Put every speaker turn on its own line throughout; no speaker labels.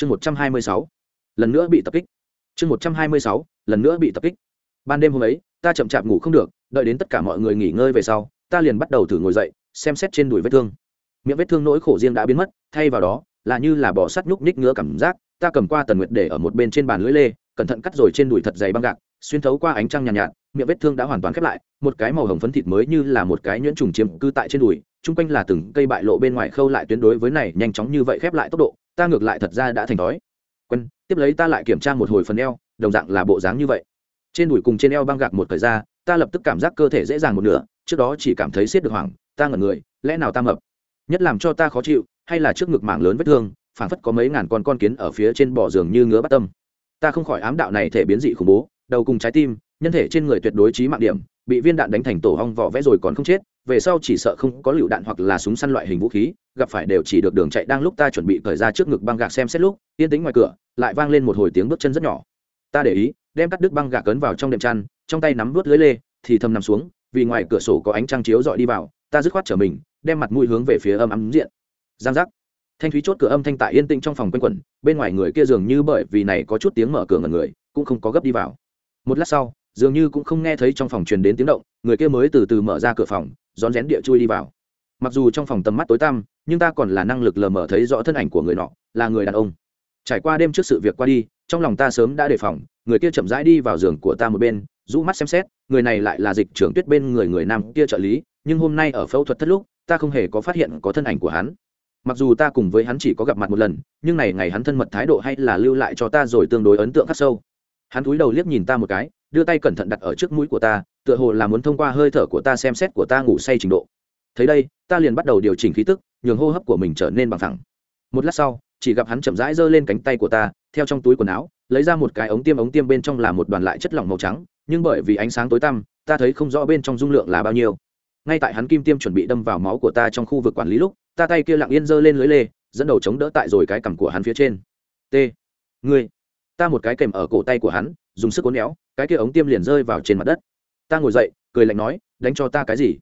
chương một trăm hai mươi sáu. Lần nữa bị tập kích. Chương một trăm hai mươi sáu. Lần nữa bị tập kích. Ban đêm hôm ấy ta chậm chạp ngủ không được đợi đến tất cả mọi người nghỉ ngơi về sau ta liền bắt đầu thử ngồi dậy xem xét trên đùi vết thương. Miệng vết thương nỗi khổ riêng đã biến mất thay vào đó là như là bỏ sắt nhúc nhích ngứa cảm giác ta cầm qua tần nguyệt để ở một bên trên bàn lưỡi lê cẩn thận cắt rồi trên đùi thật dày băng gạc xuyên thấu qua ánh trăng nhàn nhạt, nhạt miệng vết thương đã hoàn toàn khép lại một cái màu hồng phấn thịt mới như là một cái nhuyễn trùng chiếm cư tại trên đùi chung quanh là từng cây bại lộ bên ngoài khâu lại tuyến đối với này nhanh chóng như vậy khép lại tốc độ ta ngược lại thật ra đã thành thói. Quen, tiếp lấy ta lại kiểm tra một hồi phần eo, đồng dạng là bộ dáng như vậy. Trên đùi cùng trên eo băng gạc một thời ra ta lập tức cảm giác cơ thể dễ dàng một nửa, trước đó chỉ cảm thấy siết được hoảng, ta ngẩn người, lẽ nào ta mập? Nhất làm cho ta khó chịu, hay là trước ngực mảng lớn vết thương, phảng phất có mấy ngàn con con kiến ở phía trên bò giường như ngứa bắt tâm. Ta không khỏi ám đạo này thể biến dị khủng bố, đầu cùng trái tim, nhân thể trên người tuyệt đối trí mạng điểm bị viên đạn đánh thành tổ hong vỏ vẽ rồi còn không chết, về sau chỉ sợ không có lựu đạn hoặc là súng săn loại hình vũ khí, gặp phải đều chỉ được đường chạy đang lúc ta chuẩn bị cởi ra trước ngực băng gạc xem xét lúc, yên tĩnh ngoài cửa, lại vang lên một hồi tiếng bước chân rất nhỏ. Ta để ý, đem cắt đứt băng gạc cấn vào trong đệm chăn, trong tay nắm vớt lưới lê, thì thầm nằm xuống, vì ngoài cửa sổ có ánh trăng chiếu dọi đi vào, ta dứt khoát trở mình, đem mặt mũi hướng về phía âm ấm diện. Giang giác. Thanh thúy chốt cửa âm thanh tại yên tĩnh trong phòng quanh quẩn, bên ngoài người kia dường như bởi vì này có chút tiếng mở cửa ngần người, cũng không có gấp đi vào. Một lát sau dường như cũng không nghe thấy trong phòng truyền đến tiếng động, người kia mới từ từ mở ra cửa phòng, rón rén địa chui đi vào. Mặc dù trong phòng tầm mắt tối tăm, nhưng ta còn là năng lực lờ mờ thấy rõ thân ảnh của người nọ, là người đàn ông. Trải qua đêm trước sự việc qua đi, trong lòng ta sớm đã đề phòng, người kia chậm rãi đi vào giường của ta một bên, rũ mắt xem xét, người này lại là dịch trưởng tuyết bên người người nam kia trợ lý, nhưng hôm nay ở phẫu thuật thất lúc, ta không hề có phát hiện có thân ảnh của hắn. Mặc dù ta cùng với hắn chỉ có gặp mặt một lần, nhưng này ngày hắn thân mật thái độ hay là lưu lại cho ta rồi tương đối ấn tượng khắc sâu. Hắn cúi đầu liếc nhìn ta một cái đưa tay cẩn thận đặt ở trước mũi của ta, tựa hồ là muốn thông qua hơi thở của ta xem xét của ta ngủ say trình độ. Thấy đây, ta liền bắt đầu điều chỉnh khí tức, nhường hô hấp của mình trở nên bằng thẳng một lát sau, chỉ gặp hắn chậm rãi giơ lên cánh tay của ta, theo trong túi quần áo, lấy ra một cái ống tiêm ống tiêm bên trong là một đoàn lại chất lỏng màu trắng, nhưng bởi vì ánh sáng tối tăm, ta thấy không rõ bên trong dung lượng là bao nhiêu. Ngay tại hắn kim tiêm chuẩn bị đâm vào máu của ta trong khu vực quản lý lúc, ta tay kia lặng yên giơ lên lưới lê, dẫn đầu chống đỡ tại rồi cái cằm của hắn phía trên. T. Ngươi ta một cái kèm ở cổ tay của hắn, dùng sức cố néo cái kia ống tiêm liền rơi vào trên mặt đất. Ta ngồi dậy, cười lạnh nói, đánh cho ta cái gì?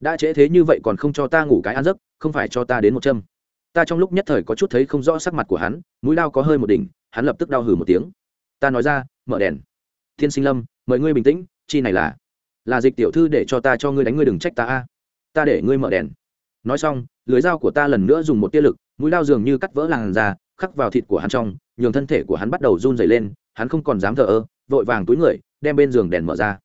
Đã trễ thế như vậy còn không cho ta ngủ cái ăn giấc, không phải cho ta đến một châm. Ta trong lúc nhất thời có chút thấy không rõ sắc mặt của hắn, mũi lao có hơi một đỉnh, hắn lập tức đau hừ một tiếng. Ta nói ra, mở đèn. Thiên sinh lâm, mời ngươi bình tĩnh, chi này là là dịch tiểu thư để cho ta cho ngươi đánh ngươi đừng trách ta a. Ta để ngươi mở đèn. Nói xong, lưới dao của ta lần nữa dùng một tia lực, mũi lao dường như cắt vỡ làn da khắc vào thịt của hắn trong, nhường thân thể của hắn bắt đầu run dày lên, hắn không còn dám thờ ơ, vội vàng túi người, đem bên giường đèn mở ra.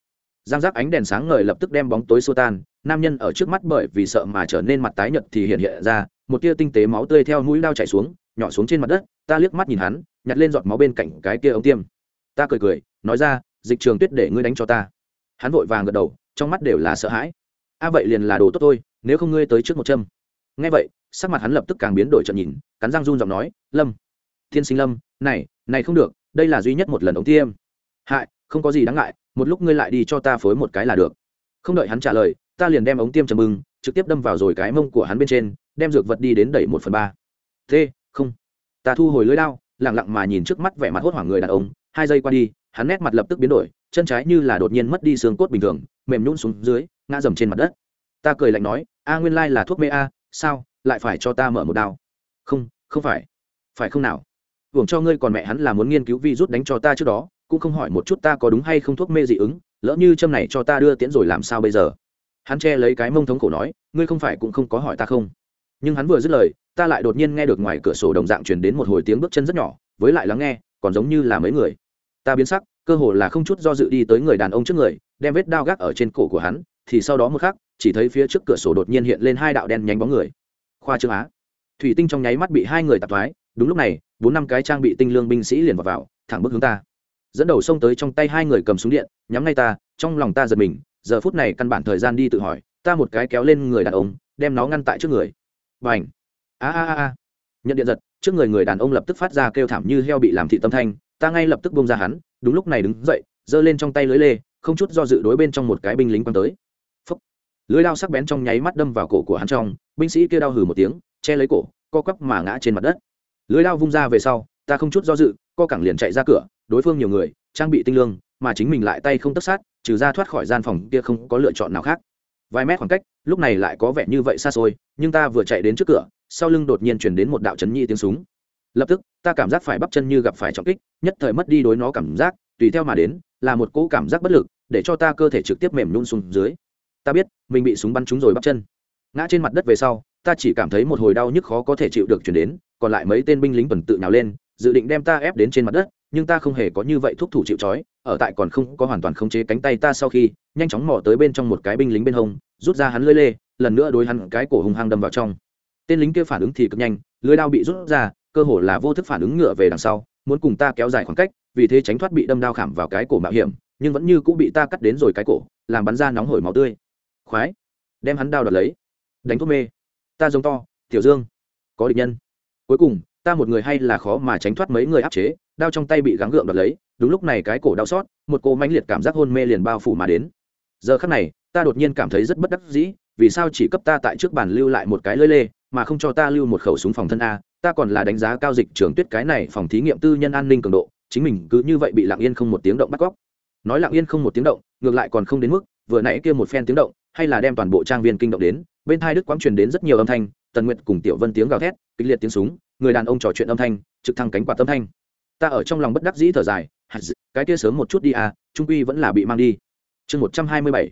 Giang giác ánh đèn sáng ngời lập tức đem bóng tối xô tan, nam nhân ở trước mắt bởi vì sợ mà trở nên mặt tái nhợt thì hiện hiện ra, một tia tinh tế máu tươi theo mũi lao chảy xuống, nhỏ xuống trên mặt đất, ta liếc mắt nhìn hắn, nhặt lên giọt máu bên cạnh cái kia ống tiêm. Ta cười cười, nói ra, dịch trường tuyết để ngươi đánh cho ta. Hắn vội vàng gật đầu, trong mắt đều là sợ hãi. A, vậy liền là đồ tốt thôi, nếu không ngươi tới trước một châm nghe vậy, sắc mặt hắn lập tức càng biến đổi trợn nhìn, cắn răng run giọng nói, lâm thiên sinh lâm, này này không được, đây là duy nhất một lần ống tiêm. Hại, không có gì đáng ngại, một lúc ngươi lại đi cho ta phối một cái là được. Không đợi hắn trả lời, ta liền đem ống tiêm chầm bưng trực tiếp đâm vào rồi cái mông của hắn bên trên, đem dược vật đi đến đẩy một phần ba. Thế không. Ta thu hồi lưới lao lẳng lặng mà nhìn trước mắt vẻ mặt hốt hoảng người đàn ông, hai giây qua đi, hắn nét mặt lập tức biến đổi, chân trái như là đột nhiên mất đi xương cốt bình thường, mềm nhún xuống dưới, ngã dầm trên mặt đất. Ta cười lạnh nói, a, nguyên lai là thuốc mê a sao, lại phải cho ta mở một đao? Không không phải. Phải không nào? Hưởng cho ngươi còn mẹ hắn là muốn nghiên cứu vi rút đánh cho ta trước đó, cũng không hỏi một chút ta có đúng hay không thuốc mê dị ứng, lỡ như châm này cho ta đưa tiễn rồi làm sao bây giờ? Hắn che lấy cái mông thống khổ nói, ngươi không phải cũng không có hỏi ta không? Nhưng hắn vừa dứt lời, ta lại đột nhiên nghe được ngoài cửa sổ đồng dạng truyền đến một hồi tiếng bước chân rất nhỏ, với lại lắng nghe, còn giống như là mấy người. Ta biến sắc, cơ hồ là không chút do dự đi tới người đàn ông trước người, đem vết đao gác ở trên cổ của hắn, thì sau đó một khắc chỉ thấy phía trước cửa sổ đột nhiên hiện lên hai đạo đen nhánh bóng người. Khoa trương á. Thủy tinh trong nháy mắt bị hai người tạp thoái đúng lúc này bốn năm cái trang bị tinh lương binh sĩ liền vào, vào thẳng bước hướng ta. Dẫn đầu xông tới trong tay hai người cầm súng điện nhắm ngay ta trong lòng ta giật mình giờ phút này căn bản thời gian đi tự hỏi ta một cái kéo lên người đàn ông đem nó ngăn tại trước người. Và a a a nhận điện giật trước người người đàn ông lập tức phát ra kêu thảm như heo bị làm thị tâm thanh ta ngay lập tức bông ra hắn đúng lúc này đứng dậy giơ lên trong tay lưới lê không chút do dự đối bên trong một cái binh lính quăng tới lưới lao sắc bén trong nháy mắt đâm vào cổ của hắn trong, binh sĩ kia đau hừ một tiếng, che lấy cổ, co quắp mà ngã trên mặt đất. Lưới lao vung ra về sau, ta không chút do dự, co cẳng liền chạy ra cửa, đối phương nhiều người, trang bị tinh lương, mà chính mình lại tay không tất sát, trừ ra thoát khỏi gian phòng kia không có lựa chọn nào khác. Vài mét khoảng cách, lúc này lại có vẻ như vậy xa xôi, nhưng ta vừa chạy đến trước cửa, sau lưng đột nhiên chuyển đến một đạo chấn nhi tiếng súng. Lập tức, ta cảm giác phải bắp chân như gặp phải trọng kích, nhất thời mất đi đối nó cảm giác, tùy theo mà đến, là một cỗ cảm giác bất lực, để cho ta cơ thể trực tiếp mềm nhún xuống dưới ta biết, mình bị súng bắn trúng rồi bắp chân. Ngã trên mặt đất về sau, ta chỉ cảm thấy một hồi đau nhức khó có thể chịu được chuyển đến, còn lại mấy tên binh lính tuần tự nhào lên, dự định đem ta ép đến trên mặt đất, nhưng ta không hề có như vậy thúc thủ chịu trói, ở tại còn không có hoàn toàn khống chế cánh tay ta sau khi, nhanh chóng mò tới bên trong một cái binh lính bên hông, rút ra hắn lơi lê, lần nữa đối hắn cái cổ hùng hăng đâm vào trong. Tên lính kia phản ứng thì cực nhanh lưới đao bị rút ra, cơ hồ là vô thức phản ứng ngựa về đằng sau, muốn cùng ta kéo dài khoảng cách, vì thế tránh thoát bị đâm đao khảm vào cái cổ mạo hiểm, nhưng vẫn như cũng bị ta cắt đến rồi cái cổ, làm bắn ra nóng hổi máu tươi khoái, đem hắn đao đoạt lấy. Đánh thuốc mê. Ta giống to, tiểu dương, có địch nhân. Cuối cùng, ta một người hay là khó mà tránh thoát mấy người áp chế, đao trong tay bị gắng gượng đoạt lấy, đúng lúc này cái cổ đau xót, một cô mãnh liệt cảm giác hôn mê liền bao phủ mà đến. Giờ khắc này, ta đột nhiên cảm thấy rất bất đắc dĩ, vì sao chỉ cấp ta tại trước bàn lưu lại một cái lưỡi lê, mà không cho ta lưu một khẩu súng phòng thân a, ta còn là đánh giá cao dịch trường tuyết cái này phòng thí nghiệm tư nhân an ninh cường độ, chính mình cứ như vậy bị lặng yên không một tiếng động bắt cóc. Nói lặng yên không một tiếng động, ngược lại còn không đến mức, vừa nãy kia một phen tiếng động hay là đem toàn bộ trang viên kinh động đến, bên thai đức quang truyền đến rất nhiều âm thanh, tần nguyệt cùng tiểu vân tiếng gào thét, kịch liệt tiếng súng, người đàn ông trò chuyện âm thanh, trực thăng cánh quạt âm thanh. Ta ở trong lòng bất đắc dĩ thở dài cái kia sớm một chút đi à trung quy vẫn là bị mang đi. Chương một trăm hai mươi bảy,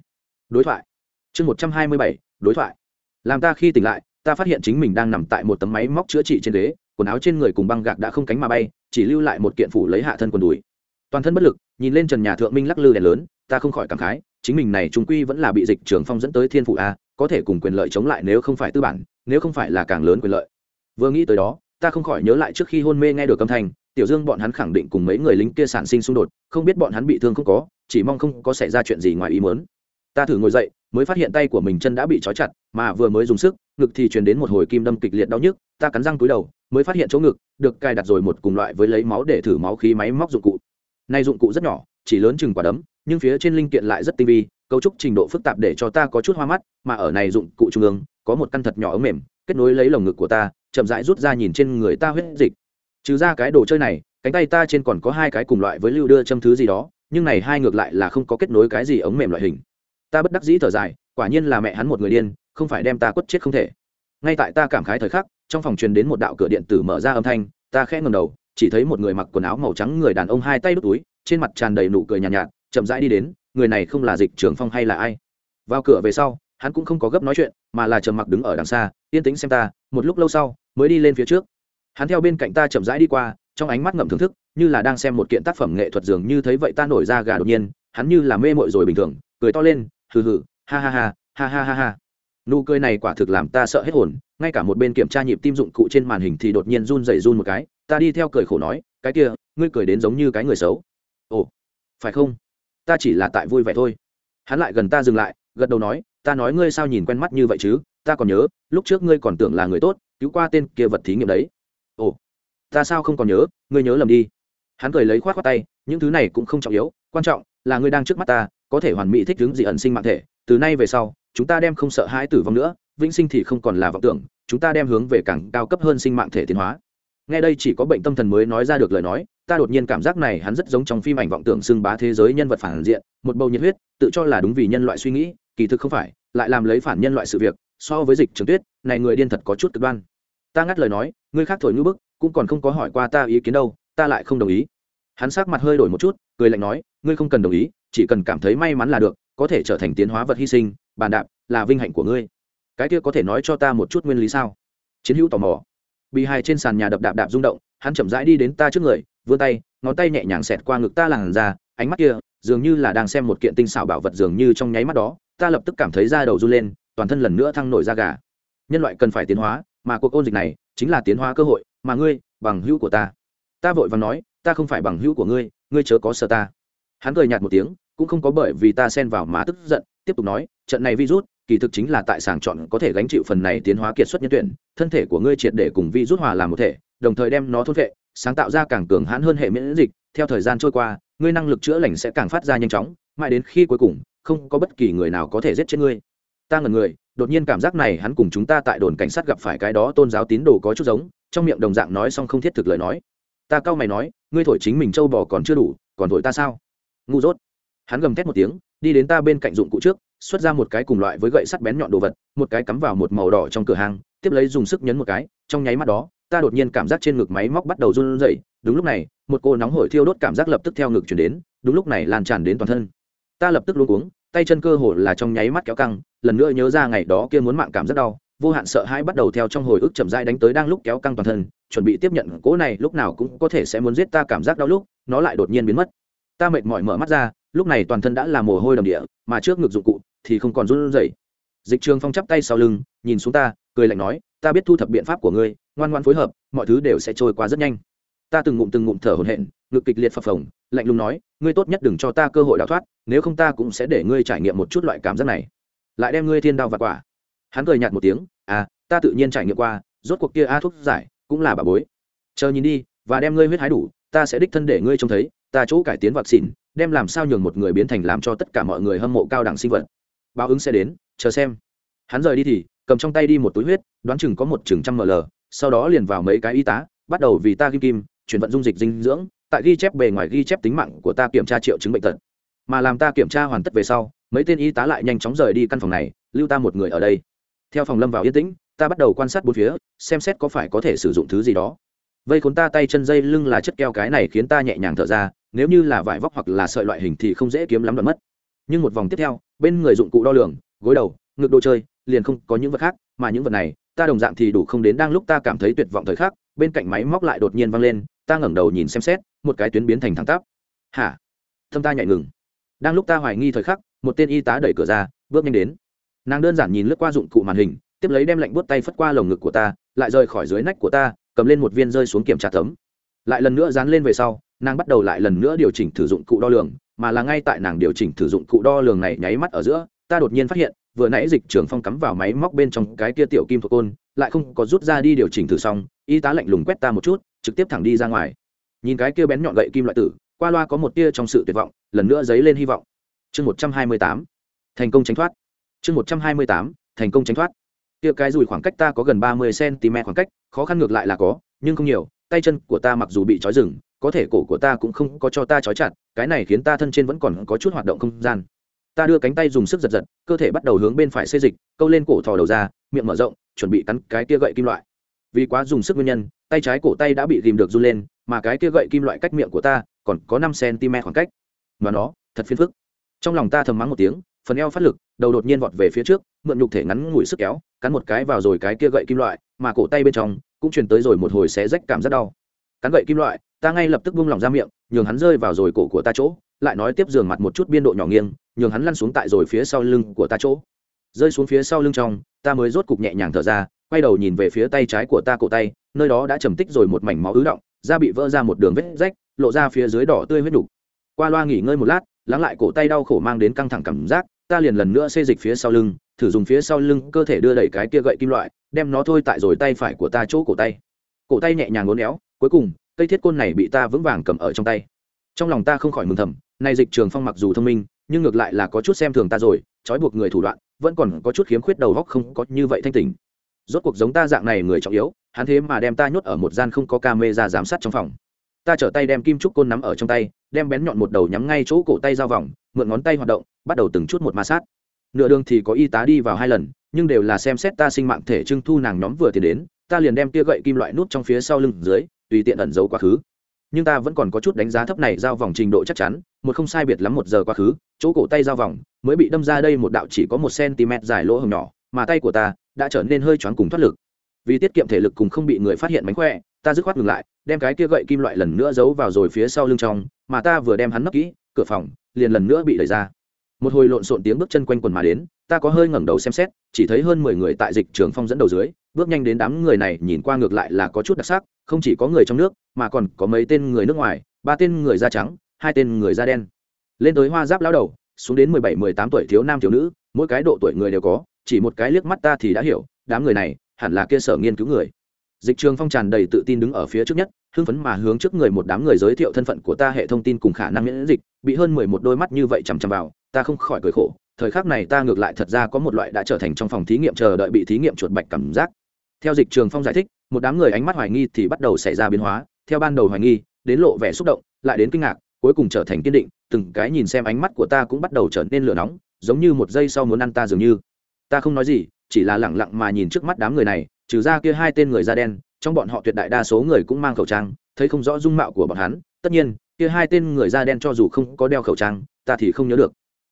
đối thoại. Chương một trăm hai mươi bảy, đối thoại. Làm ta khi tỉnh lại, ta phát hiện chính mình đang nằm tại một tấm máy móc chữa trị trên ghế, quần áo trên người cùng băng gạc đã không cánh mà bay, chỉ lưu lại một kiện phủ lấy hạ thân quần đùi. Toàn thân bất lực, nhìn lên trần nhà thượng minh lắc lư đèn lớn, ta không khỏi cảm khái chính mình này trung quy vẫn là bị dịch trường phong dẫn tới thiên phụ a, có thể cùng quyền lợi chống lại nếu không phải tư bản, nếu không phải là càng lớn quyền lợi. Vừa nghĩ tới đó, ta không khỏi nhớ lại trước khi hôn mê nghe được âm thanh, tiểu dương bọn hắn khẳng định cùng mấy người lính kia sản sinh xung đột, không biết bọn hắn bị thương không có, chỉ mong không có xảy ra chuyện gì ngoài ý muốn. Ta thử ngồi dậy, mới phát hiện tay của mình chân đã bị trói chặt, mà vừa mới dùng sức, ngực thì truyền đến một hồi kim đâm kịch liệt đau nhức, ta cắn răng túi đầu, mới phát hiện chỗ ngực, được cài đặt rồi một cùng loại với lấy máu để thử máu khí máy móc dụng cụ. Nay dụng cụ rất nhỏ, chỉ lớn chừng quả đấm nhưng phía trên linh kiện lại rất tinh vi cấu trúc trình độ phức tạp để cho ta có chút hoa mắt mà ở này dụng cụ trung ương có một căn thật nhỏ ống mềm kết nối lấy lồng ngực của ta chậm rãi rút ra nhìn trên người ta huyết dịch. Trừ ra cái đồ chơi này cánh tay ta trên còn có hai cái cùng loại với lưu đưa châm thứ gì đó nhưng này hai ngược lại là không có kết nối cái gì ống mềm loại hình. Ta bất đắc dĩ thở dài quả nhiên là mẹ hắn một người điên không phải đem ta quất chết không thể. Ngay tại ta cảm khái thời khắc trong phòng truyền đến một đạo cửa điện tử mở ra âm thanh ta khẽ ngầm đầu chỉ thấy một người mặc quần áo màu trắng người đàn ông hai tay đút túi trên mặt tràn đầy nụ cười nhàn nhạt, nhạt chậm rãi đi đến, người này không là dịch Trường phong hay là ai? Vào cửa về sau, hắn cũng không có gấp nói chuyện, mà là trầm mặc đứng ở đằng xa, yên tĩnh xem ta, một lúc lâu sau, mới đi lên phía trước. Hắn theo bên cạnh ta chậm rãi đi qua, trong ánh mắt ngậm thưởng thức, như là đang xem một kiện tác phẩm nghệ thuật dường như thấy vậy ta nổi ra gà đột nhiên, hắn như là mê mội rồi bình thường, cười to lên, hừ hừ, ha ha ha ha ha ha ha. Nụ cười này quả thực làm ta sợ hết hồn, ngay cả một bên kiểm tra nhịp tim dụng cụ trên màn hình thì đột nhiên run rẩy run một cái, ta đi theo cười khổ nói, cái kia, ngươi cười đến giống như cái người xấu. Ồ, phải không? Ta chỉ là tại vui vẻ thôi. Hắn lại gần ta dừng lại, gật đầu nói, ta nói ngươi sao nhìn quen mắt như vậy chứ, ta còn nhớ, lúc trước ngươi còn tưởng là người tốt, cứu qua tên kia vật thí nghiệm đấy. Ồ, ta sao không còn nhớ, ngươi nhớ lầm đi. Hắn cười lấy khoát khoát tay, những thứ này cũng không trọng yếu, quan trọng là ngươi đang trước mắt ta, có thể hoàn mỹ thích ứng dị ẩn sinh mạng thể, từ nay về sau, chúng ta đem không sợ hãi tử vong nữa, vĩnh sinh thì không còn là vọng tưởng, chúng ta đem hướng về càng cao cấp hơn sinh mạng thể tiến hóa. Nghe đây chỉ có bệnh tâm thần mới nói ra được lời nói ta đột nhiên cảm giác này hắn rất giống trong phim ảnh vọng tưởng xưng bá thế giới nhân vật phản diện, một bầu nhiệt huyết, tự cho là đúng vì nhân loại suy nghĩ, kỳ thực không phải, lại làm lấy phản nhân loại sự việc, so với dịch trường tuyết, này người điên thật có chút cực đoan. Ta ngắt lời nói, ngươi khác thổi ngữ bức, cũng còn không có hỏi qua ta ý kiến đâu, ta lại không đồng ý. Hắn sắc mặt hơi đổi một chút, cười lạnh nói, ngươi không cần đồng ý, chỉ cần cảm thấy may mắn là được, có thể trở thành tiến hóa vật hy sinh, bàn đạp là vinh hạnh của ngươi. Cái kia có thể nói cho ta một chút nguyên lý sao? Chiến hữu tò mò bị hài trên sàn nhà đập đạp đạp rung động, hắn chậm rãi đi đến ta trước người, vươn tay, ngón tay nhẹ nhàng xẹt qua ngực ta làn ra ánh mắt kia dường như là đang xem một kiện tinh xảo bảo vật dường như trong nháy mắt đó, ta lập tức cảm thấy da đầu run lên, toàn thân lần nữa thăng nổi da gà. Nhân loại cần phải tiến hóa, mà cuộc ôn dịch này chính là tiến hóa cơ hội, mà ngươi, bằng hữu của ta. Ta vội và nói, ta không phải bằng hữu của ngươi ngươi chớ có sợ ta. Hắn cười nhạt một tiếng, cũng không có bởi vì ta xen vào má tức giận, tiếp tục nói, trận này virus kỳ thực chính là tại sàng chọn có thể gánh chịu phần này tiến hóa kiệt xuất nhân tuyển, thân thể của ngươi triệt để cùng vi rút hòa làm một thể, đồng thời đem nó thôn vệ sáng tạo ra càng cường hãn hơn hệ miễn dịch. Theo thời gian trôi qua, ngươi năng lực chữa lành sẽ càng phát ra nhanh chóng, mãi đến khi cuối cùng, không có bất kỳ người nào có thể giết chết ngươi. Ta ngần người, đột nhiên cảm giác này hắn cùng chúng ta tại đồn cảnh sát gặp phải cái đó tôn giáo tín đồ có chút giống, trong miệng đồng dạng nói xong không thiết thực lời nói. Ta cau mày nói, ngươi thổi chính mình trâu bò còn chưa đủ, còn thổi ta sao? Ngu dốt. Hắn gầm thét một tiếng, đi đến ta bên cạnh dụng cụ trước xuất ra một cái cùng loại với gậy sắt bén nhọn đồ vật, một cái cắm vào một màu đỏ trong cửa hàng, tiếp lấy dùng sức nhấn một cái, trong nháy mắt đó, ta đột nhiên cảm giác trên ngực máy móc bắt đầu run rẩy. Đúng lúc này, một cô nóng hổi thiêu đốt cảm giác lập tức theo ngực chuyển đến, đúng lúc này lan tràn đến toàn thân. Ta lập tức luôn cuống, tay chân cơ hồ là trong nháy mắt kéo căng, lần nữa nhớ ra ngày đó kia muốn mạng cảm rất đau, vô hạn sợ hãi bắt đầu theo trong hồi ức chậm rãi đánh tới đang lúc kéo căng toàn thân, chuẩn bị tiếp nhận cỗ này lúc nào cũng có thể sẽ muốn giết ta cảm giác đau lúc, nó lại đột nhiên biến mất. Ta mệt mỏi mở mắt ra, lúc này toàn thân đã là mồ hôi đầm địa, mà trước ngực dụng cụ thì không còn run rẩy. Dịch trường phong chắp tay sau lưng, nhìn xuống ta, cười lạnh nói, ta biết thu thập biện pháp của ngươi, ngoan ngoan phối hợp, mọi thứ đều sẽ trôi qua rất nhanh. Ta từng ngụm từng ngụm thở hổn hển, ngực kịch liệt phập phồng, lạnh lùng nói, ngươi tốt nhất đừng cho ta cơ hội đào thoát, nếu không ta cũng sẽ để ngươi trải nghiệm một chút loại cảm giác này. Lại đem ngươi thiên đao và quả. Hắn cười nhạt một tiếng à ta tự nhiên trải nghiệm qua, rốt cuộc kia a thuốc giải cũng là bà bối. Chờ nhìn đi, và đem ngươi huyết hái đủ, ta sẽ đích thân để ngươi trông thấy, ta chỗ cải tiến vaccine đem làm sao nhường một người biến thành làm cho tất cả mọi người hâm mộ cao đẳng sinh vật báo ứng sẽ đến, chờ xem. Hắn rời đi thì, cầm trong tay đi một túi huyết, đoán chừng có một chừng trăm ml, sau đó liền vào mấy cái y tá, bắt đầu vì ta kim kim, chuyển vận dung dịch dinh dưỡng, tại ghi chép bề ngoài ghi chép tính mạng của ta kiểm tra triệu chứng bệnh tật. Mà làm ta kiểm tra hoàn tất về sau, mấy tên y tá lại nhanh chóng rời đi căn phòng này, lưu ta một người ở đây. Theo phòng lâm vào yên tĩnh, ta bắt đầu quan sát bốn phía, xem xét có phải có thể sử dụng thứ gì đó. Vây khốn ta tay chân dây lưng là chất keo cái này khiến ta nhẹ nhàng thở ra, nếu như là vải vóc hoặc là sợi loại hình thì không dễ kiếm lắm đoạn mất nhưng một vòng tiếp theo, bên người dụng cụ đo lường, gối đầu, ngực đồ chơi, liền không có những vật khác, mà những vật này, ta đồng dạng thì đủ không đến đang lúc ta cảm thấy tuyệt vọng thời khắc, bên cạnh máy móc lại đột nhiên văng lên, ta ngẩng đầu nhìn xem xét, một cái tuyến biến thành thẳng tắp. Hả? Thâm ta nhạy ngừng. Đang lúc ta hoài nghi thời khắc, một tên y tá đẩy cửa ra, bước nhanh đến. Nàng đơn giản nhìn lướt qua dụng cụ màn hình, tiếp lấy đem lạnh buốt tay phất qua lồng ngực của ta, lại rời khỏi dưới nách của ta, cầm lên một viên rơi xuống kiểm tra tấm. Lại lần nữa dán lên về sau, nàng bắt đầu lại lần nữa điều chỉnh thử dụng cụ đo lường mà là ngay tại nàng điều chỉnh thử dụng cụ đo lường này nháy mắt ở giữa, ta đột nhiên phát hiện, vừa nãy dịch trường phong cắm vào máy móc bên trong cái kia tiểu kim thuộc côn, lại không có rút ra đi điều chỉnh thử xong, y tá lạnh lùng quét ta một chút, trực tiếp thẳng đi ra ngoài. Nhìn cái kia bén nhọn gậy kim loại tử, qua loa có một tia trong sự tuyệt vọng, lần nữa dấy lên hy vọng. Chương một trăm hai mươi tám, thành công tránh thoát. Chương một trăm hai mươi tám, thành công tránh thoát. Kia cái dùi khoảng cách ta có gần ba mươi cm khoảng cách, khó khăn ngược lại là có, nhưng không nhiều, tay chân của ta mặc dù bị trói rừng có thể cổ của ta cũng không có cho ta trói chặt, cái này khiến ta thân trên vẫn còn có chút hoạt động không gian. Ta đưa cánh tay dùng sức giật giật, cơ thể bắt đầu hướng bên phải xê dịch, câu lên cổ thò đầu ra, miệng mở rộng, chuẩn bị cắn cái kia gậy kim loại. Vì quá dùng sức nguyên nhân, tay trái cổ tay đã bị tìm được run lên, mà cái kia gậy kim loại cách miệng của ta còn có năm cm khoảng cách. Mà nó, thật phiền phức. Trong lòng ta thầm mắng một tiếng, phần eo phát lực, đầu đột nhiên vọt về phía trước, mượn nhục thể ngắn ngủi sức kéo, cắn một cái vào rồi cái kia gậy kim loại, mà cổ tay bên trong cũng truyền tới rồi một hồi xé rách cảm rất đau. Cắn gậy kim loại ta ngay lập tức buông lỏng ra miệng, nhường hắn rơi vào rồi cổ của ta chỗ, lại nói tiếp giường mặt một chút biên độ nhỏ nghiêng, nhường hắn lăn xuống tại rồi phía sau lưng của ta chỗ. Rơi xuống phía sau lưng trong, ta mới rốt cục nhẹ nhàng thở ra, quay đầu nhìn về phía tay trái của ta cổ tay, nơi đó đã trầm tích rồi một mảnh máu ứ động, da bị vỡ ra một đường vết rách, lộ ra phía dưới đỏ tươi huyết đục. Qua loa nghỉ ngơi một lát, lắng lại cổ tay đau khổ mang đến căng thẳng cảm giác, ta liền lần nữa xê dịch phía sau lưng, thử dùng phía sau lưng cơ thể đưa đẩy cái kia gậy kim loại, đem nó thôi tại rồi tay phải của ta chỗ cổ tay. Cổ tay nhẹ nhàng ngốn éo, cuối cùng cây thiết côn này bị ta vững vàng cầm ở trong tay. Trong lòng ta không khỏi mừng thầm, nay dịch trường phong mặc dù thông minh, nhưng ngược lại là có chút xem thường ta rồi, trói buộc người thủ đoạn, vẫn còn có chút khiếm khuyết đầu góc không có như vậy thanh tình rốt cuộc giống ta dạng này người trọng yếu, hắn thế mà đem ta nhốt ở một gian không có ca mê ra giám sát trong phòng. Ta trở tay đem kim trúc côn nắm ở trong tay, đem bén nhọn một đầu nhắm ngay chỗ cổ tay giao vòng, mượn ngón tay hoạt động, bắt đầu từng chút một ma sát. Nửa đường thì có y tá đi vào hai lần, nhưng đều là xem xét ta sinh mạng thể trưng thu nàng nhóm vừa thì đến, ta liền đem tia gậy kim loại nút trong phía sau lưng dưới tùy tiện ẩn giấu quá khứ. Nhưng ta vẫn còn có chút đánh giá thấp này giao vòng trình độ chắc chắn, một không sai biệt lắm một giờ quá khứ, chỗ cổ tay giao vòng mới bị đâm ra đây một đạo chỉ có một cm dài lỗ hồng nhỏ, mà tay của ta đã trở nên hơi choáng cùng thoát lực. Vì tiết kiệm thể lực cùng không bị người phát hiện mánh khỏe, ta dứt khoát ngừng lại, đem cái kia gậy kim loại lần nữa giấu vào rồi phía sau lưng trong, mà ta vừa đem hắn nấp kỹ, cửa phòng liền lần nữa bị đẩy ra. Một hồi lộn xộn tiếng bước chân quanh quần mà đến, ta có hơi ngẩng đầu xem xét, chỉ thấy hơn mười người tại dịch trường phong dẫn đầu dưới bước nhanh đến đám người này nhìn qua ngược lại là có chút đặc sắc, không chỉ có người trong nước, mà còn có mấy tên người nước ngoài, ba tên người da trắng, hai tên người da đen. Lên tới hoa giáp lao đầu, xuống đến mười bảy, mười tám tuổi thiếu nam thiếu nữ, mỗi cái độ tuổi người đều có, chỉ một cái liếc mắt ta thì đã hiểu, đám người này hẳn là kia sở nghiên cứu người. Dịch trường phong tràn đầy tự tin đứng ở phía trước nhất, hưng phấn mà hướng trước người một đám người giới thiệu thân phận của ta hệ thông tin cùng khả năng miễn dịch, bị hơn mười một đôi mắt như vậy chằm chằm vào, ta không khỏi cười khổ, thời khắc này ta ngược lại thật ra có một loại đã trở thành trong phòng thí nghiệm chờ đợi bị thí nghiệm chuột bạch cảm giác theo dịch trường phong giải thích, một đám người ánh mắt hoài nghi thì bắt đầu xảy ra biến hóa. Theo ban đầu hoài nghi, đến lộ vẻ xúc động, lại đến kinh ngạc, cuối cùng trở thành kiên định. Từng cái nhìn xem ánh mắt của ta cũng bắt đầu trở nên lửa nóng, giống như một giây sau muốn ăn ta dường như. Ta không nói gì, chỉ là lẳng lặng mà nhìn trước mắt đám người này, trừ ra kia hai tên người da đen, trong bọn họ tuyệt đại đa số người cũng mang khẩu trang, thấy không rõ dung mạo của bọn hắn. Tất nhiên, kia hai tên người da đen cho dù không có đeo khẩu trang, ta thì không nhớ được.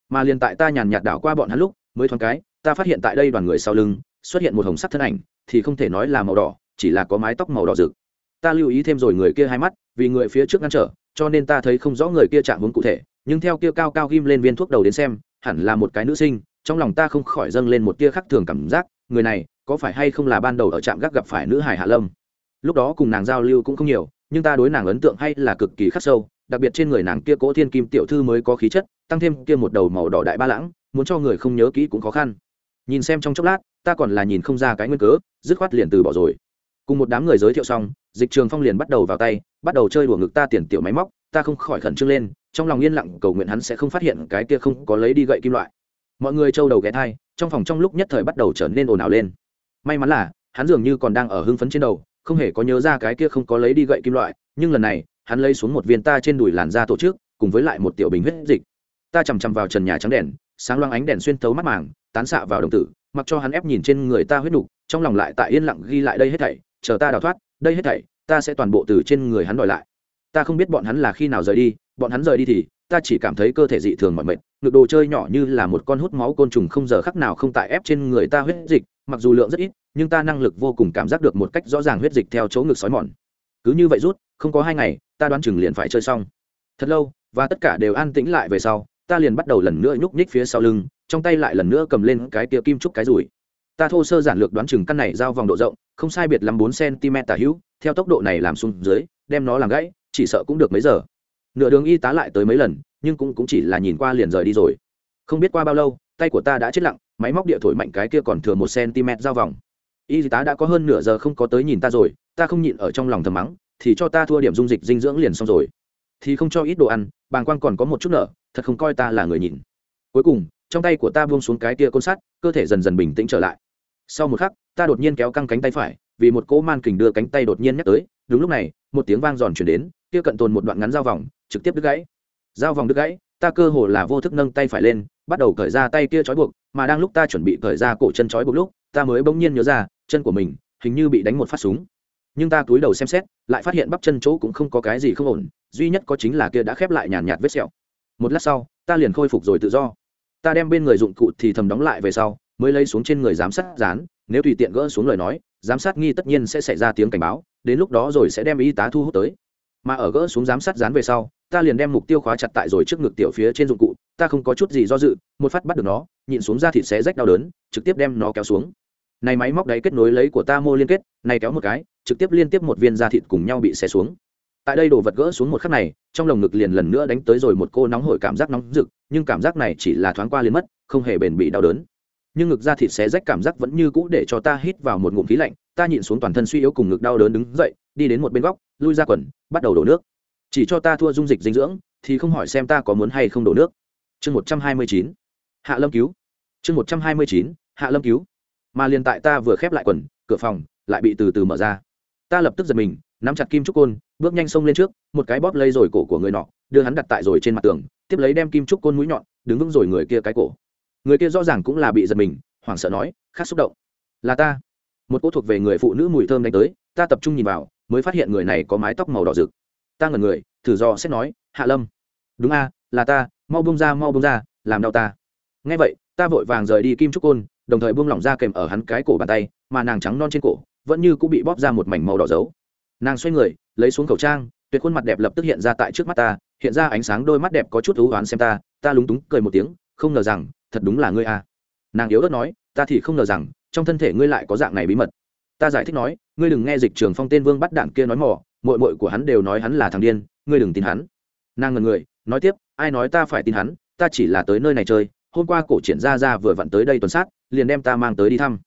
Mà liền tại ta nhàn nhạt đảo qua bọn hắn lúc, mới thoáng cái, ta phát hiện tại đây đoàn người sau lưng xuất hiện một hồng sắc thân ảnh, thì không thể nói là màu đỏ, chỉ là có mái tóc màu đỏ rực. Ta lưu ý thêm rồi người kia hai mắt, vì người phía trước ngăn trở, cho nên ta thấy không rõ người kia chạm hướng cụ thể, nhưng theo kia cao cao ghim lên viên thuốc đầu đến xem, hẳn là một cái nữ sinh, trong lòng ta không khỏi dâng lên một tia khắc thường cảm giác, người này, có phải hay không là ban đầu ở trạm gác gặp phải nữ hải hạ lâm? Lúc đó cùng nàng giao lưu cũng không nhiều, nhưng ta đối nàng ấn tượng hay là cực kỳ khắc sâu, đặc biệt trên người nàng kia cỗ thiên kim tiểu thư mới có khí chất, tăng thêm kia một đầu màu đỏ đại ba lãng, muốn cho người không nhớ kỹ cũng khó khăn nhìn xem trong chốc lát, ta còn là nhìn không ra cái nguyên cớ, dứt khoát liền từ bỏ rồi. Cùng một đám người giới thiệu xong, dịch trường phong liền bắt đầu vào tay, bắt đầu chơi đùa ngực ta tiền tiểu máy móc, ta không khỏi khẩn trương lên, trong lòng yên lặng cầu nguyện hắn sẽ không phát hiện cái kia không có lấy đi gậy kim loại. Mọi người trâu đầu ghé thai, trong phòng trong lúc nhất thời bắt đầu trở nên ồn ào lên. May mắn là, hắn dường như còn đang ở hưng phấn trên đầu, không hề có nhớ ra cái kia không có lấy đi gậy kim loại, nhưng lần này, hắn lấy xuống một viên ta trên đùi làn da tổ chức, cùng với lại một tiểu bình huyết dịch. Ta chằm chằm vào trần nhà trắng đèn sáng loang ánh đèn xuyên thấu mắt màng, tán xạ vào đồng tử, mặc cho hắn ép nhìn trên người ta huyết nục, trong lòng lại tại yên lặng ghi lại đây hết thảy, chờ ta đào thoát, đây hết thảy, ta sẽ toàn bộ từ trên người hắn đòi lại. Ta không biết bọn hắn là khi nào rời đi, bọn hắn rời đi thì, ta chỉ cảm thấy cơ thể dị thường mọi mệt, ngực đồ chơi nhỏ như là một con hút máu côn trùng không giờ khắc nào không tại ép trên người ta huyết dịch, mặc dù lượng rất ít, nhưng ta năng lực vô cùng cảm giác được một cách rõ ràng huyết dịch theo chỗ ngực sói mòn. Cứ như vậy rút, không có hai ngày, ta đoán chừng liền phải chơi xong. Thật lâu, và tất cả đều an tĩnh lại về sau ta liền bắt đầu lần nữa nhúc nhích phía sau lưng trong tay lại lần nữa cầm lên cái kia kim trúc cái rủi ta thô sơ giản lược đoán chừng căn này giao vòng độ rộng không sai biệt lắm bốn cm tả hữu theo tốc độ này làm xuống dưới đem nó làm gãy chỉ sợ cũng được mấy giờ. Nửa đường y tá lại tới mấy lần nhưng cũng, cũng chỉ là nhìn qua liền rời đi rồi. Không biết qua bao lâu tay của ta đã chết lặng máy móc địa thổi mạnh cái kia còn thừa một cm giao vòng. Y tá đã có hơn nửa giờ không có tới nhìn ta rồi ta không nhịn ở trong lòng thầm mắng thì cho ta thua điểm dung dịch dinh dưỡng liền xong rồi. Thì không cho ít đồ ăn bàng quang còn có một chút nợ thật không coi ta là người nhìn. Cuối cùng trong tay của ta buông xuống cái kia côn sắt cơ thể dần dần bình tĩnh trở lại. Sau một khắc ta đột nhiên kéo căng cánh tay phải vì một cỗ man kình đưa cánh tay đột nhiên nhắc tới. Đúng lúc này một tiếng vang giòn chuyển đến kia cận tồn một đoạn ngắn dao vòng trực tiếp đứt gãy. Dao vòng đứt gãy ta cơ hồ là vô thức nâng tay phải lên bắt đầu cởi ra tay kia trói buộc mà đang lúc ta chuẩn bị cởi ra cổ chân trói buộc lúc ta mới bỗng nhiên nhớ ra chân của mình hình như bị đánh một phát súng. Nhưng ta cúi đầu xem xét lại phát hiện bắp chân chỗ cũng không có cái gì không ổn duy nhất có chính là kia đã khép lại nhàn nhạt, vết sẹo một lát sau, ta liền khôi phục rồi tự do. Ta đem bên người dụng cụ thì thầm đóng lại về sau, mới lấy xuống trên người giám sát dán, nếu tùy tiện gỡ xuống lời nói, giám sát nghi tất nhiên sẽ xảy ra tiếng cảnh báo, đến lúc đó rồi sẽ đem y tá thu hút tới. Mà ở gỡ xuống giám sát dán về sau, ta liền đem mục tiêu khóa chặt tại rồi trước ngực tiểu phía trên dụng cụ, ta không có chút gì do dự, một phát bắt được nó, nhịn xuống ra thịt xé rách đau đớn, trực tiếp đem nó kéo xuống. Này máy móc đấy kết nối lấy của ta mô liên kết, này kéo một cái, trực tiếp liên tiếp một viên da thịt cùng nhau bị xé xuống tại đây đồ vật gỡ xuống một khắc này, trong lồng ngực liền lần nữa đánh tới rồi một cô nóng hổi cảm giác nóng rực, nhưng cảm giác này chỉ là thoáng qua liền mất, không hề bền bị đau đớn. Nhưng ngực da thịt xé rách cảm giác vẫn như cũ để cho ta hít vào một ngụm khí lạnh, ta nhịn xuống toàn thân suy yếu cùng ngực đau đớn đứng dậy, đi đến một bên góc, lui ra quần, bắt đầu đổ nước. Chỉ cho ta thua dung dịch dinh dưỡng, thì không hỏi xem ta có muốn hay không đổ nước. Chương một trăm hai mươi chín, hạ lâm cứu. Chương một trăm hai mươi chín, hạ lâm cứu. Mà liền tại ta vừa khép lại quần, cửa phòng, lại bị từ từ mở ra. Ta lập tức giật mình nắm chặt kim trúc côn, bước nhanh xông lên trước, một cái bóp lấy rồi cổ của người nọ, đưa hắn đặt tại rồi trên mặt tường, tiếp lấy đem kim trúc côn mũi nhọn, đứng vững rồi người kia cái cổ. Người kia rõ ràng cũng là bị giật mình, hoảng sợ nói, khát xúc động. Là ta. Một cô thuộc về người phụ nữ mùi thơm đánh tới, ta tập trung nhìn vào, mới phát hiện người này có mái tóc màu đỏ rực. Ta ngẩn người, thử do xét nói, hạ lâm. Đúng a, là ta, mau bông ra, mau bông ra, làm đau ta. Ngay vậy, ta vội vàng rời đi kim trúc côn, đồng thời buông lỏng ra kèm ở hắn cái cổ bàn tay, mà nàng trắng non trên cổ, vẫn như cũng bị bóp ra một mảnh màu đỏ dấu nàng xoay người, lấy xuống khẩu trang, tuyệt khuôn mặt đẹp lập tức hiện ra tại trước mắt ta, hiện ra ánh sáng đôi mắt đẹp có chút thú oán xem ta ta lúng túng cười một tiếng, không ngờ rằng, thật đúng là ngươi à. Nàng yếu ớt nói, ta thì không ngờ rằng, trong thân thể ngươi lại có dạng này bí mật. Ta giải thích nói, ngươi đừng nghe dịch trường phong tên vương bắt đạn kia nói mỏ mội mội của hắn đều nói hắn là thằng điên, ngươi đừng tin hắn. Nàng ngần người, nói tiếp, ai nói ta phải tin hắn, ta chỉ là tới nơi này chơi, hôm qua cổ triển ra ra vừa vặn tới đây tuần sát, liền đem ta mang tới đi thăm.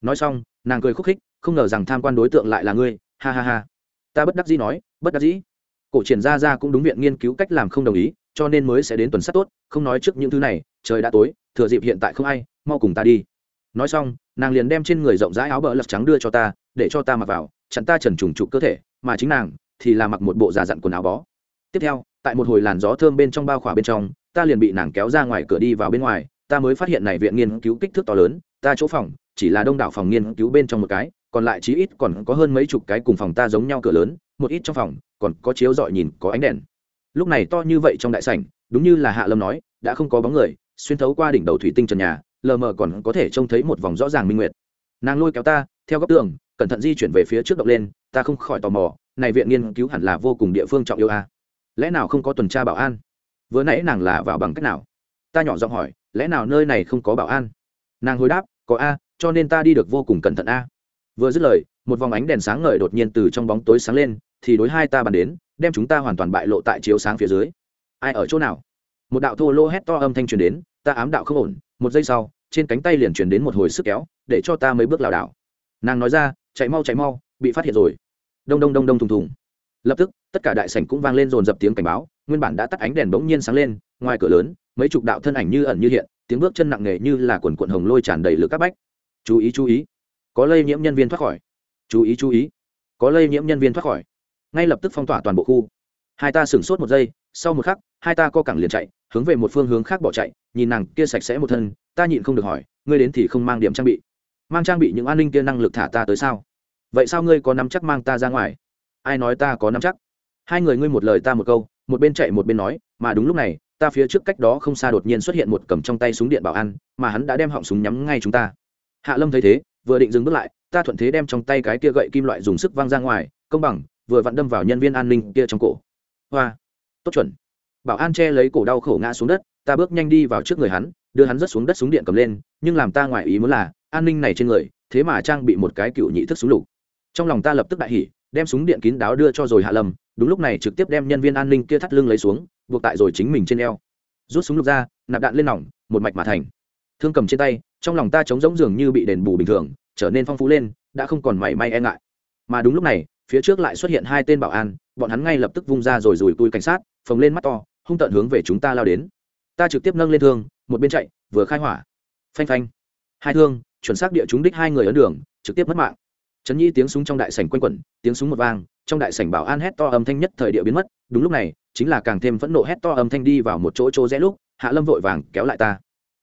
Nói xong, nàng cười khúc khích, không ngờ rằng tham quan đối tượng lại là ngươi, ha ha ha ta bất đắc dĩ nói, bất đắc dĩ. Cổ triển ra ra cũng đúng viện nghiên cứu cách làm không đồng ý, cho nên mới sẽ đến tuần sát tốt, không nói trước những thứ này, trời đã tối, thừa dịp hiện tại không ai, mau cùng ta đi. Nói xong, nàng liền đem trên người rộng rãi áo bờ lật trắng đưa cho ta, để cho ta mặc vào, chặn ta trần trùng trục cơ thể, mà chính nàng thì là mặc một bộ già dặn quần áo bó. Tiếp theo, tại một hồi làn gió thơm bên trong bao khỏa bên trong, ta liền bị nàng kéo ra ngoài cửa đi vào bên ngoài, ta mới phát hiện này viện nghiên cứu kích thước to lớn, ta chỗ phòng chỉ là đông đảo phòng nghiên cứu bên trong một cái còn lại chí ít còn có hơn mấy chục cái cùng phòng ta giống nhau cửa lớn, một ít trong phòng, còn có chiếu dọi nhìn có ánh đèn. Lúc này to như vậy trong đại sảnh, đúng như là hạ lâm nói, đã không có bóng người, xuyên thấu qua đỉnh đầu thủy tinh trần nhà, lờ mờ còn có thể trông thấy một vòng rõ ràng minh nguyệt. Nàng lôi kéo ta, theo góc tường, cẩn thận di chuyển về phía trước động lên, ta không khỏi tò mò, này viện nghiên cứu hẳn là vô cùng địa phương trọng yêu a à? lẽ nào không có tuần tra bảo an? Vừa nãy nàng là vào bằng cách nào? Ta nhỏ giọng hỏi, lẽ nào nơi này không có bảo an? Nàng hồi đáp, có a, cho nên ta đi được vô cùng cẩn thận a vừa dứt lời, một vòng ánh đèn sáng ngời đột nhiên từ trong bóng tối sáng lên, thì đối hai ta bàn đến, đem chúng ta hoàn toàn bại lộ tại chiếu sáng phía dưới. Ai ở chỗ nào? Một đạo thô lô hét to âm thanh truyền đến, ta ám đạo không ổn, một giây sau, trên cánh tay liền truyền đến một hồi sức kéo, để cho ta mấy bước lảo đảo. Nàng nói ra, chạy mau chạy mau, bị phát hiện rồi. Đông đông đông đông thùng thùng. Lập tức, tất cả đại sảnh cũng vang lên dồn dập tiếng cảnh báo, nguyên bản đã tắt ánh đèn bỗng nhiên sáng lên, ngoài cửa lớn, mấy chục đạo thân ảnh như ẩn như hiện, tiếng bước chân nặng nề như là quần quận hồng lôi tràn đầy lửa các bách. Chú ý chú ý có lây nhiễm nhân viên thoát khỏi. Chú ý chú ý. Có lây nhiễm nhân viên thoát khỏi. Ngay lập tức phong tỏa toàn bộ khu. Hai ta sửng sốt một giây, sau một khắc, hai ta co cẳng liền chạy, hướng về một phương hướng khác bỏ chạy, nhìn nàng kia sạch sẽ một thân, ta nhịn không được hỏi, ngươi đến thì không mang điểm trang bị. Mang trang bị những an ninh kia năng lực thả ta tới sao? Vậy sao ngươi có nắm chắc mang ta ra ngoài? Ai nói ta có nắm chắc? Hai người ngươi một lời ta một câu, một bên chạy một bên nói, mà đúng lúc này, ta phía trước cách đó không xa đột nhiên xuất hiện một cầm trong tay súng điện bảo an, mà hắn đã đem họng súng nhắm ngay chúng ta. Hạ lâm thấy thế vừa định dừng bước lại, ta thuận thế đem trong tay cái kia gậy kim loại dùng sức văng ra ngoài, công bằng, vừa vặn đâm vào nhân viên an ninh kia trong cổ. Hoa, tốt chuẩn. Bảo an che lấy cổ đau khổ ngã xuống đất, ta bước nhanh đi vào trước người hắn, đưa hắn rớt xuống đất súng điện cầm lên, nhưng làm ta ngoài ý muốn là, an ninh này trên người, thế mà trang bị một cái cựu nhị thức súng lục. Trong lòng ta lập tức đại hỉ, đem súng điện kín đáo đưa cho rồi hạ lâm đúng lúc này trực tiếp đem nhân viên an ninh kia thắt lưng lấy xuống, buộc tại rồi chính mình trên eo. Rút súng lục ra, nạp đạn lên nòng, một mạch mà thành thương cầm trên tay, trong lòng ta trống rỗng dường như bị đền bù bình thường, trở nên phong phú lên, đã không còn mảy may e ngại. Mà đúng lúc này, phía trước lại xuất hiện hai tên bảo an, bọn hắn ngay lập tức vung ra rồi rùi tui cảnh sát, phồng lên mắt to, hung tợn hướng về chúng ta lao đến. Ta trực tiếp nâng lên thương, một bên chạy, vừa khai hỏa. Phanh phanh. Hai thương, chuẩn xác địa chúng đích hai người ấn đường, trực tiếp mất mạng. Trấn nhi tiếng súng trong đại sảnh quanh quẩn, tiếng súng một vang, trong đại sảnh bảo an hét to âm thanh nhất thời địa biến mất, đúng lúc này, chính là càng thêm phẫn nộ hét to âm thanh đi vào một chỗ chỗ rẽ lúc, hạ lâm vội vàng kéo lại ta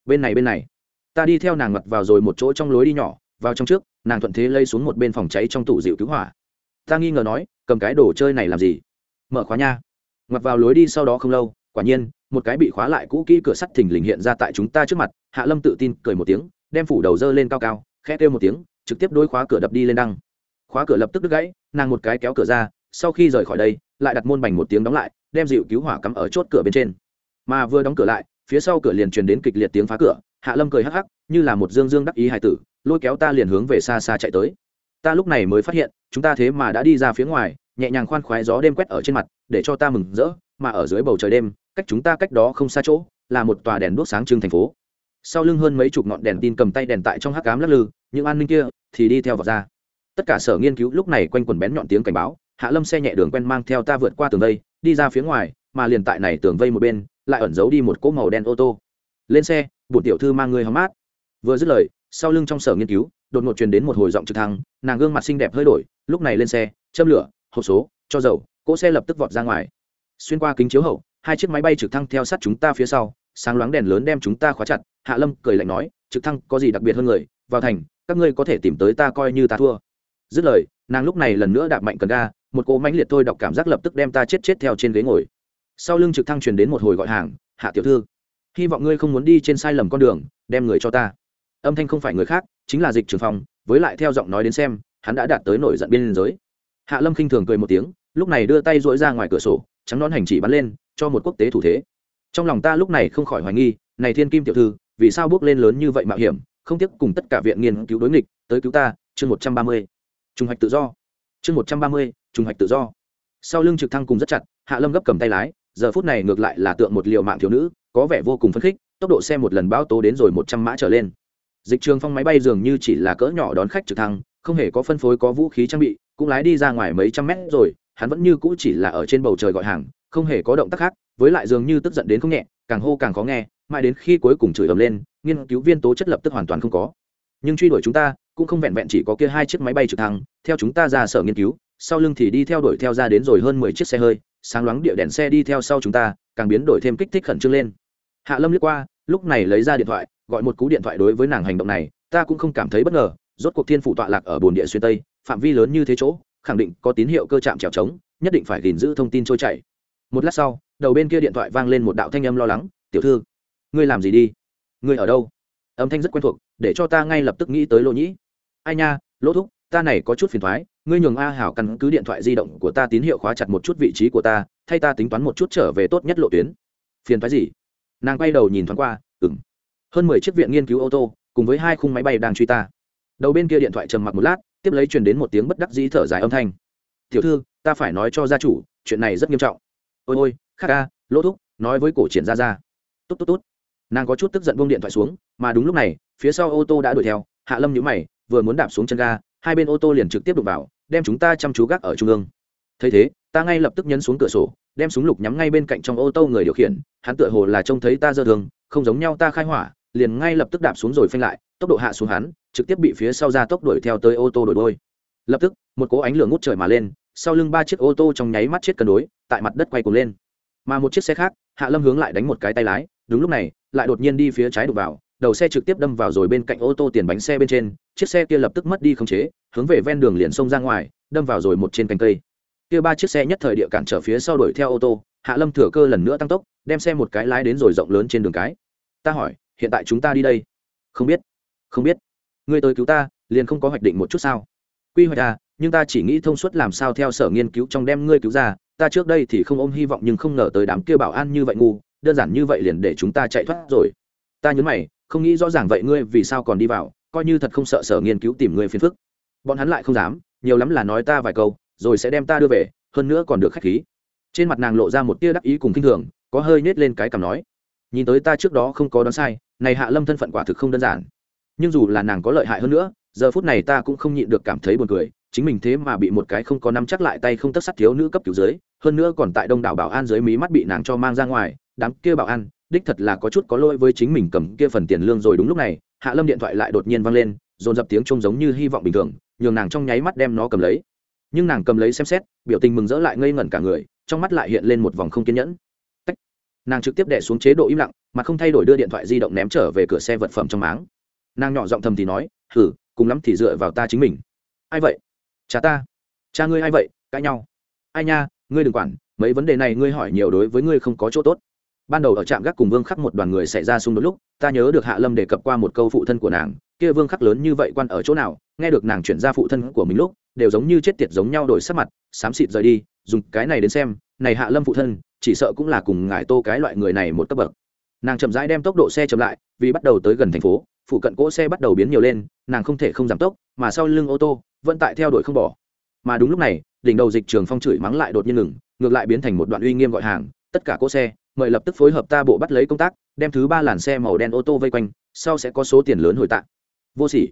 bên này bên này. Ta đi theo nàng mặt vào rồi một chỗ trong lối đi nhỏ, vào trong trước, nàng thuận thế lây xuống một bên phòng cháy trong tủ dịu cứu hỏa. Ta nghi ngờ nói, cầm cái đồ chơi này làm gì? Mở khóa nha. Ngoặt vào lối đi sau đó không lâu, quả nhiên, một cái bị khóa lại cũ kỹ cửa sắt thình lình hiện ra tại chúng ta trước mặt, hạ lâm tự tin cười một tiếng, đem phủ đầu dơ lên cao cao, khẽ kêu một tiếng, trực tiếp đôi khóa cửa đập đi lên đăng. Khóa cửa lập tức đứt gãy, nàng một cái kéo cửa ra, sau khi rời khỏi đây, lại đặt môn bành một tiếng đóng lại, đem dịu cứu hỏa cắm ở chốt cửa bên trên. Mà vừa đóng cửa lại phía sau cửa liền truyền đến kịch liệt tiếng phá cửa, hạ lâm cười hắc hắc, như là một dương dương đắc ý hài tử, lôi kéo ta liền hướng về xa xa chạy tới. Ta lúc này mới phát hiện, chúng ta thế mà đã đi ra phía ngoài, nhẹ nhàng khoan khoái gió đêm quét ở trên mặt, để cho ta mừng rỡ, mà ở dưới bầu trời đêm, cách chúng ta cách đó không xa chỗ, là một tòa đèn đuốc sáng trưng thành phố. Sau lưng hơn mấy chục ngọn đèn tin cầm tay đèn tại trong hắc cám lắc lư, những an ninh kia thì đi theo vào ra. Tất cả sở nghiên cứu lúc này quanh quần bén nhọn tiếng cảnh báo, hạ lâm xe nhẹ đường quen mang theo ta vượt qua tường vây, đi ra phía ngoài, mà liền tại này tường vây một bên lại ẩn giấu đi một cỗ màu đen ô tô. Lên xe, bổn tiểu thư mang người hóng mát. Vừa dứt lời, sau lưng trong sở nghiên cứu, đột ngột truyền đến một hồi giọng trực thăng, nàng gương mặt xinh đẹp hơi đổi, lúc này lên xe, châm lửa, hộp số, cho dầu, cỗ xe lập tức vọt ra ngoài. Xuyên qua kính chiếu hậu, hai chiếc máy bay trực thăng theo sát chúng ta phía sau, sáng loáng đèn lớn đem chúng ta khóa chặt, hạ lâm cười lạnh nói, trực thăng có gì đặc biệt hơn người? Vào thành, các ngươi có thể tìm tới ta coi như ta thua. Dứt lời, nàng lúc này lần nữa đạp mạnh cần ga, một cỗ mãnh liệt thôi đọc cảm giác lập tức đem ta chết chết theo trên ghế ngồi sau lưng trực thăng truyền đến một hồi gọi hàng, hạ tiểu thư, hy vọng ngươi không muốn đi trên sai lầm con đường, đem người cho ta. Âm thanh không phải người khác, chính là dịch trường phòng, với lại theo giọng nói đến xem, hắn đã đạt tới nổi giận biên giới. Hạ lâm khinh thường cười một tiếng, lúc này đưa tay dỗi ra ngoài cửa sổ, trắng nón hành chỉ bắn lên, cho một quốc tế thủ thế. Trong lòng ta lúc này không khỏi hoài nghi, này thiên kim tiểu thư, vì sao bước lên lớn như vậy mạo hiểm, không tiếc cùng tất cả viện nghiên cứu đối nghịch, tới cứu ta, chương một trăm ba mươi. Trùng hoạch tự do. Chương một trăm ba mươi trùng hoạch tự do. Sau lưng trực thăng cùng rất chặt, hạ lâm gấp cầm tay lái giờ phút này ngược lại là tượng một liều mạng thiếu nữ, có vẻ vô cùng phấn khích, tốc độ xe một lần bao tố đến rồi một trăm mã trở lên. Dịch trường phong máy bay dường như chỉ là cỡ nhỏ đón khách trực thăng, không hề có phân phối có vũ khí trang bị, cũng lái đi ra ngoài mấy trăm mét rồi, hắn vẫn như cũ chỉ là ở trên bầu trời gọi hàng, không hề có động tác khác, với lại dường như tức giận đến không nhẹ, càng hô càng khó nghe, mãi đến khi cuối cùng chửi ầm lên, nghiên cứu viên tố chất lập tức hoàn toàn không có. Nhưng truy đuổi chúng ta, cũng không vẹn vẹn chỉ có kia hai chiếc máy bay trực thăng, theo chúng ta ra sở nghiên cứu, sau lưng thì đi theo đuổi theo ra đến rồi hơn mười chiếc xe hơi sáng loáng địa đèn xe đi theo sau chúng ta, càng biến đổi thêm kích thích khẩn trương lên. Hạ lâm liếc qua, lúc này lấy ra điện thoại, gọi một cú điện thoại đối với nàng hành động này, ta cũng không cảm thấy bất ngờ, rốt cuộc thiên phủ tọa lạc ở bồn địa xuyên tây, phạm vi lớn như thế chỗ, khẳng định có tín hiệu cơ chạm trèo trống, nhất định phải gìn giữ thông tin trôi chảy. Một lát sau, đầu bên kia điện thoại vang lên một đạo thanh âm lo lắng, tiểu thư, ngươi làm gì đi? Ngươi ở đâu? Âm thanh rất quen thuộc, để cho ta ngay lập tức nghĩ tới lỗ nhĩ. Ai nha, lỗ thúc ta này có chút phiền thoái, ngươi nhường a hảo căn cứ điện thoại di động của ta tín hiệu khóa chặt một chút vị trí của ta, thay ta tính toán một chút trở về tốt nhất lộ tuyến. Phiền thoái gì? Nàng quay đầu nhìn thoáng qua ừng hơn mười chiếc viện nghiên cứu ô tô, cùng với hai khung máy bay đang truy ta. Đầu bên kia điện thoại trầm mặc một lát, tiếp lấy truyền đến một tiếng bất đắc dĩ thở dài âm thanh. Tiểu thư, ta phải nói cho gia chủ, chuyện này rất nghiêm trọng. Ôi ôi khắc ca lỗ thúc, nói với cổ triển ra ra tốt tốt tốt. Nàng có chút tức giận buông điện thoại xuống, mà đúng lúc này, phía sau ô tô đã đuổi theo, hạ lâm nhữ mày, vừa muốn đạp xuống chân ga hai bên ô tô liền trực tiếp đụng vào, đem chúng ta chăm chú gác ở trung ương. Thấy thế, ta ngay lập tức nhấn xuống cửa sổ, đem súng lục nhắm ngay bên cạnh trong ô tô người điều khiển, hắn tựa hồ là trông thấy ta dơ thương, không giống nhau ta khai hỏa, liền ngay lập tức đạp xuống rồi phanh lại, tốc độ hạ xuống hắn, trực tiếp bị phía sau ra tốc đuổi theo tới ô tô đổi đôi lập tức, một cỗ ánh lửa ngút trời mà lên, sau lưng ba chiếc ô tô trong nháy mắt chết cân đối, tại mặt đất quay cuồng lên. Mà một chiếc xe khác, hạ lâm hướng lại đánh một cái tay lái, đúng lúc này, lại đột nhiên đi phía trái đục vào đầu xe trực tiếp đâm vào rồi bên cạnh ô tô tiền bánh xe bên trên, chiếc xe kia lập tức mất đi khống chế, hướng về ven đường liền xông ra ngoài, đâm vào rồi một trên cành cây. Kia ba chiếc xe nhất thời địa cản trở phía sau đuổi theo ô tô, hạ lâm thừa cơ lần nữa tăng tốc, đem xe một cái lái đến rồi rộng lớn trên đường cái. Ta hỏi, hiện tại chúng ta đi đây? Không biết. Không biết. Ngươi tới cứu ta, liền không có hoạch định một chút sao? Quy hoạch à nhưng ta chỉ nghĩ thông suốt làm sao theo sở nghiên cứu trong đem ngươi cứu ra, ta trước đây thì không ôm hy vọng nhưng không ngờ tới đám kia bảo an như vậy ngu, đơn giản như vậy liền để chúng ta chạy thoát rồi. Ta nhớ mày không nghĩ rõ ràng vậy ngươi vì sao còn đi vào, coi như thật không sợ sở nghiên cứu tìm ngươi phiền phức. Bọn hắn lại không dám, nhiều lắm là nói ta vài câu, rồi sẽ đem ta đưa về, hơn nữa còn được khách khí. Trên mặt nàng lộ ra một tia đắc ý cùng kinh thường, có hơi nết lên cái cằm nói, nhìn tới ta trước đó không có đoán sai, này hạ lâm thân phận quả thực không đơn giản. Nhưng dù là nàng có lợi hại hơn nữa, giờ phút này ta cũng không nhịn được cảm thấy buồn cười, chính mình thế mà bị một cái không có nắm chắc lại tay không tất sắt thiếu nữ cấp cứu dưới, hơn nữa còn tại đông đảo bảo an dưới mí mắt bị nàng cho mang ra ngoài, đám kia bảo an đích thật là có chút có lỗi với chính mình cầm kia phần tiền lương rồi đúng lúc này, hạ lâm điện thoại lại đột nhiên vang lên, dồn dập tiếng trông giống như hy vọng bình thường, nhường nàng trong nháy mắt đem nó cầm lấy. Nhưng nàng cầm lấy xem xét, biểu tình mừng rỡ lại ngây ngẩn cả người, trong mắt lại hiện lên một vòng không kiên nhẫn. Tách. nàng trực tiếp đẻ xuống chế độ im lặng, mà không thay đổi đưa điện thoại di động ném trở về cửa xe vật phẩm trong máng. Nàng nhỏ giọng thầm thì nói, hử, cùng lắm thì dựa vào ta chính mình. Ai vậy? Cha ta. Cha ngươi ai vậy? Cãi nhau. Ai nha, ngươi đừng quản, mấy vấn đề này ngươi hỏi nhiều đối với ngươi không có chỗ tốt ban đầu ở trạm gác cùng vương khắc một đoàn người xảy ra xung đột lúc, ta nhớ được hạ lâm đề cập qua một câu phụ thân của nàng, kia vương khắc lớn như vậy quan ở chỗ nào, nghe được nàng chuyển ra phụ thân của mình lúc, đều giống như chết tiệt giống nhau đổi sắc mặt, xám xịt rời đi, dùng cái này đến xem, này hạ lâm phụ thân, chỉ sợ cũng là cùng ngải tô cái loại người này một cấp bậc. Nàng chậm rãi đem tốc độ xe chậm lại, vì bắt đầu tới gần thành phố, phụ cận cỗ xe bắt đầu biến nhiều lên, nàng không thể không giảm tốc, mà sau lưng ô tô, vẫn tại theo đuổi không bỏ. Mà đúng lúc này, đỉnh đầu dịch trường phong chửi mắng lại đột nhiên ngừng, ngược lại biến thành một đoạn uy nghiêm gọi hàng, tất cả cỗ xe mời lập tức phối hợp ta bộ bắt lấy công tác, đem thứ ba làn xe màu đen ô tô vây quanh, sau sẽ có số tiền lớn hồi tạ. Vô sỉ.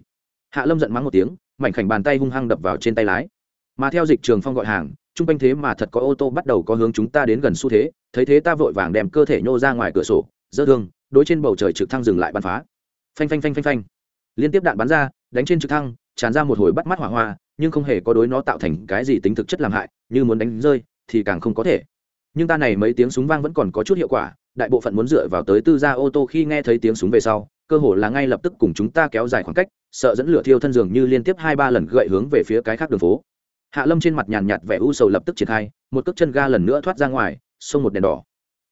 Hạ lâm giận mắng một tiếng, mảnh khảnh bàn tay hung hăng đập vào trên tay lái. Mà theo dịch trường phong gọi hàng chung quanh thế mà thật có ô tô bắt đầu có hướng chúng ta đến gần xu thế, thấy thế ta vội vàng đem cơ thể nhô ra ngoài cửa sổ dơ thương, đối trên bầu trời trực thăng dừng lại bắn phá. Phanh phanh phanh phanh phanh. Liên tiếp đạn bắn ra, đánh trên trực thăng, tràn ra một hồi bắt mắt hỏa hoa, nhưng không hề có đối nó tạo thành cái gì tính thực chất làm hại, như muốn đánh rơi thì càng không có thể nhưng ta này mấy tiếng súng vang vẫn còn có chút hiệu quả, đại bộ phận muốn dựa vào tới tư gia ô tô khi nghe thấy tiếng súng về sau, cơ hồ là ngay lập tức cùng chúng ta kéo dài khoảng cách, sợ dẫn lửa thiêu thân dường như liên tiếp hai ba lần gậy hướng về phía cái khác đường phố. Hạ lâm trên mặt nhàn nhạt vẻ u sầu lập tức triển khai, một cước chân ga lần nữa thoát ra ngoài, xông một đèn đỏ.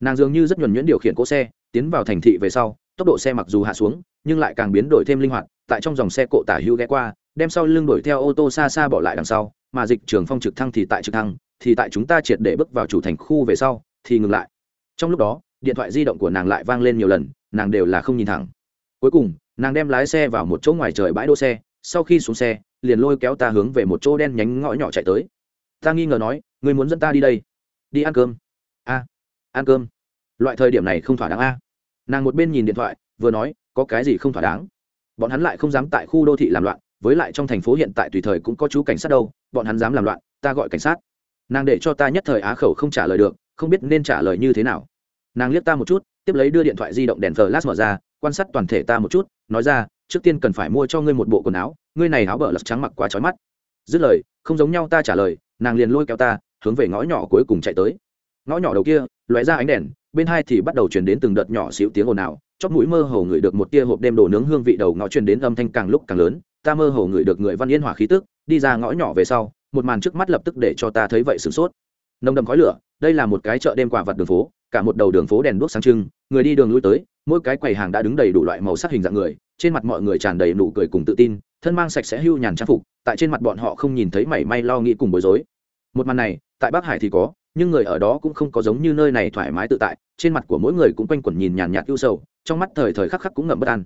Nàng dường như rất nhuần nhuyễn điều khiển cỗ xe, tiến vào thành thị về sau, tốc độ xe mặc dù hạ xuống, nhưng lại càng biến đổi thêm linh hoạt, tại trong dòng xe cộ tả hữu ghé qua, đem sau lưng đuổi theo ô tô xa xa bỏ lại đằng sau, mà dịch trường phong trực thăng thì tại trực thăng thì tại chúng ta triệt để bước vào chủ thành khu về sau, thì ngừng lại. Trong lúc đó, điện thoại di động của nàng lại vang lên nhiều lần, nàng đều là không nhìn thẳng. Cuối cùng, nàng đem lái xe vào một chỗ ngoài trời bãi đỗ xe, sau khi xuống xe, liền lôi kéo ta hướng về một chỗ đen nhánh ngõ nhỏ chạy tới. Ta nghi ngờ nói người muốn dẫn ta đi đây? Đi ăn cơm. A, ăn cơm. Loại thời điểm này không thỏa đáng a. Nàng một bên nhìn điện thoại, vừa nói, có cái gì không thỏa đáng? Bọn hắn lại không dám tại khu đô thị làm loạn, với lại trong thành phố hiện tại tùy thời cũng có chú cảnh sát đâu, bọn hắn dám làm loạn, ta gọi cảnh sát nàng để cho ta nhất thời á khẩu không trả lời được, không biết nên trả lời như thế nào. Nàng liếc ta một chút, tiếp lấy đưa điện thoại di động đèn flash mở ra, quan sát toàn thể ta một chút, nói ra, trước tiên cần phải mua cho ngươi một bộ quần áo, ngươi này áo bờ lật trắng mặc quá trói mắt. Dứt lời, không giống nhau ta trả lời, nàng liền lôi kéo ta, hướng về ngõ nhỏ cuối cùng chạy tới. Ngõ nhỏ đầu kia, lóe ra ánh đèn, bên hai thì bắt đầu chuyển đến từng đợt nhỏ xíu tiếng ồn ào, chóp mũi mơ hồ ngửi được một tia hộp đêm đồ nướng hương vị đầu ngõ truyền đến âm thanh càng lúc càng lớn, ta mơ hồ ngửi được người văn yên hỏa khí tức, đi ra ngõ nhỏ về sau một màn trước mắt lập tức để cho ta thấy vậy sửng sốt. Nồng đậm khói lửa, đây là một cái chợ đêm quả vật đường phố, cả một đầu đường phố đèn đuốc sáng trưng, người đi đường lui tới, mỗi cái quầy hàng đã đứng đầy đủ loại màu sắc hình dạng người, trên mặt mọi người tràn đầy nụ cười cùng tự tin, thân mang sạch sẽ hưu nhàn trang phục, tại trên mặt bọn họ không nhìn thấy mảy may lo nghĩ cùng bối rối. Một màn này, tại bắc hải thì có, nhưng người ở đó cũng không có giống như nơi này thoải mái tự tại, trên mặt của mỗi người cũng quanh quẩn nhìn nhàn nhạt ưu sầu, trong mắt thời thời khắc khắc cũng ngậm bất an.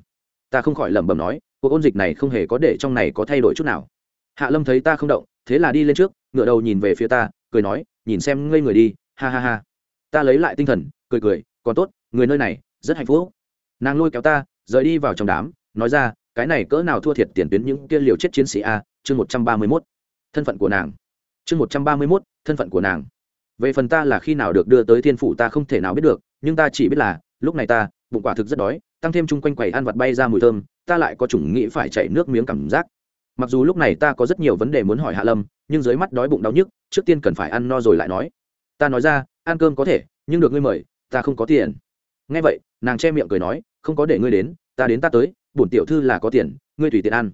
Ta không khỏi lẩm bẩm nói, cuộc ôn dịch này không hề có để trong này có thay đổi chút nào. Hạ lâm thấy ta không động thế là đi lên trước ngựa đầu nhìn về phía ta, cười nói, nhìn xem ngây người đi, ha ha ha. Ta lấy lại tinh thần, cười cười, còn tốt, người nơi này, rất hạnh phúc. Nàng lôi kéo ta, rời đi vào trong đám, nói ra, cái này cỡ nào thua thiệt tiền tuyến những kia liều chết chiến sĩ a, chương một trăm ba mươi mốt. Thân phận của nàng. Chương một trăm ba mươi mốt, thân phận của nàng. Về phần ta là khi nào được đưa tới thiên phủ ta không thể nào biết được, nhưng ta chỉ biết là, lúc này ta, bụng quả thực rất đói, tăng thêm chung quanh quầy ăn vặt bay ra mùi thơm, ta lại có chủng nghĩ phải chạy nước miếng cảm giác mặc dù lúc này ta có rất nhiều vấn đề muốn hỏi hạ lâm, nhưng dưới mắt đói bụng đau nhức, trước tiên cần phải ăn no rồi lại nói. Ta nói ra, ăn cơm có thể, nhưng được ngươi mời, ta không có tiền. Nghe vậy, nàng che miệng cười nói, không có để ngươi đến, ta đến ta tới, bổn tiểu thư là có tiền, ngươi tùy tiện ăn.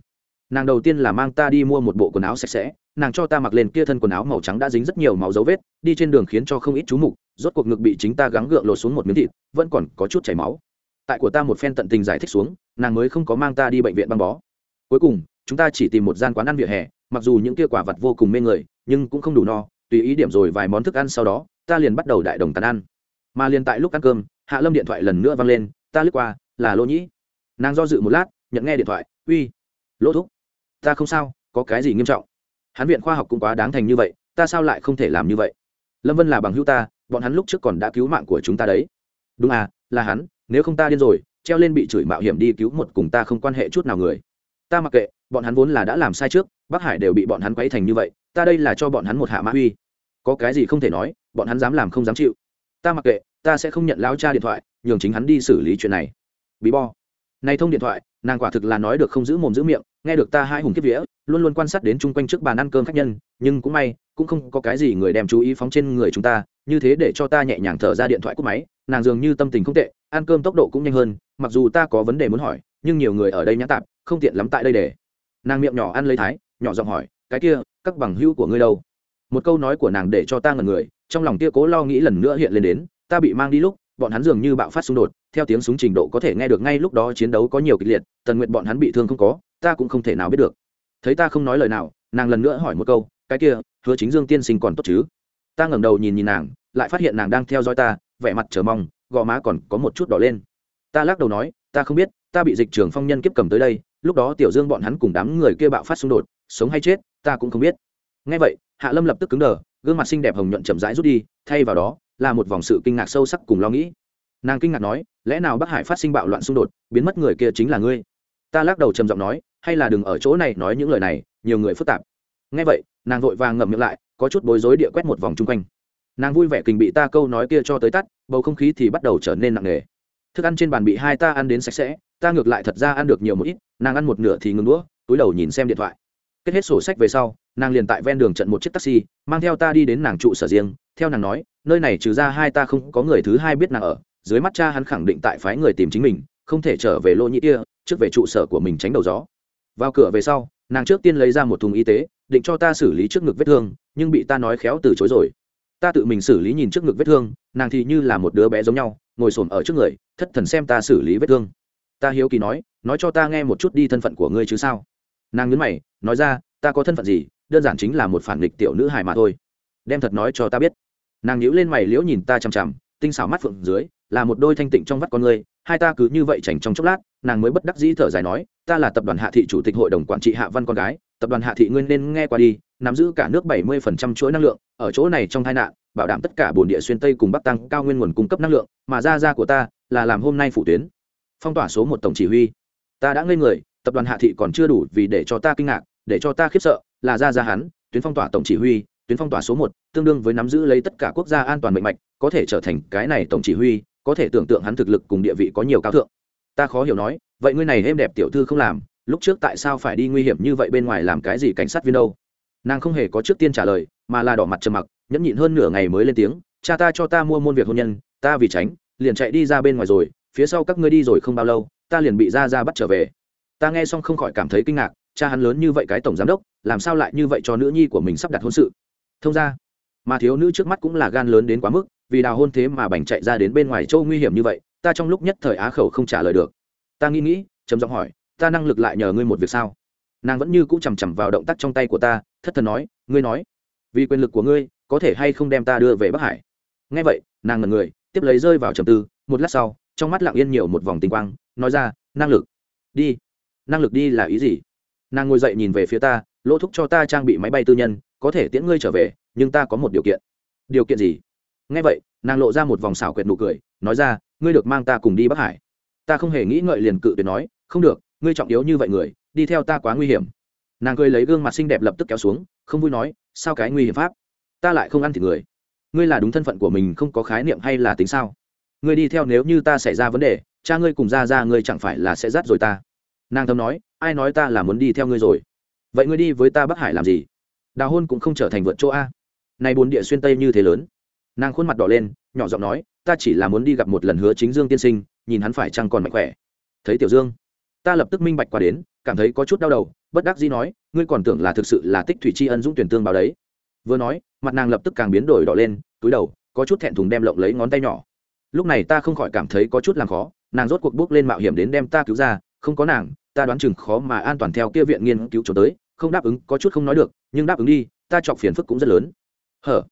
Nàng đầu tiên là mang ta đi mua một bộ quần áo sạch sẽ, nàng cho ta mặc lên kia thân quần áo màu trắng đã dính rất nhiều máu dấu vết, đi trên đường khiến cho không ít chú mục, rốt cuộc ngực bị chính ta gắng gượng lột xuống một miếng thịt, vẫn còn có chút chảy máu. Tại của ta một phen tận tình giải thích xuống, nàng mới không có mang ta đi bệnh viện băng bó. Cuối cùng chúng ta chỉ tìm một gian quán ăn vỉa hè, mặc dù những kia quả vật vô cùng mê người, nhưng cũng không đủ no, tùy ý điểm rồi vài món thức ăn sau đó, ta liền bắt đầu đại đồng tàn ăn. Mà liền tại lúc ăn cơm, hạ lâm điện thoại lần nữa vang lên, ta lướt qua, là lỗ nhĩ. Nàng do dự một lát, nhận nghe điện thoại, uy, lỗ thúc, ta không sao, có cái gì nghiêm trọng? Hắn viện khoa học cũng quá đáng thành như vậy, ta sao lại không thể làm như vậy? Lâm vân là bằng hữu ta, bọn hắn lúc trước còn đã cứu mạng của chúng ta đấy. Đúng à là hắn, nếu không ta điên rồi, treo lên bị chửi mạo hiểm đi cứu một cùng ta không quan hệ chút nào người. Ta mặc kệ bọn hắn vốn là đã làm sai trước, bắc hải đều bị bọn hắn quấy thành như vậy, ta đây là cho bọn hắn một hạ mã uy. Có cái gì không thể nói, bọn hắn dám làm không dám chịu. Ta mặc kệ, ta sẽ không nhận lao cha điện thoại, nhường chính hắn đi xử lý chuyện này. Bí bo. Này thông điện thoại, nàng quả thực là nói được không giữ mồm giữ miệng, nghe được ta hai hùng kiếp vía, luôn luôn quan sát đến chung quanh trước bàn ăn cơm khách nhân, nhưng cũng may, cũng không có cái gì người đem chú ý phóng trên người chúng ta, như thế để cho ta nhẹ nhàng thở ra điện thoại cúp máy, nàng dường như tâm tình không tệ, ăn cơm tốc độ cũng nhanh hơn, mặc dù ta có vấn đề muốn hỏi, nhưng nhiều người ở đây nhã tạp không tiện lắm tại đây để nàng miệng nhỏ ăn lấy thái, nhỏ giọng hỏi, cái kia, các bằng hữu của ngươi đâu? Một câu nói của nàng để cho ta ngần người, trong lòng kia cố lo nghĩ lần nữa hiện lên đến, ta bị mang đi lúc, bọn hắn dường như bạo phát xung đột, theo tiếng súng trình độ có thể nghe được ngay lúc đó chiến đấu có nhiều kịch liệt, tần nguyện bọn hắn bị thương không có, ta cũng không thể nào biết được. Thấy ta không nói lời nào, nàng lần nữa hỏi một câu, cái kia, hứa chính dương tiên sinh còn tốt chứ? Ta ngẩng đầu nhìn nhìn nàng, lại phát hiện nàng đang theo dõi ta, vẻ mặt chờ mong, gò má còn có một chút đỏ lên. Ta lắc đầu nói, ta không biết, ta bị dịch trưởng phong nhân kiếp cầm tới đây lúc đó tiểu dương bọn hắn cùng đám người kia bạo phát xung đột, sống hay chết, ta cũng không biết. Ngay vậy, hạ lâm lập tức cứng đờ, gương mặt xinh đẹp hồng nhuận chậm rãi rút đi, thay vào đó, là một vòng sự kinh ngạc sâu sắc cùng lo nghĩ. Nàng kinh ngạc nói, lẽ nào bắc hải phát sinh bạo loạn xung đột, biến mất người kia chính là ngươi? Ta lắc đầu trầm giọng nói, hay là đừng ở chỗ này nói những lời này, nhiều người phức tạp. Ngay vậy, nàng vội vàng ngậm miệng lại, có chút bối rối địa quét một vòng chung quanh. Nàng vui vẻ kình bị ta câu nói kia cho tới tắt, bầu không khí thì bắt đầu trở nên nặng nề thức ăn trên bàn bị hai ta ăn đến sạch sẽ, ta ngược lại thật ra ăn được nhiều một ít, nàng ăn một nửa thì ngừng đũa, túi đầu nhìn xem điện thoại. Kết hết sổ sách về sau, nàng liền tại ven đường trận một chiếc taxi, mang theo ta đi đến nàng trụ sở riêng, theo nàng nói, nơi này trừ ra hai ta không có người thứ hai biết nàng ở, dưới mắt cha hắn khẳng định tại phái người tìm chính mình, không thể trở về lô nhĩ kia, trước về trụ sở của mình tránh đầu gió. Vào cửa về sau, nàng trước tiên lấy ra một thùng y tế, định cho ta xử lý trước ngực vết thương, nhưng bị ta nói khéo từ chối rồi. Ta tự mình xử lý nhìn trước ngực vết thương, nàng thì như là một đứa bé giống nhau ngồi s ổ m ở trước người, thất thần xem ta xử lý vết thương. Ta hiếu kỳ nói nói cho ta nghe một chút đi thân phận của ngươi chứ sao? Nàng nhấn mày, nói ra, ta có thân phận gì, đơn giản chính là một phản nghịch tiểu nữ hài mà thôi. Đem thật nói cho ta biết. Nàng nhíu lên mày liễu nhìn ta chằm chằm, tinh xảo mắt phượng dưới, là một đôi thanh tịnh trong vắt con người hai ta cứ như vậy chảnh trong chốc lát, nàng mới bất đắc dĩ thở dài nói, ta là tập đoàn hạ thị chủ tịch hội đồng quản trị hạ văn con gái, tập đoàn hạ thị nguyên nên nghe qua đi, nắm giữ cả nước bảy mươi phần trăm chuỗi năng lượng, ở chỗ này trong tai nạn bảo đảm tất cả bồn địa xuyên tây cùng bắc tăng cao nguyên nguồn cung cấp năng lượng, mà ra ra của ta là làm hôm nay phủ tuyến. Phong tỏa số một tổng chỉ huy. Ta đã ngây người, tập đoàn hạ thị còn chưa đủ vì để cho ta kinh ngạc, để cho ta khiếp sợ, là ra ra hắn, tuyến phong tỏa tổng chỉ huy, tuyến phong tỏa số một, tương đương với nắm giữ lấy tất cả quốc gia an toàn mạnh mạch, có thể trở thành cái này tổng chỉ huy, có thể tưởng tượng hắn thực lực cùng địa vị có nhiều cao thượng. Ta khó hiểu nói, vậy ngươi này êm đẹp tiểu thư không làm, lúc trước tại sao phải đi nguy hiểm như vậy bên ngoài làm cái gì cảnh sát viên đâu? Nàng không hề có trước tiên trả lời, mà là đỏ mặt trầm mặc nhẫn nhịn hơn nửa ngày mới lên tiếng, cha ta cho ta mua môn việc hôn nhân, ta vì tránh, liền chạy đi ra bên ngoài rồi, phía sau các ngươi đi rồi không bao lâu, ta liền bị ra ra bắt trở về. Ta nghe xong không khỏi cảm thấy kinh ngạc, cha hắn lớn như vậy cái tổng giám đốc, làm sao lại như vậy cho nữ nhi của mình sắp đặt hôn sự? Thông ra, mà thiếu nữ trước mắt cũng là gan lớn đến quá mức, vì đào hôn thế mà bành chạy ra đến bên ngoài châu nguy hiểm như vậy, ta trong lúc nhất thời á khẩu không trả lời được. Ta nghĩ nghĩ, trầm giọng hỏi, ta năng lực lại nhờ ngươi một việc sao? Nàng vẫn như cũ chằm chằm vào động tác trong tay của ta, thất thần nói, ngươi nói, vì quyền lực của ngươi có thể hay không đem ta đưa về bắc hải? Ngay vậy, nàng ngần người, tiếp lấy rơi vào trầm tư, một lát sau, trong mắt lặng yên nhiều một vòng tinh quang, nói ra, năng lực, đi. Năng lực đi là ý gì? Nàng ngồi dậy nhìn về phía ta, lỗ thúc cho ta trang bị máy bay tư nhân, có thể tiễn ngươi trở về, nhưng ta có một điều kiện. Điều kiện gì? Ngay vậy, nàng lộ ra một vòng xảo quyệt nụ cười, nói ra, ngươi được mang ta cùng đi bắc hải. Ta không hề nghĩ ngợi liền cự tuyệt nói, không được, ngươi trọng yếu như vậy người, đi theo ta quá nguy hiểm. Nàng cười lấy gương mặt xinh đẹp lập tức kéo xuống, không vui nói, sao cái nguy hiểm pháp? Ta lại không ăn thịt người. Ngươi là đúng thân phận của mình không có khái niệm hay là tính sao? Ngươi đi theo nếu như ta xảy ra vấn đề, cha ngươi cùng ra ra ngươi chẳng phải là sẽ dắt rồi ta? Nàng thấm nói, ai nói ta là muốn đi theo ngươi rồi? Vậy ngươi đi với ta bắc hải làm gì? Đào hôn cũng không trở thành vượt chỗ a. Nay bốn địa xuyên tây như thế lớn. Nàng khuôn mặt đỏ lên, nhỏ giọng nói, ta chỉ là muốn đi gặp một lần hứa chính dương tiên sinh, nhìn hắn phải chăng còn mạnh khỏe. Thấy tiểu dương, ta lập tức minh bạch qua đến, cảm thấy có chút đau đầu, bất đắc dĩ nói, ngươi còn tưởng là thực sự là tích thủy tri ân dũng tuyển tương báo đấy vừa nói, mặt nàng lập tức càng biến đổi đỏ lên, túi đầu, có chút thẹn thùng đem lộng lấy ngón tay nhỏ. Lúc này ta không khỏi cảm thấy có chút làm khó, nàng rốt cuộc bước lên mạo hiểm đến đem ta cứu ra, không có nàng, ta đoán chừng khó mà an toàn theo kia viện nghiên cứu chỗ tới, không đáp ứng, có chút không nói được, nhưng đáp ứng đi, ta chọc phiền phức cũng rất lớn. Hở?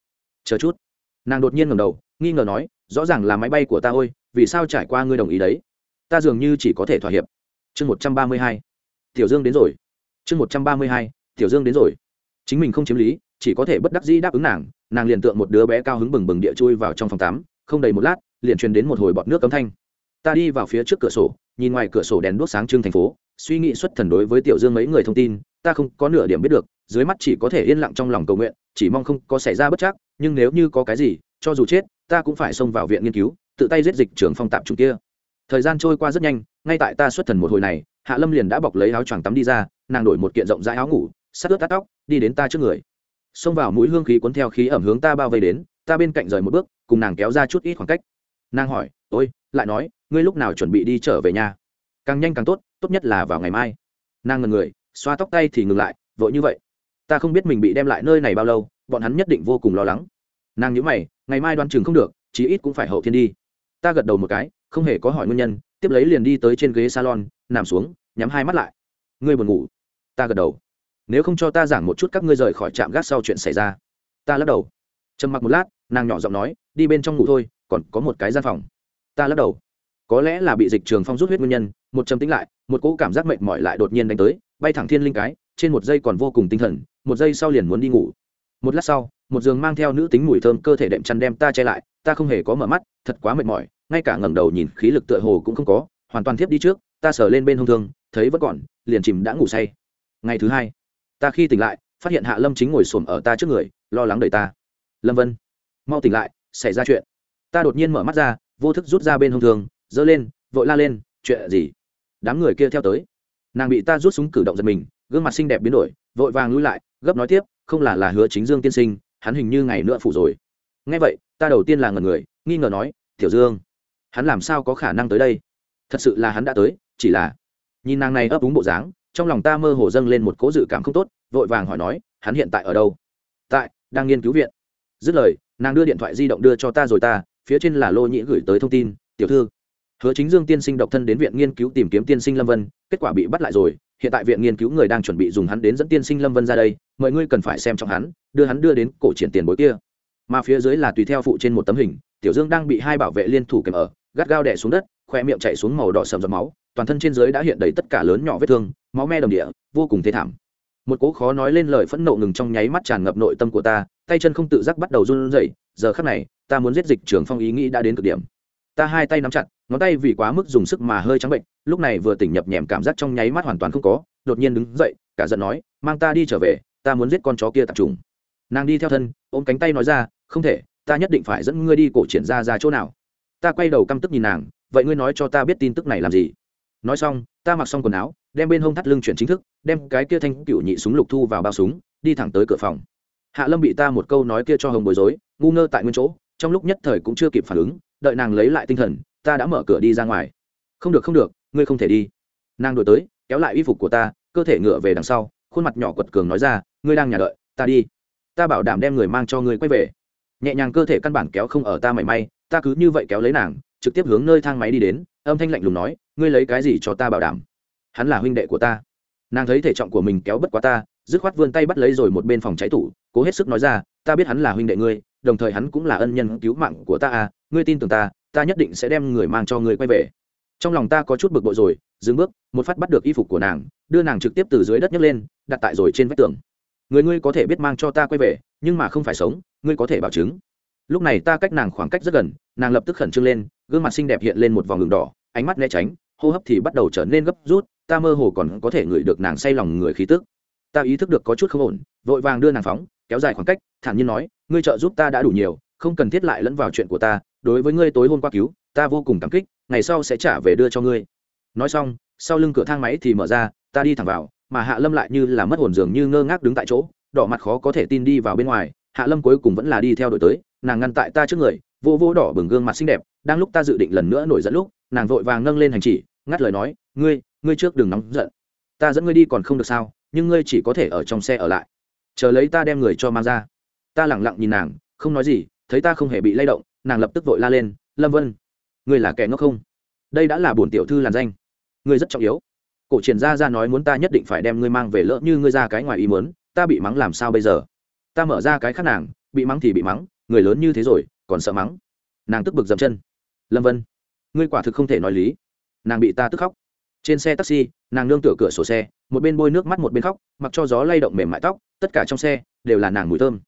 Chờ chút. Nàng đột nhiên ngầm đầu, nghi ngờ nói, rõ ràng là máy bay của ta ôi, vì sao trải qua ngươi đồng ý đấy? Ta dường như chỉ có thể thỏa hiệp. Chương một trăm ba mươi hai. Tiểu dương đến rồi. Chương một trăm ba mươi hai. Tiểu dương đến rồi. Chính mình không chiếm lý chỉ có thể bất đắc dĩ đáp ứng nàng nàng liền tượng một đứa bé cao hứng bừng bừng địa chui vào trong phòng tắm, không đầy một lát, liền truyền đến một hồi bọt nước cấm thanh. Ta đi vào phía trước cửa sổ, nhìn ngoài cửa sổ đèn đuốc sáng trưng thành phố, suy nghĩ xuất thần đối với tiểu dương mấy người thông tin, ta không có nửa điểm biết được, dưới mắt chỉ có thể yên lặng trong lòng cầu nguyện, chỉ mong không có xảy ra bất chắc, nhưng nếu như có cái gì, cho dù chết, ta cũng phải xông vào viện nghiên cứu, tự tay giết dịch trưởng phong tạm trung kia. Thời gian trôi qua rất nhanh, ngay tại ta xuất thần một hồi này, hạ lâm liền đã bọc lấy áo choàng tắm đi ra, nàng đổi một kiện rộng rãi áo ngủ, sát ướt tắt tóc, đi đến ta trước người xông vào mũi hương khí cuốn theo khí ẩm hướng ta bao vây đến, ta bên cạnh rời một bước, cùng nàng kéo ra chút ít khoảng cách. Nàng hỏi, ôi, lại nói, ngươi lúc nào chuẩn bị đi trở về nhà? Càng nhanh càng tốt tốt nhất là vào ngày mai. Nàng ngần người, xoa tóc tay thì ngừng lại, vội như vậy? Ta không biết mình bị đem lại nơi này bao lâu, bọn hắn nhất định vô cùng lo lắng. Nàng nhớ mày, ngày mai đoan chừng không được, chí ít cũng phải hậu thiên đi. Ta gật đầu một cái, không hề có hỏi nguyên nhân, tiếp lấy liền đi tới trên ghế salon, nằm xuống, nhắm hai mắt lại. Ngươi buồn ngủ? Ta gật đầu nếu không cho ta giảng một chút các ngươi rời khỏi trạm gác sau chuyện xảy ra. Ta lắc đầu. Trầm mặc một lát, nàng nhỏ giọng nói, đi bên trong ngủ thôi, còn có một cái gian phòng. Ta lắc đầu. Có lẽ là bị dịch trường phong rút huyết nguyên nhân, một trầm tính lại, một cỗ cảm giác mệt mỏi lại đột nhiên đánh tới, bay thẳng thiên linh cái, trên một giây còn vô cùng tinh thần, một giây sau liền muốn đi ngủ. Một lát sau, một giường mang theo nữ tính mùi thơm cơ thể đệm chăn đem ta che lại, ta không hề có mở mắt, thật quá mệt mỏi, ngay cả ngẩng đầu nhìn khí lực tựa hồ cũng không có, hoàn toàn thiếp đi trước, ta sờ lên bên hông thương, thấy vẫn còn, liền chìm đã ngủ say. Ngày thứ hai ta khi tỉnh lại phát hiện hạ lâm chính ngồi xổm ở ta trước người lo lắng đợi ta. Lâm vân mau tỉnh lại xảy ra chuyện. Ta đột nhiên mở mắt ra vô thức rút ra bên hông thường, giơ lên vội la lên chuyện gì? Đám người kia theo tới. Nàng bị ta rút súng cử động giật mình gương mặt xinh đẹp biến đổi vội vàng lui lại gấp nói tiếp không là là hứa chính dương tiên sinh hắn hình như ngày nữa phủ rồi. Ngay vậy ta đầu tiên là ngần người nghi ngờ nói tiểu dương hắn làm sao có khả năng tới đây? Thật sự là hắn đã tới chỉ là nhìn nàng này ấp úng bộ dáng trong lòng ta mơ hồ dâng lên một cố dự cảm không tốt, vội vàng hỏi nói, hắn hiện tại ở đâu? Tại, đang nghiên cứu viện. Dứt lời, nàng đưa điện thoại di động đưa cho ta rồi ta, phía trên là lô nhĩ gửi tới thông tin, tiểu thư, hứa chính dương tiên sinh độc thân đến viện nghiên cứu tìm kiếm tiên sinh lâm vân, kết quả bị bắt lại rồi, hiện tại viện nghiên cứu người đang chuẩn bị dùng hắn đến dẫn tiên sinh lâm vân ra đây, mọi ngươi cần phải xem trọng hắn, đưa hắn đưa đến cổ triển tiền bối kia. Mà phía dưới là tùy theo phụ trên một tấm hình, tiểu dương đang bị hai bảo vệ liên thủ kèm ở, gắt gao đẻ xuống đất, khoe miệng chạy xuống màu đỏ sầm giọt máu toàn thân trên dưới đã hiện đầy tất cả lớn nhỏ vết thương, máu me đồng địa, vô cùng thế thảm. Một cố khó nói lên lời phẫn nộ ngừng trong nháy mắt tràn ngập nội tâm của ta, tay chân không tự giác bắt đầu run rẩy, giờ khắc này, ta muốn giết dịch trường phong ý nghĩ đã đến cực điểm. Ta hai tay nắm chặt, ngón tay vì quá mức dùng sức mà hơi trắng bệnh, lúc này vừa tỉnh nhập nhèm cảm giác trong nháy mắt hoàn toàn không có, đột nhiên đứng dậy, cả giận nói, mang ta đi trở về, ta muốn giết con chó kia tạp trùng. Nàng đi theo thân, ôm cánh tay nói ra, không thể, ta nhất định phải dẫn ngươi đi cổ triển ra ra chỗ nào. Ta quay đầu căm tức nhìn nàng, vậy ngươi nói cho ta biết tin tức này làm gì? Nói xong, ta mặc xong quần áo, đem bên hông thắt lưng chuyển chính thức, đem cái kia thanh cựu nhị súng lục thu vào bao súng, đi thẳng tới cửa phòng. Hạ lâm bị ta một câu nói kia cho hồng bối rối, ngu ngơ tại nguyên chỗ, trong lúc nhất thời cũng chưa kịp phản ứng, đợi nàng lấy lại tinh thần, ta đã mở cửa đi ra ngoài. Không được không được, ngươi không thể đi. Nàng đổi tới, kéo lại y phục của ta, cơ thể ngựa về đằng sau, khuôn mặt nhỏ quật cường nói ra, ngươi đang nhà đợi, ta đi. Ta bảo đảm đem người mang cho ngươi quay về. Nhẹ nhàng cơ thể căn bản kéo không ở ta mảy may, ta cứ như vậy kéo lấy nàng, trực tiếp hướng nơi thang máy đi đến, âm thanh lạnh lùng nói ngươi lấy cái gì cho ta bảo đảm? Hắn là huynh đệ của ta. Nàng thấy thể trọng của mình kéo bất quá ta, dứt khoát vươn tay bắt lấy rồi một bên phòng cháy tủ, cố hết sức nói ra, ta biết hắn là huynh đệ ngươi, đồng thời hắn cũng là ân nhân cứu mạng của ta à ngươi tin tưởng ta ta nhất định sẽ đem người mang cho ngươi quay về. Trong lòng ta có chút bực bội rồi, dừng bước, một phát bắt được y phục của nàng, đưa nàng trực tiếp từ dưới đất nhấc lên, đặt tại rồi trên vách tường. Người ngươi có thể biết mang cho ta quay về, nhưng mà không phải sống, ngươi có thể bảo chứng. Lúc này ta cách nàng khoảng cách rất gần, nàng lập tức khẩn trương lên, gương mặt xinh đẹp hiện lên một vòng đường đỏ ánh mắt né tránh, hô hấp thì bắt đầu trở nên gấp rút, ta mơ hồ còn có thể ngửi được nàng say lòng người khí tức. Ta ý thức được có chút không ổn, vội vàng đưa nàng phóng, kéo dài khoảng cách, thản nhiên nói, ngươi trợ giúp ta đã đủ nhiều, không cần thiết lại lẫn vào chuyện của ta, đối với ngươi tối hôm qua cứu, ta vô cùng cảm kích, ngày sau sẽ trả về đưa cho ngươi. Nói xong, sau lưng cửa thang máy thì mở ra, ta đi thẳng vào, mà hạ lâm lại như là mất hồn dường như ngơ ngác đứng tại chỗ, đỏ mặt khó có thể tin đi vào bên ngoài, hạ lâm cuối cùng vẫn là đi theo đội tới, nàng ngăn tại ta trước người vô vô đỏ bừng gương mặt xinh đẹp, đang lúc ta dự định lần nữa nổi dẫn lúc, nàng vội vàng nâng lên hành chỉ, ngắt lời nói, ngươi ngươi trước đừng nóng giận. Ta dẫn ngươi đi còn không được sao, nhưng ngươi chỉ có thể ở trong xe ở lại. Chờ lấy ta đem người cho mang ra. Ta lẳng lặng nhìn nàng, không nói gì, thấy ta không hề bị lay động, nàng lập tức vội la lên, lâm vân, ngươi là kẻ ngốc không? Đây đã là bổn tiểu thư làn danh. Ngươi rất trọng yếu. Cổ triển gia ra nói muốn ta nhất định phải đem ngươi mang về lỡ như ngươi ra cái ngoài ý muốn, ta bị mắng làm sao bây giờ? Ta mở ra cái khác nàng, bị mắng thì bị mắng, người lớn như thế rồi còn sợ mắng. Nàng tức bực dậm chân. Lâm vân, ngươi quả thực không thể nói lý. Nàng bị ta tức khóc. Trên xe taxi, nàng nương tựa cửa sổ xe, một bên bôi nước mắt một bên khóc, mặc cho gió lay động mềm mại tóc, tất cả trong xe đều là nàng mùi thơm.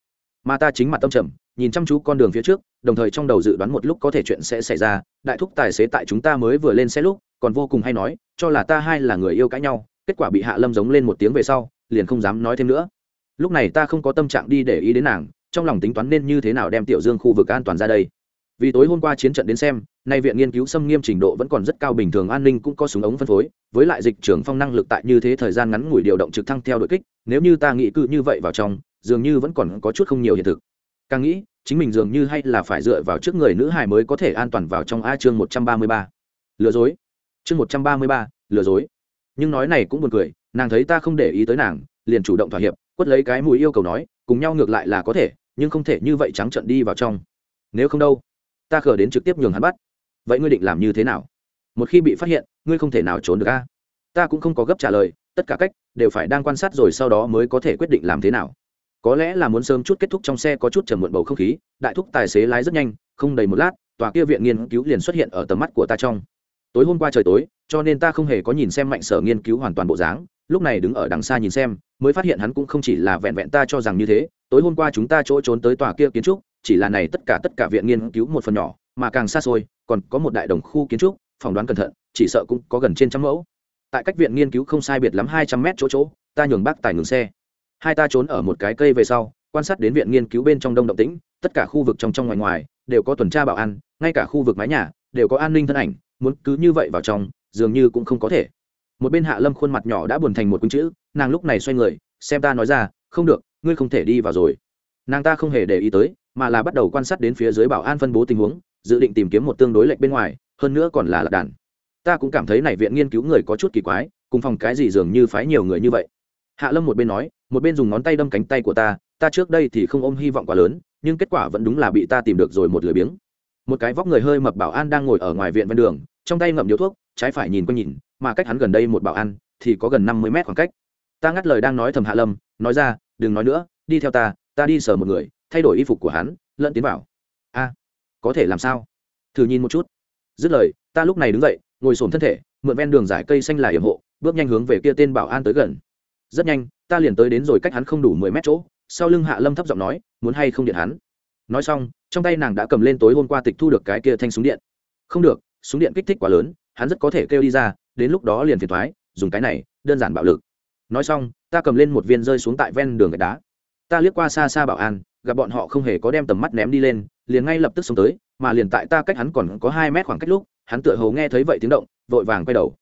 Mà ta chính mặt tâm trầm, nhìn chăm chú con đường phía trước, đồng thời trong đầu dự đoán một lúc có thể chuyện sẽ xảy ra, đại thúc tài xế tại chúng ta mới vừa lên xe lúc, còn vô cùng hay nói, cho là ta hai là người yêu cãi nhau, kết quả bị hạ lâm giống lên một tiếng về sau, liền không dám nói thêm nữa. Lúc này ta không có tâm trạng đi để ý đến nàng trong lòng tính toán nên như thế nào đem tiểu dương khu vực an toàn ra đây. Vì tối hôm qua chiến trận đến xem, nay viện nghiên cứu xâm nghiêm trình độ vẫn còn rất cao, bình thường an ninh cũng có súng ống phân phối, với lại dịch trưởng phong năng lực tại như thế thời gian ngắn ngủi điều động trực thăng theo đội kích, nếu như ta nghĩ cự như vậy vào trong, dường như vẫn còn có chút không nhiều hiện thực. Càng nghĩ, chính mình dường như hay là phải dựa vào trước người nữ hài mới có thể an toàn vào trong a chương một trăm ba mươi ba. Lừa dối. Chương một trăm ba mươi ba, lừa dối. Nhưng nói này cũng buồn cười, nàng thấy ta không để ý tới nàng, liền chủ động thỏa hiệp, quất lấy cái mùi yêu cầu nói, cùng nhau ngược lại là có thể nhưng không thể như vậy trắng trận đi vào trong. Nếu không đâu, ta khờ đến trực tiếp nhường hắn bắt. Vậy ngươi định làm như thế nào? Một khi bị phát hiện, ngươi không thể nào trốn được a. Ta cũng không có gấp trả lời, tất cả cách đều phải đang quan sát rồi sau đó mới có thể quyết định làm thế nào. Có lẽ là muốn sớm chút kết thúc trong xe có chút trầm muộn bầu không khí, đại thúc tài xế lái rất nhanh, không đầy một lát, tòa kia viện nghiên cứu liền xuất hiện ở tầm mắt của ta trong. Tối hôm qua trời tối, cho nên ta không hề có nhìn xem mạnh sở nghiên cứu hoàn toàn bộ dáng, lúc này đứng ở đằng xa nhìn xem mới phát hiện hắn cũng không chỉ là vẹn vẹn ta cho rằng như thế, tối hôm qua chúng ta chỗ trốn tới tòa kia kiến trúc, chỉ là này tất cả tất cả viện nghiên cứu một phần nhỏ, mà càng xa xôi, còn có một đại đồng khu kiến trúc, phỏng đoán cẩn thận, chỉ sợ cũng có gần trên trăm mẫu. Tại cách viện nghiên cứu không sai biệt lắm hai trăm mét chỗ chỗ, ta nhường bác tài ngừng xe. Hai ta trốn ở một cái cây về sau, quan sát đến viện nghiên cứu bên trong đông động tĩnh, tất cả khu vực trong trong ngoài ngoài, đều có tuần tra bảo an, ngay cả khu vực mái nhà, đều có an ninh thân ảnh, muốn cứ như vậy vào trong, dường như cũng không có thể một bên hạ lâm khuôn mặt nhỏ đã buồn thành một quýnh chữ, nàng lúc này xoay người, xem ta nói ra, không được, ngươi không thể đi vào rồi. Nàng ta không hề để ý tới, mà là bắt đầu quan sát đến phía dưới bảo an phân bố tình huống, dự định tìm kiếm một tương đối lệch bên ngoài, hơn nữa còn là lạc đàn. Ta cũng cảm thấy này viện nghiên cứu người có chút kỳ quái, cùng phòng cái gì dường như phái nhiều người như vậy. Hạ lâm một bên nói, một bên dùng ngón tay đâm cánh tay của ta ta trước đây thì không ôm hy vọng quá lớn, nhưng kết quả vẫn đúng là bị ta tìm được rồi một lười biếng. Một cái vóc người hơi mập bảo an đang ngồi ở ngoài viện ven đường, trong tay ngậm điếu thuốc, trái phải nhìn quanh nhìn mà cách hắn gần đây một bảo an thì có gần năm mươi mét khoảng cách. Ta ngắt lời đang nói thầm hạ lâm, nói ra, đừng nói nữa, đi theo ta ta đi sờ một người, thay đổi y phục của hắn, lẫn tiến vào. A, có thể làm sao? Thử nhìn một chút. Dứt lời, ta lúc này đứng dậy, ngồi xổm thân thể, mượn ven đường giải cây xanh là hiểm hộ, bước nhanh hướng về kia tên bảo an tới gần. Rất nhanh, ta liền tới đến rồi cách hắn không đủ mười mét chỗ, sau lưng hạ lâm thấp giọng nói, muốn hay không điện hắn? Nói xong, trong tay nàng đã cầm lên tối hôm qua tịch thu được cái kia thanh súng điện. Không được, súng điện kích thích quá lớn, hắn rất có thể kêu đi ra đến lúc đó liền phiền thoái, dùng cái này, đơn giản bạo lực. Nói xong, ta cầm lên một viên rơi xuống tại ven đường gạch đá. Ta liếc qua xa xa bảo an, gặp bọn họ không hề có đem tầm mắt ném đi lên, liền ngay lập tức xuống tới, mà liền tại ta cách hắn còn có hai mét khoảng cách lúc, hắn tựa hồ nghe thấy vậy tiếng động, vội vàng quay đầu.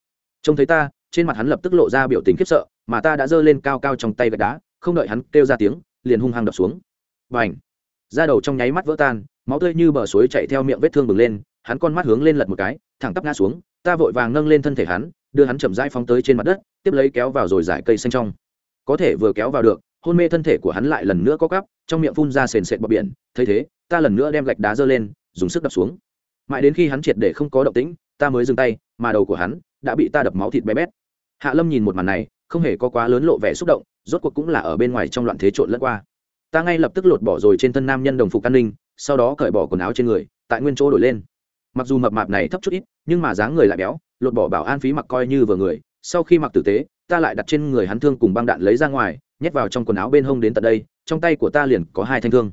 Trông thấy ta, trên mặt hắn lập tức lộ ra biểu tình khiếp sợ, mà ta đã giơ lên cao cao trong tay gạch đá, không đợi hắn kêu ra tiếng, liền hung hăng đập xuống. Và h da đầu trong nháy mắt vỡ tan, máu tươi như bờ suối chạy theo miệng vết thương bừng lên, hắn con mắt hướng lên lật một cái, thẳng tắp ngã xuống ta vội vàng nâng lên thân thể hắn, đưa hắn chậm rãi phóng tới trên mặt đất, tiếp lấy kéo vào rồi giải cây xanh trong. Có thể vừa kéo vào được, hôn mê thân thể của hắn lại lần nữa có cắp trong miệng phun ra sền sệt bọc biển, thấy thế, ta lần nữa đem gạch đá dơ lên, dùng sức đập xuống. Mãi đến khi hắn triệt để không có động tĩnh, ta mới dừng tay, mà đầu của hắn đã bị ta đập máu thịt bé bét. Hạ lâm nhìn một màn này, không hề có quá lớn lộ vẻ xúc động, rốt cuộc cũng là ở bên ngoài trong loạn thế trộn lẫn qua. Ta ngay lập tức lột bỏ rồi trên thân nam nhân đồng phục an ninh, sau đó cởi bỏ quần áo trên người, tại nguyên chỗ đổi lên mặc dù mập mạp này thấp chút ít, nhưng mà dáng người lại béo, lột bỏ bảo an phí mặc coi như vừa người. Sau khi mặc tử tế, ta lại đặt trên người hắn thương cùng băng đạn lấy ra ngoài, nhét vào trong quần áo bên hông đến tận đây, trong tay của ta liền có hai thanh thương.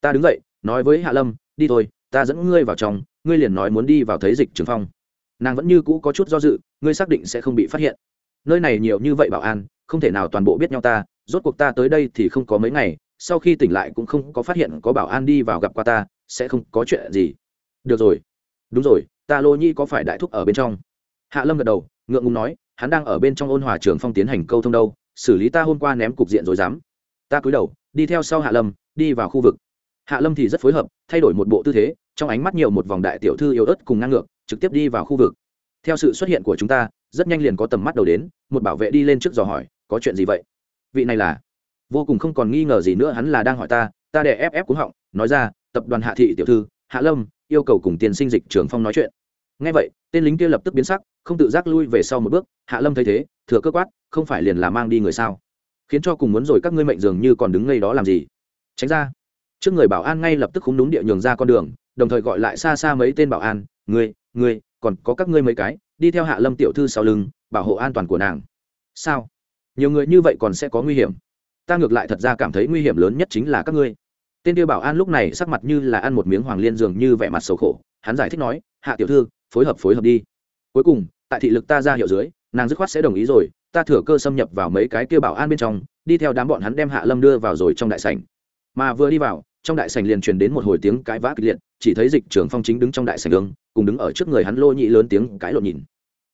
Ta đứng dậy, nói với hạ lâm, đi thôi, ta dẫn ngươi vào trong, ngươi liền nói muốn đi vào thấy dịch trường phong. Nàng vẫn như cũ có chút do dự, ngươi xác định sẽ không bị phát hiện. Nơi này nhiều như vậy bảo an, không thể nào toàn bộ biết nhau ta, rốt cuộc ta tới đây thì không có mấy ngày, sau khi tỉnh lại cũng không có phát hiện có bảo an đi vào gặp qua ta, sẽ không có chuyện gì. Được rồi đúng rồi, ta lô nhi có phải đại thúc ở bên trong? Hạ lâm gật đầu, ngượng ngùng nói, hắn đang ở bên trong ôn hòa trường phong tiến hành câu thông đâu, xử lý ta hôm qua ném cục diện rồi dám. Ta cúi đầu, đi theo sau hạ lâm, đi vào khu vực. Hạ lâm thì rất phối hợp, thay đổi một bộ tư thế, trong ánh mắt nhiều một vòng đại tiểu thư yếu ớt cùng ngang ngược, trực tiếp đi vào khu vực. Theo sự xuất hiện của chúng ta, rất nhanh liền có tầm mắt đầu đến, một bảo vệ đi lên trước dò hỏi, có chuyện gì vậy? Vị này là? Vô cùng không còn nghi ngờ gì nữa, hắn là đang hỏi ta ta để ép ép cúng họng, nói ra, tập đoàn hạ thị tiểu thư, hạ lâm yêu cầu cùng tiền sinh dịch trường phong nói chuyện. Ngay vậy, tên lính kia lập tức biến sắc, không tự giác lui về sau một bước, hạ lâm thấy thế, thừa cơ quát, không phải liền là mang đi người sao? Khiến cho cùng muốn rồi các ngươi mệnh dường như còn đứng ngay đó làm gì? Tránh ra. Trước người bảo an ngay lập tức khúng đúng địa nhường ra con đường, đồng thời gọi lại xa xa mấy tên bảo an, ngươi ngươi, còn có các ngươi mấy cái, đi theo hạ lâm tiểu thư sau lưng, bảo hộ an toàn của nàng. Sao? Nhiều người như vậy còn sẽ có nguy hiểm? Ta ngược lại thật ra cảm thấy nguy hiểm lớn nhất chính là các ngươi tên tiêu bảo an lúc này sắc mặt như là ăn một miếng hoàng liên dường như vẻ mặt xấu khổ, hắn giải thích nói, hạ tiểu thư, phối hợp phối hợp đi. Cuối cùng, tại thị lực ta ra hiệu dưới, nàng dứt khoát sẽ đồng ý rồi, ta thừa cơ xâm nhập vào mấy cái kia bảo an bên trong, đi theo đám bọn hắn đem hạ lâm đưa vào rồi trong đại sảnh. Mà vừa đi vào, trong đại sảnh liền truyền đến một hồi tiếng cãi vã kịch liệt, chỉ thấy dịch trưởng phong chính đứng trong đại sảnh đường cùng đứng ở trước người hắn lô nhị lớn tiếng cãi lộn nhìn.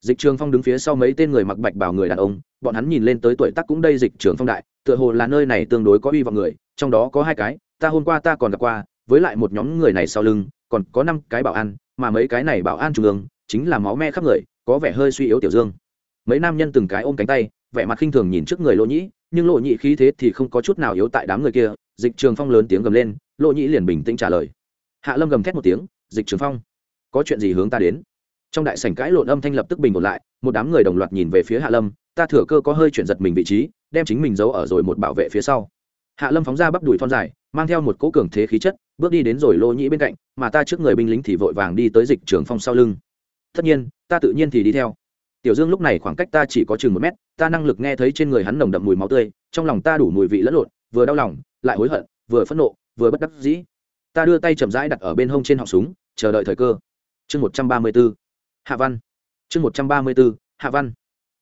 Dịch trường phong đứng phía sau mấy tên người mặc bạch bảo người đàn ông, bọn hắn nhìn lên tới tuổi tác cũng đây dịch trường phong đại, tựa hồ là nơi này tương đối có uy vọng người, trong đó có hai cái ta hôm qua ta còn gặp qua, với lại một nhóm người này sau lưng, còn có năm cái bảo an, mà mấy cái này bảo an trung ương, chính là máu me khắp người, có vẻ hơi suy yếu tiểu dương. Mấy nam nhân từng cái ôm cánh tay, vẻ mặt khinh thường nhìn trước người lỗ nhĩ, nhưng lộ nhị khí thế thì không có chút nào yếu tại đám người kia, dịch trường phong lớn tiếng gầm lên lộ nhĩ liền bình tĩnh trả lời. Hạ lâm gầm thét một tiếng, dịch trường phong, có chuyện gì hướng ta đến? Trong đại sảnh cãi lộn âm thanh lập tức bình ổn lại, một đám người đồng loạt nhìn về phía hạ lâm, ta thừa cơ có hơi chuyển giật mình vị trí, đem chính mình giấu ở rồi một bảo vệ phía sau. Hạ lâm phóng ra bắp đùi thon dài mang theo một cỗ cường thế khí chất, bước đi đến rồi lô nhĩ bên cạnh, mà ta trước người binh lính thì vội vàng đi tới dịch trường phong sau lưng. Tất nhiên, ta tự nhiên thì đi theo. Tiểu dương lúc này khoảng cách ta chỉ có chừng một mét, ta năng lực nghe thấy trên người hắn nồng đậm mùi máu tươi, trong lòng ta đủ mùi vị lẫn lộn, vừa đau lòng, lại hối hận, vừa phẫn nộ, vừa bất đắc dĩ. Ta đưa tay chậm rãi đặt ở bên hông trên họng súng, chờ đợi thời cơ. Chương một trăm ba mươi b ố hạ văn. Chương một trăm ba mươi b ố hạ văn.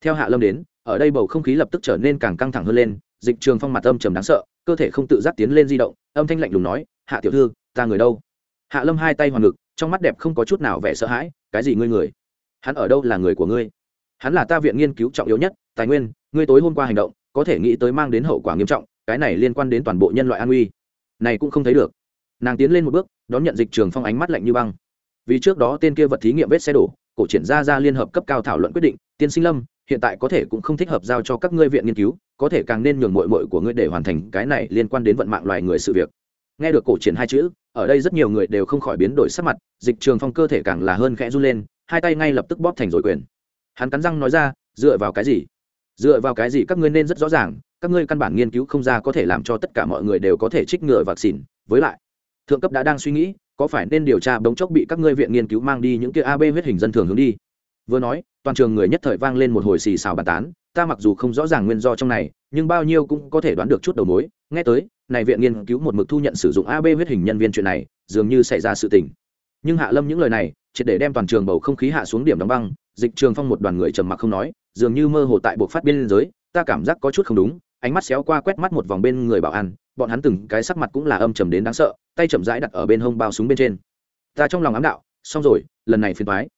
Theo hạ lâm đến, ở đây bầu không khí lập tức trở nên càng căng thẳng hơn lên, dịch trường phong mặt âm trầm đáng sợ cơ thể không tự giác tiến lên di động, âm thanh lạnh lùng nói, hạ tiểu thư, ta người đâu? Hạ lâm hai tay hoàn ngực, trong mắt đẹp không có chút nào vẻ sợ hãi, cái gì ngươi người? Hắn ở đâu là người của ngươi? Hắn là ta viện nghiên cứu trọng yếu nhất, tài nguyên, ngươi tối hôm qua hành động, có thể nghĩ tới mang đến hậu quả nghiêm trọng, cái này liên quan đến toàn bộ nhân loại an nguy này cũng không thấy được. Nàng tiến lên một bước, đón nhận dịch trường phong ánh mắt lạnh như băng. Vì trước đó tên kia vật thí nghiệm vết xe đổ, cổ triển ra ra liên hợp cấp cao thảo luận quyết định, tiên sinh lâm hiện tại có thể cũng không thích hợp giao cho các ngươi viện nghiên cứu, có thể càng nên nhường mội mội của ngươi để hoàn thành cái này liên quan đến vận mạng loài người sự việc. Nghe được cổ triển hai chữ, ở đây rất nhiều người đều không khỏi biến đổi sắc mặt, dịch trường phong cơ thể càng là hơn khẽ run lên, hai tay ngay lập tức bóp thành rồi quyền. Hắn cắn răng nói ra, dựa vào cái gì? Dựa vào cái gì các ngươi nên rất rõ ràng, các ngươi căn bản nghiên cứu không ra có thể làm cho tất cả mọi người đều có thể trích ngừa xỉn với lại, thượng cấp đã đang suy nghĩ, có phải nên điều tra bóng chốc bị các ngươi viện nghiên cứu mang đi những kia ab huyết hình dân thường hướng đi? Vừa nói toàn trường người nhất thời vang lên một hồi xì xào bàn tán, ta mặc dù không rõ ràng nguyên do trong này, nhưng bao nhiêu cũng có thể đoán được chút đầu mối. Nghe tới, này viện nghiên cứu một mực thu nhận sử dụng ab huyết hình nhân viên chuyện này, dường như xảy ra sự tình. Nhưng hạ lâm những lời này, triệt để đem toàn trường bầu không khí hạ xuống điểm đóng băng, dịch trường phong một đoàn người trầm mặc không nói, dường như mơ hồ tại buộc phát biên giới, ta cảm giác có chút không đúng, ánh mắt xéo qua quét mắt một vòng bên người bảo an, bọn hắn từng cái sắc mặt cũng là âm trầm đến đáng sợ, tay chậm rãi đặt ở bên hông bao súng bên trên. Ta trong lòng ám đạo, xong rồi, lần này phiền thoái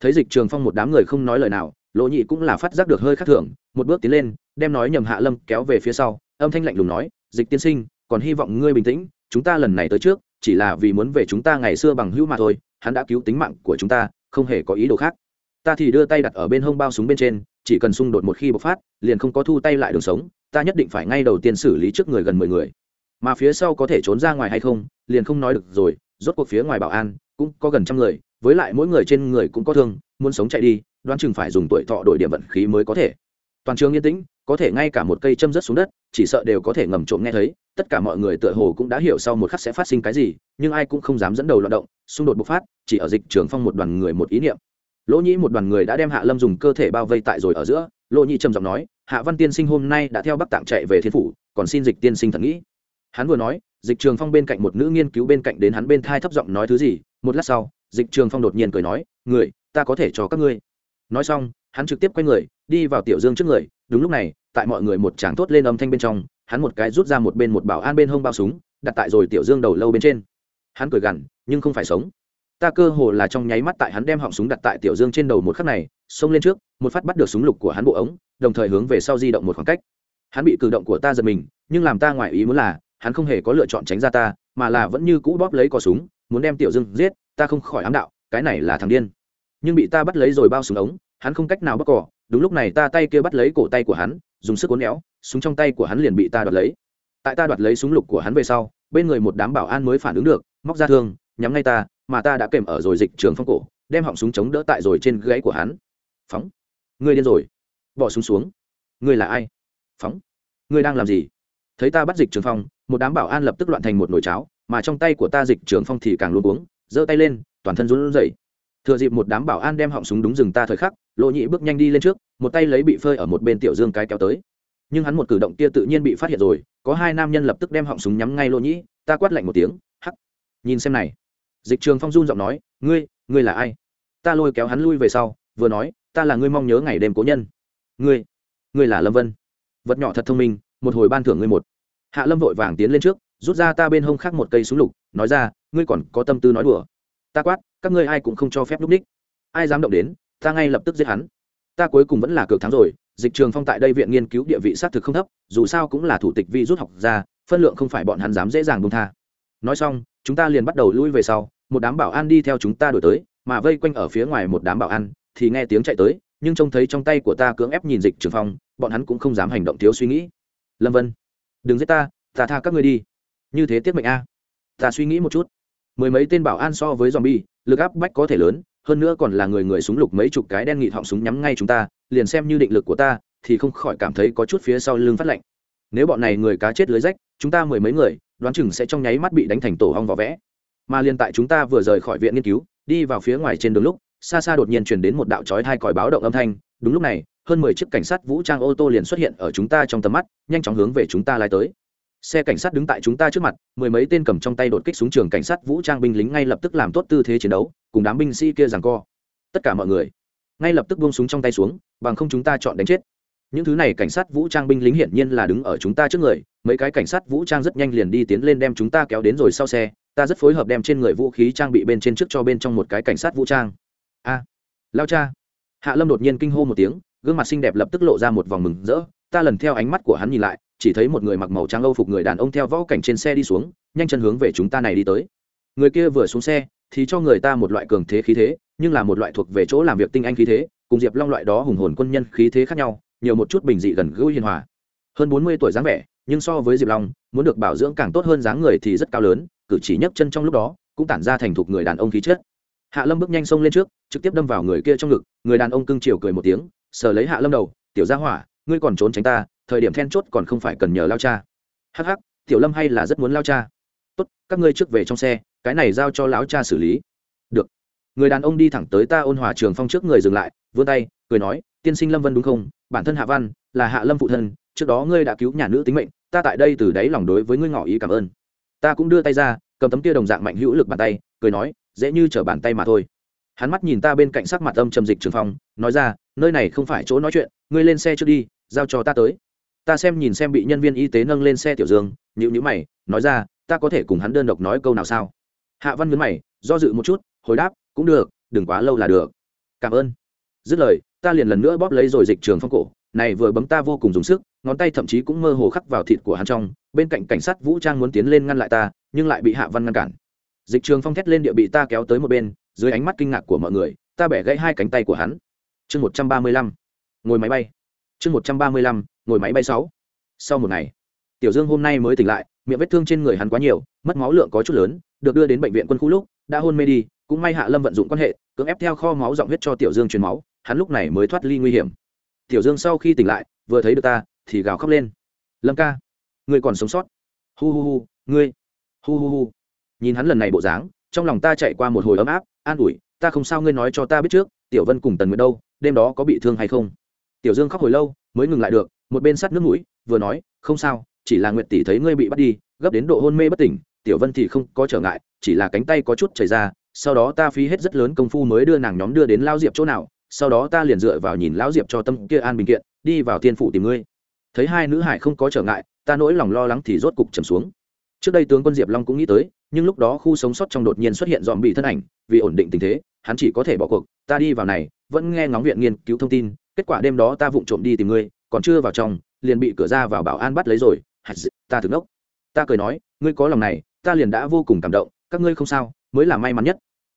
thấy dịch trường phong một đám người không nói lời nào, lỗ nhị cũng là phát giác được hơi khác thường, một bước tiến lên, đem nói nhầm hạ lâm kéo về phía sau, âm thanh lạnh lùng nói, dịch tiên sinh, còn hy vọng ngươi bình tĩnh, chúng ta lần này tới trước, chỉ là vì muốn về chúng ta ngày xưa bằng hữu mà thôi, hắn đã cứu tính mạng của chúng ta, không hề có ý đồ khác. Ta thì đưa tay đặt ở bên hông bao súng bên trên, chỉ cần xung đột một khi bộc phát, liền không có thu tay lại đường sống, ta nhất định phải ngay đầu tiên xử lý trước người gần mười người. Mà phía sau có thể trốn ra ngoài hay không, liền không nói được rồi, rốt cuộc phía ngoài bảo an, cũng có gần trăm người với lại mỗi người trên người cũng có thương, muốn sống chạy đi, đoán chừng phải dùng tuổi thọ đổi điểm vận khí mới có thể. Toàn trường yên tĩnh, có thể ngay cả một cây châm rớt xuống đất, chỉ sợ đều có thể ngầm trộm nghe thấy, tất cả mọi người tựa hồ cũng đã hiểu sau một khắc sẽ phát sinh cái gì, nhưng ai cũng không dám dẫn đầu loạt động, xung đột bộc phát, chỉ ở dịch trường phong một đoàn người một ý niệm. Lỗ nhĩ một đoàn người đã đem hạ lâm dùng cơ thể bao vây tại rồi ở giữa, lỗ nhĩ trầm giọng nói, hạ văn tiên sinh hôm nay đã theo bắc tạng chạy về thiên phủ, còn xin dịch tiên sinh thật nghĩ. Hắn vừa nói, dịch trường phong bên cạnh một nữ nghiên cứu bên cạnh đến hắn bên thai thấp giọng nói thứ gì, một lát sau dịch trường phong đột nhiên cười nói, người, ta có thể cho các ngươi. Nói xong, hắn trực tiếp quay người, đi vào tiểu dương trước người. Đúng lúc này, tại mọi người một tràng thốt lên âm thanh bên trong, hắn một cái rút ra một bên một bảo an bên hông bao súng, đặt tại rồi tiểu dương đầu lâu bên trên. Hắn cười gằn, nhưng không phải sống. Ta cơ hồ là trong nháy mắt tại hắn đem họng súng đặt tại tiểu dương trên đầu một khắc này, xông lên trước, một phát bắt được súng lục của hắn bộ ống, đồng thời hướng về sau di động một khoảng cách. Hắn bị cử động của ta giật mình, nhưng làm ta ngoài ý muốn là, hắn không hề có lựa chọn tránh ra ta, mà là vẫn như cũ bóp lấy cò súng, muốn đem tiểu dương giết ta không khỏi ám đạo, cái này là thằng điên. Nhưng bị ta bắt lấy rồi bao súng ống, hắn không cách nào bắt cỏ. Đúng lúc này ta tay kia bắt lấy cổ tay của hắn, dùng sức uốn éo, súng trong tay của hắn liền bị ta đoạt lấy. Tại ta đoạt lấy súng lục của hắn về sau, bên người một đám bảo an mới phản ứng được, móc ra thương, nhắm ngay ta, mà ta đã kèm ở rồi dịch trường phong cổ, đem họng súng chống đỡ tại rồi trên gáy của hắn. Phóng. Ngươi điên rồi. Bỏ súng xuống. Ngươi là ai? Phóng. Ngươi đang làm gì? Thấy ta bắt dịch trường phong, một đám bảo an lập tức loạn thành một nồi cháo mà trong tay của ta dịch trường phong thì càng luôn uống, giơ tay lên, toàn thân run rẩy. Thừa dịp một đám bảo an đem họng súng đúng rừng ta thời khắc lộ nhị bước nhanh đi lên trước, một tay lấy bị phơi ở một bên tiểu dương cái kéo tới. Nhưng hắn một cử động kia tự nhiên bị phát hiện rồi, có hai nam nhân lập tức đem họng súng nhắm ngay lộ nhĩ ta quát lạnh một tiếng, hắc. Nhìn xem này, dịch trường phong run giọng nói, ngươi ngươi là ai? Ta lôi kéo hắn lui về sau, vừa nói, ta là ngươi mong nhớ ngày đêm cố nhân. Ngươi ngươi là lâm vân. Vật nhỏ thật thông minh, một hồi ban thưởng ngươi một. Hạ lâm vội vàng tiến lên trước rút ra ta bên hông khác một cây súng lục, nói ra, ngươi còn có tâm tư nói đùa. Ta quát, các ngươi ai cũng không cho phép lúc ních. Ai dám động đến, ta ngay lập tức giết hắn. Ta cuối cùng vẫn là cược thắng rồi, dịch trường phong tại đây viện nghiên cứu địa vị xác thực không thấp, dù sao cũng là thủ tịch vi rút học ra phân lượng không phải bọn hắn dám dễ dàng bông tha. Nói xong, chúng ta liền bắt đầu lui về sau, một đám bảo an đi theo chúng ta đổi tới, mà vây quanh ở phía ngoài một đám bảo an, thì nghe tiếng chạy tới, nhưng trông thấy trong tay của ta cưỡng ép nhìn dịch trường phong, bọn hắn cũng không dám hành động thiếu suy nghĩ. Lâm vân, đừng giết ta ta tha các ngươi đi như thế tiết mệnh a. Ta suy nghĩ một chút. Mười mấy tên bảo an so với zombie, lực áp bách có thể lớn, hơn nữa còn là người người súng lục mấy chục cái đen nghị họng súng nhắm ngay chúng ta, liền xem như định lực của ta, thì không khỏi cảm thấy có chút phía sau lưng phát lạnh. Nếu bọn này người cá chết lưới rách, chúng ta mười mấy người, đoán chừng sẽ trong nháy mắt bị đánh thành tổ hong vỏ vẽ. Mà liền tại chúng ta vừa rời khỏi viện nghiên cứu, đi vào phía ngoài trên đường lúc, xa xa đột nhiên chuyển đến một đạo chói thai còi báo động âm thanh. Đúng lúc này, hơn mười chiếc cảnh sát vũ trang ô tô liền xuất hiện ở chúng ta trong tầm mắt, nhanh chóng hướng về chúng ta lai tới xe cảnh sát đứng tại chúng ta trước mặt, mười mấy tên cầm trong tay đột kích súng trường cảnh sát vũ trang binh lính ngay lập tức làm tốt tư thế chiến đấu, cùng đám binh sĩ kia rằng co. Tất cả mọi người, ngay lập tức buông súng trong tay xuống, bằng không chúng ta chọn đánh chết. Những thứ này cảnh sát vũ trang binh lính hiển nhiên là đứng ở chúng ta trước người, mấy cái cảnh sát vũ trang rất nhanh liền đi tiến lên đem chúng ta kéo đến rồi sau xe, ta rất phối hợp đem trên người vũ khí trang bị bên trên trước cho bên trong một cái cảnh sát vũ trang. A, lao cha. Hạ lâm đột nhiên kinh hô một tiếng, gương mặt xinh đẹp lập tức lộ ra một vòng mừng rỡ, ta lần theo ánh mắt của hắn nhìn lại chỉ thấy một người mặc màu trắng âu phục người đàn ông theo võ cảnh trên xe đi xuống, nhanh chân hướng về chúng ta này đi tới. Người kia vừa xuống xe, thì cho người ta một loại cường thế khí thế, nhưng là một loại thuộc về chỗ làm việc tinh anh khí thế, cùng diệp long loại đó hùng hồn quân nhân khí thế khác nhau, nhiều một chút bình dị gần gũi hiền hòa. Hơn bốn mươi tuổi dáng vẻ, nhưng so với diệp long, muốn được bảo dưỡng càng tốt hơn dáng người thì rất cao lớn, cử chỉ nhấc chân trong lúc đó, cũng tản ra thành thục người đàn ông khí chất. Hạ lâm bước nhanh xông lên trước, trực tiếp đâm vào người kia trong ngực, người đàn ông cưng chiều cười một tiếng, sờ lấy hạ lâm đầu, tiểu gia hỏa ngươi còn trốn tránh ta, thời điểm then chốt còn không phải cần nhờ lao cha. Hắc hắc, tiểu lâm hay là rất muốn lao cha. Tốt, các ngươi trước về trong xe, cái này giao cho lão cha xử lý. Được. Người đàn ông đi thẳng tới ta ôn hòa trường phong trước người dừng lại, vươn tay, cười nói, tiên sinh lâm vân đúng không? Bản thân hạ văn, là hạ lâm phụ thân, trước đó ngươi đã cứu nhà nữ tính mệnh, ta tại đây từ đáy lòng đối với ngươi ngỏ ý cảm ơn. Ta cũng đưa tay ra, cầm tấm kia đồng dạng mạnh hữu lực bàn tay, cười nói, dễ như chở bàn tay mà thôi. Hắn mắt nhìn ta bên cạnh sắc mặt âm trầm dịch trường phong, nói ra, nơi này không phải chỗ nói chuyện, ngươi lên xe trước đi giao cho ta tới. Ta xem nhìn xem bị nhân viên y tế nâng lên xe tiểu dương nhữ nhữ mày, nói ra, ta có thể cùng hắn đơn độc nói câu nào sao? Hạ văn nhấn mày, do dự một chút, hồi đáp, cũng được, đừng quá lâu là được. Cảm ơn. Dứt lời, ta liền lần nữa bóp lấy rồi dịch trường phong cổ, này vừa bấm ta vô cùng dùng sức, ngón tay thậm chí cũng mơ hồ khắc vào thịt của hắn trong, bên cạnh cảnh sát vũ trang muốn tiến lên ngăn lại ta, nhưng lại bị hạ văn ngăn cản. Dịch trường phong thét lên địa bị ta kéo tới một bên, dưới ánh mắt kinh ngạc của mọi người, ta bẻ gãy hai cánh tay của hắn. Chương một trăm ba mươi lăm, ngồi máy bay chương một trăm ba mươi lăm, ngồi máy bay sáu. Sau một ngày, tiểu dương hôm nay mới tỉnh lại, miệng vết thương trên người hắn quá nhiều, mất máu lượng có chút lớn, được đưa đến bệnh viện quân khu lúc, đã hôn mê đi, cũng may hạ lâm vận dụng quan hệ, cưỡng ép theo kho máu giọng huyết cho tiểu dương truyền máu, hắn lúc này mới thoát ly nguy hiểm. Tiểu dương sau khi tỉnh lại, vừa thấy được ta, thì gào khóc lên. Lâm ca, ngươi còn sống sót. Hu hu hu, ngươi. Hu hu hu. Nhìn hắn lần này bộ dáng, trong lòng ta chạy qua một hồi ấm áp, an ủi, ta không sao, ngươi nói cho ta biết trước, tiểu vân cùng tần nguyện đâu, đêm đó có bị thương hay không? Tiểu dương khóc hồi lâu, mới ngừng lại được, một bên sắt nước mũi, vừa nói, không sao, chỉ là nguyệt tỷ thấy ngươi bị bắt đi, gấp đến độ hôn mê bất tỉnh, tiểu vân thì không có trở ngại, chỉ là cánh tay có chút chảy ra, sau đó ta phí hết rất lớn công phu mới đưa nàng nhóm đưa đến lao diệp chỗ nào, sau đó ta liền dựa vào nhìn lão diệp cho tâm kia an bình kiện, đi vào thiên phủ tìm ngươi. Thấy hai nữ hải không có trở ngại, ta nỗi lòng lo lắng thì rốt cục trầm xuống. Trước đây tướng quân diệp long cũng nghĩ tới, nhưng lúc đó khu sống sót trong đột nhiên xuất hiện dòm bị thân ảnh, vì ổn định tình thế, hắn chỉ có thể bỏ cuộc, ta đi vào này, vẫn nghe ngóng viện nghiên cứu thông tin kết quả đêm đó ta vụng trộm đi tìm ngươi, còn chưa vào trong, liền bị cửa ra vào bảo an bắt lấy rồi. Ta thực ngốc ta cười nói, ngươi có lòng này, ta liền đã vô cùng cảm động, các ngươi không sao, mới là may mắn nhất.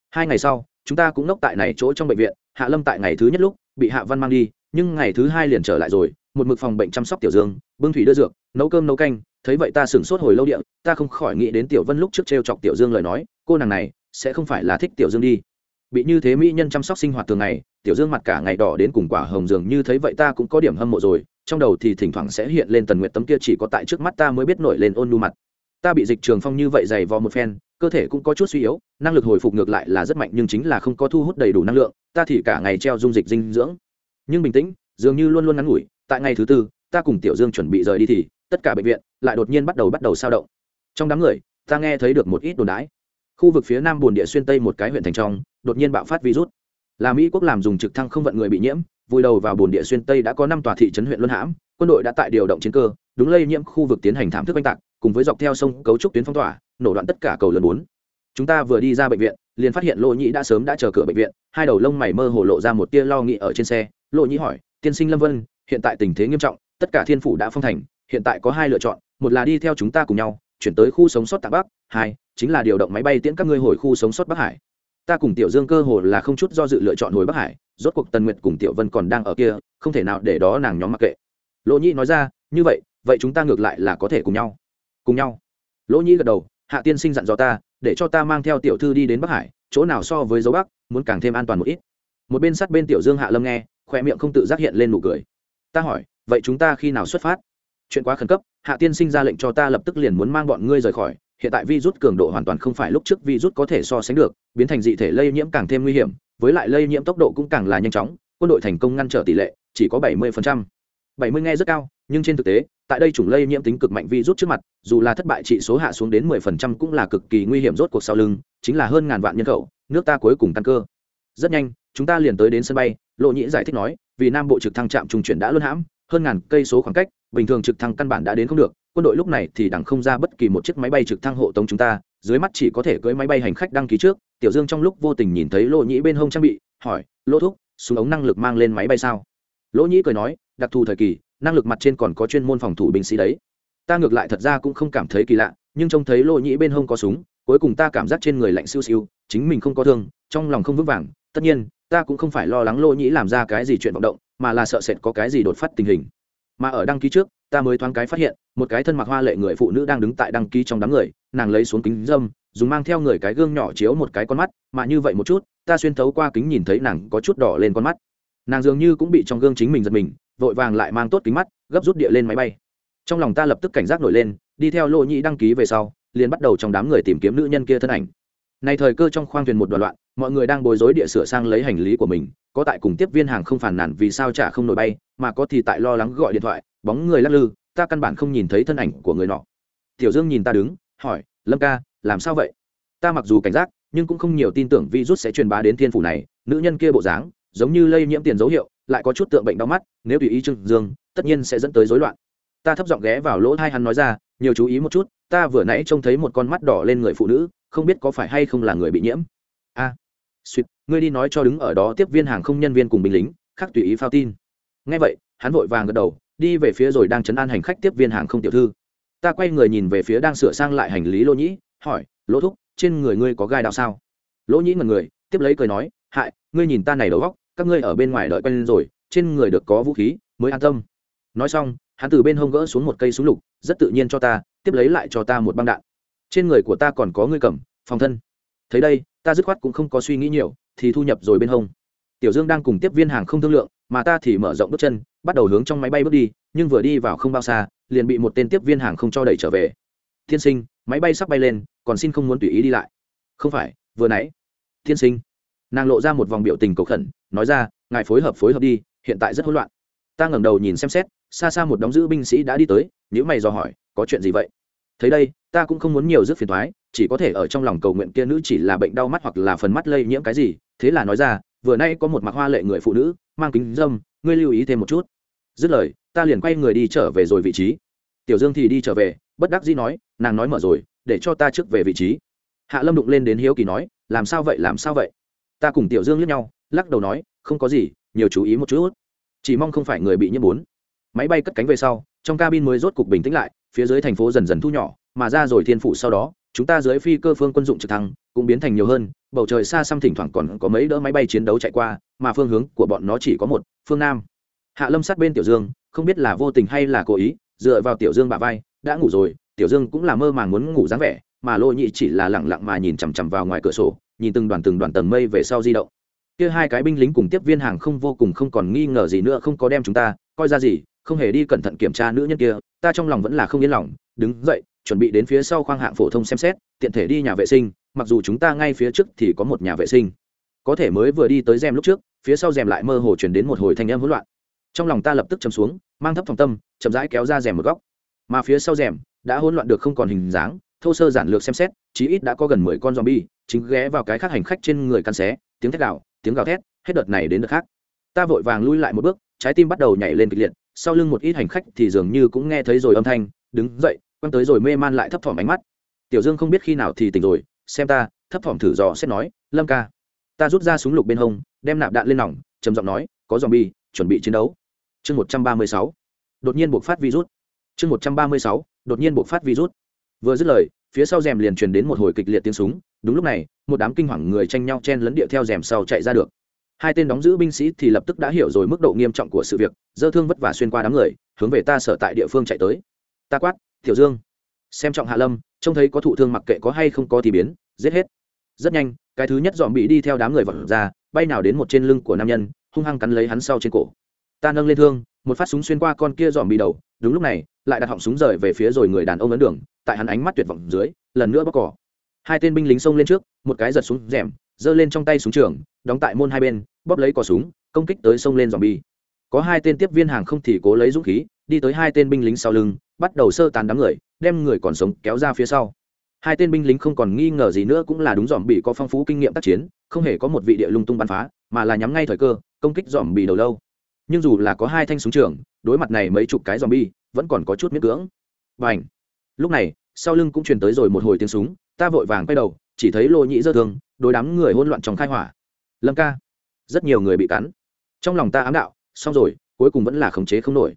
Hai ngày sau, chúng ta cũng nốc tại này chỗ trong bệnh viện, hạ lâm tại ngày thứ nhất lúc, bị hạ văn mang đi, nhưng ngày thứ hai liền trở lại rồi, một mực phòng bệnh chăm sóc tiểu dương, bưng thủy đưa dược, nấu cơm nấu canh, thấy vậy ta sửng sốt hồi lâu điện ta không khỏi nghĩ đến tiểu vân lúc trước t r e o chọc tiểu dương lời nói, cô nàng này, sẽ không phải là thích tiểu dương đi bị như thế mỹ nhân chăm sóc sinh hoạt thường ngày, tiểu dương mặt cả ngày đỏ đến cùng quả hồng dường như thấy vậy ta cũng có điểm hâm mộ rồi, trong đầu thì thỉnh thoảng sẽ hiện lên tần nguyện tấm kia chỉ có tại trước mắt ta mới biết nổi lên ôn nu mặt. Ta bị dịch trường phong như vậy dày vò một phen, cơ thể cũng có chút suy yếu, năng lực hồi phục ngược lại là rất mạnh nhưng chính là không có thu hút đầy đủ năng lượng, ta thì cả ngày treo dung dịch dinh dưỡng. Nhưng bình tĩnh, dường như luôn luôn ngắn ngủi, tại ngày thứ tư, ta cùng tiểu dương chuẩn bị rời đi thì, tất cả bệnh viện, lại đột nhiên bắt đầu bắt đầu sao động. Trong đám người, ta nghe thấy được một ít đồn đái khu vực phía nam bồn địa xuyên tây một cái huyện thành trong đột nhiên bạo phát virus. Là mỹ quốc làm dùng trực thăng không vận người bị nhiễm, vùi đầu vào bồn địa xuyên tây đã có năm tòa thị trấn huyện luân hãm, quân đội đã tại điều động chiến cơ, đúng lây nhiễm khu vực tiến hành thảm thức oanh tạc, cùng với dọc theo sông cấu trúc tuyến phong tỏa, nổ đoạn tất cả cầu lớn bốn. Chúng ta vừa đi ra bệnh viện, liền phát hiện lộ nhĩ đã sớm đã chờ cửa bệnh viện, hai đầu lông mày mơ hồ lộ ra một tia lo nghĩ ở trên xe. Lộ nhĩ hỏi, tiên sinh lâm vân, hiện tại tình thế nghiêm trọng, tất cả thiên phủ đã phong thành, hiện tại có hai lựa chọn, một là đi theo chúng ta cùng nhau, chuyển tới khu sống sót tạng bắc, hai, chính là điều động máy bay tiễn các ngươi hồi khu sống sót bắc hải ta cùng tiểu dương cơ hồ là không chút do dự lựa chọn hồi bắc hải, rốt cuộc tần nguyệt cùng tiểu vân còn đang ở kia, không thể nào để đó nàng nhóm mặc kệ. Lỗ nhĩ nói ra, như vậy vậy chúng ta ngược lại là có thể cùng nhau. Cùng nhau? Lỗ nhĩ gật đầu, hạ tiên sinh dặn dò ta, để cho ta mang theo tiểu thư đi đến bắc hải, chỗ nào so với dấu bắc, muốn càng thêm an toàn một ít. Một bên sát bên tiểu dương hạ lâm nghe khoe miệng không tự giác hiện lên nụ cười. Ta hỏi, vậy chúng ta khi nào xuất phát? Chuyện quá khẩn cấp, hạ tiên sinh ra lệnh cho ta lập tức liền muốn mang bọn ngươi rời khỏi hiện tại virus cường độ hoàn toàn không phải lúc trước virus có thể so sánh được, biến thành dị thể lây nhiễm càng thêm nguy hiểm, với lại lây nhiễm tốc độ cũng càng là nhanh chóng, quân đội thành công ngăn trở tỷ lệ chỉ có bảy mươi bảy mươi nghe rất cao, nhưng trên thực tế, tại đây chủng lây nhiễm tính cực mạnh virus trước mặt, dù là thất bại trị số hạ xuống đến mười phần trăm cũng là cực kỳ nguy hiểm rốt cuộc sau lưng, chính là hơn ngàn vạn nhân khẩu, nước ta cuối cùng tăng cơ. Rất nhanh, chúng ta liền tới đến sân bay, lộ nhĩ giải thích nói, vì nam bộ trực thăng trạm trung chuyển đã luôn hãm, hơn ngàn cây số khoảng cách, bình thường trực thăng căn bản đã đến không được quân đội lúc này thì đằng không ra bất kỳ một chiếc máy bay trực thăng hộ tống chúng ta, dưới mắt chỉ có thể cưỡi máy bay hành khách đăng ký trước. Tiểu dương trong lúc vô tình nhìn thấy lỗ nhĩ bên hông trang bị, hỏi, lỗ thúc, súng ống năng lực mang lên máy bay sao? Lỗ nhĩ cười nói, đặc thù thời kỳ, năng lực mặt trên còn có chuyên môn phòng thủ binh sĩ đấy. Ta ngược lại thật ra cũng không cảm thấy kỳ lạ, nhưng trông thấy lỗ nhĩ bên hông có súng, cuối cùng ta cảm giác trên người lạnh siêu siêu, chính mình không có thương, trong lòng không vững vàng. Tất nhiên, ta cũng không phải lo lắng lỗ nhĩ làm ra cái gì chuyện vọng động, mà là sợ sệt có cái gì đột phát tình hình. Mà ở đăng ký trước ta mới thoáng cái phát hiện, một cái thân mặc hoa lệ người phụ nữ đang đứng tại đăng ký trong đám người, nàng lấy xuống kính dâm, dùng mang theo người cái gương nhỏ chiếu một cái con mắt, mà như vậy một chút, ta xuyên thấu qua kính nhìn thấy nàng có chút đỏ lên con mắt. Nàng dường như cũng bị trong gương chính mình giật mình, vội vàng lại mang tốt kính mắt, gấp rút địa lên máy bay. Trong lòng ta lập tức cảnh giác nổi lên, đi theo lỗ nhĩ đăng ký về sau, liền bắt đầu trong đám người tìm kiếm nữ nhân kia thân ảnh này thời cơ trong khoang thuyền một đoạn loạn, mọi người đang bối rối địa sửa sang lấy hành lý của mình, có tại cùng tiếp viên hàng không phản nản vì sao trả không nổi bay, mà có thì tại lo lắng gọi điện thoại, bóng người lắc lư, ta căn bản không nhìn thấy thân ảnh của người nọ. Tiểu dương nhìn ta đứng, hỏi, lâm ca, làm sao vậy? Ta mặc dù cảnh giác, nhưng cũng không nhiều tin tưởng virus sẽ truyền bá đến thiên phủ này, nữ nhân kia bộ dáng, giống như lây nhiễm tiền dấu hiệu, lại có chút tượng bệnh đau mắt, nếu tùy ý trương dương, tất nhiên sẽ dẫn tới rối loạn. Ta thấp giọng ghé vào lỗ hai hắn nói ra, nhiều chú ý một chút, ta vừa nãy trông thấy một con mắt đỏ lên người phụ nữ không biết có phải hay không là người bị nhiễm. A à, suýt ngươi đi nói cho đứng ở đó tiếp viên hàng không nhân viên cùng binh lính khác tùy ý phao tin. Ngay vậy hắn vội vàng gật đầu đi về phía rồi đang chấn an hành khách tiếp viên hàng không tiểu thư. Ta quay người nhìn về phía đang sửa sang lại hành lý lỗ nhĩ hỏi lỗ thúc trên người ngươi có gai đao sao? Lỗ nhĩ ngần người tiếp lấy cười nói hại ngươi nhìn ta này đầu góc các ngươi ở bên ngoài đợi quen rồi trên người được có vũ khí mới an tâm. Nói xong hắn từ bên hông gỡ xuống một cây súng lục rất tự nhiên cho ta tiếp lấy lại cho ta một băng đạn trên người của ta còn có ngươi cầm, phòng thân. Thấy đây, ta dứt khoát cũng không có suy nghĩ nhiều, thì thu nhập rồi bên hông. Tiểu dương đang cùng tiếp viên hàng không thương lượng, mà ta thì mở rộng bước chân, bắt đầu hướng trong máy bay bước đi, nhưng vừa đi vào không bao xa, liền bị một tên tiếp viên hàng không cho đẩy trở về. Tiên sinh, máy bay sắp bay lên, còn xin không muốn tùy ý đi lại. Không phải, vừa nãy. Tiên sinh. Nàng lộ ra một vòng biểu tình cầu khẩn, nói ra, ngài phối hợp phối hợp đi, hiện tại rất hỗn loạn. Ta ngẩng đầu nhìn xem xét, xa xa một đóng giữ binh sĩ đã đi tới nếu mày dò hỏi, có chuyện gì vậy? Thấy đây, ta cũng không muốn nhiều rước phiền thoái chỉ có thể ở trong lòng cầu nguyện kia nữ chỉ là bệnh đau mắt hoặc là phần mắt lây nhiễm cái gì. Thế là nói ra, vừa nay có một mặc hoa lệ người phụ nữ, mang kính dâm, ngươi lưu ý thêm một chút. Dứt lời, ta liền quay người đi trở về rồi vị trí. Tiểu dương thì đi trở về, bất đắc dĩ nói, nàng nói mở rồi, để cho ta trước về vị trí. Hạ lâm đụng lên đến hiếu kỳ nói, làm sao vậy, làm sao vậy? Ta cùng tiểu dương liếc nhau, lắc đầu nói, không có gì, nhiều chú ý một chút. Chỉ mong không phải người bị nhiễm bốn. Máy bay cất cánh về sau, trong cabin mới rốt cục bình tĩnh lại phía dưới thành phố dần dần thu nhỏ, mà ra rồi thiên phủ sau đó, chúng ta dưới phi cơ phương quân dụng trực thăng cũng biến thành nhiều hơn, bầu trời xa xăm thỉnh thoảng còn có mấy đỡ máy bay chiến đấu chạy qua, mà phương hướng của bọn nó chỉ có một, phương nam. Hạ lâm sát bên tiểu dương, không biết là vô tình hay là cố ý, dựa vào tiểu dương bả vai, đã ngủ rồi, tiểu dương cũng là mơ màng muốn ngủ dáng vẻ, mà lô nhị chỉ là lẳng lặng mà nhìn chằm chằm vào ngoài cửa sổ, nhìn từng đoàn từng đoàn tầng mây về sau di động. Kia hai cái binh lính cùng tiếp viên hàng không vô cùng không còn nghi ngờ gì nữa, không có đem chúng ta coi ra gì, không hề đi cẩn thận kiểm tra nữ nhân kia ta trong lòng vẫn là không yên lòng, đứng dậy, chuẩn bị đến phía sau khoang hạng phổ thông xem xét, tiện thể đi nhà vệ sinh, mặc dù chúng ta ngay phía trước thì có một nhà vệ sinh. Có thể mới vừa đi tới rèm lúc trước, phía sau rèm lại mơ hồ chuyển đến một hồi thanh âm hỗn loạn. Trong lòng ta lập tức chầm xuống, mang thấp phòng tâm, chậm rãi kéo ra rèm một góc. Mà phía sau rèm đã hỗn loạn được không còn hình dáng, thô sơ giản lược xem xét, chí ít đã có gần mười con zombie, chính ghé vào cái khác hành khách trên người căn xé, tiếng thét gào, tiếng gào thét, hết đợt này đến đợt khác. Ta vội vàng lui lại một bước, trái tim bắt đầu nhảy lên kịch liệt sau lưng một ít hành khách thì dường như cũng nghe thấy rồi âm thanh, đứng dậy, quăng tới rồi mê man lại thấp thỏm ánh mắt. Tiểu dương không biết khi nào thì tỉnh rồi, xem ta, thấp thỏm thử dò xét nói, lâm ca, ta rút ra súng lục bên hông, đem nạp đạn lên nòng, trầm giọng nói, có dòm bi chuẩn bị chiến đấu. Chương một trăm ba mươi sáu, đột nhiên buộc phát virus. Chương một trăm ba mươi sáu, đột nhiên buộc phát virus. Vừa dứt lời, phía sau rèm liền truyền đến một hồi kịch liệt tiếng súng. Đúng lúc này, một đám kinh hoàng người tranh nhau chen lấn địa theo rèm sau chạy ra được hai tên đóng giữ binh sĩ thì lập tức đã hiểu rồi mức độ nghiêm trọng của sự việc, dơ thương vất vả xuyên qua đám người, hướng về ta sở tại địa phương chạy tới. Ta quát, tiểu dương. Xem trọng hạ lâm, trông thấy có thụ thương mặc kệ có hay không có thì biến, giết hết. Rất nhanh, cái thứ nhất dòm bị đi theo đám người vật ra, bay nào đến một trên lưng của nam nhân, hung hăng cắn lấy hắn sau trên cổ. Ta nâng lên thương, một phát súng xuyên qua con kia dòm bị đầu, đúng lúc này, lại đặt họng súng rời về phía rồi người đàn ông ấn đường, tại hắn ánh mắt tuyệt vọng dưới, lần nữa bóc cỏ hai tên binh lính xông lên trước, một cái giật súng rèm giơ lên trong tay súng trường, đóng tại môn hai bên, bóp lấy cò súng, công kích tới sông lên dòm bi có hai tên tiếp viên hàng không thì cố lấy dũng khí, đi tới hai tên binh lính sau lưng, bắt đầu sơ tán đám người, đem người còn sống kéo ra phía sau. Hai tên binh lính không còn nghi ngờ gì nữa cũng là đúng dòm bị có phong phú kinh nghiệm tác chiến, không hề có một vị địa lung tung bắn phá, mà là nhắm ngay thời cơ, công kích dòm bị đầu lâu. Nhưng dù là có hai thanh súng trường, đối mặt này mấy chục cái dòm bi vẫn còn có chút miết cưỡng. Và ảnh lúc này, sau lưng cũng truyền tới rồi một hồi tiếng súng, ta vội vàng quay đầu, chỉ thấy lô nhĩ dơ thương đối đám người hỗn loạn trong khai hỏa. Lâm ca, rất nhiều người bị cắn. Trong lòng ta ám đạo, xong rồi, cuối cùng vẫn là khống chế không nổi.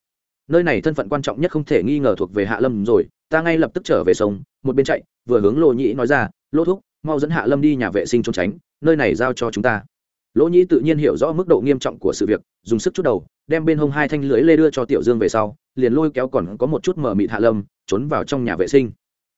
Nơi này thân phận quan trọng nhất không thể nghi ngờ thuộc về hạ lâm rồi, ta ngay lập tức trở về sông, một bên chạy, vừa hướng lô nhĩ nói ra lô thúc, mau dẫn hạ lâm đi nhà vệ sinh trốn tránh, nơi này giao cho chúng ta. Lỗ nhĩ tự nhiên hiểu rõ mức độ nghiêm trọng của sự việc, dùng sức chút đầu, đem bên hông hai thanh lưới lê đưa cho tiểu dương về sau, liền lôi kéo còn có một chút mờ mịt hạ lâm, trốn vào trong nhà vệ sinh.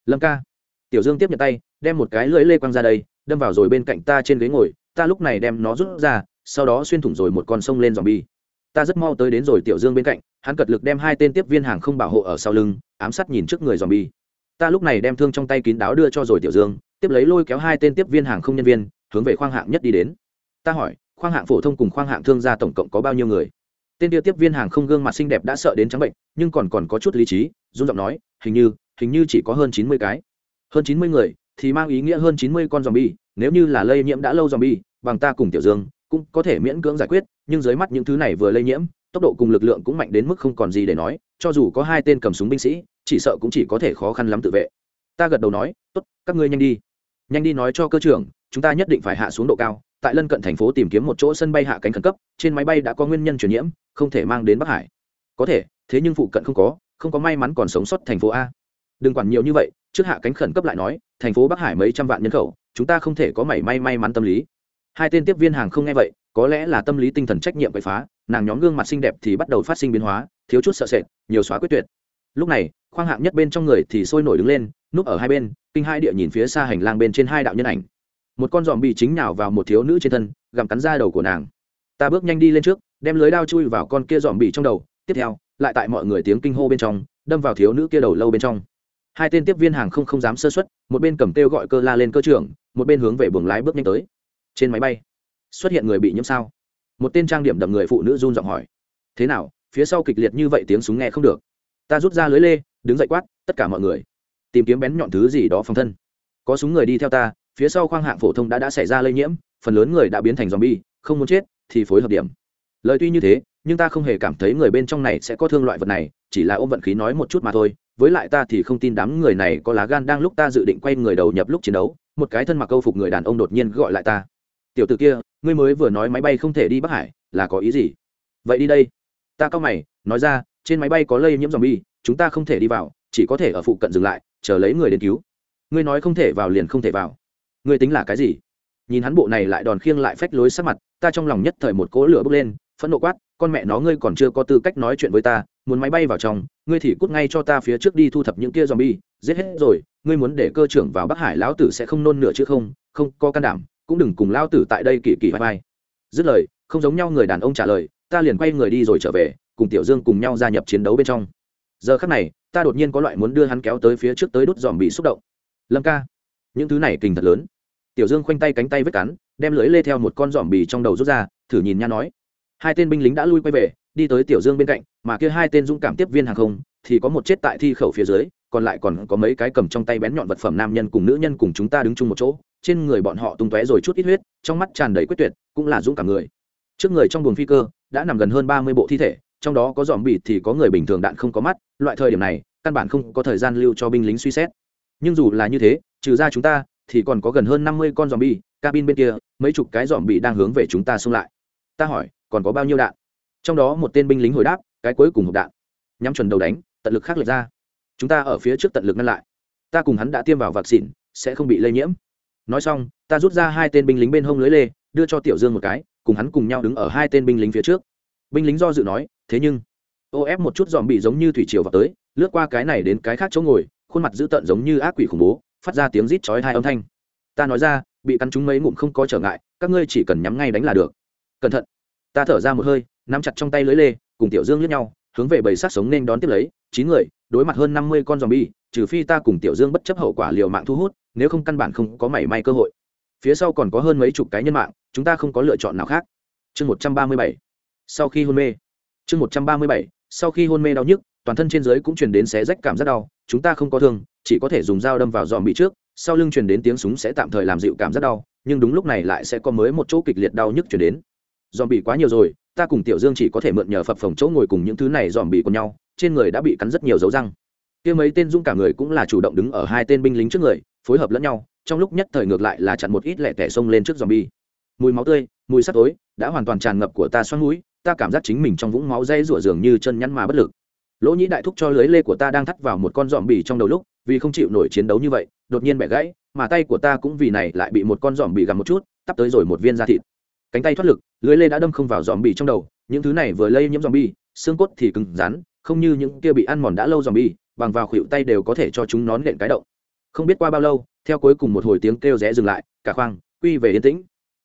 Lâm ca. Tiểu dương tiếp nhận tay, đem một cái lưới lê quăng ra đây đâm vào rồi bên cạnh ta trên ghế ngồi, ta lúc này đem nó rút ra, sau đó xuyên thủng rồi một con sông lên dòng bi ta rất mau tới đến rồi tiểu dương bên cạnh, hắn cật lực đem hai tên tiếp viên hàng không bảo hộ ở sau lưng, ám sát nhìn trước người dòm bi ta lúc này đem thương trong tay kín đáo đưa cho rồi tiểu dương, tiếp lấy lôi kéo hai tên tiếp viên hàng không nhân viên, hướng về khoang hạng nhất đi đến. Ta hỏi, khoang hạng phổ thông cùng khoang hạng thương gia tổng cộng có bao nhiêu người? Tên tiêu tiếp viên hàng không gương mặt xinh đẹp đã sợ đến trắng bệnh, nhưng còn còn có chút lý trí dung giọng nói, hình như hình như chỉ có hơn chín mươi cái. Hơn chín mươi người thì mang ý nghĩa hơn chín mươi con zombie, nếu như là lây nhiễm đã lâu zombie, bằng ta cùng Tiểu Dương, cũng có thể miễn cưỡng giải quyết, nhưng dưới mắt những thứ này vừa lây nhiễm, tốc độ cùng lực lượng cũng mạnh đến mức không còn gì để nói, cho dù có hai tên cầm súng binh sĩ, chỉ sợ cũng chỉ có thể khó khăn lắm tự vệ. Ta gật đầu nói, "Tốt, các ngươi nhanh đi. Nhanh đi nói cho cơ trưởng, chúng ta nhất định phải hạ xuống độ cao, tại lân cận thành phố tìm kiếm một chỗ sân bay hạ cánh khẩn cấp, trên máy bay đã có nguyên nhân truyền nhiễm, không thể mang đến Bắc Hải." Có thể, thế nhưng phụ cận không có, không có may mắn còn sống sót thành phố a. Đừng quản nhiều như vậy, trước hạ cánh khẩn cấp lại nói, thành phố bắc hải mấy trăm vạn nhân khẩu, chúng ta không thể có mảy may may mắn tâm lý. Hai tên tiếp viên hàng không nghe vậy, có lẽ là tâm lý tinh thần trách nhiệm quậy phá, nàng nhóm gương mặt xinh đẹp thì bắt đầu phát sinh biến hóa, thiếu chút sợ sệt, nhiều xóa quyết tuyệt. Lúc này, khoang hạng nhất bên trong người thì sôi nổi đứng lên, núp ở hai bên, kinh hai địa nhìn phía xa hành lang bên trên hai đạo nhân ảnh. Một con giòm bị chính nhào vào một thiếu nữ trên thân, gặm cắn ra đầu của nàng. Ta bước nhanh đi lên trước, đem lưới đao chui vào con kia giòm bị trong đầu, tiếp theo, lại tại mọi người tiếng kinh hô bên trong, đâm vào thiếu nữ kia đầu lâu bên trong hai tên tiếp viên hàng không không dám sơ xuất, một bên cầm kêu gọi cơ la lên cơ trưởng, một bên hướng về buồng lái bước nhanh tới. Trên máy bay, xuất hiện người bị nhiễm sao? Một tên trang điểm đậm người phụ nữ run giọng hỏi. Thế nào, phía sau kịch liệt như vậy tiếng súng nghe không được? Ta rút ra lưới lê, đứng dậy quát, tất cả mọi người, tìm kiếm bén nhọn thứ gì đó phòng thân. Có súng người đi theo ta, phía sau khoang hạng phổ thông đã đã xảy ra lây nhiễm, phần lớn người đã biến thành zombie, không muốn chết, thì phối hợp điểm. Lời tuy như thế, nhưng ta không hề cảm thấy người bên trong này sẽ có thương loại vật này, chỉ là ôm vận khí nói một chút mà thôi với lại ta thì không tin đám người này có lá gan đang lúc ta dự định quay người đầu nhập lúc chiến đấu, một cái thân mặc câu phục người đàn ông đột nhiên gọi lại ta. Tiểu t ử kia, ngươi mới vừa nói máy bay không thể đi bắc hải, là có ý gì? Vậy đi đây. Ta cau mày, nói ra, trên máy bay có lây nhiễm dòng bi chúng ta không thể đi vào, chỉ có thể ở phụ cận dừng lại, chờ lấy người đến cứu. Ngươi nói không thể vào liền không thể vào. Ngươi tính là cái gì? Nhìn hắn bộ này lại đòn khiêng lại phách lối sắc mặt, ta trong lòng nhất thời một cỗ lửa bốc lên, phẫn nộ quát, con mẹ nó ngươi còn chưa có tư cách nói chuyện với ta muốn máy bay vào trong, ngươi thì cút ngay cho ta phía trước đi thu thập những kia zombie, giết hết rồi, ngươi muốn để cơ trưởng vào bắc hải, lão tử sẽ không nôn nửa chứ không không, có can đảm, cũng đừng cùng lão tử tại đây kỳ kỳ vai vai. Dứt lời, không giống nhau người đàn ông trả lời, ta liền quay người đi rồi trở về, cùng tiểu dương cùng nhau gia nhập chiến đấu bên trong. Giờ khắc này, ta đột nhiên có loại muốn đưa hắn kéo tới phía trước tới đốt dòm bị xúc động. Lâm ca, những thứ này kinh thật lớn. Tiểu dương khoanh tay cánh tay vết cắn, đem lưới lê theo một con dòm bì trong đầu rút ra, thử nhìn nha nói. Hai tên binh lính đã lui quay về đi tới tiểu dương bên cạnh, mà kia hai tên dũng cảm tiếp viên hàng không thì có một chết tại thi khẩu phía dưới, còn lại còn có mấy cái cầm trong tay bén nhọn vật phẩm nam nhân cùng nữ nhân cùng chúng ta đứng chung một chỗ, trên người bọn họ tung tóe rồi chút ít huyết, trong mắt tràn đầy quyết tuyệt, cũng là dũng cảm người. Trước người trong buồng phi cơ đã nằm gần hơn ba mươi bộ thi thể, trong đó có dòm bịt thì có người bình thường đạn không có mắt, loại thời điểm này, căn bản không có thời gian lưu cho binh lính suy xét. Nhưng dù là như thế, trừ ra chúng ta, thì còn có gần hơn năm mươi con dòm bi cabin bên kia, mấy chục cái dòm bị đang hướng về chúng ta xung lại. Ta hỏi, còn có bao nhiêu đạn? Trong đó một tên binh lính hồi đáp, cái cuối cùng hộp đạn. Nhắm chuẩn đầu đánh, tận lực khác lệch ra. Chúng ta ở phía trước tận lực ngăn lại. Ta cùng hắn đã tiêm vào vaccine sẽ không bị lây nhiễm. Nói xong, ta rút ra hai tên binh lính bên hông lưới lê, đưa cho tiểu dương một cái, cùng hắn cùng nhau đứng ở hai tên binh lính phía trước. Binh lính do dự nói, thế nhưng, ô ép một chút dòm bị giống như thủy triều vào tới, lướt qua cái này đến cái khác chỗ ngồi, khuôn mặt dữ tợn giống như ác quỷ khủng bố, phát ra tiếng rít chói hai âm thanh. Ta nói ra, bị cắn chúng mấy ngụm không có trở ngại, các ngươi chỉ cần nhắm ngay đánh là được. Cẩn thận. Ta thở ra một hơi nắm chặt trong tay lưới lê, cùng tiểu dương lướt nhau, hướng về bầy sát sống nên đón tiếp lấy, chín người, đối mặt hơn năm mươi con zombie, trừ phi ta cùng tiểu dương bất chấp hậu quả liều mạng thu hút, nếu không căn bản không có mảy may cơ hội. Phía sau còn có hơn mấy chục cái nhân mạng, chúng ta không có lựa chọn nào khác. Chương một trăm ba mươi bảy. Sau khi hôn mê. Chương một trăm ba mươi bảy, sau khi hôn mê đau nhức, toàn thân trên dưới cũng truyền đến xé rách cảm giác đau, chúng ta không có thương, chỉ có thể dùng dao đâm vào dòm bị trước, sau lưng truyền đến tiếng súng sẽ tạm thời làm dịu cảm giác đau, nhưng đúng lúc này lại sẽ có mới một chỗ kịch liệt đau nhức truyền đến. Dòm bị quá nhiều rồi ta cùng tiểu dương chỉ có thể mượn nhờ phập phồng chỗ ngồi cùng những thứ này dòm bị cùng nhau, trên người đã bị cắn rất nhiều dấu răng. Kia mấy tên dũng cả người cũng là chủ động đứng ở hai tên binh lính trước người, phối hợp lẫn nhau, trong lúc nhất thời ngược lại là chặn một ít lẻ tẻ xông lên trước dòm bi mùi máu tươi, mùi sắt tối, đã hoàn toàn tràn ngập của ta xoắn mũi, ta cảm giác chính mình trong vũng máu dây rủa dường như chân nhăn mà bất lực. Lỗ nhĩ đại thúc cho lưới lê của ta đang thắt vào một con dòm bì trong đầu lúc, vì không chịu nổi chiến đấu như vậy, đột nhiên bẻ gãy, mà tay của ta cũng vì này lại bị một con dòm bì gặm một chút, tắp tới rồi một viên da thịt cánh tay thoát lực, lưới lê đã đâm không vào dòm bì trong đầu, những thứ này vừa lây nhiễm dòm bì xương cốt thì cứng rắn, không như những kia bị ăn mòn đã lâu dòm bì bằng vào khuỷu tay đều có thể cho chúng nón nện cái động. Không biết qua bao lâu, theo cuối cùng một hồi tiếng kêu rẽ dừng lại, cả khoang, quy về yên tĩnh.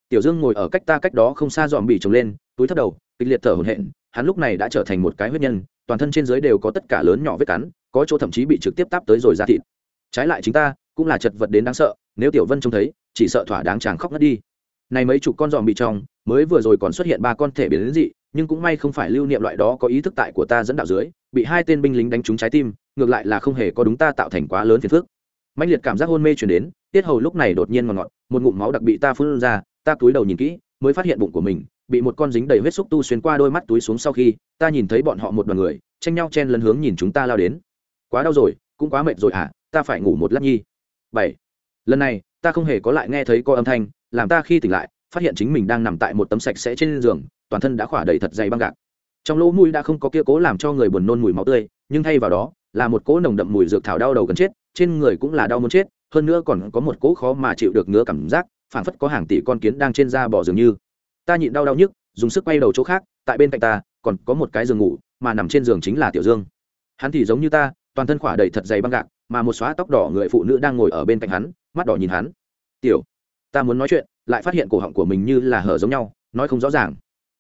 Tiểu dương ngồi ở cách ta cách đó không xa dòm bì trồng lên, túi thấp đầu, kịch liệt thở hổn hển, hắn lúc này đã trở thành một cái huyết nhân, toàn thân trên dưới đều có tất cả lớn nhỏ vết cắn, có chỗ thậm chí bị trực tiếp táp tới rồi ra thịt. Trái lại chính ta, cũng là chật vật đến đáng sợ, nếu tiểu vân trông thấy, chỉ sợ thỏa đáng chàng khóc ngất đi này mấy chục con dòm bị trong, mới vừa rồi còn xuất hiện ba con thể biến đến dị, nhưng cũng may không phải lưu niệm loại đó có ý thức tại của ta dẫn đạo dưới, bị hai tên binh lính đánh trúng trái tim, ngược lại là không hề có đúng ta tạo thành quá lớn phiền phức. Mạnh liệt cảm giác hôn mê chuyển đến, tiết hầu lúc này đột nhiên ngọt ngọt, một ngụm máu đặc bị ta phun ra, ta túi đầu nhìn kỹ, mới phát hiện bụng của mình bị một con dính đầy huyết xúc tu xuyên qua đôi mắt túi xuống sau khi, ta nhìn thấy bọn họ một đoàn người, tranh nhau chen lấn hướng nhìn chúng ta lao đến. Quá đau rồi, cũng quá mệt rồi à ta phải ngủ một lát nhi. Bảy. Lần này, ta không hề có lại nghe thấy có âm thanh làm ta khi tỉnh lại, phát hiện chính mình đang nằm tại một tấm sạch sẽ trên giường, toàn thân đã khỏa đầy thật dày băng gạc. Trong lỗ mũi đã không có kia cố làm cho người buồn nôn mùi máu tươi, nhưng thay vào đó, là một cỗ nồng đậm mùi dược thảo đau đầu gần chết, trên người cũng là đau muốn chết, hơn nữa còn có một cỗ khó mà chịu được ngứa cảm giác, phảng phất có hàng tỷ con kiến đang trên da bỏ dường như. Ta nhịn đau đau nhức, dùng sức quay đầu chỗ khác, tại bên cạnh ta, còn có một cái giường ngủ, mà nằm trên giường chính là tiểu dương. Hắn thì giống như ta, toàn thân khỏa đầy thật dày băng gạc, mà một xóa tóc đỏ người phụ nữ đang ngồi ở bên cạnh hắn, mắt đỏ nhìn hắn. Tiểu ta muốn nói chuyện, lại phát hiện cổ họng của mình như là hở giống nhau, nói không rõ ràng.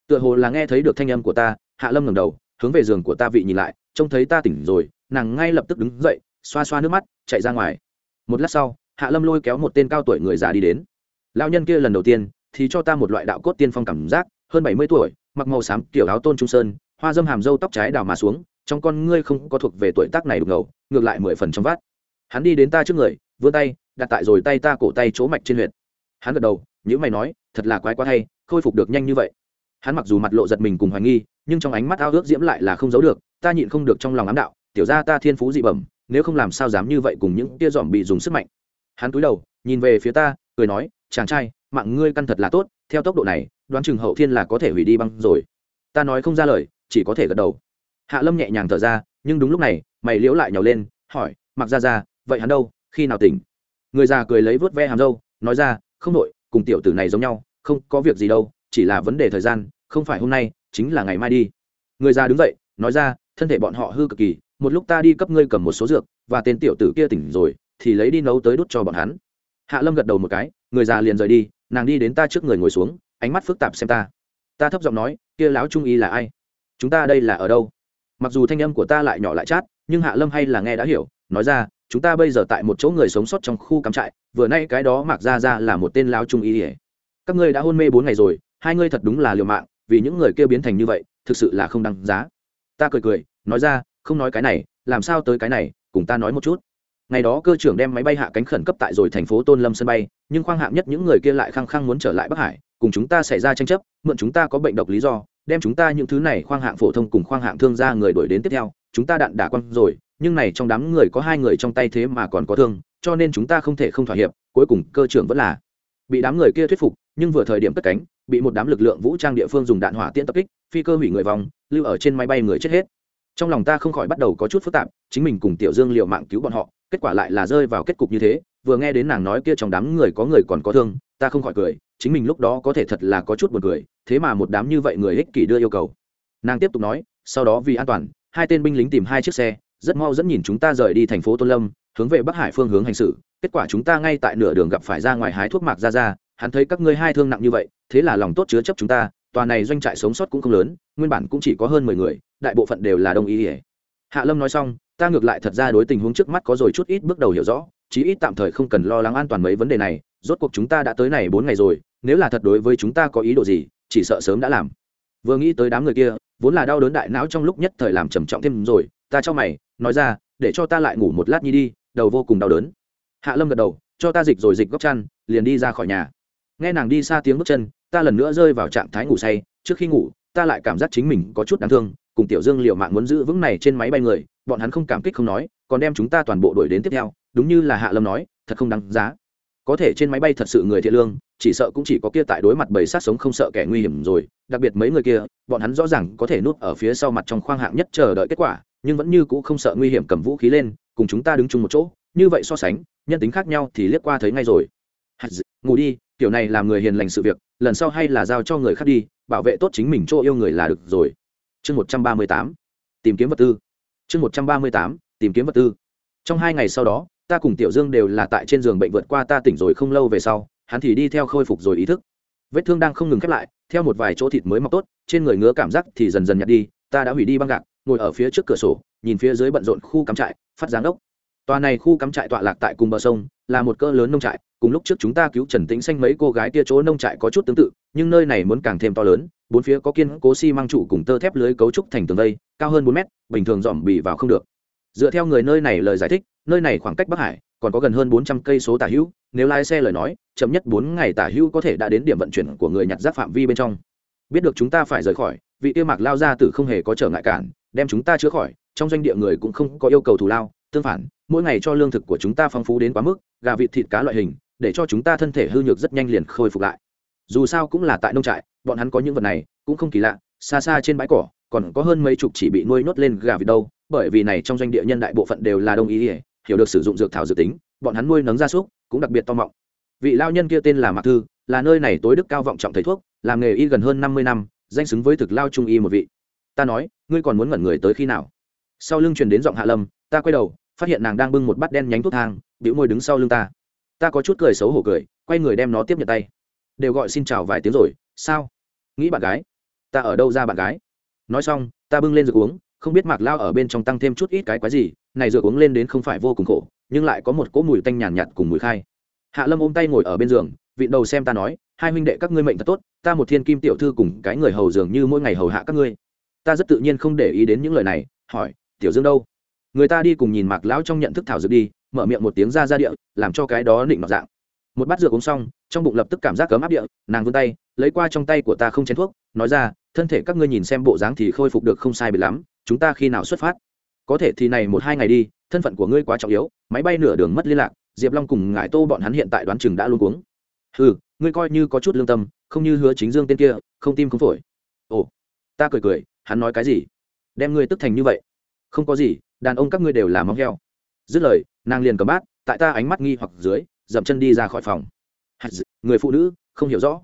Tựa hồ là nghe thấy được thanh âm của ta, hạ lâm ngầm đầu, hướng về giường của ta vị nhìn lại, trông thấy ta tỉnh rồi, nàng ngay lập tức đứng dậy, xoa xoa nước mắt, chạy ra ngoài. Một lát sau, hạ lâm lôi kéo một tên cao tuổi người già đi đến. Lao nhân kia lần đầu tiên, thì cho ta một loại đạo cốt tiên phong cảm giác, hơn bảy mươi tuổi, mặc màu xám, kiểu áo tôn trung sơn, hoa dâm hàm dâu tóc trái đào mà xuống, trong con ngươi không có thuộc về tuổi tác này đục ngầu, ngược lại mười phần trong vát. Hắn đi đến ta trước người, vươn tay, đặt tại rồi tay ta cổ tay chỗ mạch trên huyệt hắn gật đầu nhữ mày nói, thật là quái quá hay, khôi phục được nhanh như vậy. Hắn mặc dù mặt lộ giật mình cùng hoài nghi, nhưng trong ánh mắt ao ước diễm lại là không giấu được, ta nhịn không được trong lòng ám đạo, tiểu ra ta thiên phú dị bẩm, nếu không làm sao dám như vậy cùng những tia dòm bị dùng sức mạnh. Hắn cúi đầu, nhìn về phía ta, cười nói, chàng trai, mạng ngươi căn thật là tốt, theo tốc độ này, đoán chừng hậu thiên là có thể hủy đi băng rồi. Ta nói không ra lời, chỉ có thể gật đầu. Hạ lâm nhẹ nhàng thở ra, nhưng đúng lúc này, mày liễu lại nhào lên, hỏi mặc ra ra vậy hắn đâu, khi nào tỉnh? Người già cười lấy vớt ve hàm râu, nói ra không nội cùng tiểu tử này giống nhau, không có việc gì đâu, chỉ là vấn đề thời gian, không phải hôm nay, chính là ngày mai đi. Người già đứng dậy, nói ra, thân thể bọn họ hư cực kỳ, một lúc ta đi cấp ngươi cầm một số dược, và tên tiểu tử kia tỉnh rồi, thì lấy đi nấu tới đút cho bọn hắn. Hạ lâm gật đầu một cái, người già liền rời đi, nàng đi đến ta trước người ngồi xuống, ánh mắt phức tạp xem ta. Ta thấp giọng nói, kia lão trung y là ai? Chúng ta đây là ở đâu? Mặc dù thanh âm của ta lại nhỏ lại chát, nhưng hạ lâm hay là nghe đã hiểu, nói ra chúng ta bây giờ tại một chỗ người sống sót trong khu cắm trại, vừa nay cái đó mạc ra ra là một tên lao trung y ỉa các ngươi đã hôn mê bốn ngày rồi, hai ngươi thật đúng là liều mạng, vì những người kia biến thành như vậy, thực sự là không đăng giá. Ta cười cười, nói ra, không nói cái này, làm sao tới cái này, cùng ta nói một chút. Ngày đó cơ trưởng đem máy bay hạ cánh khẩn cấp tại rồi thành phố tôn lâm sân bay, nhưng khoang hạng nhất những người kia lại khăng khăng muốn trở lại bắc hải, cùng chúng ta xảy ra tranh chấp, mượn chúng ta có bệnh độc lý do, đem chúng ta những thứ này khoang hạng phổ thông cùng khoang hạng thương gia người đuổi đến tiếp theo, chúng ta đạn đả quăng rồi nhưng này trong đám người có hai người trong tay thế mà còn có thương, cho nên chúng ta không thể không thỏa hiệp, cuối cùng cơ trưởng vẫn là bị đám người kia thuyết phục, nhưng vừa thời điểm cất cánh, bị một đám lực lượng vũ trang địa phương dùng đạn hỏa tiễn tập kích, phi cơ hủy người vòng lưu ở trên máy bay người chết hết. Trong lòng ta không khỏi bắt đầu có chút phức tạp, chính mình cùng tiểu dương liệu mạng cứu bọn họ, kết quả lại là rơi vào kết cục như thế, vừa nghe đến nàng nói kia trong đám người có người còn có thương, ta không khỏi cười, chính mình lúc đó có thể thật là có chút buồn cười, thế mà một đám như vậy người ích kỷ đưa yêu cầu. Nàng tiếp tục nói, sau đó vì an toàn, hai tên binh lính tìm hai chiếc xe rất mau dẫn nhìn chúng ta rời đi thành phố tôn lâm, hướng về bắc hải phương hướng hành xử. Kết quả chúng ta ngay tại nửa đường gặp phải ra ngoài hái thuốc mạc ra ra hắn thấy các ngươi hai thương nặng như vậy, thế là lòng tốt chứa chấp chúng ta, tòa này doanh trại sống sót cũng không lớn, nguyên bản cũng chỉ có hơn mười người, đại bộ phận đều là đồng ý ỉa hạ lâm nói xong, ta ngược lại thật ra đối tình huống trước mắt có rồi chút ít bước đầu hiểu rõ, chí ít tạm thời không cần lo lắng an toàn mấy vấn đề này, rốt cuộc chúng ta đã tới này bốn ngày rồi, nếu là thật đối với chúng ta có ý đồ gì, chỉ sợ sớm đã làm. Vừa nghĩ tới đám người kia, vốn là đau đớn đại não trong lúc nhất thời làm trầm trọng thêm rồi, ta cho mày nói ra, để cho ta lại ngủ một lát nhi đi, đầu vô cùng đau đớn. Hạ lâm gật đầu, cho ta dịch rồi dịch góc chăn, liền đi ra khỏi nhà. Nghe nàng đi xa tiếng bước chân, ta lần nữa rơi vào trạng thái ngủ say, trước khi ngủ, ta lại cảm giác chính mình có chút đáng thương, cùng tiểu dương liệu mạng muốn giữ vững này trên máy bay người, bọn hắn không cảm kích không nói, còn đem chúng ta toàn bộ đuổi đến tiếp theo, đúng như là hạ lâm nói, thật không đáng giá. Có thể trên máy bay thật sự người thiện lương, chỉ sợ cũng chỉ có kia tại đối mặt bầy sát sống không sợ kẻ nguy hiểm rồi, đặc biệt mấy người kia, bọn hắn rõ ràng có thể núp ở phía sau mặt trong khoang hạng nhất chờ đợi kết quả nhưng vẫn như cũ không sợ nguy hiểm cầm vũ khí lên, cùng chúng ta đứng chung một chỗ, như vậy so sánh, nhân tính khác nhau thì liếc qua thấy ngay rồi. Ngủ đi, kiểu này làm người hiền lành sự việc, lần sau hay là giao cho người khác đi, bảo vệ tốt chính mình chỗ yêu người là được rồi. Chương một trăm ba mươi tám, tìm kiếm vật tư. Chương một trăm ba mươi tám, tìm kiếm vật tư. Trong hai ngày sau đó, ta cùng tiểu dương đều là tại trên giường bệnh vượt qua ta tỉnh rồi không lâu về sau, hắn thì đi theo khôi phục rồi ý thức. Vết thương đang không ngừng khép lại, theo một vài chỗ thịt mới mọc tốt, trên người ngứa cảm giác thì dần dần nhạt đi, ta đã hủy đi băng gạc ngồi ở phía trước cửa sổ, nhìn phía dưới bận rộn khu cắm trại, phát giáng đốc tòa này khu cắm trại tọa lạc tại cùng bờ sông, là một cỡ lớn nông trại, cùng lúc trước chúng ta cứu trần tĩnh xanh mấy cô gái tia chỗ nông trại có chút tương tự, nhưng nơi này muốn càng thêm to lớn, bốn phía có kiên cố xi măng trụ cùng tơ thép lưới cấu trúc thành tường vây, cao hơn bốn mét, bình thường dòm bị vào không được. Dựa theo người nơi này lời giải thích, nơi này khoảng cách bắc hải còn có gần hơn bốn trăm cây số tả hữu, nếu lái xe lời nói, chậm nhất bốn ngày tả hữu có thể đã đến điểm vận chuyển của người nhặt rác phạm vi bên trong. Biết được chúng ta phải rời khỏi, vị tiêu mạc lao ra từ không hề có trở ngại cản đem chúng ta chữa khỏi, trong doanh địa người cũng không có yêu cầu thù lao, tương phản, mỗi ngày cho lương thực của chúng ta phong phú đến quá mức, gà vịt thịt cá loại hình, để cho chúng ta thân thể hư nhược rất nhanh liền khôi phục lại. Dù sao cũng là tại nông trại, bọn hắn có những vật này, cũng không kỳ lạ, xa xa trên bãi cỏ, còn có hơn mấy chục chỉ bị nuôi nốt lên gà vịt đâu, bởi vì này trong doanh địa nhân đại bộ phận đều là đông ý ỉa hiểu được sử dụng dược thảo dự tính, bọn hắn nuôi nấng gia súc, cũng đặc biệt to mọng. Vị lao nhân kia tên là mạc thư, là nơi này tối đức cao vọng trọng thầy thuốc, làm nghề y gần hơn năm mươi năm, danh xứng với thực lao trung y một vị ta nói ngươi còn muốn ngẩn người tới khi nào? Sau lưng truyền đến giọng hạ lâm ta quay đầu phát hiện nàng đang bưng một bát đen nhánh thuốc thang bĩu môi đứng sau lưng ta. Ta có chút cười xấu hổ cười quay người đem nó tiếp nhận tay. Đều gọi xin chào vài tiếng rồi sao? Nghĩ bạn gái. Ta ở đâu ra bạn gái? Nói xong ta bưng lên rượu uống không biết mạc lao ở bên trong tăng thêm chút ít cái quái gì này rượu uống lên đến không phải vô cùng khổ nhưng lại có một cỗ mùi tanh nhàn nhạt, nhạt cùng mùi khai. Hạ lâm ôm tay ngồi ở bên giường vị đầu xem ta nói hai huynh đệ các ngươi mệnh thật tốt ta một thiên kim tiểu thư cùng cái người hầu dường như mỗi ngày hầu hạ các ngươi ta rất tự nhiên không để ý đến những lời này, hỏi, tiểu dương đâu? Người ta đi cùng nhìn mạc lão trong nhận thức thảo dược đi, mở miệng một tiếng ra ra địa, làm cho cái đó định mặc dạng. Một bát dược uống xong, trong bụng lập tức cảm giác cấm áp địa, nàng vươn tay, lấy qua trong tay của ta không chén thuốc, nói ra, thân thể các ngươi nhìn xem bộ dáng thì khôi phục được không sai biệt lắm, chúng ta khi nào xuất phát? Có thể thì này một hai ngày đi, thân phận của ngươi quá trọng yếu, máy bay nửa đường mất liên lạc, diệp long cùng ngải tô bọn hắn hiện tại đoán chừng đã luôn cuống. Ừ ngươi coi như có chút lương tâm, không như hứa chính dương tên kia, không tim không phổi. Ồ. Ta cười cười hắn nói cái gì? Đem ngươi tức thành như vậy? Không có gì, đàn ông các ngươi đều là móng heo. Dứt lời, nàng liền cầm bát, tại ta ánh mắt nghi hoặc dưới, dậm chân đi ra khỏi phòng. Người phụ nữ, không hiểu rõ.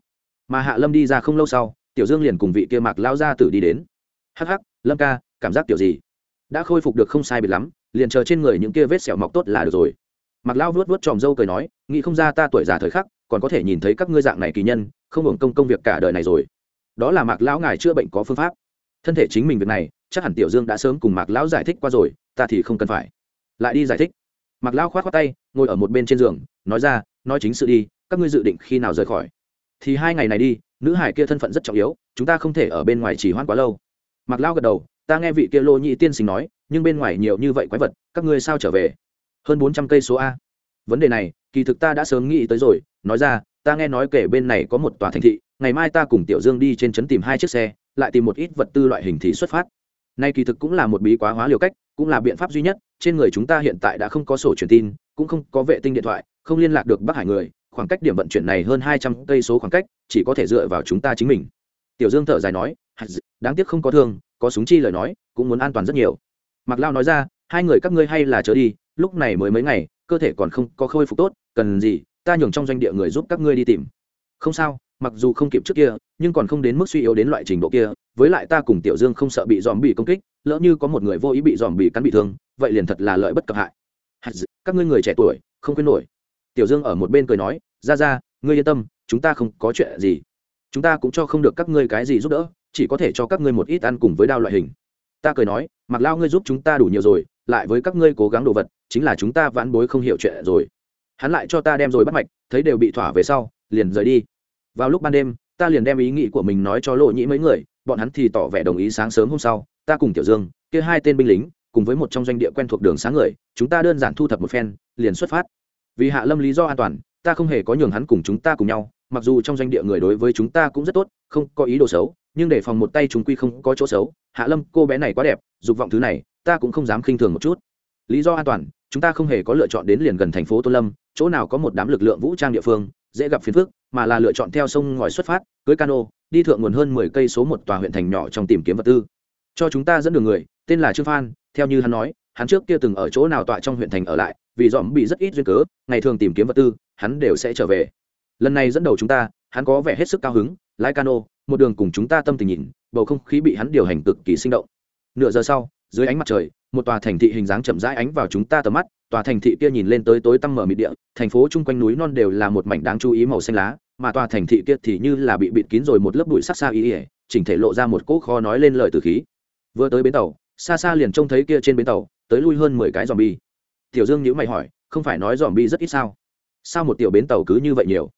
Mà hạ lâm đi ra không lâu sau, tiểu dương liền cùng vị kia mạc lao ra tử đi đến. Hắc hắc, lâm ca, cảm giác kiểu gì? Đã khôi phục được không sai biệt lắm, liền chờ trên người những kia vết sẹo mọc tốt là được rồi. Mạc lao vuốt vuốt tròm dâu cười nói, nghĩ không ra ta tuổi già thời khắc, còn có thể nhìn thấy các ngươi dạng này kỳ nhân, không hưởng công công việc cả đời này rồi. Đó là mạc lão ngài chữa bệnh có phương pháp thân thể chính mình việc này, chắc hẳn tiểu dương đã sớm cùng mạc lão giải thích qua rồi, ta thì không cần phải. Lại đi giải thích. Mạc lão khoát khoát tay, ngồi ở một bên trên giường, nói ra, nói chính sự đi, các ngươi dự định khi nào rời khỏi? Thì hai ngày này đi, nữ hải kia thân phận rất trọng yếu, chúng ta không thể ở bên ngoài chỉ hoãn quá lâu. Mạc lão gật đầu, ta nghe vị kia lô nhị tiên sinh nói, nhưng bên ngoài nhiều như vậy quái vật, các ngươi sao trở về? Hơn bốn trăm cây số a. Vấn đề này, kỳ thực ta đã sớm nghĩ tới rồi, nói ra, ta nghe nói kể bên này có một tòa thành thị, ngày mai ta cùng tiểu dương đi trên trấn tìm hai chiếc xe lại tìm một ít vật tư loại hình thì xuất phát. Nay kỳ thực cũng là một bí quá hóa liều cách, cũng là biện pháp duy nhất, trên người chúng ta hiện tại đã không có sổ truyền tin, cũng không có vệ tinh điện thoại, không liên lạc được bắc hải người, khoảng cách điểm vận chuyển này hơn hai trăm cây số khoảng cách, chỉ có thể dựa vào chúng ta chính mình. Tiểu dương thở dài nói đáng tiếc không có thương, có súng chi lời nói, cũng muốn an toàn rất nhiều. Mặc lao nói ra, hai người các ngươi hay là trở đi, lúc này mới mấy ngày, cơ thể còn không có khôi phục tốt, cần gì, ta nhường trong doanh địa người giúp các ngươi đi tìm. Không sao mặc dù không kịp trước kia, nhưng còn không đến mức suy yếu đến loại trình độ kia, với lại ta cùng tiểu dương không sợ bị dòm bị công kích, lỡ như có một người vô ý bị dòm bị cắn bị thương, vậy liền thật là lợi bất cập hại. Các ngươi người trẻ tuổi, không quên nổi. Tiểu dương ở một bên cười nói, ra ra, ngươi yên tâm, chúng ta không có chuyện gì. Chúng ta cũng cho không được các ngươi cái gì giúp đỡ, chỉ có thể cho các ngươi một ít ăn cùng với đao loại hình. Ta cười nói mặc lao ngươi giúp chúng ta đủ nhiều rồi, lại với các ngươi cố gắng đồ vật, chính là chúng ta vãn bối không hiểu chuyện rồi. Hắn lại cho ta đem rồi bắt mạch, thấy đều bị thỏa về sau, liền rời đi vào lúc ban đêm, ta liền đem ý nghĩ của mình nói cho lộ nhĩ mấy người, bọn hắn thì tỏ vẻ đồng ý sáng sớm hôm sau, ta cùng tiểu dương, kia hai tên binh lính, cùng với một trong doanh địa quen thuộc đường sáng người, chúng ta đơn giản thu thập một phen, liền xuất phát. Vì hạ lâm lý do an toàn, ta không hề có nhường hắn cùng chúng ta cùng nhau, mặc dù trong doanh địa người đối với chúng ta cũng rất tốt, không có ý đồ xấu, nhưng để phòng một tay chúng quy không có chỗ xấu, hạ lâm, cô bé này quá đẹp, dục vọng thứ này, ta cũng không dám khinh thường một chút. Lý do an toàn, chúng ta không hề có lựa chọn đến liền gần thành phố tô lâm, chỗ nào có một đám lực lượng vũ trang địa phương dễ gặp phiền phức, mà là lựa chọn theo sông ngòi xuất phát, cưới cano, đi thượng nguồn hơn mười cây số một tòa huyện thành nhỏ trong tìm kiếm vật tư. Cho chúng ta dẫn đường người, tên là trương phan, theo như hắn nói, hắn trước kia từng ở chỗ nào tọa trong huyện thành ở lại, vì dòm bị rất ít duyên cớ, ngày thường tìm kiếm vật tư, hắn đều sẽ trở về. Lần này dẫn đầu chúng ta, hắn có vẻ hết sức cao hứng, lái cano, một đường cùng chúng ta tâm tình nhìn, bầu không khí bị hắn điều hành cực kỳ sinh động. Nửa giờ sau, dưới ánh mặt trời một tòa thành thị hình dáng chậm rãi ánh vào chúng ta tầm mắt, tòa thành thị kia nhìn lên tới tối tăm mở mịt địa, thành phố chung quanh núi non đều là một mảnh đáng chú ý màu xanh lá, mà tòa thành thị kia thì như là bị bịt kín rồi một lớp bụi sắc xa ý ỉa chỉnh thể lộ ra một cỗ kho nói lên lời từ khí. Vừa tới bến tàu, xa xa liền trông thấy kia trên bến tàu, tới lui hơn mười cái dòm bi tiểu dương nhữ mày hỏi, không phải nói dòm bi rất ít sao? Sao một tiểu bến tàu cứ như vậy nhiều?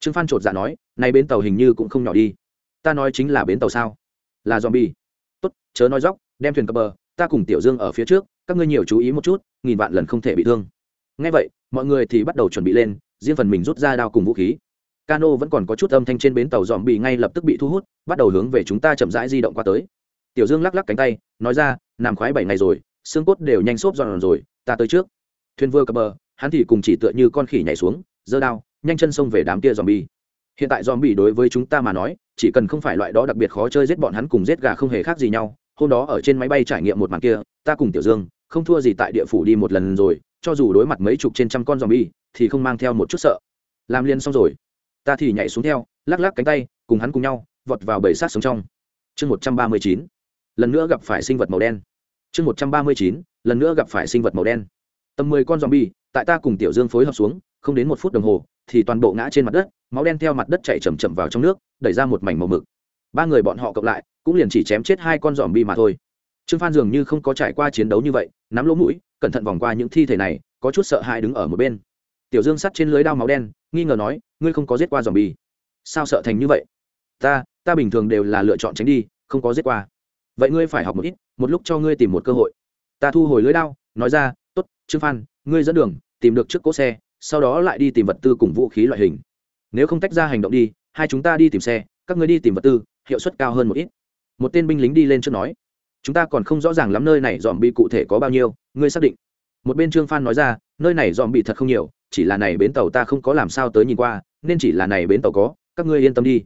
Trương phan chột dạ nói, nay bến tàu hình như cũng không nhỏ đi. Ta nói chính là bến tàu sao? Là dòm bi tốt, chớ nói dóc đem thuyền cập bờ ta cùng tiểu dương ở phía trước, các ngươi nhiều chú ý một chút, nghìn vạn lần không thể bị thương. Ngay vậy, mọi người thì bắt đầu chuẩn bị lên, riêng phần mình rút ra đao cùng vũ khí. Cano vẫn còn có chút âm thanh trên bến tàu dòm bị ngay lập tức bị thu hút, bắt đầu hướng về chúng ta chậm rãi di động qua tới. Tiểu dương lắc lắc cánh tay, nói ra, nằm khoái bảy ngày rồi, xương cốt đều nhanh xốp giòn rồi, ta tới trước. Thuyền vừa cập bờ, hắn thì cùng chỉ tựa như con khỉ nhảy xuống, giơ đao, nhanh chân xông về đám kia dòm bi hiện tại dòm bi đối với chúng ta mà nói, chỉ cần không phải loại đó đặc biệt khó chơi giết bọn hắn cùng giết gà không hề khác gì nhau hôm đó ở trên máy bay trải nghiệm một màn kia, ta cùng tiểu dương, không thua gì tại địa phủ đi một lần rồi, cho dù đối mặt mấy chục trên trăm con dòm bi thì không mang theo một chút sợ. Làm liền xong rồi. Ta thì nhảy xuống theo, lắc lắc cánh tay, cùng hắn cùng nhau, vọt vào bầy sát sống trong. Chương một trăm ba mươi chín. Lần nữa gặp phải sinh vật màu đen. Chương một trăm ba mươi chín. Lần nữa gặp phải sinh vật màu đen. Tầm mười con zombie, tại ta cùng tiểu dương phối hợp xuống, không đến một phút đồng hồ, thì toàn bộ ngã trên mặt đất, máu đen theo mặt đất chạy chầm chậm vào trong nước, đẩy ra một mảnh màu mực ba người bọn họ cộng lại, cũng liền chỉ chém chết hai con dòm bi mà thôi. Trương phan dường như không có trải qua chiến đấu như vậy, nắm lỗ mũi, cẩn thận vòng qua những thi thể này, có chút sợ hãi đứng ở một bên. Tiểu dương sắt trên lưới đao máu đen, nghi ngờ nói, ngươi không có giết qua dòm bi sao sợ thành như vậy? Ta ta bình thường đều là lựa chọn tránh đi, không có giết qua. Vậy ngươi phải học một ít, một lúc cho ngươi tìm một cơ hội. Ta thu hồi lưới đao, nói ra t ố t trương phan, ngươi dẫn đường, tìm được trước cỗ xe, sau đó lại đi tìm vật tư cùng vũ khí loại hình. Nếu không tách ra hành động đi, hai chúng ta đi tìm xe, các ngươi đi tìm vật tư hiệu suất cao hơn một ít. Một tên binh lính đi lên trước nói, chúng ta còn không rõ ràng lắm nơi này dòm bị cụ thể có bao nhiêu, ngươi xác định. Một bên trương phan nói ra, nơi này dòm bị thật không nhiều, chỉ là này bến tàu ta không có làm sao tới nhìn qua, nên chỉ là này bến tàu có, các ngươi yên tâm đi.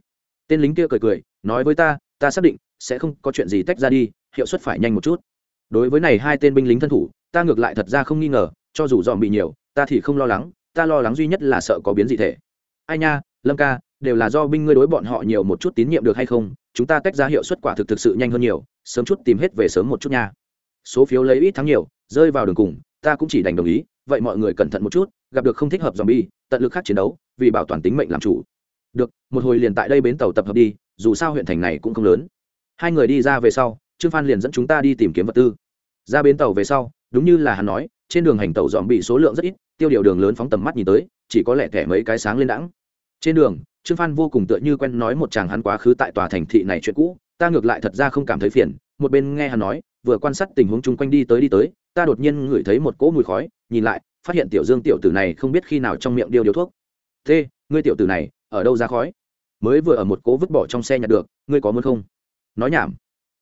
Tên lính kia cười cười, nói với ta ta xác định sẽ không có chuyện gì tách ra đi, hiệu suất phải nhanh một chút. Đối với này hai tên binh lính thân thủ, ta ngược lại thật ra không nghi ngờ, cho dù dòm bị nhiều, ta thì không lo lắng, ta lo lắng duy nhất là sợ có biến dị thể. Ai nha, lâm ca đều là do binh ngươi đối bọn họ nhiều một chút tín nhiệm được hay không, chúng ta tách ra hiệu suất quả thực thực sự nhanh hơn nhiều, sớm chút tìm hết về sớm một chút nha. Số phiếu lấy ít thắng nhiều, rơi vào đường cùng, ta cũng chỉ đành đồng ý, vậy mọi người cẩn thận một chút, gặp được không thích hợp dòm bi tận lực khác chiến đấu, vì bảo toàn tính mệnh làm chủ. Được, một hồi liền tại đây bến tàu tập hợp đi, dù sao huyện thành này cũng không lớn. Hai người đi ra về sau, trương phan liền dẫn chúng ta đi tìm kiếm vật tư. Ra bến tàu về sau, đúng như là hắn nói, trên đường hành tàu dòm bị số lượng rất ít, tiêu điều đường lớn phóng tầm mắt nhìn tới, chỉ có lẻ thẻ mấy cái sáng lên đẳng trên đường trương phan vô cùng tựa như quen nói một chàng hắn quá khứ tại tòa thành thị này chuyện cũ, ta ngược lại thật ra không cảm thấy phiền, một bên nghe hắn nói, vừa quan sát tình huống chung quanh đi tới đi tới, ta đột nhiên ngửi thấy một cỗ mùi khói, nhìn lại, phát hiện tiểu dương tiểu tử này không biết khi nào trong miệng điêu điếu thuốc. Thế, ngươi tiểu tử này, ở đâu ra khói? Mới vừa ở một cỗ vứt bỏ trong xe nhặt được, ngươi có muốn không? Nói nhảm.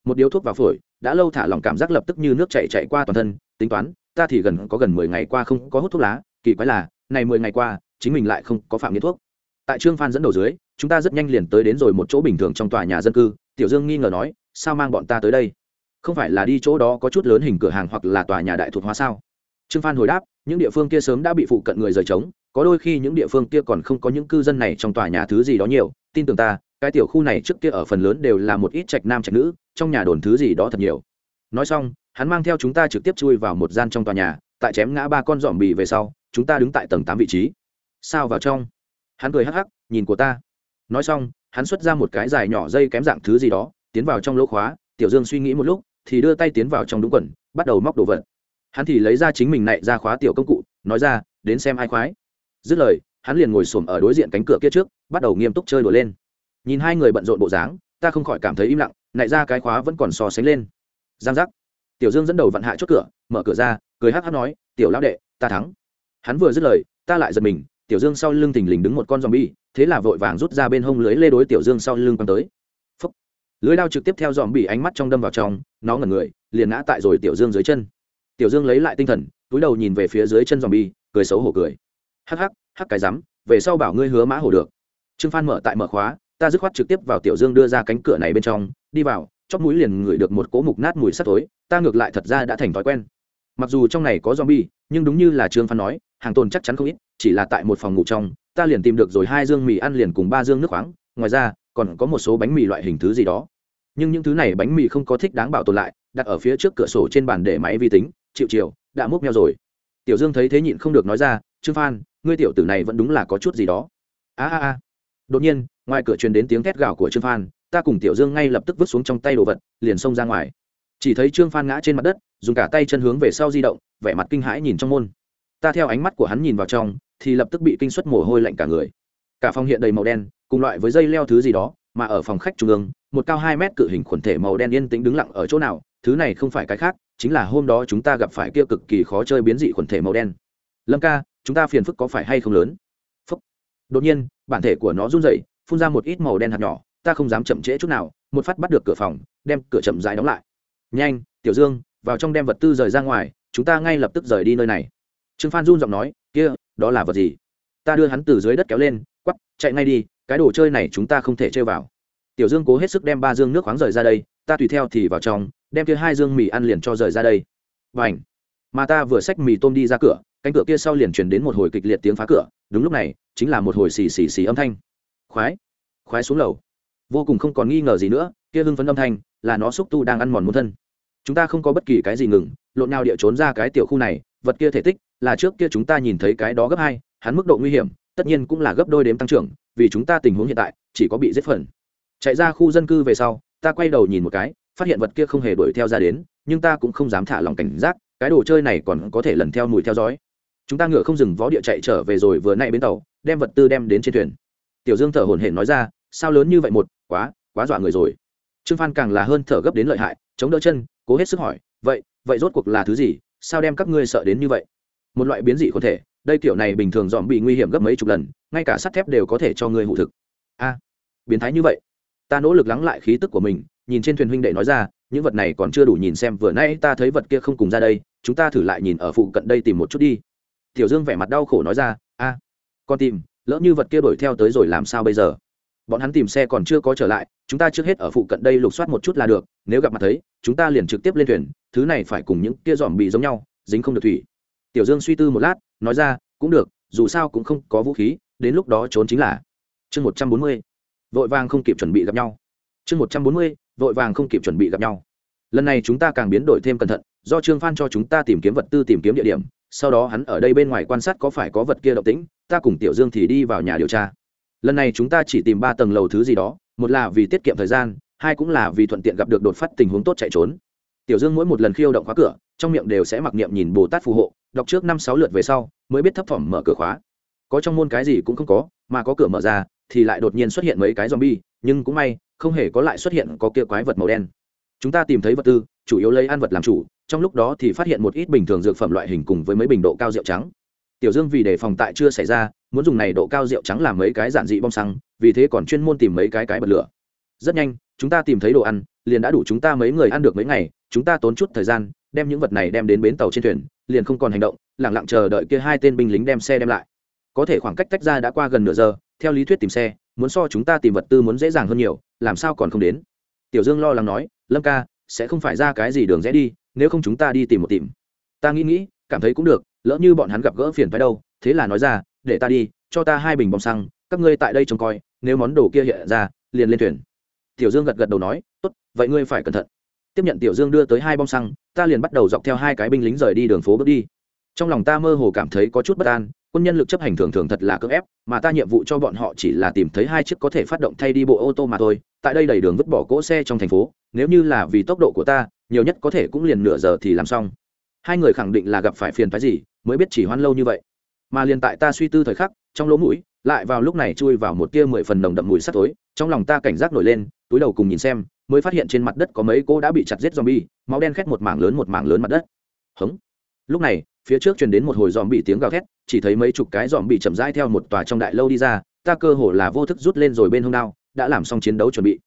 Một điếu thuốc vào phổi, đã lâu thả lỏng cảm giác lập tức như nước chạy chạy qua toàn thân, tính toán, ta thì gần có gần mười ngày qua không có hút thuốc lá, kỳ quái là, này mười ngày qua, chính mình lại không có phạm nghiện thuốc tại trương phan dẫn đầu dưới, chúng ta rất nhanh liền tới đến rồi một chỗ bình thường trong tòa nhà dân cư. Tiểu dương nghi ngờ nói, sao mang bọn ta tới đây? Không phải là đi chỗ đó có chút lớn hình cửa hàng hoặc là tòa nhà đại thuộc hóa sao? Trương phan hồi đáp, những địa phương kia sớm đã bị phụ cận người rời trống, có đôi khi những địa phương kia còn không có những cư dân này trong tòa nhà thứ gì đó nhiều. Tin tưởng ta, cái tiểu khu này trước kia ở phần lớn đều là một ít trạch nam trạch nữ, trong nhà đồn thứ gì đó thật nhiều. Nói xong, hắn mang theo chúng ta trực tiếp chui vào một gian trong tòa nhà, tại chém ngã ba con dòm bì về sau, chúng ta đứng tại tầng tám vị trí. Sao vào trong? Hắn cười hắc hắc, nhìn của ta. Nói xong, hắn xuất ra một cái dài nhỏ dây kém dạng thứ gì đó, tiến vào trong lỗ khóa, tiểu dương suy nghĩ một lúc, thì đưa tay tiến vào trong đúng quần, bắt đầu móc đồ vật. Hắn thì lấy ra chính mình nạy ra khóa tiểu công cụ, nói ra, đến xem ai khoái. Dứt lời, hắn liền ngồi xổm ở đối diện cánh cửa kia trước, bắt đầu nghiêm túc chơi đùa lên. Nhìn hai người bận rộn bộ dáng, ta không khỏi cảm thấy im lặng, nạy ra cái khóa vẫn còn so sánh lên. Giang giác. Tiểu dương dẫn đầu vặn hạ chốt cửa, mở cửa ra, cười hắc hắc nói, tiểu lão đệ, ta thắng. Hắn vừa dứt lời, ta lại giật mình tiểu dương sau lưng thình lình đứng một con zombie, thế là vội vàng rút ra bên hông lưới lê đối tiểu dương sau lưng quăng tới. Phúc. lưới đao trực tiếp theo dòm ánh mắt trong đâm vào trong, nó ngẩn người, liền ngã tại rồi tiểu dương dưới chân. Tiểu dương lấy lại tinh thần, túi đầu nhìn về phía dưới chân dòm bi cười xấu hổ cười. Hắc hắc hắc cái rắm, về sau bảo ngươi hứa mã hổ được. Trương phan mở tại mở khóa, ta dứt khoát trực tiếp vào tiểu dương đưa ra cánh cửa này bên trong, đi vào, chóp mũi liền ngửi được một cỗ mục nát mùi sắt tối ta ngược lại thật ra đã thành thói quen. Mặc dù trong này có zombie, nhưng đúng như là trương phan nói hàng tồn chắc chắn không ít, chỉ là tại một phòng ngủ trong, ta liền tìm được rồi hai dương mì ăn liền cùng ba dương nước khoáng, ngoài ra, còn có một số bánh mì loại hình thứ gì đó. Nhưng những thứ này bánh mì không có thích đáng bảo tồn lại, đặt ở phía trước cửa sổ trên bàn để máy vi tính, chịu chiều, đã múc nhau rồi. Tiểu dương thấy thế nhịn không được nói ra, trương phan, ngươi tiểu tử này vẫn đúng là có chút gì đó. A a a. Đột nhiên, ngoài cửa truyền đến tiếng thét gào của trương phan, ta cùng tiểu dương ngay lập tức vứt xuống trong tay đồ vật, liền xông ra ngoài. Chỉ thấy trương phan ngã trên mặt đất, dùng cả tay chân hướng về sau di động, vẻ mặt kinh hãi nhìn trong môn ta theo ánh mắt của hắn nhìn vào trong, thì lập tức bị kinh suất mồ hôi lạnh cả người. Cả phòng hiện đầy màu đen, cùng loại với dây leo thứ gì đó, mà ở phòng khách trung ương, một cao hai mét cự hình quần thể màu đen yên tĩnh đứng lặng ở chỗ nào, thứ này không phải cái khác, chính là hôm đó chúng ta gặp phải kia cực kỳ khó chơi biến dị quần thể màu đen. Lâm ca, chúng ta phiền phức có phải hay không lớn? Phúc. đột nhiên, bản thể của nó run rẩy, phun ra một ít màu đen hạt nhỏ, ta không dám chậm trễ chút nào, một phát bắt được cửa phòng, đem cửa chậm rãi đóng lại. Nhanh, tiểu dương, vào trong đem vật tư rời ra ngoài, chúng ta ngay lập tức rời đi nơi này trương phan run giọng nói, kia, đó là vật gì? Ta đưa hắn từ dưới đất kéo lên, quắp, chạy ngay đi, cái đồ chơi này chúng ta không thể chơi vào. Tiểu dương cố hết sức đem ba dương nước khoáng rời ra đây, ta tùy theo thì vào trong, đem kia hai dương mì ăn liền cho rời ra đây. Và ảnh mà ta vừa xách mì tôm đi ra cửa, cánh cửa kia sau liền chuyển đến một hồi kịch liệt tiếng phá cửa, đúng lúc này, chính là một hồi xì xì xì âm thanh. Khoái! Khoái xuống lầu. Vô cùng không còn nghi ngờ gì nữa, kia hưng phấn âm thanh, là nó xúc tu đang ăn mòn muôn thân. Chúng ta không có bất kỳ cái gì ngừng, lộn nào địa trốn ra cái tiểu khu này, vật kia thể tích là trước kia chúng ta nhìn thấy cái đó gấp hai, hắn mức độ nguy hiểm, tất nhiên cũng là gấp đôi đếm tăng trưởng, vì chúng ta tình huống hiện tại, chỉ có bị giết phần. Chạy ra khu dân cư về sau, ta quay đầu nhìn một cái, phát hiện vật kia không hề đuổi theo ra đến, nhưng ta cũng không dám thả lòng cảnh giác, cái đồ chơi này còn có thể lần theo mùi theo dõi. Chúng ta ngựa không dừng vó địa chạy trở về rồi vừa nay bến tàu, đem vật tư đem đến trên thuyền. Tiểu dương thở hổn hển nói ra, sao lớn như vậy một, quá quá dọa người rồi. Trương phan càng là hơn thở gấp đến lợi hại, chống đỡ chân, cố hết sức hỏi, vậy vậy rốt cuộc là thứ gì, sao đem các ngươi sợ đến như vậy? Một loại biến dị có thể, đây kiểu này bình thường dòm bị nguy hiểm gấp mấy chục lần, ngay cả sắt thép đều có thể cho người hụ thực. A, biến thái như vậy. Ta nỗ lực lắng lại khí tức của mình, nhìn trên thuyền huynh đệ nói ra, những vật này còn chưa đủ nhìn xem, vừa nay ta thấy vật kia không cùng ra đây, chúng ta thử lại nhìn ở phụ cận đây tìm một chút đi. Tiểu dương vẻ mặt đau khổ nói ra, a, con tìm, lỡ như vật kia đuổi theo tới rồi làm sao bây giờ? Bọn hắn tìm xe còn chưa có trở lại, chúng ta trước hết ở phụ cận đây lục soát một chút là được, nếu gặp mặt thấy, chúng ta liền trực tiếp lên thuyền, thứ này phải cùng những kia dòm bị giống nhau, dính không được thủy tiểu dương suy tư một lát, nói ra, cũng được, dù sao cũng không có vũ khí, đến lúc đó trốn chính là. Chương một trăm bốn mươi, vội vàng không kịp chuẩn bị gặp nhau. Chương một trăm bốn mươi, vội vàng không kịp chuẩn bị gặp nhau. Lần này chúng ta càng biến đổi thêm cẩn thận, do trương phan cho chúng ta tìm kiếm vật tư, tìm kiếm địa điểm, sau đó hắn ở đây bên ngoài quan sát có phải có vật kia động tĩnh, ta cùng tiểu dương thì đi vào nhà điều tra. Lần này chúng ta chỉ tìm ba tầng lầu thứ gì đó, một là vì tiết kiệm thời gian, hai cũng là vì thuận tiện gặp được đột phát tình huống tốt chạy trốn. Tiểu dương mỗi một lần khiêu động khóa cửa, trong miệng đều sẽ mặc niệm nhìn bồ tát phù hộ đọc trước năm sáu lượt về sau, mới biết thấp thỏm mở cửa khóa. Có trong môn cái gì cũng không có, mà có cửa mở ra, thì lại đột nhiên xuất hiện mấy cái zombie, nhưng cũng may, không hề có lại xuất hiện có kia quái vật màu đen. Chúng ta tìm thấy vật tư, chủ yếu lấy ăn vật làm chủ, trong lúc đó thì phát hiện một ít bình thường dược phẩm loại hình cùng với mấy bình độ cao rượu trắng. Tiểu dương vì đề phòng tại chưa xảy ra, muốn dùng này độ cao rượu trắng làm mấy cái giản dị bom xăng, vì thế còn chuyên môn tìm mấy cái cái bật lửa. Rất nhanh chúng ta tìm thấy đồ ăn, liền đã đủ chúng ta mấy người ăn được mấy ngày, chúng ta tốn chút thời gian, đem những vật này đem đến bến tàu trên thuyền, liền không còn hành động lẳng lặng chờ đợi kia hai tên binh lính đem xe đem lại. Có thể khoảng cách tách ra đã qua gần nửa giờ, theo lý thuyết tìm xe, muốn so chúng ta tìm vật tư muốn dễ dàng hơn nhiều, làm sao còn không đến? Tiểu dương lo lắng nói, lâm ca, sẽ không phải ra cái gì đường rẽ đi, nếu không chúng ta đi tìm một tìm. Ta nghĩ nghĩ, cảm thấy cũng được, lỡ như bọn hắn gặp gỡ phiền phái đâu, thế là nói ra, để ta đi, cho ta hai bình bom xăng, các ngươi tại đây trông coi, nếu món đồ kia hiện ra, liền lên thuyền tiểu dương gật gật đầu nói, tốt, vậy ngươi phải cẩn thận. Tiếp nhận tiểu dương đưa tới hai bom xăng, ta liền bắt đầu dọc theo hai cái binh lính rời đi đường phố bước đi. Trong lòng ta mơ hồ cảm thấy có chút bất an, quân nhân lực chấp hành thường thường thật là cưỡng ép, mà ta nhiệm vụ cho bọn họ chỉ là tìm thấy hai chiếc có thể phát động thay đi bộ ô tô mà thôi, tại đây đầy đường vứt bỏ cỗ xe trong thành phố, nếu như là vì tốc độ của ta, nhiều nhất có thể cũng liền nửa giờ thì làm xong. Hai người khẳng định là gặp phải phiền phái gì, mới biết chỉ hoan lâu như vậy. Mà liền tại ta suy tư thời khắc, trong lỗ mũi, lại vào lúc này chui vào một tia mười phần nồng đậm mùi sắt tối, trong lòng ta cảnh giác nổi lên túi đầu cùng nhìn xem, mới phát hiện trên mặt đất có mấy cô đã bị chặt giết zombie, máu đen khét một mảng lớn một mảng lớn mặt đất. Hống. Lúc này, phía trước truyền đến một hồi zombie tiếng gào thét, chỉ thấy mấy chục cái zombie chậm rãi theo một tòa trong đại lâu đi ra, ta cơ hồ là vô thức rút lên rồi bên hông đao, đã làm xong chiến đấu chuẩn bị.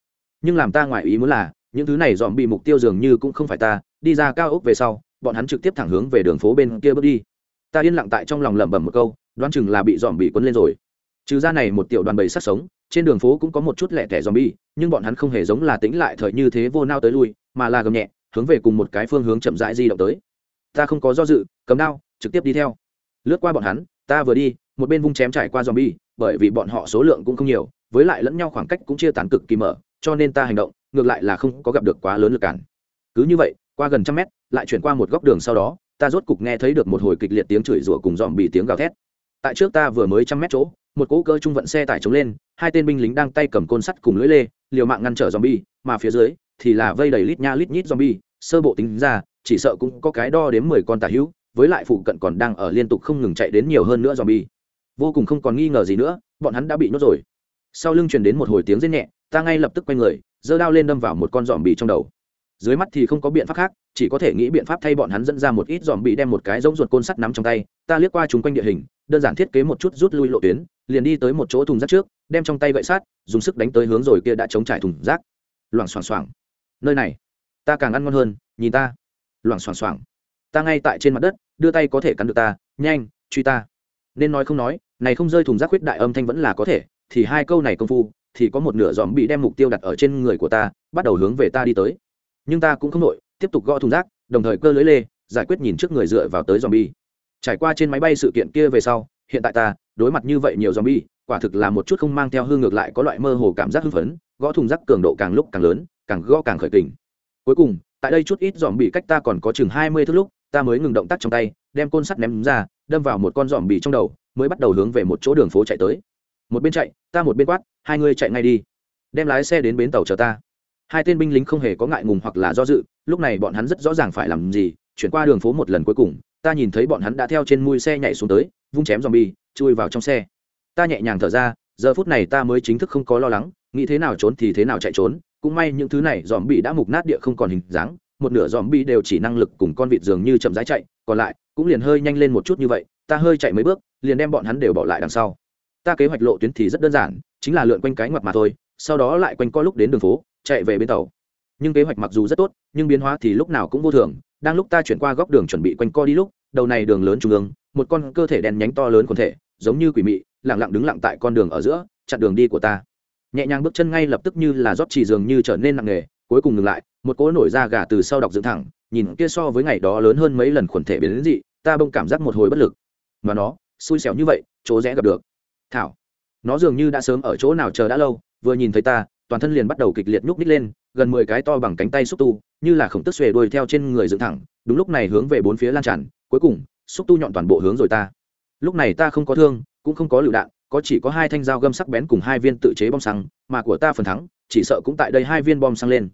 Nhưng làm ta ngoài ý muốn là, những thứ này zombie mục tiêu dường như cũng không phải ta, đi ra cao ốc về sau, bọn hắn trực tiếp thẳng hướng về đường phố bên kia bước đi. Ta yên lặng tại trong lòng lẩm bẩm một câu, đoán chừng là bị dòm bị quấn lên rồi trừ ra này một tiểu đoàn bầy sát sống, trên đường phố cũng có một chút lẻ tẻ dòm bi nhưng bọn hắn không hề giống là tính lại thời như thế vô nao tới lui, mà là gầm nhẹ, hướng về cùng một cái phương hướng chậm rãi di động tới. Ta không có do dự, cầm đao, trực tiếp đi theo. Lướt qua bọn hắn, ta vừa đi, một bên vung chém trải qua dòm bi bởi vì bọn họ số lượng cũng không nhiều, với lại lẫn nhau khoảng cách cũng chia tán cực kỳ mở, cho nên ta hành động, ngược lại là không có gặp được quá lớn lực cản. Cứ như vậy, qua gần trăm mét, lại chuyển qua một góc đường sau đó, ta rốt cục nghe thấy được một hồi kịch liệt tiếng chửi rủa cùng dòm bị tiếng gào thét. Tại trước ta vừa mới trăm mét chỗ một cỗ cơ trung vận xe tải chống lên, hai tên binh lính đang tay cầm côn sắt cùng lưỡi lê, liều mạng ngăn trở zombie, mà phía dưới thì là vây đầy lít nha lít nhít zombie, sơ bộ tính ra, chỉ sợ cũng có cái đo đến mười con tà hữu, với lại phụ cận còn đang ở liên tục không ngừng chạy đến nhiều hơn nữa zombie. Vô cùng không còn nghi ngờ gì nữa, bọn hắn đã bị nhốt rồi. Sau lưng truyền đến một hồi tiếng rên nhẹ, ta ngay lập tức quay người, giơ đao lên đâm vào một con dòm bì trong đầu. Dưới mắt thì không có biện pháp khác, chỉ có thể nghĩ biện pháp thay bọn hắn dẫn ra một ít dòm bị đem một cái giống ruột côn sắt nắm trong tay. Ta liếc qua chúng quanh địa hình, đơn giản thiết kế một chút rút lui lộ tuyến liền đi tới một chỗ thùng rác trước, đem trong tay gậy sát, dùng sức đánh tới hướng rồi kia đã chống trải thùng rác. Loảng xoảng xoảng. Nơi này, ta càng ăn ngon hơn, nhìn ta. Loảng xoảng xoảng. Ta ngay tại trên mặt đất, đưa tay có thể cắn được ta, nhanh, truy ta. Nên nói không nói, này không rơi thùng rác khuyết đại âm thanh vẫn là có thể, thì hai câu này công phu, thì có một nửa dòm bị đem mục tiêu đặt ở trên người của ta, bắt đầu hướng về ta đi tới. Nhưng ta cũng không nội tiếp tục gõ thùng rác, đồng thời cơ lưới lê, giải quyết nhìn trước người dựa vào tới dòm bi trải qua trên máy bay sự kiện kia về sau hiện tại ta đối mặt như vậy nhiều zombie, quả thực là một chút không mang theo hương ngược lại có loại mơ hồ cảm giác hưng phấn gõ thùng rác cường độ càng lúc càng lớn càng gõ càng khởi kình. Cuối cùng tại đây chút ít zombie cách ta còn có chừng hai mươi thước lúc ta mới ngừng động tác trong tay đem côn sắt ném ra đâm vào một con zombie trong đầu mới bắt đầu hướng về một chỗ đường phố chạy tới. Một bên chạy ta một bên quát hai người chạy ngay đi. Đem lái xe đến bến tàu chờ ta. Hai tên binh lính không hề có ngại ngùng hoặc là do dự lúc này bọn hắn rất rõ ràng phải làm gì chuyển qua đường phố một lần cuối cùng ta nhìn thấy bọn hắn đã theo trên mui xe nhảy xuống tới vung chém dòm bi chui vào trong xe. Ta nhẹ nhàng thở ra, giờ phút này ta mới chính thức không có lo lắng, nghĩ thế nào trốn thì thế nào chạy trốn. Cũng may những thứ này dòm bi đã mục nát địa không còn hình dáng, một nửa dòm bi đều chỉ năng lực cùng con vịt dường như chậm rãi chạy, còn lại cũng liền hơi nhanh lên một chút như vậy, ta hơi chạy mấy bước, liền đem bọn hắn đều bỏ lại đằng sau. Ta kế hoạch lộ tuyến thì rất đơn giản, chính là lượn quanh cái ngoặt mà thôi, sau đó lại quanh co lúc đến đường phố, chạy về bên tàu. Nhưng kế hoạch mặc dù rất tốt, nhưng biến hóa thì lúc nào cũng vô thường, đang lúc ta chuyển qua góc đường chuẩn bị quanh co đi lúc, đầu này đường lớn trung ương một con cơ thể đen nhánh to lớn quần thể, giống như quỷ mị lẳng lặng đứng lặng tại con đường ở giữa, chặn đường đi của ta. Nhẹ nhàng bước chân ngay lập tức như là rót chỉ dường như trở nên nặng nề, cuối cùng ngừng lại, một cỗ nổi da gà từ sau đọc dựng thẳng, nhìn kia so với ngày đó lớn hơn mấy lần quần thể biến đến dị, ta bông cảm giác một hồi bất lực. Mà nó, xui xẻo như vậy, chỗ rẽ gặp được. Thảo, nó dường như đã sớm ở chỗ nào chờ đã lâu, vừa nhìn thấy ta, toàn thân liền bắt đầu kịch liệt nhúc nít lên, gần mười cái to bằng cánh tay xúc tu, như là khổng tức xuề đuôi theo trên người dựng thẳng, đúng lúc này hướng về bốn phía lan tràn, cuối cùng xúc tu nhọn toàn bộ hướng rồi ta. Lúc này ta không có thương, cũng không có lựu đạn, có chỉ có hai thanh dao găm sắc bén cùng hai viên tự chế bom xăng, mà của ta phần thắng, chỉ sợ cũng tại đây hai viên bom xăng lên.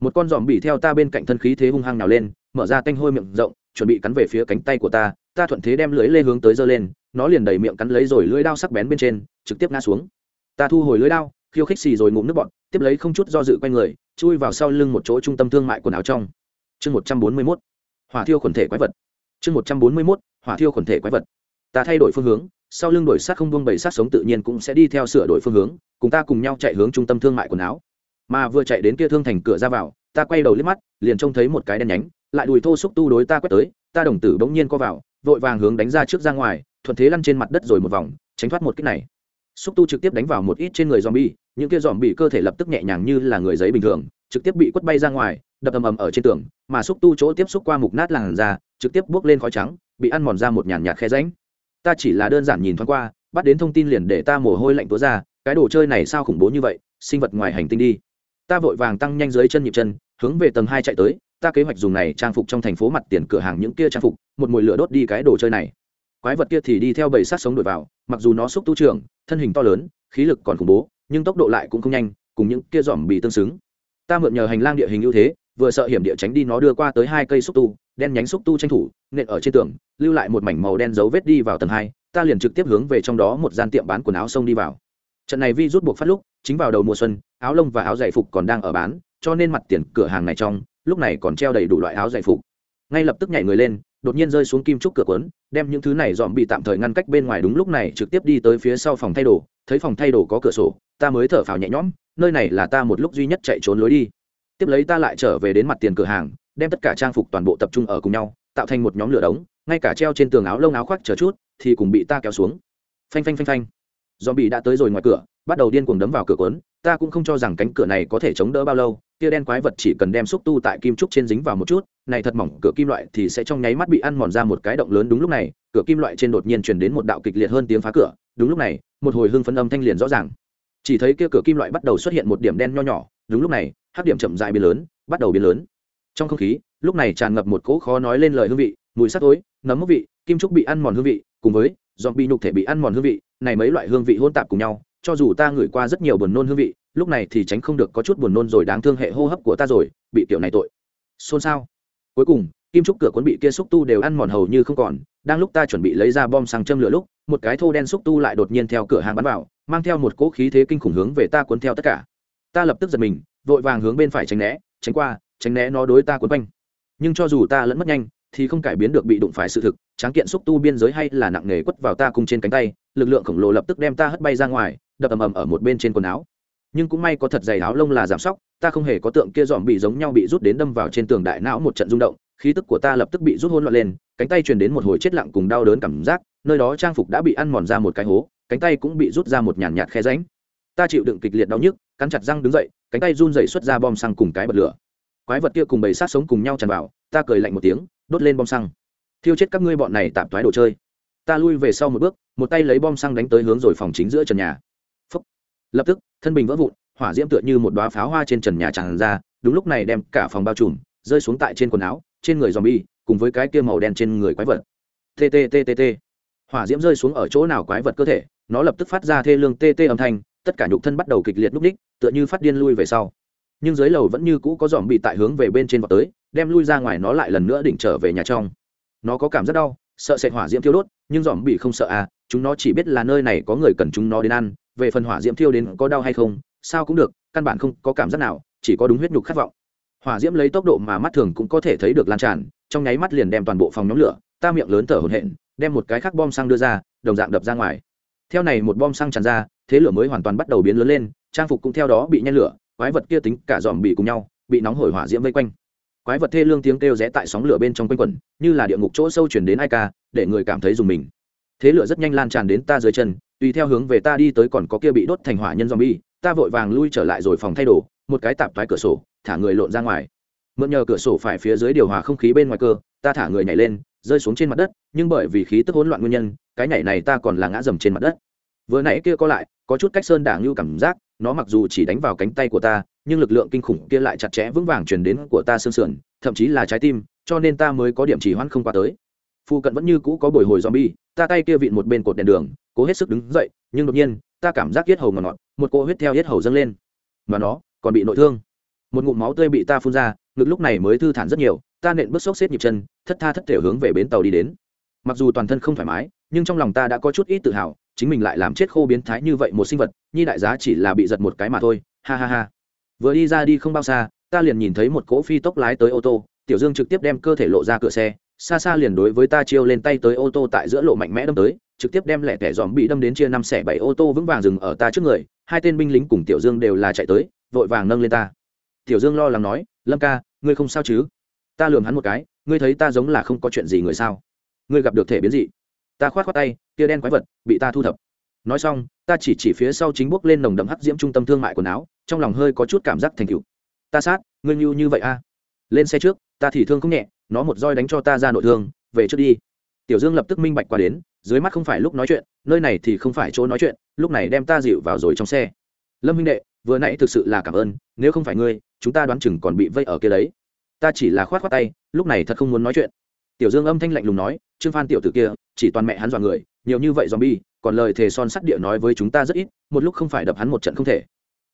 Một con giòm bị theo ta bên cạnh thân khí thế hung hăng nào lên, mở ra tanh hôi miệng rộng, chuẩn bị cắn về phía cánh tay của ta ta thuận thế đem lưới lê hướng tới giơ lên, nó liền đẩy miệng cắn lấy rồi lưỡi đao sắc bén bên trên, trực tiếp ngã xuống. Ta thu hồi lưỡi đao, khiêu khích xì rồi ngụm nước bọn tiếp lấy không chút do dự quanh người, chui vào sau lưng một chỗ trung tâm thương mại quần áo trong. Chương một trăm bốn mươi mốt. Hỏa thiêu quần thể quái vật chương một trăm bốn mươi mốt, hỏa thiêu khuẩn thể quái vật. Ta thay đổi phương hướng, sau lưng đổi sát không buông bảy sát sống tự nhiên cũng sẽ đi theo sửa đổi phương hướng, cùng ta cùng nhau chạy hướng trung tâm thương mại quần áo. Mà vừa chạy đến kia thương thành cửa ra vào, ta quay đầu liếc mắt, liền trông thấy một cái đen nhánh, lại đùi thô xúc tu đối ta quét tới, ta đồng tử bỗng nhiên co vào, vội vàng hướng đánh ra trước ra ngoài, thuận thế lăn trên mặt đất rồi một vòng, tránh thoát một kích này. Xúc tu trực tiếp đánh vào một ít trên người zombie, những kia zombie cơ thể lập tức nhẹ nhàng như là người giấy bình thường, trực tiếp bị quất bay ra ngoài, đập ầm ầm ở trên tường, mà xúc tu chỗ tiếp xúc qua mục nát làn da trực tiếp bước lên khói trắng, bị ăn mòn ra một nhàn nhạt khe ránh ta chỉ là đơn giản nhìn thoáng qua, bắt đến thông tin liền để ta mồ hôi lạnh túa ra, cái đồ chơi này sao khủng bố như vậy, sinh vật ngoài hành tinh đi. Ta vội vàng tăng nhanh dưới chân nhịp chân, hướng về tầng hai chạy tới, ta kế hoạch dùng này trang phục trong thành phố mặt tiền cửa hàng những kia trang phục, một mùi lửa đốt đi cái đồ chơi này. Quái vật kia thì đi theo bầy sát sống đuổi vào, mặc dù nó xúc tu trưởng, thân hình to lớn, khí lực còn khủng bố, nhưng tốc độ lại cũng không nhanh, cùng những kia dòm bị tương xứng. Ta mượn nhờ hành lang địa hình ưu thế vừa sợ hiểm địa tránh đi nó đưa qua tới hai cây xúc tu, đen nhánh xúc tu tranh thủ, nện ở trên tường, lưu lại một mảnh màu đen dấu vết đi vào tầng hai, ta liền trực tiếp hướng về trong đó một gian tiệm bán quần áo xông đi vào. Trận này vi rút buộc phát lúc, chính vào đầu mùa xuân, áo lông và áo giải phục còn đang ở bán, cho nên mặt tiền cửa hàng này trong, lúc này còn treo đầy đủ loại áo giải phục. Ngay lập tức nhảy người lên, đột nhiên rơi xuống kim trúc cửa quấn đem những thứ này dọn bị tạm thời ngăn cách bên ngoài đúng lúc này trực tiếp đi tới phía sau phòng thay đồ, thấy phòng thay đồ có cửa sổ, ta mới thở phào nhẹ nhõm, nơi này là ta một lúc duy nhất chạy trốn lối đi tiếp lấy ta lại trở về đến mặt tiền cửa hàng, đem tất cả trang phục toàn bộ tập trung ở cùng nhau, tạo thành một nhóm lửa đống, ngay cả treo trên tường áo lông áo khoác chờ chút, thì cùng bị ta kéo xuống. Phanh phanh phanh phanh. Dòm bị đã tới rồi ngoài cửa, bắt đầu điên cuồng đấm vào cửa quấn ta cũng không cho rằng cánh cửa này có thể chống đỡ bao lâu kia đen quái vật chỉ cần đem xúc tu tại kim trúc trên dính vào một chút, này thật mỏng, cửa kim loại thì sẽ trong nháy mắt bị ăn mòn ra một cái động lớn đúng lúc này, cửa kim loại trên đột nhiên truyền đến một đạo kịch liệt hơn tiếng phá cửa, đúng lúc này, một hồi hưng phấn âm thanh liền rõ ràng. Chỉ thấy kia cửa kim loại bắt đầu xuất hiện một điểm đen nho nhỏ đúng lúc này, hắc điểm chậm dại biến lớn, bắt đầu biến lớn. Trong không khí, lúc này tràn ngập một cỗ khó nói lên lời hương vị, mùi sắc tối, nấm mốc vị, kim trúc bị ăn mòn hương vị, cùng với dọn bị nhục thể bị ăn mòn hương vị, này mấy loại hương vị hôn tạp cùng nhau, cho dù ta ngửi qua rất nhiều buồn nôn hương vị, lúc này thì tránh không được có chút buồn nôn rồi đáng thương hệ hô hấp của ta rồi, bị tiểu này tội. Xôn xao. Cuối cùng, kim trúc cửa cuốn bị kia xúc tu đều ăn mòn hầu như không còn, đang lúc ta chuẩn bị lấy ra bom sang châm lửa lúc, một cái thô đen xúc tu lại đột nhiên theo cửa hàng bắn vào, mang theo một cỗ khí thế kinh khủng hướng về ta cuốn theo tất cả ta lập tức giật mình, vội vàng hướng bên phải tránh né, tránh qua, tránh né nó đối ta cuốn quanh. Nhưng cho dù ta lẫn mất nhanh, thì không cải biến được bị đụng phải sự thực, tráng kiện xúc tu biên giới hay là nặng nề quất vào ta cùng trên cánh tay, lực lượng khổng lồ lập tức đem ta hất bay ra ngoài, đập ầm ầm ở một bên trên quần áo. Nhưng cũng may có thật dày áo lông là giảm sóc, ta không hề có tượng kia dòm bị giống nhau bị rút đến đâm vào trên tường đại não một trận rung động, khí tức của ta lập tức bị rút hôn loạn lên, cánh tay truyền đến một hồi chết lặng cùng đau đớn cảm giác, nơi đó trang phục đã bị ăn mòn ra một cái hố, cánh tay cũng bị rút ra một nhàn nhạt khe ránh ta chịu đựng kịch liệt đau nhức cắn chặt răng đứng dậy, cánh tay run dậy xuất ra bom xăng cùng cái bật lửa. Quái vật kia cùng bầy sát sống cùng nhau tràn vào, ta cười lạnh một tiếng, đốt lên bom xăng. Thiêu chết các ngươi bọn này tạm thoái đồ chơi. Ta lui về sau một bước, một tay lấy bom xăng đánh tới hướng rồi phòng chính giữa trần nhà. Phúc. lập tức, thân bình vỡ vụn, hỏa diễm tựa như một đoá pháo hoa trên trần nhà tràn ra, đúng lúc này đem cả phòng bao trùm, rơi xuống tại trên quần áo, trên người dòm bi cùng với cái kia màu đen trên người quái vật. Tttt hỏa diễm rơi xuống ở chỗ nào quái vật cơ thể, nó lập tức phát ra thê lương tt âm thanh tất cả nhục thân bắt đầu kịch liệt núp đích tựa như phát điên lui về sau. Nhưng dưới lầu vẫn như cũ có dòm bị tại hướng về bên trên vào tới, đem lui ra ngoài nó lại lần nữa đỉnh trở về nhà trong. Nó có cảm giác đau, sợ sệt hỏa diễm thiêu đốt, nhưng dòm bị không sợ à chúng nó chỉ biết là nơi này có người cần chúng nó đến ăn, về phần hỏa diễm thiêu đến có đau hay không, sao cũng được, căn bản không có cảm giác nào, chỉ có đúng huyết nhục khát vọng. Hỏa diễm lấy tốc độ mà mắt thường cũng có thể thấy được lan tràn, trong nháy mắt liền đem toàn bộ phòng nhóm lửa, ta miệng lớn thở hổn hển, đem một cái khác bom xăng đưa ra, đồng dạng đập ra ngoài. Theo này một bom xăng tràn ra thế lửa mới hoàn toàn bắt đầu biến lớn lên, trang phục cũng theo đó bị nhen lửa, quái vật kia tính cả dòm bị cùng nhau, bị nóng hổi hỏa diễm vây quanh. Quái vật thê lương tiếng kêu rẽ tại sóng lửa bên trong quanh quẩn, như là địa ngục chỗ sâu chuyển đến ai ca, để người cảm thấy dùng mình. Thế lửa rất nhanh lan tràn đến ta dưới chân, tùy theo hướng về ta đi tới còn có kia bị đốt thành hỏa nhân zombie, ta vội vàng lui trở lại rồi phòng thay đồ, một cái tạp thoái cửa sổ, thả người lộn ra ngoài. Mượn nhờ cửa sổ phải phía dưới điều hòa không khí bên ngoài cơ, ta thả người nhảy lên, rơi xuống trên mặt đất, nhưng bởi vì khí tức hỗn loạn nguyên nhân, cái nhảy này ta còn là ngã dầm trên mặt đất. Vừa nãy kia có lại có chút cách sơn đả ngưu cảm giác, nó mặc dù chỉ đánh vào cánh tay của ta, nhưng lực lượng kinh khủng kia lại chặt chẽ vững vàng truyền đến của ta xương sườn, thậm chí là trái tim, cho nên ta mới có điểm chỉ hoãn không qua tới. Phu cận vẫn như cũ có bồi hồi zombie, ta tay kia vịn một bên cột đèn đường, cố hết sức đứng dậy, nhưng đột nhiên, ta cảm giác yết hầu ngọt ngọt, một cô huyết theo yết hầu dâng lên. Mà nó còn bị nội thương. Một ngụm máu tươi bị ta phun ra, ngực lúc này mới thư thản rất nhiều, ta nện bước xốc xếp nhịp chân, thất tha thất thể hướng về bến tàu đi đến. Mặc dù toàn thân không thoải mái, nhưng trong lòng ta đã có chút ít tự hào chính mình lại làm chết khô biến thái như vậy một sinh vật, nhi đại giá chỉ là bị giật một cái mà thôi, ha ha ha. Vừa đi ra đi không bao xa, ta liền nhìn thấy một cỗ phi tốc lái tới ô tô, tiểu dương trực tiếp đem cơ thể lộ ra cửa xe, xa xa liền đối với ta chiêu lên tay tới ô tô tại giữa lộ mạnh mẽ đâm tới, trực tiếp đem lẻ tẻ dòm bị đâm đến chia năm xẻ bảy ô tô vững vàng dừng ở ta trước người, hai tên binh lính cùng tiểu dương đều là chạy tới, vội vàng nâng lên ta. Tiểu dương lo lắng nói, lâm ca, ngươi không sao chứ? Ta lườm hắn một cái, ngươi thấy ta giống là không có chuyện gì người sao? Ngươi gặp được thể biến dị. Ta khoát khoát tay kia đen quái vật bị ta thu thập. Nói xong, ta chỉ chỉ phía sau chính bước lên nồng đậm hắc diễm trung tâm thương mại quần áo, trong lòng hơi có chút cảm giác thành cựu ta sát, ngươi như như vậy a. À? lên xe trước, ta thì thương không nhẹ, nó một roi đánh cho ta ra nội thương, về trước đi. Tiểu dương lập tức minh bạch qua đến, dưới mắt không phải lúc nói chuyện, nơi này thì không phải chỗ nói chuyện, lúc này đem ta dịu vào rồi trong xe. Lâm minh đệ, vừa nãy thực sự là cảm ơn, nếu không phải ngươi, chúng ta đoán chừng còn bị vây ở kia đấy. Ta chỉ là khoát khoát tay, lúc này thật không muốn nói chuyện tiểu dương âm thanh lạnh lùng nói, trương phan tiểu tử kia, chỉ toàn mẹ hắn dọa người, nhiều như vậy zombie, còn lời thề son sắt địa nói với chúng ta rất ít, một lúc không phải đập hắn một trận không thể.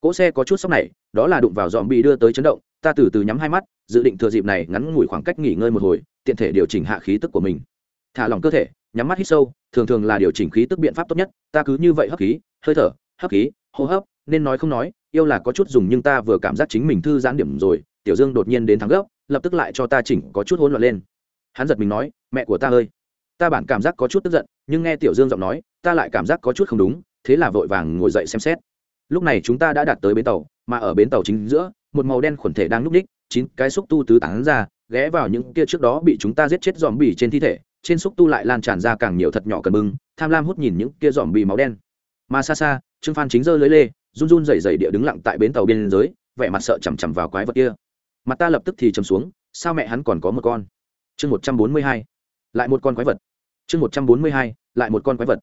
Cỗ xe có chút sốc này, đó là đụng vào dòm bị đưa tới chấn động, ta từ từ nhắm hai mắt, dự định thừa dịp này ngắn ngủi khoảng cách nghỉ ngơi một hồi, tiện thể điều chỉnh hạ khí tức của mình. Thả lỏng cơ thể, nhắm mắt hít sâu, thường thường là điều chỉnh khí tức biện pháp tốt nhất, ta cứ như vậy hấp khí, hơi thở, hấp khí, hô hấp, nên nói không nói, yêu là có chút dùng nhưng ta vừa cảm giác chính mình thư giãn điểm rồi, tiểu dương đột nhiên đến thắng gấp, lập tức lại cho ta chỉnh có chút hỗn loạn lên hắn giật mình nói, mẹ của ta ơi, ta bản cảm giác có chút tức giận, nhưng nghe tiểu dương giọng nói, ta lại cảm giác có chút không đúng, thế là vội vàng ngồi dậy xem xét. Lúc này chúng ta đã đạt tới bến tàu, mà ở bến tàu chính giữa, một màu đen khuẩn thể đang núp ních chín cái xúc tu tứ tán ra, ghé vào những kia trước đó bị chúng ta giết chết dòm bì trên thi thể, trên xúc tu lại lan tràn ra càng nhiều thật nhỏ cần bưng, tham lam hút nhìn những kia dòm bì máu đen. Mà xa xa, trương phan chính giơ lưới lê, run run rẩy rẩy địa đứng lặng tại bến tàu biên giới, vẻ mặt sợ chằm chằm vào quái vật kia. Mặt ta lập tức thì chầm xuống, sao mẹ hắn còn có một con? Chương một trăm bốn mươi hai, lại một con quái vật. Chương một trăm bốn mươi hai, lại một con quái vật.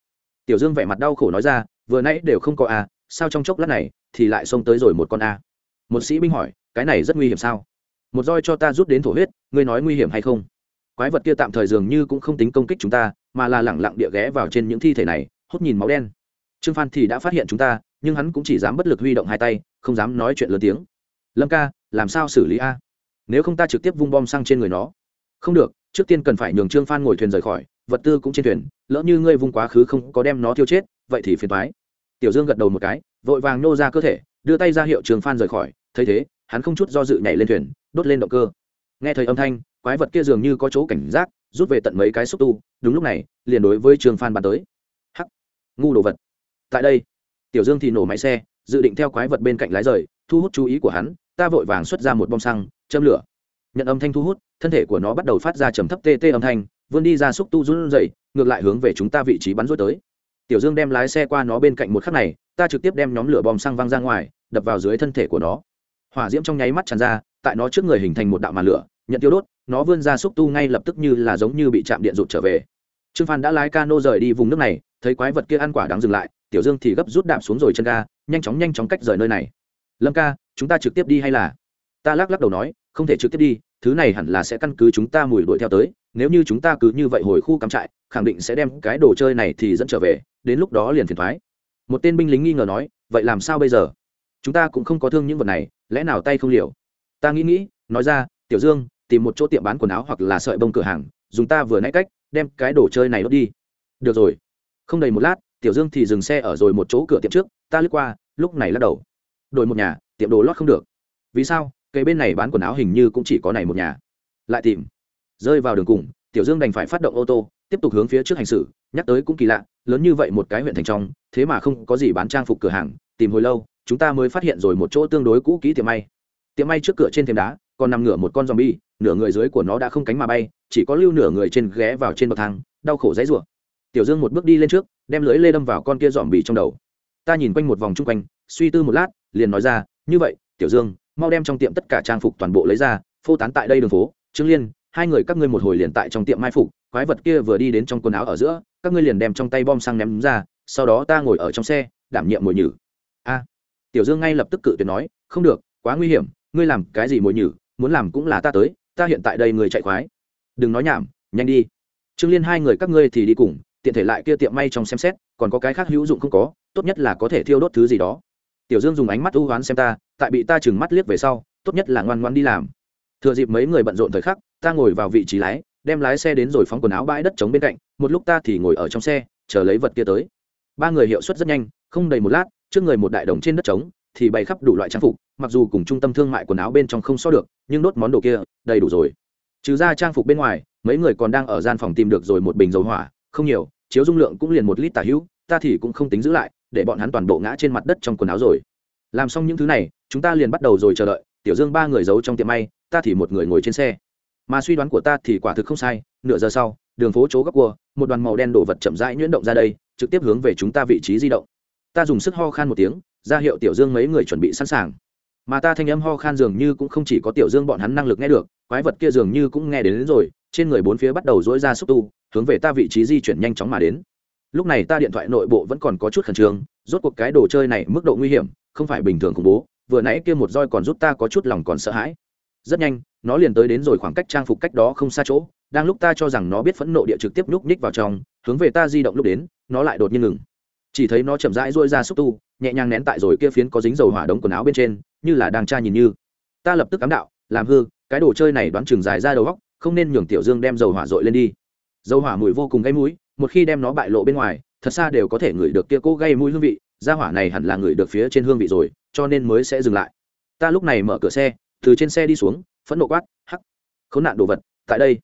Tiểu dương vẻ mặt đau khổ nói ra, vừa nãy đều không có a, sao trong chốc lát này thì lại xông tới rồi một con a? Một sĩ binh hỏi, cái này rất nguy hiểm sao? Một roi cho ta rút đến thổ huyết, ngươi nói nguy hiểm hay không? Quái vật kia tạm thời dường như cũng không tính công kích chúng ta, mà là lẳng lặng địa ghé vào trên những thi thể này, hốt nhìn máu đen. Trương phan thì đã phát hiện chúng ta, nhưng hắn cũng chỉ dám bất lực huy động hai tay, không dám nói chuyện lớn tiếng. Lâm ca, làm sao xử lý a? Nếu không ta trực tiếp vung bom xăng trên người nó không được, trước tiên cần phải nhường trương phan ngồi thuyền rời khỏi, vật tư cũng trên thuyền, lỡ như ngươi vung quá khứ không có đem nó thiêu chết, vậy thì phiền thoái tiểu dương gật đầu một cái, vội vàng nô ra cơ thể, đưa tay ra hiệu trương phan rời khỏi, thấy thế, hắn không chút do dự nhảy lên thuyền, đốt lên động cơ. Nghe thấy âm thanh, quái vật kia dường như có chỗ cảnh giác, rút về tận mấy cái xúc tu, đúng lúc này, liền đối với trương phan bàn tới. Hắc! Ngu đồ vật! Tại đây, tiểu dương thì nổ máy xe, dự định theo quái vật bên cạnh lái rời, thu hút chú ý của hắn, ta vội vàng xuất ra một bom xăng, châm lửa nhận âm thanh thu hút, thân thể của nó bắt đầu phát ra trầm thấp tê tê âm thanh, vươn đi ra xúc tu run dậy ngược lại hướng về chúng ta vị trí bắn rút tới. Tiểu dương đem lái xe qua nó bên cạnh một khắc này, ta trực tiếp đem nhóm lửa bom xăng văng ra ngoài, đập vào dưới thân thể của nó. Hỏa diễm trong nháy mắt tràn ra, tại nó trước người hình thành một đạo màn lửa, nhận tiêu đốt, nó vươn ra xúc tu ngay lập tức như là giống như bị chạm điện rụt trở về. Trương phan đã lái cano rời đi vùng nước này, thấy quái vật kia ăn quả đáng dừng lại, tiểu dương thì gấp rút đạp xuống rồi chân ga, nhanh chóng nhanh chóng cách rời nơi này. Lâm ca, chúng ta trực tiếp đi hay là? Ta lắc lắc đầu nói, không thể trực tiếp đi, thứ này hẳn là sẽ căn cứ chúng ta mùi đuổi theo tới, nếu như chúng ta cứ như vậy hồi khu cắm trại, khẳng định sẽ đem cái đồ chơi này thì dẫn trở về, đến lúc đó liền phiền thoái. Một tên binh lính nghi ngờ nói, vậy làm sao bây giờ? Chúng ta cũng không có thương những vật này, lẽ nào tay không liều? Ta nghĩ nghĩ, nói ra, tiểu dương, tìm một chỗ tiệm bán quần áo hoặc là sợi bông cửa hàng, dùng ta vừa nãy cách, đem cái đồ chơi này đốt đi. Được rồi. Không đầy một lát, tiểu dương thì dừng xe ở rồi một chỗ cửa tiệm trước, ta lướt qua, lúc này lắc đầu. Đổi một nhà, tiệm đồ lót không được. Vì sao? Cây bên này bán quần áo hình như cũng chỉ có này một nhà. Lại tìm. Rơi vào đường cùng, tiểu dương đành phải phát động ô tô, tiếp tục hướng phía trước hành xử, nhắc tới cũng kỳ lạ, lớn như vậy một cái huyện thành trong, thế mà không có gì bán trang phục cửa hàng, tìm hồi lâu, chúng ta mới phát hiện rồi một chỗ tương đối cũ kỹ tiệm may. Tiệm may trước cửa trên thềm đá, còn nằm ngửa một con zombie, nửa người dưới của nó đã không cánh mà bay, chỉ có lưu nửa người trên ghé vào trên bậc thang, đau khổ dãy rủa. Tiểu dương một bước đi lên trước, đem lưới lê đâm vào con kia dòm bì trong đầu. Ta nhìn quanh một vòng chung quanh, suy tư một lát, liền nói ra, như vậy, tiểu dương mau đem trong tiệm tất cả trang phục toàn bộ lấy ra, phô tán tại đây đường phố. Trương liên, hai người các ngươi một hồi liền tại trong tiệm mai phục, quái vật kia vừa đi đến trong quần áo ở giữa, các ngươi liền đem trong tay bom xăng ném ra, sau đó ta ngồi ở trong xe, đảm nhiệm mồi nhử. A. Tiểu dương ngay lập tức cự tuyệt nói, không được, quá nguy hiểm, ngươi làm cái gì mồi nhử, muốn làm cũng là ta tới, ta hiện tại đây người chạy khoái. Đừng nói nhảm, nhanh đi. Trương liên hai người các ngươi thì đi cùng, tiện thể lại kia tiệm may trong xem xét, còn có cái khác hữu dụng không có, tốt nhất là có thể thiêu đốt thứ gì đó tiểu dương dùng ánh mắt ưu hoán xem ta, tại bị ta chừng mắt liếc về sau, tốt nhất là ngoan ngoan đi làm. Thừa dịp mấy người bận rộn thời khắc, ta ngồi vào vị trí lái, đem lái xe đến rồi phóng quần áo bãi đất trống bên cạnh, một lúc ta thì ngồi ở trong xe, chờ lấy vật kia tới. Ba người hiệu suất rất nhanh, không đầy một lát, trước người một đại đồng trên đất trống, thì bày khắp đủ loại trang phục, mặc dù cùng trung tâm thương mại quần áo bên trong không so được, nhưng đốt món đồ kia, đầy đủ rồi. Trừ ra trang phục bên ngoài, mấy người còn đang ở gian phòng tìm được rồi một bình dầu hỏa, không nhiều, chiếu dung lượng cũng liền một lít tả hữu, ta thì cũng không tính giữ lại để bọn hắn toàn bộ ngã trên mặt đất trong quần áo rồi. Làm xong những thứ này chúng ta liền bắt đầu rồi chờ đợi tiểu dương ba người giấu trong tiệm may ta thì một người ngồi trên xe. Mà suy đoán của ta thì quả thực không sai nửa giờ sau đường phố chỗ góc cua một đoàn màu đen đổ vật chậm rãi nhuyễn động ra đây trực tiếp hướng về chúng ta vị trí di động. Ta dùng sức ho khan một tiếng ra hiệu tiểu dương mấy người chuẩn bị sẵn sàng. Mà ta thanh âm ho khan dường như cũng không chỉ có tiểu dương bọn hắn năng lực nghe được quái vật kia dường như cũng nghe đến, đến rồi trên người bốn phía bắt đầu dỗi ra xúc tu hướng về ta vị trí di chuyển nhanh chóng mà đến lúc này ta điện thoại nội bộ vẫn còn có chút khẩn trương, rốt cuộc cái đồ chơi này mức độ nguy hiểm, không phải bình thường khủng bố, vừa nãy kia một roi còn giúp ta có chút lòng còn sợ hãi. Rất nhanh, nó liền tới đến rồi khoảng cách trang phục cách đó không xa chỗ, đang lúc ta cho rằng nó biết phẫn nộ địa trực tiếp nhúc nhích vào trong, hướng về ta di động lúc đến, nó lại đột nhiên ngừng. Chỉ thấy nó chậm rãi rôi ra xúc tu, nhẹ nhàng nén tại rồi kia phiến có dính dầu hỏa đống quần áo bên trên, như là đang tra nhìn như. Ta lập tức cám đạo, làm hư, cái đồ chơi này đoán chừng dài ra đầu góc, không nên nhường tiểu dương đem dầu hỏa dội lên đi. Dầu hỏa mùi vô cùng gây mũi một khi đem nó bại lộ bên ngoài, thật xa đều có thể ngửi được kia cố gây mũi hương vị ra hỏa này hẳn là ngửi được phía trên hương vị rồi, cho nên mới sẽ dừng lại. Ta lúc này mở cửa xe, từ trên xe đi xuống, phẫn nộ quát, hắc, khốn nạn đồ vật, tại đây.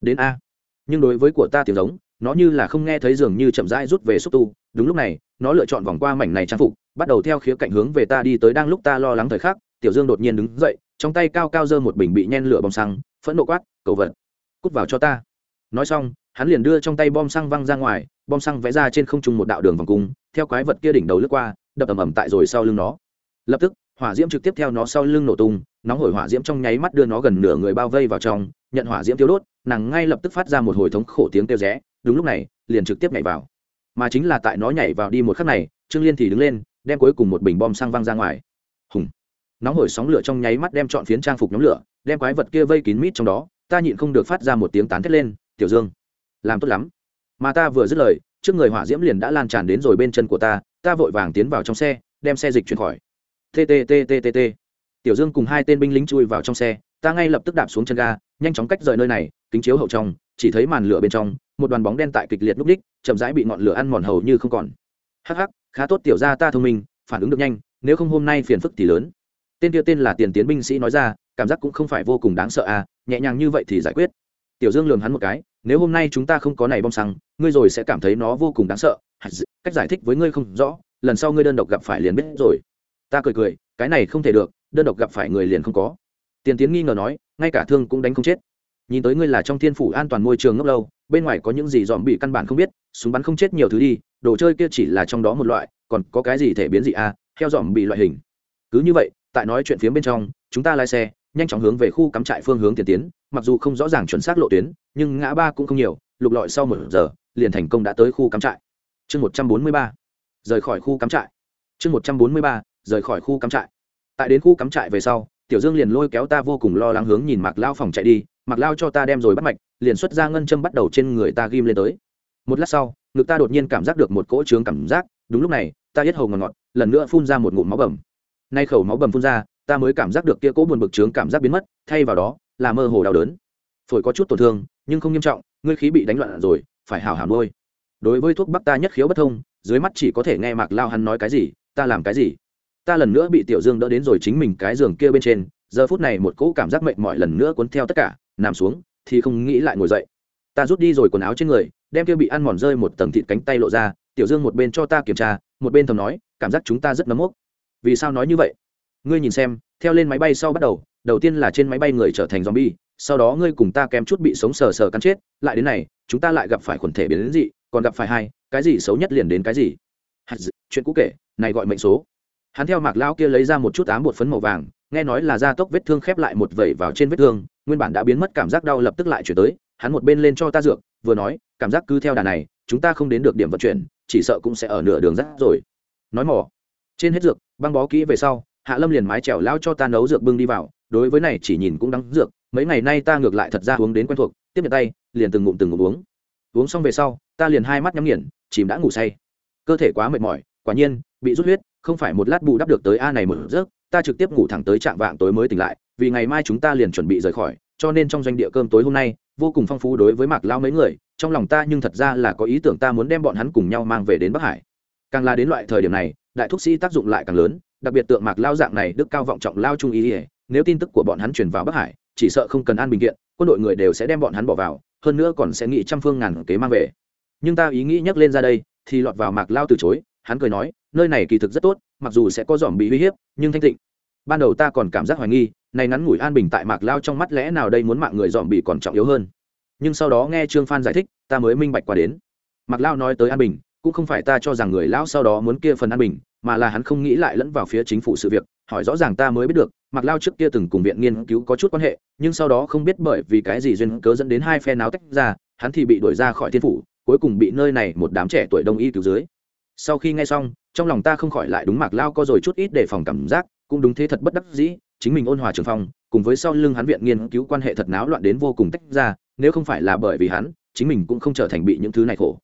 Đến a. Nhưng đối với của ta tiếng giống, nó như là không nghe thấy dường như chậm rãi rút về xúc tu. Đúng lúc này, nó lựa chọn vòng qua mảnh này trang phục, bắt đầu theo khía cạnh hướng về ta đi tới đang lúc ta lo lắng thời khắc, tiểu dương đột nhiên đứng dậy, trong tay cao cao giơ một bình bị nhen lửa bóng xăng, phẫn nộ quát, cầu vật, cút vào cho ta. Nói xong hắn liền đưa trong tay bom xăng văng ra ngoài, bom xăng vẽ ra trên không trung một đạo đường vòng cung, theo quái vật kia đỉnh đầu lướt qua, đập ầm ầm tại rồi sau lưng nó. Lập tức, hỏa diễm trực tiếp theo nó sau lưng nổ tung, nóng hổi hỏa diễm trong nháy mắt đưa nó gần nửa người bao vây vào trong, nhận hỏa diễm tiêu đốt, nàng ngay lập tức phát ra một hồi thống khổ tiếng kêu rẽ, đúng lúc này, liền trực tiếp nhảy vào. Mà chính là tại nó nhảy vào đi một khắc này, trương liên thì đứng lên, đem cuối cùng một bình bom xăng văng ra ngoài. Hùng! Nóng hổi sóng lửa trong nháy mắt đem chọn phiến trang phục nhóm lửa, đem quái vật kia vây kín mít trong đó, ta nhịn không được phát ra một tiếng tán thét lên, tiểu dương! Làm tốt lắm. Mà ta vừa dứt lời, trước người hỏa diễm liền đã lan tràn đến rồi bên chân của ta ta vội vàng tiến vào trong xe, đem xe dịch chuyển khỏi. Tttttt tiểu dương cùng hai tên binh lính chui vào trong xe, ta ngay lập tức đạp xuống chân ga, nhanh chóng cách rời nơi này, kính chiếu hậu trong, chỉ thấy màn lửa bên trong, một đoàn bóng đen tại kịch liệt núp đích, chậm rãi bị ngọn lửa ăn mòn hầu như không còn. Hắc hắc, khá tốt tiểu ra ta thông minh, phản ứng được nhanh, nếu không hôm nay phiền phức thì lớn. Tên kia tên là tiền tiến binh sĩ nói ra, cảm giác cũng không phải vô cùng đáng sợ à nhẹ nhàng như vậy thì giải quyết tiểu dương lường hắn một cái, nếu hôm nay chúng ta không có này bom xăng, ngươi rồi sẽ cảm thấy nó vô cùng đáng sợ. Cách giải thích với ngươi không rõ, lần sau ngươi đơn độc gặp phải liền biết rồi. Ta cười cười, cái này không thể được, đơn độc gặp phải người liền không có. Tiền tiến nghi ngờ nói, ngay cả thương cũng đánh không chết. Nhìn tới ngươi là trong thiên phủ an toàn môi trường ngốc lâu, bên ngoài có những gì dòm bị căn bản không biết, súng bắn không chết nhiều thứ đi, đồ chơi kia chỉ là trong đó một loại, còn có cái gì thể biến dị à theo dòm bị loại hình. Cứ như vậy, tại nói chuyện phía bên trong, chúng ta lái xe nhanh chóng hướng về khu cắm trại phương hướng tiền tiến, mặc dù không rõ ràng chuẩn xác lộ tuyến, nhưng ngã ba cũng không nhiều, lục lọi sau một giờ, liền thành công đã tới khu cắm trại. Chương một trăm bốn mươi ba, rời khỏi khu cắm trại. Chương một trăm bốn mươi ba, rời khỏi khu cắm trại. Tại đến khu cắm trại về sau, tiểu dương liền lôi kéo ta vô cùng lo lắng hướng nhìn mạc lao phòng chạy đi, mạc lao cho ta đem rồi bắt mạch, liền xuất ra ngân châm bắt đầu trên người ta ghim lên tới. Một lát sau, ngực ta đột nhiên cảm giác được một cỗ trướng cảm giác, đúng lúc này, ta hết hầu ngọt ngọt, lần nữa phun ra một ngụm máu bầm. Nay khẩu máu bầm phun ra ta mới cảm giác được kia cỗ buồn bực trướng cảm giác biến mất, thay vào đó là mơ hồ đau đớn. Phổi có chút tổn thương, nhưng không nghiêm trọng, ngươi khí bị đánh loạn rồi, phải hào hào nuôi. Đối với thuốc bắc ta nhất khiếu bất thông, dưới mắt chỉ có thể nghe mạc lao hắn nói cái gì, ta làm cái gì. Ta lần nữa bị tiểu dương đỡ đến rồi chính mình cái giường kia bên trên, giờ phút này một cỗ cảm giác mệt mỏi lần nữa cuốn theo tất cả, nằm xuống, thì không nghĩ lại ngồi dậy. Ta rút đi rồi quần áo trên người, đem kia bị ăn mòn rơi một tầng thịt cánh tay lộ ra, tiểu dương một bên cho ta kiểm tra, một bên thầm nói, cảm giác chúng ta rất nấm mốc. Vì sao nói như vậy? Ngươi nhìn xem, theo lên máy bay sau bắt đầu đầu tiên là trên máy bay người trở thành zombie, sau đó ngươi cùng ta kém chút bị sống sờ sờ cắn chết, lại đến này, chúng ta lại gặp phải quần thể biến đến gì còn gặp phải hai, cái gì xấu nhất liền đến cái gì. Chuyện cũ kể, này gọi mệnh số. Hắn theo mạc lao kia lấy ra một chút ám bột phấn màu vàng, nghe nói là da tốc vết thương khép lại một vẩy vào trên vết thương, nguyên bản đã biến mất cảm giác đau lập tức lại chuyển tới, hắn một bên lên cho ta dược, vừa nói, cảm giác cứ theo đà này, chúng ta không đến được điểm vận chuyển, chỉ sợ cũng sẽ ở nửa đường rác rồi. Nói mỏ. Trên hết dược, băng bó kỹ về sau hạ lâm liền mái trèo lao cho ta nấu dược bưng đi vào, đối với này chỉ nhìn cũng đắng dược, mấy ngày nay ta ngược lại thật ra uống đến quen thuộc, tiếp nhận tay, liền từng ngụm từng ngụm uống. Uống xong về sau, ta liền hai mắt nhắm nghiền, chìm đã ngủ say. Cơ thể quá mệt mỏi, quả nhiên, bị rút huyết, không phải một lát bù đắp được tới a này một giấc, ta trực tiếp ngủ thẳng tới trạng vạng tối mới tỉnh lại, vì ngày mai chúng ta liền chuẩn bị rời khỏi, cho nên trong doanh địa cơm tối hôm nay, vô cùng phong phú đối với mạc lao mấy người, trong lòng ta nhưng thật ra là có ý tưởng ta muốn đem bọn hắn cùng nhau mang về đến bắc hải. Càng là đến loại thời điểm này, đại thúc sĩ tác dụng lại càng lớn đặc biệt tượng mạc lao dạng này đức cao vọng trọng lao trung ý ỉa, nếu tin tức của bọn hắn truyền vào bắc hải, chỉ sợ không cần an bình kiện, quân đội người đều sẽ đem bọn hắn bỏ vào, hơn nữa còn sẽ nghĩ trăm phương ngàn kế mang về. Nhưng ta ý nghĩ nhắc lên ra đây, thì lọt vào mạc lao từ chối, hắn cười nói, nơi này kỳ thực rất tốt, mặc dù sẽ có dòm bị uy hiếp, nhưng thanh tịnh. Ban đầu ta còn cảm giác hoài nghi, này ngắn ngủi an bình tại mạc lao trong mắt lẽ nào đây muốn mạng người dòm bị còn trọng yếu hơn. Nhưng sau đó nghe trương phan giải thích, ta mới minh bạch qua đến. Mạc lao nói tới an bình cũng không phải ta cho rằng người lão sau đó muốn kia phần an bình, mà là hắn không nghĩ lại lẫn vào phía chính phủ sự việc, hỏi rõ ràng ta mới biết được, mạc lao trước kia từng cùng viện nghiên cứu có chút quan hệ, nhưng sau đó không biết bởi vì cái gì duyên cớ dẫn đến hai phe náo tách ra, hắn thì bị đuổi ra khỏi thiên phủ, cuối cùng bị nơi này một đám trẻ tuổi đông y cứu dưới. Sau khi nghe xong, trong lòng ta không khỏi lại đúng mạc lao có rồi chút ít để phòng cảm giác, cũng đúng thế thật bất đắc dĩ, chính mình ôn hòa trường phong cùng với sau lưng hắn viện nghiên cứu quan hệ thật náo loạn đến vô cùng tách ra, nếu không phải là bởi vì hắn, chính mình cũng không trở thành bị những thứ này khổ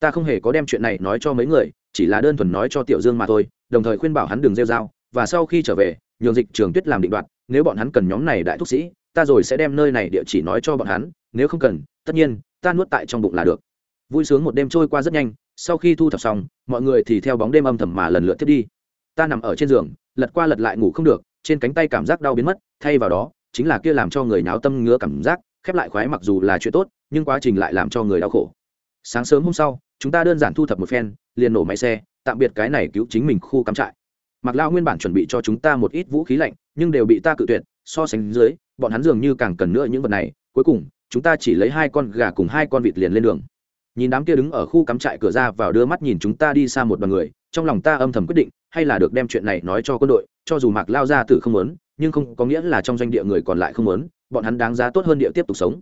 ta không hề có đem chuyện này nói cho mấy người, chỉ là đơn thuần nói cho tiểu dương mà thôi, đồng thời khuyên bảo hắn đừng rêu r a o và sau khi trở về, nhường dịch trường tuyết làm định đoạt, nếu bọn hắn cần nhóm này đại thúc sĩ, ta rồi sẽ đem nơi này địa chỉ nói cho bọn hắn, nếu không cần, tất nhiên, ta nuốt tại trong bụng là được. Vui sướng một đêm trôi qua rất nhanh, sau khi thu thập xong, mọi người thì theo bóng đêm âm thầm mà lần lượt tiếp đi. Ta nằm ở trên giường, lật qua lật lại ngủ không được, trên cánh tay cảm giác đau biến mất, thay vào đó, chính là kia làm cho người náo tâm ngứa cảm giác, khép lại khoái mặc dù là chuyện tốt, nhưng quá trình lại làm cho người đau khổ. Sáng sớm hôm sau chúng ta đơn giản thu thập một phen, liền nổ máy xe, tạm biệt cái này cứu chính mình khu cắm trại. Mặc lao nguyên bản chuẩn bị cho chúng ta một ít vũ khí lạnh, nhưng đều bị ta cự tuyệt, so sánh dưới, bọn hắn dường như càng cần nữa những vật này. Cuối cùng, chúng ta chỉ lấy hai con gà cùng hai con vịt liền lên đường. Nhìn đám kia đứng ở khu cắm trại cửa ra vào đưa mắt nhìn chúng ta đi xa một bằng người, trong lòng ta âm thầm quyết định, hay là được đem chuyện này nói cho quân đội, cho dù mạc lao ra tử không muốn, nhưng không có nghĩa là trong doanh địa người còn lại không muốn, bọn hắn đáng giá tốt hơn địa tiếp tục sống.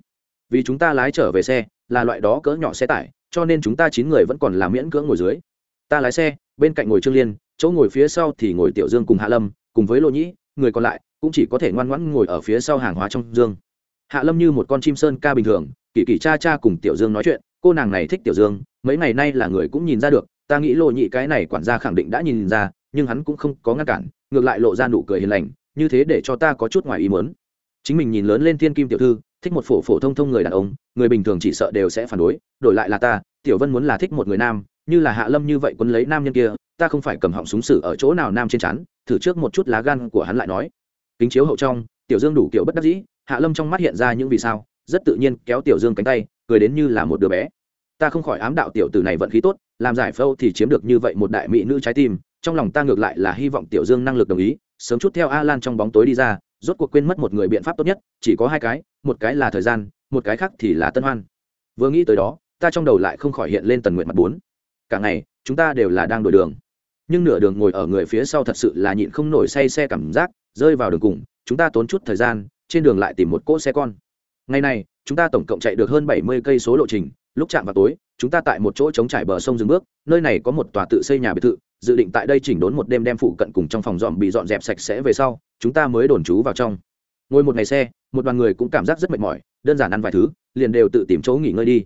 Vì chúng ta lái trở về xe, là loại đó cỡ nhỏ xe tải cho nên chúng ta chín người vẫn còn làm miễn cưỡng ngồi dưới. Ta lái xe, bên cạnh ngồi trương liên, chỗ ngồi phía sau thì ngồi tiểu dương cùng hạ lâm, cùng với lộ nhĩ, người còn lại cũng chỉ có thể ngoan ngoãn ngồi ở phía sau hàng hóa trong dương. Hạ lâm như một con chim sơn ca bình thường, kỳ kỳ cha cha cùng tiểu dương nói chuyện, cô nàng này thích tiểu dương, mấy ngày nay là người cũng nhìn ra được, ta nghĩ lộ nhị cái này quản gia khẳng định đã nhìn ra, nhưng hắn cũng không có ngăn cản, ngược lại lộ ra nụ cười hiền lành, như thế để cho ta có chút ngoài ý muốn. Chính mình nhìn lớn lên thiên kim tiểu thư thích một phổ phổ thông thông người đàn ông, người bình thường chỉ sợ đều sẽ phản đối. Đổi lại là ta, tiểu vân muốn là thích một người nam, như là hạ lâm như vậy quấn lấy nam nhân kia, ta không phải cầm họng súng sử ở chỗ nào nam trên chắn thử trước một chút lá gan của hắn lại nói. Kính chiếu hậu trong, tiểu dương đủ kiểu bất đắc dĩ, hạ lâm trong mắt hiện ra những vì sao, rất tự nhiên kéo tiểu dương cánh tay, cười đến như là một đứa bé. Ta không khỏi ám đạo tiểu tử này vận khí tốt, làm giải phẫu thì chiếm được như vậy một đại mỹ nữ trái tim, trong lòng ta ngược lại là hy vọng tiểu dương năng lực đồng ý, sớm chút theo a lan trong bóng tối đi ra rốt cuộc quên mất một người biện pháp tốt nhất, chỉ có hai cái, một cái là thời gian, một cái khác thì là tân hoan. Vừa nghĩ tới đó, ta trong đầu lại không khỏi hiện lên tần nguyện mặt bốn. Cả ngày, chúng ta đều là đang đổi đường. Nhưng nửa đường ngồi ở người phía sau thật sự là nhịn không nổi say xe cảm giác, rơi vào đường cùng, chúng ta tốn chút thời gian, trên đường lại tìm một cỗ xe con. Ngày này, chúng ta tổng cộng chạy được hơn bảy mươi cây số lộ trình, lúc chạm vào tối, chúng ta tại một chỗ trống trải bờ sông dừng bước, nơi này có một tòa tự xây nhà biệt thự dự định tại đây chỉnh đốn một đêm đem phụ cận cùng trong phòng dọn bị dọn dẹp sạch sẽ về sau, chúng ta mới đồn trú vào trong. Ngồi một ngày xe, một đoàn người cũng cảm giác rất mệt mỏi, đơn giản ăn vài thứ, liền đều tự tìm chỗ nghỉ ngơi đi.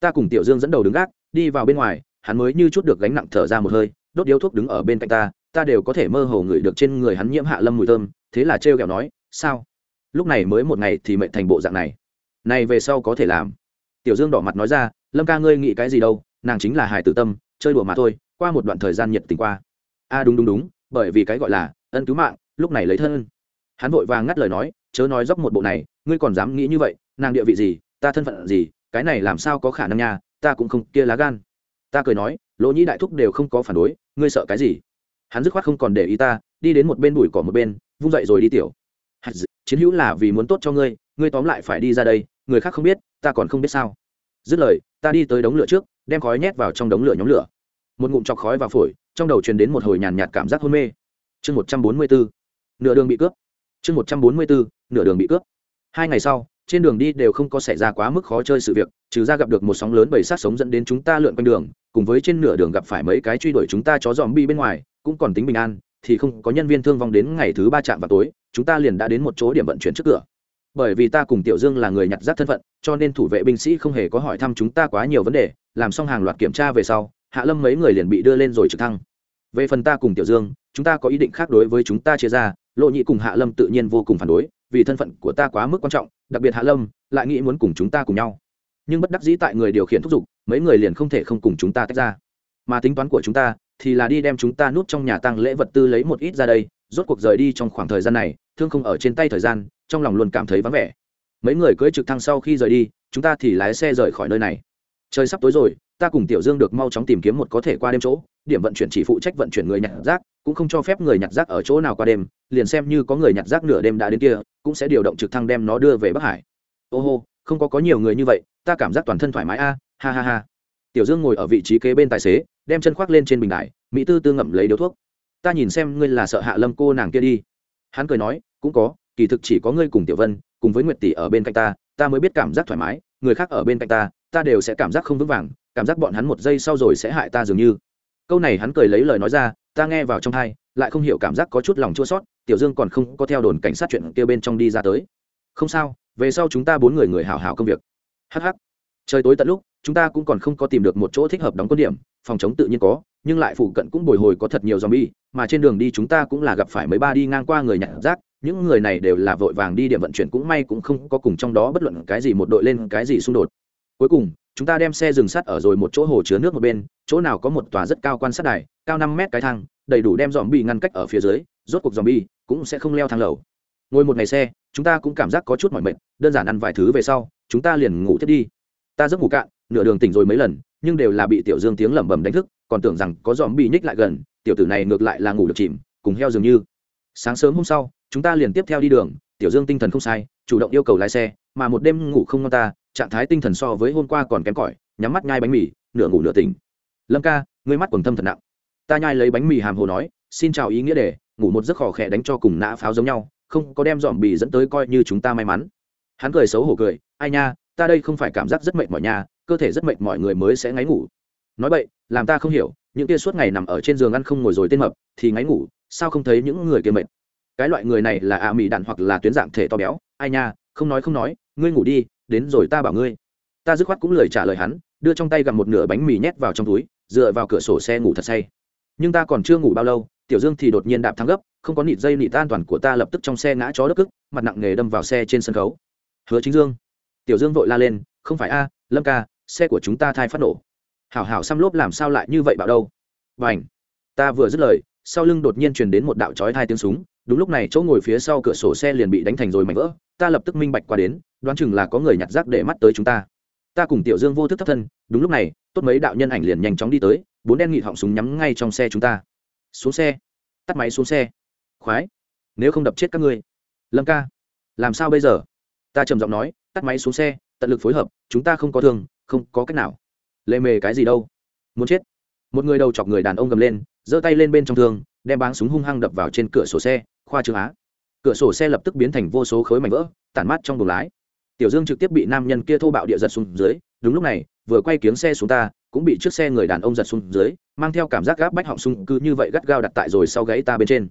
Ta cùng tiểu dương dẫn đầu đứng gác, đi vào bên ngoài, hắn mới như chút được gánh nặng thở ra một hơi, đốt điếu thuốc đứng ở bên cạnh ta ta đều có thể mơ hồ ngửi được trên người hắn nhiễm hạ lâm mùi thơm, thế là trêu ghẹo nói, sao? Lúc này mới một ngày thì mệnh thành bộ dạng này. Này về sau có thể làm. Tiểu dương đỏ mặt nói ra, lâm ca ngươi nghĩ cái gì đâu, nàng chính là hài tử tâm, chơi đùa mà thôi qua một đoạn thời gian nhiệt tình qua. A đúng đúng đúng, bởi vì cái gọi là ân cứu mạng, lúc này lấy thân. Hắn vội vàng ngắt lời nói, chớ nói dốc một bộ này, ngươi còn dám nghĩ như vậy, nàng địa vị gì, ta thân phận gì, cái này làm sao có khả năng nha, ta cũng không, kia lá gan. Ta cười nói, lỗ nhĩ đại thúc đều không có phản đối, ngươi sợ cái gì? Hắn dứt khoát không còn để ý ta, đi đến một bên bụi cỏ một bên, vung dậy rồi đi tiểu. Chiến hữu là vì muốn tốt cho ngươi ngươi tóm lại phải đi ra đây, người khác không biết, ta còn không biết sao. Dứt lời, ta đi tới đống lửa trước, đem khói nhét vào trong đống lửa nhóm lửa một ngụm chọc khói vào phổi, trong đầu truyền đến một hồi nhàn nhạt cảm giác hôn mê. Chương một trăm bốn mươi bốn, nửa đường bị cướp. Chương một trăm bốn mươi bốn, nửa đường bị cướp. Hai ngày sau, trên đường đi đều không có xảy ra quá mức khó chơi sự việc, trừ ra gặp được một sóng lớn bầy sát sống dẫn đến chúng ta lượn quanh đường, cùng với trên nửa đường gặp phải mấy cái truy đuổi chúng ta chó dòm bi bên ngoài, cũng còn tính bình an, thì không có nhân viên thương vong đến ngày thứ ba chạm vào tối, chúng ta liền đã đến một chỗ điểm vận chuyển trước cửa. Bởi vì ta cùng tiểu dương là người nhặt rác thân phận, cho nên thủ vệ binh sĩ không hề có hỏi thăm chúng ta quá nhiều vấn đề, làm xong hàng loạt kiểm tra về sau hạ lâm mấy người liền bị đưa lên rồi trực thăng. Về phần ta cùng tiểu dương, chúng ta có ý định khác đối với chúng ta chia ra, lộ nhị cùng hạ lâm tự nhiên vô cùng phản đối, vì thân phận của ta quá mức quan trọng, đặc biệt hạ lâm lại nghĩ muốn cùng chúng ta cùng nhau. Nhưng bất đắc dĩ tại người điều khiển thúc giục, mấy người liền không thể không cùng chúng ta tách ra. Mà tính toán của chúng ta thì là đi đem chúng ta núp trong nhà tăng lễ vật tư lấy một ít ra đây, rốt cuộc rời đi trong khoảng thời gian này, thương không ở trên tay thời gian, trong lòng luôn cảm thấy vắng vẻ. Mấy người cưỡi trực thăng sau khi rời đi, chúng ta thì lái xe rời khỏi nơi này trời sắp tối rồi, ta cùng tiểu dương được mau chóng tìm kiếm một có thể qua đêm chỗ. Điểm vận chuyển chỉ phụ trách vận chuyển người nhặt rác, cũng không cho phép người nhặt rác ở chỗ nào qua đêm. Liền xem như có người nhặt rác nửa đêm đã đến kia, cũng sẽ điều động trực thăng đem nó đưa về bắc hải. Ô hô, không có có nhiều người như vậy, ta cảm giác toàn thân thoải mái a, ha ha ha. Tiểu dương ngồi ở vị trí kế bên tài xế, đem chân khoác lên trên bình đài, mỹ tư tư ngậm lấy điếu thuốc. Ta nhìn xem ngươi là sợ hạ lâm cô nàng kia đi. Hắn cười nói, cũng có, kỳ thực chỉ có ngươi cùng tiểu vân, cùng với nguyệt tỷ ở bên cạnh ta ta mới biết cảm giác thoải mái, người khác ở bên cạnh ta ta đều sẽ cảm giác không vững vàng cảm giác bọn hắn một giây sau rồi sẽ hại ta dường như. Câu này hắn cười lấy lời nói ra ta nghe vào trong hai lại không hiểu cảm giác có chút lòng chua sót tiểu dương còn không có theo đồn cảnh sát chuyện kia bên trong đi ra tới. Không sao về sau chúng ta bốn người người hảo hảo công việc. Hh trời tối tận lúc chúng ta cũng còn không có tìm được một chỗ thích hợp đóng quân điểm phòng chống tự nhiên có nhưng lại phụ cận cũng bồi hồi có thật nhiều zombie, mà trên đường đi chúng ta cũng là gặp phải mấy ba đi ngang qua người nhặt rác, những người này đều là vội vàng đi điểm vận chuyển cũng may cũng không có cùng trong đó bất luận cái gì một đội lên cái gì xung đột. Cuối cùng, chúng ta đem xe dừng sát ở rồi một chỗ hồ chứa nước một bên, chỗ nào có một tòa rất cao quan sát đài, cao năm mét cái thang, đầy đủ đem zombie ngăn cách ở phía dưới, rốt cuộc zombie cũng sẽ không leo thang lầu. Ngồi một ngày xe, chúng ta cũng cảm giác có chút mỏi mệt, đơn giản ăn vài thứ về sau, chúng ta liền ngủ thiết đi. Ta giấc ngủ cạn, nửa đường tỉnh rồi mấy lần, nhưng đều là bị tiểu dương tiếng lẩm bẩm đánh thức còn tưởng rằng có dòm bị nhích lại gần tiểu tử này ngược lại là ngủ được chìm cùng heo dường như sáng sớm hôm sau chúng ta liền tiếp theo đi đường tiểu dương tinh thần không sai chủ động yêu cầu lái xe mà một đêm ngủ không ngon ta trạng thái tinh thần so với hôm qua còn kém cỏi, nhắm mắt nhai bánh mì, nửa ngủ nửa tỉnh. Lâm ca, ngươi mắt quần thâm thật nặng. Ta nhai lấy bánh mì hàm hồ nói, xin chào ý nghĩa để ngủ một giấc khỏ khẽ đánh cho cùng nã pháo giống nhau, không có đem dòm bì dẫn tới coi như chúng ta may mắn. Hắn cười xấu hổ cười, ai nha, ta đây không phải cảm giác rất mệt mỏi nha, cơ thể rất mệt mọi người mới sẽ ngáy ngủ. Nói vậy, làm ta không hiểu, những kia suốt ngày nằm ở trên giường ăn không ngồi rồi tên mập, thì ngáy ngủ, sao không thấy những người kia mệt? Cái loại người này là ạ à mì đạn hoặc là tuyến dạng thể to béo, ai nha, không nói không nói, ngươi ngủ đi đến rồi ta bảo ngươi. Ta dứt khoát cũng lời trả lời hắn, đưa trong tay gặm một nửa bánh mì nhét vào trong túi, dựa vào cửa sổ xe ngủ thật say. Nhưng ta còn chưa ngủ bao lâu, tiểu dương thì đột nhiên đạp thắng gấp, không có nịt dây nịt an toàn của ta lập tức trong xe ngã chó đất cức, mặt nặng nề đâm vào xe trên sân khấu. Hứa chính dương. Tiểu dương vội la lên, không phải a, lâm ca, xe của chúng ta thai phát nổ. Hảo hảo xăm lốp làm sao lại như vậy bảo đâu? Và ảnh ta vừa dứt lời, sau lưng đột nhiên truyền đến một đạo chói thai tiếng súng đúng lúc này, chỗ ngồi phía sau cửa sổ xe liền bị đánh thành rồi mảnh vỡ. Ta lập tức minh bạch qua đến, đoán chừng là có người nhặt rác để mắt tới chúng ta. Ta cùng tiểu dương vô thức thấp thân, đúng lúc này, tốt mấy đạo nhân ảnh liền nhanh chóng đi tới, bốn đen nghị họng súng nhắm ngay trong xe chúng ta. Xuống xe. Tắt máy xuống xe. Khoái. Nếu không đập chết các ngươi. Lâm ca. Làm sao bây giờ? Ta trầm giọng nói, tắt máy xuống xe, tận lực phối hợp, chúng ta không có thương, không có cách nào. Lệ mề cái gì đâu? Muốn chết. Một người đầu chọc người đàn ông gầm lên, giơ tay lên bên trong thương, đem báng súng hung hăng đập vào trên cửa sổ xe khoa trương á. Cửa sổ xe lập tức biến thành vô số khối mảnh vỡ, tản mát trong buồng lái. Tiểu dương trực tiếp bị nam nhân kia thô bạo địa giật xuống dưới, đúng lúc này, vừa quay kiếng xe xuống ta, cũng bị chiếc xe người đàn ông giật xuống dưới, mang theo cảm giác gáp bách họng sung cứ như vậy gắt gao đặt tại rồi sau gáy ta bên trên.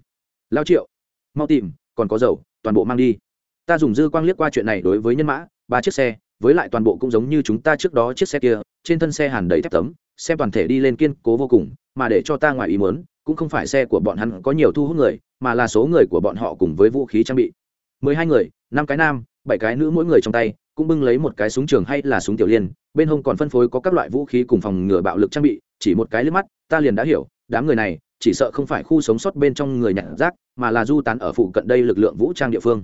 Lao triệu, mau tìm, còn có dầu, toàn bộ mang đi. Ta dùng dư quang liếc qua chuyện này đối với nhân mã, ba chiếc xe, với lại toàn bộ cũng giống như chúng ta trước đó chiếc xe kia, trên thân xe hàn đầy thép tấm, xem toàn thể đi lên kiên cố vô cùng, mà để cho ta ngoài ý muốn, cũng không phải xe của bọn hắn có nhiều thu hút người mà là số người của bọn họ cùng với vũ khí trang bị. Mười hai người, năm cái nam, bảy cái nữ mỗi người trong tay, cũng bưng lấy một cái súng trường hay là súng tiểu liên, bên hông còn phân phối có các loại vũ khí cùng phòng ngừa bạo lực trang bị, chỉ một cái liếc mắt, ta liền đã hiểu, đám người này chỉ sợ không phải khu sống sót bên trong người nhặt rác, mà là du tán ở phụ cận đây lực lượng vũ trang địa phương.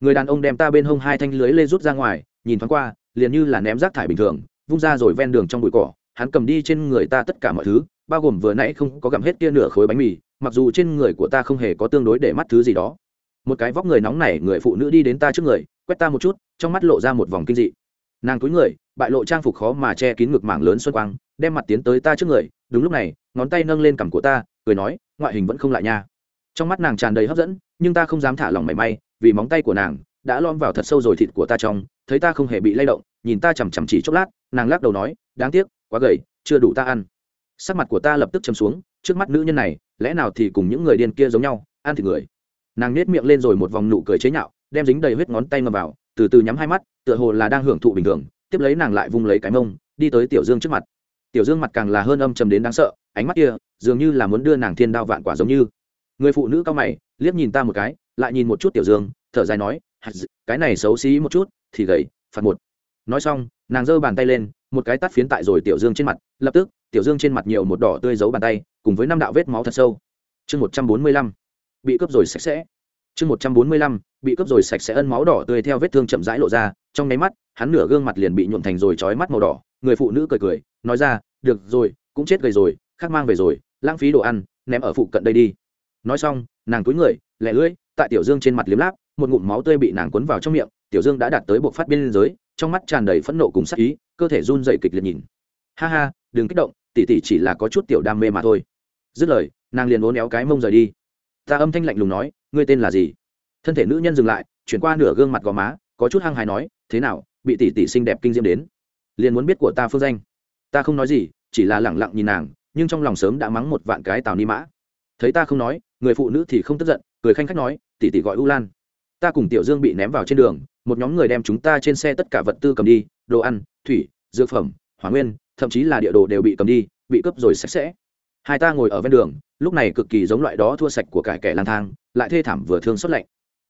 Người đàn ông đem ta bên hông hai thanh lưới lê rút ra ngoài, nhìn thoáng qua, liền như là ném rác thải bình thường, vung ra rồi ven đường trong bụi cỏ, hắn cầm đi trên người ta tất cả mọi thứ, bao gồm vừa nãy không có gặm hết kia nửa khối bánh mì mặc dù trên người của ta không hề có tương đối để mắt thứ gì đó. Một cái vóc người nóng này người phụ nữ đi đến ta trước người, quét ta một chút, trong mắt lộ ra một vòng kinh dị. Nàng túi người, bại lộ trang phục khó mà che kín ngực mảng lớn xuân quang, đem mặt tiến tới ta trước người, đúng lúc này, ngón tay nâng lên cằm của ta, cười nói, ngoại hình vẫn không lại nha. Trong mắt nàng tràn đầy hấp dẫn, nhưng ta không dám thả lòng mảy may, vì móng tay của nàng đã lom vào thật sâu rồi thịt của ta trong, thấy ta không hề bị lay động, nhìn ta chằm chằm chỉ chốc lát, nàng lắc đầu nói, đáng tiếc, quá gầy, chưa đủ ta ăn. Sắc mặt của ta lập tức chấm xuống, trước mắt nữ nhân này lẽ nào thì cùng những người điên kia giống nhau, ăn thịt người. Nàng nết miệng lên rồi một vòng nụ cười chế nhạo, đem dính đầy huyết ngón tay ngầm vào, từ từ nhắm hai mắt, tựa hồ là đang hưởng thụ bình thường, tiếp lấy nàng lại vung lấy cái mông, đi tới tiểu dương trước mặt. Tiểu dương mặt càng là hơn âm trầm đến đáng sợ, ánh mắt kia, dường như là muốn đưa nàng thiên đao vạn quả giống như. Người phụ nữ cao mày, liếc nhìn ta một cái, lại nhìn một chút tiểu dương, thở dài nói cái này xấu xí một chút, thì gầy, phạt một. Nói xong, nàng giơ bàn tay lên, một cái tắt phiến tại rồi tiểu dương trên mặt, lập tức tiểu dương trên mặt nhiều một đỏ tươi giấu bàn tay, cùng với năm đạo vết máu thật sâu. Chương một trăm bốn mươi lăm, bị cướp rồi sạch sẽ. Chương một trăm bốn mươi lăm, bị cướp rồi sạch sẽ ân máu đỏ tươi theo vết thương chậm rãi lộ ra, trong nháy mắt, hắn nửa gương mặt liền bị nhuộm thành rồi trói mắt màu đỏ, người phụ nữ cười cười, nói ra, được rồi, cũng chết gầy rồi, khác mang về rồi, lãng phí đồ ăn, ném ở phụ cận đây đi. Nói xong, nàng túi người, lẻ lưỡi, tại tiểu dương trên mặt liếm láp, một ngụm máu tươi bị nàng cuốn vào trong miệng, tiểu dương đã đạt tới buộc phát biên giới, trong mắt tràn đầy phẫn nộ cùng sắc ý, cơ thể run dậy kịch liệt nhìn. Ha ha đừng kích động, tỉ tỉ chỉ là có chút tiểu đam mê mà thôi. Dứt lời, nàng liền uốn éo cái mông rời đi. Ta âm thanh lạnh lùng nói, ngươi tên là gì? Thân thể nữ nhân dừng lại, chuyển qua nửa gương mặt gò má, có chút hăng hài nói, thế nào, bị tỷ tỷ xinh đẹp kinh diễm đến? Liền muốn biết của ta phương danh. Ta không nói gì, chỉ là lẳng lặng nhìn nàng, nhưng trong lòng sớm đã mắng một vạn cái tào ni mã. Thấy ta không nói, người phụ nữ thì không tức giận, cười khanh khách nói tỷ tỷ gọi u lan. Ta cùng tiểu dương bị ném vào trên đường, một nhóm người đem chúng ta trên xe tất cả vật tư cầm đi, đồ ăn, thủy, dược phẩm, hỏa nguyên thậm chí là địa đồ đều bị cầm đi, bị cướp rồi sạch sẽ. Hai ta ngồi ở ven đường, lúc này cực kỳ giống loại đó thua sạch của cải kẻ lang thang, lại thê thảm vừa thương xuất lạnh.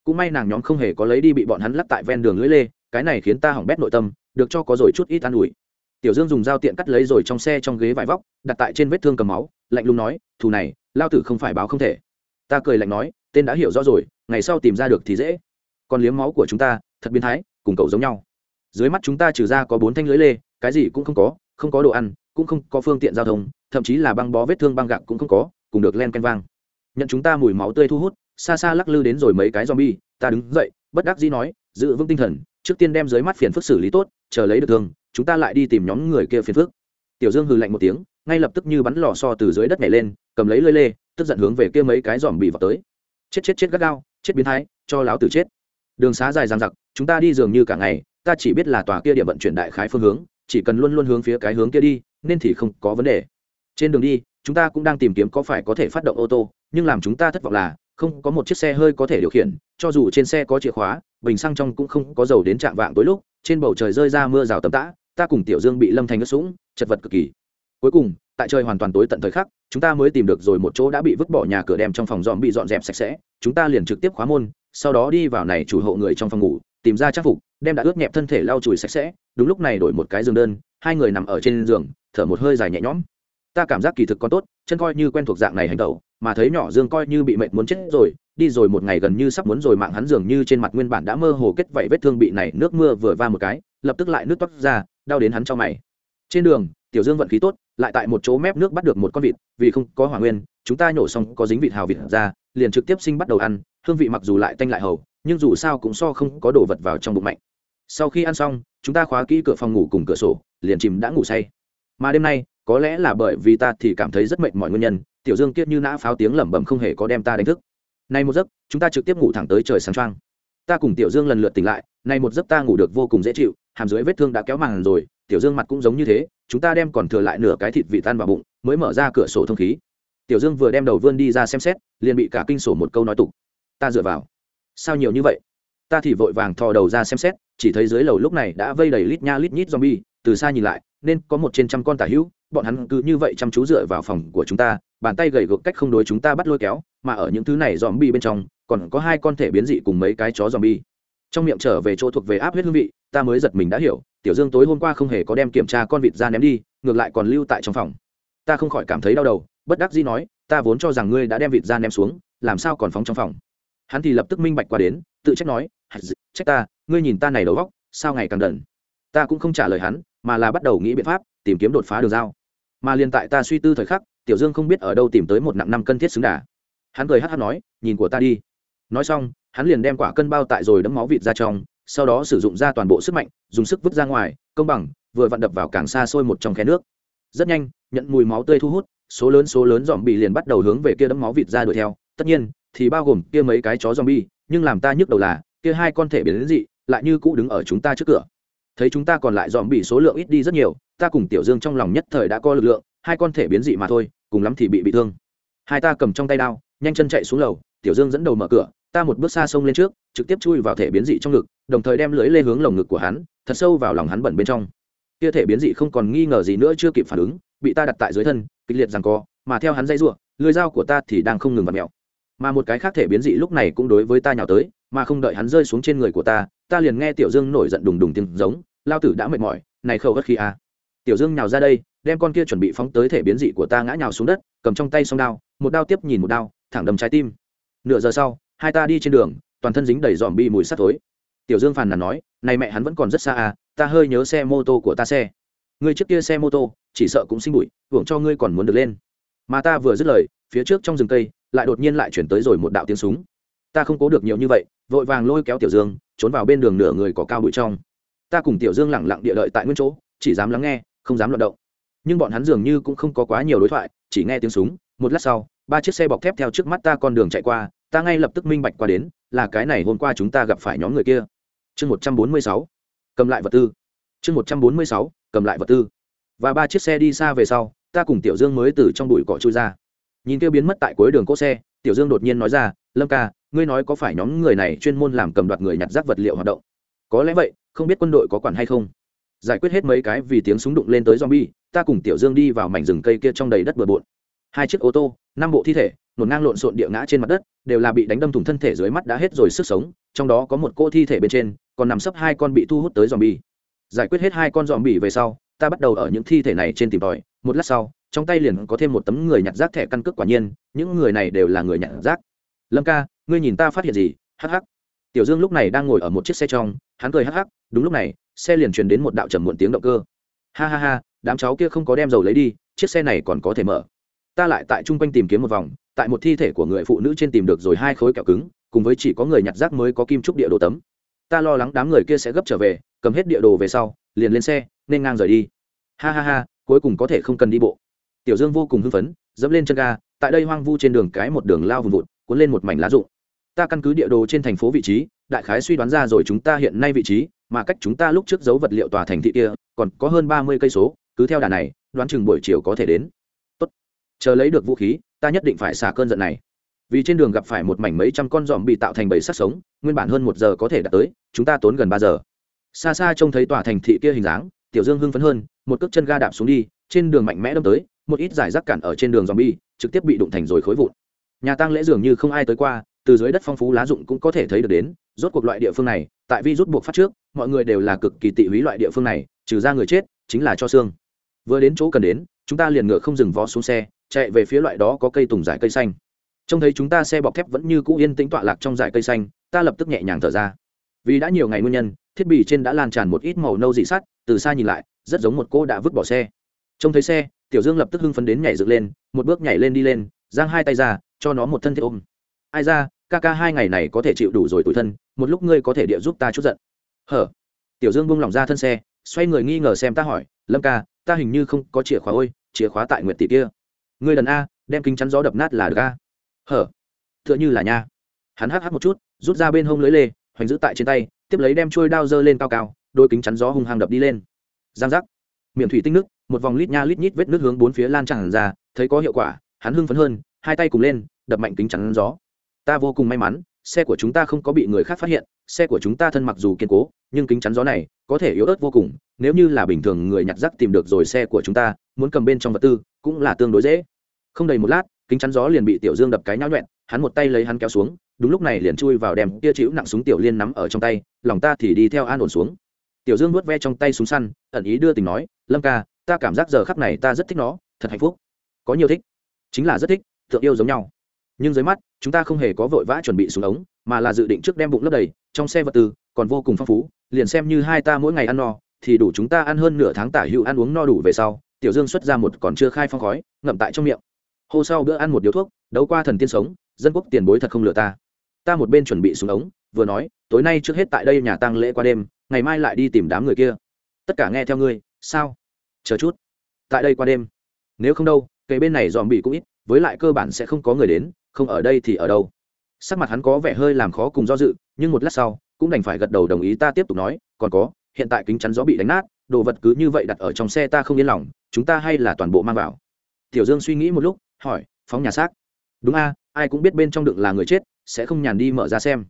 Cũng may nàng nhóm không hề có lấy đi bị bọn hắn lắc tại ven đường lưỡi lê, cái này khiến ta hỏng bét nội tâm, được cho có rồi chút ít an ủi. Tiểu dương dùng dao tiện cắt lấy rồi trong xe trong ghế vải vóc, đặt tại trên vết thương cầm máu, lạnh lùng nói, thù này, lao tử không phải báo không thể. Ta cười lạnh nói, tên đã hiểu rõ rồi, ngày sau tìm ra được thì dễ. Còn liếm máu của chúng ta, thật biến thái, cùng cậu giống nhau. Dưới mắt chúng ta trừ ra có bốn thanh lưới lê, cái gì cũng không có không có đồ ăn, cũng không có phương tiện giao thông, thậm chí là băng bó vết thương băng gạc cũng không có, cùng được len canh vang. Nhận chúng ta mùi máu tươi thu hút, xa xa lắc lư đến rồi mấy cái zombie, ta đứng dậy, bất đắc dĩ nói, giữ vững tinh thần, trước tiên đem dưới mắt phiền phức xử lý tốt, chờ lấy được thương, chúng ta lại đi tìm nhóm người kia phiền phức. Tiểu dương hừ lạnh một tiếng, ngay lập tức như bắn lò so từ dưới đất nhảy lên, cầm lấy lơi lê, tức giận hướng về kia mấy cái dòm bị vào tới. Chết chết chết gắt gao, chết biến thái, cho láo tử chết. Đường xá dài dằng dặc, chúng ta đi dường như cả ngày, ta chỉ biết là tòa kia địa vận chuyển đại khái phương hướng chỉ cần luôn luôn hướng phía cái hướng kia đi, nên thì không có vấn đề. Trên đường đi, chúng ta cũng đang tìm kiếm có phải có thể phát động ô tô, nhưng làm chúng ta thất vọng là, không có một chiếc xe hơi có thể điều khiển, cho dù trên xe có chìa khóa, bình xăng trong cũng không có dầu đến trạm vạng tối lúc, trên bầu trời rơi ra mưa rào tầm tã, ta cùng tiểu dương bị lâm thành ngất sũng, chật vật cực kỳ. Cuối cùng, tại trời hoàn toàn tối tận thời khắc, chúng ta mới tìm được rồi một chỗ đã bị vứt bỏ nhà cửa đem trong phòng dọn bị dọn dẹp sạch sẽ, chúng ta liền trực tiếp khóa môn, sau đó đi vào này chủ hộ người trong phòng ngủ, tìm ra trang phục đem đã ướt nhẹp thân thể lau chùi sạch sẽ, đúng lúc này đổi một cái giường đơn, hai người nằm ở trên giường, thở một hơi dài nhẹ nhõm. Ta cảm giác kỳ thực còn tốt, chân coi như quen thuộc dạng này hành tẩu mà thấy nhỏ dương coi như bị mệt muốn chết rồi, đi rồi một ngày gần như sắp muốn rồi mạng hắn dường như trên mặt nguyên bản đã mơ hồ kết vảy vết thương bị này nước mưa vừa va một cái, lập tức lại nước toát ra, đau đến hắn cho mày. Trên đường, tiểu dương vận khí tốt, lại tại một chỗ mép nước bắt được một con vịt, vì không có hỏa nguyên, chúng ta nhổ xong có dính vịt hào vịt ra, liền trực tiếp sinh bắt đầu ăn, hương vị mặc dù lại tanh lại hầu, nhưng dù sao cũng so không có đồ vật vào trong bụng mạnh sau khi ăn xong, chúng ta khóa kỹ cửa phòng ngủ cùng cửa sổ, liền chìm đã ngủ say. Mà đêm nay, có lẽ là bởi vì ta thì cảm thấy rất mệt mọi nguyên nhân, tiểu dương kiết như nã pháo tiếng lẩm bẩm không hề có đem ta đánh thức. Nay một giấc, chúng ta trực tiếp ngủ thẳng tới trời sáng trăng ta cùng tiểu dương lần lượt tỉnh lại, nay một giấc ta ngủ được vô cùng dễ chịu, hàm dưới vết thương đã kéo màng rồi, tiểu dương mặt cũng giống như thế, chúng ta đem còn thừa lại nửa cái thịt vị tan vào bụng, mới mở ra cửa sổ thông khí. Tiểu dương vừa đem đầu vươn đi ra xem xét, liền bị cả kinh sổ một câu nói tục. Ta dựa vào. Sao nhiều như vậy? Ta thì vội vàng thò đầu ra xem xét, chỉ thấy dưới lầu lúc này đã vây đầy lít nha lít nhít zombie, từ xa nhìn lại, nên có một trên trăm con tả hữu, bọn hắn cứ như vậy chăm chú dựa vào phòng của chúng ta, bàn tay gầy gộc cách không đối chúng ta bắt lôi kéo, mà ở những thứ này zombie bên trong, còn có hai con thể biến dị cùng mấy cái chó zombie. Trong miệng trở về chỗ thuộc về áp huyết hương vị, ta mới giật mình đã hiểu, tiểu dương tối hôm qua không hề có đem kiểm tra con vịt ra ném đi, ngược lại còn lưu tại trong phòng. Ta không khỏi cảm thấy đau đầu, bất đắc dĩ nói, ta vốn cho rằng ngươi đã đem vịt ra ném xuống, làm sao còn phóng trong phòng? Hắn thì lập tức minh bạch qua đến, tự trách nói trách ta, ngươi nhìn ta này đầu góc sao ngày càng đần? Ta cũng không trả lời hắn, mà là bắt đầu nghĩ biện pháp, tìm kiếm đột phá đường dao mà liền tại ta suy tư thời khắc, tiểu dương không biết ở đâu tìm tới một nặng năm cân thiết xứng đà. Hắn cười hát hát nói, nhìn của ta đi. Nói xong, hắn liền đem quả cân bao tại rồi đấm máu vịt ra trong, sau đó sử dụng ra toàn bộ sức mạnh, dùng sức vứt ra ngoài, công bằng, vừa vặn đập vào càng xa xôi một trong khe nước. Rất nhanh, nhận mùi máu tươi thu hút, số lớn số lớn dòm bị liền bắt đầu hướng về kia đấm máu vịt ra đuổi theo. Tất nhiên thì bao gồm kia mấy cái chó zombie, nhưng làm ta nhức đầu là, kia hai con thể biến dị, lại như cũ đứng ở chúng ta trước cửa. Thấy chúng ta còn lại zombie số lượng ít đi rất nhiều, ta cùng tiểu dương trong lòng nhất thời đã có lực lượng, hai con thể biến dị mà thôi, cùng lắm thì bị bị thương. Hai ta cầm trong tay đao, nhanh chân chạy xuống lầu, tiểu dương dẫn đầu mở cửa, ta một bước xa sông lên trước, trực tiếp chui vào thể biến dị trong ngực, đồng thời đem lưỡi lê hướng lồng ngực của hắn, thật sâu vào lòng hắn bẩn bên trong. Kia thể biến dị không còn nghi ngờ gì nữa chưa kịp phản ứng, bị ta đặt tại dưới thân, kịch liệt giằng co, mà theo hắn dây rủa, lưỡi dao của ta thì đang không ngừng vặn mẹo mà một cái khác thể biến dị lúc này cũng đối với ta nhào tới, mà không đợi hắn rơi xuống trên người của ta ta liền nghe tiểu dương nổi giận đùng đùng tiếng giống, lao tử đã mệt mỏi, này khâu gất khi a à. tiểu dương nhào ra đây, đem con kia chuẩn bị phóng tới thể biến dị của ta ngã nhào xuống đất, cầm trong tay song đao, một đao tiếp nhìn một đao, thẳng đầm trái tim. Nửa giờ sau, hai ta đi trên đường, toàn thân dính đầy dòm bi mùi sắt thối. Tiểu dương phàn nàn nói, này mẹ hắn vẫn còn rất xa à ta hơi nhớ xe mô tô của ta xe. Ngươi trước kia xe mô tô, chỉ sợ cũng sinh bụi, hưởng cho ngươi còn muốn được lên. Mà ta vừa dứt lời, phía trước trong rừng cây lại đột nhiên lại chuyển tới rồi một đạo tiếng súng. Ta không cố được nhiều như vậy, vội vàng lôi kéo tiểu dương, trốn vào bên đường nửa người có cao bụi trong. Ta cùng tiểu dương lẳng lặng địa đợi tại nguyên chỗ, chỉ dám lắng nghe, không dám luận động. Nhưng bọn hắn dường như cũng không có quá nhiều đối thoại, chỉ nghe tiếng súng, một lát sau, ba chiếc xe bọc thép theo trước mắt ta con đường chạy qua, ta ngay lập tức minh bạch qua đến, là cái này hôm qua chúng ta gặp phải nhóm người kia. Chương một trăm bốn mươi sáu, cầm lại vật tư. Chương một trăm bốn mươi sáu, cầm lại vật tư. Và ba chiếc xe đi xa về sau, ta cùng tiểu dương mới từ trong bụi cỏ trôi ra nhìn kêu biến mất tại cuối đường cỗ xe, tiểu dương đột nhiên nói ra, lâm ca, ngươi nói có phải nhóm người này chuyên môn làm cầm đoạt người nhặt rác vật liệu hoạt động? Có lẽ vậy, không biết quân đội có quản hay không? Giải quyết hết mấy cái vì tiếng súng đụng lên tới zombie, ta cùng tiểu dương đi vào mảnh rừng cây kia trong đầy đất bừa bộn. Hai chiếc ô tô, năm bộ thi thể, nổn ngang lộn xộn địa ngã trên mặt đất, đều là bị đánh đâm thủng thân thể dưới mắt đã hết rồi sức sống, trong đó có một cô thi thể bên trên, còn nằm sấp hai con bị thu hút tới zombie. bi giải quyết hết hai con zombie bi về sau, ta bắt đầu ở những thi thể này trên tìm tòi một lát sau, trong tay liền có thêm một tấm người nhặt rác thẻ căn cước quả nhiên, những người này đều là người nhặt rác. Lâm ca, ngươi nhìn ta phát hiện gì? Hắc hắc. Tiểu dương lúc này đang ngồi ở một chiếc xe trong, hắn cười hắc hắc, đúng lúc này, xe liền truyền đến một đạo trầm muộn tiếng động cơ. Ha ha ha, đám cháu kia không có đem dầu lấy đi, chiếc xe này còn có thể mở. Ta lại tại chung quanh tìm kiếm một vòng, tại một thi thể của người phụ nữ trên tìm được rồi hai khối kẹo cứng, cùng với chỉ có người nhặt rác mới có kim trúc địa đồ tấm. Ta lo lắng đám người kia sẽ gấp trở về, cầm hết địa đồ về sau, liền lên xe, nên ngang rời đi. Ha ha ha cuối cùng có thể không cần đi bộ. Tiểu dương vô cùng hưng phấn, dẫm lên chân ga, tại đây hoang vu trên đường cái một đường lao vùng vụt, cuốn lên một mảnh lá rụng. Ta căn cứ địa đồ trên thành phố vị trí, đại khái suy đoán ra rồi chúng ta hiện nay vị trí, mà cách chúng ta lúc trước giấu vật liệu tòa thành thị kia, còn có hơn ba mươi cây số, cứ theo đà này, đoán chừng buổi chiều có thể đến. Tốt. Chờ lấy được vũ khí, ta nhất định phải xả cơn giận này. Vì trên đường gặp phải một mảnh mấy trăm con giòm bị tạo thành bầy sắc sống, nguyên bản hơn một giờ có thể đã tới, chúng ta tốn gần ba giờ. Xa xa trông thấy tòa thành thị kia hình dáng, tiểu dương hưng phấn hơn một cước chân ga đạp xuống đi, trên đường mạnh mẽ đâm tới, một ít giải rác cản ở trên đường zombie, trực tiếp bị đụng thành rồi khối vụn. Nhà tăng lễ dường như không ai tới qua, từ dưới đất phong phú lá dụng cũng có thể thấy được đến, rốt cuộc loại địa phương này, tại vi rút buộc phát trước, mọi người đều là cực kỳ tị húy loại địa phương này, trừ ra người chết, chính là cho xương. Vừa đến chỗ cần đến, chúng ta liền ngựa không dừng vó xuống xe, chạy về phía loại đó có cây tùng dải cây xanh. Trông thấy chúng ta xe bọc thép vẫn như cũ yên tĩnh tọa lạc trong dải cây xanh, ta lập tức nhẹ nhàng thở ra. Vì đã nhiều ngày nguyên nhân thiết bị trên đã lan tràn một ít màu nâu dị sắt, từ xa nhìn lại, rất giống một cô đã vứt bỏ xe. Trông thấy xe, tiểu dương lập tức hưng phấn đến nhảy dựng lên, một bước nhảy lên đi lên, giang hai tay ra, cho nó một thân thiết ôm. Ai ra, ca ca hai ngày này có thể chịu đủ rồi tủi thân, một lúc ngươi có thể địa giúp ta chút giận. Hở. Tiểu dương buông lỏng ra thân xe, xoay người nghi ngờ xem ta hỏi, lâm ca, ta hình như không có chìa khóa ôi, chìa khóa tại nguyện tỷ kia. Ngươi lần a, đem kính chắn gió đập nát là được a. Hở. T h ư ợ n h ư là nha. Hắn hắc hắc một chút, rút ra bên hông lưới lê hoành giữ tại trên tay, tiếp lấy đem trôi đao dơ lên cao cao, đôi kính chắn gió hung hăng đập đi lên. Giang giác. Miệng thủy tinh nước, một vòng lít nha lít nhít vết nước hướng bốn phía lan tràn ra, thấy có hiệu quả, hắn hưng phấn hơn, hai tay cùng lên, đập mạnh kính chắn gió. Ta vô cùng may mắn, xe của chúng ta không có bị người khác phát hiện, xe của chúng ta thân mặc dù kiên cố, nhưng kính chắn gió này có thể yếu ớt vô cùng, nếu như là bình thường người nhặt rác tìm được rồi xe của chúng ta, muốn cầm bên trong vật tư cũng là tương đối dễ. Không đầy một lát, kính chắn gió liền bị tiểu dương đập cái nhão nhuẹn hắn một tay lấy hắn kéo xuống, đúng lúc này liền chui vào đem tia chịu nặng súng tiểu liên nắm ở trong tay, lòng ta thì đi theo an ổn xuống. Tiểu dương nuốt ve trong tay súng săn, ẩn ý đưa tình nói, lâm ca, ta cảm giác giờ khắc này ta rất thích nó, thật hạnh phúc. Có nhiều thích, chính là rất thích, thượng yêu giống nhau. Nhưng dưới mắt, chúng ta không hề có vội vã chuẩn bị súng ống, mà là dự định trước đem bụng lấp đầy, trong xe vật tư còn vô cùng phong phú, liền xem như hai ta mỗi ngày ăn no, thì đủ chúng ta ăn hơn nửa tháng tả hữu ăn uống no đủ về sau. Tiểu dương xuất ra một còn chưa khai phong khói, ngậm tại trong miệng. Hô sau bữa ăn một điếu thuốc, đấu qua thần tiên sống dân quốc tiền bối thật không lừa ta. Ta một bên chuẩn bị xuống ống, vừa nói, tối nay trước hết tại đây nhà tăng lễ qua đêm, ngày mai lại đi tìm đám người kia. Tất cả nghe theo ngươi, sao? Chờ chút, tại đây qua đêm. Nếu không đâu cây bên này dòm bị cũng ít, với lại cơ bản sẽ không có người đến, không ở đây thì ở đâu. Sắc mặt hắn có vẻ hơi làm khó cùng do dự, nhưng một lát sau, cũng đành phải gật đầu đồng ý ta tiếp tục nói, còn có, hiện tại kính chắn gió bị đánh nát, đồ vật cứ như vậy đặt ở trong xe ta không yên lòng, chúng ta hay là toàn bộ mang vào. Tiểu dương suy nghĩ một lúc, hỏi, phóng nhà xác. Đúng a ai cũng biết bên trong đựng là người chết, sẽ không nhàn đi mở ra xem.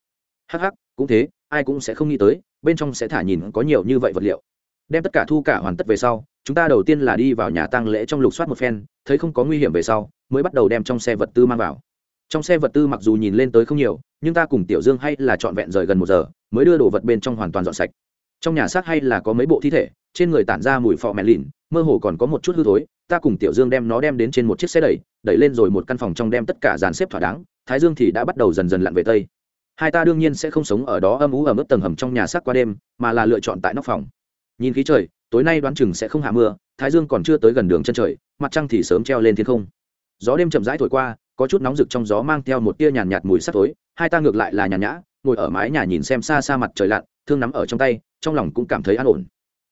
Hắc hắc, cũng thế, ai cũng sẽ không nghĩ tới, bên trong sẽ thả nhìn có nhiều như vậy vật liệu. Đem tất cả thu cả hoàn tất về sau, chúng ta đầu tiên là đi vào nhà tăng lễ trong lục soát một phen, thấy không có nguy hiểm về sau, mới bắt đầu đem trong xe vật tư mang vào. Trong xe vật tư mặc dù nhìn lên tới không nhiều, nhưng ta cùng tiểu dương hay là trọn vẹn rời gần một giờ, mới đưa đồ vật bên trong hoàn toàn dọn sạch. Trong nhà xác hay là có mấy bộ thi thể, trên người tản ra mùi phọ mẹ lìn mơ hồ còn có một chút hư thối ta cùng tiểu dương đem nó đem đến trên một chiếc xe đẩy đẩy lên rồi một căn phòng trong đem tất cả dàn xếp thỏa đáng thái dương thì đã bắt đầu dần dần lặn về tây. Hai ta đương nhiên sẽ không sống ở đó âm ú ở mức tầng hầm trong nhà xác qua đêm mà là lựa chọn tại nóc phòng. Nhìn khí trời tối nay đoán chừng sẽ không hạ mưa thái dương còn chưa tới gần đường chân trời mặt trăng thì sớm treo lên thiên không. Gió đêm chậm rãi thổi qua có chút nóng rực trong gió mang theo một tia nhàn nhạt, mùi sắc tối hai ta ngược lại là nhàn nhã ngồi ở mái nhà nhìn xem xa xa mặt trời lặn thương nắm ở trong tay trong lòng cũng cảm thấy an ổn.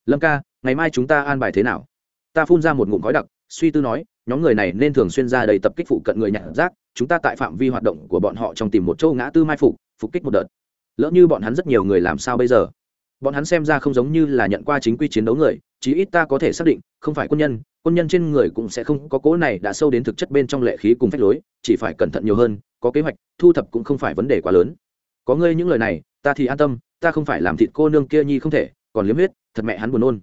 Lâm ca ngày mai chúng ta an bài thế nào? Ta phun ra một ngụm khói đặc, suy tư nói, nhóm người này nên thường xuyên ra đầy tập kích phụ cận người nhặt rác, chúng ta tại phạm vi hoạt động của bọn họ trong tìm một châu ngã tư mai phục phục kích một đợt. Lỡ như bọn hắn rất nhiều người làm sao bây giờ? Bọn hắn xem ra không giống như là nhận qua chính quy chiến đấu người, chí ít ta có thể xác định, không phải quân nhân quân nhân trên người cũng sẽ không có cố này đã sâu đến thực chất bên trong lệ khí cùng phách lối, chỉ phải cẩn thận nhiều hơn, có kế hoạch, thu thập cũng không phải vấn đề quá lớn. Có ngươi những lời này, ta thì an tâm, ta không phải làm thịt cô nương kia nhi không thể, còn liếm huyết, thật mẹ hắn buồn nôn.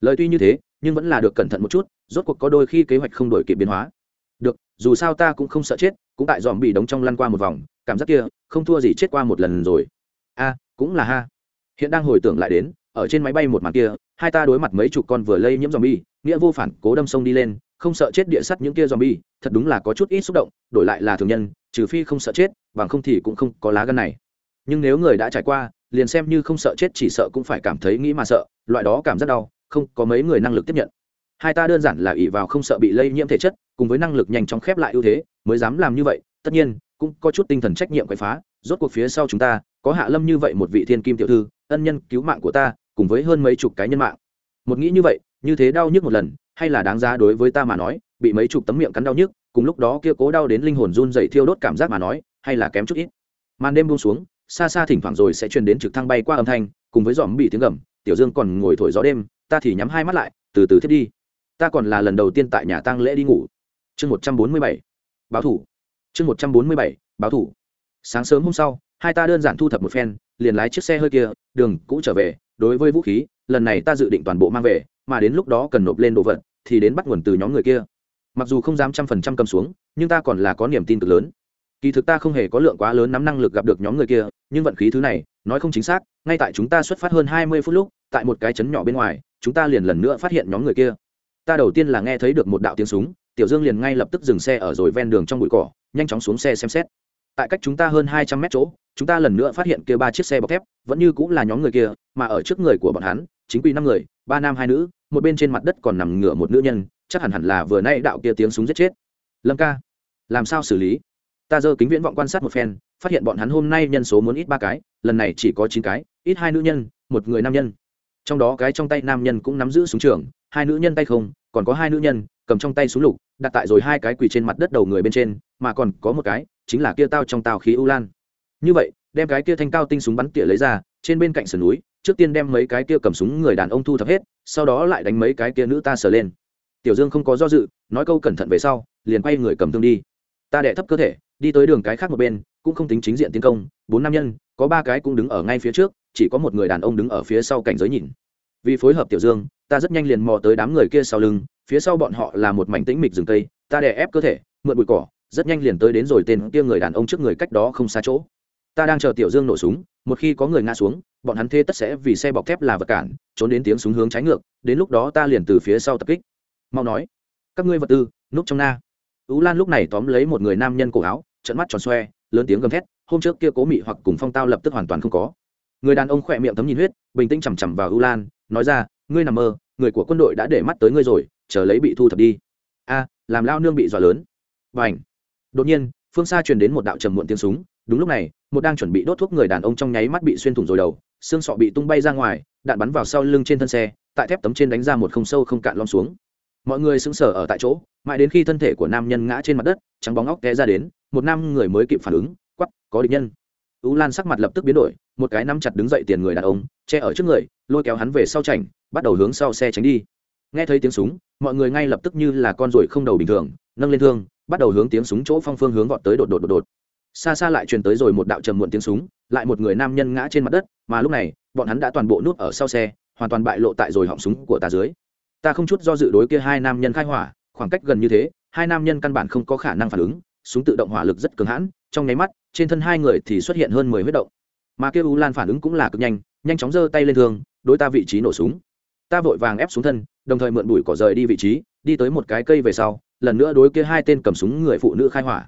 Lời tuy như thế nhưng vẫn là được cẩn thận một chút, rốt cuộc có đôi khi kế hoạch không đổi kịp biến hóa. Được, dù sao ta cũng không sợ chết, cũng tại dòm bị đóng trong lăn qua một vòng, cảm giác kia, không thua gì chết qua một lần rồi. A, cũng là ha. Hiện đang hồi tưởng lại đến, ở trên máy bay một màn kia, hai ta đối mặt mấy chục con vừa lây nhiễm zombie nghĩa vô phản, cố đâm sông đi lên, không sợ chết địa sắt những kia zombie thật đúng là có chút ít xúc động, đổi lại là thường nhân, trừ phi không sợ chết, bằng không thì cũng không có lá gan này. Nhưng nếu người đã trải qua, liền xem như không sợ chết chỉ sợ cũng phải cảm thấy nghĩ mà sợ, loại đó cảm rất đau không có mấy người năng lực tiếp nhận. Hai ta đơn giản là ỷ vào không sợ bị lây nhiễm thể chất, cùng với năng lực nhanh chóng khép lại ưu thế, mới dám làm như vậy, tất nhiên, cũng có chút tinh thần trách nhiệm quậy phá, rốt cuộc phía sau chúng ta, có hạ lâm như vậy một vị thiên kim tiểu thư, ân nhân cứu mạng của ta, cùng với hơn mấy chục cái nhân mạng. Một nghĩ như vậy, như thế đau nhức một lần, hay là đáng giá đối với ta mà nói, bị mấy chục tấm miệng cắn đau nhức, cùng lúc đó kia cố đau đến linh hồn run dậy thiêu đốt cảm giác mà nói, hay là kém chút ít. Màn đêm buông xuống, xa xa thỉnh thoảng rồi sẽ truyền đến trực thăng bay qua âm thanh, cùng với dòm bị tiếng gầm, tiểu dương còn ngồi thổi gió đêm ta thì nhắm hai mắt lại, từ từ thiết đi. Ta còn là lần đầu tiên tại nhà tang lễ đi ngủ. Chương một trăm bốn mươi bảy, báo thủ. Chương một trăm bốn mươi bảy, báo thủ. Sáng sớm hôm sau, hai ta đơn giản thu thập một phen, liền lái chiếc xe hơi kia, đường cũ trở về, đối với vũ khí, lần này ta dự định toàn bộ mang về, mà đến lúc đó cần nộp lên đồ vật, thì đến bắt nguồn từ nhóm người kia. Mặc dù không dám trăm phần trăm cầm xuống, nhưng ta còn là có niềm tin cực lớn. Kỳ thực ta không hề có lượng quá lớn nắm năng lực gặp được nhóm người kia, nhưng vận khí thứ này, nói không chính xác, ngay tại chúng ta xuất phát hơn hai mươi phút lúc, tại một cái chấn nhỏ bên ngoài chúng ta liền lần nữa phát hiện nhóm người kia. Ta đầu tiên là nghe thấy được một đạo tiếng súng, tiểu dương liền ngay lập tức dừng xe ở rồi ven đường trong bụi cỏ, nhanh chóng xuống xe xem xét. Tại cách chúng ta hơn hai trăm mét chỗ, chúng ta lần nữa phát hiện kia ba chiếc xe bọc thép, vẫn như cũng là nhóm người kia, mà ở trước người của bọn hắn, chính quy năm người, ba nam hai nữ, một bên trên mặt đất còn nằm ngửa một nữ nhân, chắc hẳn hẳn là vừa nay đạo kia tiếng súng giết chết. Lâm ca, làm sao xử lý? Ta giơ kính viễn vọng quan sát một phen, phát hiện bọn hắn hôm nay nhân số muốn ít ba cái, lần này chỉ có chín cái, ít hai nữ nhân, một người nam nhân trong đó cái trong tay nam nhân cũng nắm giữ súng trường, hai nữ nhân tay không, còn có hai nữ nhân, cầm trong tay súng lục, đặt tại rồi hai cái quỳ trên mặt đất đầu người bên trên, mà còn có một cái, chính là kia tao trong tàu khí u lan. Như vậy, đem cái kia thanh cao tinh súng bắn tỉa lấy ra, trên bên cạnh sườn núi, trước tiên đem mấy cái kia cầm súng người đàn ông thu thập hết, sau đó lại đánh mấy cái kia nữ ta sờ lên. Tiểu dương không có do dự, nói câu cẩn thận về sau, liền quay người cầm thương đi. Ta đẻ thấp cơ thể, đi tới đường cái khác một bên, cũng không tính chính diện tiến công, bốn nam nhân, có ba cái cũng đứng ở ngay phía trước chỉ có một người đàn ông đứng ở phía sau cảnh giới nhìn. Vì phối hợp tiểu dương, ta rất nhanh liền mò tới đám người kia sau lưng, phía sau bọn họ là một mảnh tĩnh mịch rừng cây, ta đè ép cơ thể, mượn bụi cỏ, rất nhanh liền tới đến rồi tên kia người đàn ông trước người cách đó không xa chỗ. Ta đang chờ tiểu dương nổ súng, một khi có người ngã xuống, bọn hắn thê tất sẽ vì xe bọc thép là vật cản, trốn đến tiếng súng hướng trái ngược, đến lúc đó ta liền từ phía sau tập kích. Mau nói, các ngươi vật tư, núp trong na. Ú lan lúc này tóm lấy một người nam nhân cổ áo trận mắt tròn xoe, lớn tiếng gầm thét, hôm trước kia cố mị hoặc cùng phong tao lập tức hoàn toàn không có người đàn ông khỏe miệng thấm nhìn huyết, bình tĩnh chằm chằm vào u lan, nói ra, ngươi nằm mơ, người của quân đội đã để mắt tới ngươi rồi, chờ lấy bị thu thập đi. A, làm lao nương bị dọa lớn. Và ảnh đột nhiên, phương xa truyền đến một đạo trầm muộn tiếng súng. Đúng lúc này, một đang chuẩn bị đốt thuốc người đàn ông trong nháy mắt bị xuyên thủng rồi đầu, xương sọ bị tung bay ra ngoài, đạn bắn vào sau lưng trên thân xe, tại thép tấm trên đánh ra một không sâu không cạn lom xuống. Mọi người sững sờ ở tại chỗ, mãi đến khi thân thể của nam nhân ngã trên mặt đất, trắng bóng óc té ra đến, một nam người mới kịp phản ứng quắp có địch nhân u lan sắc mặt lập tức biến đổi, một cái nắm chặt đứng dậy tiền người đàn ông, che ở trước người, lôi kéo hắn về sau chảnh, bắt đầu hướng sau xe tránh đi. Nghe thấy tiếng súng, mọi người ngay lập tức như là con ruồi không đầu bình thường, nâng lên thương, bắt đầu hướng tiếng súng chỗ phong phương hướng vọt tới đột đột đột đột. Xa xa lại truyền tới rồi một đạo trầm muộn tiếng súng, lại một người nam nhân ngã trên mặt đất, mà lúc này, bọn hắn đã toàn bộ núp ở sau xe, hoàn toàn bại lộ tại rồi họng súng của ta dưới. Ta không chút do dự đối kia hai nam nhân khai hỏa, khoảng cách gần như thế, hai nam nhân căn bản không có khả năng phản ứng, súng tự động hỏa lực rất cường hãn, trong nháy mắt trên thân hai người thì xuất hiện hơn mười huyết động. Mà kia u lan phản ứng cũng là cực nhanh nhanh chóng giơ tay lên thương, đối ta vị trí nổ súng. Ta vội vàng ép xuống thân, đồng thời mượn bụi cỏ rời đi vị trí, đi tới một cái cây về sau, lần nữa đối kia hai tên cầm súng người phụ nữ khai hỏa.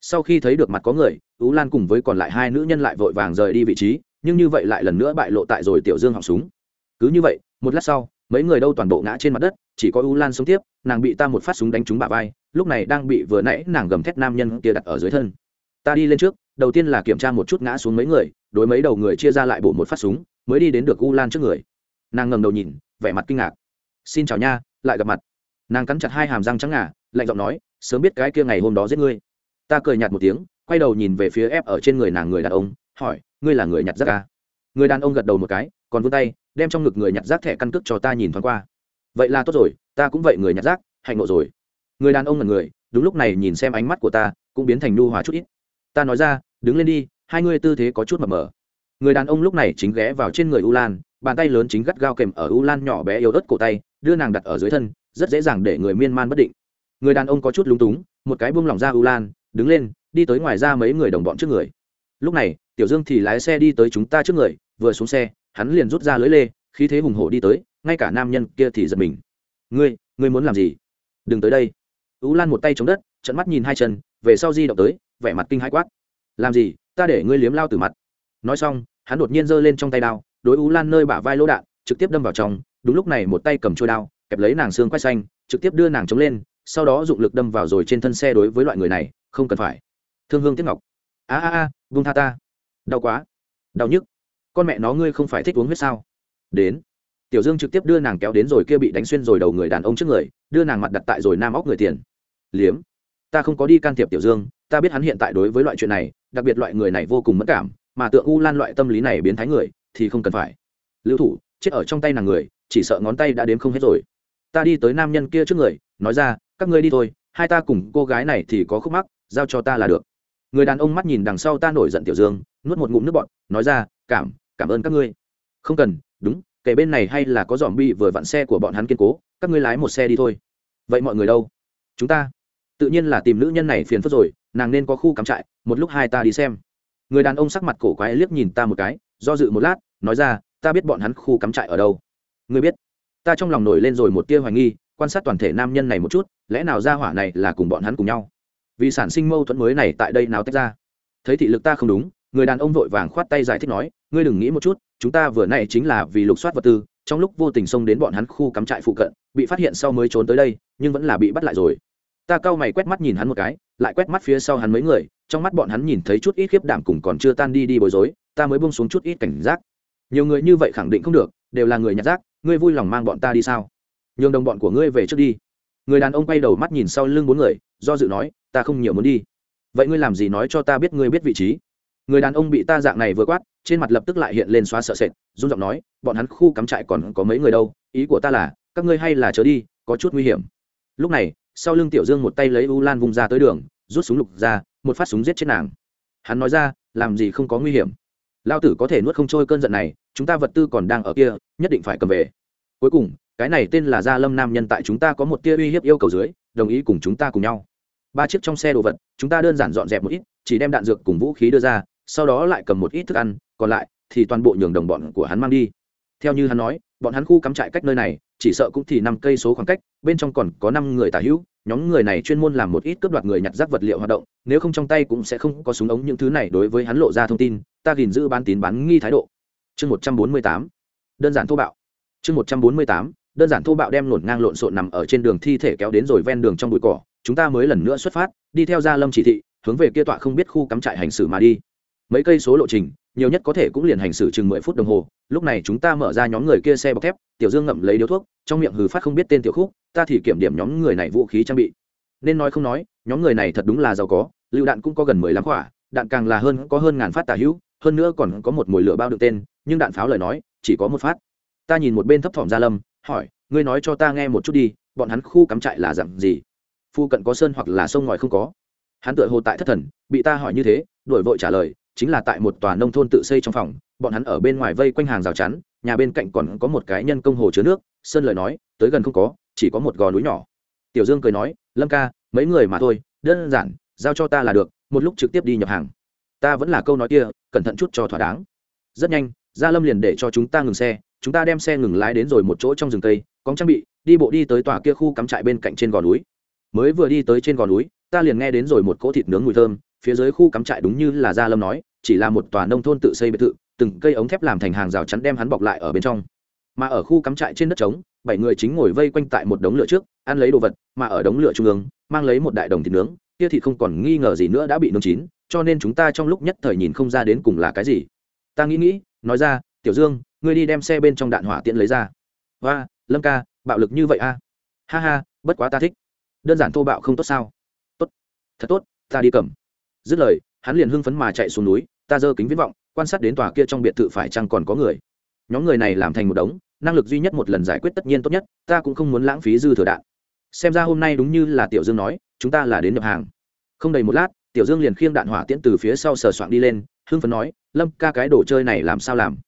Sau khi thấy được mặt có người ú lan cùng với còn lại hai nữ nhân lại vội vàng rời đi vị trí, nhưng như vậy lại lần nữa bại lộ tại rồi tiểu dương họng súng. Cứ như vậy, một lát sau, mấy người đâu toàn bộ ngã trên mặt đất, chỉ có ú lan sống tiếp, nàng bị ta một phát súng đánh trúng bả vai, lúc này đang bị vừa nãy nàng gầm thét nam nhân kia đặt ở dưới thân. Ta đi lên trước đầu tiên là kiểm tra một chút ngã xuống mấy người, đối mấy đầu người chia ra lại bổ một phát súng, mới đi đến được u lan trước người. Nàng ngầm đầu nhìn, vẻ mặt kinh ngạc. Xin chào nha, lại gặp mặt. Nàng cắn chặt hai hàm răng trắng ngà, lạnh giọng nói, sớm biết cái kia ngày hôm đó giết ngươi. Ta cười nhạt một tiếng, quay đầu nhìn về phía ép ở trên người nàng người đàn ông, hỏi, ngươi là người nhặt rác à? người đàn ông gật đầu một cái, còn vươn tay, đem trong ngực người nhặt rác thẻ căn cước cho ta nhìn thoáng qua. Vậy là tốt rồi, ta cũng vậy người nhặt rác, hạnh ngộ rồi. Người đàn ông là người, đúng lúc này nhìn xem ánh mắt của ta, cũng biến thành nu hòa chút ít. Ta nói ra đứng lên đi, hai ngươi tư thế có chút mập mờ. Người đàn ông lúc này chính ghé vào trên người u lan bàn tay lớn chính gắt gao kèm ở u lan nhỏ bé yếu ớt cổ tay, đưa nàng đặt ở dưới thân, rất dễ dàng để người miên man bất định. Người đàn ông có chút lúng túng, một cái buông lỏng ra u lan đứng lên, đi tới ngoài ra mấy người đồng bọn trước người. Lúc này, tiểu dương thì lái xe đi tới chúng ta trước người, vừa xuống xe, hắn liền rút ra lưới lê, khí thế hùng hổ đi tới, ngay cả nam nhân kia thì giật mình. Ngươi ngươi muốn làm gì? Đừng tới đây. U lan một tay chống đất trận mắt nhìn hai chân, về sau di động tới, vẻ mặt kinh hãi quát làm gì? Ta để ngươi liếm lao từ mặt. Nói xong, hắn đột nhiên giơ lên trong tay đao, đối u lan nơi bả vai lỗ đạn, trực tiếp đâm vào trong, đúng lúc này một tay cầm trôi đao, kẹp lấy nàng xương quay xanh, trực tiếp đưa nàng chống lên, sau đó dụng lực đâm vào rồi trên thân xe đối với loại người này, không cần phải. Thương hương tiếc ngọc. A a a vung tha ta. Đau quá. Đau nhức. Con mẹ nó ngươi không phải thích uống huyết sao? Đến. Tiểu dương trực tiếp đưa nàng kéo đến rồi kia bị đánh xuyên rồi đầu người đàn ông trước người, đưa nàng mặt đặt tại rồi nam óc người tiền. Liếm. Ta không có đi can thiệp tiểu dương, ta biết hắn hiện tại đối với loại chuyện này đặc biệt loại người này vô cùng mất cảm, mà tượng u lan loại tâm lý này biến thái người thì không cần phải. Lưu thủ, chết ở trong tay nàng người, chỉ sợ ngón tay đã đếm không hết rồi. Ta đi tới nam nhân kia trước người, nói ra, các ngươi đi thôi, hai ta cùng cô gái này thì có khúc mắc, giao cho ta là được. Người đàn ông mắt nhìn đằng sau ta nổi giận tiểu dương, nuốt một ngụm nước bọt, nói ra, cảm cảm ơn các ngươi. Không cần, đúng kể bên này hay là có dòm bi vừa vặn xe của bọn hắn kiên cố, các ngươi lái một xe đi thôi. Vậy mọi người đâu? Chúng ta tự nhiên là tìm nữ nhân này phiền phức rồi, nàng nên có khu cắm trại, một lúc hai ta đi xem. Người đàn ông sắc mặt cổ quái liếc nhìn ta một cái, do dự một lát, nói ra, ta biết bọn hắn khu cắm trại ở đâu. Ngươi biết. Ta trong lòng nổi lên rồi một tia hoài nghi, quan sát toàn thể nam nhân này một chút, lẽ nào ra hỏa này là cùng bọn hắn cùng nhau? Vì sản sinh mâu thuẫn mới này tại đây nào tách ra? Thấy thị lực ta không đúng, người đàn ông vội vàng khoát tay giải thích nói, ngươi đừng nghĩ một chút, chúng ta vừa này chính là vì lục soát vật tư, trong lúc vô tình xông đến bọn hắn khu cắm trại phụ cận, bị phát hiện sau mới trốn tới đây, nhưng vẫn là bị bắt lại rồi ta cau mày quét mắt nhìn hắn một cái, lại quét mắt phía sau hắn mấy người, trong mắt bọn hắn nhìn thấy chút ít khiếp đảm cùng còn chưa tan đi đi bối rối, ta mới bông xuống chút ít cảnh giác. Nhiều người như vậy khẳng định không được, đều là người nhặt rác, ngươi vui lòng mang bọn ta đi sao? Nhường đồng bọn của ngươi về trước đi. Người đàn ông quay đầu mắt nhìn sau lưng bốn người, do dự nói, ta không nhiều muốn đi. Vậy ngươi làm gì nói cho ta biết ngươi biết vị trí? Người đàn ông bị ta dạng này vừa quát, trên mặt lập tức lại hiện lên xóa sợ sệt, run giọng nói, bọn hắn khu cắm trại còn có mấy người đâu, ý của ta là, các ngươi hay là chớ đi, có chút nguy hiểm. Lúc này sau lưng tiểu dương một tay lấy u lan vung ra tới đường, rút súng lục ra, một phát súng giết chết nàng. Hắn nói ra, làm gì không có nguy hiểm? Lao tử có thể nuốt không trôi cơn giận này, chúng ta vật tư còn đang ở kia, nhất định phải cầm về. Cuối cùng, cái này tên là gia lâm nam nhân tại chúng ta có một tia uy hiếp yêu cầu dưới, đồng ý cùng chúng ta cùng nhau. Ba chiếc trong xe đồ vật, chúng ta đơn giản dọn dẹp một ít, chỉ đem đạn dược cùng vũ khí đưa ra, sau đó lại cầm một ít thức ăn, còn lại thì toàn bộ nhường đồng bọn của hắn mang đi. Theo như hắn nói, bọn hắn khu cắm trại cách nơi này chỉ sợ cũng thì năm cây số khoảng cách, bên trong còn có năm người tả hữu, nhóm người này chuyên môn làm một ít cướp đoạt người nhặt rác vật liệu hoạt động, nếu không trong tay cũng sẽ không có súng ống những thứ này đối với hắn lộ ra thông tin, ta gìn giữ bán tín bán nghi thái độ. Chương một trăm bốn mươi tám, đơn giản thô bạo. Chương một trăm bốn mươi tám, đơn giản thô bạo đem lổn ngang lộn xộn nằm ở trên đường thi thể kéo đến rồi ven đường trong bụi cỏ, chúng ta mới lần nữa xuất phát, đi theo gia lâm chỉ thị, hướng về kia tọa không biết khu cắm trại hành xử mà đi. Mấy cây số lộ trình nhiều nhất có thể cũng liền hành xử chừng mười phút đồng hồ. Lúc này chúng ta mở ra nhóm người kia xe bọc thép, tiểu dương ngậm lấy điếu thuốc, trong miệng hừ phát không biết tên tiểu khúc, ta thì kiểm điểm nhóm người này vũ khí trang bị. Nên nói không nói, nhóm người này thật đúng là giàu có, lựu đạn cũng có gần mười lăm quả, đạn càng là hơn, có hơn ngàn phát tả hữu, hơn nữa còn có một mồi lửa bao được tên, nhưng đạn pháo lời nói, chỉ có một phát. Ta nhìn một bên thấp thỏm gia lâm, hỏi, ngươi nói cho ta nghe một chút đi, bọn hắn khu cắm trại là dặn gì? Phu cận có sơn hoặc là sông ngòi không có? Hắn tựa hồ tại thất thần, bị ta hỏi như thế, đổi vội trả lời chính là tại một tòa nông thôn tự xây trong phòng bọn hắn ở bên ngoài vây quanh hàng rào chắn nhà bên cạnh còn có một cái nhân công hồ chứa nước sơn lời nói tới gần không có chỉ có một gò núi nhỏ. Tiểu dương cười nói lâm ca mấy người mà thôi đơn giản giao cho ta là được một lúc trực tiếp đi nhập hàng. Ta vẫn là câu nói kia cẩn thận chút cho thỏa đáng. Rất nhanh gia lâm liền để cho chúng ta ngừng xe chúng ta đem xe ngừng lái đến rồi một chỗ trong rừng tây, có trang bị đi bộ đi tới tòa kia khu cắm trại bên cạnh trên gò núi. Mới vừa đi tới trên gò núi ta liền nghe đến rồi một cỗ thịt nướng mùi thơm phía dưới khu cắm trại đúng như là gia lâm nói, chỉ là một tòa nông thôn tự xây biệt thự, từng cây ống thép làm thành hàng rào chắn đem hắn bọc lại ở bên trong. Mà ở khu cắm trại trên đất trống, bảy người chính ngồi vây quanh tại một đống lửa trước, ăn lấy đồ vật, mà ở đống lửa trung ương, mang lấy một đại đồng thịt nướng, kia thịt không còn nghi ngờ gì nữa đã bị nướng chín, cho nên chúng ta trong lúc nhất thời nhìn không ra đến cùng là cái gì. Ta nghĩ nghĩ, nói ra, tiểu dương, ngươi đi đem xe bên trong đạn hỏa tiễn lấy ra. Và lâm ca, bạo lực như vậy a? Ha ha, bất quá ta thích. Đơn giản thô bạo không tốt sao? Tốt, thật tốt, ta đi cầm dứt lời, hắn liền hưng phấn mà chạy xuống núi, ta giơ kính viễn vọng, quan sát đến tòa kia trong biệt thự phải chăng còn có người. Nhóm người này làm thành một đống, năng lực duy nhất một lần giải quyết tất nhiên tốt nhất, ta cũng không muốn lãng phí dư thừa đạn. Xem ra hôm nay đúng như là tiểu dương nói, chúng ta là đến nhập hàng. Không đầy một lát, tiểu dương liền khiêng đạn hỏa tiễn từ phía sau sờ soạn đi lên, hưng phấn nói, lâm ca cái đồ chơi này làm sao làm?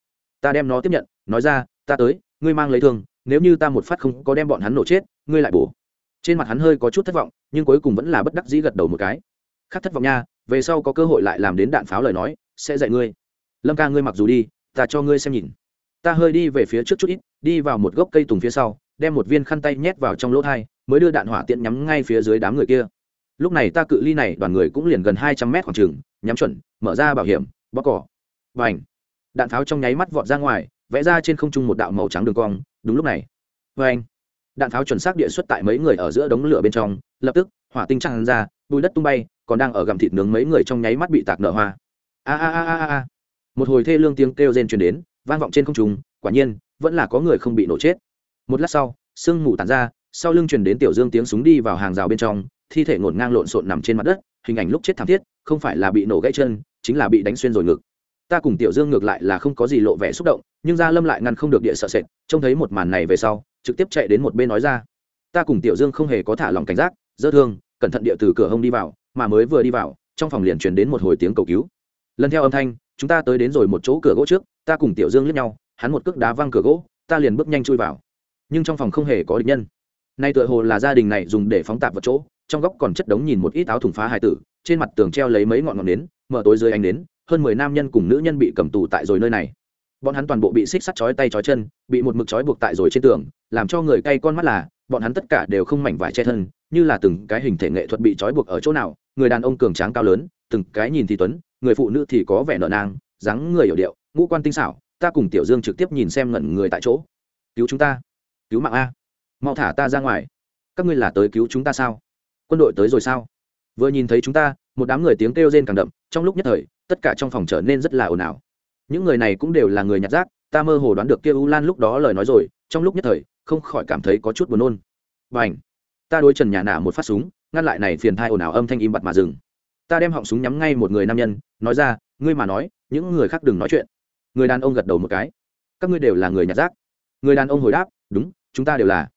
Ta đem nó tiếp nhận, nói ra, ta tới, ngươi mang lấy thương, nếu như ta một phát không có đem bọn hắn nổ chết, ngươi lại bổ. Trên mặt hắn hơi có chút thất vọng, nhưng cuối cùng vẫn là bất đắc dĩ gật đầu một cái khác thất vọng nha, về sau có cơ hội lại làm đến đạn pháo lời nói, sẽ dạy ngươi. Lâm ca ngươi mặc dù đi, ta cho ngươi xem nhìn. Ta hơi đi về phía trước chút ít, đi vào một gốc cây tùng phía sau, đem một viên khăn tay nhét vào trong lỗ thai, mới đưa đạn hỏa tiện nhắm ngay phía dưới đám người kia. Lúc này ta cự ly này, đoàn người cũng liền gần hai trăm mét khoảng trường, nhắm chuẩn, mở ra bảo hiểm, bóc cỏ. Và ảnh đạn pháo trong nháy mắt vọt ra ngoài, vẽ ra trên không trung một đạo màu trắng đường cong, đúng lúc này. Vê anh đạn pháo chuẩn xác địa xuất tại mấy người ở giữa đống lửa bên trong, lập tức, hỏa tinh tràn ra, bùi đất tung bay còn đang ở gầm thịt nướng mấy người trong nháy mắt bị tạc nở hoa. A a a a a một hồi thê lương tiếng kêu rên truyền đến, vang vọng trên không trung, quả nhiên, vẫn là có người không bị nổ chết. Một lát sau, sương mù tàn ra, sau lưng truyền đến tiểu dương tiếng súng đi vào hàng rào bên trong, thi thể ngổn ngang lộn xộn nằm trên mặt đất, hình ảnh lúc chết thảm thiết, không phải là bị nổ gãy chân, chính là bị đánh xuyên rồi ngực. Ta cùng tiểu dương ngược lại là không có gì lộ vẻ xúc động, nhưng gia lâm lại ngăn không được địa sợ sệt, trông thấy một màn này về sau, trực tiếp chạy đến một bên nói ra. Ta cùng tiểu dương không hề có thả lòng cảnh giác, dơ thương, cẩn thận địa từ cửa hông đi vào mà mới vừa đi vào, trong phòng liền truyền đến một hồi tiếng cầu cứu. Lần theo âm thanh, chúng ta tới đến rồi một chỗ cửa gỗ trước, ta cùng tiểu dương lướt nhau, hắn một cước đá văng cửa gỗ, ta liền bước nhanh chui vào. Nhưng trong phòng không hề có địch nhân. Nay tựa hồ là gia đình này dùng để phóng tạp vào chỗ, trong góc còn chất đống nhìn một ít áo thùng phá hài tử, trên mặt tường treo lấy mấy ngọn ngọn nến, mở tối dưới ánh nến, hơn mười nam nhân cùng nữ nhân bị cầm tù tại rồi nơi này. Bọn hắn toàn bộ bị xích sắt chói tay chói chân, bị một mực chói buộc tại rồi trên tường, làm cho người cay con mắt là bọn hắn tất cả đều không mảnh vải che thân, như là từng cái hình thể nghệ thuật bị trói buộc ở chỗ nào, người đàn ông cường tráng cao lớn, từng cái nhìn thì tuấn, người phụ nữ thì có vẻ nợ nang, dáng người hiểu điệu, ngũ quan tinh xảo, ta cùng tiểu dương trực tiếp nhìn xem ngẩn người tại chỗ. Cứu chúng ta. Cứu mạng a. Mau thả ta ra ngoài. Các ngươi là tới cứu chúng ta sao? Quân đội tới rồi sao? Vừa nhìn thấy chúng ta, một đám người tiếng kêu rên càng đậm, trong lúc nhất thời, tất cả trong phòng trở nên rất là ồn ào. Những người này cũng đều là người nhặt rác, ta mơ hồ đoán được kia u lan lúc đó lời nói rồi, trong lúc nhất thời không khỏi cảm thấy có chút buồn nôn. Và ta đối trần nhà nả một phát súng, ngăn lại này phiền thai ồn ào âm thanh im bặt mà dừng. Ta đem họng súng nhắm ngay một người nam nhân, nói ra, ngươi mà nói, những người khác đừng nói chuyện. Người đàn ông gật đầu một cái. Các ngươi đều là người nhặt rác. Người đàn ông hồi đáp, đúng, chúng ta đều là.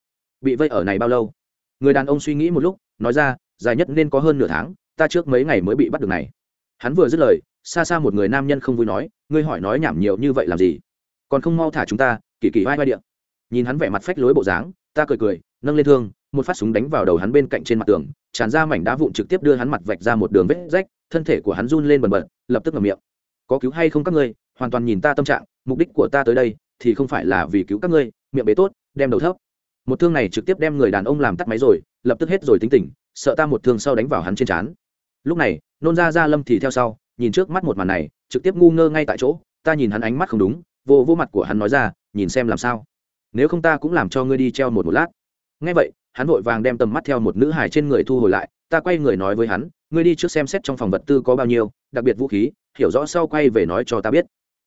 Bị vây ở này bao lâu? Người đàn ông suy nghĩ một lúc, nói ra, dài nhất nên có hơn nửa tháng, ta trước mấy ngày mới bị bắt được này. Hắn vừa dứt lời, xa xa một người nam nhân không vui nói, ngươi hỏi nói nhảm nhiều như vậy làm gì? Còn không mau thả chúng ta, kỳ kỳ vai vai điện nhìn hắn vẻ mặt phách lối bộ dáng, ta cười cười, nâng lên thương, một phát súng đánh vào đầu hắn bên cạnh trên mặt tường, tràn ra mảnh đá vụn trực tiếp đưa hắn mặt vạch ra một đường vết rách, thân thể của hắn run lên bần bật, lập tức ngậm miệng. Có cứu hay không các ngươi, hoàn toàn nhìn ta tâm trạng, mục đích của ta tới đây, thì không phải là vì cứu các ngươi, miệng bế tốt, đem đầu thấp. Một thương này trực tiếp đem người đàn ông làm tắt máy rồi, lập tức hết rồi tính tình, sợ ta một thương sau đánh vào hắn trên trán. Lúc này, nôn ra ra lâm thì theo sau, nhìn trước mắt một màn này, trực tiếp ngu ngơ ngay tại chỗ, ta nhìn hắn ánh mắt không đúng, vô vô mặt của hắn nói ra, nhìn xem làm sao nếu không ta cũng làm cho ngươi đi treo một một lát. Ngay vậy, hắn vội vàng đem tầm mắt theo một nữ hài trên người thu hồi lại, ta quay người nói với hắn, ngươi đi trước xem xét trong phòng vật tư có bao nhiêu, đặc biệt vũ khí, hiểu rõ sau quay về nói cho ta biết.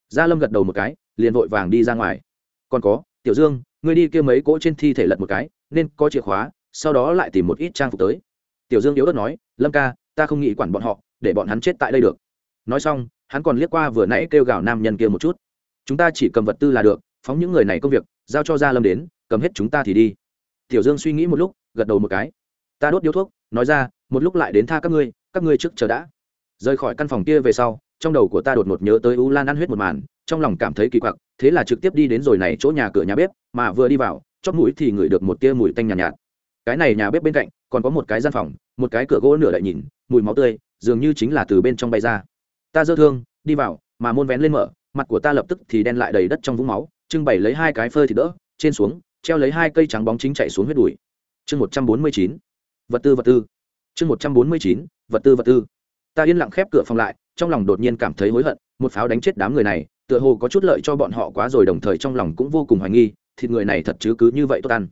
Gia lâm gật đầu một cái, liền vội vàng đi ra ngoài. Còn có, tiểu dương, ngươi đi kia mấy cỗ trên thi thể lật một cái, nên có chìa khóa, sau đó lại tìm một ít trang phục tới. Tiểu dương yếu đất nói, lâm ca, ta không nghĩ quản bọn họ, để bọn hắn chết tại đây được. Nói xong, hắn còn liếc qua vừa nãy kêu gào nam nhân kia một chút. Chúng ta chỉ cầm vật tư là được phóng những người này công việc giao cho gia lâm đến cầm hết chúng ta thì đi. Tiểu dương suy nghĩ một lúc gật đầu một cái. Ta đốt điếu thuốc nói ra một lúc lại đến tha các ngươi các ngươi trước chờ đã. Rời khỏi căn phòng kia về sau trong đầu của ta đột ngột nhớ tới u lan ăn huyết một màn trong lòng cảm thấy kỳ quặc thế là trực tiếp đi đến rồi này chỗ nhà cửa nhà bếp mà vừa đi vào chót mũi thì ngửi được một tia mùi tanh nhàn nhạt, nhạt. Cái này nhà bếp bên cạnh còn có một cái gian phòng một cái cửa gỗ nửa lại nhìn mùi máu tươi dường như chính là từ bên trong bay ra. Ta dơ thương đi vào mà môn vén lên mở mặt của ta lập tức thì đen lại đầy đất trong vũng máu trưng bày lấy hai cái phơi thì đỡ, trên xuống, treo lấy hai cây trắng bóng chính chạy xuống huyết đùi. Chương một trăm bốn mươi chín. Vật tư vật tư. Chương một trăm bốn mươi chín. Vật tư vật tư. Ta yên lặng khép cửa phòng lại, trong lòng đột nhiên cảm thấy hối hận, một pháo đánh chết đám người này, tựa hồ có chút lợi cho bọn họ quá rồi, đồng thời trong lòng cũng vô cùng hoài nghi, thịt người này thật chứ cứ như vậy tốt ăn.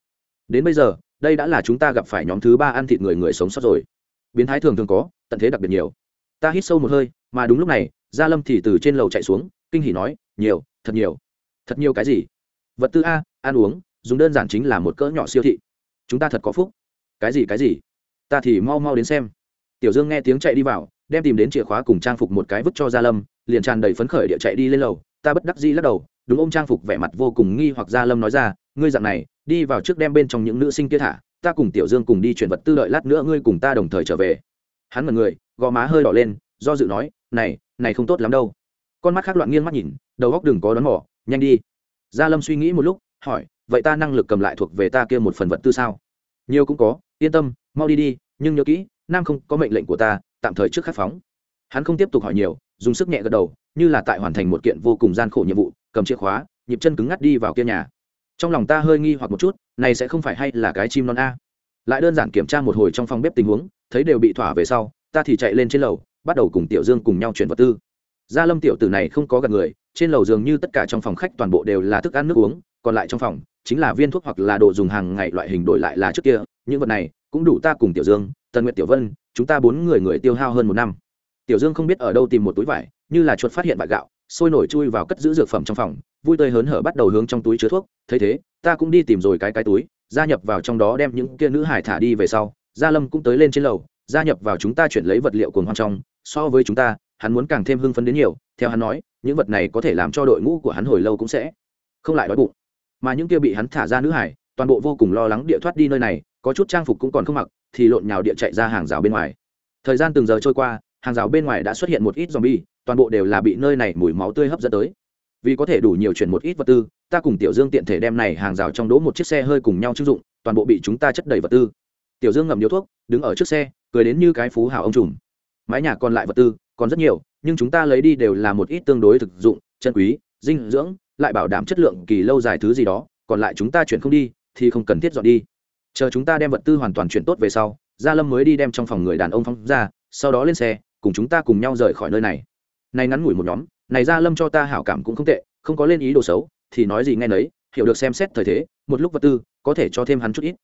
Đến bây giờ, đây đã là chúng ta gặp phải nhóm thứ ba ăn thịt người người sống sót rồi. Biến thái thường thường có, tận thế đặc biệt nhiều. Ta hít sâu một hơi, mà đúng lúc này, gia lâm thì từ trên lầu chạy xuống, kinh hỉ nói, nhiều, thật nhiều thật nhiều cái gì? Vật tư a, ăn uống, dùng đơn giản chính là một cỡ nhỏ siêu thị. Chúng ta thật có phúc. Cái gì cái gì? Ta thì mau mau đến xem. Tiểu dương nghe tiếng chạy đi vào, đem tìm đến chìa khóa cùng trang phục một cái vứt cho gia lâm, liền tràn đầy phấn khởi địa chạy đi lên lầu. Ta bất đắc dĩ lắc đầu, đúng ôm trang phục vẻ mặt vô cùng nghi hoặc gia lâm nói ra, ngươi dặn này, đi vào trước đem bên trong những nữ sinh kia thả, ta cùng tiểu dương cùng đi chuyển vật tư đợi lát nữa ngươi cùng ta đồng thời trở về. Hắn mật người, gò má hơi đỏ lên, do dự nói, này này không tốt lắm đâu. Con mắt khác loạn nghiêng mắt nhìn, đầu góc đừng có đón mỏ nhanh đi. Gia lâm suy nghĩ một lúc, hỏi, vậy ta năng lực cầm lại thuộc về ta kia một phần vật tư sao? Nhiều cũng có, yên tâm, mau đi đi, nhưng nhớ kỹ, nam không có mệnh lệnh của ta, tạm thời trước khắc phóng. Hắn không tiếp tục hỏi nhiều, dùng sức nhẹ gật đầu, như là tại hoàn thành một kiện vô cùng gian khổ nhiệm vụ, cầm chìa khóa, nhịp chân cứng ngắt đi vào kia nhà. Trong lòng ta hơi nghi hoặc một chút, này sẽ không phải hay là cái chim non a. Lại đơn giản kiểm tra một hồi trong phòng bếp tình huống, thấy đều bị thỏa về sau, ta thì chạy lên trên lầu, bắt đầu cùng tiểu dương cùng nhau chuyển vật tư gia lâm tiểu tử này không có gặp người, trên lầu dường như tất cả trong phòng khách toàn bộ đều là thức ăn nước uống, còn lại trong phòng chính là viên thuốc hoặc là đồ dùng hàng ngày loại hình đổi lại là trước kia, những vật này cũng đủ ta cùng tiểu dương, tần nguyệt tiểu vân, chúng ta bốn người người tiêu hao hơn một năm. Tiểu dương không biết ở đâu tìm một túi vải, như là chuột phát hiện vải gạo, sôi nổi chui vào cất giữ dược phẩm trong phòng, vui tươi hớn hở bắt đầu hướng trong túi chứa thuốc, thấy thế, ta cũng đi tìm rồi cái cái túi, gia nhập vào trong đó đem những kia nữ hải thả đi về sau, gia lâm cũng tới lên trên lầu, gia nhập vào chúng ta chuyển lấy vật liệu cuồng hoang trong, so với chúng ta hắn muốn càng thêm hưng phấn đến nhiều, theo hắn nói, những vật này có thể làm cho đội ngũ của hắn hồi lâu cũng sẽ không lại đói bụng. Mà những kia bị hắn thả ra nữ hải, toàn bộ vô cùng lo lắng địa thoát đi nơi này, có chút trang phục cũng còn không mặc, thì lộn nhào địa chạy ra hàng rào bên ngoài. Thời gian từng giờ trôi qua, hàng rào bên ngoài đã xuất hiện một ít zombie, toàn bộ đều là bị nơi này mùi máu tươi hấp dẫn tới. Vì có thể đủ nhiều chuyển một ít vật tư, ta cùng tiểu dương tiện thể đem này hàng rào trong đỗ một chiếc xe hơi cùng nhau chưng dụng, toàn bộ bị chúng ta chất đầy vật tư. Tiểu dương ngậm điếu thuốc, đứng ở trước xe, cười đến như cái phú hào ông trùm mái nhà còn lại vật tư, còn rất nhiều, nhưng chúng ta lấy đi đều là một ít tương đối thực dụng, chân quý, dinh dưỡng, lại bảo đảm chất lượng kỳ lâu dài thứ gì đó, còn lại chúng ta chuyển không đi, thì không cần thiết dọn đi. Chờ chúng ta đem vật tư hoàn toàn chuyển tốt về sau, gia lâm mới đi đem trong phòng người đàn ông phóng ra, sau đó lên xe, cùng chúng ta cùng nhau rời khỏi nơi này. Này ngắn ngủi một nhóm, này gia lâm cho ta hảo cảm cũng không tệ, không có lên ý đồ xấu, thì nói gì nghe nấy, hiểu được xem xét thời thế, một lúc vật tư có thể cho thêm hắn chút ít.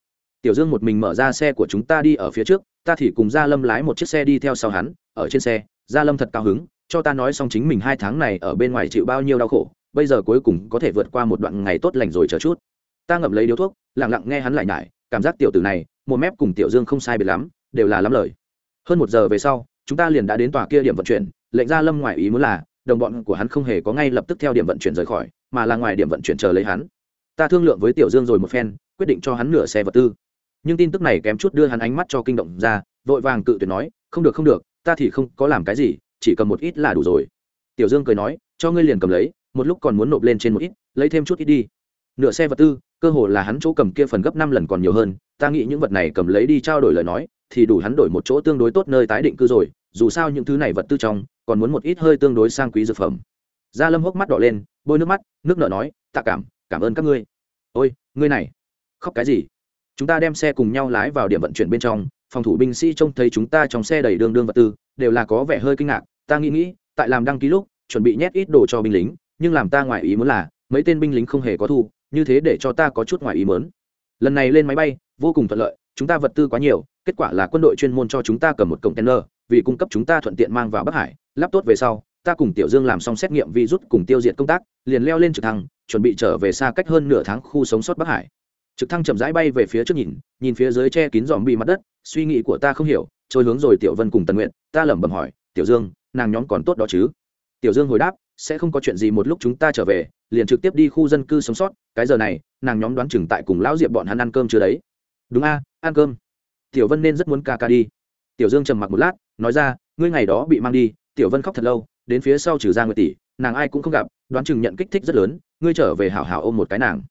Tiểu dương một mình mở ra xe của chúng ta đi ở phía trước ta thì cùng gia lâm lái một chiếc xe đi theo sau hắn, ở trên xe, gia lâm thật cao hứng, cho ta nói xong chính mình hai tháng này ở bên ngoài chịu bao nhiêu đau khổ, bây giờ cuối cùng có thể vượt qua một đoạn ngày tốt lành rồi chờ chút. Ta ngậm lấy điếu thuốc, lặng lặng nghe hắn lại nhải, cảm giác tiểu tử này một mép cùng tiểu dương không sai biệt lắm, đều là lắm lời. Hơn một giờ về sau, chúng ta liền đã đến tòa kia điểm vận chuyển, lệnh gia lâm ngoài ý muốn là, đồng bọn của hắn không hề có ngay lập tức theo điểm vận chuyển rời khỏi, mà là ngoài điểm vận chuyển chờ lấy hắn. Ta thương lượng với tiểu dương rồi một phen, quyết định cho hắn nửa xe vật tư nhưng tin tức này kém chút đưa hắn ánh mắt cho kinh động ra, vội vàng cự tuyệt nói, không được không được, ta thì không có làm cái gì, chỉ cầm một ít là đủ rồi. Tiểu dương cười nói, cho ngươi liền cầm lấy, một lúc còn muốn nộp lên trên một ít, lấy thêm chút ít đi. Nửa xe vật tư, cơ hồ là hắn chỗ cầm kia phần gấp năm lần còn nhiều hơn, ta nghĩ những vật này cầm lấy đi trao đổi lời nói, thì đủ hắn đổi một chỗ tương đối tốt nơi tái định cư rồi, dù sao những thứ này vật tư trong, còn muốn một ít hơi tương đối sang quý dược phẩm. Gia lâm hốc mắt đỏ lên, bôi nước mắt, nước nợ nói, tạ cảm cảm ơn các ngươi. Ôi, ngươi này, khóc cái gì? Chúng ta đem xe cùng nhau lái vào điểm vận chuyển bên trong, phòng thủ binh sĩ trông thấy chúng ta trong xe đầy đường đương vật tư, đều là có vẻ hơi kinh ngạc. Ta nghĩ nghĩ, tại làm đăng ký lúc, chuẩn bị nhét ít đồ cho binh lính, nhưng làm ta ngoài ý muốn là, mấy tên binh lính không hề có thu, như thế để cho ta có chút ngoài ý muốn. Lần này lên máy bay, vô cùng thuận lợi, chúng ta vật tư quá nhiều, kết quả là quân đội chuyên môn cho chúng ta cầm một container, vì cung cấp chúng ta thuận tiện mang vào bắc hải. Lắp tốt về sau, ta cùng tiểu dương làm xong xét nghiệm virus cùng tiêu diệt công tác, liền leo lên trực thăng, chuẩn bị trở về xa cách hơn nửa tháng khu sống sót bắc hải trực thăng chậm rãi bay về phía trước nhìn nhìn phía dưới che kín dòm bị mặt đất, suy nghĩ của ta không hiểu, trôi hướng rồi tiểu vân cùng tần nguyện ta lẩm bẩm hỏi, tiểu dương, nàng nhóm còn tốt đó chứ? Tiểu dương hồi đáp, sẽ không có chuyện gì một lúc chúng ta trở về, liền trực tiếp đi khu dân cư sống sót, cái giờ này, nàng nhóm đoán chừng tại cùng lão diệp bọn hắn ăn cơm chưa đấy. Đúng a, ăn cơm. Tiểu vân nên rất muốn ca ca đi. Tiểu dương trầm mặc một lát, nói ra, ngươi ngày đó bị mang đi, tiểu vân khóc thật lâu, đến phía sau trừ ra người tỷ, nàng ai cũng không gặp, đoán chừng nhận kích thích rất lớn, ngươi trở về hảo hảo ôm một cái nàng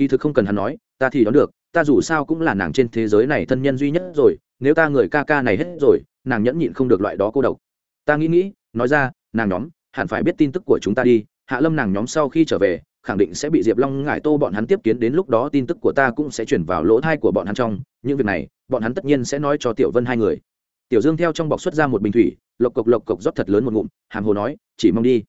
kỳ thực không cần hắn nói, ta thì đoán được, ta dù sao cũng là nàng trên thế giới này thân nhân duy nhất rồi, nếu ta người ca ca này hết rồi, nàng nhẫn nhịn không được loại đó cô độc. Ta nghĩ nghĩ, nói ra, nàng nhóm, hẳn phải biết tin tức của chúng ta đi, hạ lâm nàng nhóm sau khi trở về, khẳng định sẽ bị diệp long ngải tô bọn hắn tiếp kiến đến lúc đó tin tức của ta cũng sẽ chuyển vào lỗ thai của bọn hắn trong, những việc này, bọn hắn tất nhiên sẽ nói cho tiểu vân hai người. Tiểu dương theo trong bọc xuất ra một bình thủy, lộc cộc lộc cộc rót thật lớn một ngụm, hàm hồ nói, chỉ mong đi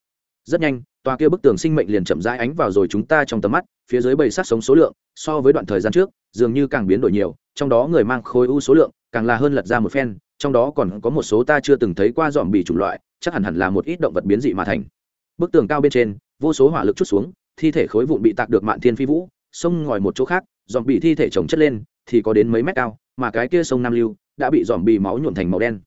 rất nhanh, tòa kia bức tường sinh mệnh liền chậm rãi ánh vào rồi chúng ta trong tầm mắt, phía dưới bầy sát sống số lượng, so với đoạn thời gian trước, dường như càng biến đổi nhiều, trong đó người mang khối u số lượng càng là hơn lật ra một phen, trong đó còn có một số ta chưa từng thấy qua dòm bì chủng loại, chắc hẳn hẳn là một ít động vật biến dị mà thành. Bức tường cao bên trên, vô số hỏa lực chút xuống, thi thể khối vụn bị tạc được mạn thiên phi vũ sông ngòi một chỗ khác dòm bị thi thể chồng chất lên, thì có đến mấy mét cao, mà cái kia sông nam lưu đã bị dòm bì máu nhuộn thành màu đen.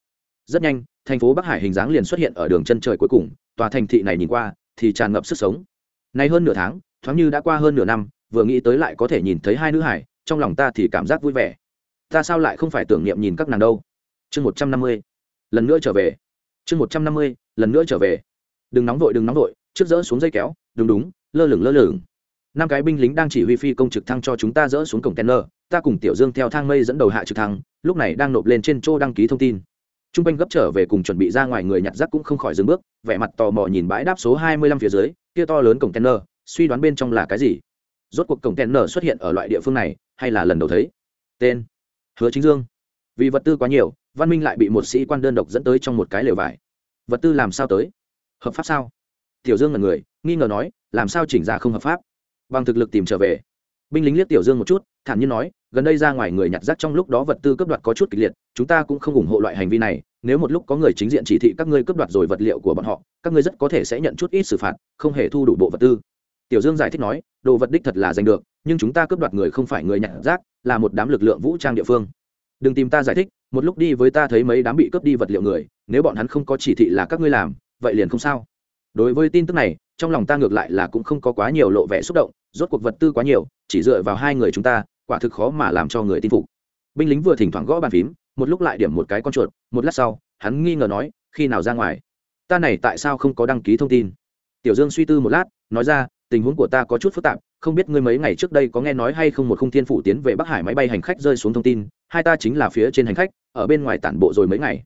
Rất nhanh, thành phố bắc hải hình dáng liền xuất hiện ở đường chân trời cuối cùng tòa thành thị này nhìn qua thì tràn ngập sức sống. Nay hơn nửa tháng, thoáng như đã qua hơn nửa năm, vừa nghĩ tới lại có thể nhìn thấy hai nữ hải, trong lòng ta thì cảm giác vui vẻ. Ta sao lại không phải tưởng niệm nhìn các nàng đâu? Chương một trăm năm mươi, lần nữa trở về. Chương một trăm năm mươi, lần nữa trở về. Đừng nóng vội, đừng nóng vội, trước dỡ xuống dây kéo, đúng đúng, lơ lửng lơ lửng. Năm cái binh lính đang chỉ huy phi công trực thăng cho chúng ta dỡ xuống cổng tenner ta cùng tiểu dương theo thang mây dẫn đầu hạ trực thăng, lúc này đang nộp lên trên chỗ đăng ký thông tin t r u n g quanh gấp trở về cùng chuẩn bị ra ngoài người nhặt rác cũng không khỏi dừng bước, vẻ mặt tò mò nhìn bãi đáp số hai mươi lăm phía dưới, kia to lớn cổng tenner suy đoán bên trong là cái gì? Rốt cuộc cổng tenner xuất hiện ở loại địa phương này, hay là lần đầu thấy? Tên? Hứa chính dương. Vì vật tư quá nhiều, văn minh lại bị một sĩ quan đơn độc dẫn tới trong một cái lều vải. Vật tư làm sao tới? Hợp pháp sao? Tiểu dương là người, nghi ngờ nói, làm sao chỉnh ra không hợp pháp? Bằng thực lực tìm trở về binh lính liếc tiểu dương một chút, thản nhiên nói, gần đây ra ngoài người nhặt rác trong lúc đó vật tư cấp đoạt có chút kịch liệt, chúng ta cũng không ủng hộ loại hành vi này, nếu một lúc có người chính diện chỉ thị các ngươi cấp đoạt rồi vật liệu của bọn họ, các ngươi rất có thể sẽ nhận chút ít xử phạt, không hề thu đủ bộ vật tư. Tiểu dương giải thích nói, đồ vật đích thật là giành được, nhưng chúng ta cướp đoạt người không phải người nhặt rác, là một đám lực lượng vũ trang địa phương. Đừng tìm ta giải thích, một lúc đi với ta thấy mấy đám bị cướp đi vật liệu người, nếu bọn hắn không có chỉ thị là các ngươi làm, vậy liền không sao. Đối với tin tức này, trong lòng ta ngược lại là cũng không có quá nhiều lộ vẻ xúc động rốt cuộc vật tư quá nhiều, chỉ dựa vào hai người chúng ta, quả thực khó mà làm cho người tin phục. Binh lính vừa thỉnh thoảng gõ bàn phím, một lúc lại điểm một cái con chuột, một lát sau, hắn nghi ngờ nói, khi nào ra ngoài? Ta này tại sao không có đăng ký thông tin? Tiểu dương suy tư một lát, nói ra, tình huống của ta có chút phức tạp, không biết ngươi mấy ngày trước đây có nghe nói hay không một không thiên phủ tiến về bắc hải máy bay hành khách rơi xuống thông tin, hai ta chính là phía trên hành khách, ở bên ngoài tản bộ rồi mấy ngày.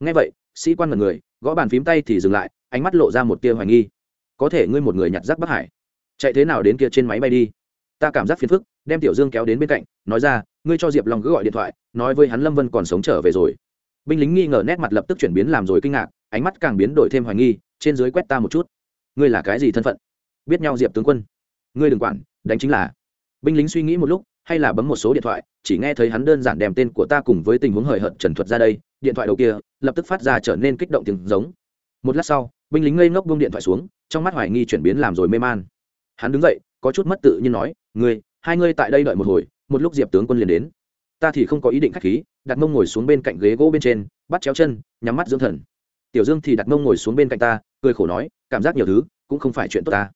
Nghe vậy, sĩ quan mật người, gõ bàn phím tay thì dừng lại, ánh mắt lộ ra một tia hoài nghi. Có thể ngươi một người nhặt rác bắc hải? Chạy thế nào đến kia trên máy bay đi. Ta cảm giác phiền phức, đem tiểu dương kéo đến bên cạnh, nói ra, ngươi cho diệp long cứ gọi điện thoại, nói với hắn lâm vân còn sống trở về rồi. Binh lính nghi ngờ nét mặt lập tức chuyển biến làm rồi kinh ngạc, ánh mắt càng biến đổi thêm hoài nghi, trên dưới quét ta một chút. Ngươi là cái gì thân phận? Biết nhau diệp tướng quân. Ngươi đừng quản, đánh chính là. Binh lính suy nghĩ một lúc, hay là bấm một số điện thoại, chỉ nghe thấy hắn đơn giản đem tên của ta cùng với tình huống hời hợt trần thuật ra đây, điện thoại đầu kia, lập tức phát ra trở nên kích động tiếng giống. Một lát sau, binh lính ngây ngốc buông điện thoại xuống, trong mắt hoài nghi chuyển biến làm rồi mê man hắn đứng dậy, có chút mất tự nhiên nói, ngươi, hai ngươi tại đây đợi một hồi, một lúc diệp tướng quân liền đến. Ta thì không có ý định k h á c h khí đặt mông ngồi xuống bên cạnh ghế gỗ bên trên, bắt chéo chân, nhắm mắt dưỡng thần. Tiểu dương thì đặt mông ngồi xuống bên cạnh ta, cười khổ nói, cảm giác nhiều thứ, cũng không phải chuyện tốt ta.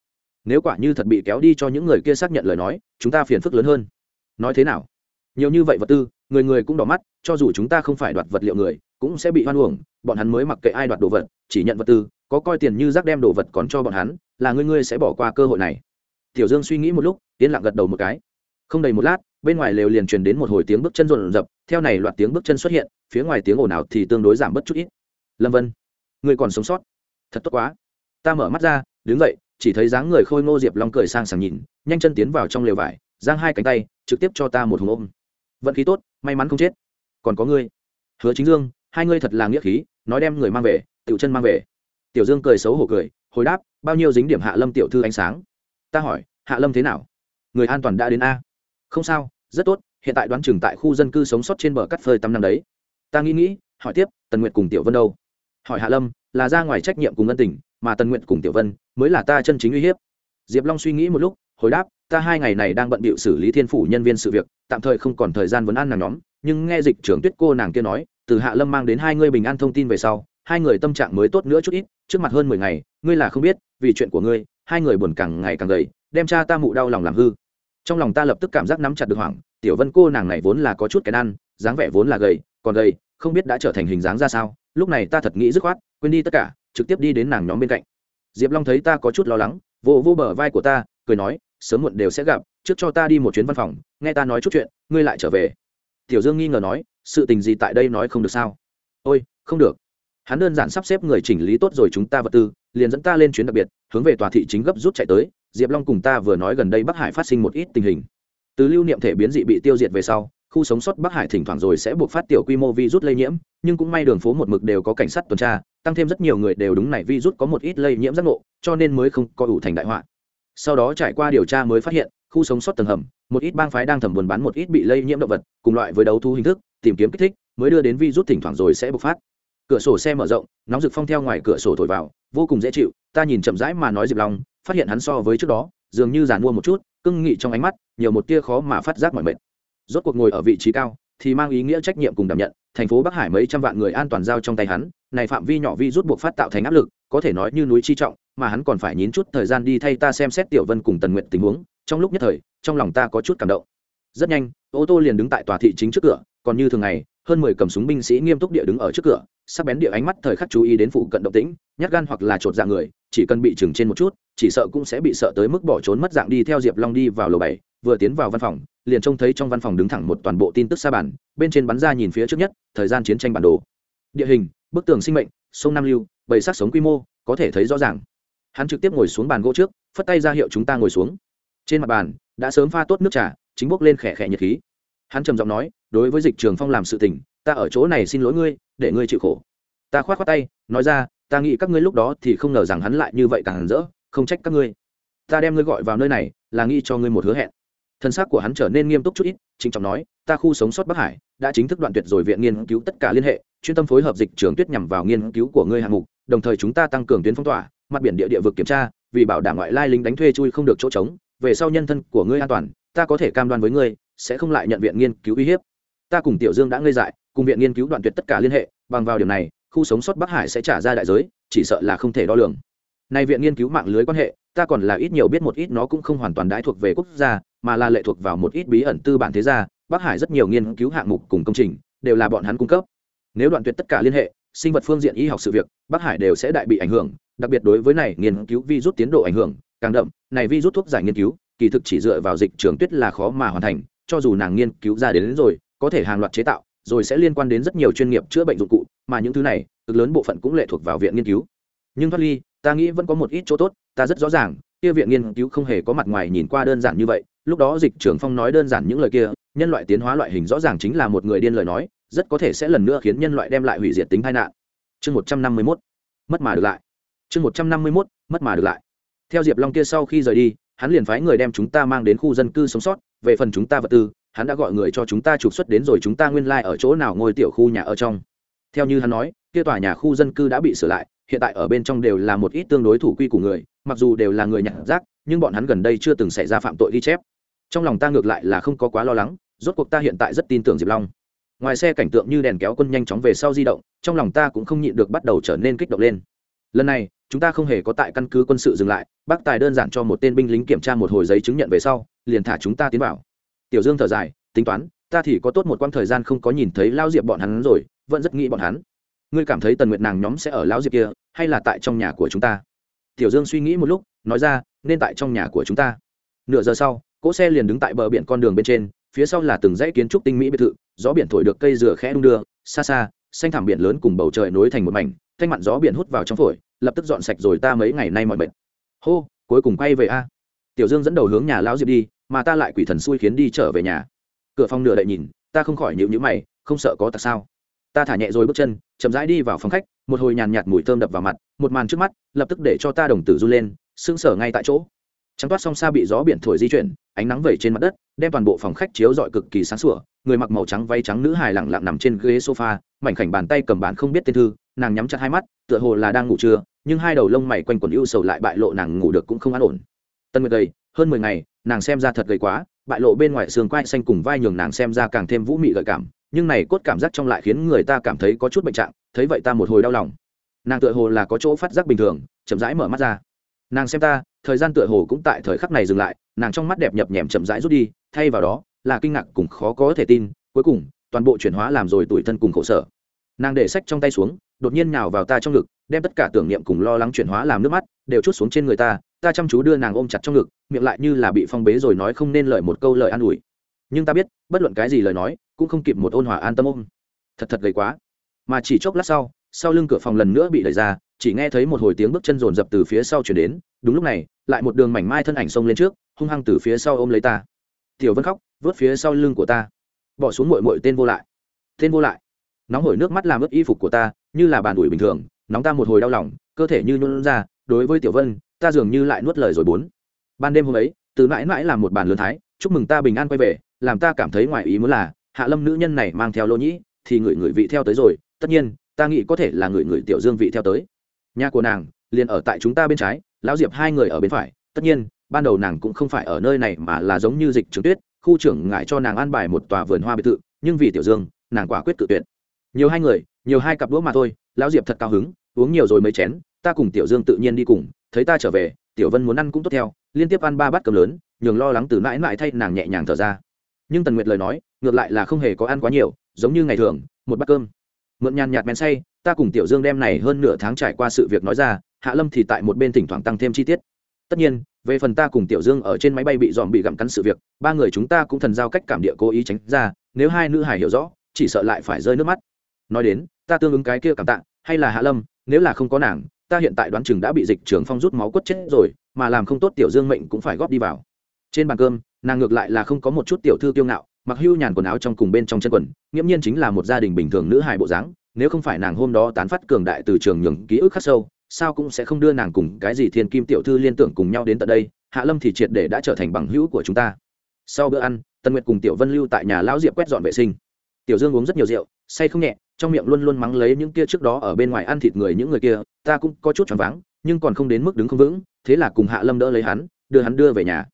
Nếu quả như thật bị kéo đi cho những người kia xác nhận lời nói, chúng ta phiền phức lớn hơn. Nói thế nào? Nhiều như vậy vật tư, người người cũng đỏ mắt, cho dù chúng ta không phải đoạt vật liệu người, cũng sẽ bị hoan uổng. Bọn hắn mới mặc kệ ai đoạt đồ vật, chỉ nhận vật tư, có coi tiền như rác đem đồ vật còn cho bọn hắn là ngươi ngươi sẽ bỏ qua cơ hội này. Tiểu dương suy nghĩ một lúc tiến lặng gật đầu một cái. Không đầy một lát, bên ngoài lều liền truyền đến một hồi tiếng bước chân rộn rập, theo này loạt tiếng bước chân xuất hiện, phía ngoài tiếng ồn ào thì tương đối giảm bớt chút ít. Lâm vân, ngươi còn sống sót. Thật tốt quá. Ta mở mắt ra, đứng dậy, chỉ thấy dáng người khôi ngô diệp long cười sang sàng nhìn, nhanh chân tiến vào trong lều vải, giang hai cánh tay, trực tiếp cho ta một hùng ôm. Vận khí tốt, may mắn không chết. Còn có ngươi. Hứa chính dương, hai ngươi thật là nghĩa khí, nói đem người mang về, tiểu chân mang về. Tiểu dương cười xấu hổ cười, hồi đáp bao nhiêu dính điểm hạ lâm tiểu thư ánh sáng? Ta hỏi, hạ lâm thế nào? Người an toàn đã đến a. Không sao, rất tốt, hiện tại đoán chừng tại khu dân cư sống sót trên bờ cắt phơi tăm năm đấy. Ta nghĩ nghĩ, hỏi tiếp, tần nguyệt cùng tiểu vân đâu? Hỏi hạ lâm, là ra ngoài trách nhiệm cùng ân tình, mà tần nguyệt cùng tiểu vân mới là ta chân chính uy hiếp. Diệp long suy nghĩ một lúc, hồi đáp, ta hai ngày này đang bận bịu xử lý thiên phủ nhân viên sự việc, tạm thời không còn thời gian vấn an nàng nhóm, nhưng nghe dịch trưởng tuyết cô nàng kia nói, từ hạ lâm mang đến hai ngươi bình an thông tin về sau hai người tâm trạng mới tốt nữa chút ít, trước mặt hơn mười ngày, ngươi là không biết, vì chuyện của ngươi, hai người buồn càng ngày càng gầy, đem cha ta mụ đau lòng làm hư. Trong lòng ta lập tức cảm giác nắm chặt được hoảng, tiểu vân cô nàng này vốn là có chút cái ăn, dáng vẻ vốn là gầy, còn gầy, không biết đã trở thành hình dáng ra sao, lúc này ta thật nghĩ dứt khoát, quên đi tất cả, trực tiếp đi đến nàng nhóm bên cạnh. Diệp long thấy ta có chút lo lắng vô vô bờ vai của ta, cười nói, sớm muộn đều sẽ gặp, trước cho ta đi một chuyến văn phòng, nghe ta nói chút chuyện, ngươi lại trở về. Tiểu dương nghi ngờ nói, sự tình gì tại đây nói không được sao? Ôi, không được hắn đơn giản sắp xếp người chỉnh lý tốt rồi chúng ta vật tư, liền dẫn ta lên chuyến đặc biệt, hướng về tòa thị chính gấp rút chạy tới. Diệp long cùng ta vừa nói gần đây bắc hải phát sinh một ít tình hình. Từ lưu niệm thể biến dị bị tiêu diệt về sau, khu sống sót bắc hải thỉnh thoảng rồi sẽ buộc phát tiểu quy mô virus lây nhiễm, nhưng cũng may đường phố một mực đều có cảnh sát tuần tra, tăng thêm rất nhiều người đều đúng này virus có một ít lây nhiễm giác ngộ, cho nên mới không có ủ thành đại họa. Sau đó trải qua điều tra mới phát hiện, khu sống sót tầng hầm, một ít bang phái đang thẩm buồn bán một ít bị lây nhiễm động vật, cùng loại với đấu thu hình thức, tìm kiếm kích thích, mới đưa đến virus thỉnh thoảng rồi sẽ bộc phát cửa sổ xe mở rộng, nóng rực phong theo ngoài cửa sổ thổi vào, vô cùng dễ chịu, ta nhìn chậm rãi mà nói diệp long, phát hiện hắn so với trước đó, dường như giàn mua một chút, cưng nghị trong ánh mắt, nhiều một tia khó mà phát giác mọi mệt. Rốt cuộc ngồi ở vị trí cao, thì mang ý nghĩa trách nhiệm cùng đảm nhận, thành phố bắc hải mấy trăm vạn người an toàn giao trong tay hắn, này phạm vi nhỏ vi rút buộc phát tạo thành áp lực, có thể nói như núi chi trọng, mà hắn còn phải nhín chút thời gian đi thay ta xem xét tiểu vân cùng tần nguyện tình huống, trong lúc nhất thời, trong lòng ta có chút cảm động. Rất nhanh, ô tô liền đứng tại tòa thị chính trước cửa, còn như thường ngày hơn mười cầm súng binh sĩ nghiêm túc địa đứng ở trước cửa, sắc bén địa ánh mắt thời khắc chú ý đến phụ cận động tĩnh, nhát gan hoặc là chột dạng người, chỉ cần bị chừng trên một chút, chỉ sợ cũng sẽ bị sợ tới mức bỏ trốn mất dạng đi theo diệp long đi vào lầu bảy, vừa tiến vào văn phòng, liền trông thấy trong văn phòng đứng thẳng một toàn bộ tin tức xa bản, bên trên bắn ra nhìn phía trước nhất, thời gian chiến tranh bản đồ. Địa hình, bức tường sinh mệnh, sông nam lưu, bầy sát sống quy mô, có thể thấy rõ ràng. Hắn trực tiếp ngồi xuống bàn gỗ trước, phất tay ra hiệu chúng ta ngồi xuống. Trên mặt bàn, đã sớm pha tốt nước trà, chính bốc lên khẽ khẽ nhiệt khí. Hắn trầm giọng nói đối với dịch trường phong làm sự tình, ta ở chỗ này xin lỗi ngươi, để ngươi chịu khổ. Ta khoát khoát tay, nói ra, ta nghĩ các ngươi lúc đó thì không ngờ rằng hắn lại như vậy càng rỡ, không trách các ngươi. Ta đem ngươi gọi vào nơi này, là nghĩ cho ngươi một hứa hẹn. Thân xác của hắn trở nên nghiêm túc chút ít chính trọng nói, ta khu sống sót bắc hải, đã chính thức đoạn tuyệt rồi viện nghiên cứu tất cả liên hệ, chuyên tâm phối hợp dịch trường tuyết nhằm vào nghiên cứu của ngươi hạng mục, đồng thời chúng ta tăng cường tuyến phong tỏa, mặt biển địa địa vực kiểm tra, vì bảo đảm ngoại lai lính đánh thuê chui không được chỗ trống, về sau nhân thân của ngươi an toàn, ta có thể cam đoan với ngươi, sẽ không lại nhận viện nghiên cứu uy hiếp ta cùng tiểu dương đã ngây dại cùng viện nghiên cứu đoạn tuyệt tất cả liên hệ bằng vào điểm này khu sống sót bắc hải sẽ trả ra đại giới chỉ sợ là không thể đo lường. Nay viện nghiên cứu mạng lưới quan hệ ta còn là ít nhiều biết một ít nó cũng không hoàn toàn đãi thuộc về quốc gia mà là lệ thuộc vào một ít bí ẩn tư bản thế gia bắc hải rất nhiều nghiên cứu hạng mục cùng công trình đều là bọn hắn cung cấp. Nếu đoạn tuyệt tất cả liên hệ sinh vật phương diện y học sự việc bắc hải đều sẽ đại bị ảnh hưởng đặc biệt đối với này nghiên cứu vi rút tiến độ ảnh hưởng càng đậm này vi rút thuốc giải nghiên cứu kỳ thực chỉ dựa vào dịch trường tuyết là khó mà hoàn thành cho dù nàng nghiên cứu ra đến, đến rồi có thể hàng loạt chế tạo, rồi sẽ liên quan đến rất nhiều chuyên nghiệp chữa bệnh dụng cụ, mà những thứ này, cực lớn bộ phận cũng lệ thuộc vào viện nghiên cứu. Nhưng thoát ly, ta nghĩ vẫn có một ít chỗ tốt, ta rất rõ ràng, kia viện nghiên cứu không hề có mặt ngoài nhìn qua đơn giản như vậy, lúc đó dịch trưởng phong nói đơn giản những lời kia, nhân loại tiến hóa loại hình rõ ràng chính là một người điên lời nói, rất có thể sẽ lần nữa khiến nhân loại đem lại hủy diệt tính tai nạn. Chương một trăm năm mươi mốt, mất mà được lại. Chương một trăm năm mươi mốt, mất mà được lại. Theo diệp long kia sau khi rời đi, hắn liền phái người đem chúng ta mang đến khu dân cư sống sót, về phần chúng ta vật tư hắn đã gọi người cho chúng ta trục xuất đến rồi, chúng ta nguyên lai、like、ở chỗ nào ngôi tiểu khu nhà ở trong? Theo như hắn nói, kia tòa nhà khu dân cư đã bị sửa lại, hiện tại ở bên trong đều là một ít tương đối thủ quy của người, mặc dù đều là người nhặt rác, nhưng bọn hắn gần đây chưa từng xảy ra phạm tội ghi chép. Trong lòng ta ngược lại là không có quá lo lắng, rốt cuộc ta hiện tại rất tin tưởng diệp long. Ngoài xe cảnh tượng như đèn kéo quân nhanh chóng về sau di động, trong lòng ta cũng không nhịn được bắt đầu trở nên kích động lên. Lần này, chúng ta không hề có tại căn cứ quân sự dừng lại, bác tài đơn giản cho một tên binh lính kiểm tra một hồi giấy chứng nhận về sau, liền thả chúng ta tiến vào tiểu dương thở dài, tính toán, ta thì có tốt một quãng thời gian không có nhìn thấy lao diệp bọn hắn rồi, vẫn rất nghĩ bọn hắn. Ngươi cảm thấy tần nguyệt nàng nhóm sẽ ở lao diệp kia, hay là tại trong nhà của chúng ta? Tiểu dương suy nghĩ một lúc, nói ra, nên tại trong nhà của chúng ta. Nửa giờ sau, cỗ xe liền đứng tại bờ biển con đường bên trên, phía sau là từng dãy kiến trúc tinh mỹ biệt thự, gió biển thổi được cây dừa khẽ đung đưa, xa xa, xanh thảm biển lớn cùng bầu trời nối thành một mảnh, thanh mặn gió biển hút vào trong phổi, lập tức dọn sạch rồi ta mấy ngày nay mọi bệnh hô, cuối cùng quay về a. Tiểu dương dẫn đầu hướng nhà lão diệp đi mà ta lại quỷ thần xui khiến đi trở về nhà. Cửa phòng nửa đậy nhìn, ta không khỏi nhịu nhữ mày, không sợ có tặc sao? Ta thả nhẹ rồi bước chân, chậm rãi đi vào phòng khách, một hồi nhàn nhạt mùi thơm đập vào mặt, một màn trước mắt, lập tức để cho ta đồng tử run lên, sững sờ ngay tại chỗ. Trắng toát song xa bị gió biển thổi di chuyển, ánh nắng vẩy trên mặt đất, đem toàn bộ phòng khách chiếu rọi cực kỳ sáng sủa, người mặc màu trắng váy trắng nữ hài lặng lặng nằm trên ghế sofa, mảnh khảnh bàn tay cầm bàn không biết tên thư, nàng nhắm chặt hai mắt, tựa hồ là đang ngủ trưa, nhưng hai đầu lông mày quanh quần ưu sầu lại bại lộ nàng ngủ được cũng không an ổn. Tân nguyệt đây hơn mười ngày, nàng xem ra thật gầy quá, bại lộ bên ngoài xương quai xanh cùng vai nhường nàng xem ra càng thêm vũ mị gợi cảm, nhưng này cốt cảm giác trong lại khiến người ta cảm thấy có chút bệnh trạng, thấy vậy ta một hồi đau lòng. Nàng tựa hồ là có chỗ phát giác bình thường, chậm rãi mở mắt ra. Nàng xem ta, thời gian tựa hồ cũng tại thời khắc này dừng lại, nàng trong mắt đẹp nhập nhèm chậm rãi rút đi, thay vào đó, là kinh ngạc cùng khó có thể tin, cuối cùng, toàn bộ chuyển hóa làm rồi tủi thân cùng khổ sở. Nàng để sách trong tay xuống, đột nhiên nhào vào ta trong ngực, đem tất cả tưởng niệm cùng lo lắng chuyển hóa làm nước mắt, đều chút xuống trên người ta ta chăm chú đưa nàng ôm chặt trong ngực, miệng lại như là bị phong bế rồi nói không nên lời một câu lời an ủi. Nhưng ta biết, bất luận cái gì lời nói, cũng không kịp một ôn hòa an tâm ôm. Thật thật gầy quá. Mà chỉ chốc lát sau sau lưng cửa phòng lần nữa bị đẩy ra, chỉ nghe thấy một hồi tiếng bước chân rồn rập từ phía sau chuyển đến. Đúng lúc này, lại một đường mảnh mai thân ảnh xông lên trước, hung hăng từ phía sau ôm lấy ta. Tiểu vân khóc, vớt phía sau lưng của ta. Bỏ xuống mội mội tên vô lại. Tên vô lại. Nóng hổi nước mắt làm ướt y phục của ta, như là bàn ủi bình thường, nóng ta một hồi đau lòng, cơ thể như nôn ra, đối với tiểu vân ta dường như lại nuốt lời rồi bốn. Ban đêm hôm ấy, từ mãi mãi làm một bàn lớn thái, chúc mừng ta bình an quay về, làm ta cảm thấy ngoài ý muốn là, hạ lâm nữ nhân này mang theo lỗ nhĩ, thì người người vị theo tới rồi, tất nhiên, ta nghĩ có thể là người người tiểu dương vị theo tới. Nhà của nàng, liền ở tại chúng ta bên trái, lão diệp hai người ở bên phải, tất nhiên, ban đầu nàng cũng không phải ở nơi này mà là giống như dịch trường tuyết, khu trưởng ngại cho nàng an bài một tòa vườn hoa biệt thự, nhưng vì tiểu dương, nàng quả quyết tự tuyệt. Nhiều hai người, nhiều hai cặp đũa mà thôi, lão diệp thật cao hứng, uống nhiều rồi mấy chén, ta cùng tiểu dương tự nhiên đi cùng thấy ta trở về, tiểu vân muốn ăn cũng tốt theo, liên tiếp ăn ba bát cơm lớn, nhường lo lắng từ mãi mãi thay nàng nhẹ nhàng thở ra. Nhưng tần nguyệt lời nói, ngược lại là không hề có ăn quá nhiều, giống như ngày thường, một bát cơm. Mượn nhàn nhạt men say, ta cùng tiểu dương đem này hơn nửa tháng trải qua sự việc nói ra, hạ lâm thì tại một bên thỉnh thoảng tăng thêm chi tiết. Tất nhiên, về phần ta cùng tiểu dương ở trên máy bay bị dòm bị gặm cắn sự việc, ba người chúng ta cũng thần giao cách cảm địa cố ý tránh ra, nếu hai nữ hải hiểu rõ, chỉ sợ lại phải rơi nước mắt. Nói đến, ta tương ứng cái kia cảm tạ, hay là hạ lâm, nếu là không có nàng ta hiện tại đoán chừng đã bị dịch trường phong rút máu quất chết rồi, mà làm không tốt tiểu dương mệnh cũng phải góp đi vào. Trên bàn cơm, nàng ngược lại là không có một chút tiểu thư kiêu ngạo, mặc hưu nhàn quần áo trong cùng bên trong chân quần, nghiễm nhiên chính là một gia đình bình thường nữ hài bộ dáng, nếu không phải nàng hôm đó tán phát cường đại từ trường nhường ký ức khắc sâu, sao cũng sẽ không đưa nàng cùng cái gì thiên kim tiểu thư liên tưởng cùng nhau đến tận đây, hạ lâm thì triệt để đã trở thành bằng hữu của chúng ta. Sau bữa ăn tân nguyệt cùng tiểu vân lưu tại nhà lão diệp quét dọn vệ sinh. Tiểu dương uống rất nhiều rượu, say không nhẹ trong miệng luôn luôn mắng lấy những kia trước đó ở bên ngoài ăn thịt người những người kia, ta cũng có chút choáng váng, nhưng còn không đến mức đứng không vững, thế là cùng hạ lâm đỡ lấy hắn, đưa hắn đưa về nhà.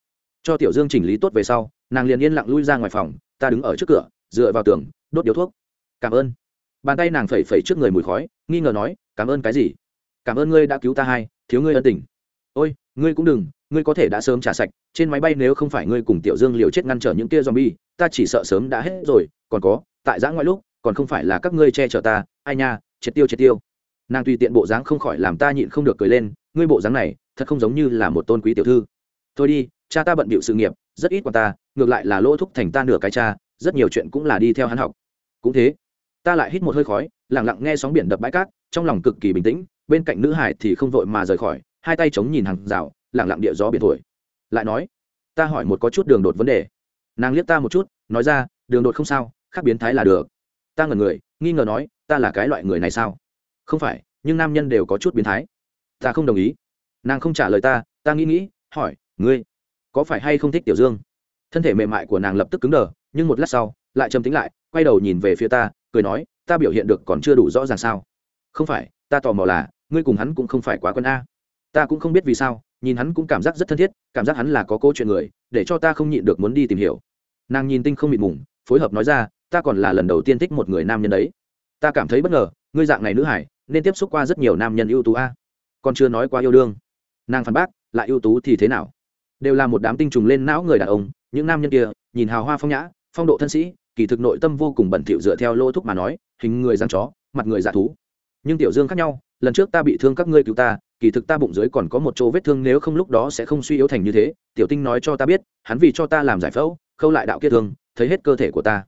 Cho tiểu dương chỉnh lý tốt về sau, nàng liền yên lặng lui ra ngoài phòng, ta đứng ở trước cửa, dựa vào tường, đốt điếu thuốc. Cảm ơn. Bàn tay nàng phẩy phẩy trước người mùi khói, nghi ngờ nói, cảm ơn cái gì? Cảm ơn ngươi đã cứu ta hai, thiếu ngươi ân tình. Ôi, ngươi cũng đừng, ngươi có thể đã sớm trả sạch, trên máy bay nếu không phải ngươi cùng tiểu dương liều chết ngăn trở những kia zombie, ta chỉ sợ sớm đã hết rồi, còn có, tại giã ngoại lúc còn không phải là các ngươi che chở ta, ai nha, triệt tiêu triệt tiêu. Nàng tùy tiện bộ dáng không khỏi làm ta nhịn không được cười lên, ngươi bộ dáng này, thật không giống như là một tôn quý tiểu thư. Thôi đi, cha ta bận bịu sự nghiệp, rất ít quan ta, ngược lại là lỗ thúc thành ta nửa cái cha, rất nhiều chuyện cũng là đi theo hắn học. Cũng thế, ta lại hít một hơi khói lẳng lặng nghe sóng biển đập bãi cát, trong lòng cực kỳ bình tĩnh, bên cạnh nữ hải thì không vội mà rời khỏi, hai tay chống nhìn hàng rào lẳng lặng địa gió biển thổi. Lại nói, ta hỏi một có chút đường đột vấn đề. Nàng liếc ta một chút, nói ra, đường đột không sao, khác biến thái là được ta ngẩn người, nghi ngờ nói, ta là cái loại người này sao? Không phải, nhưng nam nhân đều có chút biến thái. Ta không đồng ý. Nàng không trả lời ta ta nghĩ nghĩ, hỏi, ngươi, có phải hay không thích tiểu dương? Thân thể mềm mại của nàng lập tức cứng đờ, nhưng một lát sau, lại trầm tính lại, quay đầu nhìn về phía ta, cười nói, ta biểu hiện được còn chưa đủ rõ ràng sao? Không phải, ta tò mò là, ngươi cùng hắn cũng không phải quá quân a. Ta cũng không biết vì sao, nhìn hắn cũng cảm giác rất thân thiết, cảm giác hắn là có câu chuyện người, để cho ta không nhịn được muốn đi tìm hiểu. Nàng nhìn tinh không mịt mùng, phối hợp nói ra ta còn là lần đầu tiên thích một người nam nhân đấy. Ta cảm thấy bất ngờ, ngươi dạng này nữ hải, nên tiếp xúc qua rất nhiều nam nhân ưu tú a. Còn chưa nói qua yêu đương. Nàng phản bác lại ưu tú thì thế nào? Đều là một đám tinh trùng lên não người đàn ông, những nam nhân kia, nhìn hào hoa phong nhã, phong độ thân sĩ, kỳ thực nội tâm vô cùng bẩn thỉu dựa theo lô thúc mà nói, hình người giang chó, mặt người dạ thú. Nhưng tiểu dương khác nhau, lần trước ta bị thương các ngươi cứu ta, kỳ thực ta bụng dưới còn có một chỗ vết thương nếu không lúc đó sẽ không suy yếu thành như thế, tiểu tinh nói cho ta biết, hắn vì cho ta làm giải phẫu, khâu lại đạo kia thương, thấy hết cơ thể của ta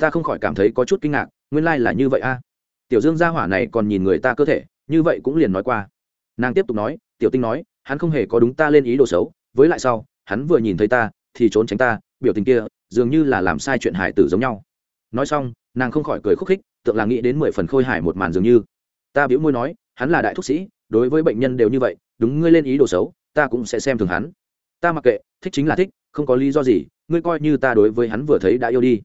ta không khỏi cảm thấy có chút kinh ngạc, nguyên lai như vậy a. À? Tiểu dương gia hỏa này còn nhìn người ta cơ thể, như vậy cũng liền nói qua. Nàng tiếp tục nói, tiểu tinh nói, hắn không hề có đúng ta lên ý đồ xấu, với lại sau, hắn vừa nhìn thấy ta, thì trốn tránh ta, biểu tình kia, dường như là làm sai chuyện hải tử giống nhau. Nói xong, nàng không khỏi cười khúc khích, tượng là nghĩ đến mười phần khôi hải một màn dường như. Ta biểu môi nói, hắn là đại thúc sĩ, đối với bệnh nhân đều như vậy, đúng ngươi lên ý đồ xấu, ta cũng sẽ xem thường hắn. Ta mặc kệ, thích chính là thích, không có lý do gì, ngươi coi như ta đối với hắn vừa thấy đã yêu đi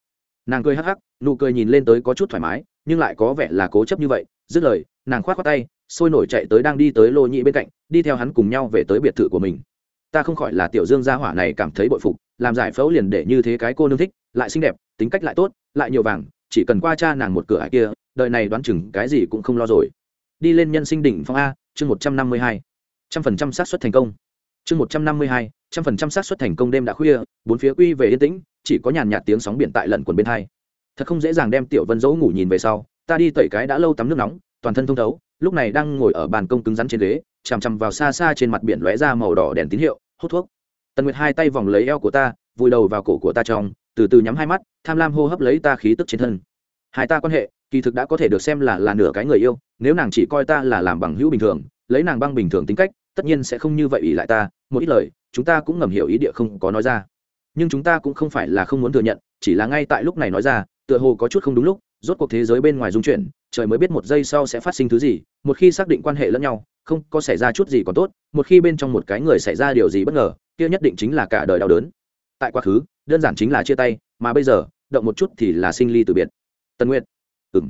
nàng cười hắc hắc, nụ cười nhìn lên tới có chút thoải mái, nhưng lại có vẻ là cố chấp như vậy. Dứt lời, nàng k h o á t khoác tay, sôi nổi chạy tới đang đi tới lô nhị bên cạnh, đi theo hắn cùng nhau về tới biệt thự của mình. Ta không khỏi là tiểu dương gia hỏa này cảm thấy bội phục, làm giải phẫu liền để như thế cái cô nương thích, lại xinh đẹp, tính cách lại tốt, lại nhiều vàng, chỉ cần qua cha nàng một cửa ải kia đợi này đoán chừng cái gì cũng không lo rồi. Đi lên nhân sinh đỉnh phong a, chương một trăm năm mươi hai. Trăm phần trăm xác suất thành công. Chương một trăm năm mươi hai, trăm phần trăm xác suất thành công đêm đã khuya, bốn phía quy về yên tĩnh chỉ có nhàn nhạt tiếng sóng biển tại lận quần bên hai. Thật không dễ dàng đem tiểu vân dỗ ngủ nhìn về sau, ta đi tẩy cái đã lâu tắm nước nóng, toàn thân thông thấu, lúc này đang ngồi ở bàn công cứng rắn trên ghế, chằm chằm vào xa xa trên mặt biển lóe ra màu đỏ đèn tín hiệu, hút thuốc. Tần nguyệt hai tay vòng lấy eo của ta, vùi đầu vào cổ của ta trong, từ từ nhắm hai mắt, tham lam hô hấp lấy ta khí tức trên thân. Hai ta quan hệ, kỳ thực đã có thể được xem là là nửa cái người yêu, nếu nàng chỉ coi ta là làm bằng hữu bình thường, lấy nàng băng bình thường tính cách, tất nhiên sẽ không như vậy ỷ lại ta, một ít lời, chúng ta cũng ngầm hiểu ý địa không có nói ra nhưng chúng ta cũng không phải là không muốn thừa nhận, chỉ là ngay tại lúc này nói ra, tựa hồ có chút không đúng lúc, rốt cuộc thế giới bên ngoài dung chuyển, trời mới biết một giây sau sẽ phát sinh thứ gì, một khi xác định quan hệ lẫn nhau, không có xảy ra chút gì còn tốt, một khi bên trong một cái người xảy ra điều gì bất ngờ, kia nhất định chính là cả đời đau đớn. Tại quá khứ, đơn giản chính là chia tay, mà bây giờ, động một chút thì là sinh ly từ biệt. Tân nguyện ừng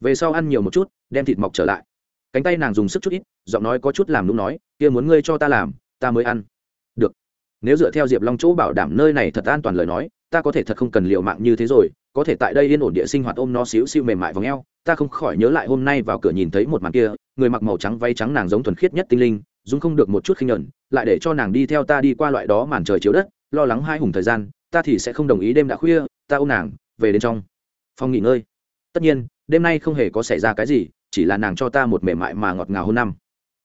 về sau ăn nhiều một chút, đem thịt mọc trở lại. Cánh tay nàng dùng sức chút ít, giọng nói có chút làm đúng nói, kia muốn ngươi cho ta làm, ta mới ăn nếu dựa theo diệp long chỗ bảo đảm nơi này thật an toàn lời nói, ta có thể thật không cần liệu mạng như thế rồi, có thể tại đây yên ổn địa sinh hoạt ôm nó xíu xíu mềm mại v ò ta không khỏi nhớ lại hôm nay vào cửa nhìn thấy một màn kia, người mặc màu trắng váy trắng nàng giống thuần khiết nhất tinh linh dung không được một chút khinh nhẫn, lại để cho nàng đi theo ta đi qua loại đó màn trời chiếu đất, lo lắng hai hùng thời gian, ta thì sẽ không đồng ý đêm đã khuya, ta ôm nàng, về đến trong phòng nghỉ ngơi. Tất nhiên, đêm nay không hề có xảy ra cái gì, chỉ là nàng cho ta một mềm mại mà ngọt ngào hơn năm.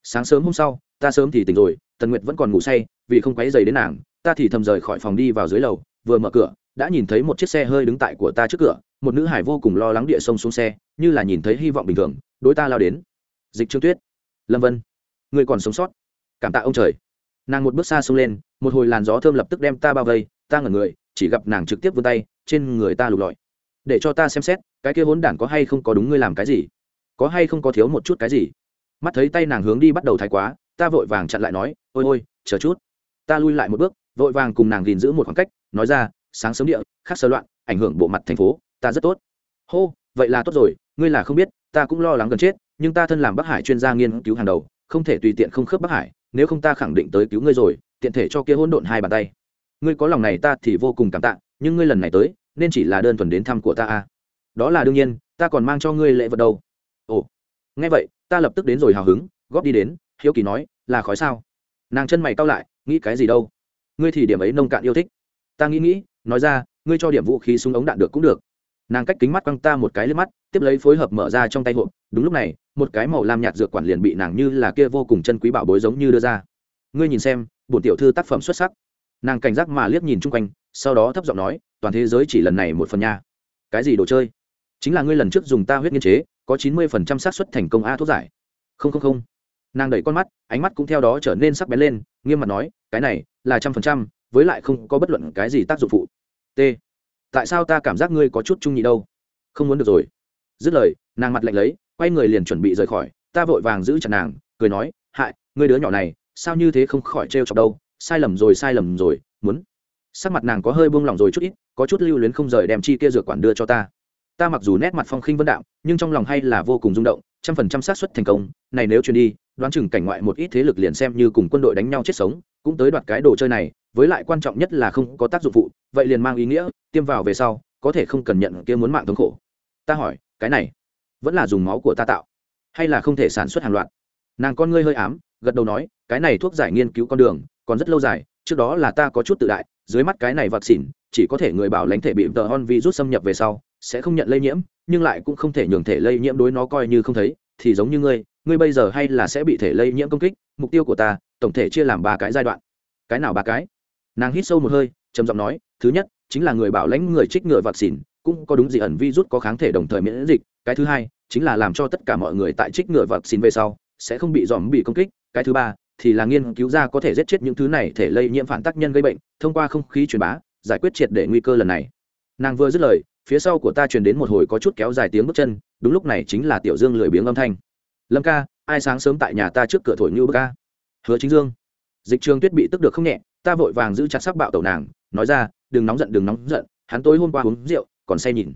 Sáng sớm hôm sau ta sớm thì tỉnh rồi, tần nguyệt vẫn còn ngủ say, vì không quấy dày đến nàng, ta thì thầm rời khỏi phòng đi vào dưới lầu, vừa mở cửa, đã nhìn thấy một chiếc xe hơi đứng tại của ta trước cửa, một nữ hải vô cùng lo lắng địa sông xuống xe, như là nhìn thấy hy vọng bình thường, đối ta lao đến. Dịch trương tuyết, lâm vân, người còn sống sót. Cảm tạ ông trời. Nàng một bước xa xông lên, một hồi làn gió thơm lập tức đem ta bao vây, ta ngẩn người, chỉ gặp nàng trực tiếp vươn tay, trên người ta lục lọi. Để cho ta xem xét, cái kia hốn đản có hay không có đúng ngươi làm cái gì? Có hay không có thiếu một chút cái gì? Mắt thấy tay nàng hướng đi bắt đầu thái quá ta vội vàng chặn lại nói, ôi ôi, chờ chút. Ta lui lại một bước, vội vàng cùng nàng gìn giữ một khoảng cách, nói ra, sáng sớm địa khác sơ loạn, ảnh hưởng bộ mặt thành phố, ta rất tốt. Hô, vậy là tốt rồi, ngươi là không biết, ta cũng lo lắng gần chết, nhưng ta thân làm bắc hải chuyên gia nghiên cứu hàng đầu, không thể tùy tiện không khớp bắc hải, nếu không ta khẳng định tới cứu ngươi rồi, tiện thể cho kia hỗn độn hai bàn tay. Ngươi có lòng này ta thì vô cùng cảm tạ, nhưng ngươi lần này tới, nên chỉ là đơn thuần đến thăm của ta à. đó là đương nhiên, ta còn mang cho ngươi lễ vật đâu. Ồ, nghe vậy, ta lập tức đến rồi hào hứng, góp đi đến hiếu kỳ nói, là khói sao? Nàng chân mày cao lại, nghĩ cái gì đâu? Ngươi thì điểm ấy nông cạn yêu thích. Ta nghĩ nghĩ, nói ra, ngươi cho điểm vũ khí súng ống đạn được cũng được. Nàng cách kính mắt quăng ta một cái lên mắt, tiếp lấy phối hợp mở ra trong tay hộp. Đúng lúc này, một cái màu lam nhạt dược quản liền bị nàng như là kia vô cùng chân quý bảo bối giống như đưa ra. Ngươi nhìn xem, bổn tiểu thư tác phẩm xuất sắc. Nàng cảnh giác mà liếc nhìn chung quanh, sau đó thấp giọng nói, toàn thế giới chỉ lần này một phần nha. Cái gì đồ chơi? Chính là ngươi lần trước dùng ta huyết nghiên chế, có chín mươi phần trăm xác suất thành công a thuốc giải. Không không không nàng đẩy con mắt, ánh mắt cũng theo đó trở nên sắc bén lên, nghiêm mặt nói, cái này là trăm phần trăm, với lại không có bất luận cái gì tác dụng phụ. T, tại sao ta cảm giác ngươi có chút trung nhị đâu? Không muốn được rồi. Dứt lời, nàng mặt lạnh lấy, quay người liền chuẩn bị rời khỏi, ta vội vàng giữ chặt nàng, cười nói, hại, ngươi đứa nhỏ này, sao như thế không khỏi trêu chọc đâu, sai lầm rồi, sai lầm rồi, muốn. Sắc mặt nàng có hơi buông lỏng rồi chút ít, có chút lưu luyến không rời đem chi kia dược quản đưa cho ta. Ta mặc dù nét mặt phong khinh vân đạo nhưng trong lòng hay là vô cùng rung động, trăm phần trăm xác suất thành công, này nếu truyền đi đoán chừng cảnh ngoại một ít thế lực liền xem như cùng quân đội đánh nhau chết sống, cũng tới đoạt cái đồ chơi này, với lại quan trọng nhất là không có tác dụng phụ, vậy liền mang ý nghĩa, tiêm vào về sau, có thể không cần nhận kia muốn mạng thống khổ. Ta hỏi, cái này, vẫn là dùng máu của ta tạo, hay là không thể sản xuất hàng loạt? Nàng con ngươi hơi ám, gật đầu nói, cái này thuốc giải nghiên cứu con đường, còn rất lâu dài, trước đó là ta có chút tự đại, dưới mắt cái này vaccine, chỉ có thể người bảo lãnh thể bị tờ hon virus xâm nhập về sau, sẽ không nhận lây nhiễm, nhưng lại cũng không thể nhường thể lây nhiễm đối nó coi như không thấy thì giống như ngươi ngươi bây giờ hay là sẽ bị thể lây nhiễm công kích, mục tiêu của ta, tổng thể chia làm ba cái giai đoạn. Cái nào ba cái? Nàng hít sâu một hơi, trầm giọng nói, thứ nhất, chính là người bảo lãnh người trích ngừa vaccine, cũng có đúng gì ẩn virus có kháng thể đồng thời miễn dịch. Cái thứ hai, chính là làm cho tất cả mọi người tại trích ngừa vaccine về sau, sẽ không bị dòm bị công kích. Cái thứ ba, thì là nghiên cứu ra có thể giết chết những thứ này thể lây nhiễm phản tác nhân gây bệnh, thông qua không khí truyền bá, giải quyết triệt để nguy cơ lần này. Nàng vừa dứt lời phía sau của ta truyền đến một hồi có chút kéo dài tiếng bước chân, đúng lúc này chính là tiểu dương lười biếng âm thanh. Lâm ca, ai sáng sớm tại nhà ta trước cửa thổi như bức ca? Hứa chính dương. Dịch trường tuyết bị tức được không nhẹ, ta vội vàng giữ chặt sắc bạo tẩu nàng, nói ra, đừng nóng giận, đừng nóng giận, hắn tối hôm qua uống rượu, còn say nhìn.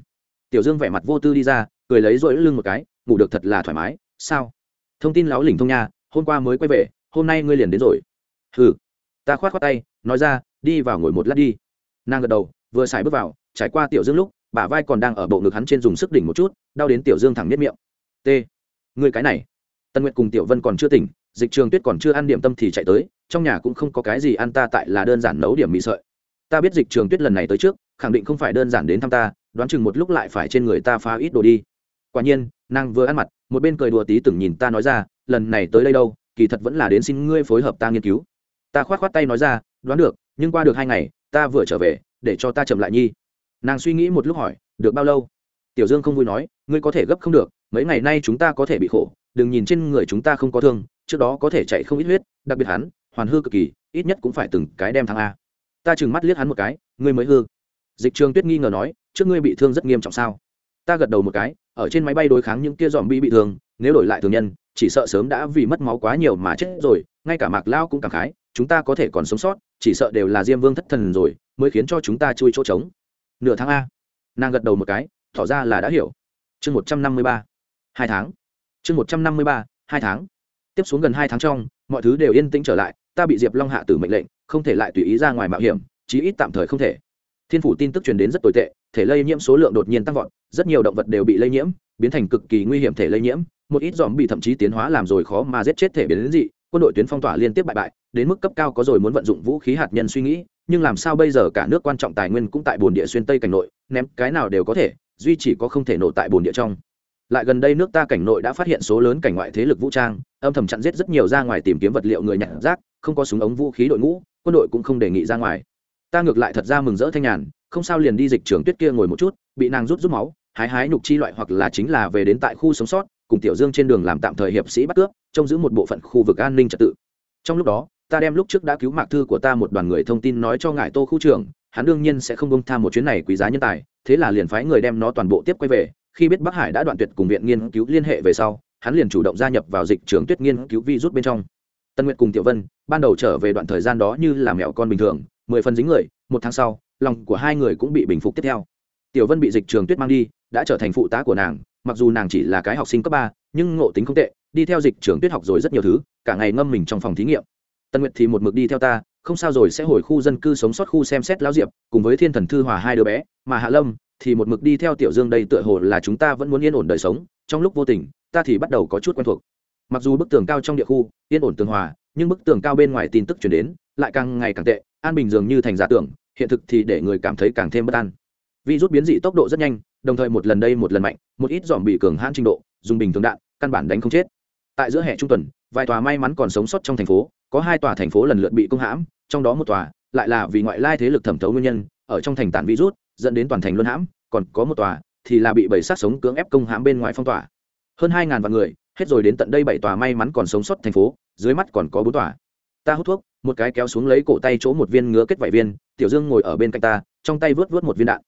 Tiểu dương vẻ mặt vô tư đi ra, cười lấy rỗi lưng một cái, ngủ được thật là thoải mái, sao? Thông tin láo lỉnh thông nha, hôm qua mới quay về, hôm nay ngươi liền đến rồi. Hừ. Ta khoát khoát tay, nói ra, đi vào ngồi một lát đi. Nàng gật đầu, vừa xài bước vào, trải qua tiểu dương lúc bả vai còn đang ở bộ ngực hắn trên dùng sức đỉnh một chút, đau đến tiểu dương thẳng nhất miệng. T người cái này. Tân nguyệt cùng tiểu vân còn chưa tỉnh, dịch trường tuyết còn chưa ăn điểm tâm thì chạy tới, trong nhà cũng không có cái gì ăn ta tại là đơn giản nấu điểm mì sợi. Ta biết dịch trường tuyết lần này tới trước, khẳng định không phải đơn giản đến thăm ta, đoán chừng một lúc lại phải trên người ta phá ít đồ đi. Quả nhiên, nàng vừa ăn mặt, một bên cười đùa tí từng nhìn ta nói ra, lần này tới đây đâu, kỳ thật vẫn là đến xin ngươi phối hợp ta nghiên cứu. Ta khoát khoát tay nói ra, đoán được, nhưng qua được hai ngày, ta vừa trở về, để cho ta chậm lại nhi nàng suy nghĩ một lúc hỏi, được bao lâu? Tiểu dương không vui nói, ngươi có thể gấp không được, mấy ngày nay chúng ta có thể bị khổ, đừng nhìn trên người chúng ta không có thương, trước đó có thể chạy không ít huyết, đặc biệt hắn, hoàn hư cực kỳ, ít nhất cũng phải từng cái đem thắng a. Ta chừng mắt liếc hắn một cái, ngươi mới hư. Dịch trường tuyết nghi ngờ nói, trước ngươi bị thương rất nghiêm trọng sao? Ta gật đầu một cái, ở trên máy bay đối kháng những kia dòm bi bị thương, nếu đổi lại thường nhân, chỉ sợ sớm đã vì mất máu quá nhiều mà chết rồi, ngay cả mạc lao cũng cảm khái, chúng ta có thể còn sống sót, chỉ sợ đều là diêm vương thất thần rồi, mới khiến cho chúng ta chui chỗ trống nửa tháng a. Nàng gật đầu một cái, tỏ ra là đã hiểu. Chương một trăm năm mươi ba, hai tháng. Chương một trăm năm mươi ba, hai tháng. Tiếp xuống gần hai tháng trong, mọi thứ đều yên tĩnh trở lại, ta bị diệp long hạ tử mệnh lệnh, không thể lại tùy ý ra ngoài mạo hiểm, chí ít tạm thời không thể. Thiên phủ tin tức truyền đến rất tồi tệ, thể lây nhiễm số lượng đột nhiên tăng vọt, rất nhiều động vật đều bị lây nhiễm, biến thành cực kỳ nguy hiểm thể lây nhiễm, một ít dòm bị thậm chí tiến hóa làm rồi khó mà giết chết thể biến dị quân đội tuyến phong tỏa liên tiếp bại bại, đến mức cấp cao có rồi muốn vận dụng vũ khí hạt nhân suy nghĩ, nhưng làm sao bây giờ cả nước quan trọng tài nguyên cũng tại bồn địa xuyên tây cảnh nội, ném cái nào đều có thể, duy chỉ có không thể nổ tại bồn địa trong. Lại gần đây nước ta cảnh nội đã phát hiện số lớn cảnh ngoại thế lực vũ trang, âm thầm chặn giết rất nhiều ra ngoài tìm kiếm vật liệu người nhặt rác, không có súng ống vũ khí đội ngũ, quân đội cũng không đề nghị ra ngoài. Ta ngược lại thật ra mừng rỡ thanh nhàn, không sao liền đi dịch trường tuyết kia ngồi một chút, bị nàng rút rút máu, hái hái nhục chi loại hoặc là chính là về đến tại khu sống sót cùng tiểu dương trên đường làm tạm thời hiệp sĩ bắt cướp, trông giữ một bộ phận khu vực an ninh trật tự. Trong lúc đó, ta đem lúc trước đã cứu mạc thư của ta một đoàn người thông tin nói cho ngài tô khu trưởng, hắn đương nhiên sẽ không bông tham một chuyến này quý giá nhân tài, thế là liền phái người đem nó toàn bộ tiếp quay về. Khi biết bắc hải đã đoạn tuyệt cùng viện nghiên cứu liên hệ về sau, hắn liền chủ động gia nhập vào dịch trường tuyết nghiên cứu vi rút bên trong. Tân nguyệt cùng tiểu vân, ban đầu trở về đoạn thời gian đó như là mẹo con bình thường, mười phần dính người, một tháng sau, lòng của hai người cũng bị bình phục tiếp theo. Tiểu vân bị dịch trường tuyết mang đi, đã trở thành phụ tá của nàng mặc dù nàng chỉ là cái học sinh cấp ba, nhưng ngộ tính không tệ, đi theo dịch trường tuyết học rồi rất nhiều thứ, cả ngày ngâm mình trong phòng thí nghiệm. Tân nguyệt thì một mực đi theo ta, không sao rồi sẽ hồi khu dân cư sống sót khu xem xét lão diệp, cùng với thiên thần thư hòa hai đứa bé, mà hạ lâm thì một mực đi theo tiểu dương đây tựa hồ là chúng ta vẫn muốn yên ổn đời sống, trong lúc vô tình, ta thì bắt đầu có chút quen thuộc. Mặc dù bức tường cao trong địa khu, yên ổn tường hòa, nhưng bức tường cao bên ngoài tin tức chuyển đến, lại càng ngày càng tệ, an bình dường như thành giả tưởng, hiện thực thì để người cảm thấy càng thêm bất an. Vi rút biến dị tốc độ rất nhanh đồng thời một lần đây một lần mạnh, một ít dòm bị cường hãn trình độ, dùng bình thường đạn, căn bản đánh không chết. Tại giữa hệ trung tuần, vài tòa may mắn còn sống sót trong thành phố, có hai tòa thành phố lần lượt bị công hãm, trong đó một tòa lại là vì ngoại lai thế lực thẩm thấu nguyên nhân, ở trong thành tản virus, dẫn đến toàn thành luân hãm, còn có một tòa thì là bị bảy sát sống cưỡng ép công hãm bên ngoài phong tỏa. Hơn hai ngàn vạn người, hết rồi đến tận đây bảy tòa may mắn còn sống sót thành phố, dưới mắt còn có bốn tòa. Ta hút thuốc, một cái kéo xuống lấy cổ tay chỗ một viên ngứa kết vải viên, tiểu dương ngồi ở bên cạnh ta, trong tay vớt vớt một viên đạn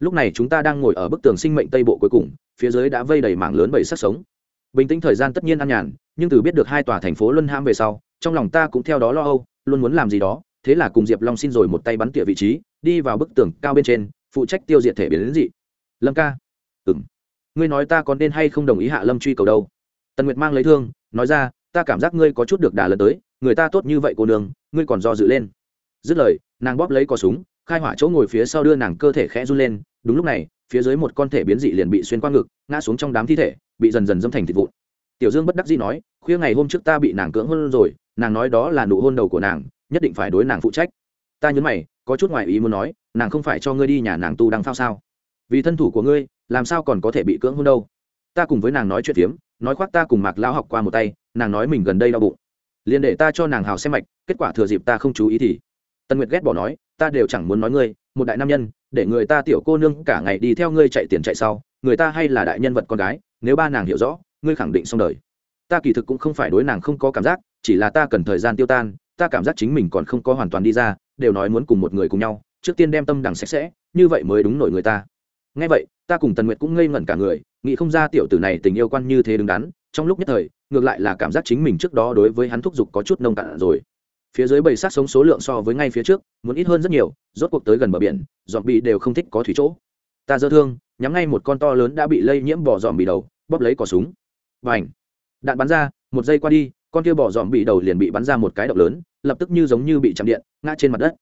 lúc này chúng ta đang ngồi ở bức tường sinh mệnh tây bộ cuối cùng, phía dưới đã vây đầy mảng lớn bầy sắc sống. Bình tĩnh thời gian tất nhiên an nhàn, nhưng từ biết được hai tòa thành phố luân ham về sau, trong lòng ta cũng theo đó lo âu, luôn muốn làm gì đó. Thế là cùng diệp long xin rồi một tay bắn tỉa vị trí, đi vào bức tường cao bên trên, phụ trách tiêu diệt thể biến đến dị. Lâm ca. Ừ m ngươi nói ta còn nên hay không đồng ý hạ lâm truy cầu đâu? Tần nguyệt mang lấy thương, nói ra, ta cảm giác ngươi có chút được đà lần tới, người ta tốt như vậy cô đường ngươi còn do dự lên. Dứt lời, nàng bóp lấy cò súng, khai hỏa chỗ ngồi phía sau đưa nàng cơ thể khẽ run lên đúng lúc này, phía dưới một con thể biến dị liền bị xuyên qua ngực, ngã xuống trong đám thi thể, bị dần dần dâm thành thịt vụn. Tiểu dương bất đắc dĩ nói, khuya ngày hôm trước ta bị nàng cưỡng hôn rồi, nàng nói đó là nụ hôn đầu của nàng, nhất định phải đối nàng phụ trách. Ta nhớ mày, có chút ngoại ý muốn nói, nàng không phải cho ngươi đi nhà nàng tu đăng phao sao? Vì thân thủ của ngươi, làm sao còn có thể bị cưỡng hôn đâu? Ta cùng với nàng nói chuyện phiếm, nói khoác ta cùng mạc lão học qua một tay, nàng nói mình gần đây đau bụng. Liền để ta cho nàng hào xem mạch, kết quả thừa dịp ta không chú ý thì. Tân nguyệt ghét bỏ nói, ta đều chẳng muốn nói ngươi, một đại nam nhân để người ta tiểu cô nương cả ngày đi theo ngươi chạy tiền chạy sau, người ta hay là đại nhân vật con gái, nếu ba nàng hiểu rõ, ngươi khẳng định xong đời. Ta kỳ thực cũng không phải đối nàng không có cảm giác, chỉ là ta cần thời gian tiêu tan, ta cảm giác chính mình còn không có hoàn toàn đi ra, đều nói muốn cùng một người cùng nhau, trước tiên đem tâm đằng sạch sẽ, như vậy mới đúng nổi người ta. Ngay vậy, ta cùng tần nguyệt cũng ngây ngẩn cả người, nghĩ không ra tiểu tử này tình yêu quan như thế đứng đắn, trong lúc nhất thời, ngược lại là cảm giác chính mình trước đó đối với hắn thúc giục có chút nông cạn rồi phía dưới bầy sát sống số lượng so với ngay phía trước, muốn ít hơn rất nhiều, rốt cuộc tới gần bờ biển dọn bị đều không thích có thủy chỗ. Ta dơ thương, nhắm ngay một con to lớn đã bị lây nhiễm bỏ dòm bị đầu, bóp lấy cỏ súng. Và ảnh đạn bắn ra, một giây qua đi, con kia bỏ dòm bị đầu liền bị bắn ra một cái độc lớn, lập tức như giống như bị chạm điện, ngã trên mặt đất.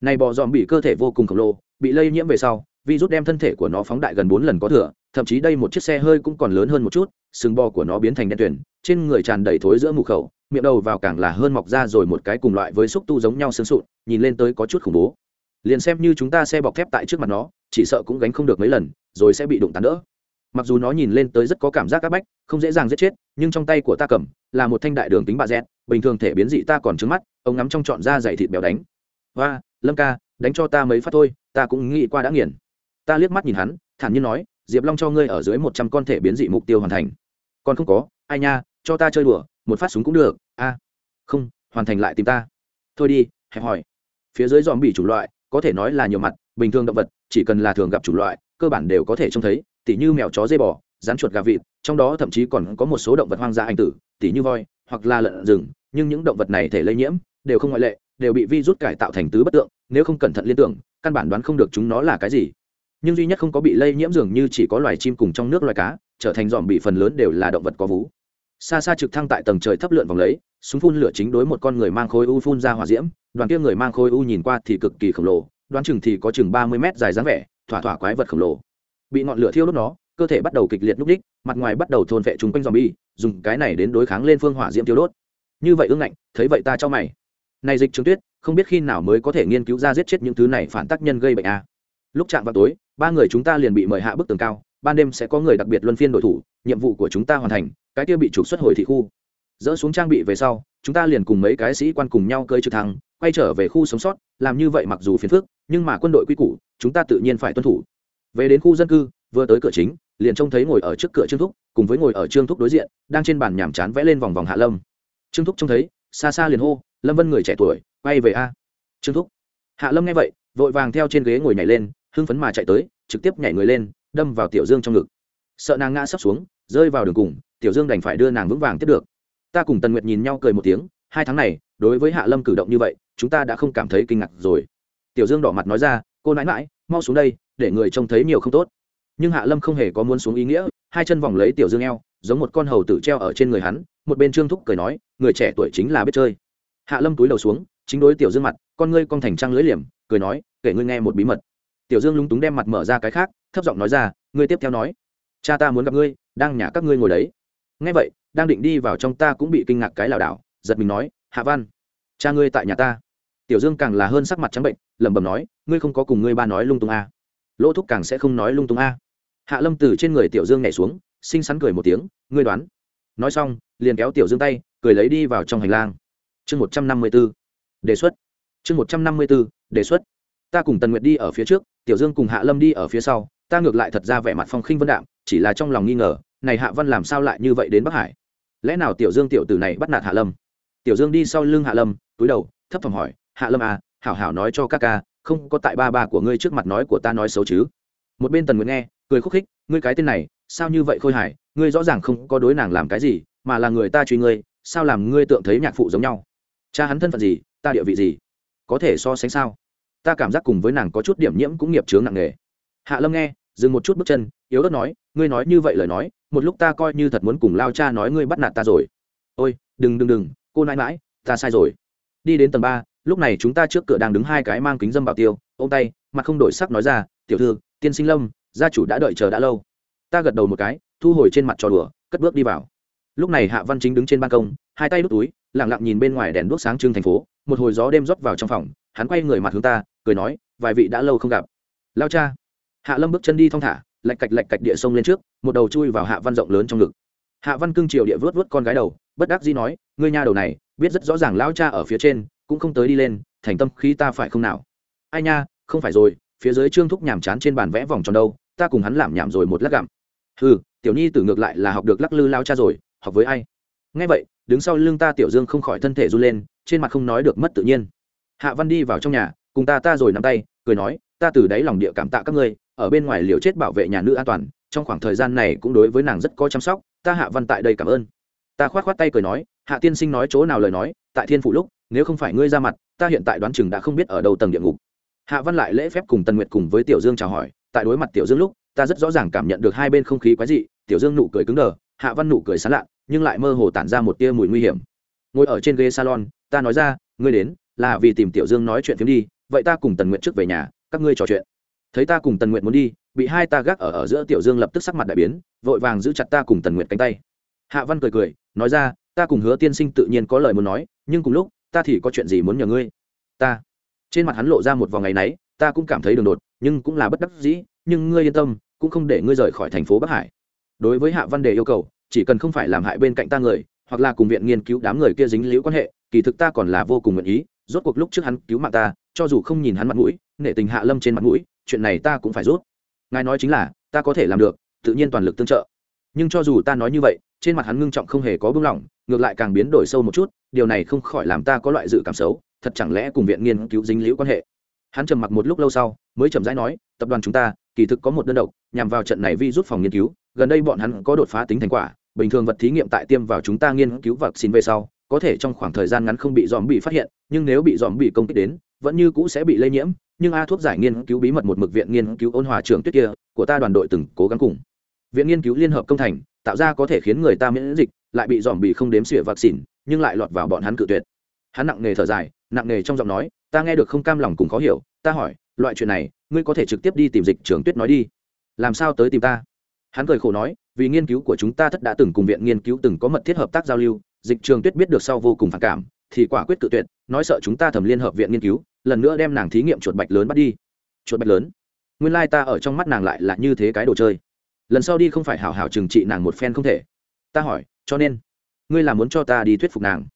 Này bỏ dòm bị cơ thể vô cùng khổng lồ, bị lây nhiễm về sau, virus đem thân thể của nó phóng đại gần bốn lần có thừa thậm chí đây một chiếc xe hơi cũng còn lớn hơn một chút, sừng bò của nó biến thành đen tuyển trên người tràn đầy thối giữa mù khẩu, miệng đầu vào càng là hơn mọc ra rồi một cái cùng loại với xúc tu giống nhau sướng sụn, nhìn lên tới có chút khủng bố. Liền xem như chúng ta xe bọc thép tại trước mặt nó, chỉ sợ cũng gánh không được mấy lần, rồi sẽ bị đụng tàn đỡ. Mặc dù nó nhìn lên tới rất có cảm giác áp bách, không dễ dàng giết chết, nhưng trong tay của ta cầm, là một thanh đại đường tính bà dẹt, bình thường thể biến dị ta còn trứng mắt, ông ngắm trong trọn da dày thịt béo đánh. Và lâm ca, đánh cho ta mấy phát thôi, ta cũng nghĩ qua đã nghiền. Ta liếc mắt nhìn hắn, thản nhiên nói diệp long cho ngươi ở dưới một trăm con thể biến dị mục tiêu hoàn thành. Còn không có, ai nha, cho ta chơi đùa, một phát súng cũng được, a. À, không, hoàn thành lại tìm ta. Thôi đi, hẹp hỏi phía dưới dòm bị chủng loại, có thể nói là nhiều mặt, bình thường động vật, chỉ cần là thường gặp chủng loại, cơ bản đều có thể trông thấy, tỉ như mèo chó dây bò, rắn chuột gà vịt, trong đó thậm chí còn có một số động vật hoang dã anh tử, tỉ như voi, hoặc là lợn rừng, nhưng những động vật này thể lây nhiễm, đều không ngoại lệ, đều bị vi rút cải tạo thành tứ bất tượng, nếu không cẩn thận liên tưởng, căn bản đoán không được chúng nó là cái gì nhưng duy nhất không có bị lây nhiễm dường như chỉ có loài chim cùng trong nước loài cá, trở thành dòm bị phần lớn đều là động vật có vú. Xa xa trực thăng tại tầng trời thấp lượn vòng lấy, súng phun lửa chính đối một con người mang khối u phun ra hỏa diễm, đoàn kia người mang khối u nhìn qua thì cực kỳ khổng lồ, đoán chừng thì có chừng ba mươi mét dài dáng vẻ, thỏa thỏa quái vật khổng lồ. Bị ngọn lửa thiêu đốt nó, cơ thể bắt đầu kịch liệt núp đích, mặt ngoài bắt đầu thôn vệ chúng quanh dòm bi dùng cái này đến đối kháng lên phương hỏa diễm thiêu đốt. Như vậy ương ngạnh, thấy vậy ta cho mày. Này dịch trường tuyết, không biết khi nào mới có thể nghiên cứu ra giết chết những thứ này phản tác nhân gây bệnh a à. lúc chạm vào tối ba người chúng ta liền bị mời hạ bức tường cao, ban đêm sẽ có người đặc biệt luân phiên đội thủ, nhiệm vụ của chúng ta hoàn thành, cái kia bị trục xuất hồi thị khu. Dỡ xuống trang bị về sau, chúng ta liền cùng mấy cái sĩ quan cùng nhau cơi trực thăng, quay trở về khu sống sót, làm như vậy mặc dù phiền phức, nhưng mà quân đội quy củ, chúng ta tự nhiên phải tuân thủ. Về đến khu dân cư, vừa tới cửa chính, liền trông thấy ngồi ở trước cửa trương thúc, cùng với ngồi ở trương thúc đối diện, đang trên bàn nhàm chán vẽ lên vòng vòng hạ lâm. Trương thúc trông thấy, xa xa liền hô, lâm vân người trẻ tuổi, quay về a. Trương thúc. Hạ lâm nghe vậy, vội vàng theo trên ghế ngồi nhảy lên hưng phấn mà chạy tới, trực tiếp nhảy người lên, đâm vào tiểu dương trong ngực. Sợ nàng ngã sắp xuống, rơi vào đường cùng, tiểu dương đành phải đưa nàng vững vàng tiếp được. Ta cùng tần nguyệt nhìn nhau cười một tiếng, hai tháng này, đối với hạ lâm cử động như vậy, chúng ta đã không cảm thấy kinh ngạc rồi. Tiểu dương đỏ mặt nói ra, cô nãi mãi mau xuống đây, để người trông thấy nhiều không tốt. Nhưng hạ lâm không hề có muốn xuống ý nghĩa, hai chân vòng lấy tiểu dương eo, giống một con hầu tử treo ở trên người hắn, một bên trương thúc cười nói, người trẻ tuổi chính là biết chơi. Hạ lâm túi đầu xuống, chính đối tiểu dương mặt, con ngươi con thành trăng lưỡi liềm, cười nói, kể ngươi nghe một bí mật tiểu dương lúng túng đem mặt mở ra cái khác, thấp giọng nói ra, ngươi tiếp theo nói. Cha ta muốn gặp ngươi, đang nhả các ngươi ngồi đấy. Nghe vậy, đang định đi vào trong ta cũng bị kinh ngạc cái lảo đảo, giật mình nói, hạ văn, cha ngươi tại nhà ta. Tiểu dương càng là hơn sắc mặt trắng bệnh, lẩm bẩm nói, ngươi không có cùng ngươi ba nói lung tung a. À. lỗ thúc càng sẽ không nói lung tung a. Hạ lâm từ trên người tiểu dương nhảy xuống, xinh xắn cười một tiếng, ngươi đoán. Nói xong, liền kéo tiểu dương tay, cười lấy đi vào trong hành lang. Chương một trăm năm mươi b ố đề xuất. Chương một trăm năm mươi b ố đề xuất. Ta cùng tần nguyệt đi ở phía trước tiểu dương cùng hạ lâm đi ở phía sau, ta ngược lại thật ra vẻ mặt phong khinh vân đạm, chỉ là trong lòng nghi ngờ, này hạ văn làm sao lại như vậy đến bắc hải? Lẽ nào tiểu dương tiểu tử này bắt nạt hạ lâm? Tiểu dương đi sau lưng hạ lâm, túi đầu, thấp thỏm hỏi, hạ lâm à hảo hảo nói cho các ca, không có tại ba ba của ngươi trước mặt nói của ta nói xấu chứ? Một bên tần nguyệt nghe, cười khúc khích, ngươi cái tên này, sao như vậy khôi hài, ngươi rõ ràng không có đối nàng làm cái gì, mà là người ta truy ngươi, sao làm ngươi tượng thấy nhạc phụ giống nhau? Cha hắn thân phận gì, ta địa vị gì? Có thể so sánh sao? Ta cảm giác cùng với nàng có chút điểm nhiễm cũng nghiệp chướng nặng nề. Hạ lâm nghe, dừng một chút bước chân, yếu ớt nói, ngươi nói như vậy lời nói, một lúc ta coi như thật muốn cùng lao cha nói ngươi bắt nạt ta rồi. Ôi, đừng đừng đừng, cô nãi mãi ta sai rồi. Đi đến tầng ba, lúc này chúng ta trước cửa đang đứng hai cái mang kính dâm bảo tiêu ô m tay, mặt không đổi sắc nói ra, tiểu thư, tiên sinh lâm, gia chủ đã đợi chờ đã lâu. Ta gật đầu một cái, thu hồi trên mặt trò đùa, cất bước đi vào. Lúc này hạ văn chính đứng trên ban công, hai tay đút túi lẳng lặng nhìn bên ngoài đèn đuốc sáng trưng thành phố, một hồi gió đêm rót vào trong phòng, hắn quay người mặt hướng ta cười nói, vài vị đã lâu không gặp. Lao cha. Hạ lâm bước chân đi thong thả, lạch cạch lạch cạch địa sông lên trước, một đầu chui vào hạ văn rộng lớn trong ngực. Hạ văn cưng triều địa vớt vớt con gái đầu, bất đắc dĩ nói, ngươi nha đầu này, biết rất rõ ràng lao cha ở phía trên, cũng không tới đi lên, thành tâm khí ta phải không nào? Ai nha, không phải rồi, phía dưới trương thúc nhàm chán trên bàn vẽ vòng tròn đâu, ta cùng hắn làm nhảm rồi một lát gặm. Ừ tiểu nhi tử ngược lại là học được lắc lư lao cha rồi, học với ai? Ngay vậy, đứng sau lưng ta tiểu dương không khỏi thân thể run lên, trên mặt không nói được mất tự nhiên. Hạ văn đi vào trong nhà cùng ta ta rồi nắm tay, cười nói, ta từ đáy lòng địa cảm tạ các ngươi, ở bên ngoài liều chết bảo vệ nhà nữ an toàn, trong khoảng thời gian này cũng đối với nàng rất có chăm sóc, ta hạ văn tại đây cảm ơn. Ta khoát khoát tay cười nói, hạ tiên sinh nói chỗ nào lời nói, tại thiên phủ lúc, nếu không phải ngươi ra mặt, ta hiện tại đoán chừng đã không biết ở đâu tầng địa ngục. Hạ văn lại lễ phép cùng tần nguyệt cùng với tiểu dương chào hỏi, tại đối mặt tiểu dương lúc, ta rất rõ ràng cảm nhận được hai bên không khí quái dị, tiểu dương nụ cười cứng đờ, hạ văn nụ cười sán lạ, nhưng lại mơ hồ tản ra một tia mùi nguy hiểm. Ngồi ở trên ghế salon, ta nói ra, ngươi đến, là vì tìm tiểu dương nói chuyện phiếm đi vậy ta cùng tần nguyện trước về nhà, các ngươi trò chuyện. Thấy ta cùng tần nguyện muốn đi, bị hai ta gác ở ở giữa tiểu dương lập tức sắc mặt đại biến, vội vàng giữ chặt ta cùng tần nguyện cánh tay. Hạ văn cười cười, nói ra, ta cùng hứa tiên sinh tự nhiên có lời muốn nói, nhưng cùng lúc, ta thì có chuyện gì muốn nhờ ngươi? Ta. Trên mặt hắn lộ ra một vòng ngày náy, ta cũng cảm thấy đường đột, nhưng cũng là bất đắc dĩ, nhưng ngươi yên tâm, cũng không để ngươi rời khỏi thành phố bắc hải. Đối với hạ văn đề yêu cầu, chỉ cần không phải làm hại bên cạnh ta người, hoặc là cùng viện nghiên cứu đám người kia dính liễu quan hệ, kỳ thực ta còn là vô cùng nguyện ý, rốt cuộc lúc trước hắn cứu mạng ta cho dù không nhìn hắn mặt mũi, nể tình hạ lâm trên mặt mũi, chuyện này ta cũng phải rút. Ngài nói chính là, ta có thể làm được, tự nhiên toàn lực tương trợ. Nhưng cho dù ta nói như vậy, trên mặt hắn ngưng trọng không hề có bưng lỏng, ngược lại càng biến đổi sâu một chút, điều này không khỏi làm ta có loại dự cảm xấu, thật chẳng lẽ cùng viện nghiên cứu dính liễu quan hệ? Hắn trầm mặc một lúc lâu sau, mới chậm rãi nói, tập đoàn chúng ta, kỳ thực có một đơn độc, nhằm vào trận này vi rút phòng nghiên cứu, gần đây bọn hắn có đột phá tính thành quả, bình thường vật thí nghiệm tại tiêm vào chúng ta nghiên cứu vật xin về sau, có thể trong khoảng thời gian ngắn không bị dòm bị phát hiện, nhưng nếu bị dòm bị công kích đến vẫn như cũ sẽ bị lây nhiễm, nhưng a thuốc giải nghiên cứu bí mật một mực viện nghiên cứu ôn hòa trường tuyết kia, của ta đoàn đội từng cố gắng cùng. Viện nghiên cứu liên hợp công thành, tạo ra có thể khiến người ta miễn dịch, lại bị dòm bị không đếm xỉa vaccine, nhưng lại lọt vào bọn hắn cự tuyệt. Hắn nặng nề thở dài, nặng nề trong giọng nói, ta nghe được không cam lòng cùng khó hiểu, ta hỏi, loại chuyện này, ngươi có thể trực tiếp đi tìm dịch trường tuyết nói đi. Làm sao tới tìm ta? Hắn cười khổ nói, vì nghiên cứu của chúng ta thất đã từng cùng viện nghiên cứu từng có mật thiết hợp tác giao lưu, dịch trường tuyết biết được sau vô cùng phản cảm thì quả quyết tự tuyệt, nói sợ chúng ta thẩm liên hợp viện nghiên cứu, lần nữa đem nàng thí nghiệm chuột bạch lớn bắt đi. Chuột bạch lớn? Nguyên lai ta ở trong mắt nàng lại là như thế cái đồ chơi. Lần sau đi không phải hảo hảo trừng trị nàng một phen không thể. Ta hỏi, cho nên, ngươi là muốn cho ta đi thuyết phục nàng?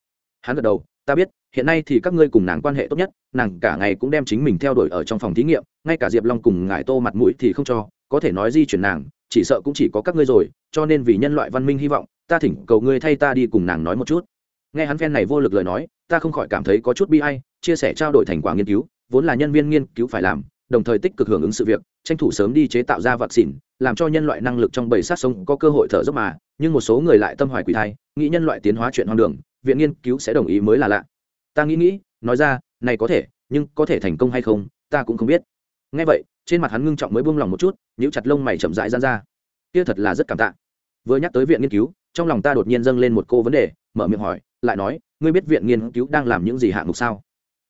Hắn gật đầu, ta biết, hiện nay thì các ngươi cùng nàng quan hệ tốt nhất, nàng cả ngày cũng đem chính mình theo đuổi ở trong phòng thí nghiệm, ngay cả diệp long cùng ngải tô mặt mũi thì không cho, có thể nói di chuyển nàng, chỉ sợ cũng chỉ có các ngươi rồi, cho nên vì nhân loại văn minh hy vọng, ta thỉnh cầu ngươi thay ta đi cùng nàng nói một chút nghe hắn phen này vô lực lời nói, ta không khỏi cảm thấy có chút bi hay chia sẻ trao đổi thành quả nghiên cứu, vốn là nhân viên nghiên cứu phải làm, đồng thời tích cực hưởng ứng sự việc, tranh thủ sớm đi chế tạo ra vaccine, làm cho nhân loại năng lực trong bầy sát sống có cơ hội thở dốc mà, nhưng một số người lại tâm hoài quỷ thai, nghĩ nhân loại tiến hóa chuyện hoang đường, viện nghiên cứu sẽ đồng ý mới là lạ. Ta nghĩ nghĩ, nói ra, này có thể, nhưng có thể thành công hay không, ta cũng không biết. Ngay vậy, trên mặt hắn ngưng trọng mới buông lòng một chút, nhíu chặt lông mày chậm rãi gian ra. Kia thật là rất cảm tạ. Vừa nhắc tới viện nghiên cứu trong lòng ta đột nhiên dâng lên một cô vấn đề, mở miệng hỏi, lại nói, ngươi biết viện nghiên cứu đang làm những gì hạng mục sao?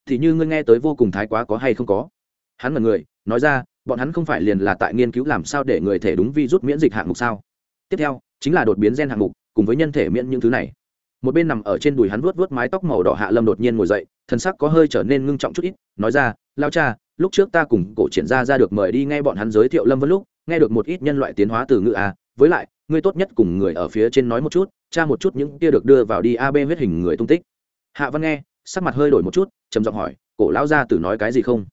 Thì như ngươi nghe tới vô cùng thái quá có hay không có? Hắn là người, nói ra, bọn hắn không phải liền là tại nghiên cứu làm sao để người thể đúng vi rút miễn dịch hạng mục sao? Tiếp theo, chính là đột biến gen hạng mục, cùng với nhân thể miễn những thứ này. Một bên nằm ở trên đùi hắn vuốt vuốt mái tóc màu đỏ hạ lâm đột nhiên ngồi dậy, thân sắc có hơi trở nên ngưng trọng chút ít, nói ra, lao cha, lúc trước ta cùng cổ triển ra ra được mời đi nghe bọn hắn giới thiệu lâm vân lúc, nghe được một ít nhân loại tiến hóa từ ngữ a, với lại ngươi tốt nhất cùng người ở phía trên nói một chút, tra một chút những kia được đưa vào đi ab huyết hình người tung tích. Hạ văn nghe, sắc mặt hơi đổi một chút, trầm giọng hỏi, cổ lão gia tử nói cái gì không?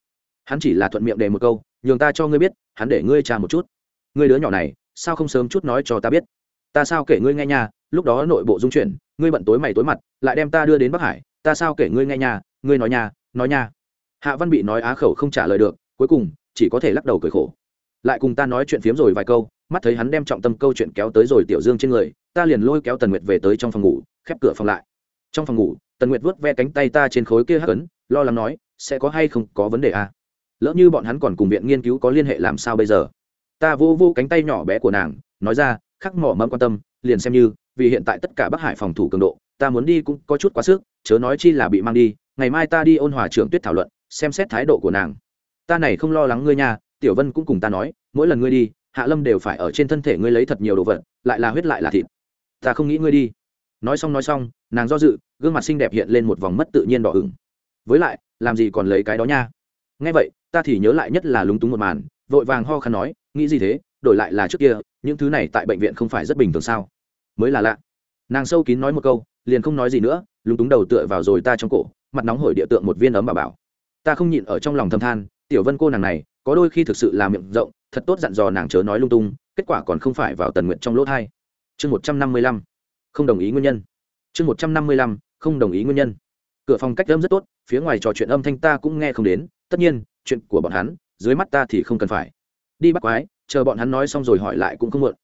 Hắn chỉ là thuận miệng đề một câu, nhường ta cho ngươi biết, hắn để ngươi tra một chút. Ngươi đứa nhỏ này, sao không sớm chút nói cho ta biết? Ta sao kể ngươi nghe nhà lúc đó nội bộ dung chuyển, ngươi bận tối mày tối mặt, lại đem ta đưa đến bắc hải, ta sao kể ngươi nghe nhà ngươi nói nhà nói nhà hạ văn bị nói á khẩu không trả lời được, cuối cùng, chỉ có thể lắc đầu cười khổ lại cùng ta nói chuyện phiếm rồi vài câu, mắt thấy hắn đem trọng tâm câu chuyện kéo tới rồi tiểu dương trên người, ta liền lôi kéo tần nguyệt về tới trong phòng ngủ, khép cửa phòng lại. Trong phòng ngủ, tần nguyệt vớt ve cánh tay ta trên khối kia hắc ấn, lo lắng nói, sẽ có hay không có vấn đề à? lỡ như bọn hắn còn cùng viện nghiên cứu có liên hệ làm sao bây giờ? Ta vô vô cánh tay nhỏ bé của nàng, nói ra, khắc mỏ mẫm quan tâm, liền xem như, vì hiện tại tất cả bắc hải phòng thủ cường độ, ta muốn đi cũng có chút quá sức, chớ nói chi là bị mang đi, ngày mai ta đi ôn hòa trưởng tuyết thảo luận, xem xét thái độ của nàng. Ta này không lo lắng ngươi nha tiểu vân cũng cùng ta nói, mỗi lần ngươi đi, hạ lâm đều phải ở trên thân thể ngươi lấy thật nhiều đồ vật, lại là huyết lại là thịt. Ta không nghĩ ngươi đi. Nói xong nói xong, nàng do dự, gương mặt xinh đẹp hiện lên một vòng mất tự nhiên đỏ ửng. Với lại, làm gì còn lấy cái đó nha? Nghe vậy, ta thì nhớ lại nhất là lúng túng một màn, vội vàng ho khăn nói, nghĩ gì thế, đổi lại là trước kia, những thứ này tại bệnh viện không phải rất bình thường sao? Mới là lạ. Nàng sâu kín nói một câu, liền không nói gì nữa, lúng túng đầu tựa vào rồi ta trong cổ, mặt nóng hổi địa tượng một viên ấm bà bảo. Ta không nhịn ở trong lòng thâm than, tiểu vân cô nàng này có đôi khi thực sự là miệng rộng, thật tốt dặn dò nàng chớ nói lung tung, kết quả còn không phải vào tần nguyện trong lỗ thai. Chương một trăm năm mươi lăm, không đồng ý nguyên nhân. Chương một trăm năm mươi lăm, không đồng ý nguyên nhân. Cửa phòng cách âm rất tốt, phía ngoài trò chuyện âm thanh ta cũng nghe không đến, tất nhiên, chuyện của bọn hắn, dưới mắt ta thì không cần phải. Đi bắt quái, chờ bọn hắn nói xong rồi hỏi lại cũng không muộn.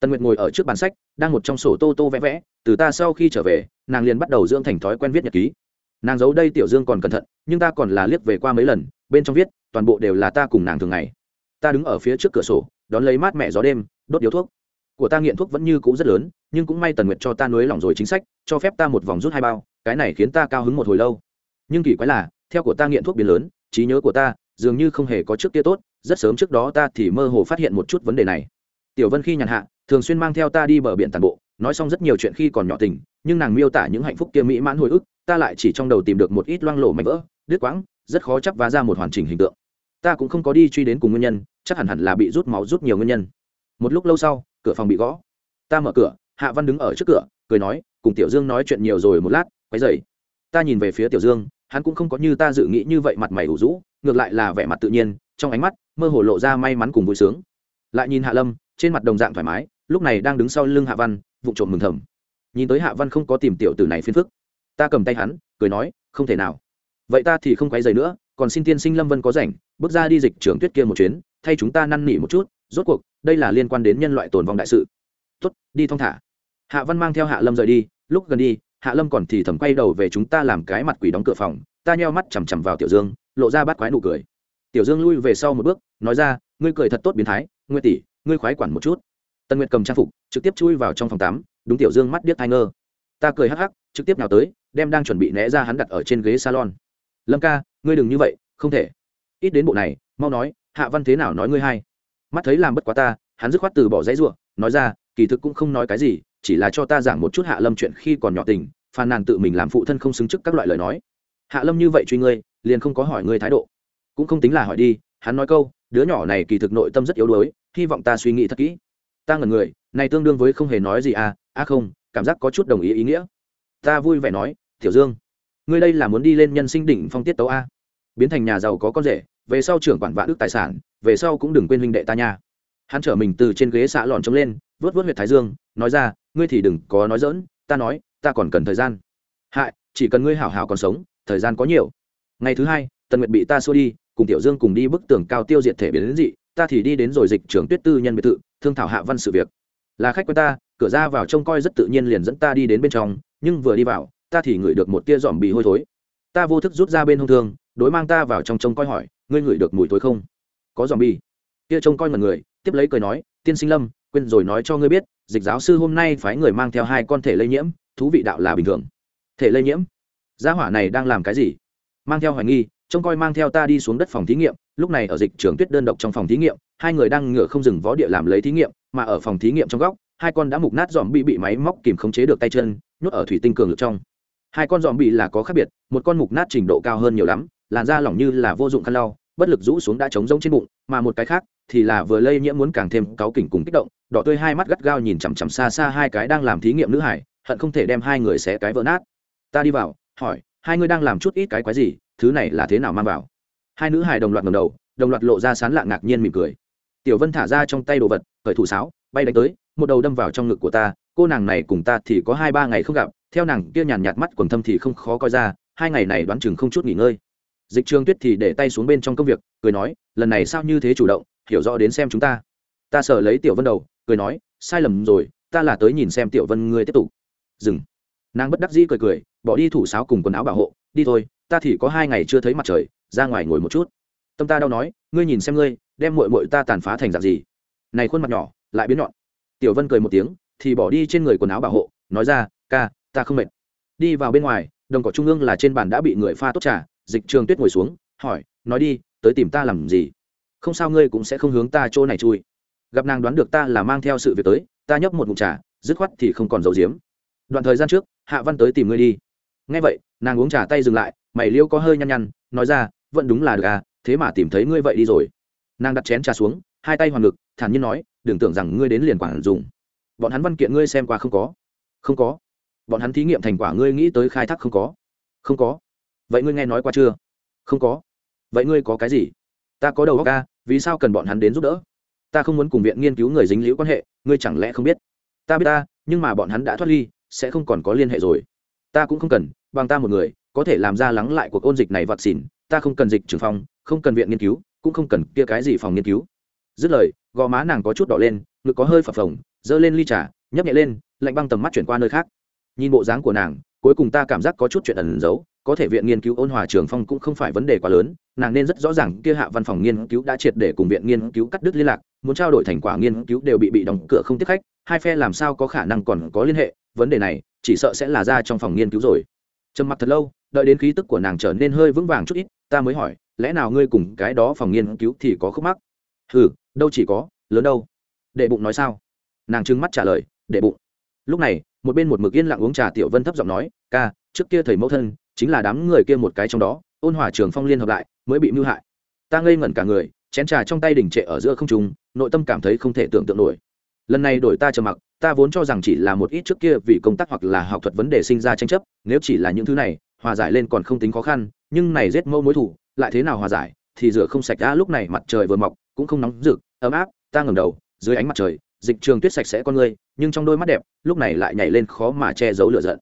Tần nguyệt ngồi ở trước bàn sách, đang một trong sổ tô tô vẽ vẽ, từ ta sau khi trở về, nàng liền bắt đầu dưỡng thành thói quen viết nhật ký. Nàng giấu đây tiểu dương còn cẩn thận, nhưng ta còn là liếc về qua mấy lần, bên trong viết toàn bộ đều là ta cùng nàng thường ngày. Ta đứng ở phía trước cửa sổ, đón lấy mát mẹ gió đêm, đốt điếu thuốc. Của ta nghiện thuốc vẫn như cũ rất lớn, nhưng cũng may tần nguyệt cho ta nới lỏng rồi chính sách, cho phép ta một vòng rút hai bao, cái này khiến ta cao hứng một hồi lâu. Nhưng kỳ quái là, theo của ta nghiện thuốc biến lớn, trí nhớ của ta dường như không hề có trước kia tốt, rất sớm trước đó ta thì mơ hồ phát hiện một chút vấn đề này. Tiểu vân khi nhàn hạ, thường xuyên mang theo ta đi bờ biển tàn bộ, nói xong rất nhiều chuyện khi còn nhỏ tình, nhưng nàng miêu tả những hạnh phúc kia mỹ mãn hồi ức, ta lại chỉ trong đầu tìm được một ít loang lổ mảnh vỡ, đứt quãng, rất khó chấp vá ra một hoàn chỉnh hình tượng ta cũng không có đi truy đến cùng nguyên nhân, chắc hẳn hẳn là bị rút máu rút nhiều nguyên nhân. Một lúc lâu sau, cửa phòng bị gõ. Ta mở cửa, hạ văn đứng ở trước cửa, cười nói, cùng tiểu dương nói chuyện nhiều rồi một lát, quấy dậy ta nhìn về phía tiểu dương, hắn cũng không có như ta dự nghĩ như vậy mặt mày ủ rũ, ngược lại là vẻ mặt tự nhiên, trong ánh mắt, mơ hồ lộ ra may mắn cùng vui sướng. Lại nhìn hạ lâm, trên mặt đồng dạng thoải mái, lúc này đang đứng sau lưng hạ văn vụ trộm mừng thầm. Nhìn tới hạ văn không có tìm tiểu tử này phiền phức, ta cầm tay hắn, cười nói, không thể nào. Vậy ta thì không quấy dày nữa, còn xin tiên sinh lâm vân có rảnh bước ra đi dịch trưởng tuyết kia một chuyến, thay chúng ta năn nỉ một chút, rốt cuộc, đây là liên quan đến nhân loại tồn vong đại sự. Tuất đi thong thả. Hạ văn mang theo hạ lâm rời đi, lúc gần đi, hạ lâm còn thì thầm quay đầu về chúng ta làm cái mặt quỷ đóng cửa phòng, ta nheo mắt chằm chằm vào tiểu dương, lộ ra bắt quái nụ cười. Tiểu dương lui về sau một bước, nói ra, ngươi cười thật tốt biến thái nguyên tỷ, ngươi khoái quản một chút. Tân nguyệt cầm trang phục, trực tiếp chui vào trong phòng tắm, đúng tiểu dương mắt điếc thai ngơ. Ta cười hắc hắc, trực tiếp nào tới, đem đang chuẩn bị né ra hắn đặt ở trên ghế salon. Lâm ca, ngươi đừng như vậy, không thể ít đến bộ này, mau nói, hạ văn thế nào nói ngươi hay? Mắt thấy làm bất quá ta, hắn dứt khoát từ bỏ dãy ruộng nói ra, kỳ thực cũng không nói cái gì, chỉ là cho ta giảng một chút hạ lâm chuyện khi còn nhỏ tình, phàn nàn tự mình làm phụ thân không xứng chức các loại lời nói. Hạ lâm như vậy truy ngươi, liền không có hỏi ngươi thái độ. Cũng không tính là hỏi đi, hắn nói câu, đứa nhỏ này kỳ thực nội tâm rất yếu đuối, hy vọng ta suy nghĩ thật kỹ. Ta ngẩn người, này tương đương với không hề nói gì à à không, cảm giác có chút đồng ý ý nghĩa. Ta vui vẻ nói, tiểu dương, ngươi đây là muốn đi lên nhân sinh đỉnh phong tiết tấu a? Biến thành nhà giàu có con rể về sau trưởng quản vạn đức tài sản, về sau cũng đừng quên huynh đệ ta nha. Hắn trở mình từ trên ghế xạ lòn trống lên, vớt vớt huyệt thái dương, nói ra, ngươi thì đừng có nói dỡn ta nói, ta còn cần thời gian. Hại, chỉ cần ngươi hảo hảo còn sống, thời gian có nhiều. Ngày thứ hai, tần nguyệt bị ta xua đi, cùng tiểu dương cùng đi bức tường cao tiêu diệt thể biến đến dị, ta thì đi đến rồi dịch trưởng tuyết tư nhân biệt thự, thương thảo hạ văn sự việc. Là khách quen ta, cửa ra vào trông coi rất tự nhiên liền dẫn ta đi đến bên trong, nhưng vừa đi vào, ta thì ngửi được một tia dòm bị hôi thối. Ta vô thức rút ra bên hông thương, đối mang ta vào trong trông coi hỏi ngươi ngửi được mùi thối không? Có dòm bi tia trông coi mật người, tiếp lấy cười nói, tiên sinh lâm, quên rồi nói cho ngươi biết, dịch giáo sư hôm nay phái người mang theo hai con thể lây nhiễm, thú vị đạo là bình thường. Thể lây nhiễm? Gia hỏa này đang làm cái gì? Mang theo hoài nghi, trông coi mang theo ta đi xuống đất phòng thí nghiệm, lúc này ở dịch trường tuyết đơn độc trong phòng thí nghiệm, hai người đang ngựa không dừng vó địa làm lấy thí nghiệm, mà ở phòng thí nghiệm trong góc, hai con đã mục nát dòm bị bị máy móc kìm khống chế được tay chân, nhốt ở thủy tinh cường lực trong. Hai con dòm bị là có khác biệt, một con mục nát trình độ cao hơn nhiều lắm làn da lỏng như là vô dụng khăn lau, bất lực rũ xuống đã trống rỗng trên bụng, mà một cái khác thì là vừa lây nhiễm muốn càng thêm cáu kỉnh cùng kích động, đỏ tươi hai mắt gắt gao nhìn chằm chằm xa xa hai cái đang làm thí nghiệm nữ hải, hận không thể đem hai người xé cái vỡ nát. Ta đi vào, hỏi, hai người đang làm chút ít cái quái gì, thứ này là thế nào mang vào? Hai nữ hải đồng loạt ngầm đầu, đồng loạt lộ ra sán lạ ngạc nhiên mỉm cười. Tiểu vân thả ra trong tay đồ vật khởi thủ sáo, bay đánh tới, một đầu đâm vào trong ngực của ta, cô nàng này cùng ta thì có hai ba ngày không gặp, theo nàng kia nhàn nhạt mắt quần thâm thì không khó coi ra, hai ngày này đoán chừng không chút nghỉ ngơi dịch trường tuyết thì để tay xuống bên trong công việc, cười nói, lần này sao như thế chủ động, hiểu rõ đến xem chúng ta. Ta sợ lấy tiểu vân đầu, cười nói, sai lầm rồi, ta là tới nhìn xem tiểu vân ngươi tiếp tục. Dừng. Nàng bất đắc dĩ cười cười, bỏ đi thủ sáo cùng quần áo bảo hộ, đi thôi, ta thì có hai ngày chưa thấy mặt trời, ra ngoài ngồi một chút. Tâm ta đau nói, ngươi nhìn xem ngươi, đem mội mội ta tàn phá thành dạng gì? Này khuôn mặt nhỏ, lại biến nhọn. Tiểu vân cười một tiếng, thì bỏ đi trên người quần áo bảo hộ, nói ra, ca, ta không mệt. Đi vào bên ngoài, đồng cỏ trung ương là trên bàn đã bị người pha tốt trà dịch trường tuyết ngồi xuống, hỏi, nói đi, tới tìm ta làm gì? Không sao ngươi cũng sẽ không hướng ta chỗ này chui. Gặp nàng đoán được ta là mang theo sự việc tới, ta nhấp một mụn trà, dứt khoát thì không còn dầu diếm đoạn thời gian trước, hạ văn tới tìm ngươi đi. Ngay vậy, nàng uống trà tay dừng lại, mày liêu có hơi nhăn nhăn, nói ra, vẫn đúng là được à thế mà tìm thấy ngươi vậy đi rồi. Nàng đặt chén trà xuống, hai tay hoàn ngực, thản nhiên nói, đừng tưởng rằng ngươi đến liền quản dùng. Bọn hắn văn kiện ngươi xem qua không có? Không có. Bọn hắn thí nghiệm thành quả ngươi nghĩ tới khai thác không có? Không có vậy ngươi nghe nói qua chưa? Không có. Vậy ngươi có cái gì? Ta có đầu óc ca, vì sao cần bọn hắn đến giúp đỡ? Ta không muốn cùng viện nghiên cứu người dính liễu quan hệ, ngươi chẳng lẽ không biết? Ta biết ta, nhưng mà bọn hắn đã thoát ly, sẽ không còn có liên hệ rồi. Ta cũng không cần, bằng ta một người, có thể làm ra lắng lại cuộc ôn dịch này vặt xỉn ta không cần dịch trường phòng, không cần viện nghiên cứu, cũng không cần kia cái gì phòng nghiên cứu. Dứt lời, gò má nàng có chút đỏ lên, ngực có hơi phập phồng, giơ lên ly trà, nhấp nhẹ lên, lạnh băng tầm mắt chuyển qua nơi khác. Nhìn bộ dáng của nàng cuối cùng ta cảm giác có chút chuyện ẩn giấu, có thể viện nghiên cứu ôn hòa trường phong cũng không phải vấn đề quá lớn, nàng nên rất rõ ràng kia hạ văn phòng nghiên cứu đã triệt để cùng viện nghiên cứu cắt đứt liên lạc, muốn trao đổi thành quả nghiên cứu đều bị bị đóng cửa không tiếp khách, hai phe làm sao có khả năng còn có liên hệ, vấn đề này, chỉ sợ sẽ là ra trong phòng nghiên cứu rồi. Trầm mặc thật lâu, đợi đến khí tức của nàng trở nên hơi vững vàng chút ít, ta mới hỏi, lẽ nào ngươi cùng cái đó phòng nghiên cứu thì có khúc mắc? Ừ đâu chỉ có, lớn đâu. Đệ bụng nói sao? Nàng trừng mắt trả lời đệ bụng. Lúc này một bên một mực yên lặng uống trà tiểu vân thấp giọng nói, ca, trước kia thầy mẫu thân chính là đám người kia một cái trong đó, ôn hòa trường phong liên hợp lại, mới bị mưu hại. Ta ngây ngẩn cả người, chén trà trong tay đỉnh trệ ở giữa không trung, nội tâm cảm thấy không thể tưởng tượng nổi. Lần này đổi ta trầm mặc, ta vốn cho rằng chỉ là một ít trước kia vì công tác hoặc là học thuật vấn đề sinh ra tranh chấp, nếu chỉ là những thứ này, hòa giải lên còn không tính khó khăn, nhưng này giết mẫu mối thủ, lại thế nào hòa giải, thì rửa không sạch đã lúc này mặt trời vừa mọc, cũng không nóng rực, ấm áp, ta ngẩng đầu, dưới ánh mặt trời dịch trường tuyết sạch sẽ con người, nhưng trong đôi mắt đẹp, lúc này lại nhảy lên khó mà che giấu lửa giận.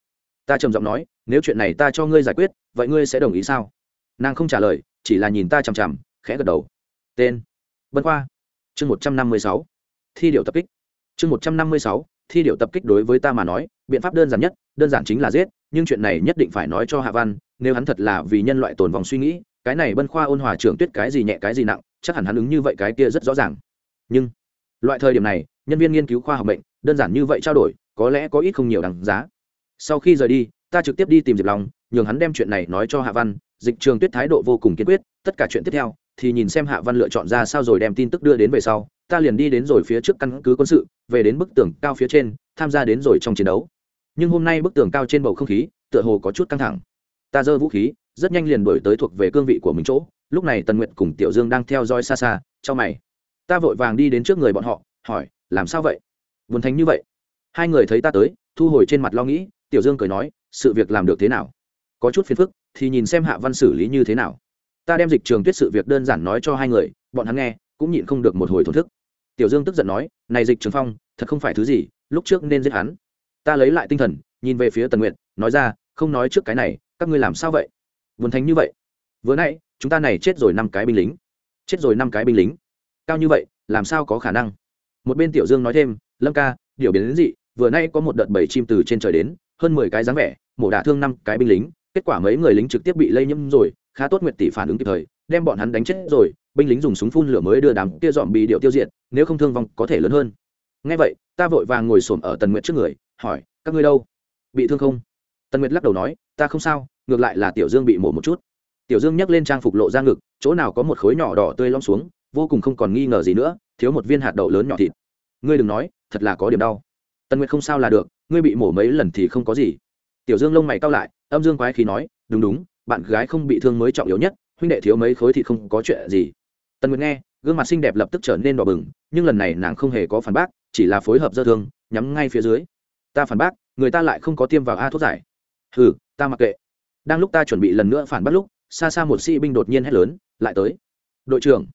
Ta trầm giọng nói, nếu chuyện này ta cho ngươi giải quyết, vậy ngươi sẽ đồng ý sao? Nàng không trả lời, chỉ là nhìn ta chằm chằm, khẽ gật đầu. Tên. Bân khoa. Chương một trăm năm mươi sáu. Thi điệu tập kích. Chương một trăm năm mươi sáu. Thi điệu tập kích đối với ta mà nói, biện pháp đơn giản nhất, đơn giản chính là giết, nhưng chuyện này nhất định phải nói cho hạ văn, nếu hắn thật là vì nhân loại tồn vòng suy nghĩ, cái này bân khoa ôn hòa trưởng tuyết cái gì nhẹ cái gì nặng, chắc hẳn hắn ứng như vậy cái kia rất rõ ràng. Nhưng, loại thời điểm này nhân viên nghiên cứu khoa học bệnh đơn giản như vậy trao đổi, có lẽ có ít không nhiều đằng giá. Sau khi rời đi, ta trực tiếp đi tìm diệp long, nhường hắn đem chuyện này nói cho hạ văn. Dịch trường tuyết thái độ vô cùng kiên quyết, tất cả chuyện tiếp theo thì nhìn xem hạ văn lựa chọn ra sao rồi đem tin tức đưa đến về sau, ta liền đi đến rồi phía trước căn cứ quân sự, về đến bức tường cao phía trên, tham gia đến rồi trong chiến đấu. Nhưng hôm nay bức tường cao trên bầu không khí, tựa hồ có chút căng thẳng. Ta giơ vũ khí, rất nhanh liền đổi tới thuộc về cương vị của mình chỗ, lúc này tần nguyệt cùng tiểu dương đang theo dõi xa xa trong mày. Ta vội vàng đi đến trước người bọn họ, hỏi làm sao vậy? Buồn thành như vậy. Hai người thấy ta tới, thu hồi trên mặt lo nghĩ, tiểu dương cười nói, sự việc làm được thế nào? Có chút phiền phức, thì nhìn xem hạ văn xử lý như thế nào. Ta đem dịch trường tuyết sự việc đơn giản nói cho hai người, bọn hắn nghe, cũng nhịn không được một hồi thổn thức. Tiểu dương tức giận nói, này dịch trường phong, thật không phải thứ gì, lúc trước nên giết hắn. Ta lấy lại tinh thần, nhìn về phía tần nguyện nói ra, không nói trước cái này, các ngươi làm sao vậy? Buồn thành như vậy. Vừa nãy, chúng ta này chết rồi năm cái binh lính. Chết rồi năm cái binh lính. Cao như vậy, làm sao có khả năng? Một bên tiểu dương nói thêm, lâm ca, điều biến đến dị, vừa nay có một đợt bảy chim từ trên trời đến, hơn mười cái dáng vẻ, mổ đả thương năm cái binh lính, kết quả mấy người lính trực tiếp bị lây nhiễm rồi, khá tốt nguyệt tỷ phản ứng kịp thời, đem bọn hắn đánh chết rồi, binh lính dùng súng phun lửa mới đưa đám kia dọn bị điệu tiêu diệt, nếu không thương vong có thể lớn hơn. Ngay vậy, ta vội vàng ngồi xổm ở tần nguyệt trước người, hỏi, các ngươi đâu? Bị thương không? Tần nguyệt lắc đầu nói, ta không sao, ngược lại là tiểu dương bị mổ một chút. Tiểu dương nhấc lên trang phục lộ ra ngực, chỗ nào có một khối nhỏ đỏ tươi lom xuống, vô cùng không còn nghi ngờ gì nữa thiếu một viên hạt đậu lớn nhỏ thịt. Ngươi đừng nói, thật là có điểm đau. Tần nguyệt không sao là được, ngươi bị mổ mấy lần thì không có gì. Tiểu dương lông mày cao lại, âm dương quái khí nói, đúng đúng, bạn gái không bị thương mới trọng yếu nhất, huynh đệ thiếu mấy khối thì không có chuyện gì. Tần nguyệt nghe, gương mặt xinh đẹp lập tức trở nên đỏ bừng, nhưng lần này nàng không hề có phản bác, chỉ là phối hợp dơ thương, nhắm ngay phía dưới. Ta phản bác, người ta lại không có tiêm vào a thuốc giải. Hừ, ta mặc kệ. Đang lúc ta chuẩn bị lần nữa phản bác lúc, xa xa một sĩ binh đột nhiên hét lớn, lại tới. Đội trưởng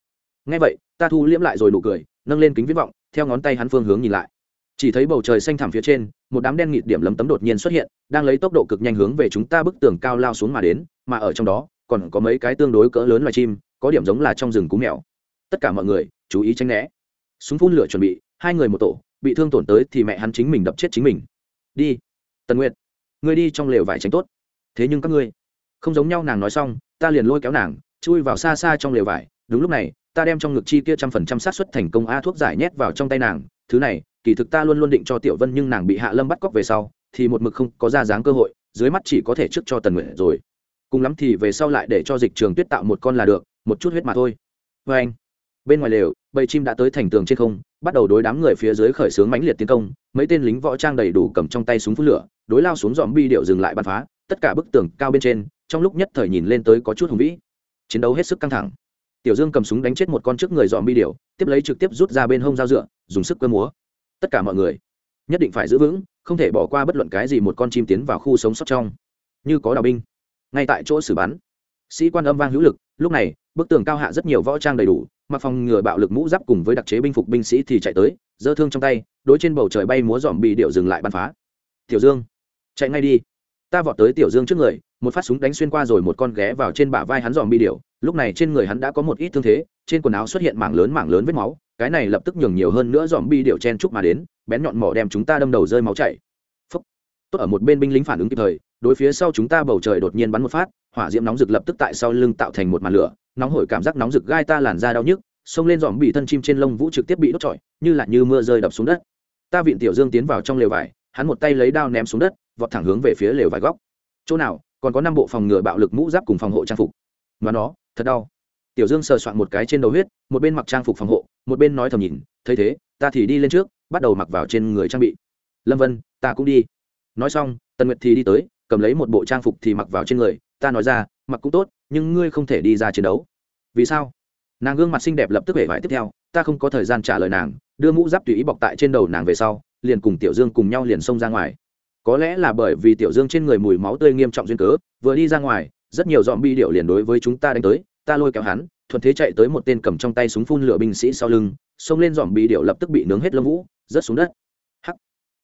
nghe vậy, ta thu liễm lại rồi nụ cười, nâng lên kính viễn vọng, theo ngón tay hắn phương hướng nhìn lại. Chỉ thấy bầu trời xanh thẳm phía trên, một đám đen nghịt điểm lấm tấm đột nhiên xuất hiện, đang lấy tốc độ cực nhanh hướng về chúng ta bức tường cao lao xuống mà đến, mà ở trong đó, còn có mấy cái tương đối cỡ lớn loài chim, có điểm giống là trong rừng cú mèo. Tất cả mọi người, chú ý tránh né. Súng phun lửa chuẩn bị, hai người một tổ, bị thương tổn tới thì mẹ hắn chính mình đập chết chính mình. Đi. Tần nguyệt, ngươi đi trong lều vải tránh tốt. Thế nhưng các ngươi, không giống nhau, nàng nói xong, ta liền lôi kéo nàng, chui vào xa xa trong lều vải. Đúng lúc này ta đem trong ngực chi kia trăm phần trăm xác suất thành công a thuốc giải nhét vào trong tay nàng, thứ này, kỳ thực ta luôn luôn định cho tiểu vân nhưng nàng bị hạ lâm bắt cóc về sau, thì một mực không có ra dáng cơ hội, dưới mắt chỉ có thể trước cho tần nguyện rồi. Cùng lắm thì về sau lại để cho dịch trường tuyết tạo một con là được, một chút huyết mà thôi. Vê anh, bên ngoài lều, bầy chim đã tới thành tường trên không, bắt đầu đối đám người phía dưới khởi xướng mãnh liệt tiến công, mấy tên lính võ trang đầy đủ cầm trong tay súng phun lửa, đối lao xuống dòm bi điệu dừng lại bắn phá, tất cả bức tường cao bên trên, trong lúc nhất thời nhìn lên tới có chút hùng vĩ. Chiến đấu hết sức căng thẳng tiểu dương cầm súng đánh chết một con trước người dòm bi điệu tiếp lấy trực tiếp rút ra bên hông dao dựa, dùng sức cơ múa. Tất cả mọi người nhất định phải giữ vững, không thể bỏ qua bất luận cái gì một con chim tiến vào khu sống sót trong. Như có đào binh, ngay tại chỗ xử bắn. Sĩ quan âm vang hữu lực, lúc này, bức tường cao hạ rất nhiều võ trang đầy đủ, mặc phòng ngừa bạo lực mũ giáp cùng với đặc chế binh phục binh sĩ thì chạy tới, giơ thương trong tay, đối trên bầu trời bay múa dòm bị điệu dừng lại bắn phá. Tiểu dương, chạy ngay đi. Ta vọt tới tiểu dương trước người, một phát súng đánh xuyên qua rồi một con ghé vào trên bả vai hắn dòm bi điệu lúc này trên người hắn đã có một ít thương thế, trên quần áo xuất hiện mảng lớn mảng lớn vết máu, cái này lập tức nhường nhiều hơn nữa dòm bi điệu chen chúc mà đến, bén nhọn mỏ đem chúng ta đâm đầu rơi máu chảy. Phấp tốt ở một bên binh lính phản ứng kịp thời, đối phía sau chúng ta bầu trời đột nhiên bắn một phát, hỏa diễm nóng rực lập tức tại sau lưng tạo thành một màn lửa, nóng hổi cảm giác nóng rực gai ta làn da đau nhức, xông lên dòm bị thân chim trên lông vũ trực tiếp bị đốt trọi, như là như mưa rơi đập xuống đất. Ta viện tiểu dương tiến vào trong lều vải, hắn một tay lấy đao ném xuống đất, vọt thẳng hướng về phía lều vải góc. Chỗ nào, còn có năm bộ phòng ngừa bạo lực mũ giáp cùng phòng hộ trang phục. Mà nó thật đau. Tiểu dương sờ soạn một cái trên đầu huyết, một bên mặc trang phục phòng hộ, một bên nói thầm nhìn, thấy thế, ta thì đi lên trước, bắt đầu mặc vào trên người trang bị. Lâm vân, ta cũng đi. Nói xong, tần nguyệt thì đi tới, cầm lấy một bộ trang phục thì mặc vào trên người, ta nói ra, mặc cũng tốt, nhưng ngươi không thể đi ra chiến đấu. Vì sao? Nàng gương mặt xinh đẹp lập tức hể vải tiếp theo, ta không có thời gian trả lời nàng, đưa mũ giáp tùy ý bọc tại trên đầu nàng về sau, liền cùng tiểu dương cùng nhau liền xông ra ngoài. Có lẽ là bởi vì tiểu dương trên người mùi máu tươi nghiêm trọng duyên cớ, vừa đi ra ngoài, rất nhiều dọn bi điệu liền đối với chúng ta đánh tới ta lôi kéo hắn, thuận thế chạy tới một tên cầm trong tay súng phun lửa binh sĩ sau lưng, xông lên dòm bi điệu lập tức bị nướng hết lông vũ, rớt xuống đất. Hắc!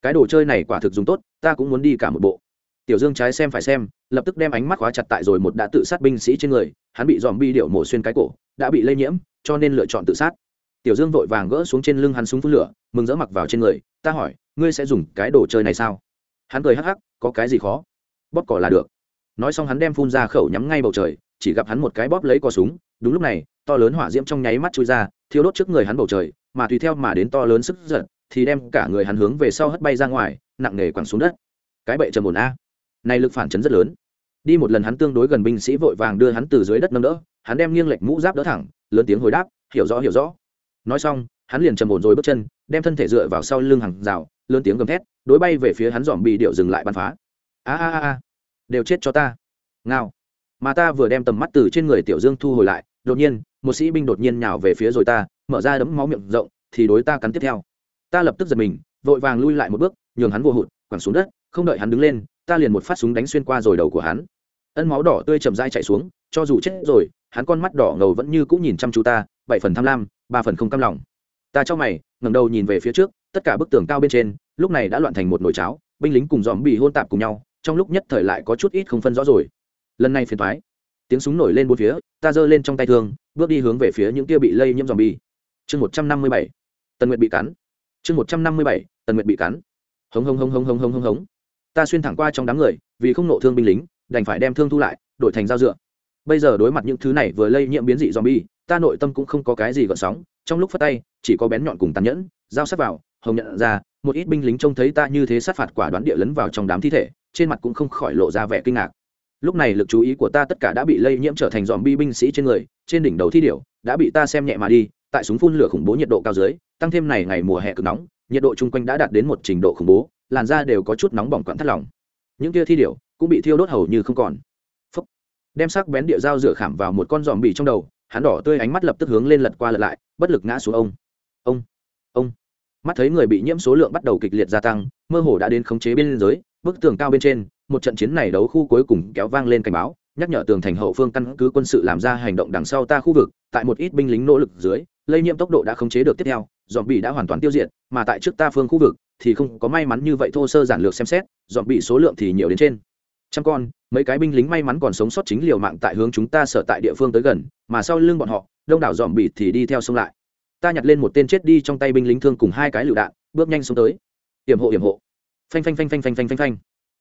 Cái đồ chơi này quả thực dùng tốt, ta cũng muốn đi cả một bộ. Tiểu dương trái xem phải xem, lập tức đem ánh mắt khóa chặt tại rồi một đã tự sát binh sĩ trên người, hắn bị dòm bi điệu mổ xuyên cái cổ, đã bị lây nhiễm, cho nên lựa chọn tự sát. Tiểu dương vội vàng gỡ xuống trên lưng hắn súng phun lửa, mừng rỡ mặc vào trên người, ta hỏi, ngươi sẽ dùng cái đồ chơi này sao? Hắn cười hắc hắc, có cái gì khó? Bóp cỏ là được. Nói xong hắn đem phun ra khẩu nhắm ngay bầu trời chỉ gặp hắn một cái bóp lấy cò súng, đúng lúc này, to lớn hỏa diễm trong nháy mắt chui ra, thiêu đốt trước người hắn bầu trời, mà tùy theo mà đến to lớn sức giật, thì đem cả người hắn hướng về sau hất bay ra ngoài, nặng nề quẳng xuống đất. Cái bệ trầm ổn a. Này lực phản chấn rất lớn. Đi một lần hắn tương đối gần binh sĩ vội vàng đưa hắn từ dưới đất nâng đỡ, hắn đem nghiêng lệch mũ giáp đỡ thẳng, lớn tiếng hồi đáp, hiểu rõ hiểu rõ. Nói xong, hắn liền trầm ổn rồi bước chân, đem thân thể dựa vào sau lưng hàng rào, lớn tiếng gầm thét, đối bay về phía hắn dòm bị điệu dừng lại bắn phá. A a a đều chết cho ta. Ngao mà ta vừa đem tầm mắt từ trên người tiểu dương thu hồi lại, đột nhiên, một sĩ binh đột nhiên nhào về phía rồi ta, mở ra đấm máu miệng rộng, thì đối ta cắn tiếp theo. Ta lập tức giật mình, vội vàng lui lại một bước, nhường hắn vô hụt, quẳng xuống đất, không đợi hắn đứng lên, ta liền một phát súng đánh xuyên qua rồi đầu của hắn. Ân máu đỏ tươi chậm dai chạy xuống, cho dù chết rồi, hắn con mắt đỏ ngầu vẫn như cũng nhìn chăm chú ta, bảy phần tham lam, ba phần không cam lòng. Ta cho mày, ngẩng đầu nhìn về phía trước, tất cả bức tường cao bên trên, lúc này đã loạn thành một nồi cháo, binh lính cùng dòm bị hôn tạp cùng nhau, trong lúc nhất thời lại có chút ít không phân rõ rồi lần này phiền thoái. Tiếng súng nổi lên bốn phía, ta giơ lên trong tay thương, bước đi hướng về phía những kia bị lây nhiễm dòm bi chương một trăm năm mươi bảy, tần nguyệt bị cắn. Chương một trăm năm mươi bảy, tần nguyệt bị cắn. Hống hống hống hống hống hống hống hống. Ta xuyên thẳng qua trong đám người, vì không nộ thương binh lính, đành phải đem thương thu lại, đổi thành dao dựa. Bây giờ đối mặt những thứ này vừa lây nhiễm biến dị zombie, ta nội tâm cũng không có cái gì gợn sóng, trong lúc phát tay, chỉ có bén nhọn cùng tàn nhẫn, dao sát vào, hồng nhận ra, một ít binh lính trông thấy ta như thế sát phạt quả đoán địa lấn vào trong đám thi thể, trên mặt cũng không khỏi lộ ra vẻ kinh ngạc lúc này lực chú ý của ta tất cả đã bị lây nhiễm trở thành dòm bi binh sĩ trên người, trên đỉnh đầu thi điểu đã bị ta xem nhẹ mà đi, tại súng phun lửa khủng bố nhiệt độ cao dưới, tăng thêm này ngày mùa hè cực nóng, nhiệt độ chung quanh đã đạt đến một trình độ khủng bố, làn da đều có chút nóng bỏng quặn thắt lòng những tia thi điểu cũng bị thiêu đốt hầu như không còn. Phúc. đem sắc bén địa dao rửa khảm vào một con dòm bì trong đầu, hắn đỏ tươi ánh mắt lập tức hướng lên lật qua lật lại, bất lực ngã xuống ông. Ông. Ông. Mắt thấy người bị nhiễm số lượng bắt đầu kịch liệt gia tăng, mơ hồ đã đến khống chế biên giới, bức tường cao bên trên một trận chiến này đấu khu cuối cùng kéo vang lên cảnh báo, nhắc nhở tường thành hậu phương căn cứ quân sự làm ra hành động đằng sau ta khu vực, tại một ít binh lính nỗ lực dưới, lây nhiễm tốc độ đã khống chế được tiếp theo dòm bị đã hoàn toàn tiêu diệt, mà tại trước ta phương khu vực, thì không có may mắn như vậy thô sơ giản lược xem xét dòm bị số lượng thì nhiều đến trên trăm con, mấy cái binh lính may mắn còn sống sót chính liều mạng tại hướng chúng ta sở tại địa phương tới gần, mà sau lưng bọn họ, đông đảo dòm bị thì đi theo sông lại. Ta nhặt lên một tên chết đi trong tay binh lính thương cùng hai cái lựu đạn, bước nhanh xuống tới. Hiểm hộ hiểm hộ. Phanh phanh phanh phanh phanh phanh phanh phanh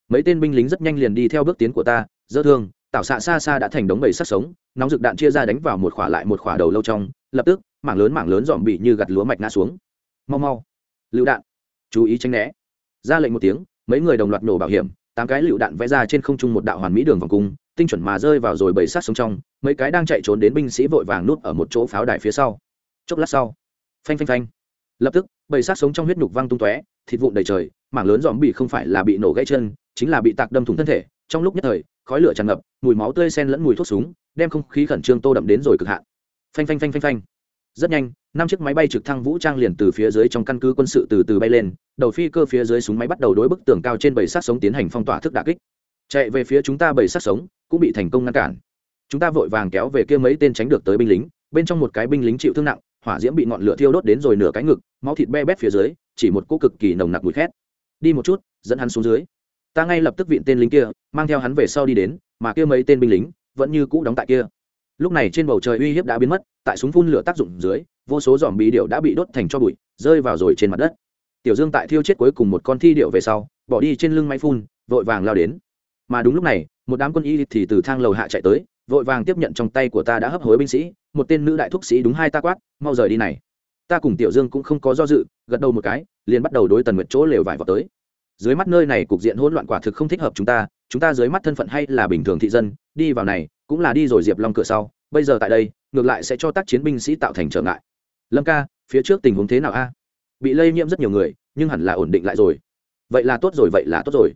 mấy tên binh lính rất nhanh liền đi theo bước tiến của ta, dỡ thương tạo xạ xa xa đã thành đống bầy sắc sống, nóng rực đạn chia ra đánh vào một khỏa lại một khỏa đầu lâu trong, lập tức, mảng lớn mảng lớn dòm bị như gặt lúa mạch ngã xuống. Mau mau, lựu đạn, chú ý tránh né. Ra lệnh một tiếng, mấy người đồng loạt nổ bảo hiểm, tám cái lựu đạn vẽ ra trên không trung một đạo hoàn mỹ đường vòng cung, tinh chuẩn mà rơi vào rồi bầy sát sống trong, mấy cái đang chạy trốn đến binh sĩ vội vàng nút ở một chỗ pháo đài phía sau. Chốc lát sau, phanh phanh phanh, lập tức, bầy sát sống trong huyết nhục văng tung tóe thịt vụn đầy trời, mảng lớn dòm bị không phải là bị nổ gãy chân, chính là bị tạc đâm thủng thân thể. Trong lúc nhất thời, khói lửa tràn ngập, mùi máu tươi sen lẫn mùi thuốc súng, đem không khí khẩn trương tô đậm đến rồi cực hạn. Phanh phanh phanh phanh phanh. Rất nhanh, năm chiếc máy bay trực thăng vũ trang liền từ phía dưới trong căn cứ quân sự từ từ bay lên, đầu phi cơ phía dưới súng máy bắt đầu đối bức tường cao trên bầy sát sống tiến hành phong tỏa thức đà kích. Chạy về phía chúng ta bầy sát sống, cũng bị thành công ngăn cản. Chúng ta vội vàng kéo về kia mấy tên tránh được tới binh lính, bên trong một cái binh lính chịu thương nặng hỏa diễm bị ngọn lửa thiêu đốt đến rồi nửa cái ngực, máu thịt be bét phía dưới, chỉ một cỗ cực kỳ nồng nặc mùi khét. Đi một chút, dẫn hắn xuống dưới. Ta ngay lập tức viện tên lính kia, mang theo hắn về sau đi đến, mà kia mấy tên binh lính vẫn như cũ đóng tại kia. Lúc này trên bầu trời uy hiếp đã biến mất, tại súng phun lửa tác dụng dưới, vô số dòm bí điệu đã bị đốt thành cho bụi, rơi vào rồi trên mặt đất. Tiểu dương tại thiêu chết cuối cùng một con thi điệu về sau, bỏ đi trên lưng máy phun, vội vàng lao đến. Mà đúng lúc này, một đám quân y thì từ thang lầu hạ chạy tới vội vàng tiếp nhận trong tay của ta đã hấp hối binh sĩ, một tên nữ đại thúc sĩ đúng hai ta quát, mau rời đi này. Ta cùng tiểu dương cũng không có do dự, gật đầu một cái, liền bắt đầu đối tần nguyệt chỗ lều vải vào tới. Dưới mắt nơi này cục diện hỗn loạn quả thực không thích hợp chúng ta chúng ta dưới mắt thân phận hay là bình thường thị dân, đi vào này, cũng là đi rồi diệp long cửa sau, bây giờ tại đây, ngược lại sẽ cho tác chiến binh sĩ tạo thành trở ngại. Lâm ca, phía trước tình huống thế nào a? Bị lây nhiễm rất nhiều người, nhưng hẳn là ổn định lại rồi. Vậy là tốt rồi, vậy là tốt rồi.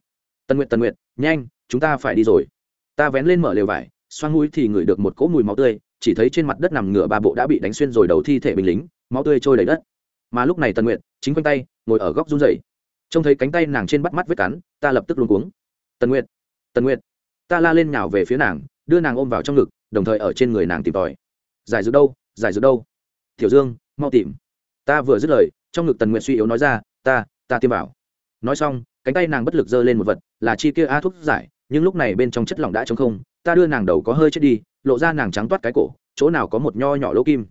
Tần nguyện Tần nguyện nhanh, chúng ta phải đi rồi. Ta vén lên mở lều vải xoang mũi thì ngửi được một cỗ mùi máu tươi, chỉ thấy trên mặt đất nằm ngửa ba bộ đã bị đánh xuyên rồi đầu thi thể binh lính, máu tươi trôi đầy đất. Mà lúc này Tần nguyện chính quanh tay, ngồi ở góc run rẩy. Trông thấy cánh tay nàng trên bắt mắt vết cắn, ta lập tức luôn cuống. Tần nguyện Tần nguyện ta la lên nhào về phía nàng, đưa nàng ôm vào trong ngực, đồng thời ở trên người nàng tìm tòi. Giải dược đâu, giải dược đâu? Tiểu dương, mau tìm. Ta vừa dứt lời, trong ngực tần nguyện suy yếu nói ra, ta ta tiêm vào. Nói xong, cánh tay nàng bất lực giơ lên một vật, là chi kia a thuốc giải, nhưng lúc này bên trong chất lỏng đã t không ta đưa nàng đầu có hơi chết đi, lộ ra nàng trắng toát cái cổ, chỗ nào có một nho nhỏ lỗ kim.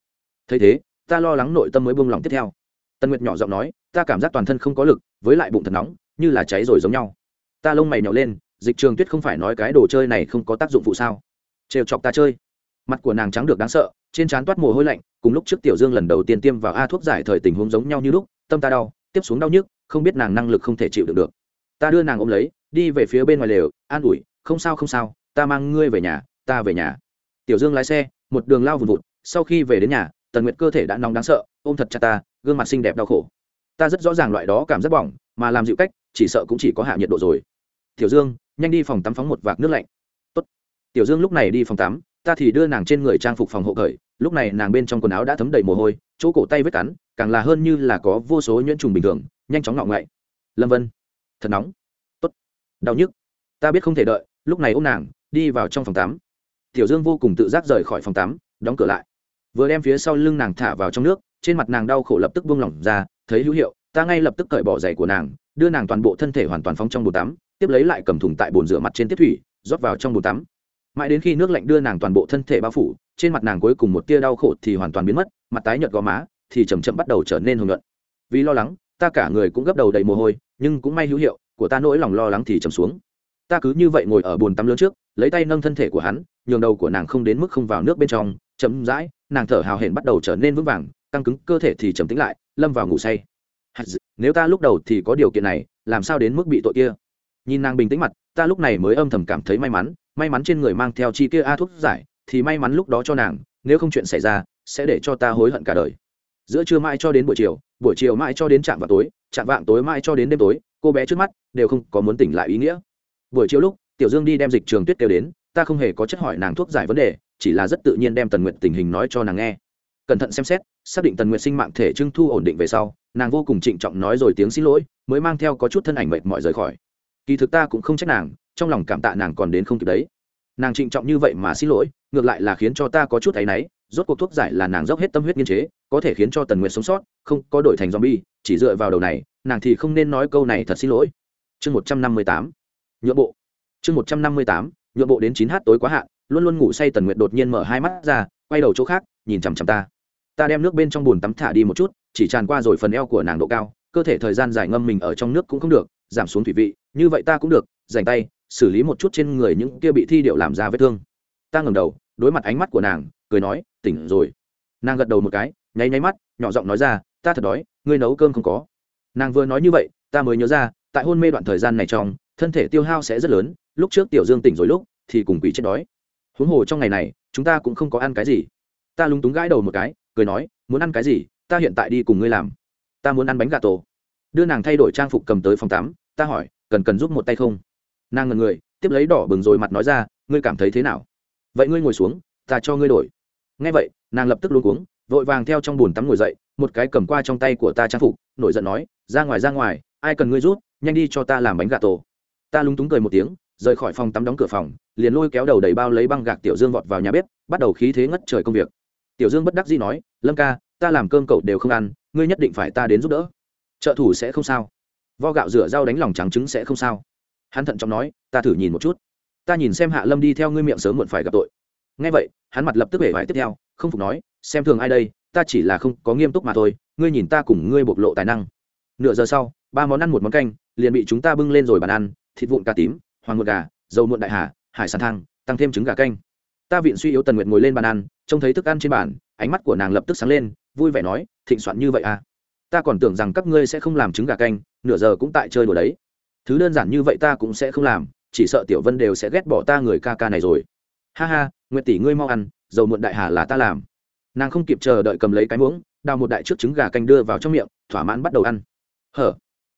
Thấy thế, ta lo lắng nội tâm mới buông lỏng tiếp theo. Tân nguyệt nhỏ giọng nói, ta cảm giác toàn thân không có lực, với lại bụng thật nóng, như là cháy rồi giống nhau. Ta lông mày nhỏ lên, dịch trường tuyết không phải nói cái đồ chơi này không có tác dụng phụ sao? Trêu chọc ta chơi. Mặt của nàng trắng được đáng sợ, trên trán toát mồ hôi lạnh, cùng lúc trước tiểu dương lần đầu tiên tiêm vào a thuốc giải thời tình huống giống nhau như lúc, tâm ta đau, tiếp xuống đau nhức, không biết nàng năng lực không thể chịu được được. Ta đưa nàng ôm lấy, đi về phía bên ngoài lều, an ủi, không sao không sao ta mang ngươi về nhà, ta về nhà. Tiểu dương lái xe, một đường lao vùn vụt, sau khi về đến nhà, tần nguyệt cơ thể đã nóng đáng sợ, ôm thật chặt ta, gương mặt xinh đẹp đau khổ. Ta rất rõ ràng loại đó cảm rất bỏng, mà làm dịu cách, chỉ sợ cũng chỉ có hạ nhiệt độ rồi. Tiểu dương, nhanh đi phòng tắm phóng một vạc nước lạnh. Tốt. tiểu dương lúc này đi phòng tắm, ta thì đưa nàng trên người trang phục phòng hộ khởi lúc này nàng bên trong quần áo đã thấm đầy mồ hôi, chỗ cổ tay vết cắn, càng là hơn như là có vô số nhuyễn trùng bình thường, nhanh chóng ngọng ngậy. Lâm vân. Thật nóng. Tốt. Đau nhức. Ta biết không thể đợi, lúc này ô m nàng đi vào trong phòng tắm. Tiểu dương vô cùng tự giác rời khỏi phòng tắm, đóng cửa lại. Vừa đem phía sau lưng nàng thả vào trong nước, trên mặt nàng đau khổ lập tức buông lỏng ra, thấy hữu hiệu, ta ngay lập tức cởi bỏ giày của nàng, đưa nàng toàn bộ thân thể hoàn toàn phóng trong bồn tắm, tiếp lấy lại cầm thùng tại bồn rửa mặt trên tiếp thủy, rót vào trong bồn tắm. Mãi đến khi nước lạnh đưa nàng toàn bộ thân thể bao phủ, trên mặt nàng cuối cùng một tia đau khổ thì hoàn toàn biến mất, mặt tái nhợt gò má thì chầm chậm bắt đầu trở nên hồng nhuận. Vì lo lắng, ta cả người cũng gấp đầu đầy mồ hôi, nhưng cũng may hữu hiệu, của ta nỗi lòng lo lắng thì trầm xuống ta cứ như vậy ngồi ở bồn tắm lớn trước, lấy tay nâng thân thể của hắn, nhường đầu của nàng không đến mức không vào nước bên trong chấm dãi nàng thở hào hển bắt đầu trở nên vững vàng, căng cứng, cơ thể thì trầm tính lại, lâm vào ngủ say. Nếu ta lúc đầu thì có điều kiện này, làm sao đến mức bị tội kia? Nhìn nàng bình tĩnh mặt, ta lúc này mới âm thầm cảm thấy may mắn may mắn trên người mang theo chi kia a thuốc giải, thì may mắn lúc đó cho nàng, nếu không chuyện xảy ra, sẽ để cho ta hối hận cả đời. Giữa trưa mãi cho đến buổi chiều buổi chiều mãi cho đến trạm vào tối trạm vạng tối mãi cho đến đêm tối, cô bé trước mắt đều không có muốn tỉnh lại ý nghĩa buổi chiều lúc, tiểu dương đi đem dịch trường tuyết kêu đến, ta không hề có chất hỏi nàng thuốc giải vấn đề, chỉ là rất tự nhiên đem tần nguyện tình hình nói cho nàng nghe. Cẩn thận xem xét, xác định tần nguyện sinh mạng thể trưng thu ổn định về sau, nàng vô cùng trịnh trọng nói rồi tiếng xin lỗi, mới mang theo có chút thân ảnh mệt mỏi rời khỏi. Kỳ thực ta cũng không trách nàng, trong lòng cảm tạ nàng còn đến không kịp đấy. Nàng trịnh trọng như vậy mà xin lỗi, ngược lại là khiến cho ta có chút áy náy, rốt cuộc thuốc giải là nàng dốc hết tâm huyết nghiên chế, có thể khiến cho tần nguyệt sống sót, không có đổi thành zombie, chỉ dựa vào đầu này, nàng thì không nên nói câu này thật xin lỗi. Chương một trăm năm mươi tám nhượng bộ. Chương một trăm năm mươi tám, nhượng bộ đến chín h tối quá hạn, luôn luôn ngủ say tần nguyệt đột nhiên mở hai mắt ra, quay đầu chỗ khác, nhìn chằm chằm ta. Ta đem nước bên trong bùn tắm thả đi một chút, chỉ tràn qua rồi phần eo của nàng độ cao, cơ thể thời gian dài ngâm mình ở trong nước cũng không được, giảm xuống thủy vị, như vậy ta cũng được dành tay, xử lý một chút trên người những kia bị thi điệu làm ra vết thương. Ta ngẩng đầu, đối mặt ánh mắt của nàng, cười nói, tỉnh rồi. Nàng gật đầu một cái, nháy nháy mắt, nhỏ giọng nói ra, ta thật đói, ngươi nấu cơm không có. Nàng vừa nói như vậy, ta mới nhớ ra tại hôn mê đoạn thời gian này trong, thân thể tiêu hao sẽ rất lớn, lúc trước tiểu dương tỉnh rồi lúc, thì cùng quỷ chết đói. Huống hồ trong ngày này, chúng ta cũng không có ăn cái gì. Ta lúng túng gãi đầu một cái, cười nói, muốn ăn cái gì, ta hiện tại đi cùng ngươi làm. Ta muốn ăn bánh gà tổ. Đưa nàng thay đổi trang phục cầm tới phòng tắm, ta hỏi, cần cần giúp một tay không? Nàng ngần người, tiếp lấy đỏ bừng rồi mặt nói ra, ngươi cảm thấy thế nào? Vậy ngươi ngồi xuống, ta cho ngươi đổi. Ngay vậy, nàng lập tức luôn cuống, vội vàng theo trong bồn tắm ngồi dậy, một cái cầm qua trong tay của ta trang phục, nổi giận nói, ra ngoài ra ngoài, ai cần ngươi rút nhanh đi cho ta làm bánh gà tổ. Ta lúng túng cười một tiếng, rời khỏi phòng tắm đóng cửa phòng, liền lôi kéo đầu đầy bao lấy băng gạc tiểu dương vọt vào nhà bếp, bắt đầu khí thế ngất trời công việc. Tiểu dương bất đắc dĩ nói, lâm ca, ta làm cơm cậu đều không ăn, ngươi nhất định phải ta đến giúp đỡ. Trợ thủ sẽ không sao. Vo gạo rửa rau đánh lòng trắng trứng sẽ không sao. Hắn thận trọng nói, ta thử nhìn một chút. Ta nhìn xem hạ lâm đi theo ngươi miệng sớm muộn phải gặp tội. Ngay vậy, hắn mặt lập tức bể vải tiếp theo, không phục nói, xem thường ai đây, ta chỉ là không có nghiêm túc mà thôi, ngươi nhìn ta cùng ngươi bộc lộ tài năng. Nửa giờ sau, ba món ăn một món canh liền bị chúng ta bưng lên rồi bàn ăn, thịt vụn cà tím, hoàng mượt gà, dầu muộn đại hà, hải sản thang, tăng thêm trứng gà canh. Ta viện suy yếu tần nguyện ngồi lên bàn ăn, trông thấy thức ăn trên bàn, ánh mắt của nàng lập tức sáng lên, vui vẻ nói, thịnh soạn như vậy à? Ta còn tưởng rằng các ngươi sẽ không làm trứng gà canh, nửa giờ cũng tại chơi đùa đấy. Thứ đơn giản như vậy ta cũng sẽ không làm, chỉ sợ tiểu vân đều sẽ ghét bỏ ta người ca ca này rồi. Ha ha, nguyệt tỷ ngươi mau ăn, dầu muộn đại hà là ta làm. Nàng không kịp chờ đợi cầm lấy cái muỗng, đào một đại trước trứng gà canh đưa vào trong miệng, thỏa mãn bắt đầu ăn. Hở?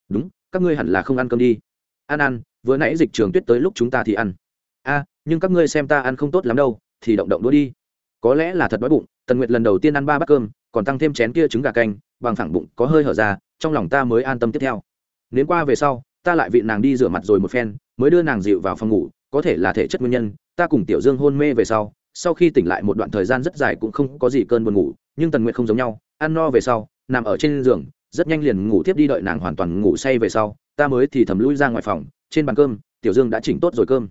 Đúng các ngươi hẳn là không ăn cơm đi. Ăn ăn vừa nãy dịch trường tuyết tới lúc chúng ta thì ăn. A, nhưng các ngươi xem ta ăn không tốt lắm đâu, thì động động đũa đi. Có lẽ là thật đói bụng, tần nguyệt lần đầu tiên ăn ba bát cơm, còn tăng thêm chén kia trứng gà canh, bằng phẳng bụng có hơi hở ra, trong lòng ta mới an tâm tiếp theo. Nếu qua về sau, ta lại vị nàng đi rửa mặt rồi một phen, mới đưa nàng dịu vào phòng ngủ, có thể là thể chất nguyên nhân, ta cùng tiểu dương hôn mê về sau sau khi tỉnh lại một đoạn thời gian rất dài cũng không có gì cơn buồn ngủ, nhưng tần nguyệt không giống nhau, ăn no về sau, nằm ở trên giường rất nhanh liền ngủ tiếp đi đợi nàng hoàn toàn ngủ say về sau, ta mới thì thầm lui ra ngoài phòng, trên bàn cơm, tiểu dương đã chỉnh tốt rồi cơm.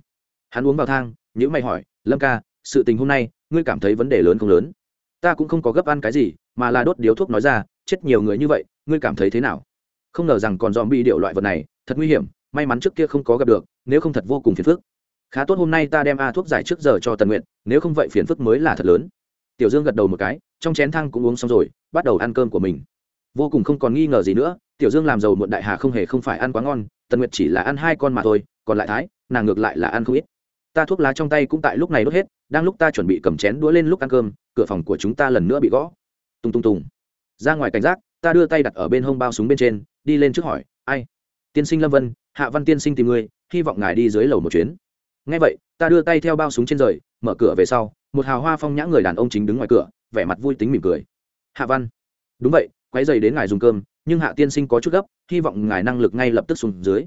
Hắn uống vào thang nhữ mày hỏi, lâm ca, sự tình hôm nay, ngươi cảm thấy vấn đề lớn không lớn? Ta cũng không có gấp ăn cái gì, mà là đốt điếu thuốc nói ra, chết nhiều người như vậy, ngươi cảm thấy thế nào? Không ngờ rằng còn dòm bị điệu loại vật này, thật nguy hiểm, may mắn trước kia không có gặp được, nếu không thật vô cùng phiền phức. Khá tốt hôm nay ta đem a thuốc giải trước giờ cho tần nguyện nếu không vậy phiền phức mới là thật lớn. Tiểu dương gật đầu một cái, trong chén thang cũng uống xong rồi, bắt đầu ăn cơm của mình vô cùng không còn nghi ngờ gì nữa, tiểu dương làm giàu muộn đại hà không hề không phải ăn quá ngon, tần nguyệt chỉ là ăn hai con mà thôi, còn lại thái, nàng ngược lại là ăn không ít. Ta thuốc lá trong tay cũng tại lúc này đốt hết, đang lúc ta chuẩn bị cầm chén đũa lên lúc ăn cơm, cửa phòng của chúng ta lần nữa bị gõ. Tung tung tùng. Ra ngoài cảnh giác, ta đưa tay đặt ở bên hông bao súng bên trên, đi lên trước hỏi, ai? Tiên sinh lâm vân, hạ văn tiên sinh tìm người hy vọng ngài đi dưới lầu một chuyến. Ngay vậy, ta đưa tay theo bao súng trên rời, mở cửa về sau, một hào hoa phong nhã người đàn ông chính đứng ngoài cửa, vẻ mặt vui tính mỉm cười. Hạ văn. Đúng vậy quấy dày đến ngài dùng cơm, nhưng hạ tiên sinh có chút gấp, hy vọng ngài năng lực ngay lập tức xuống dưới.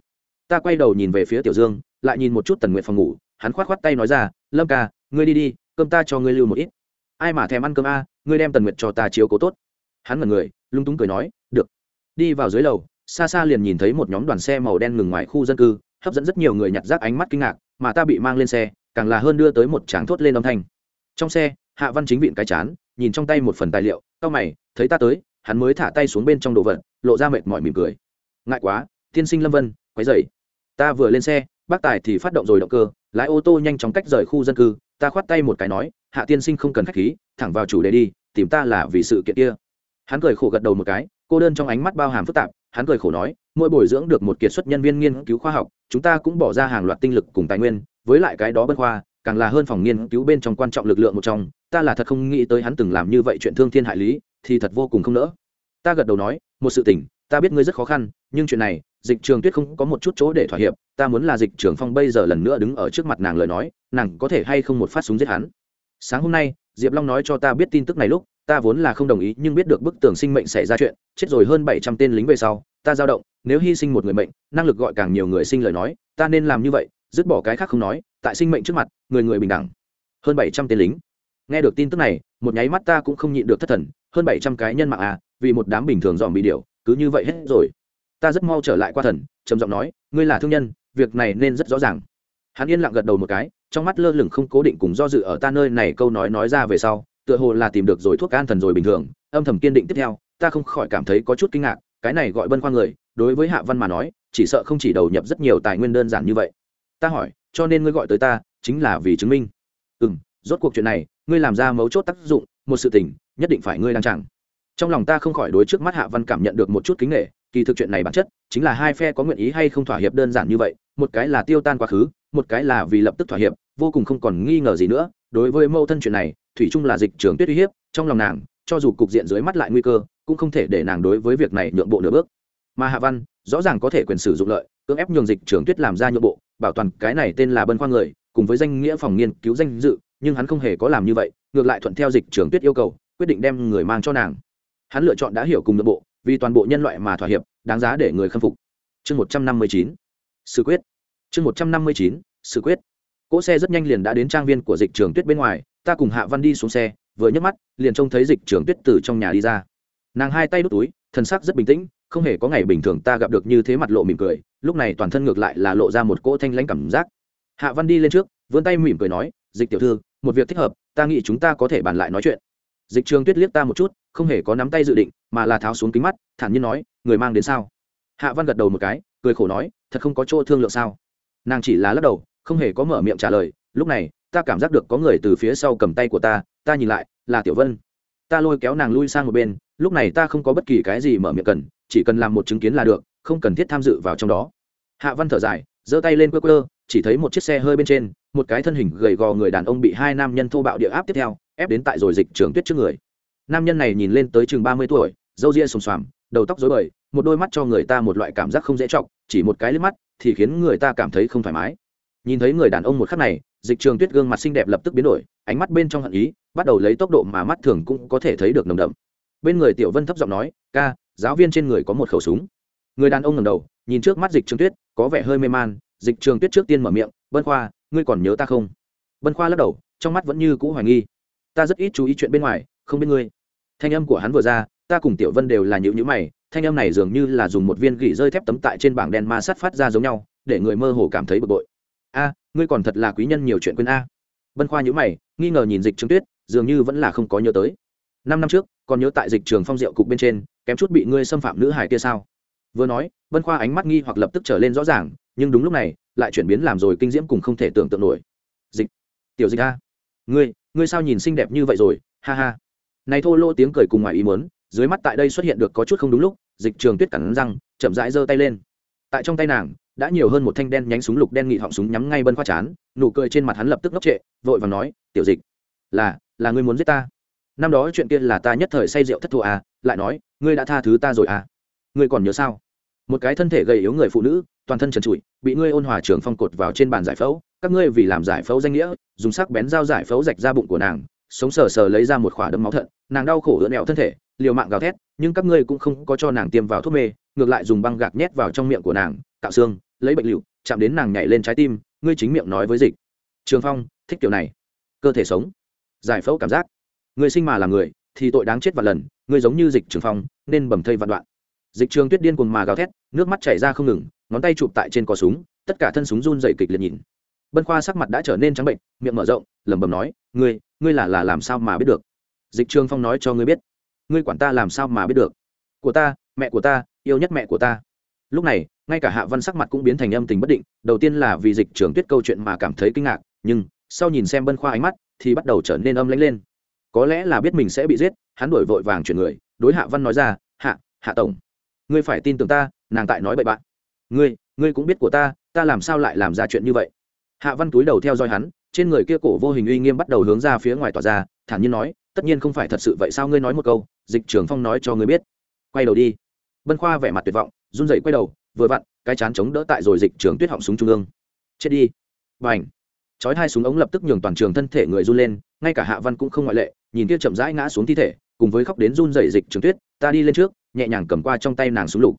Ta quay đầu nhìn về phía tiểu dương, lại nhìn một chút tần nguyện phòng ngủ, hắn khoát khoát tay nói ra, lâm ca, ngươi đi đi, cơm ta cho ngươi lưu một ít. Ai mà thèm ăn cơm a, ngươi đem tần nguyện cho ta chiếu cố tốt. Hắn ngần người, lung túng cười nói, được. Đi vào dưới lầu, xa xa liền nhìn thấy một nhóm đoàn xe màu đen ngừng ngoài khu dân cư, hấp dẫn rất nhiều người nhặt rác ánh mắt kinh ngạc, mà ta bị mang lên xe, càng là hơn đưa tới một tráng thốt lên âm thanh. Trong xe, hạ văn chính viện cái chán, nhìn trong tay một phần tài liệu cao mày, thấy ta tới hắn mới thả tay xuống bên trong đồ vật, lộ ra mệt mỏi mỉm cười. Ngại quá, tiên sinh lâm vân, quấy dậy ta vừa lên xe, bác tài thì phát động rồi động cơ, lái ô tô nhanh chóng cách rời khu dân cư, ta khoát tay một cái nói, hạ tiên sinh không cần khách khí, thẳng vào chủ đề đi, tìm ta là vì sự kiện kia. Hắn cười khổ gật đầu một cái, cô đơn trong ánh mắt bao hàm phức tạp, hắn cười khổ nói, mỗi bồi dưỡng được một kiệt xuất nhân viên nghiên cứu khoa học, chúng ta cũng bỏ ra hàng loạt tinh lực cùng tài nguyên, với lại cái đó bân khoa, càng là hơn phòng nghiên cứu bên trong quan trọng lực lượng một trong, ta là thật không nghĩ tới hắn từng làm như vậy chuyện thương thiên hại lý thì thật vô cùng không nỡ. Ta gật đầu nói, một sự tình, ta biết ngươi rất khó khăn, nhưng chuyện này, dịch trường tuyết không có một chút chỗ để thỏa hiệp, ta muốn là dịch trường phong bây giờ lần nữa đứng ở trước mặt nàng lời nói, nàng có thể hay không một phát súng giết hắn. Sáng hôm nay, diệp long nói cho ta biết tin tức này lúc, ta vốn là không đồng ý, nhưng biết được bức tường sinh mệnh xảy ra chuyện, chết rồi hơn bảy trăm tên lính về sau, ta dao động, nếu hy sinh một người mệnh, năng lực gọi càng nhiều người sinh lời nói, ta nên làm như vậy, dứt bỏ cái khác không nói, tại sinh mệnh trước mặt, người người bình đẳng. Hơn bảy trăm tên lính nghe được tin tức này, một nháy mắt ta cũng không nhịn được thất thần, hơn bảy trăm cái nhân mạng à vì một đám bình thường dòm bị điều cứ như vậy hết rồi. Ta rất mau trở lại qua thần, trầm giọng nói, ngươi là thương nhân, việc này nên rất rõ ràng. Hắn yên lặng gật đầu một cái, trong mắt lơ lửng không cố định cùng do dự ở ta nơi này câu nói nói ra về sau, tựa hồ là tìm được rồi thuốc an thần rồi bình thường, âm thầm kiên định tiếp theo, ta không khỏi cảm thấy có chút kinh ngạc, cái này gọi bân khoa người, đối với hạ văn mà nói, chỉ sợ không chỉ đầu nhập rất nhiều tài nguyên đơn giản như vậy. Ta hỏi, cho nên ngươi gọi tới ta, chính là vì chứng minh. Ừ m rốt cuộc chuyện này, ngươi làm ra mấu chốt tác dụng, một sự tình, nhất định phải ngươi đang chẳng trong lòng ta không khỏi đối trước mắt hạ văn cảm nhận được một chút kính nghệ kỳ thực chuyện này bản chất chính là hai phe có nguyện ý hay không thỏa hiệp đơn giản như vậy, một cái là tiêu tan quá khứ, một cái là vì lập tức thỏa hiệp, vô cùng không còn nghi ngờ gì nữa, đối với mâu thân chuyện này, thủy trung là dịch trường tuyết uy hiếp, trong lòng nàng, cho dù cục diện dưới mắt lại nguy cơ, cũng không thể để nàng đối với việc này nhượng bộ nửa bước. Mà hạ văn, rõ ràng có thể quyền sử dụng lợi, cưỡng ép nhường dịch trường tuyết làm ra nhượng bộ, bảo toàn cái này tên là bân khoa người, cùng với danh nghĩa phòng nghiên cứu danh dự nhưng hắn không hề có làm như vậy, ngược lại thuận theo dịch trường tuyết yêu cầu, quyết định đem người mang cho nàng. Hắn lựa chọn đã hiểu cùng nội bộ, vì toàn bộ nhân loại mà thỏa hiệp, đáng giá để người khâm phục. Chương một trăm năm mươi chín, sự quyết. Chương một trăm năm mươi chín, sự quyết. Cỗ xe rất nhanh liền đã đến trang viên của dịch trường tuyết bên ngoài, ta cùng hạ văn đi xuống xe, vừa nhấc mắt, liền trông thấy dịch trường tuyết từ trong nhà đi ra. Nàng hai tay đút túi, thân sắc rất bình tĩnh, không hề có ngày bình thường ta gặp được như thế mặt lộ mỉm cười, lúc này toàn thân ngược lại là lộ ra một cỗ thanh lãnh cảm giác. Hạ văn đi lên trước, vươn tay mỉm cười nói, dịch tiểu thư một việc thích hợp, ta nghĩ chúng ta có thể bàn lại nói chuyện. Dịch trường tuyết liếc ta một chút, không hề có nắm tay dự định, mà là tháo xuống kính mắt, thản nhiên nói, người mang đến sao? Hạ văn gật đầu một cái, cười khổ nói, thật không có chỗ thương lượng sao? Nàng chỉ là lắc đầu, không hề có mở miệng trả lời, lúc này, ta cảm giác được có người từ phía sau cầm tay của ta ta nhìn lại, là tiểu vân. Ta lôi kéo nàng lui sang một bên, lúc này ta không có bất kỳ cái gì mở miệng cần, chỉ cần làm một chứng kiến là được, không cần thiết tham dự vào trong đó. Hạ văn thở dài, giơ tay lên quơ quơ, chỉ thấy một chiếc xe hơi bên trên một cái thân hình gầy gò người đàn ông bị hai nam nhân thô bạo địa áp tiếp theo, ép đến tại rồi dịch trường tuyết trước người. Nam nhân này nhìn lên tới chừng ba mươi tuổi, râu ria xồm xoàm, đầu tóc rối bời, một đôi mắt cho người ta một loại cảm giác không dễ chọc, chỉ một cái liếc mắt thì khiến người ta cảm thấy không thoải mái. Nhìn thấy người đàn ông một khắc này, dịch trường tuyết gương mặt xinh đẹp lập tức biến đổi, ánh mắt bên trong hận ý, bắt đầu lấy tốc độ mà mắt thường cũng có thể thấy được nồng đậm. Bên người tiểu vân thấp giọng nói, ca, giáo viên trên người có một khẩu súng. Người đàn ông ngầm đầu, nhìn trước mắt dịch trường tuyết, có vẻ hơi mê man, dịch trường tuyết trước tiên mở miệng bân khoa ngươi còn nhớ ta không? Bân khoa lắc đầu, trong mắt vẫn như cũ hoài nghi. Ta rất ít chú ý chuyện bên ngoài, không biết ngươi. Thanh âm của hắn vừa ra, ta cùng tiểu vân đều là nhữ nhữ mày, thanh âm này dường như là dùng một viên gỉ rơi thép tấm tại trên bảng đen ma sát phát ra giống nhau, để người mơ hồ cảm thấy bực bội. A, ngươi còn thật là quý nhân nhiều chuyện quên a. Bân khoa nhữ mày, nghi ngờ nhìn dịch trường tuyết, dường như vẫn là không có nhớ tới. Năm năm trước, còn nhớ tại dịch trường phong diệu cục bên trên, kém chút bị ngươi xâm phạm nữ hải kia sao? Vừa nói, bân khoa ánh mắt nghi hoặc lập tức trở lên rõ ràng, nhưng đúng lúc này lại chuyển biến làm rồi kinh diễm cùng không thể tưởng tượng nổi. Dịch. Tiểu dịch a. Ngươi ngươi sao nhìn xinh đẹp như vậy rồi? Ha ha. Này thô lô tiếng cười cùng ngoài ý muốn, dưới mắt tại đây xuất hiện được có chút không đúng lúc, dịch trường tuyết cắn răng, chậm rãi giơ tay lên. Tại trong tay nàng, đã nhiều hơn một thanh đen nhánh súng lục đen nghị họng súng nhắm ngay bân khoa chán, nụ cười trên mặt hắn lập tức ngốc trệ, vội và nói, tiểu dịch, là là ngươi muốn giết ta? Năm đó chuyện kia là ta nhất thời say rượu thất thù à lại nói, ngươi đã tha thứ ta rồi à? Ngươi còn nhớ sao? Một cái thân thể gầy yếu người phụ nữ toàn thân trần trụi, bị ngươi ôn hòa trường phong cột vào trên bàn giải phẫu. Các ngươi vì làm giải phẫu danh nghĩa, dùng sắc bén dao giải phẫu rạch ra bụng của nàng, sống sờ sờ lấy ra một khỏa đấm máu thận, nàng đau khổ ưỡn ẹo thân thể, liều mạng gào thét, nhưng các ngươi cũng không có cho nàng tiêm vào thuốc mê, ngược lại dùng băng gạc nhét vào trong miệng của nàng tạo xương, lấy bệnh liệu, chạm đến nàng nhảy lên trái tim, ngươi chính miệng nói với dịch. Trường phong, thích kiểu này. Cơ thể sống. Giải phẫu cảm giác. Người sinh mà là người, thì tội đáng chết vạn lần, ngươi giống như dịch trường phong, nên bầm thây vạn đoạn. Dịch trường tuyết điên cuồng mà gào thét, nước mắt chảy ra không ngừng ngón tay chụp tại trên cò súng, tất cả thân súng run dày kịch liệt nhìn. Bân khoa sắc mặt đã trở nên trắng bệnh, miệng mở rộng, lẩm bẩm nói, ngươi ngươi là là làm sao mà biết được? Dịch trường phong nói cho ngươi biết. Ngươi quản ta làm sao mà biết được? Của ta, mẹ của ta, yêu nhất mẹ của ta. Lúc này, ngay cả hạ văn sắc mặt cũng biến thành âm tình bất định, đầu tiên là vì dịch trường tuyết câu chuyện mà cảm thấy kinh ngạc, nhưng sau nhìn xem bân khoa ánh mắt thì bắt đầu trở nên âm lãnh lên. Có lẽ là biết mình sẽ bị giết, hắn đổi vội vàng chuyển người, đối hạ văn nói ra, hạ hạ tổng, ngươi phải tin tưởng ta, nàng tại nói bậy bạn ngươi ngươi cũng biết của ta ta làm sao lại làm ra chuyện như vậy? Hạ văn túi đầu theo dõi hắn, trên người kia cổ vô hình uy nghiêm bắt đầu hướng ra phía ngoài tỏa ra, thản nhiên nói, tất nhiên không phải thật sự vậy sao ngươi nói một câu, dịch trưởng phong nói cho ngươi biết. Quay đầu đi. Bân khoa vẻ mặt tuyệt vọng, run rẩy quay đầu, vừa vặn, cái chán chống đỡ tại rồi dịch trường tuyết họng súng trung ương. Chết đi. B à n h chói hai súng ống lập tức nhường toàn trường thân thể người run lên, ngay cả hạ văn cũng không ngoại lệ, nhìn kia chậm rãi ngã xuống thi thể, cùng với khóc đến run rẩy dịch trường tuyết, ta đi lên trước, nhẹ nhàng cầm qua trong tay nàng súng lục.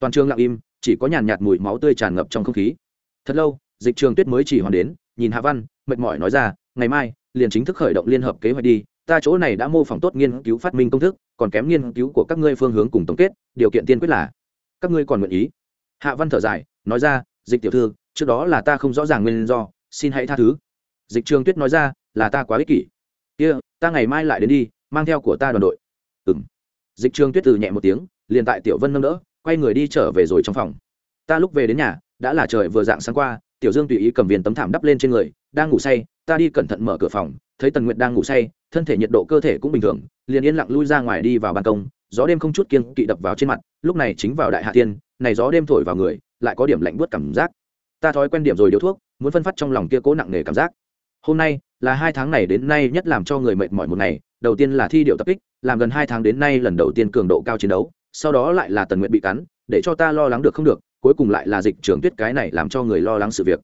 Toàn trường lặng im chỉ có nhàn nhạt mùi máu tươi tràn ngập trong không khí. Thật lâu dịch trường tuyết mới chỉ hoàn đến nhìn hạ văn mệt mỏi nói ra ngày mai liền chính thức khởi động liên hợp kế hoạch đi ta chỗ này đã mô phỏng tốt nghiên cứu phát minh công thức còn kém nghiên cứu của các ngươi phương hướng cùng tổng kết điều kiện tiên quyết là các ngươi còn nguyện ý? Hạ văn thở dài nói ra dịch tiểu thư trước đó là ta không rõ ràng nguyên do xin hãy tha thứ. Dịch trường tuyết nói ra là ta quá ích kỷ. Kia、yeah, ta ngày mai lại đến đi mang theo của ta đoàn đội. Ừng dịch trường tuyết từ nhẹ một tiếng liền tại tiểu vân nâng đỡ quay người đi trở về rồi trong phòng. Ta lúc về đến nhà, đã là trời vừa dạng sáng qua, tiểu dương tùy ý cầm viên tấm thảm đắp lên trên người, đang ngủ say, ta đi cẩn thận mở cửa phòng, thấy tần nguyệt đang ngủ say, thân thể nhiệt độ cơ thể cũng bình thường, liền yên lặng lui ra ngoài đi vào ban công, gió đêm không chút kiên kỵ đập vào trên mặt, lúc này chính vào đại hạ tiên này gió đêm thổi vào người, lại có điểm lạnh buốt cảm giác. Ta thói quen điểm rồi điếu thuốc, muốn phân phát trong lòng kia cố nặng nề cảm giác. Hôm nay, là hai tháng này đến nay nhất làm cho người mệt mỏi một ngày, đầu tiên là thi điệu tập kích, làm gần hai tháng đến nay lần đầu tiên cường độ cao chiến đấu sau đó lại là tần nguyện bị cắn, để cho ta lo lắng được không được, cuối cùng lại là dịch trường tuyết cái này làm cho người lo lắng sự việc.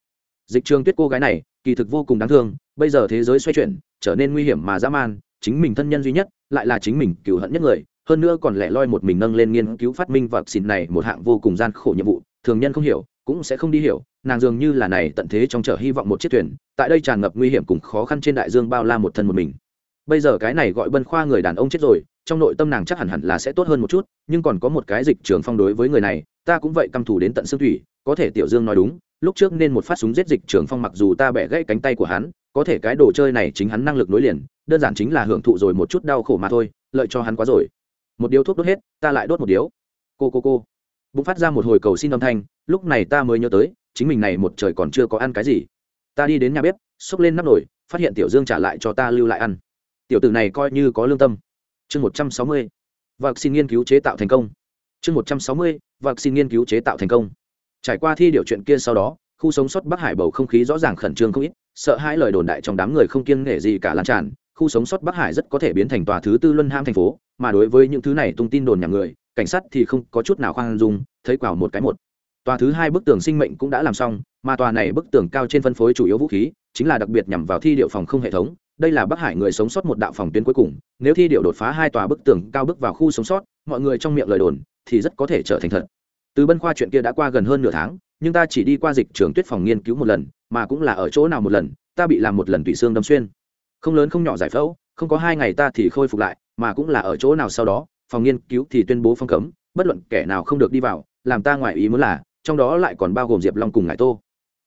Dịch trường tuyết cô gái này, kỳ thực vô cùng đáng thương, bây giờ thế giới xoay chuyển, trở nên nguy hiểm mà dã man, chính mình thân nhân duy nhất, lại là chính mình cựu hận nhất người, hơn nữa còn lẻ loi một mình nâng lên nghiên cứu phát minh và xịn này một hạng vô cùng gian khổ nhiệm vụ, thường nhân không hiểu, cũng sẽ không đi hiểu, nàng dường như là này tận thế trong chợ hy vọng một chiếc thuyền, tại đây tràn ngập nguy hiểm cùng khó khăn trên đại dương bao la một thân một mình bây giờ cái này gọi bân khoa người đàn ông chết rồi, trong nội tâm nàng chắc hẳn hẳn là sẽ tốt hơn một chút, nhưng còn có một cái dịch trường phong đối với người này, ta cũng vậy căm thù đến tận xương thủy, có thể tiểu dương nói đúng, lúc trước nên một phát súng giết dịch trường phong mặc dù ta bẻ gãy cánh tay của hắn, có thể cái đồ chơi này chính hắn năng lực nối liền, đơn giản chính là hưởng thụ rồi một chút đau khổ mà thôi, lợi cho hắn quá rồi. Một điếu thuốc đốt hết, ta lại đốt một điếu. Cô cô cô. Bụng phát ra một hồi cầu xin âm thanh, lúc này ta mới nhớ tới, chính mình này một trời còn chưa có ăn cái gì. Ta đi đến nhà bếp xốc lên nắp nồi, phát hiện tiểu dương trả lại cho ta lưu lại ăn tiểu tử này coi như có lương tâm. Chương một trăm sáu mươi và xin nghiên cứu chế tạo thành công. Chương một trăm sáu mươi và xin nghiên cứu chế tạo thành công. Trải qua thi điều chuyện kia sau đó, khu sống sót bắc hải bầu không khí rõ ràng khẩn trương không ít, sợ hãi lời đồn đại trong đám người không kiêng nể gì cả lan tràn. Khu sống sót bắc hải rất có thể biến thành tòa thứ tư luân ham thành phố, mà đối với những thứ này tung tin đồn nhà người, cảnh sát thì không có chút nào khoan dung, thấy quào một cái một. Tòa thứ hai bức tường sinh mệnh cũng đã làm xong, mà tòa này bức tường cao trên phân phối chủ yếu vũ khí, chính là đặc biệt nhằm vào thi điệu phòng không hệ thống đây là bắc hải người sống sót một đạo phòng tuyến cuối cùng, nếu thi điệu đột phá hai tòa bức tường cao bước vào khu sống sót, mọi người trong miệng lời đồn thì rất có thể trở thành thật. Từ bân khoa chuyện kia đã qua gần hơn nửa tháng, nhưng ta chỉ đi qua dịch trường tuyết phòng nghiên cứu một lần, mà cũng là ở chỗ nào một lần, ta bị làm một lần tủy xương đâm xuyên. Không lớn không nhỏ giải phẫu, không có hai ngày ta thì khôi phục lại, mà cũng là ở chỗ nào sau đó, phòng nghiên cứu thì tuyên bố phong cấm, bất luận kẻ nào không được đi vào, làm ta ngoại ý muốn là, trong đó lại còn bao gồm diệp long cùng ngải tô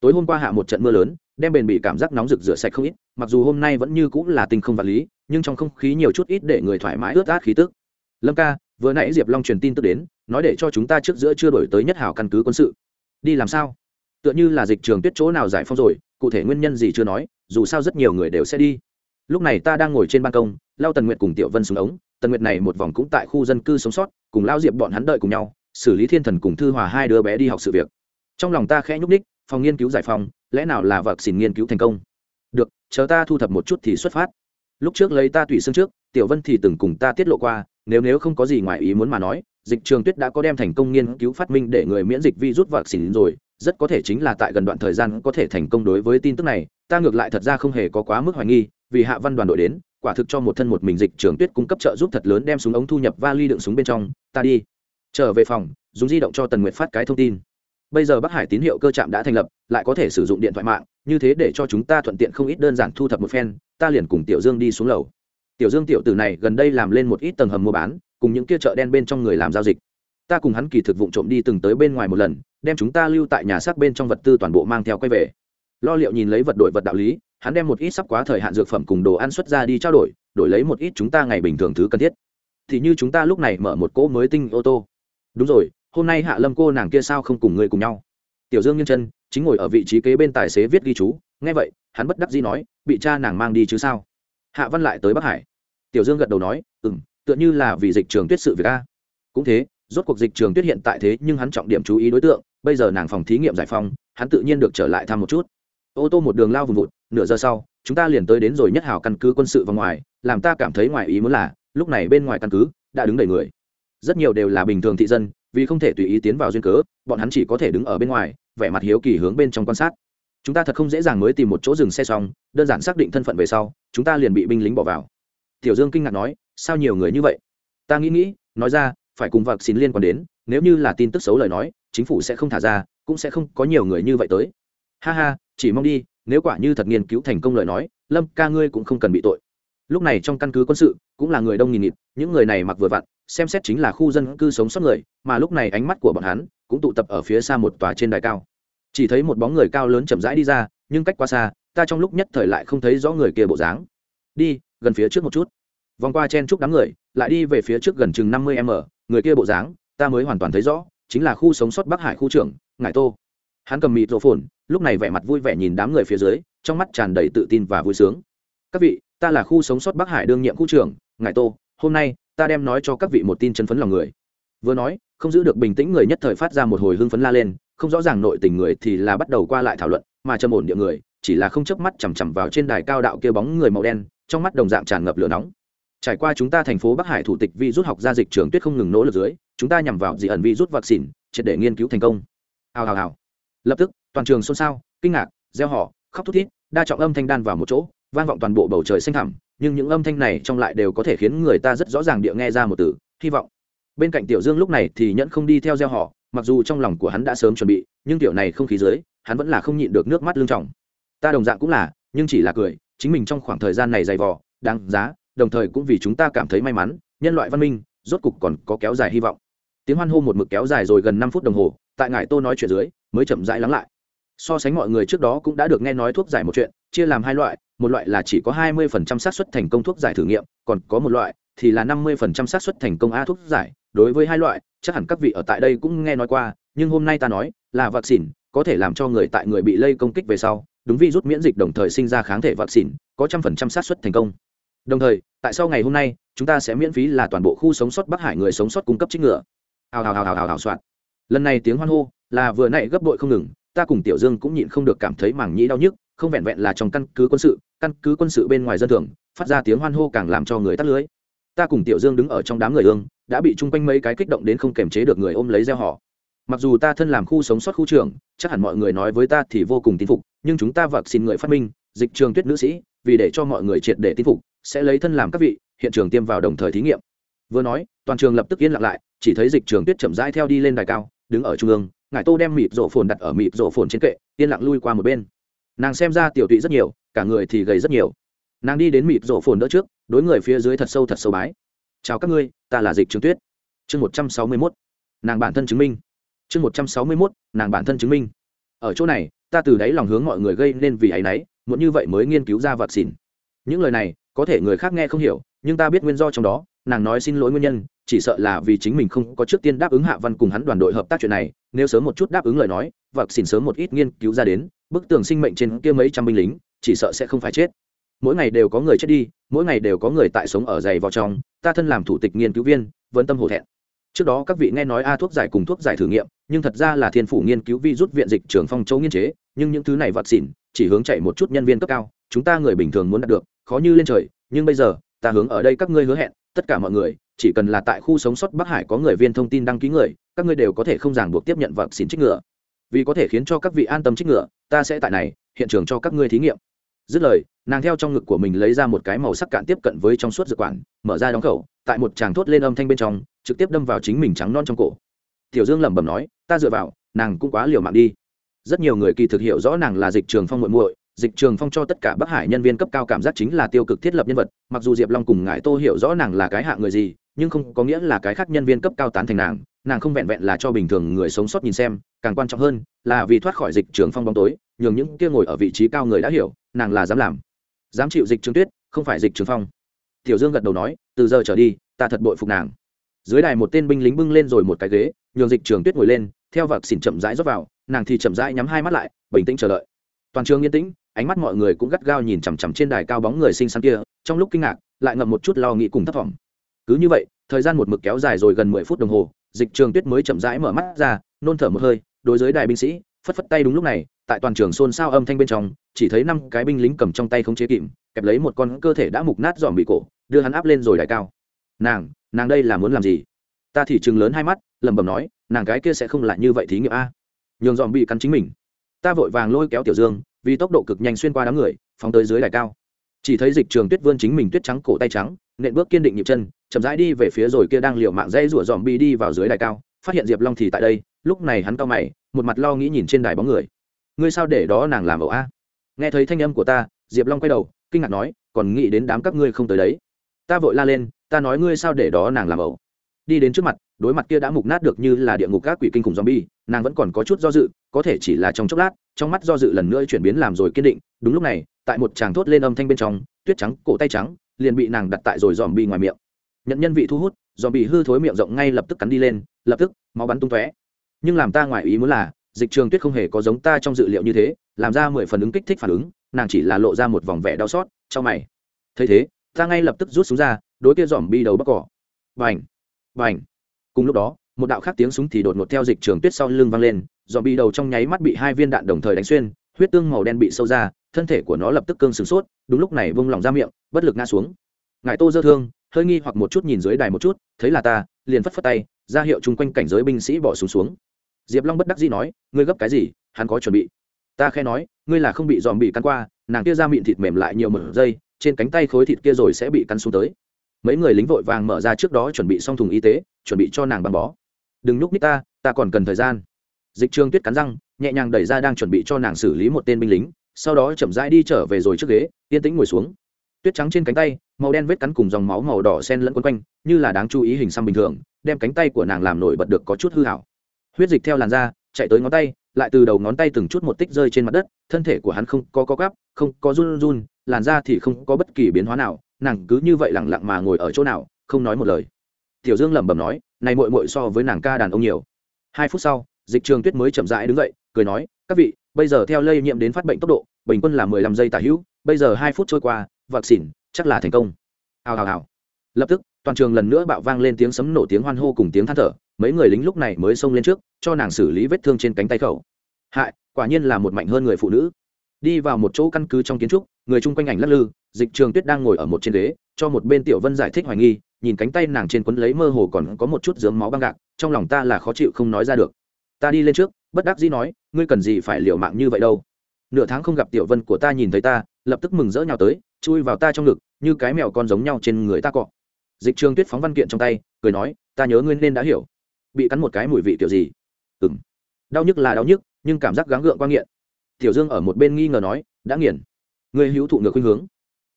tối hôm qua hạ một trận mưa lớn, đem bền bị cảm giác nóng rực rửa sạch không ít, mặc dù hôm nay vẫn như cũng là tinh không vật lý, nhưng trong không khí nhiều chút ít để người thoải mái ướt át khí tức. Lâm ca, vừa nãy diệp long truyền tin tức đến, nói để cho chúng ta trước giữa chưa đổi tới nhất hảo căn cứ quân sự. Đi làm sao? Tựa như là dịch trường tuyết chỗ nào giải phong rồi, cụ thể nguyên nhân gì chưa nói, dù sao rất nhiều người đều sẽ đi. Lúc này ta đang ngồi trên ban công, lao tần nguyệt cùng tiểu vân xuống ống, tần nguyệt này một vòng cũng tại khu dân cư sống sót, cùng lao diệp bọn hắn đợi cùng nhau, xử lý thiên thần cùng thư hòa hai đứa bé đi học sự việc. Trong lòng ta khẽ nhúc ních phòng nghiên cứu giải phòng lẽ nào là vật xin nghiên cứu thành công? Được, chờ ta thu thập một chút thì xuất phát. Lúc trước lấy ta tùy xương trước, tiểu vân thì từng cùng ta tiết lộ qua, nếu nếu không có gì ngoài ý muốn mà nói, dịch trường tuyết đã có đem thành công nghiên cứu phát minh để người miễn dịch virus vật xỉn rồi, rất có thể chính là tại gần đoạn thời gian có thể thành công đối với tin tức này, ta ngược lại thật ra không hề có quá mức hoài nghi, vì hạ văn đoàn đội đến, quả thực cho một thân một mình dịch trường tuyết cung cấp trợ giúp thật lớn đem súng ống thu nhập vali đựng súng bên trong, ta đi. Trở về phòng, dùng di động cho tần nguyệt phát cái thông tin bây giờ bắc hải tín hiệu cơ trạm đã thành lập, lại có thể sử dụng điện thoại mạng, như thế để cho chúng ta thuận tiện không ít đơn giản thu thập một phen, ta liền cùng tiểu dương đi xuống lầu. Tiểu dương tiểu tử này gần đây làm lên một ít tầng hầm mua bán, cùng những kia chợ đen bên trong người làm giao dịch. Ta cùng hắn kỳ thực vụ trộm đi từng tới bên ngoài một lần, đem chúng ta lưu tại nhà xác bên trong vật tư toàn bộ mang theo quay về. Lo liệu nhìn lấy vật đổi vật đạo lý, hắn đem một ít sắp quá thời hạn dược phẩm cùng đồ ăn xuất ra đi trao đổi đổi lấy một ít chúng ta ngày bình thường thứ cần thiết. Thì như chúng ta lúc này mở một cỗ mới tinh ô tô. Đúng rồi hôm nay hạ lâm cô nàng kia sao không cùng người cùng nhau? Tiểu dương nhân chân chính ngồi ở vị trí kế bên tài xế viết ghi chú nghe vậy hắn bất đắc dĩ nói bị cha nàng mang đi chứ sao? Hạ văn lại tới bắc hải. Tiểu dương gật đầu nói ừ m tựa như là vì dịch trường tuyết sự việc a. Cũng thế rốt cuộc dịch trường tuyết hiện tại thế nhưng hắn trọng điểm chú ý đối tượng bây giờ nàng phòng thí nghiệm giải phóng, hắn tự nhiên được trở lại thăm một chút. Ô tô một đường lao vùng vụt nửa giờ sau chúng ta liền tới đến rồi nhất hào căn cứ quân sự và ngoài làm ta cảm thấy ngoài ý muốn là lúc này bên ngoài căn cứ đã đứng đầy người. Rất nhiều đều là bình thường thị dân vì không thể tùy ý tiến vào duyên cớ, bọn hắn chỉ có thể đứng ở bên ngoài, vẻ mặt hiếu kỳ hướng bên trong quan sát. Chúng ta thật không dễ dàng mới tìm một chỗ dừng xe xong, đơn giản xác định thân phận về sau, chúng ta liền bị binh lính bỏ vào. Tiểu dương kinh ngạc nói, sao nhiều người như vậy? Ta nghĩ nghĩ, nói ra, phải cùng vạc xin liên quan đến, nếu như là tin tức xấu lời nói, chính phủ sẽ không thả ra, cũng sẽ không có nhiều người như vậy tới. Ha ha, chỉ mong đi, nếu quả như thật nghiên cứu thành công lời nói, lâm ca ngươi cũng không cần bị tội. Lúc này trong căn cứ quân sự, cũng là người đông nghìn nghịt, những người này mặc vừa vặn xem xét chính là khu dân cư sống sót người, mà lúc này ánh mắt của bọn hắn cũng tụ tập ở phía xa một tòa trên đài cao. Chỉ thấy một bóng người cao lớn chậm rãi đi ra, nhưng cách quá xa, ta trong lúc nhất thời lại không thấy rõ người kia bộ dáng. Đi, gần phía trước một chút. Vòng qua chen chúc đám người, lại đi về phía trước gần chừng năm mươi m, người kia bộ dáng, ta mới hoàn toàn thấy rõ, chính là khu sống sót bắc hải khu trưởng, ngải tô. Hắn cầm mịt rộ phồn lúc này vẻ mặt vui vẻ nhìn đám người phía dưới, trong mắt tràn đầy tự tin và vui sướng. Các vị, ta là khu sống sót bắc hải đương nhiệm khu trưởng, Ngải tô, hôm nay ta đem nói cho các vị một tin chân phấn lòng người. Vừa nói, không giữ được bình tĩnh người nhất thời phát ra một hồi hưng phấn la lên, không rõ ràng nội tình người thì là bắt đầu qua lại thảo luận, mà trầm ổn địa người, chỉ là không chớp mắt chằm chằm vào trên đài cao đạo kia bóng người màu đen, trong mắt đồng dạng tràn ngập lửa nóng. Trải qua chúng ta thành phố bắc hải thủ tịch vi rút học gia dịch trường tuyết không ngừng nỗ lực dưới, chúng ta nhằm vào dị ẩn vi rút vaccine, triệt để nghiên cứu thành công. Hào hào hào. Lập tức, toàn trường xôn xao, kinh ngạc gieo họ khóc thút thít, đa trọng âm thanh đan vào một chỗ vang vọng toàn bộ bầu trời xanh thẳm, nhưng những âm thanh này trong lại đều có thể khiến người ta rất rõ ràng địa nghe ra một từ, hy vọng. Bên cạnh tiểu dương lúc này thì nhẫn không đi theo gieo họ, mặc dù trong lòng của hắn đã sớm chuẩn bị, nhưng tiểu này không khí dưới, hắn vẫn là không nhịn được nước mắt lưng trọng ta đồng dạng cũng là, nhưng chỉ là cười, chính mình trong khoảng thời gian này dày vò, đáng giá, đồng thời cũng vì chúng ta cảm thấy may mắn, nhân loại văn minh, rốt cục còn có kéo dài hy vọng. Tiếng hoan hô một mực kéo dài rồi gần năm phút đồng hồ, tại ngài tô nói chuyện dưới, mới chậm rãi lắng lại. So sánh mọi người trước đó cũng đã được nghe nói thuốc giải một chuyện, chia làm hai loại một loại là chỉ có hai mươi phần trăm xác suất thành công thuốc giải thử nghiệm, còn có một loại thì là năm mươi phần trăm xác suất thành công a thuốc giải. Đối với hai loại, chắc hẳn các vị ở tại đây cũng nghe nói qua, nhưng hôm nay ta nói là vaccine, có thể làm cho người tại người bị lây công kích về sau, đúng vi rút miễn dịch đồng thời sinh ra kháng thể vaccine, có trăm phần trăm xác suất thành công. Đồng thời, tại sau ngày hôm nay, chúng ta sẽ miễn phí là toàn bộ khu sống sót bắc hải người sống sót cung cấp trích ngựa. Hào hào hào hào hào hào soạn lần này tiếng hoan hô là vừa nãy gấp bội không ngừng, ta cùng tiểu dương cũng nhịn không được cảm thấy mảng nhĩ đau nhức không vẹn vẹn là trong căn cứ quân sự, căn cứ quân sự bên ngoài dân thường, phát ra tiếng hoan hô càng làm cho người tắt lưới. Ta cùng tiểu dương đứng ở trong đám người ương, đã bị chung quanh mấy cái kích động đến không kềm chế được người ôm lấy gieo họ. Mặc dù ta thân làm khu sống sót khu trường chắc hẳn mọi người nói với ta thì vô cùng tin phục, nhưng chúng ta vặc xin người phát minh, dịch trường tuyết nữ sĩ, vì để cho mọi người triệt để tin phục, sẽ lấy thân làm các vị, hiện trường tiêm vào đồng thời thí nghiệm. Vừa nói, toàn trường lập tức yên lặng lại, chỉ thấy dịch trường tuyết chậm rãi theo đi lên đài cao, đứng ở trung ương, ngài tô đem mịp rổ phồn đặt ở mịp rổ phồn trên kệ, yên lặng lui qua một bên nàng xem ra tiểu tụy rất nhiều, cả người thì gầy rất nhiều. Nàng đi đến mịp rổ phồn đỡ trước, đối người phía dưới thật sâu thật sâu bái. Chào các ngươi, ta là dịch trường tuyết. Chương một trăm sáu mươi mốt. Nàng bản thân chứng minh. Chương một trăm sáu mươi mốt, nàng bản thân chứng minh. Ở chỗ này, ta từ đáy lòng hướng mọi người gây nên vì ấ y n ấ y muốn như vậy mới nghiên cứu ra vật xỉn. Những lời này, có thể người khác nghe không hiểu, nhưng ta biết nguyên do trong đó, nàng nói xin lỗi nguyên nhân, chỉ sợ là vì chính mình không có trước tiên đáp ứng hạ văn cùng hắn đoàn đội hợp tác chuyện này, nếu sớm một chút đáp ứng lời nói vật xỉn sớm một ít nghiên cứu ra đến bức tường sinh mệnh trên kia mấy trăm binh lính, chỉ sợ sẽ không phải chết. Mỗi ngày đều có người chết đi, mỗi ngày đều có người tại sống ở dày vào trong, ta thân làm thủ tịch nghiên cứu viên vẫn tâm hổ thẹn. Trước đó các vị nghe nói a thuốc giải cùng thuốc giải thử nghiệm, nhưng thật ra là thiên phủ nghiên cứu vi rút viện dịch trường phong châu nghiên chế, nhưng những thứ này vặt xỉn, chỉ hướng chạy một chút nhân viên cấp cao, chúng ta người bình thường muốn đạt được, khó như lên trời, nhưng bây giờ, ta hướng ở đây các ngươi hứa hẹn, tất cả mọi người, chỉ cần là tại khu sống sót bắc hải có người viên thông tin đăng ký người, các ngươi đều có thể không ràng buộc tiếp nhận vặt xỉn trích ngựa vì có thể khiến cho các vị an tâm trích ngựa, ta sẽ tại này, hiện trường cho các ngươi thí nghiệm. Dứt lời, nàng theo trong ngực của mình lấy ra một cái màu sắc cạn tiếp cận với trong suốt dược quản, mở ra đóng khẩu, tại một tràng thốt lên âm thanh bên trong, trực tiếp đâm vào chính mình trắng non trong cổ. Tiểu dương lẩm bẩm nói, ta dựa vào, nàng cũng quá liều mạng đi. Rất nhiều người kỳ thực hiểu rõ nàng là dịch trường phong muội muội, dịch trường phong cho tất cả bắc hải nhân viên cấp cao cảm giác chính là tiêu cực thiết lập nhân vật, mặc dù diệp long cùng ngải tô hiểu rõ nàng là cái hạ người gì, nhưng không có nghĩa là cái khác nhân viên cấp cao tán thành nàng nàng không vẹn vẹn là cho bình thường người sống sót nhìn xem, càng quan trọng hơn là vì thoát khỏi dịch trường phong bóng tối, nhường những kia ngồi ở vị trí cao người đã hiểu, nàng là dám làm. Dám chịu dịch trường tuyết, không phải dịch trường phong. Tiểu dương gật đầu nói, từ giờ trở đi, ta thật bội phục nàng. Dưới đài một tên binh lính bưng lên rồi một cái ghế, nhường dịch trường tuyết ngồi lên, theo vạc xỉn chậm rãi rót vào, nàng thì chậm rãi nhắm hai mắt lại, bình tĩnh chờ đợi. Toàn trường yên tĩnh, ánh mắt mọi người cũng gắt gao nhìn chằm chằm trên đài cao bóng người xinh xắn kia, trong lúc kinh ngạc, lại ngậm một chút lo nghĩ cùng thất vọng. Cứ như vậy, thời gian một mực kéo dài rồi gần mười phút đồng hồ dịch trường tuyết mới chậm rãi mở mắt ra, nôn thở một hơi, đối với đại binh sĩ, phất phất tay đúng lúc này, tại toàn trường xôn xao âm thanh bên trong, chỉ thấy năm cái binh lính cầm trong tay không chế kìm, kẹp lấy một con cơ thể đã mục nát dòm bị cổ, đưa hắn áp lên rồi đại cao. Nàng nàng đây là muốn làm gì? Ta thì chừng lớn hai mắt, lẩm bẩm nói, nàng cái kia sẽ không lại như vậy thí nghiệm a. Nhường dòm bị cắn chính mình. Ta vội vàng lôi kéo tiểu dương, vì tốc độ cực nhanh xuyên qua đám người, phóng tới dưới đài cao. Chỉ thấy dịch trường tuyết vươn chính mình tuyết trắng, cổ tay trắng, nện bước kiên định nhịp chân chậm rãi đi về phía rồi kia đang liều mạng dây rủa dòm bi đi vào dưới đài cao phát hiện diệp long thì tại đây lúc này hắn cao mày một mặt lo nghĩ nhìn trên đài bóng người. Ngươi sao để đó nàng làm ẩu a? Nghe thấy thanh âm của ta diệp long quay đầu kinh ngạc nói còn nghĩ đến đám các ngươi không tới đấy. Ta vội la lên ta nói ngươi sao để đó nàng làm ẩu? Đi đến trước mặt đối mặt kia đã mục nát được như là địa ngục các quỷ kinh khủng zombie, nàng vẫn còn có chút do dự, có thể chỉ là trong chốc lát, trong mắt do dự lần nữa chuyển biến làm rồi kiên định, đúng lúc này, tại một tràng thốt lên âm thanh bên trong, tuyết trắng, cổ tay trắng, liền bị nàng đặt tại rồi zombie ngoài miệng. Nhận nhân vị thu hút, zombie hư thối miệng rộng ngay lập tức cắn đi lên, lập tức, máu bắn tung tóe. Nhưng làm ta ngoài ý muốn là, dịch trường tuyết không hề có giống ta trong dự liệu như thế, làm ra mười phần ứng kích thích phản ứng, nàng chỉ là lộ ra một vòng vẻ đau xót, cho mày. Thấy thế, ta ngay lập tức rút súng ra, đối kia bi đầu bắc cỏ. vành vành cùng lúc đó một đạo khác tiếng súng thì đột ngột theo dịch trường tuyết sau lưng vang lên dòm bi đầu trong nháy mắt bị hai viên đạn đồng thời đánh xuyên huyết tương màu đen bị sâu ra thân thể của nó lập tức cương sửng sốt đúng lúc này vung lòng ra miệng bất lực ngã xuống ngài tô dơ thương hơi nghi hoặc một chút nhìn dưới đài một chút, thấy là ta, liền phất phất tay, ra hiệu chung quanh cảnh giới binh sĩ bỏ xuống xuống. Diệp long bất đắc dĩ nói, ngươi gấp cái gì? Hắn có chuẩn bị. Ta khe nói, ngươi là không bị dòm bị cắn qua, nàng kia ra mịn thịt mềm lại nhiều mở dây trên cánh tay khối thịt kia rồi sẽ bị cắn xuống tới. Mấy người lính vội vàng mở ra trước đó chuẩn bị xong thùng y tế, chuẩn bị cho nàng băng bó. Đừng nhúc nít ta ta còn cần thời gian. Dịch trường tuyết cắn răng, nhẹ nhàng đẩy ra đang chuẩn bị cho nàng xử lý một tên binh lính, sau đó chậm rãi đi trở về rồi trước ghế, yên tĩnh ngồi xuống tuyết trắng trên cánh tay, màu đen vết cắn cùng dòng máu màu đỏ sen lẫn quấn quanh, như là đáng chú ý hình xăm bình thường, đem cánh tay của nàng làm nổi bật được có chút hư hảo. Huyết dịch theo làn da, chạy tới ngón tay, lại từ đầu ngón tay từng chút một tích rơi trên mặt đất, thân thể của hắn không có có gắp không có run run, làn da thì không có bất kỳ biến hóa nào, nàng cứ như vậy lẳng lặng mà ngồi ở chỗ nào, không nói một lời. Tiểu dương lẩm bẩm nói, này mội mội so với nàng ca đàn ông nhiều. Hai phút sau, dịch trường tuyết mới chậm rãi đứng dậy, cười nói, các vị, bây giờ theo lây nhiễm đến phát bệnh tốc độ, bình quân là mười lăm giây tả hữu, bây giờ hai phút trôi qua vạc xỉn, chắc là thành công. Hào hào hào. Lập tức, toàn trường lần nữa bạo vang lên tiếng sấm nổ, tiếng hoan hô cùng tiếng than thở. Mấy người lính lúc này mới xông lên trước, cho nàng xử lý vết thương trên cánh tay khẩu. Hại, quả nhiên là một mạnh hơn người phụ nữ. Đi vào một chỗ căn cứ trong kiến trúc, người chung quanh ảnh lắc lư, dịch trường tuyết đang ngồi ở một trên ghế, cho một bên tiểu vân giải thích hoài nghi, nhìn cánh tay nàng trên quấn lấy mơ hồ còn có một chút dướng máu băng gạc, trong lòng ta là khó chịu không nói ra được. Ta đi lên trước, bất đắc dĩ nói, ngươi cần gì phải liều mạng như vậy đâu. Nửa tháng không gặp tiểu vân của ta nhìn thấy ta, lập tức mừng rỡ nhào tới chui vào ta trong ngực, như cái mèo con giống nhau trên người ta cọ. Dịch trường tuyết phóng văn kiện trong tay, cười nói, ta nhớ ngươi nên đã hiểu. Bị cắn một cái mùi vị kiểu gì? Ừng đau nhức là đau nhức, nhưng cảm giác gắng gượng qua nghiện. Tiểu dương ở một bên nghi ngờ nói, đã nghiền ngươi hữu thụ ngược khuynh hướng.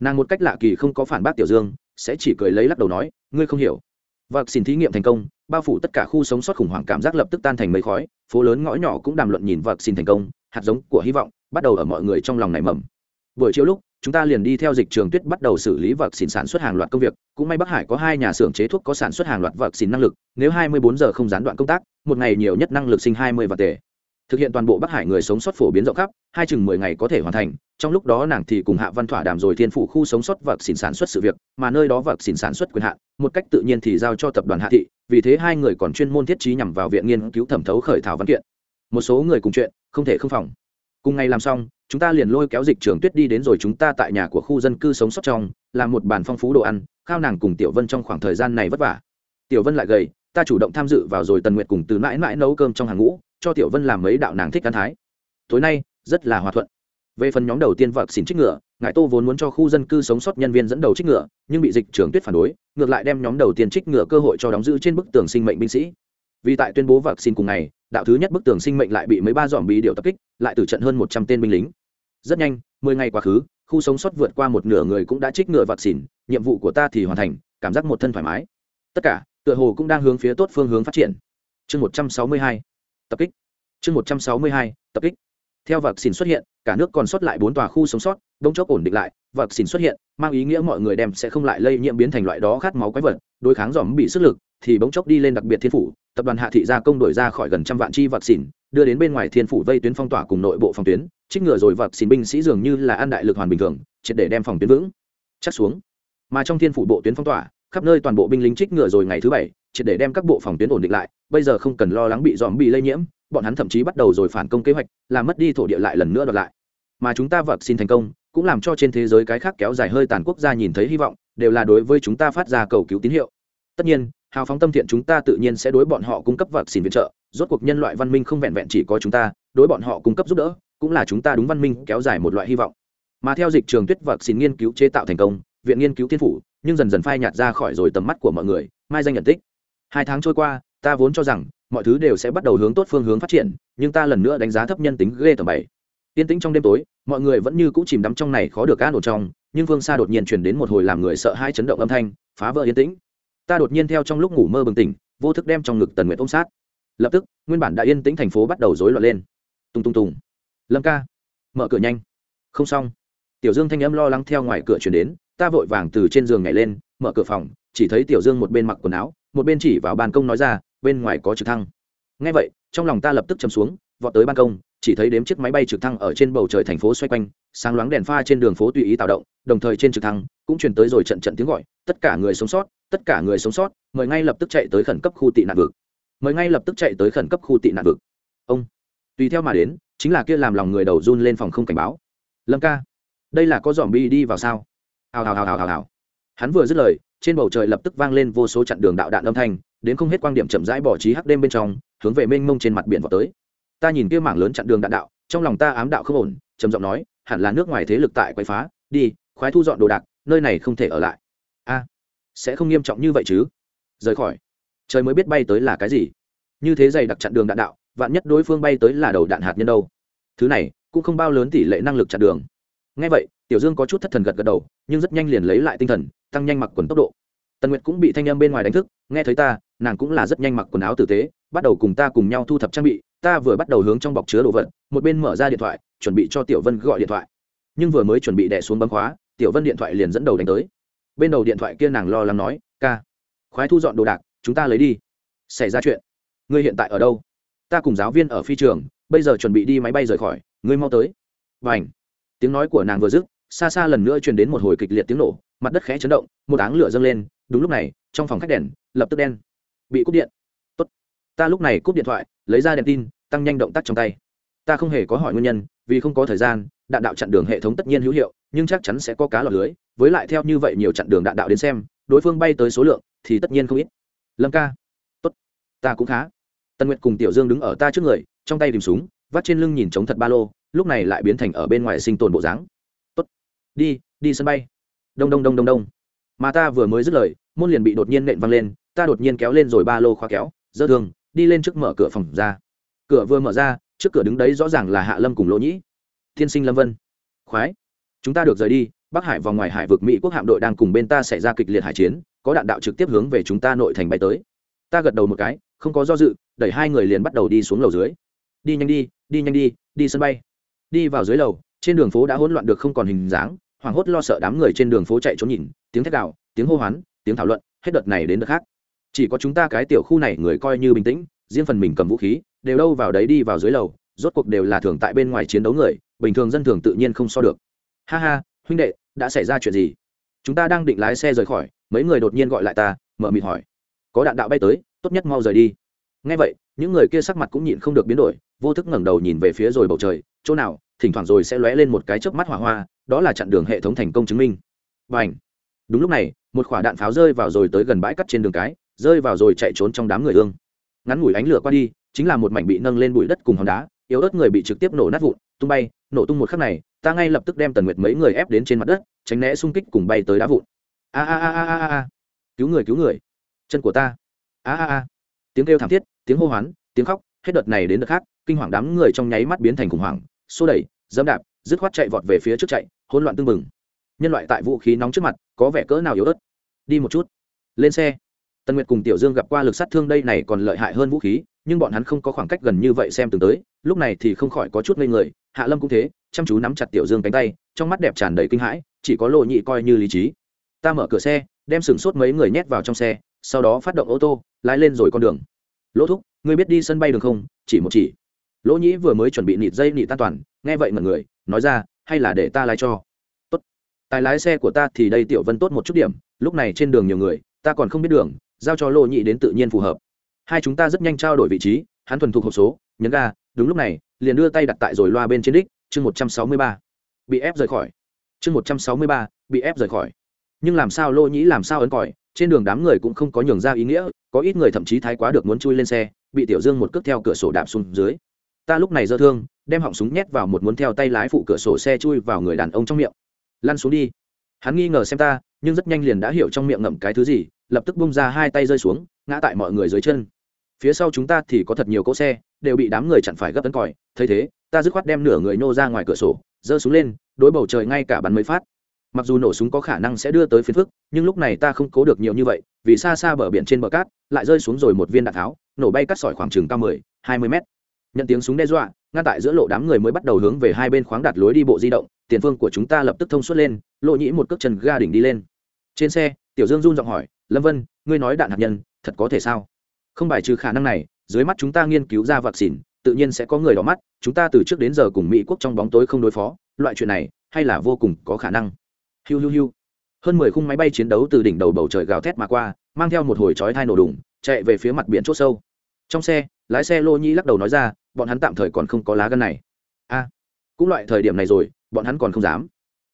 Nàng một cách lạ kỳ không có phản bác tiểu dương, sẽ chỉ cười lấy lắc đầu nói, ngươi không hiểu. Và xin thí nghiệm thành công, bao phủ tất cả khu sống sót khủng hoảng cảm giác lập tức tan thành mây khói, phố lớn ngõ nhỏ cũng đàm luận nhìn vật xin thành công, hạt giống của hy vọng bắt đầu ở mọi người trong lòng nảy mầm. Buổi chiều lúc chúng ta liền đi theo dịch trường tuyết bắt đầu xử lý vật xin sản xuất hàng loạt công việc. Cũng may bắc hải có hai nhà xưởng chế thuốc có sản xuất hàng loạt vật xin năng lực, nếu 24 giờ không gián đoạn công tác, một ngày nhiều nhất năng lực sinh 20 vật tệ. Thực hiện toàn bộ bắc hải người sống sót phổ biến rộng khắp, hai chừng mười ngày có thể hoàn thành, trong lúc đó nàng thì cùng hạ văn thỏa đàm rồi thiên phủ khu sống sót vật xin sản xuất sự việc, mà nơi đó vật xin sản xuất quyền hạn, một cách tự nhiên thì giao cho tập đoàn hạ thị, vì thế hai người còn chuyên môn thiết trí nhằm vào viện nghiên cứu thẩm thấu khởi thảo văn kiện. Một số người cùng chuyện, không thể không phòng. Cùng ngày làm xong chúng ta liền lôi kéo dịch trưởng tuyết đi đến rồi chúng ta tại nhà của khu dân cư sống sót trong, làm một bàn phong phú đồ ăn, khao nàng cùng tiểu vân trong khoảng thời gian này vất vả. Tiểu vân lại gầy, ta chủ động tham dự vào rồi tần nguyệt cùng từ mãi mãi nấu cơm trong hàng ngũ, cho tiểu vân làm mấy đạo nàng thích ăn thái. Tối nay, rất là hòa thuận. Về phần nhóm đầu tiên vạc xin trích ngựa, ngài tô vốn muốn cho khu dân cư sống sót nhân viên dẫn đầu trích ngựa, nhưng bị dịch trưởng tuyết phản đối, ngược lại đem nhóm đầu tiên trích ngựa cơ hội cho đóng giữ trên bức tường sinh mệnh binh sĩ. Vì tại tuyên bố vạc xin cùng ngày đạo thứ nhất bức tường sinh mệnh lại bị mấy ba dòm bị điều tập kích, lại tử trận hơn một trăm tên binh lính. Rất nhanh, mười ngày quá khứ, khu sống sót vượt qua một nửa người cũng đã trích ngựa vặt xỉn, nhiệm vụ của ta thì hoàn thành, cảm giác một thân thoải mái. Tất cả, tựa hồ cũng đang hướng phía tốt phương hướng phát triển. Chương một trăm sáu mươi hai, tập kích. Chương một trăm sáu mươi hai, tập kích. Theo vật xin xuất hiện, cả nước còn sót lại bốn tòa khu sống sót đông chốc ổn định lại vật xin xuất hiện, mang ý nghĩa mọi người đem sẽ không lại lây nhiễm biến thành loại đó khát máu quái vật, đối kháng dòm bị sức lực, thì bỗng chốc đi lên đặc biệt thiên phủ tập đoàn hạ thị gia công đổi ra khỏi gần trăm vạn chi vật xỉn, đưa đến bên ngoài thiên phủ vây tuyến phong tỏa cùng nội bộ phòng tuyến trích ngừa rồi vật xỉn binh sĩ dường như là an đại lực hoàn bình thường, triệt để đem phòng tuyến vững. Chắc xuống. Mà trong thiên phủ bộ tuyến phong tỏa, khắp nơi toàn bộ binh lính trích ngừa rồi ngày thứ bảy, triệt để đem các bộ phòng tuyến ổn định lại, bây giờ không cần lo lắng bị dòm bị lây nhiễm, bọn hắn thậm chí bắt đầu rồi phản công kế hoạch, làm mất đi thổ địa lại lần nữa đoạt lại. Mà chúng ta vật xin thành công, cũng làm cho trên thế giới cái khác kéo dài hơi tàn quốc gia nhìn thấy hy vọng, đều là đối với chúng ta phát ra cầu cứu tín hiệu. Tất nhiên hào phóng tâm thiện chúng ta tự nhiên sẽ đối bọn họ cung cấp vật xin viện trợ. Rốt cuộc nhân loại văn minh không vẹn vẹn chỉ có chúng ta, đối bọn họ cung cấp giúp đỡ, cũng là chúng ta đúng văn minh kéo dài một loại hy vọng. Mà theo dịch trường tuyết vật xin nghiên cứu chế tạo thành công, viện nghiên cứu thiên phủ, nhưng dần dần phai nhạt ra khỏi rồi tầm mắt của mọi người, mai danh nhận tích. Hai tháng trôi qua, ta vốn cho rằng, mọi thứ đều sẽ bắt đầu hướng tốt phương hướng phát triển, nhưng ta lần nữa đánh giá thấp nhân tính ghê tầm bảy. Yên tĩnh trong đêm tối, mọi người vẫn như cũ chìm đắm trong này khó được an ổn trong, nhưng phương xa đột nhiên chuyển đến một hồi làm người sợ hai chấn động âm thanh, phá vỡ yên tĩnh ta đột nhiên theo trong lúc ngủ mơ bừng tỉnh, vô thức đem trong ngực tần nguyện ôm sát. Lập tức, nguyên bản đã yên tĩnh thành phố bắt đầu rối loạn lên. Tùng tùng tùng lâm ca, mở cửa nhanh. Không xong. Tiểu dương thanh âm lo lắng theo ngoài cửa chuyển đến, ta vội vàng từ trên giường nhảy lên, mở cửa phòng, chỉ thấy tiểu dương một bên mặc quần áo, một bên chỉ vào ban công nói ra, bên ngoài có trực thăng. Ngay vậy, trong lòng ta lập tức chầm xuống, vọt tới ban công chỉ thấy đếm chiếc máy bay trực thăng ở trên bầu trời thành phố xoay quanh, sáng loáng đèn pha trên đường phố tùy ý tạo động, đồng thời trên trực thăng cũng truyền tới rồi trận trận tiếng gọi, tất cả người sống sót, tất cả người sống sót, mời ngay lập tức chạy tới khẩn cấp khu tị nạn vực. Mời ngay lập tức chạy tới khẩn cấp khu tị nạn vực. Ông, tùy theo mà đến, chính là kia làm lòng người đầu run lên phòng không cảnh báo. Lâm ca, đây là có dòm bi đi vào sao? Hào hào hào hào hào hào. Hắn vừa dứt lời, trên bầu trời lập tức vang lên vô số chặn đường đạo đạn âm thanh, đến không hết quan điểm chậm rãi bỏ trí hắc đêm bên trong, hướng về mênh mông trên mặt biển vào tới ta nhìn kia mảng lớn chặn đường đạn đạo, trong lòng ta ám đạo không ổn, trầm giọng nói, hẳn là nước ngoài thế lực tại quậy phá, đi, khoái thu dọn đồ đạc, nơi này không thể ở lại. A, sẽ không nghiêm trọng như vậy chứ? Rời khỏi. Trời mới biết bay tới là cái gì. Như thế dày đặc chặn đường đạn đạo, vạn nhất đối phương bay tới là đầu đạn hạt nhân đâu. Thứ này, cũng không bao lớn tỷ lệ năng lực chặn đường. Ngay vậy, tiểu dương có chút thất thần gật gật đầu, nhưng rất nhanh liền lấy lại tinh thần, tăng nhanh mặc quần tốc độ. Tần nguyệt cũng bị thanh âm bên ngoài đánh thức, nghe thấy ta, nàng cũng là rất nhanh mặc quần áo tử tế, bắt đầu cùng ta cùng nhau thu thập trang bị ta vừa bắt đầu hướng trong bọc chứa đồ vật, một bên mở ra điện thoại, chuẩn bị cho tiểu vân gọi điện thoại. Nhưng vừa mới chuẩn bị đẻ xuống bấm khóa, tiểu vân điện thoại liền dẫn đầu đánh tới. Bên đầu điện thoại kia nàng lo lắng nói, ca, khoái thu dọn đồ đạc, chúng ta lấy đi. Xảy ra chuyện. Ngươi hiện tại ở đâu? Ta cùng giáo viên ở phi trường, bây giờ chuẩn bị đi máy bay rời khỏi, ngươi mau tới. Và ảnh tiếng nói của nàng vừa dứt, xa xa lần nữa truyền đến một hồi kịch liệt tiếng nổ, mặt đất khẽ chấn động, một áng lửa dâng lên, đúng lúc này, trong phòng khách đèn lập tức đen, bị cúp điện. Tốt. ta lúc này cúp điện thoại, lấy ra đèn tin tăng nhanh động tác trong tay. Ta không hề có hỏi nguyên nhân vì không có thời gian đạn đạo chặn đường hệ thống tất nhiên hữu hiệu nhưng chắc chắn sẽ có cá lọt lưới. Với lại theo như vậy nhiều chặn đường đạn đạo đến xem đối phương bay tới số lượng thì tất nhiên không ít. Lâm ca. Tốt. Ta cũng khá. Tân nguyệt cùng tiểu dương đứng ở ta trước người trong tay tìm súng vắt trên lưng nhìn chống thật ba lô lúc này lại biến thành ở bên ngoài sinh tồn bộ dáng. Tốt. Đi đi sân bay. Đông đông đông đông đông. Mà ta vừa mới dứt lời môn liền bị đột nhiên nện văng lên ta đột nhiên kéo lên rồi ba lô khóa kéo dơ thường, đi lên trước mở cửa phòng ra cửa vừa mở ra, trước cửa đứng đấy rõ ràng là hạ lâm cùng lỗ nhĩ. Thiên sinh lâm vân. Khoái, chúng ta được rời đi, bắc hải vào ngoài hải vực mỹ quốc hạm đội đang cùng bên ta xảy ra kịch liệt hải chiến, có đạn đạo trực tiếp hướng về chúng ta nội thành bay tới. Ta gật đầu một cái, không có do dự, đẩy hai người liền bắt đầu đi xuống lầu dưới. Đi nhanh đi đi nhanh đi đi sân bay. Đi vào dưới lầu, trên đường phố đã hỗn loạn được không còn hình dáng, hoảng hốt lo sợ đám người trên đường phố chạy trốn nhìn, tiếng thét đạo tiếng hô hoán, tiếng thảo luận, hết đợt này đến đợt khác. Chỉ có chúng ta cái tiểu khu này người coi như bình tĩnh, riêng phần mình cầm vũ khí đều đâu vào đấy đi vào dưới lầu, rốt cuộc đều là thường tại bên ngoài chiến đấu người, bình thường dân thường tự nhiên không so được. Ha ha, huynh đệ, đã xảy ra chuyện gì? Chúng ta đang định lái xe rời khỏi, mấy người đột nhiên gọi lại ta, mở mịt hỏi. Có đạn đạo bay tới, tốt nhất mau rời đi. Ngay vậy, những người kia sắc mặt cũng nhịn không được biến đổi, vô thức ngẩng đầu nhìn về phía rồi bầu trời, chỗ nào, thỉnh thoảng rồi sẽ lóe lên một cái chớp mắt hỏa hoa, đó là chặn đường hệ thống thành công chứng minh. Và ảnh đúng lúc này, một quả đạn pháo rơi vào rồi tới gần bãi cắt trên đường cái, rơi vào rồi chạy trốn trong đám người ương. Ngắn ngủi ánh lửa qua đi chính là một mảnh bị nâng lên bụi đất cùng hòn đá, yếu ớt người bị trực tiếp nổ nát vụn, tung bay, nổ tung một khắc này, ta ngay lập tức đem tần nguyệt mấy người ép đến trên mặt đất, tránh né xung kích cùng bay tới đá vụn. A a a a a a cứu người cứu người. Chân của ta. A a a. Tiếng kêu thảm thiết, tiếng hô hoán, tiếng khóc, hết đợt này đến đợt khác, kinh hoàng đám người trong nháy mắt biến thành khủng hoảng, xô đẩy, dẫm đạp, dứt khoát chạy vọt về phía trước chạy, hỗn loạn tưng bừng. Nhân loại tại vũ khí nóng trước mặt, có vẻ cỡ nào yếu ớt. Đi một chút. Lên xe tần nguyệt cùng tiểu dương gặp qua lực sát thương đây này còn lợi hại hơn vũ khí, nhưng bọn hắn không có khoảng cách gần như vậy xem từng tới, lúc này thì không khỏi có chút ngây người, hạ lâm cũng thế, chăm chú nắm chặt tiểu dương cánh tay, trong mắt đẹp tràn đầy kinh hãi, chỉ có lộ nhị coi như lý trí. Ta mở cửa xe, đem sửng sốt mấy người nhét vào trong xe, sau đó phát động ô tô, lái lên rồi con đường. Lỗ thúc, ngươi biết đi sân bay đường không? Chỉ một chỉ. Lỗ nhĩ vừa mới chuẩn bị nịt dây nịt an toàn, nghe vậy mọi người, nói ra, hay là để ta lái cho. Tốt. Tài lái xe của ta thì đây tiểu vân tốt một chút điểm, lúc này trên đường nhiều người, ta còn không biết đường giao cho lô nhị đến tự nhiên phù hợp. Hai chúng ta rất nhanh trao đổi vị trí, hắn thuần thục hộp số, nhấn ga, đúng lúc này, liền đưa tay đặt tại rồi loa bên trên đích, chương một trăm sáu mươi ba. Bị ép rời khỏi. Chương một trăm sáu mươi ba, bị ép rời khỏi. Nhưng làm sao lô nhĩ làm sao ấn còi, trên đường đám người cũng không có nhường ra ý nghĩa, có ít người thậm chí thái quá được muốn chui lên xe, bị tiểu dương một cước theo cửa sổ đạp xuống dưới. Ta lúc này dơ thương, đem họng súng nhét vào một muốn theo tay lái phụ cửa sổ xe chui vào người đàn ông trong miệng. Lăn xuống đi. Hắn nghi ngờ xem ta, nhưng rất nhanh liền đã hiểu trong miệng ngậm cái thứ gì lập tức bung ra hai tay rơi xuống, ngã tại mọi người dưới chân. Phía sau chúng ta thì có thật nhiều cỗ xe, đều bị đám người chặn phải gấp tấn còi. Thấy thế, ta dứt khoát đem nửa người nô ra ngoài cửa sổ, giơ súng lên, đối bầu trời ngay cả bắn mấy phát. Mặc dù nổ súng có khả năng sẽ đưa tới phiến phức, nhưng lúc này ta không cố được nhiều như vậy, vì xa xa bờ biển trên bờ cát, lại rơi xuống rồi một viên đạn tháo, nổ bay cắt sỏi khoảng chừng cao mười, hai mươi mét. Nhận tiếng súng đe dọa, ngăn tại giữa lộ đám người mới bắt đầu hướng về hai bên khoáng đặt lối đi bộ di động, tiền phương của chúng ta lập tức thông suốt lên, lộ nhĩ một cước chân ga đỉnh đi lên. Trên xe, tiểu dương run giọng hỏi lâm vân ngươi nói đạn hạt nhân thật có thể sao không bài trừ khả năng này dưới mắt chúng ta nghiên cứu ra vaccine tự nhiên sẽ có người đỏ mắt chúng ta từ trước đến giờ cùng mỹ quốc trong bóng tối không đối phó loại chuyện này hay là vô cùng có khả năng hiu hiu hiu hơn mười khung máy bay chiến đấu từ đỉnh đầu bầu trời gào thét mà qua mang theo một hồi chói thai nổ đùng chạy về phía mặt biển c h ố sâu trong xe lái xe lô nhi lắc đầu nói ra bọn hắn tạm thời còn không có lá gân này a cũng loại thời điểm này rồi bọn hắn còn không dám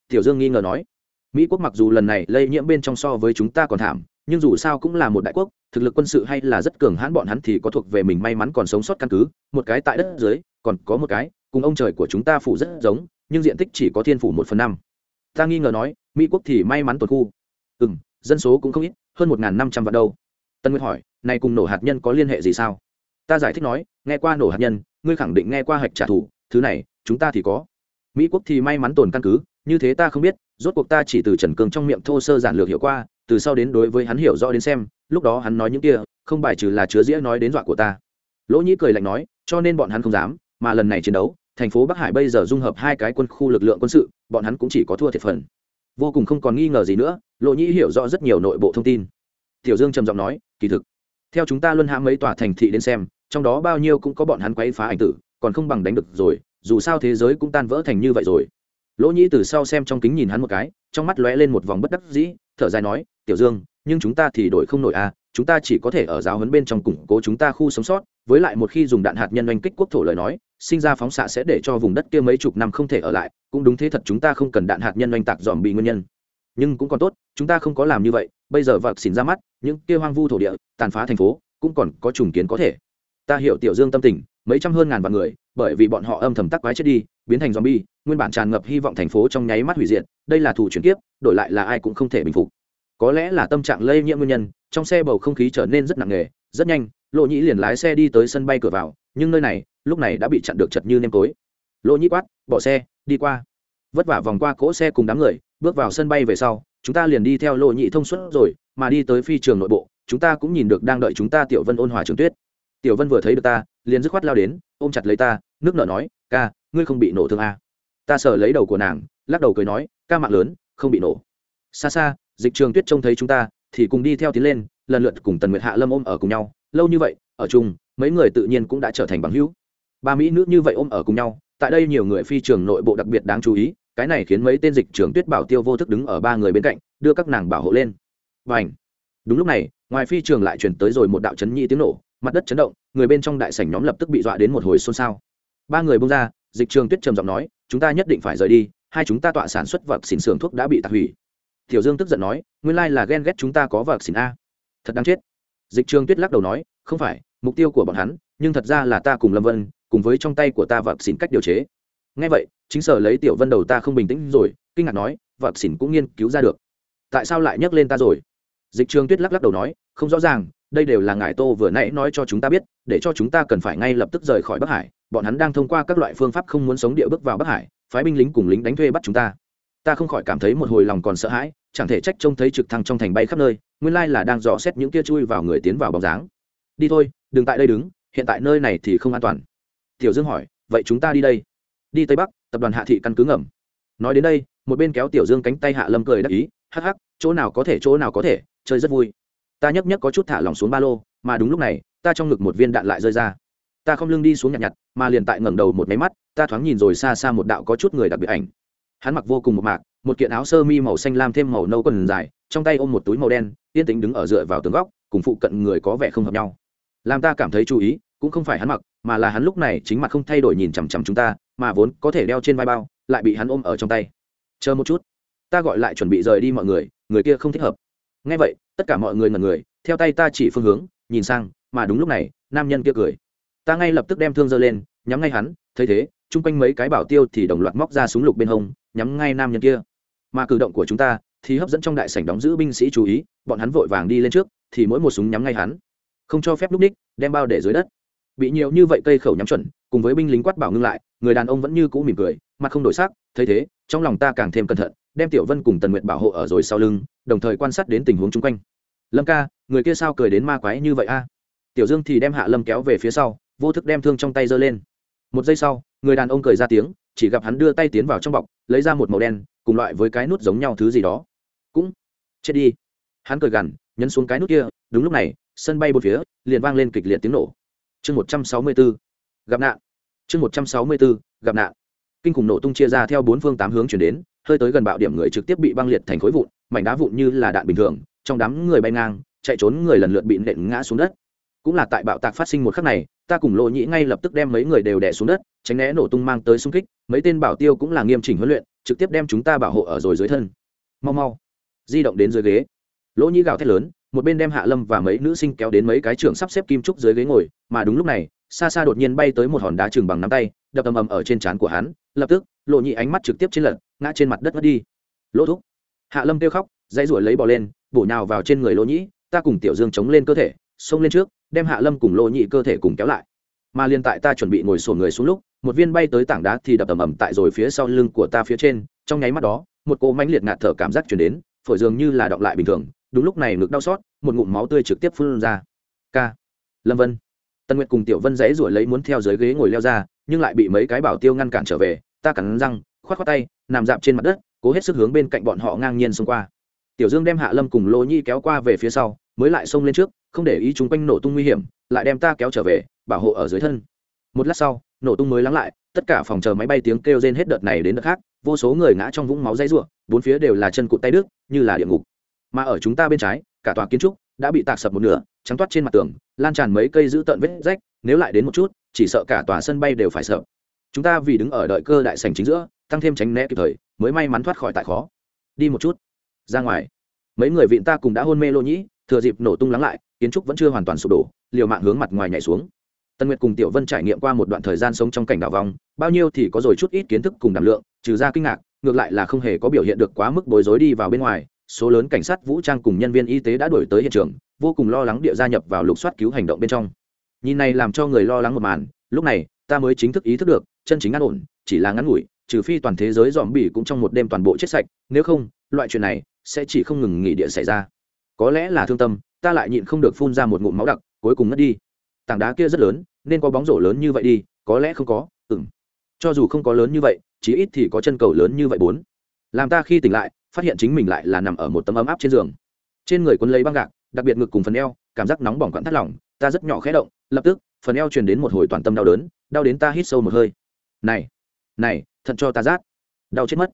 tiểu dương nghi ngờ nói mỹ quốc mặc dù lần này lây nhiễm bên trong so với chúng ta còn thảm nhưng dù sao cũng là một đại quốc, thực lực quân sự hay là rất cường hãn, bọn hắn thì có thuộc về mình may mắn còn sống sót căn cứ, một cái tại đất dưới, còn có một cái, cùng ông trời của chúng ta phủ rất giống, nhưng diện tích chỉ có thiên phủ một phần năm. Ta nghi ngờ nói, mỹ quốc thì may mắn tồn khu. Ừ m dân số cũng không ít, hơn một năm trăm vạn đâu. Tân nguyệt hỏi, này cùng nổ hạt nhân có liên hệ gì sao? Ta giải thích nói, nghe qua nổ hạt nhân, ngươi khẳng định nghe qua hạch trả thù, thứ này, chúng ta thì có. Mỹ quốc thì may mắn tồn căn cứ, như thế ta không biết, rốt cuộc ta chỉ từ trần cường trong miệng thô sơ giản lược hiểu qua từ sau đến đối với hắn hiểu rõ đến xem, lúc đó hắn nói những kia, không bài trừ là chứa dĩa nói đến dọa của ta. Lỗ nhĩ cười lạnh nói, cho nên bọn hắn không dám, mà lần này chiến đấu, thành phố bắc hải bây giờ dung hợp hai cái quân khu lực lượng quân sự, bọn hắn cũng chỉ có thua thiệt phần. Vô cùng không còn nghi ngờ gì nữa, lỗ nhĩ hiểu rõ rất nhiều nội bộ thông tin. Tiểu dương trầm giọng nói, kỳ thực, theo chúng ta luân hãm mấy tòa thành thị đến xem, trong đó bao nhiêu cũng có bọn hắn quấy phá ảnh tử, còn không bằng đánh được rồi, dù sao thế giới cũng tan vỡ thành như vậy rồi. Lỗ nhĩ từ sau xem trong kính nhìn hắn một cái, trong mắt lóe lên một vòng bất đắc dĩ thở dài nói, tiểu dương, nhưng chúng ta thì đổi không nổi à chúng ta chỉ có thể ở giáo huấn bên trong củng cố chúng ta khu sống sót. Với lại một khi dùng đạn hạt nhân oanh kích quốc thổ lời nói, sinh ra phóng xạ sẽ để cho vùng đất kia mấy chục năm không thể ở lại, cũng đúng thế thật chúng ta không cần đạn hạt nhân oanh tạc dòm bị nguyên nhân. Nhưng cũng còn tốt, chúng ta không có làm như vậy, bây giờ vạc xỉn ra mắt, những kia hoang vu thổ địa, tàn phá thành phố, cũng còn có trùng kiến có thể. Ta hiểu tiểu dương tâm tình, mấy trăm hơn ngàn vạn người bởi vì bọn họ âm thầm tắc quái chết đi, biến thành zombie, nguyên bản tràn ngập hy vọng thành phố trong nháy mắt hủy diệt, đây là thủ chuyển kiếp, đổi lại là ai cũng không thể bình phục. Có lẽ là tâm trạng lây nhiễm nguyên nhân, trong xe bầu không khí trở nên rất nặng nề, rất nhanh lộ nhĩ liền lái xe đi tới sân bay cửa vào, nhưng nơi này, lúc này đã bị chặn được chật như nêm tối. Lộ nhĩ quát, bỏ xe, đi qua. Vất vả vòng qua cỗ xe cùng đám người, bước vào sân bay về sau, chúng ta liền đi theo lộ nhị thông suốt rồi, mà đi tới phi trường nội bộ, chúng ta cũng nhìn được đang đợi chúng ta tiểu vân ôn hòa trường tuyết tiểu vân vừa thấy được ta, liền dứt khoát lao đến, ôm chặt lấy ta, nước nở nói, ca, ngươi không bị nổ thương à. ta sờ lấy đầu của nàng, lắc đầu cười nói, ca mạng lớn, không bị nổ. Xa xa, dịch trường tuyết trông thấy chúng ta, thì cùng đi theo tiến lên, lần lượt cùng tần nguyệt hạ lâm ôm ở cùng nhau. Lâu như vậy, ở chung, mấy người tự nhiên cũng đã trở thành bằng hữu. Ba mỹ nữ như vậy ôm ở cùng nhau, tại đây nhiều người phi trường nội bộ đặc biệt đáng chú ý, cái này khiến mấy tên dịch trường tuyết bảo tiêu vô thức đứng ở ba người bên cạnh, đưa các nàng bảo hộ lên. Và ảnh đúng lúc này, ngoài phi trường lại chuyển tới rồi một đạo chấn nhi tiếng nổ mặt đất chấn động, người bên trong đại sảnh nhóm lập tức bị dọa đến một hồi xôn xao. Ba người bông ra, dịch trường tuyết trầm giọng nói, chúng ta nhất định phải rời đi, hai chúng ta tọa sản xuất vật xỉn xưởng thuốc đã bị tạc hủy. Tiểu dương tức giận nói, nguyên lai là ghen ghét chúng ta có vật xỉn a. Thật đáng chết. Dịch trường tuyết lắc đầu nói, không phải, mục tiêu của bọn hắn, nhưng thật ra là ta cùng lâm vân, cùng với trong tay của ta vật xỉn cách điều chế. Ngay vậy, chính sở lấy tiểu vân đầu ta không bình tĩnh rồi, kinh ngạc nói vật xỉn cũng nghiên cứu ra được. Tại sao lại nhắc lên ta rồi? Dịch trường tuyết lắc lắc đầu nói, không rõ ràng đây đều là ngài tô vừa nãy nói cho chúng ta biết, để cho chúng ta cần phải ngay lập tức rời khỏi bắc hải. Bọn hắn đang thông qua các loại phương pháp không muốn sống địa bước vào bắc hải, phái binh lính cùng lính đánh thuê bắt chúng ta. Ta không khỏi cảm thấy một hồi lòng còn sợ hãi, chẳng thể trách trông thấy trực thăng trong thành bay khắp nơi, nguyên lai là đang dò xét những kia chui vào người tiến vào bóng dáng. Đi thôi, đừng tại đây đứng, hiện tại nơi này thì không an toàn. Tiểu dương hỏi, vậy chúng ta đi đây. Đi tây bắc, tập đoàn hạ thị căn cứ ngầm. Nói đến đây, một bên kéo tiểu dương cánh tay hạ lâm cười đắc ý, hắc hắc, chỗ nào có thể, chỗ nào có thể, chơi rất vui ta nhấc nhấc có chút thả lỏng xuống ba lô, mà đúng lúc này, ta trong ngực một viên đạn lại rơi ra. Ta không lưng đi xuống nhặt nhặt, mà liền tại ngẩng đầu một máy mắt, ta thoáng nhìn rồi xa xa một đạo có chút người đặc biệt ảnh. Hắn mặc vô cùng một mạc, một kiện áo sơ mi màu xanh lam thêm màu nâu quần dài, trong tay ôm một túi màu đen, yên tĩnh đứng ở dựa vào tường góc, cùng phụ cận người có vẻ không hợp nhau. Làm ta cảm thấy chú ý, cũng không phải hắn mặc, mà là hắn lúc này chính mặt không thay đổi nhìn chằm chằm chúng ta, mà vốn có thể đeo trên vai bao, lại bị hắn ôm ở trong tay. Chờ một chút, ta gọi lại chuẩn bị rời đi mọi người người kia không thích hợp ngay vậy, tất cả mọi người ngần người, theo tay ta chỉ phương hướng, nhìn sang, mà đúng lúc này, nam nhân kia cười. Ta ngay lập tức đem thương giơ lên, nhắm ngay hắn, thấy thế, chung quanh mấy cái bảo tiêu thì đồng loạt móc ra súng lục bên hông, nhắm ngay nam nhân kia. Mà cử động của chúng ta thì hấp dẫn trong đại sảnh đóng giữ binh sĩ chú ý, bọn hắn vội vàng đi lên trước, thì mỗi một súng nhắm ngay hắn. Không cho phép lúc ních đem bao để dưới đất. Bị nhiều như vậy cây khẩu nhắm chuẩn, cùng với binh lính quát bảo ngưng lại, người đàn ông vẫn như cũ mỉm cười, mặt không đổi sắc, thấy thế, trong lòng ta càng thêm cẩn thận, đem tiểu vân cùng tần Nguyệt bảo hộ ở rồi sau lưng đồng thời quan sát đến tình huống chung quanh. Lâm ca, người kia sao cười đến ma quái như vậy a? Tiểu dương thì đem hạ lâm kéo về phía sau, vô thức đem thương trong tay giơ lên. Một giây sau, người đàn ông cười ra tiếng, chỉ gặp hắn đưa tay tiến vào trong bọc, lấy ra một màu đen, cùng loại với cái nút giống nhau thứ gì đó. Cũng chết đi. Hắn cười gằn, nhấn xuống cái nút kia, đúng lúc này, sân bay bốn phía, liền vang lên kịch liệt tiếng nổ. Chương một trăm sáu mươi bốn gặp nạn. Chương một trăm sáu mươi bốn gặp nạn kinh khủng nổ tung chia ra theo bốn phương tám hướng chuyển đến, hơi tới gần bạo điểm người trực tiếp bị băng liệt thành khối vụn, mảnh đá vụn như là đạn bình thường, trong đám người bay ngang, chạy trốn người lần lượt bị nện ngã xuống đất. Cũng là tại bạo tạc phát sinh một khắc này, ta cùng lộ nhĩ ngay lập tức đem mấy người đều đè xuống đất, tránh né nổ tung mang tới xung kích, mấy tên bảo tiêu cũng là nghiêm chỉnh huấn luyện, trực tiếp đem chúng ta bảo hộ ở rồi dưới thân. Mau mau. Di động đến dưới ghế. Lỗ nhĩ gào thét lớn, một bên đem hạ lâm và mấy nữ sinh kéo đến mấy cái trường sắp xếp kim trúc dưới ghế ngồi, mà đúng lúc này, xa xa đột nhiên bay tới một hòn đá trường bằng nắm tay, đập ầm ầm ở trên trán của hắn lập tức, lộ nhị ánh mắt trực tiếp trên lật, ngã trên mặt đất mất đi. Lỗ thúc. Hạ lâm kêu khóc, dãy ruổi lấy bò lên, bổ nhào vào trên người lỗ nhĩ ta cùng tiểu dương chống lên cơ thể, xông lên trước, đem hạ lâm cùng lỗ nhị cơ thể cùng kéo lại. Mà liên tại ta chuẩn bị ngồi sổ người xuống lúc, một viên bay tới tảng đá thì đập ầm ầm tại rồi phía sau lưng của ta phía trên, trong nháy mắt đó, một cỗ mãnh liệt ngạt thở cảm giác chuyển đến, phổi dường như là động lại bình thường, đúng lúc này ngực đau xót, một ngụm máu tươi trực tiếp phun ra. K lâm vân. Tân nguyệt cùng tiểu vân dãy ruổi lấy muốn theo dưới ghế ngồi leo ra nhưng lại bị mấy cái bảo tiêu ngăn cản trở về, ta cắn răng, khoát khoát tay, nằm dạp trên mặt đất, cố hết sức hướng bên cạnh bọn họ ngang nhiên xông qua. Tiểu dương đem hạ lâm cùng lô nhi kéo qua về phía sau, mới lại xông lên trước, không để ý chúng quanh nổ tung nguy hiểm, lại đem ta kéo trở về, bảo hộ ở dưới thân. Một lát sau, nổ tung mới lắng lại, tất cả phòng chờ máy bay tiếng kêu rên hết đợt này đến đợt khác, vô số người ngã trong vũng máu dây ruộng, bốn phía đều là chân cụt tay đức như là địa ngục. Mà ở chúng ta bên trái, cả tòa kiến trúc đã bị tạc sập một nửa, trắng toát trên mặt tường, lan tràn mấy cây giữ tận vết rách, nếu lại đến một chút chỉ sợ cả tòa sân bay đều phải sợ. Chúng ta vì đứng ở đợi cơ đại sành chính giữa, tăng thêm tránh né kịp thời, mới may mắn thoát khỏi tại khó. Đi một chút. Ra ngoài. Mấy người vịn ta cùng đã hôn mê lô nhĩ, thừa dịp nổ tung lắng lại, kiến trúc vẫn chưa hoàn toàn sụp đổ, liều mạng hướng mặt ngoài nhảy xuống. Tân nguyệt cùng tiểu vân trải nghiệm qua một đoạn thời gian sống trong cảnh đảo vòng bao nhiêu thì có rồi chút ít kiến thức cùng đảm lượng, trừ ra kinh ngạc, ngược lại là không hề có biểu hiện được quá mức bối rối đi vào bên ngoài. Số lớn cảnh sát vũ trang cùng nhân viên y tế đã đổi tới hiện trường, vô cùng lo lắng địa gia nhập vào lục soát cứu hành động bên trong nhìn này làm cho người lo lắng một màn, lúc này, ta mới chính thức ý thức được, chân chính an ổn, chỉ là ngắn ngủi, trừ phi toàn thế giới dòm bỉ cũng trong một đêm toàn bộ chết sạch, nếu không, loại chuyện này sẽ chỉ không ngừng nghỉ địa xảy ra. Có lẽ là thương tâm, ta lại nhịn không được phun ra một ngụm máu đặc, cuối cùng ngất đi. Tảng đá kia rất lớn, nên có bóng rổ lớn như vậy đi, có lẽ không có ừng cho dù không có lớn như vậy, chí ít thì có chân cầu lớn như vậy bốn. Làm ta khi tỉnh lại, phát hiện chính mình lại là nằm ở một tấm ấm áp trên giường. Trên người quân lấy băng gạc, đặc biệt ngực cùng phần eo, cảm giác nóng bỏng quặn thắt lỏng ta rất nhỏ khẽ động, lập tức, phần eo truyền đến một hồi toàn tâm đau đớn, đau đến ta hít sâu một hơi. Này này, thận cho ta rát. Đau chết mất.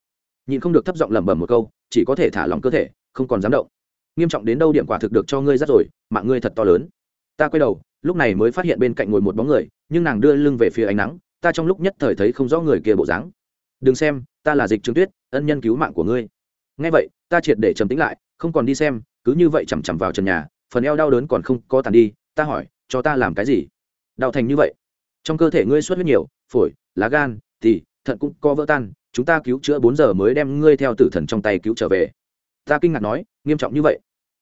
Nhìn không được thấp giọng lẩm bẩm một câu, chỉ có thể thả lỏng cơ thể, không còn dám động. Nghiêm trọng đến đâu điểm quả thực được cho ngươi rát rồi, mạng ngươi thật to lớn. Ta quay đầu, lúc này mới phát hiện bên cạnh ngồi một bóng người, nhưng nàng đưa lưng về phía ánh nắng, ta trong lúc nhất thời thấy không rõ người kia bộ dáng. Đừng xem, ta là dịch trường tuyết, ân nhân cứu mạng của ngươi. Ngay vậy, ta triệt để trầm tĩnh lại, không còn đi xem, cứ như vậy chằm chằm vào trần nhà, phần eo đau đớn còn không có tàn đi ta hỏi, cho ta làm cái gì? Đau thành như vậy. Trong cơ thể ngươi xuất huyết nhiều, phổi, lá gan thì thận cũng co vỡ tan, chúng ta cứu chữa bốn giờ mới đem ngươi theo tử thần trong tay cứu trở về. Ta kinh ngạc nói, nghiêm trọng như vậy.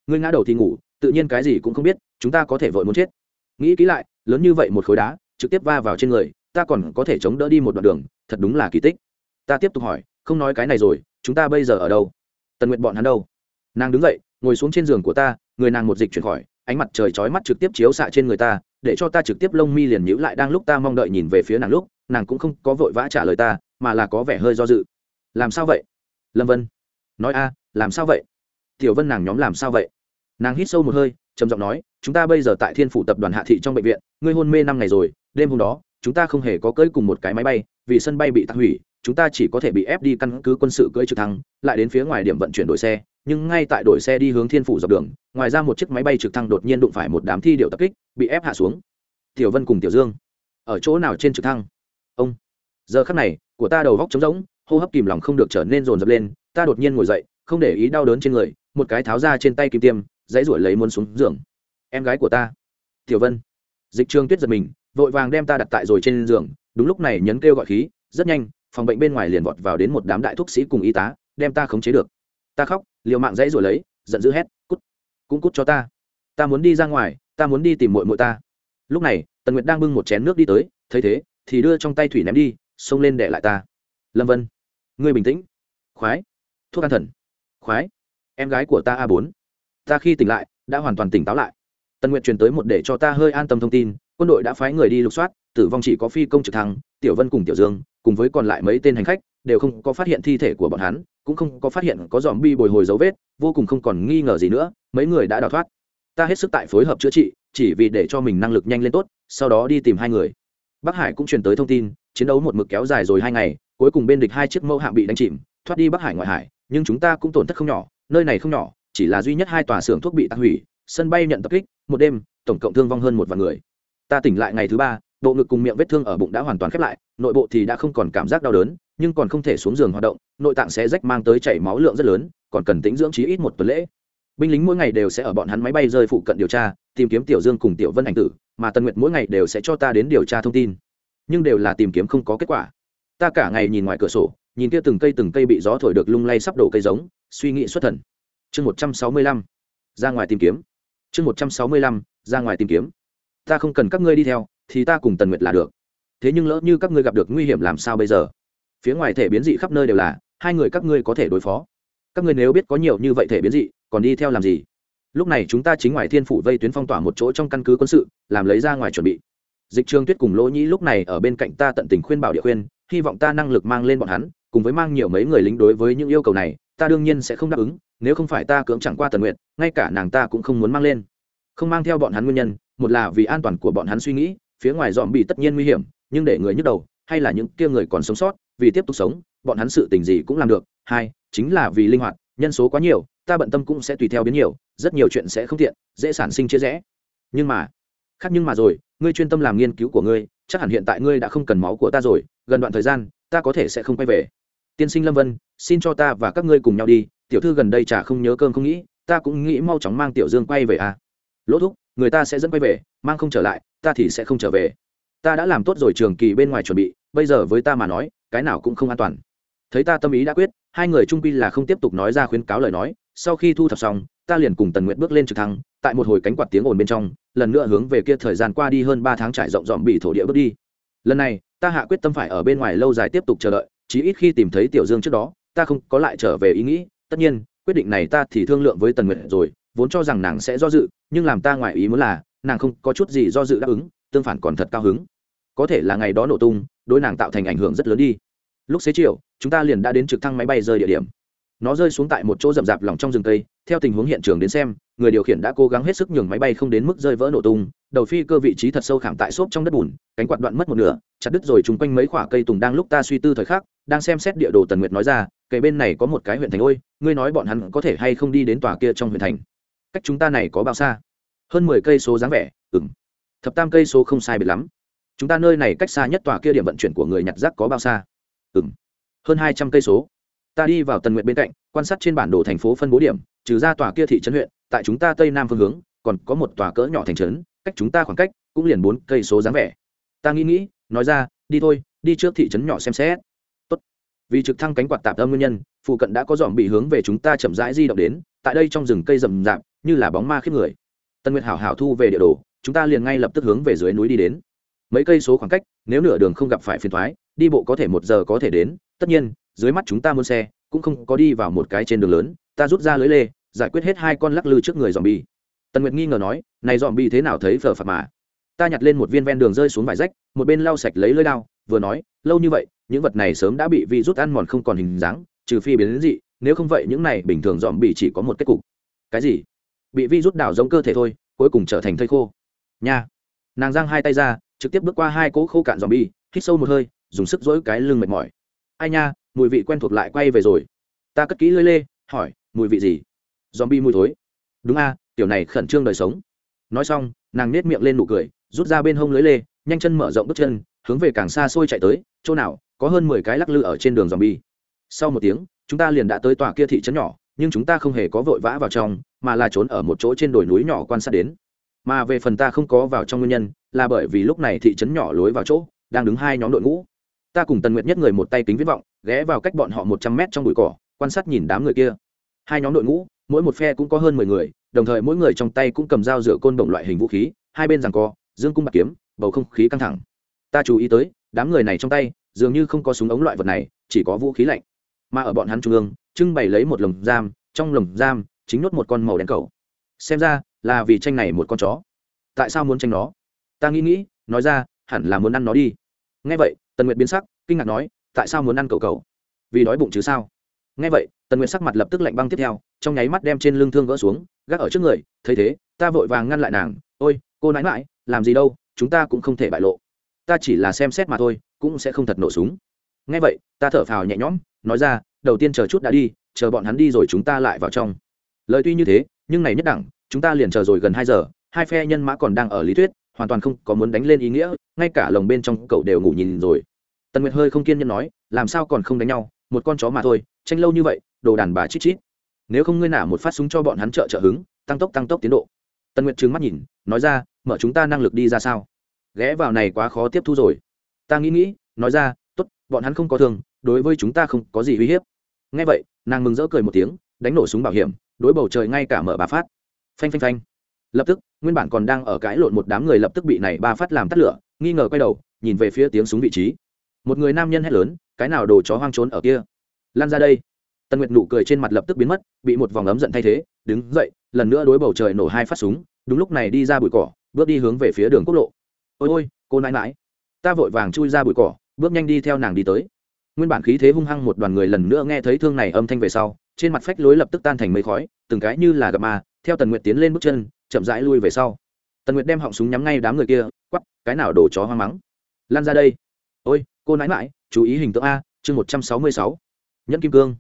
Ngươi ngã đầu thì ngủ, tự nhiên cái gì cũng không biết, chúng ta có thể vội muốn chết. Nghĩ kỹ lại, lớn như vậy một khối đá, trực tiếp va vào trên người, ta còn có thể chống đỡ đi một đoạn đường, thật đúng là kỳ tích. Ta tiếp tục hỏi, không nói cái này rồi, chúng ta bây giờ ở đâu? Tần nguyện bọn hắn đâu? Nàng đứng dậy, ngồi xuống trên giường của ta, người nàng một dịch chuyển khỏi ánh mặt trời chói mắt trực tiếp chiếu xạ trên người ta, để cho ta trực tiếp lông mi liền nhữ lại đang lúc ta mong đợi nhìn về phía nàng lúc, nàng cũng không có vội vã trả lời ta, mà là có vẻ hơi do dự. Làm sao vậy? Lâm vân. Nói a, làm sao vậy? Tiểu vân nàng nhóm làm sao vậy? Nàng hít sâu một hơi, trầm giọng nói, chúng ta bây giờ tại thiên phủ tập đoàn hạ thị trong bệnh viện, ngươi hôn mê năm ngày rồi, đêm hôm đó, chúng ta không hề có cưỡi cùng một cái máy bay, vì sân bay bị tắc hủy, chúng ta chỉ có thể bị ép đi căn cứ quân sự cưỡi trực thăng, lại đến phía ngoài điểm vận chuyển đổi xe nhưng ngay tại đổi xe đi hướng thiên phủ dọc đường, ngoài ra một chiếc máy bay trực thăng đột nhiên đụng phải một đám thi điệu tập kích, bị ép hạ xuống. Tiểu vân cùng tiểu dương, ở chỗ nào trên trực thăng? Ông, giờ khắc này, của ta đầu góc trống rỗng, hô hấp kìm lòng không được trở nên rồn rập lên, ta đột nhiên ngồi dậy, không để ý đau đớn trên người, một cái tháo ra trên tay kim tiêm, dãy ruổi lấy muốn xuống giường. Em gái của ta, tiểu vân. Dịch trường tuyết giật mình, vội vàng đem ta đặt tại rồi trên giường, đúng lúc này nhấn kêu gọi khí, rất nhanh, phòng bệnh bên ngoài liền vọt vào đến một đám đại thuốc sĩ cùng y tá, đem ta khống chế được. Ta khóc liều mạng dãy rồi lấy, giận dữ hét, cút, cũng cút cho ta. Ta muốn đi ra ngoài, ta muốn đi tìm muội muội ta. Lúc này, tần nguyệt đang bưng một chén nước đi tới, thấy thế, thì đưa trong tay thủy ném đi, xông lên để lại ta. Lâm vân, ngươi bình tĩnh. Khoái, thuốc an thần. Khoái, em gái của ta a bốn. Ta khi tỉnh lại, đã hoàn toàn tỉnh táo lại. Tần nguyệt truyền tới một để cho ta hơi an tâm thông tin, quân đội đã phái người đi lục soát, tử vong chỉ có phi công trực thăng, tiểu vân cùng tiểu dương, cùng với còn lại mấy tên hành khách, đều không có phát hiện thi thể của bọn hắn cũng không có phát hiện có dòm bi bồi hồi dấu vết, vô cùng không còn nghi ngờ gì nữa, mấy người đã đào thoát. Ta hết sức tại phối hợp chữa trị, chỉ vì để cho mình năng lực nhanh lên tốt, sau đó đi tìm hai người. Bắc hải cũng truyền tới thông tin, chiến đấu một mực kéo dài rồi hai ngày, cuối cùng bên địch hai chiếc mẫu hạm bị đánh chìm, thoát đi bắc hải ngoại hải, nhưng chúng ta cũng tổn thất không nhỏ, nơi này không nhỏ, chỉ là duy nhất hai tòa xưởng thuốc bị tạc hủy, sân bay nhận tập kích, một đêm, tổng cộng thương vong hơn một vạn người. Ta tỉnh lại ngày thứ ba, bộ ngực cùng miệng vết thương ở bụng đã hoàn toàn khép lại, nội bộ thì đã không còn cảm giác đau đớn nhưng còn không thể xuống giường hoạt động, nội tạng sẽ rách mang tới chảy máu lượng rất lớn, còn cần tính dưỡng trí ít một tuần lễ. Binh lính mỗi ngày đều sẽ ở bọn hắn máy bay rơi phụ cận điều tra, tìm kiếm tiểu dương cùng tiểu vân ảnh tử, mà tần nguyệt mỗi ngày đều sẽ cho ta đến điều tra thông tin. Nhưng đều là tìm kiếm không có kết quả. Ta cả ngày nhìn ngoài cửa sổ, nhìn kia từng cây từng cây bị gió thổi được lung lay sắp đổ cây giống, suy nghĩ xuất thần. Chương một trăm sáu mươi lăm, ra ngoài tìm kiếm. Chương một trăm sáu mươi lăm, ra ngoài tìm kiếm. Ta không cần các ngươi đi theo, thì ta cùng tần nguyệt là được. Thế nhưng lỡ như các ngươi gặp được nguy hiểm làm sao bây giờ? Phía ngoài thể biến dị khắp nơi đều là, hai người các ngươi có thể đối phó. Các ngươi nếu biết có nhiều như vậy thể biến dị, còn đi theo làm gì? Lúc này chúng ta chính ngoài thiên phủ vây tuyến phong tỏa một chỗ trong căn cứ quân sự, làm lấy ra ngoài chuẩn bị. Dịch trường tuyết cùng lỗ nhĩ lúc này ở bên cạnh ta tận tình khuyên bảo địa khuyên, hy vọng ta năng lực mang lên bọn hắn, cùng với mang nhiều mấy người lính đối với những yêu cầu này, ta đương nhiên sẽ không đáp ứng, nếu không phải ta cưỡng chẳng qua tần nguyện, ngay cả nàng ta cũng không muốn mang lên. Không mang theo bọn hắn nguyên nhân, một là vì an toàn của bọn hắn suy nghĩ, phía ngoài dòm bị tất nhiên nguy hiểm, nhưng để người nhức đầu hay là những kia người còn sống sót, vì tiếp tục sống, bọn hắn sự tình gì cũng làm được. Hai, chính là vì linh hoạt, nhân số quá nhiều, ta bận tâm cũng sẽ tùy theo biến nhiều, rất nhiều chuyện sẽ không tiện dễ sản sinh chia rẽ. Nhưng mà, khác nhưng mà rồi, ngươi chuyên tâm làm nghiên cứu của ngươi, chắc hẳn hiện tại ngươi đã không cần máu của ta rồi, gần đoạn thời gian, ta có thể sẽ không quay về. Tiên sinh lâm vân, xin cho ta và các ngươi cùng nhau đi, tiểu thư gần đây chả không nhớ cơm không nghĩ, ta cũng nghĩ mau chóng mang tiểu dương quay về à. Lỗ thúc, người ta sẽ dẫn quay về, mang không trở lại, ta thì sẽ không trở về ta đã làm tốt rồi trường kỳ bên ngoài chuẩn bị, bây giờ với ta mà nói, cái nào cũng không an toàn. Thấy ta tâm ý đã quyết, hai người trung quy là không tiếp tục nói ra khuyến cáo lời nói, sau khi thu thập xong, ta liền cùng tần nguyện bước lên trực thăng, tại một hồi cánh quạt tiếng ồn bên trong, lần nữa hướng về kia thời gian qua đi hơn ba tháng trải rộng dọn bị thổ địa bước đi. Lần này, ta hạ quyết tâm phải ở bên ngoài lâu dài tiếp tục chờ đợi, chí ít khi tìm thấy tiểu dương trước đó, ta không có lại trở về ý nghĩ, tất nhiên, quyết định này ta thì thương lượng với tần nguyện rồi, vốn cho rằng nàng sẽ do dự, nhưng làm ta ngoài ý muốn là, nàng không có chút gì do dự đáp ứng tương phản còn thật cao hứng. Có thể là ngày đó nổ tung, đối nàng tạo thành ảnh hưởng rất lớn đi. Lúc xế chiều, chúng ta liền đã đến trực thăng máy bay rơi địa điểm. Nó rơi xuống tại một chỗ rậm rạp lòng trong rừng tây. theo tình huống hiện trường đến xem, người điều khiển đã cố gắng hết sức nhường máy bay không đến mức rơi vỡ nổ tung, đầu phi cơ vị trí thật sâu khảm tại xốp trong đất bùn, cánh quạt đoạn mất một nửa, chặt đứt rồi chung quanh mấy khoả cây tùng đang lúc ta suy tư thời khắc, đang xem xét địa đồ tần nguyệt nói ra kể bên này có một cái huyện thành ôi, ngươi nói bọn hắn có thể hay không đi đến tòa kia trong huyện thành? Cách chúng ta này có bao xa? Hơn mười cây số dáng vẻ ừng thập tam cây số không sai biệt lắm. Chúng ta nơi này cách xa nhất tòa kia điểm vận chuyển của người nhặt rác có bao xa? Ừng hơn hai trăm cây số. Ta đi vào tần nguyện bên cạnh, quan sát trên bản đồ thành phố phân bố điểm, trừ ra tòa kia thị trấn huyện, tại chúng ta tây nam phương hướng, còn có một tòa cỡ nhỏ thành trấn, cách chúng ta khoảng cách cũng liền bốn cây số dáng vẻ. Ta nghĩ nghĩ, nói ra, đi thôi, đi trước thị trấn nhỏ xem xét. Tốt. vì trực thăng cánh quạt tạp âm nguyên nhân, phụ cận đã có dòm bị hướng về chúng ta chậm rãi di động đến, tại đây trong rừng cây rậm rạp, như là bóng ma khiếp người tân nguyệt hảo hảo thu về địa đồ, chúng ta liền ngay lập tức hướng về dưới núi đi đến. Mấy cây số khoảng cách, nếu nửa đường không gặp phải phiền thoái đi bộ có thể một giờ có thể đến. Tất nhiên, dưới mắt chúng ta muốn xe, cũng không có đi vào một cái trên đường lớn. Ta rút ra lưới lê, giải quyết hết hai con lắc lư trước người dòm bi tần nguyệt nghi ngờ nói, này dòm bi thế nào thấy phở phạt mà? Ta nhặt lên một viên ven đường rơi xuống vải rách, một bên lau sạch lấy lưới đao, vừa nói, lâu như vậy, những vật này sớm đã bị vi rút ăn mòn không còn hình dáng, trừ phi biến đến dị, nếu không vậy những này bình thường dòm bị chỉ có một kết cục. Cái gì? Bị vi rút đảo giống cơ thể thôi, cuối cùng trở thành thây khô. Nha. Nàng giang hai tay ra, trực tiếp bước qua hai cỗ khô cạn dòm bi hít sâu một hơi, dùng sức dỗi cái lưng mệt mỏi. Ai nha, mùi vị quen thuộc lại quay về rồi. Ta cất kỹ lơi lê, hỏi, mùi vị gì? Dòm bi mùi thối. Đúng a, tiểu này khẩn trương đời sống. Nói xong, nàng nết miệng lên nụ cười, rút ra bên hông lưới lê, nhanh chân mở rộng bước chân, hướng về càng xa xôi chạy tới, chỗ nào, có hơn mười cái lắc lư ở trên đường dòm bi sau một tiếng, chúng ta liền đã tới tòa kia thị trấn nhỏ, nhưng chúng ta không hề có vội vã vào trong mà là trốn ở một chỗ trên đồi núi nhỏ quan sát đến. Mà về phần ta không có vào trong nguyên nhân, là bởi vì lúc này thị trấn nhỏ lối vào chỗ, đang đứng hai nhóm đội ngũ. Ta cùng tần nguyệt nhất người một tay kính viết vọng, ghé vào cách bọn họ một trăm mét trong bụi cỏ, quan sát nhìn đám người kia. Hai nhóm đội ngũ, mỗi một phe cũng có hơn mười người, đồng thời mỗi người trong tay cũng cầm dao rửa côn đồng loại hình vũ khí, hai bên rằng co, dương cung bạc kiếm, bầu không khí căng thẳng. Ta chú ý tới, đám người này trong tay, dường như không có súng ống loại vật này, chỉ có vũ khí lạnh. Mà ở bọn hắn trung ương, trưng bày lấy một lồng giam, trong lồng giam chính nuốt một con màu đen cầu. Xem ra, là vì tranh này một con chó. Tại sao muốn tranh nó? Ta nghĩ nghĩ, nói ra, hẳn là muốn ăn nó đi. Nghe vậy, tần nguyệt biến sắc, kinh ngạc nói, tại sao muốn ăn cầu cầu? Vì đói bụng chứ sao? Nghe vậy, tần nguyệt sắc mặt lập tức lạnh băng tiếp theo, trong nháy mắt đem trên lưng thương gỡ xuống, gác ở trước người, thấy thế, ta vội vàng ngăn lại nàng, ôi, cô nãi mãi làm gì đâu, chúng ta cũng không thể bại lộ. Ta chỉ là xem xét mà thôi, cũng sẽ không thật nổ súng. Nghe vậy, ta thở phào nhẹ nhõm, nói ra, đầu tiên chờ chút đã đi, chờ bọn hắn đi rồi chúng ta lại vào trong lời tuy như thế, nhưng này nhất đẳng, chúng ta liền chờ rồi gần hai giờ, hai phe nhân mã còn đang ở lý thuyết, hoàn toàn không có muốn đánh lên ý nghĩa, ngay cả lồng bên trong cậu đều ngủ nhìn rồi. Tần nguyệt hơi không kiên nhẫn nói, làm sao còn không đánh nhau, một con chó mà thôi, tranh lâu như vậy, đồ đàn bà chít chít. Nếu không ngươi nả một phát súng cho bọn hắn trợ trợ hứng, tăng tốc tăng tốc tiến độ. Tần nguyệt trừng mắt nhìn, nói ra, mở chúng ta năng lực đi ra sao? Ghé vào này quá khó tiếp thu rồi. Ta nghĩ nghĩ, nói ra t ố t bọn hắn không có thương, đối với chúng ta không có gì uy hiếp. Ngay vậy, nàng mừng rỡ cười một tiếng, đánh nổ súng bảo hiểm đối bầu trời ngay cả mở bà phát. Phanh phanh phanh. Lập tức, nguyên bản còn đang ở cãi lộn một đám người lập tức bị này ba phát làm tắt lửa, nghi ngờ quay đầu, nhìn về phía tiếng súng vị trí. Một người nam nhân hét lớn, cái nào đồ chó hoang trốn ở kia? Lan ra đây. Tân nguyệt nụ cười trên mặt lập tức biến mất, bị một vòng ấm giận thay thế, đứng dậy, lần nữa đối bầu trời nổ hai phát súng, đúng lúc này đi ra bụi cỏ, bước đi hướng về phía đường quốc lộ. Ôi ôi, cô nãi mãi ta vội vàng chui ra bụi cỏ, bước nhanh đi theo nàng đi tới. Nguyên bản khí thế hung hăng một đoàn người lần nữa nghe thấy thương này âm thanh về sau trên mặt phách lối lập tức tan thành mây khói, từng cái như là gặp ma, theo tần nguyệt tiến lên bước chân, chậm rãi lui về sau. Tần nguyệt đem họng súng nhắm ngay đám người kia, quắp, cái nào đổ chó hoang mắng. Lan ra đây. Ôi, cô nãi mãi chú ý hình tượng a, chương một trăm sáu mươi sáu. Nhẫn kim cương.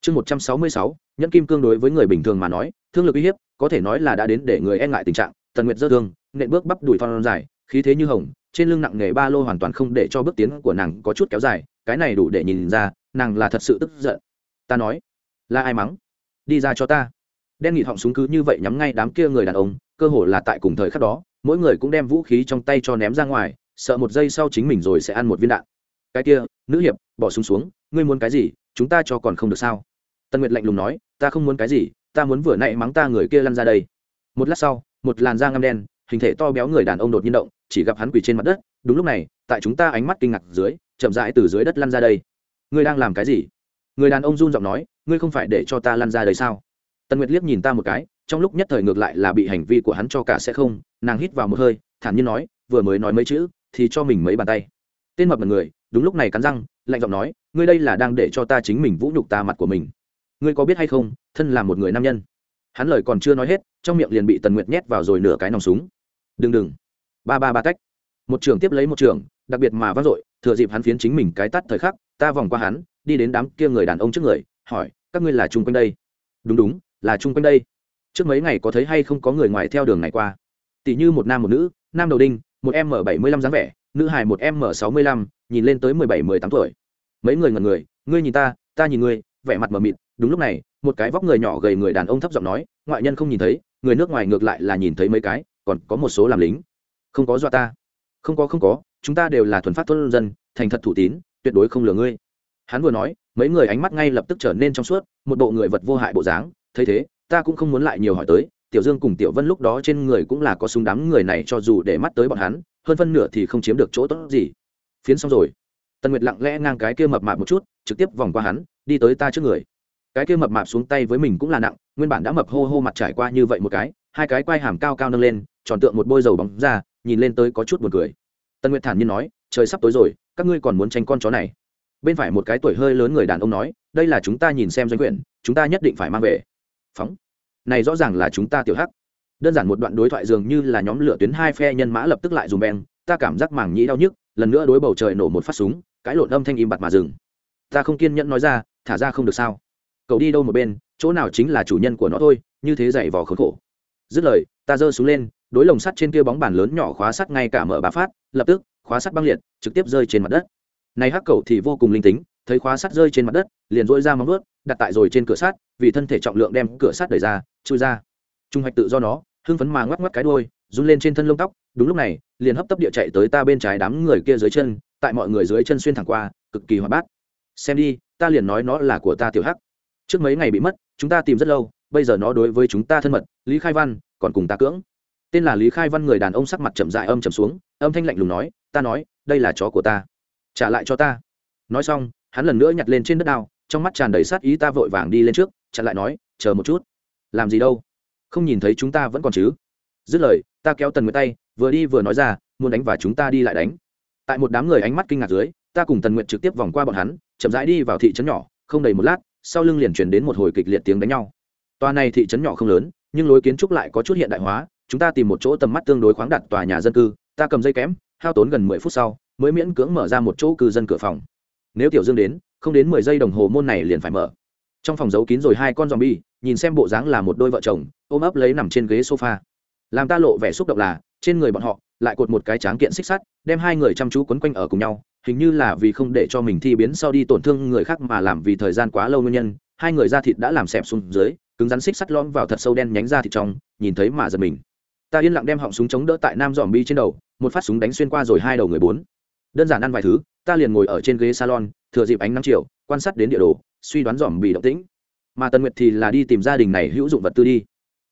Chương một trăm sáu mươi sáu, nhẫn kim cương đối với người bình thường mà nói, thương lực uy hiếp, có thể nói là đã đến để người e ngại tình trạng. Tần nguyệt dơ thương, nện bước bắp đùi thon dài, khí thế như hồng, trên lưng nặng nghề ba lô hoàn toàn không để cho bước tiến của nàng có chút kéo dài, cái này đủ để nhìn ra, nàng là thật sự tức giận. Ta nói là ai mắng? Đi ra cho ta. Đen nghị họng súng cứ như vậy nhắm ngay đám kia người đàn ông, cơ hồ là tại cùng thời khắc đó, mỗi người cũng đem vũ khí trong tay cho ném ra ngoài, sợ một giây sau chính mình rồi sẽ ăn một viên đạn. Cái kia, nữ hiệp, bỏ súng xuống, ngươi muốn cái gì, chúng ta cho còn không được sao? Tân nguyệt lạnh lùng nói, ta không muốn cái gì, ta muốn vừa nãy mắng ta người kia lăn ra đây. Một lát sau, một làn da ngăm đen, hình thể to béo người đàn ông đột nhiên động, chỉ gặp hắn quỳ trên mặt đất, đúng lúc này, tại chúng ta ánh mắt kinh ngạc dưới, chậm rãi từ dưới đất lăn ra đây. Ngươi đang làm cái gì? Người đàn ông run giọng nói ngươi không phải để cho ta lăn ra đây sao? Tần nguyệt liếc nhìn ta một cái, trong lúc nhất thời ngược lại là bị hành vi của hắn cho cả sẽ không, nàng hít vào một hơi, thản nhiên nói, vừa mới nói mấy chữ, thì cho mình mấy bàn tay. Tên mập mật người, đúng lúc này cắn răng, lạnh giọng nói, ngươi đây là đang để cho ta chính mình vũ nhục ta mặt của mình. Ngươi có biết hay không, thân là một người nam nhân. Hắn lời còn chưa nói hết, trong miệng liền bị tần nguyệt nhét vào rồi nửa cái nòng súng. Đừng đừng. Ba ba ba cách một trường tiếp lấy một trường đặc biệt mà vang dội, thừa dịp hắn phiến chính mình cái tắt thời khắc, ta vòng qua hắn, đi đến đám kia người đàn ông trước người, hỏi các ngươi là chung quanh đây. Đúng đúng, là chung quanh đây. Trước mấy ngày có thấy hay không có người ngoài theo đường này qua. Tỷ như một nam một nữ, nam đầu đinh, một m bảy mươi lăm dáng vẻ, nữ hài một m sáu mươi lăm, nhìn lên tới mười bảy, mười tám tuổi. Mấy người ngần người, ngươi nhìn ta ta nhìn ngươi, vẻ mặt mờ mịt. Đúng lúc này, một cái vóc người nhỏ gầy người đàn ông thấp giọng nói, ngoại nhân không nhìn thấy, người nước ngoài ngược lại là nhìn thấy mấy cái, còn có một số làm lính. Không có dọa ta. Không có không có, chúng ta đều là thuần phát thôn dân, thành thật thủ tín, tuyệt đối không lừa ngươi. Hắn vừa nói mấy người ánh mắt ngay lập tức trở nên trong suốt, một bộ người vật vô hại bộ dáng. Thấy thế, ta cũng không muốn lại nhiều hỏi tới. Tiểu dương cùng tiểu vân lúc đó trên người cũng là có súng đám người này cho dù để mắt tới bọn hắn, hơn phân nửa thì không chiếm được chỗ tốt gì. Phiến xong rồi. Tần nguyệt lặng lẽ ngang cái kia mập mạp một chút, trực tiếp vòng qua hắn, đi tới ta trước người. Cái kia mập mạp xuống tay với mình cũng là nặng, nguyên bản đã mập hô hô mặt trải qua như vậy một cái, hai cái quai hàm cao cao nâng lên, tròn tượng một bôi dầu bóng ra, nhìn lên tới có chút buồn cười. Tân nguyệt thản nhiên nói, trời sắp tối rồi, các ngươi còn muốn tranh con chó này? Bên phải một cái tuổi hơi lớn người đàn ông nói, đây là chúng ta nhìn xem doanh quyển chúng ta nhất định phải mang về. Phóng. Này rõ ràng là chúng ta tiểu hắc. Đơn giản một đoạn đối thoại dường như là nhóm lửa tuyến hai phe nhân mã lập tức lại dùng beng, ta cảm giác màng nhĩ đau nhức, lần nữa đối bầu trời nổ một phát súng, cái lộn âm thanh im bặt mà dừng. Ta không kiên nhẫn nói ra, thả ra không được sao? Cậu đi đâu một bên, chỗ nào chính là chủ nhân của nó thôi, như thế dày vò khốn khổ. Dứt lời, ta giơ xuống lên, đối lồng sắt trên kia bóng bàn lớn nhỏ khóa sắt ngay cả mở bá phát, lập tức, khóa sắt băng liệt, trực tiếp rơi trên mặt đất này hắc cầu thì vô cùng linh tính, thấy khóa sắt rơi trên mặt đất, liền dỗi ra móng vớt đặt tại rồi trên cửa sắt, vì thân thể trọng lượng đem cửa sắt đẩy ra, chui ra. Trung hoạch tự do nó, hưng phấn mà ngoắc ngoắc cái đôi run lên trên thân lông tóc. Đúng lúc này, liền hấp tấp địa chạy tới ta bên trái đám người kia dưới chân, tại mọi người dưới chân xuyên thẳng qua, cực kỳ hoạt bát. Xem đi, ta liền nói nó là của ta tiểu hắc. Trước mấy ngày bị mất, chúng ta tìm rất lâu, bây giờ nó đối với chúng ta thân mật, lý khai văn, còn cùng ta cưỡng. Tên là lý khai văn người đàn ông sắc mặt chậm dại âm chậm xuống, âm thanh lạnh lùng nói, ta nói, đây là chó của ta trả lại cho ta. Nói xong, hắn lần nữa nhặt lên trên đất đao, trong mắt tràn đầy sát ý ta vội vàng đi lên trước, chặn lại nói, chờ một chút. Làm gì đâu? Không nhìn thấy chúng ta vẫn còn chứ? Dứt lời, ta kéo tần nguyệt tay, vừa đi vừa nói ra, muốn đánh và chúng ta đi lại đánh. Tại một đám người ánh mắt kinh ngạc dưới, ta cùng tần nguyệt trực tiếp vòng qua bọn hắn, chậm rãi đi vào thị trấn nhỏ, không đầy một lát, sau lưng liền chuyển đến một hồi kịch liệt tiếng đánh nhau. Tòa này thị trấn nhỏ không lớn, nhưng lối kiến trúc lại có chút hiện đại hóa, chúng ta tìm một chỗ tầm mắt tương đối khoáng đặt tòa nhà dân cư, ta cầm dây kém, hao tốn gần mười phút sau mới miễn cưỡng mở ra một chỗ cư dân cửa phòng. Nếu tiểu dương đến, không đến mười giây đồng hồ môn này liền phải mở. Trong phòng giấu kín rồi hai con zombie, nhìn xem bộ dáng là một đôi vợ chồng, ôm ấp lấy nằm trên ghế sofa. Làm ta lộ vẻ xúc động là, trên người bọn họ, lại cột một cái tráng kiện xích sắt, đem hai người chăm chú quấn quanh ở cùng nhau, hình như là vì không để cho mình thi biến sau đi tổn thương người khác mà làm vì thời gian quá lâu nguyên nhân, hai người da thịt đã làm xẹp xuống dưới, cứng rắn xích sắt lõm vào thật sâu đen nhánh ra thịt trong, nhìn thấy mà giật mình. Ta yên lặng đem họng súng chống đỡ tại nam dòm bi trên đầu, một phát súng đánh xuyên qua rồi hai đầu người bốn đơn giản ăn vài thứ, ta liền ngồi ở trên ghế salon, thừa dịp ánh nắng chiều, quan sát đến địa đồ, suy đoán dòm bị động tĩnh. Mà tần nguyệt thì là đi tìm gia đình này hữu dụng vật tư đi.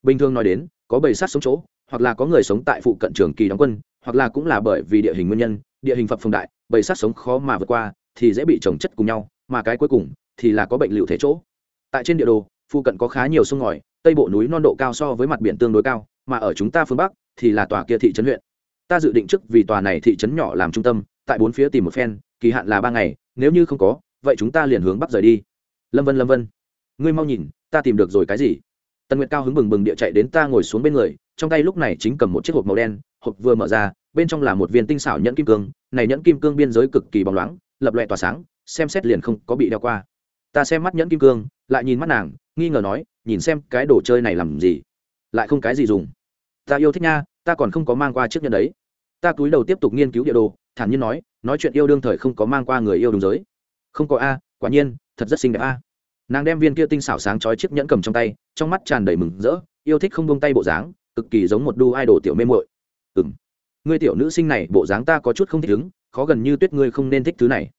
Bình thường nói đến, có bầy sát sống chỗ, hoặc là có người sống tại phụ cận trường kỳ đóng quân, hoặc là cũng là bởi vì địa hình nguyên nhân, địa hình phập phồng đại, bầy sát sống khó mà vượt qua, thì dễ bị trồng chất cùng nhau, mà cái cuối cùng, thì là có bệnh liệu thể chỗ. Tại trên địa đồ phụ cận có khá nhiều sông ngòi, tây bộ núi non độ cao so với mặt biển tương đối cao, mà ở chúng ta phương bắc, thì là tòa kia thị trấn huyện. Ta dự định trước vì tòa này thị trấn nhỏ làm trung tâm tại bốn phía tìm một phen, kỳ hạn là ba ngày, nếu như không có, vậy chúng ta liền hướng bắc rời đi. Lâm vân lâm vân, ngươi mau nhìn, ta tìm được rồi cái gì? Tần nguyệt cao hứng bừng bừng địa chạy đến ta ngồi xuống bên người, trong tay lúc này chính cầm một chiếc hộp màu đen, hộp vừa mở ra, bên trong là một viên tinh xảo nhẫn kim cương, này nhẫn kim cương biên giới cực kỳ bóng loáng, lập loẹ tỏa sáng, xem xét liền không có bị đeo qua. Ta xem mắt nhẫn kim cương, lại nhìn mắt nàng, nghi ngờ nói, nhìn xem cái đồ chơi này làm gì? Lại không cái gì dùng. Ta yêu thích nha, ta còn không có mang qua chiếc nhẫn đấy. Ta cúi đầu tiếp tục nghiên cứu địa đồ thản nhiên nói nói chuyện yêu đương thời không có mang qua người yêu đúng giới. Không có a, quả nhiên, thật rất xinh đẹp a. Nàng đem viên kia tinh xảo sáng chói chiếc nhẫn cầm trong tay, trong mắt tràn đầy mừng rỡ, yêu thích không buông tay bộ dáng, cực kỳ giống một đu idol tiểu mê muội. Ừ m ngươi tiểu nữ sinh này, bộ dáng ta có chút không thích ứng, khó gần như tuyết ngươi không nên thích thứ này.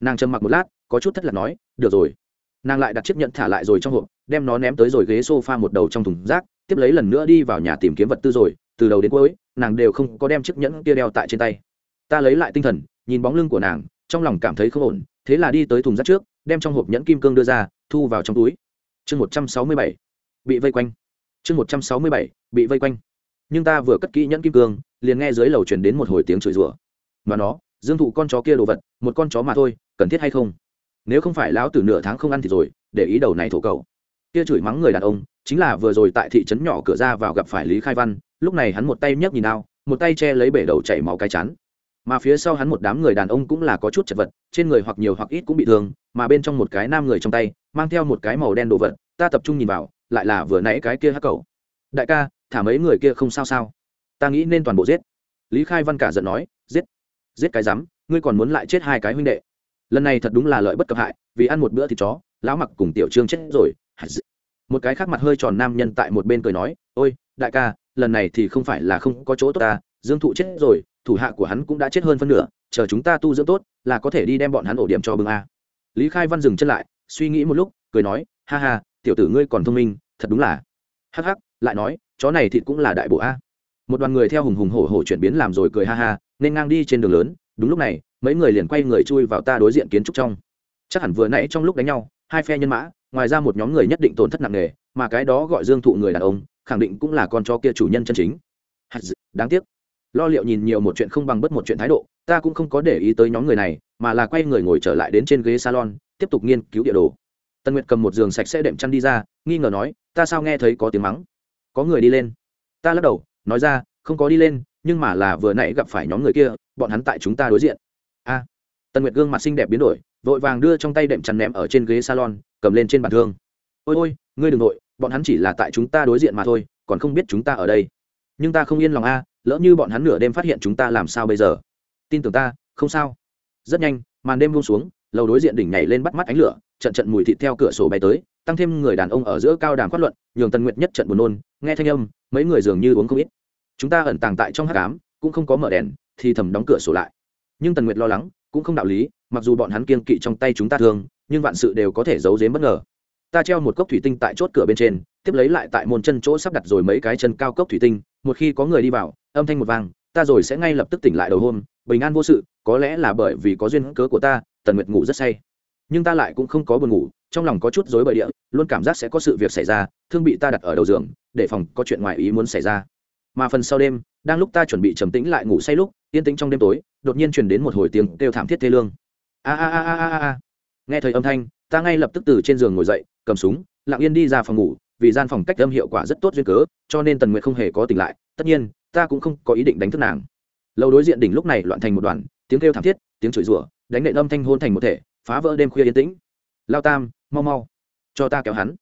Nàng trầm mặc một lát, có chút thất lạc nói, được rồi. Nàng lại đặt chiếc nhẫn thả lại rồi trong hộp, đem nó ném tới rồi ghế s o f a một đầu trong thùng rác, tiếp lấy lần nữa đi vào nhà tìm kiếm vật tư rồi, từ đầu đến cuối, nàng đều không có đem chiếc nhẫn kia đeo tại trên tay ta lấy lại tinh thần, nhìn bóng lưng của nàng, trong lòng cảm thấy không ổn, thế là đi tới thùng rác trước, đem trong hộp nhẫn kim cương đưa ra, thu vào trong túi. Chương một trăm sáu mươi bảy, bị vây quanh. Chương một trăm sáu mươi bảy, bị vây quanh. Nhưng ta vừa cất kỹ nhẫn kim cương, liền nghe dưới lầu chuyển đến một hồi tiếng chửi rủa. Mà nó, dương thụ con chó kia đồ vật, một con chó mà thôi, cần thiết hay không? Nếu không phải lão từ nửa tháng không ăn thì rồi, để ý đầu này thổ cầu kia chửi mắng người đàn ông, chính là vừa rồi tại thị trấn nhỏ cửa ra vào gặp phải lý khai văn, lúc này hắn một tay nhấc nhìn ao, một tay che lấy bể đầu chảy máu cái chắn mà phía sau hắn một đám người đàn ông cũng là có chút chật vật, trên người hoặc nhiều hoặc ít cũng bị thương, mà bên trong một cái nam người trong tay, mang theo một cái màu đen đồ vật, ta tập trung nhìn vào, lại là vừa nãy cái kia hắc cầu đại ca, thả mấy người kia không sao sao? Ta nghĩ nên toàn bộ giết. Lý khai văn cả giận nói, giết giết cái rắm, ngươi còn muốn lại chết hai cái huynh đệ. Lần này thật đúng là lợi bất cập hại, vì ăn một bữa thịt chó, lão mặc cùng tiểu trương chết rồi. Một cái khác mặt hơi tròn nam nhân tại một bên cười nói, ôi, đại ca, lần này thì không phải là không có chỗ tốt ta, dương thụ chết rồi thủ hạ của hắn cũng đã chết hơn phân nửa, chờ chúng ta tu dưỡng tốt, là có thể đi đem bọn hắn ổ điểm cho bưng a. Lý khai văn dừng chân lại, suy nghĩ một lúc, cười nói, ha ha, tiểu tử ngươi còn thông minh, thật đúng là. Hắc hắc, lại nói, chó này thịt cũng là đại bộ a. Một đoàn người theo hùng hùng hổ hổ chuyển biến làm rồi cười ha ha, nên ngang đi trên đường lớn, đúng lúc này, mấy người liền quay người chui vào ta đối diện kiến trúc trong. Chắc hẳn vừa nãy trong lúc đánh nhau, hai phe nhân mã, ngoài ra một nhóm người nhất định tổn thất nặng nề, mà cái đó gọi dương thụ người đàn ông, khẳng định cũng là con chó kia chủ nhân chân chính. Đáng tiếc lo liệu nhìn nhiều một chuyện không bằng bất một chuyện thái độ ta cũng không có để ý tới nhóm người này mà là quay người ngồi trở lại đến trên ghế salon tiếp tục nghiên cứu địa đồ. Tân nguyệt cầm một giường sạch sẽ đệm chăn đi ra nghi ngờ nói ta sao nghe thấy có tiếng mắng? Có người đi lên. Ta lắc đầu nói ra không có đi lên nhưng mà là vừa nãy gặp phải nhóm người kia bọn hắn tại chúng ta đối diện. A. À, tân nguyệt gương mặt xinh đẹp biến đổi vội vàng đưa trong tay đệm chăn ném ở trên ghế salon cầm lên trên bàn thương. Ôi ôi ngươi đừng nội bọn hắn chỉ là tại chúng ta đối diện mà thôi còn không biết chúng ta ở đây. Nhưng ta không yên lòng a lỡ như bọn hắn nửa đêm phát hiện chúng ta làm sao bây giờ? Tin tưởng ta, không sao. Rất nhanh, màn đêm buông xuống, lầu đối diện đỉnh nhảy lên bắt mắt ánh lửa, trận trận mùi thịt theo cửa sổ bay tới, tăng thêm người đàn ông ở giữa cao đàm phát luận, nhường tần nguyệt nhất trận buồn nôn, nghe thanh âm, mấy người dường như uống không ít. Chúng ta ẩn tàng tại trong hát cám cũng không có mở đèn, thì thầm đóng cửa sổ lại. Nhưng tần nguyệt lo lắng, cũng không đạo lý, mặc dù bọn hắn kiên kỵ trong tay chúng ta thường, nhưng vạn sự đều có thể giấu giếm bất ngờ. Ta treo một cốc thủy tinh tại chốt cửa bên trên, tiếp lấy lại tại môn chân chỗ sắp đặt rồi mấy cái chân cao cốc thủy tinh, một khi có người đi vào âm thanh một vang, ta rồi sẽ ngay lập tức tỉnh lại đầu hôm, bình an vô sự, có lẽ là bởi vì có duyên cớ của ta, tần nguyệt ngủ rất say. Nhưng ta lại cũng không có buồn ngủ, trong lòng có chút rối bời địa, luôn cảm giác sẽ có sự việc xảy ra, thương bị ta đặt ở đầu giường, để phòng có chuyện ngoài ý muốn xảy ra. Mà phần sau đêm, đang lúc ta chuẩn bị trầm tĩnh lại ngủ say lúc, yên tĩnh trong đêm tối, đột nhiên truyền đến một hồi tiếng kêu thảm thiết thê lương. A a a a a a nghe thời âm thanh, ta ngay lập tức từ trên giường ngồi dậy, cầm súng, lặng yên đi ra phòng ngủ, vì gian phòng cách âm hiệu quả rất tốt duyên cớ, cho nên tần nguyệt không hề có tỉnh lại. Tất nhiên ta cũng không có ý định đánh thức nàng. Lâu đối diện đỉnh lúc này loạn thành một đoàn, tiếng kêu thảm thiết, tiếng chửi rủa, đánh nện âm thanh hôn thành một thể, phá vỡ đêm khuya yên tĩnh. Lao tam, mau mau, cho ta kéo hắn.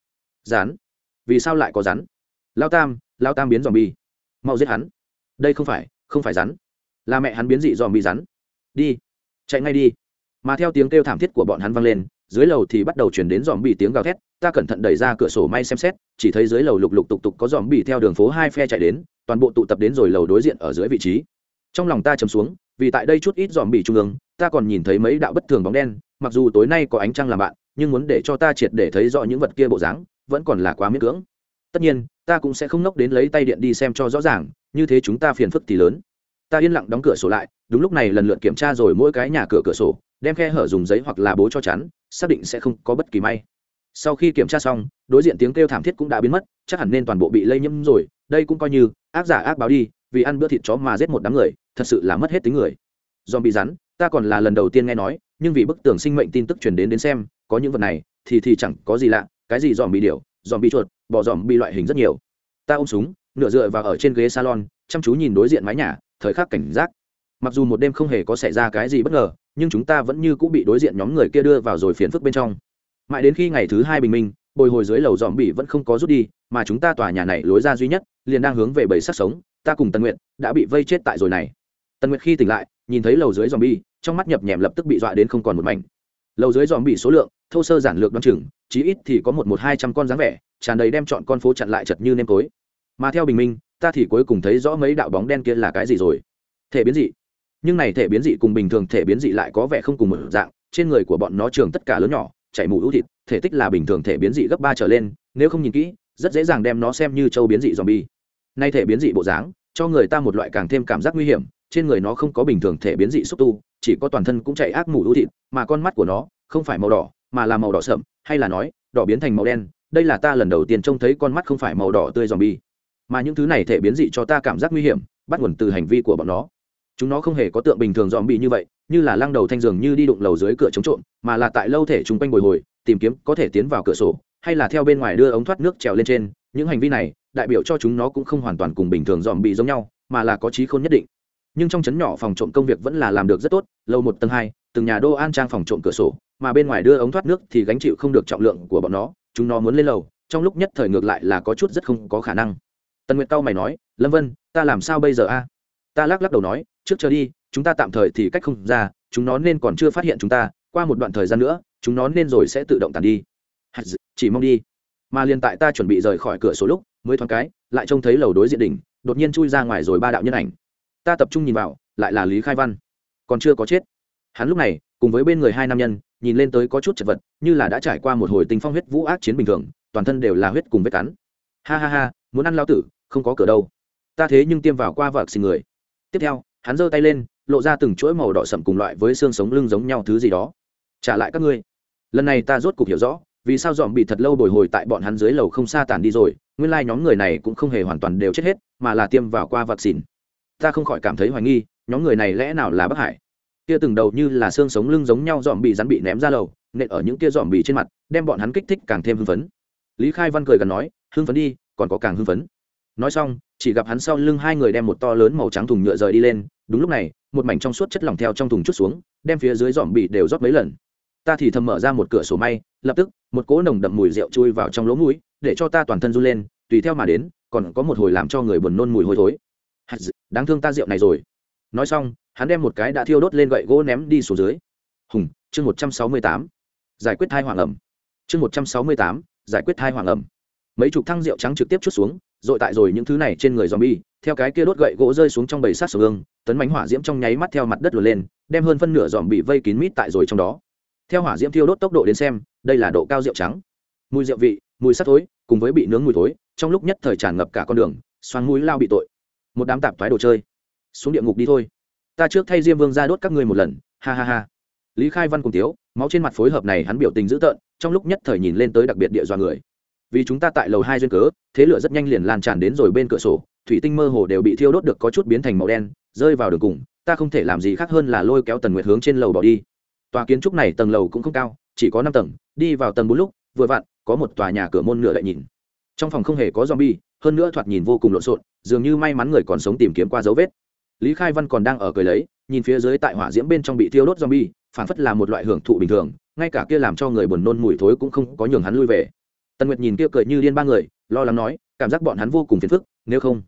Rán. Vì sao lại có rắn lao tam lao tam biến dòm bi mau giết hắn. Đây không phải không phải rắn là mẹ hắn biến dị dòm bi rắn đi. Chạy ngay đi. Mà theo tiếng kêu thảm thiết của bọn hắn vang lên, dưới lầu thì bắt đầu chuyển đến dòm bi tiếng gào thét ta cẩn thận đẩy ra cửa sổ may xem xét, chỉ thấy dưới lầu lục lục tục tục có dòm bỉ theo đường phố hai phe chạy đến, toàn bộ tụ tập đến rồi lầu đối diện ở dưới vị trí. Trong lòng ta chầm xuống, vì tại đây chút ít dòm bỉ trung ương, ta còn nhìn thấy mấy đạo bất thường bóng đen, mặc dù tối nay có ánh trăng làm bạn, nhưng muốn để cho ta triệt để thấy rõ những vật kia bộ dáng, vẫn còn là quá miễn cưỡng. Tất nhiên, ta cũng sẽ không nốc đến lấy tay điện đi xem cho rõ ràng, như thế chúng ta phiền phức thì lớn. Ta yên lặng đóng cửa sổ lại, đúng lúc này lần lượt kiểm tra rồi mỗi cái nhà cửa cửa sổ, đem khe hở dùng giấy hoặc là bố cho chắn, xác định sẽ không có bất kỳ may sau khi kiểm tra xong, đối diện tiếng kêu thảm thiết cũng đã biến mất, chắc hẳn nên toàn bộ bị lây nhiễm rồi, đây cũng coi như ác giả ác báo đi, vì ăn bữa thịt chó mà giết một đám người, thật sự là mất hết tính người. Do bị rắn, ta còn là lần đầu tiên nghe nói, nhưng vì bức tường sinh mệnh tin tức truyền đến đến xem, có những vật này, thì thì chẳng có gì lạ, cái gì dòm bị điểu dòm bị chuột bỏ dòm bị loại hình rất nhiều. Ta ôm súng, nửa dựa vào ở trên ghế salon, chăm chú nhìn đối diện mái nhà, thời khắc cảnh giác. Mặc dù một đêm không hề có xảy ra cái gì bất ngờ, nhưng chúng ta vẫn như cũng bị đối diện nhóm người kia đưa vào rồi phiền phức bên trong mãi đến khi ngày thứ hai bình minh, bồi hồi dưới lầu dòm bị vẫn không có rút đi, mà chúng ta tòa nhà này lối ra duy nhất, liền đang hướng về bầy sắc sống, ta cùng tân nguyện đã bị vây chết tại rồi này. Tân nguyện khi tỉnh lại, nhìn thấy lầu dưới dòm bi trong mắt nhập nhèm lập tức bị dọa đến không còn một mảnh. Lầu dưới dòm bị số lượng, thô sơ giản lược đ o chừng, chí ít thì có một một hai trăm con dáng vẻ, tràn đầy đem chọn con phố chặn lại chật như nêm tối mà theo bình minh, ta thì cuối cùng thấy rõ mấy đạo bóng đen kia là cái gì rồi. Thể biến dị. Nhưng này thể biến dị cùng bình thường thể biến dị lại có vẻ không cùng một dạng, trên người của bọn nó trường tất cả lớn nhỏ chảy mù hữu thịt, thể tích là bình thường thể biến dị gấp ba trở lên, nếu không nhìn kỹ, rất dễ dàng đem nó xem như châu biến dị zombie. Nay thể biến dị bộ dáng, cho người ta một loại càng thêm cảm giác nguy hiểm, trên người nó không có bình thường thể biến dị xúc tu, chỉ có toàn thân cũng chạy ác mù hữu thịt, mà con mắt của nó không phải màu đỏ, mà là màu đỏ sậm, hay là nói, đỏ biến thành màu đen. Đây là ta lần đầu tiên trông thấy con mắt không phải màu đỏ tươi zombie. Mà những thứ này thể biến dị cho ta cảm giác nguy hiểm, bắt nguồn từ hành vi của bọn nó chúng nó không hề có tượng bình thường dòm bị như vậy, như là lăng đầu thanh giường như đi đụng lầu dưới cửa chống trộm, mà là tại lâu thể chúng quanh bồi hồi, tìm kiếm có thể tiến vào cửa sổ, hay là theo bên ngoài đưa ống thoát nước trèo lên trên. Những hành vi này, đại biểu cho chúng nó cũng không hoàn toàn cùng bình thường dòm bị giống nhau, mà là có trí khôn nhất định. Nhưng trong chấn nhỏ phòng trộm công việc vẫn là làm được rất tốt, lâu một tầng hai, từng nhà đô an trang phòng trộm cửa sổ, mà bên ngoài đưa ống thoát nước thì gánh chịu không được trọng lượng của bọn nó, chúng nó muốn lên lầu, trong lúc nhất thời ngược lại là có chút rất không có khả năng. Tần nguyệt cao mày nói, lâm vân, ta làm sao bây giờ a? Ta lắc lắc đầu nói, trước chờ đi, chúng ta tạm thời thì cách không ra, chúng nó nên còn chưa phát hiện chúng ta, qua một đoạn thời gian nữa, chúng nó nên rồi sẽ tự động tàn đi. Chỉ mong đi. Mà liền tại ta chuẩn bị rời khỏi cửa số lúc, mới thoáng cái, lại trông thấy lầu đối diện đỉnh, đột nhiên chui ra ngoài rồi ba đạo nhân ảnh. Ta tập trung nhìn vào, lại là lý khai văn. Còn chưa có chết. Hắn lúc này, cùng với bên người hai nam nhân, nhìn lên tới có chút chật vật, như là đã trải qua một hồi tình phong huyết vũ ác chiến bình thường, toàn thân đều là huyết cùng vết cắn. Ha ha ha, muốn ăn lao tử, không có cửa đâu. Ta thế nhưng tiêm vào qua vợ xin người tiếp theo, hắn giơ tay lên, lộ ra từng chuỗi màu đỏ sậm cùng loại với xương sống lưng giống nhau thứ gì đó. Trả lại các ngươi. Lần này ta rốt cục hiểu rõ, vì sao dòm bị thật lâu bồi hồi tại bọn hắn dưới lầu không xa tàn đi rồi, nguyên lai、like、nhóm người này cũng không hề hoàn toàn đều chết hết, mà là tiêm vào qua vaccine ta không khỏi cảm thấy hoài nghi, nhóm người này lẽ nào là bắc hải? Kia từng đầu như là xương sống lưng giống nhau dòm bị rắn bị ném ra lầu, nện ở những kia dòm bị trên mặt, đem bọn hắn kích thích càng thêm hưng phấn. Lý khai văn cười gần nói, hưng phấn đi, còn có càng hưng phấn. Nói xong chỉ gặp hắn sau lưng hai người đem một to lớn màu trắng thùng nhựa rời đi lên, đúng lúc này, một mảnh trong suốt chất lỏng theo trong thùng chút xuống, đem phía dưới dòm bị đều rót mấy lần. Ta thì thầm mở ra một cửa sổ may, lập tức, một cỗ nồng đậm mùi rượu chui vào trong lỗ mũi, để cho ta toàn thân run lên, tùy theo mà đến, còn có một hồi làm cho người buồn nôn mùi hôi thối. Đáng thương ta rượu này rồi. Nói xong, hắn đem một cái đã thiêu đốt lên gậy gỗ ném đi xuống dưới. Hùng, chương một trăm sáu mươi tám. Giải quyết thai hoàng ẩm. Chương một trăm sáu mươi tám, giải quyết thai hoàng ẩm. Mấy chục thăng rượu trắng trực tiếp chút xuống rồi tại rồi những thứ này trên người zombie, theo cái kia đốt gậy gỗ rơi xuống trong bầy sát sầu ương, tấn mãnh hỏa diễm trong nháy mắt theo mặt đất lùa lên, đem hơn phân nửa dòm bị vây kín mít tại rồi trong đó. Theo hỏa diễm thiêu đốt tốc độ đến xem, đây là độ cao rượu trắng. Mùi rượu vị, mùi sắt thối, cùng với bị nướng mùi thối, trong lúc nhất thời tràn ngập cả con đường, xoang mũi lao bị tội. Một đám tạp toái đồ chơi, xuống địa ngục đi thôi. Ta trước thay Diêm Vương ra đốt các ngươi một lần, ha ha ha. Lý Khai Văn cùng tiếu, máu trên mặt phối hợp này hắn biểu tình dữ tợn, trong lúc nhất thời nhìn lên tới đặc biệt địa doa người vì chúng ta tại lầu hai duyên cớ, thế lửa rất nhanh liền lan tràn đến rồi bên cửa sổ, thủy tinh mơ hồ đều bị thiêu đốt được có chút biến thành màu đen, rơi vào đường cùng, ta không thể làm gì khác hơn là lôi kéo tần nguyệt hướng trên lầu bỏ đi. Tòa kiến trúc này tầng lầu cũng không cao, chỉ có năm tầng, đi vào tầng bốn lúc, vừa vặn, có một tòa nhà cửa môn nửa lại nhìn. Trong phòng không hề có zombie, hơn nữa thoạt nhìn vô cùng lộn xộn, dường như may mắn người còn sống tìm kiếm qua dấu vết. Lý khai văn còn đang ở cười lấy, nhìn phía dưới tại hỏa diễm bên trong bị thiêu đốt zombie phản phất là một loại hưởng thụ bình thường, ngay cả kia làm cho người buồn nôn mùi thối cũng không có nhường hắn lui về tần nguyệt nhìn kia cười như điên ba người, lo lắng nói, cảm giác bọn hắn vô cùng phiền phức, nếu không,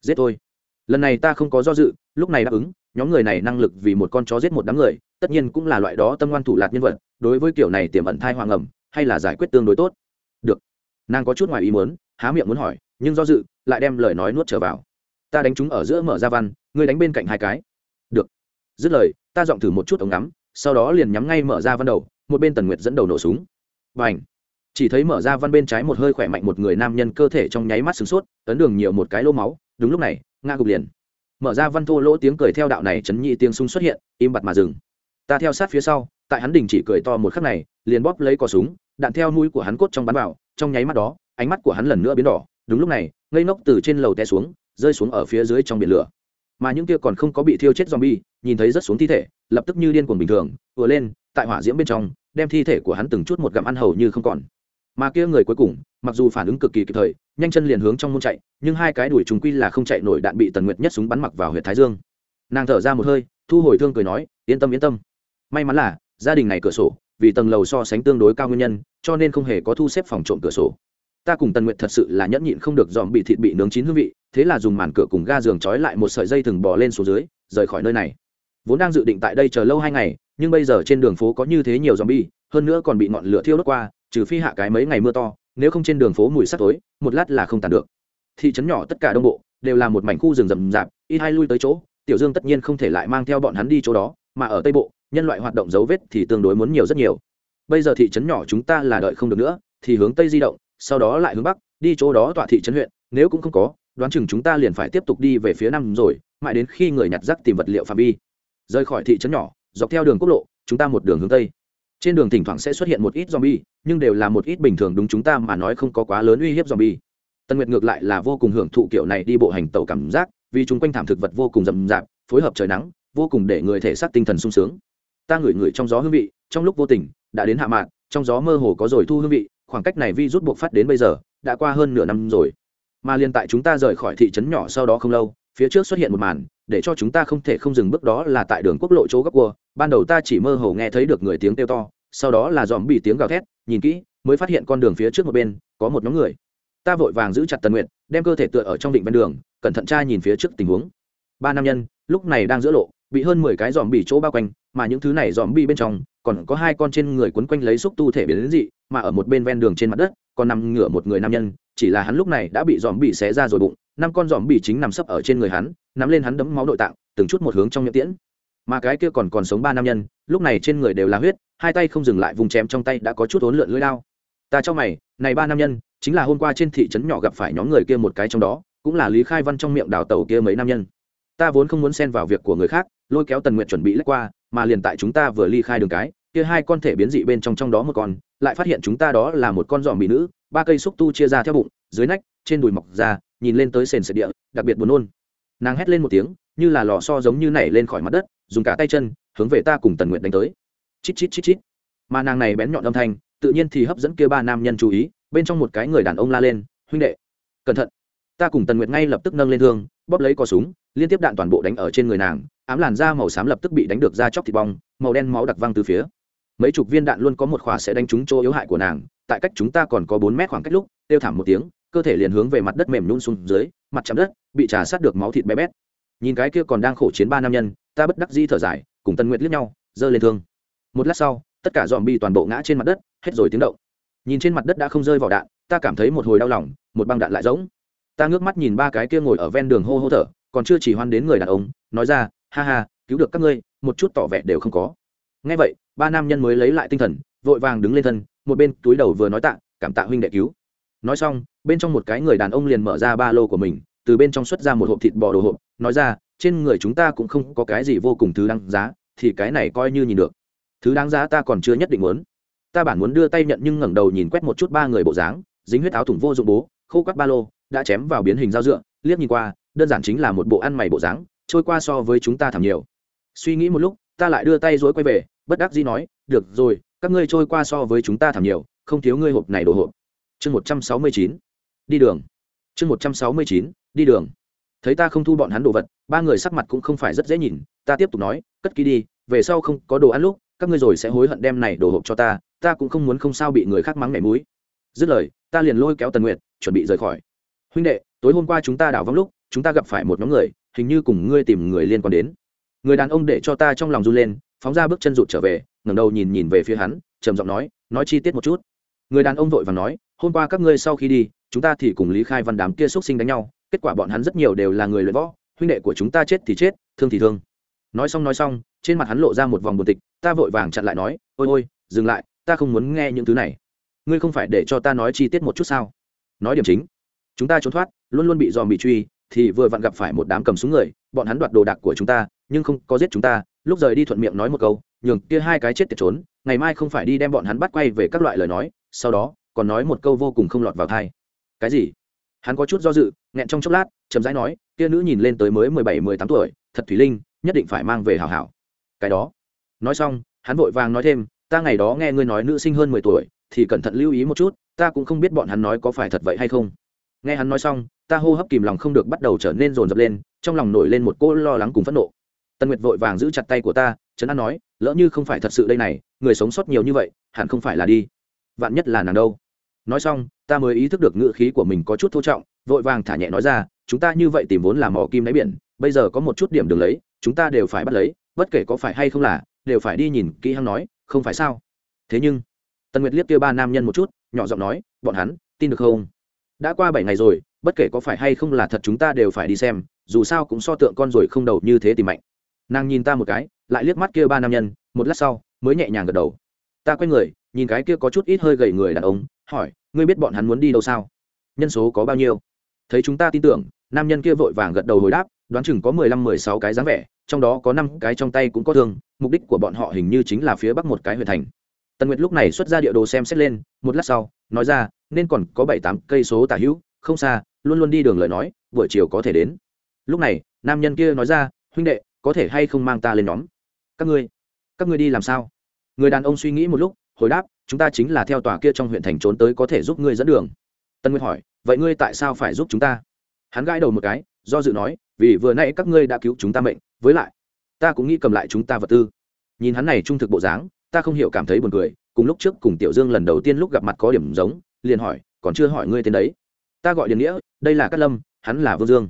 giết thôi. Lần này ta không có do dự, lúc này đáp ứng, nhóm người này năng lực vì một con chó giết một đám người, tất nhiên cũng là loại đó tâm ngoan thủ lạc nhân vật, đối với kiểu này tiềm ẩn thai hoàng ẩm, hay là giải quyết tương đối tốt. Được. nàng có chút ngoài ý muốn, há miệng muốn hỏi, nhưng do dự, lại đem lời nói nuốt trở vào. Ta đánh chúng ở giữa mở ra văn, ngươi đánh bên cạnh hai cái. Được. Dứt lời, ta dọn thử một chút ống ngắm, sau đó liền nhắm ngay mở ra văn đầu, một bên tần nguyệt dẫn đầu nổ súng. Và ảnh chỉ thấy mở ra văn bên trái một hơi khỏe mạnh một người nam nhân cơ thể trong nháy mắt sửng sốt, ấn đường nhiều một cái lô máu, đúng lúc này ngã gục liền. Mở ra văn thô lỗ tiếng cười theo đạo này chấn nhị tiếng súng xuất hiện, im bặt mà dừng. Ta theo sát phía sau, tại hắn đình chỉ cười to một khắc này, liền bóp lấy cò súng, đạn theo mũi của hắn cốt trong bắn vào, trong nháy mắt đó, ánh mắt của hắn lần nữa biến đỏ, đúng lúc này, ngây ngốc từ trên lầu té xuống, rơi xuống ở phía dưới trong biển lửa. Mà những kia còn không có bị thiêu chết zombie, nhìn thấy rất xuống thi thể, lập tức như điên cuồng bình thường vừa lên, tại hỏa diễm bên trong, đem thi thể của hắn từng chút một gặm ăn hầu như không còn mà kia người cuối cùng mặc dù phản ứng cực kỳ kịp thời nhanh chân liền hướng trong môn chạy nhưng hai cái đuổi trùng quy là không chạy nổi đạn bị tần nguyệt nhất súng bắn mặc vào huyện thái dương. Nàng thở ra một hơi thu hồi thương cười nói yên tâm yên tâm. May mắn là gia đình này cửa sổ vì tầng lầu so sánh tương đối cao nguyên nhân cho nên không hề có thu xếp phòng trộm cửa sổ. Ta cùng tần nguyệt thật sự là nhẫn nhịn không được dòm bị thịt bị nướng chín hương vị thế là dùng màn cửa cùng ga giường trói lại một sợi dây thừng bò lên xuống dưới rời khỏi nơi này. Vốn đang dự định tại đây chờ lâu hai ngày nhưng bây giờ trên đường phố có như thế nhiều zombie, hơn nữa còn bị ngọn lửa thiêu đốt qua, trừ phi hạ cái mấy ngày mưa to, nếu không trên đường phố mùi sắt tối, một lát là không tàn được. Thị trấn nhỏ tất cả đông bộ đều là một mảnh khu rừng rậm rạp, ít hai lui tới chỗ, Tiểu Dương tất nhiên không thể lại mang theo bọn hắn đi chỗ đó, mà ở Tây bộ, nhân loại hoạt động dấu vết thì tương đối muốn nhiều rất nhiều. Bây giờ thị trấn nhỏ chúng ta là đợi không được nữa, thì hướng tây di động, sau đó lại hướng bắc, đi chỗ đó tọa thị trấn huyện, nếu cũng không có, đoán chừng chúng ta liền phải tiếp tục đi về phía nam rồi, mãi đến khi người nhặt rác tìm vật liệu phạm vi. Rời khỏi thị trấn nhỏ, dọc theo đường quốc lộ chúng ta một đường hướng tây trên đường thỉnh thoảng sẽ xuất hiện một ít zombie, nhưng đều là một ít bình thường đúng chúng ta mà nói không có quá lớn uy hiếp zombie. Tân nguyệt ngược lại là vô cùng hưởng thụ kiểu này đi bộ hành tẩu cảm giác, vì chúng quanh thảm thực vật vô cùng rậm rạp, phối hợp trời nắng, vô cùng để người thể xác tinh thần sung sướng. Ta ngửi ngửi trong gió hương vị, trong lúc vô tình, đã đến hạ mạn, trong gió mơ hồ có rồi thu hương vị, khoảng cách này vi rút buộc phát đến bây giờ, đã qua hơn nửa năm rồi. Mà liên tại chúng ta rời khỏi thị trấn nhỏ sau đó không lâu, phía trước xuất hiện một màn để cho chúng ta không thể không dừng bước đó là tại đường quốc lộ chỗ góc cua. Ban đầu ta chỉ mơ hồ nghe thấy được người tiếng kêu to, sau đó là dòm bị tiếng gào thét, nhìn kỹ, mới phát hiện con đường phía trước một bên, có một nhóm người. Ta vội vàng giữ chặt tần nguyện đem cơ thể tựa ở trong định ven đường, cẩn thận tra nhìn phía trước tình huống. Ba nam nhân, lúc này đang giữa lộ, bị hơn mười cái dòm bị chỗ bao quanh, mà những thứ này dòm bị bên trong, còn có hai con trên người quấn quanh lấy xúc tu thể biến đến dị, mà ở một bên ven đường trên mặt đất, còn nằm ngửa một người nam nhân, chỉ là hắn lúc này đã bị dòm bị xé ra rồi bụng năm con dòm bị chính nằm sấp ở trên người hắn, nắm lên hắn đấm máu nội tạng, từng chút một hướng trong miệng tiễn. Mà cái kia còn còn sống ba nam nhân, lúc này trên người đều là huyết, hai tay không dừng lại vùng chém trong tay đã có chút ốn lượn lưỡi lao ta cho mày, này ba nam nhân, chính là hôm qua trên thị trấn nhỏ gặp phải nhóm người kia một cái trong đó, cũng là lý khai văn trong miệng đào tàu kia mấy nam nhân. Ta vốn không muốn xen vào việc của người khác, lôi kéo tần nguyện chuẩn bị lách qua, mà liền tại chúng ta vừa ly khai đường cái, kia hai con thể biến dị bên trong trong đó một con, lại phát hiện chúng ta đó là một con giòm bị nữ, ba cây xúc tu chia ra theo bụng, dưới nách, trên đùi mọc ra nhìn lên tới sền sệt địa, đặc biệt buồn nôn. Nàng hét lên một tiếng, như là lò so giống như nảy lên khỏi mặt đất, dùng cả tay chân, hướng về ta cùng tần nguyện đánh tới. Chít chít chít chít. Mà nàng này bén nhọn âm thanh, tự nhiên thì hấp dẫn kia ba nam nhân chú ý, bên trong một cái người đàn ông la lên, huynh đệ, cẩn thận. Ta cùng tần nguyệt ngay lập tức nâng lên thương, bóp lấy cò súng, liên tiếp đạn toàn bộ đánh ở trên người nàng, ám làn da màu xám lập tức bị đánh được ra chóc thịt bong, màu đen máu đặc văng từ phía. Mấy chục viên đạn luôn có một khỏa sẽ đánh trúng chỗ yếu hại của nàng, tại cách chúng ta còn có bốn mét khoảng cách lúc tiêu thảm một tiếng cơ thể liền hướng về mặt đất mềm nhún xuống dưới, mặt chạm đất, bị trà sát được máu thịt bé bét. Nhìn cái kia còn đang khổ chiến ba nam nhân, ta bất đắc dĩ thở dài, cùng tân nguyệt liếc nhau, giơ lên thương. Một lát sau, tất cả dòm bi toàn bộ ngã trên mặt đất, hết rồi tiếng động. Nhìn trên mặt đất đã không rơi vào đạn, ta cảm thấy một hồi đau lòng, một băng đạn lại giống ta ngước mắt nhìn ba cái kia ngồi ở ven đường hô hô thở, còn chưa chỉ hoan đến người đàn ông, nói ra, ha ha, cứu được các ngươi, một chút tỏ vẻ đều không có. Ngay vậy, ba nam nhân mới lấy lại tinh thần, vội vàng đứng lên thân, một bên túi đầu vừa nói tạ, cảm tạ huynh đệ cứu nói xong, bên trong một cái người đàn ông liền mở ra ba lô của mình, từ bên trong xuất ra một hộp thịt bò đồ hộp, nói ra, trên người chúng ta cũng không có cái gì vô cùng thứ đáng giá, thì cái này coi như nhìn được. Thứ đáng giá ta còn chưa nhất định muốn. Ta bản muốn đưa tay nhận nhưng ngẩng đầu nhìn quét một chút ba người bộ dáng, dính huyết áo thủng vô dụng bố, khô quắt ba lô, đã chém vào biến hình dao dựa, liếc nhìn qua, đơn giản chính là một bộ ăn mày bộ dáng, trôi qua so với chúng ta thảm nhiều. Suy nghĩ một lúc, ta lại đưa tay dối quay về, bất đắc dĩ nói, được rồi, các ngươi trôi qua so với chúng ta thảm nhiều, không thiếu ngươi hộp này đồ hộp chương một trăm sáu mươi chín, đi đường. Chương một trăm sáu mươi chín, đi đường. Thấy ta không thu bọn hắn đồ vật, ba người sắc mặt cũng không phải rất dễ nhìn, ta tiếp tục nói, cất ký đi, về sau không có đồ ăn lúc, các ngươi rồi sẽ hối hận đem này đồ hộp cho ta ta cũng không muốn không sao bị người khác mắng mẻ mũi. Dứt lời, ta liền lôi kéo tần nguyệt, chuẩn bị rời khỏi. Huynh đệ, tối hôm qua chúng ta đảo vắng lúc, chúng ta gặp phải một nhóm người, hình như cùng ngươi tìm người liên quan đến. Người đàn ông để cho ta trong lòng run lên, phóng ra bước chân rụt trở về, ngẩng đầu nhìn nhìn về phía hắn, trầm giọng nói nói chi tiết một chút người đàn ông vội và nói, hôm qua các ngươi sau khi đi, chúng ta thì cùng lý khai văn đám kia x sinh đánh nhau, kết quả bọn hắn rất nhiều đều là người luyện võ, huynh đệ của chúng ta chết thì chết, thương thì thương. Nói xong nói xong, trên mặt hắn lộ ra một vòng bột tịch, ta vội vàng chặn lại nói, ôi ôi, dừng lại, ta không muốn nghe những thứ này. Ngươi không phải để cho ta nói chi tiết một chút sao? Nói điểm chính, chúng ta trốn thoát, luôn luôn bị dòm bị truy, thì vừa vặn gặp phải một đám cầm súng người, bọn hắn đoạt đồ đạc của chúng ta, nhưng không có giết chúng ta. Lúc rời đi thuận miệng nói một câu, nhường kia hai cái chết tiệt trốn, ngày mai không phải đi đem bọn hắn bắt quay về các loại lời nói sau đó, còn nói một câu vô cùng không lọt vào thai cái gì? Hắn có chút do dự, nghẹn trong chốc lát, chậm rãi nói, kia nữ nhìn lên tới mới mười bảy, mười tám tuổi, thật thủy linh, nhất định phải mang về hảo hảo. Cái đó. Nói xong, hắn vội vàng nói thêm, ta ngày đó nghe ngươi nói nữ sinh hơn mười tuổi, thì cẩn thận lưu ý một chút, ta cũng không biết bọn hắn nói có phải thật vậy hay không. Nghe hắn nói xong, ta hô hấp kìm lòng không được bắt đầu trở nên rồn rập lên, trong lòng nổi lên một cỗ lo lắng cùng phẫn nộ. Tân nguyệt vội vàng giữ chặt tay của ta trấn an nói, lỡ như không phải thật sự đây này, người sống sót nhiều như vậy, hẳn không phải là đi vạn nhất là nàng đâu. Nói xong, ta mới ý thức được ngựa khí của mình có chút thô trọng, vội vàng thả nhẹ nói ra, chúng ta như vậy tìm vốn làm mỏ kim đáy biển, bây giờ có một chút điểm đường lấy, chúng ta đều phải bắt lấy, bất kể có phải hay không là, đều phải đi nhìn kỹ hăng nói, không phải sao? Thế nhưng, tần nguyệt liếc kia ba nam nhân một chút, nhỏ giọng nói, bọn hắn, tin được không? Đã qua bảy ngày rồi, bất kể có phải hay không là thật chúng ta đều phải đi xem, dù sao cũng so tượng con rồi không đầu như thế tìm mạnh. Nàng nhìn ta một cái, lại liếc mắt kia ba nam nhân, một lát sau, mới nhẹ nhàng gật đầu. Ta quay người nhìn cái kia có chút ít hơi gầy người đàn ông, hỏi, ngươi biết bọn hắn muốn đi đâu sao? Nhân số có bao nhiêu? Thấy chúng ta tin tưởng, nam nhân kia vội vàng gật đầu hồi đáp, đoán chừng có mười lăm, mười sáu cái dáng vẻ, trong đó có năm cái trong tay cũng có thương, mục đích của bọn họ hình như chính là phía bắc một cái huyện thành. Tần nguyệt lúc này xuất ra địa đồ xem xét lên, một lát sau, nói ra, nên còn có bảy tám cây số tả hữu, không xa, luôn luôn đi đường lời nói, buổi chiều có thể đến. Lúc này, nam nhân kia nói ra, huynh đệ, có thể hay không mang ta lên nhóm? Các ngươi các ngươi đi làm sao? Người đàn ông suy nghĩ một lúc hồi đáp, chúng ta chính là theo tòa kia trong huyện thành trốn tới có thể giúp ngươi dẫn đường. Tân nguyệt hỏi, vậy ngươi tại sao phải giúp chúng ta? Hắn gãi đầu một cái, do dự nói, vì vừa nay các ngươi đã cứu chúng ta mệnh, với lại, ta cũng nghĩ cầm lại chúng ta vật tư. Nhìn hắn này trung thực bộ dáng, ta không hiểu cảm thấy buồn cười, cùng lúc trước cùng tiểu dương lần đầu tiên lúc gặp mặt có điểm giống, liền hỏi, còn chưa hỏi ngươi tên đấy. Ta gọi điền nghĩa, đây là cát lâm, hắn là vương dương.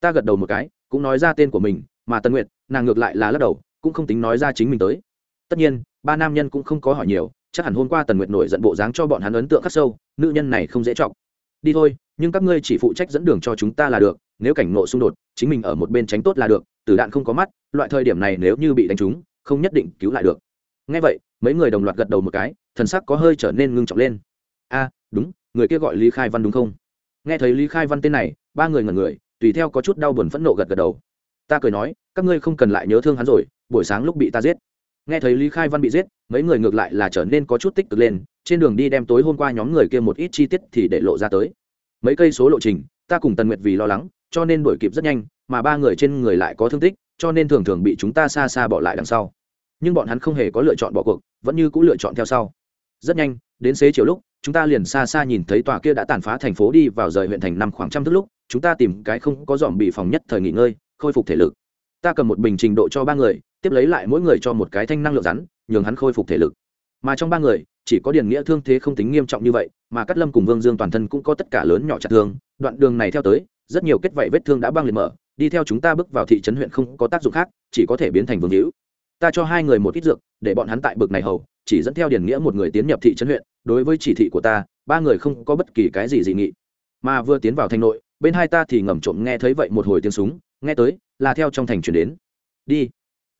Ta gật đầu một cái, cũng nói ra tên của mình, mà tân nguyệt, nàng ngược lại là lắc đầu, cũng không tính nói ra chính mình tới. Tất nhiên, ba nam nhân cũng không có hỏi nhiều chắc hẳn hôm qua tần nguyệt nổi giận bộ dáng cho bọn hắn ấn tượng khắc sâu, nữ nhân này không dễ chọc. Đi thôi, nhưng các ngươi chỉ phụ trách dẫn đường cho chúng ta là được, nếu cảnh ngộ xung đột, chính mình ở một bên tránh tốt là được, tử đạn không có mắt, loại thời điểm này nếu như bị đánh trúng, không nhất định cứu lại được. Ngay vậy, mấy người đồng loạt gật đầu một cái, thần sắc có hơi trở nên ngưng trọng lên. A, đúng, người kia gọi lý khai văn đúng không? Nghe thấy lý khai văn tên này, ba người ngẩn người, tùy theo có chút đau buồn phẫn nộ gật gật đầu. Ta cười nói, các ngươi không cần lại nhớ thương hắn rồi, buổi sáng lúc bị ta giết nghe thấy lý khai văn bị giết, mấy người ngược lại là trở nên có chút tích cực lên, trên đường đi đem tối hôm qua nhóm người kia một ít chi tiết thì để lộ ra tới. Mấy cây số lộ trình, ta cùng tần nguyệt vì lo lắng, cho nên đuổi kịp rất nhanh, mà ba người trên người lại có thương tích, cho nên thường thường bị chúng ta xa xa bỏ lại đằng sau. Nhưng bọn hắn không hề có lựa chọn bỏ cuộc, vẫn như c ũ lựa chọn theo sau. Rất nhanh, đến xế chiều lúc, chúng ta liền xa xa nhìn thấy tòa kia đã tàn phá thành phố đi vào rời huyện thành năm khoảng trăm thước lúc, chúng ta tìm cái không có dòm bị phòng nhất thời nghỉ ngơi, khôi phục thể lực. Ta cầm một bình trình độ cho ba người tiếp lấy lại mỗi người cho một cái thanh năng lượng rắn, nhường hắn khôi phục thể lực. Mà trong ba người, chỉ có điền nghĩa thương thế không tính nghiêm trọng như vậy, mà cát lâm cùng vương dương toàn thân cũng có tất cả lớn nhỏ chặt thương. Đoạn đường này theo tới, rất nhiều kết vảy vết thương đã băng liệt mở, đi theo chúng ta bước vào thị trấn huyện không có tác dụng khác, chỉ có thể biến thành vương hữu. Ta cho hai người một ít dược, để bọn hắn tại bực này hầu, chỉ dẫn theo điền nghĩa một người tiến nhập thị trấn huyện. Đối với chỉ thị của ta, ba người không có bất kỳ cái gì dị nghị. Mà vừa tiến vào thành nội, bên hai ta thì ngầm trộm nghe thấy vậy một hồi tiếng súng, nghe tới, là theo trong thành chuyển đến. Đi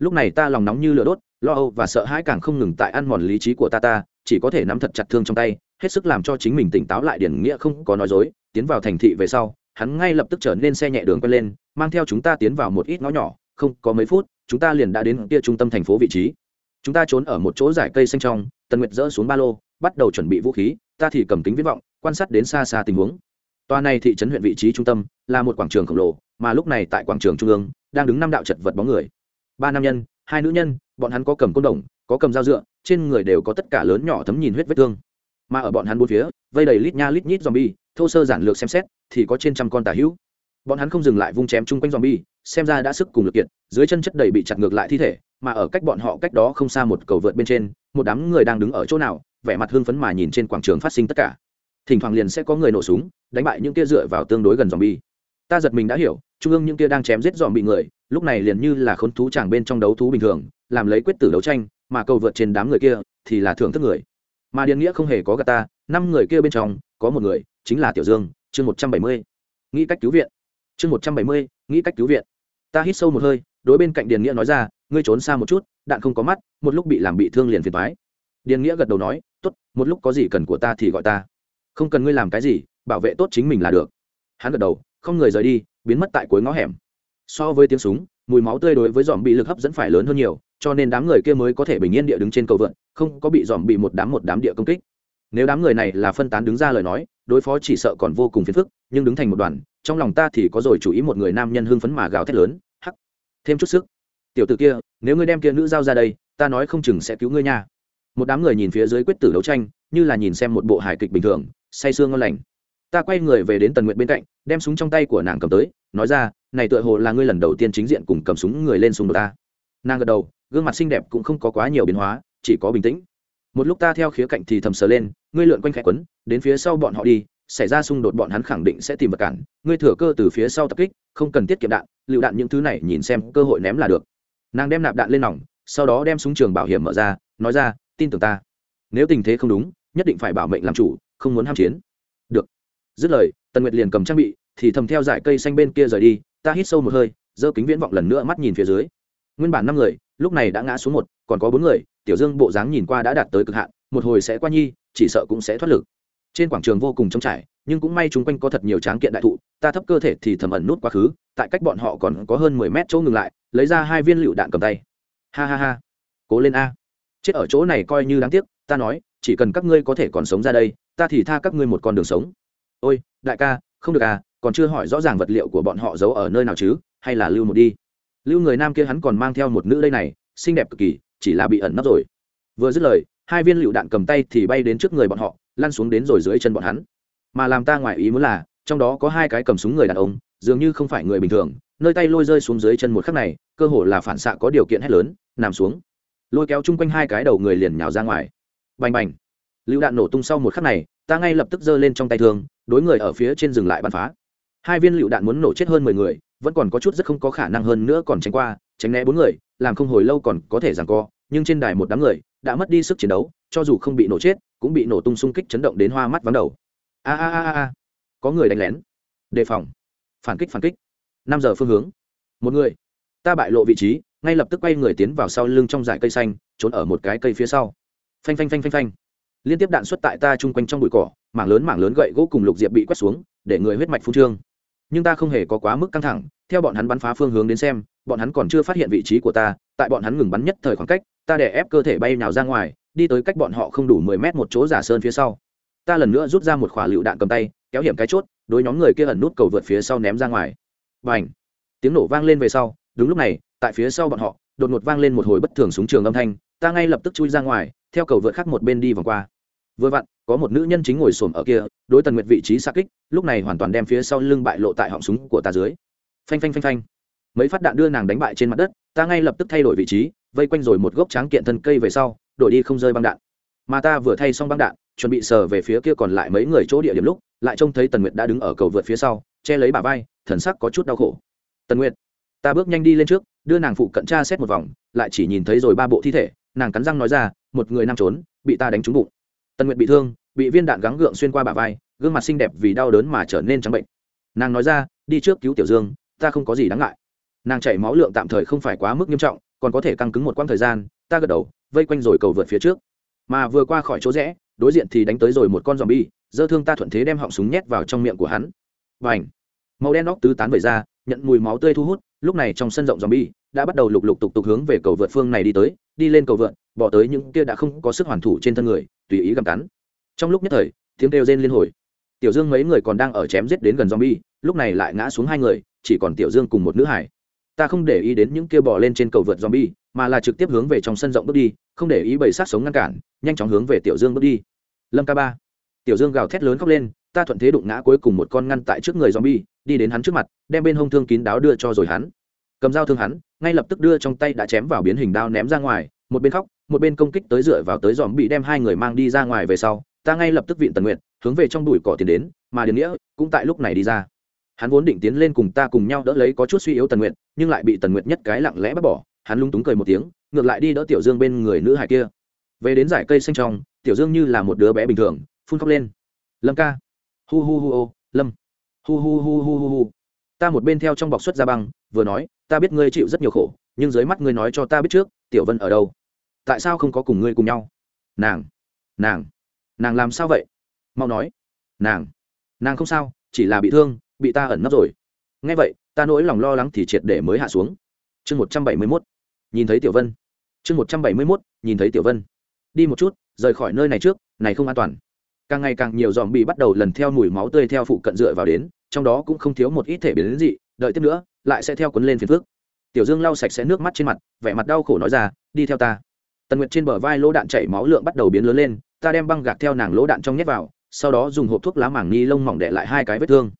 lúc này ta lòng nóng như lửa đốt, lo âu và sợ hãi càng không ngừng tại ăn mòn lý trí của ta ta, chỉ có thể nắm thật chặt thương trong tay, hết sức làm cho chính mình tỉnh táo lại điển nghĩa không có nói dối, tiến vào thành thị về sau, hắn ngay lập tức trở nên xe nhẹ đường quen lên, mang theo chúng ta tiến vào một ít ngõ nhỏ, không có mấy phút, chúng ta liền đã đến kia trung tâm thành phố vị trí. Chúng ta trốn ở một chỗ giải cây xanh trong, tần nguyệt dỡ xuống ba lô, bắt đầu chuẩn bị vũ khí, ta thì cầm kính viễn vọng, quan sát đến xa xa tình huống. Tòa này thị trấn huyện vị trí trung tâm, là một quảng trường khổng lồ, mà lúc này tại quảng trường trung ương, đang đứng năm đạo chật vật bóng người ba nam nhân, hai nữ nhân, bọn hắn có cầm côn đồng, có cầm dao dựa, trên người đều có tất cả lớn nhỏ thấm nhìn huyết vết thương. Mà ở bọn hắn bốn phía, vây đầy lít nha lít nhít zombie, thô sơ giản lược xem xét, thì có trên trăm con tà hữu. Bọn hắn không dừng lại vung chém chung quanh zombie, xem ra đã sức cùng lực kiện dưới chân chất đầy bị chặt ngược lại thi thể, mà ở cách bọn họ cách đó không xa một cầu vượt bên trên, một đám người đang đứng ở chỗ nào, vẻ mặt hưng phấn mà nhìn trên quảng trường phát sinh tất cả. Thỉnh thoảng liền sẽ có người nổ súng, đánh bại những kia dựa vào tương đối gần zombie ta giật mình đã hiểu, trung ương những kia đang chém giết dòm bị người, lúc này liền như là khốn thú chàng bên trong đấu thú bình thường, làm lấy quyết tử đấu tranh, mà cầu vượt trên đám người kia, thì là thưởng thức người. Mà điền nghĩa không hề có gà ta, năm người kia bên trong, có một người, chính là tiểu dương, chương một trăm bảy mươi. Nghĩ cách cứu viện. Chương một trăm bảy mươi, nghĩ cách cứu viện. Ta hít sâu một hơi, đối bên cạnh điền nghĩa nói ra, ngươi trốn xa một chút, đạn không có mắt, một lúc bị làm bị thương liền phiền thoái điền nghĩa gật đầu nói, tốt, một lúc có gì cần của ta thì gọi ta. Không cần ngươi làm cái gì, bảo vệ tốt chính mình là được. Hắn gật đầu không người rời đi, biến mất tại cuối ngõ hẻm. So với tiếng súng, mùi máu tươi đối với dòm bị lực hấp dẫn phải lớn hơn nhiều, cho nên đám người kia mới có thể bình yên địa đứng trên cầu vượn, không có bị dòm bị một đám một đám địa công kích. Nếu đám người này là phân tán đứng ra lời nói, đối phó chỉ sợ còn vô cùng phiền phức, nhưng đứng thành một đoàn, trong lòng ta thì có rồi chủ ý một người nam nhân hưng phấn mà gào thét lớn, hắc! Thêm chút sức. Tiểu t ử kia, nếu ngươi đem kia nữ giao ra đây, ta nói không chừng sẽ cứu ngươi nha. Một đám người nhìn phía dưới quyết tử đấu tranh, như là nhìn xem một bộ hài kịch bình thường, say sương ngon lành ta quay người về đến tần nguyện bên cạnh, đem súng trong tay của nàng cầm tới, nói ra, này tựa hồ là ngươi lần đầu tiên chính diện cùng cầm súng người lên súng đột ta. Nàng gật đầu, gương mặt xinh đẹp cũng không có quá nhiều biến hóa, chỉ có bình tĩnh. Một lúc ta theo khía cạnh thì thầm sờ lên, ngươi lượn quanh khẽ quấn, đến phía sau bọn họ đi, xảy ra xung đột bọn hắn khẳng định sẽ tìm vật cản. Ngươi thừa cơ từ phía sau tập kích, không cần tiết kiệm đạn, lựu đạn những thứ này nhìn xem cơ hội ném là được. Nàng đem nạp đạn lên nòng, sau đó đem súng trường bảo hiểm mở ra, nói ra, tin tưởng ta. Nếu tình thế không đúng, nhất định phải bảo mệnh làm chủ, không muốn ham chiến. Được dứt lời, tần nguyệt liền cầm trang bị, thì thầm theo dải cây xanh bên kia rời đi, ta hít sâu một hơi, giơ kính viễn vọng lần nữa mắt nhìn phía dưới. Nguyên bản năm người, lúc này đã ngã xuống một, còn có bốn người, tiểu dương bộ dáng nhìn qua đã đạt tới cực hạn, một hồi sẽ qua nhi, chỉ sợ cũng sẽ thoát lực. Trên quảng trường vô cùng trống trải, nhưng cũng may chúng quanh có thật nhiều tráng kiện đại thụ, ta thấp cơ thể thì thầm ẩn nút quá khứ, tại cách bọn họ còn có hơn mười mét chỗ ngừng lại, lấy ra hai viên lựu đạn cầm tay. Ha ha ha. Cố lên a. Chết ở chỗ này coi như đáng tiếc, ta nói, chỉ cần các ngươi có thể còn sống ra đây, ta thì tha các ngươi một con đường sống ôi, đại ca, không được à còn chưa hỏi rõ ràng vật liệu của bọn họ giấu ở nơi nào chứ, hay là lưu một đi. Lưu người nam kia hắn còn mang theo một nữ đây này, xinh đẹp cực kỳ, chỉ là bị ẩn nấp rồi. Vừa dứt lời, hai viên lựu đạn cầm tay thì bay đến trước người bọn họ, lăn xuống đến rồi dưới chân bọn hắn. Mà làm ta ngoài ý muốn là, trong đó có hai cái cầm súng người đàn ông, dường như không phải người bình thường, nơi tay lôi rơi xuống dưới chân một khắc này, cơ hồ là phản xạ có điều kiện hét lớn, nằm xuống. Lôi kéo chung quanh hai cái đầu người liền nhào ra ngoài. Bành bành. Lựu đạn nổ tung sau một khắc này ta ngay lập tức giơ lên trong tay thương, đối người ở phía trên dừng lại bắn phá. Hai viên lựu đạn muốn nổ chết hơn mười người, vẫn còn có chút rất không có khả năng hơn nữa còn tránh qua, tránh né bốn người, làm không hồi lâu còn có thể rằng co, nhưng trên đài một đám người đã mất đi sức chiến đấu, cho dù không bị nổ chết, cũng bị nổ tung xung kích chấn động đến hoa mắt vắng đầu. A a a a. Có người đánh lén. Đề phòng. Phản kích phản kích. Năm giờ phương hướng. Một người. Ta bại lộ vị trí, ngay lập tức quay người tiến vào sau lưng trong dải cây xanh, trốn ở một cái cây phía sau. Phanh phanh phanh phanh phanh liên tiếp đạn xuất tại ta chung quanh trong bụi cỏ, mảng lớn mảng lớn gậy gỗ cùng lục diệp bị quét xuống, để người huyết mạch phun trương. Nhưng ta không hề có quá mức căng thẳng, theo bọn hắn bắn phá phương hướng đến xem, bọn hắn còn chưa phát hiện vị trí của ta, tại bọn hắn ngừng bắn nhất thời khoảng cách, ta để ép cơ thể bay nào ra ngoài, đi tới cách bọn họ không đủ mười mét một chỗ giả sơn phía sau. Ta lần nữa rút ra một khỏa lựu đạn cầm tay, kéo hiểm cái chốt, đối nhóm người kia ẩn nút cầu vượt phía sau ném ra ngoài. Bành! Tiếng nổ vang lên về sau, đúng lúc này, tại phía sau bọn họ, đột ngột vang lên một hồi bất thường súng trường âm thanh, ta ngay lập tức chui ra ngoài, theo cầu vượt khác một bên đi vòng qua vừa vặn, có một nữ nhân chính ngồi xổm ở kia, đối tần nguyệt vị trí xa kích, lúc này hoàn toàn đem phía sau lưng bại lộ tại họng súng của ta dưới. Phanh phanh phanh phanh. Mấy phát đạn đưa nàng đánh bại trên mặt đất, ta ngay lập tức thay đổi vị trí, vây quanh rồi một gốc tráng kiện thân cây về sau, đổi đi không rơi băng đạn. Mà ta vừa thay xong băng đạn, chuẩn bị sờ về phía kia còn lại mấy người chỗ địa điểm lúc, lại trông thấy tần nguyệt đã đứng ở cầu vượt phía sau, che lấy bà vai, thần sắc có chút đau khổ. Tần nguyệt, ta bước nhanh đi lên trước, đưa nàng phụ cận tra xét một vòng, lại chỉ nhìn thấy rồi ba bộ thi thể, nàng cắn răng nói ra, một người nam trốn, bị ta đánh trúng bụng tần nguyệt bị thương, bị viên đạn gắng gượng xuyên qua bả vai, gương mặt xinh đẹp vì đau đớn mà trở nên trắng bệnh. Nàng nói ra, đi trước cứu tiểu dương, ta không có gì đáng ngại. Nàng chảy máu lượng tạm thời không phải quá mức nghiêm trọng, còn có thể căng cứng một quãng thời gian, ta gật đầu, vây quanh rồi cầu vượt phía trước. Mà vừa qua khỏi chỗ rẽ, đối diện thì đánh tới rồi một con zombie, dơ thương ta thuận thế đem họng súng nhét vào trong miệng của hắn. Và ảnh màu đen óc tứ tán về ra, nhận mùi máu tươi thu hút, lúc này trong sân rộng zombie, đã bắt đầu lục lục tục tục hướng về cầu vượt phương này đi tới đi lên cầu vượn, bỏ tới những kia đã không có sức hoàn thủ trên thân người, tùy ý gặm cắn. Trong lúc nhất thời, tiếng kêu rên liên hồi. Tiểu dương mấy người còn đang ở chém giết đến gần zombie, lúc này lại ngã xuống hai người, chỉ còn tiểu dương cùng một nữ hải ta không để ý đến những kia bỏ lên trên cầu vượt zombie, mà là trực tiếp hướng về trong sân rộng bước đi, không để ý bầy sát sống ngăn cản, nhanh chóng hướng về tiểu dương bước đi. Lâm ca ba. Tiểu dương gào thét lớn khóc lên, ta thuận thế đụng ngã cuối cùng một con ngăn tại trước người zombie, đi đến hắn trước mặt, đem bên hông thương kín đáo đưa cho rồi hắn. Cầm dao thương hắn ngay lập tức đưa trong tay đã chém vào biến hình đao ném ra ngoài, một bên khóc, một bên công kích tới dựa vào tới dòm bị đem hai người mang đi ra ngoài về sau, ta ngay lập tức vịn tần nguyện hướng về trong đùi cỏ tiến đến, mà điền nghĩa cũng tại lúc này đi ra. Hắn vốn định tiến lên cùng ta cùng nhau đỡ lấy có chút suy yếu tần nguyện nhưng lại bị tần nguyện nhất cái lặng lẽ bắt bỏ, hắn lung túng cười một tiếng, ngược lại đi đỡ tiểu dương bên người nữ hải kia. Về đến giải cây xanh trong, tiểu dương như là một đứa bé bình thường, phun khóc lên. Lâm ca. Hu hu hu ô, lâm. Hu hu hu hu hu hu ta một bên theo trong bọc xuất ra băng, vừa nói, ta biết ngươi chịu rất nhiều khổ, nhưng dưới mắt ngươi nói cho ta biết trước, tiểu vân ở đâu? Tại sao không có cùng ngươi cùng nhau? Nàng nàng nàng làm sao vậy? Mau nói. Nàng nàng không sao, chỉ là bị thương, bị ta ẩn nấp rồi. Ngay vậy, ta nỗi lòng lo lắng thì triệt để mới hạ xuống. Chương một trăm bảy mươi mốt. Nhìn thấy tiểu vân. Chương một trăm bảy mươi mốt, nhìn thấy tiểu vân. Đi một chút, rời khỏi nơi này trước, này không an toàn. Càng ngày càng nhiều dòm bị bắt đầu lần theo mùi máu tươi theo phụ cận dựa vào đến trong đó cũng không thiếu một ít thể biến đến dị, đợi tiếp nữa, lại sẽ theo cuốn lên phiền phước tiểu dương lau sạch sẽ nước mắt trên mặt, vẻ mặt đau khổ nói ra, đi theo ta. Tần nguyệt trên bờ vai lỗ đạn chảy máu lượng bắt đầu biến lớn lên, ta đem băng gạc theo nàng lỗ đạn trong nhét vào, sau đó dùng hộp thuốc lá mảng ni lông mỏng để lại hai cái vết thương.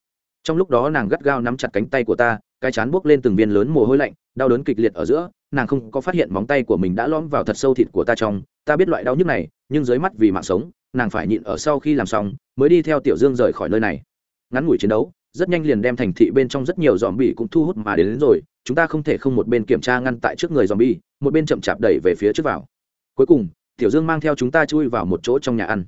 Trong lúc đó nàng gắt gao nắm chặt cánh tay của ta, cái chán buốc lên từng viên lớn mồ hôi lạnh, đau đớn kịch liệt ở giữa, nàng không có phát hiện móng tay của mình đã lõm vào thật sâu thịt của ta trong. Ta biết loại đau nhức này, nhưng dưới mắt vì mạng sống, nàng phải nhịn ở sau khi làm xong, mới đi theo tiểu dương rời khỏi nơi này. Ngắn ngủi chiến đấu rất nhanh liền đem thành thị bên trong rất nhiều dòm bỉ cũng thu hút mà đến, đến rồi. Chúng ta không thể không một bên kiểm tra ngăn tại trước người dòm bỉ một bên chậm chạp đẩy về phía trước vào. Cuối cùng tiểu dương mang theo chúng ta chui vào một chỗ trong nhà ăn.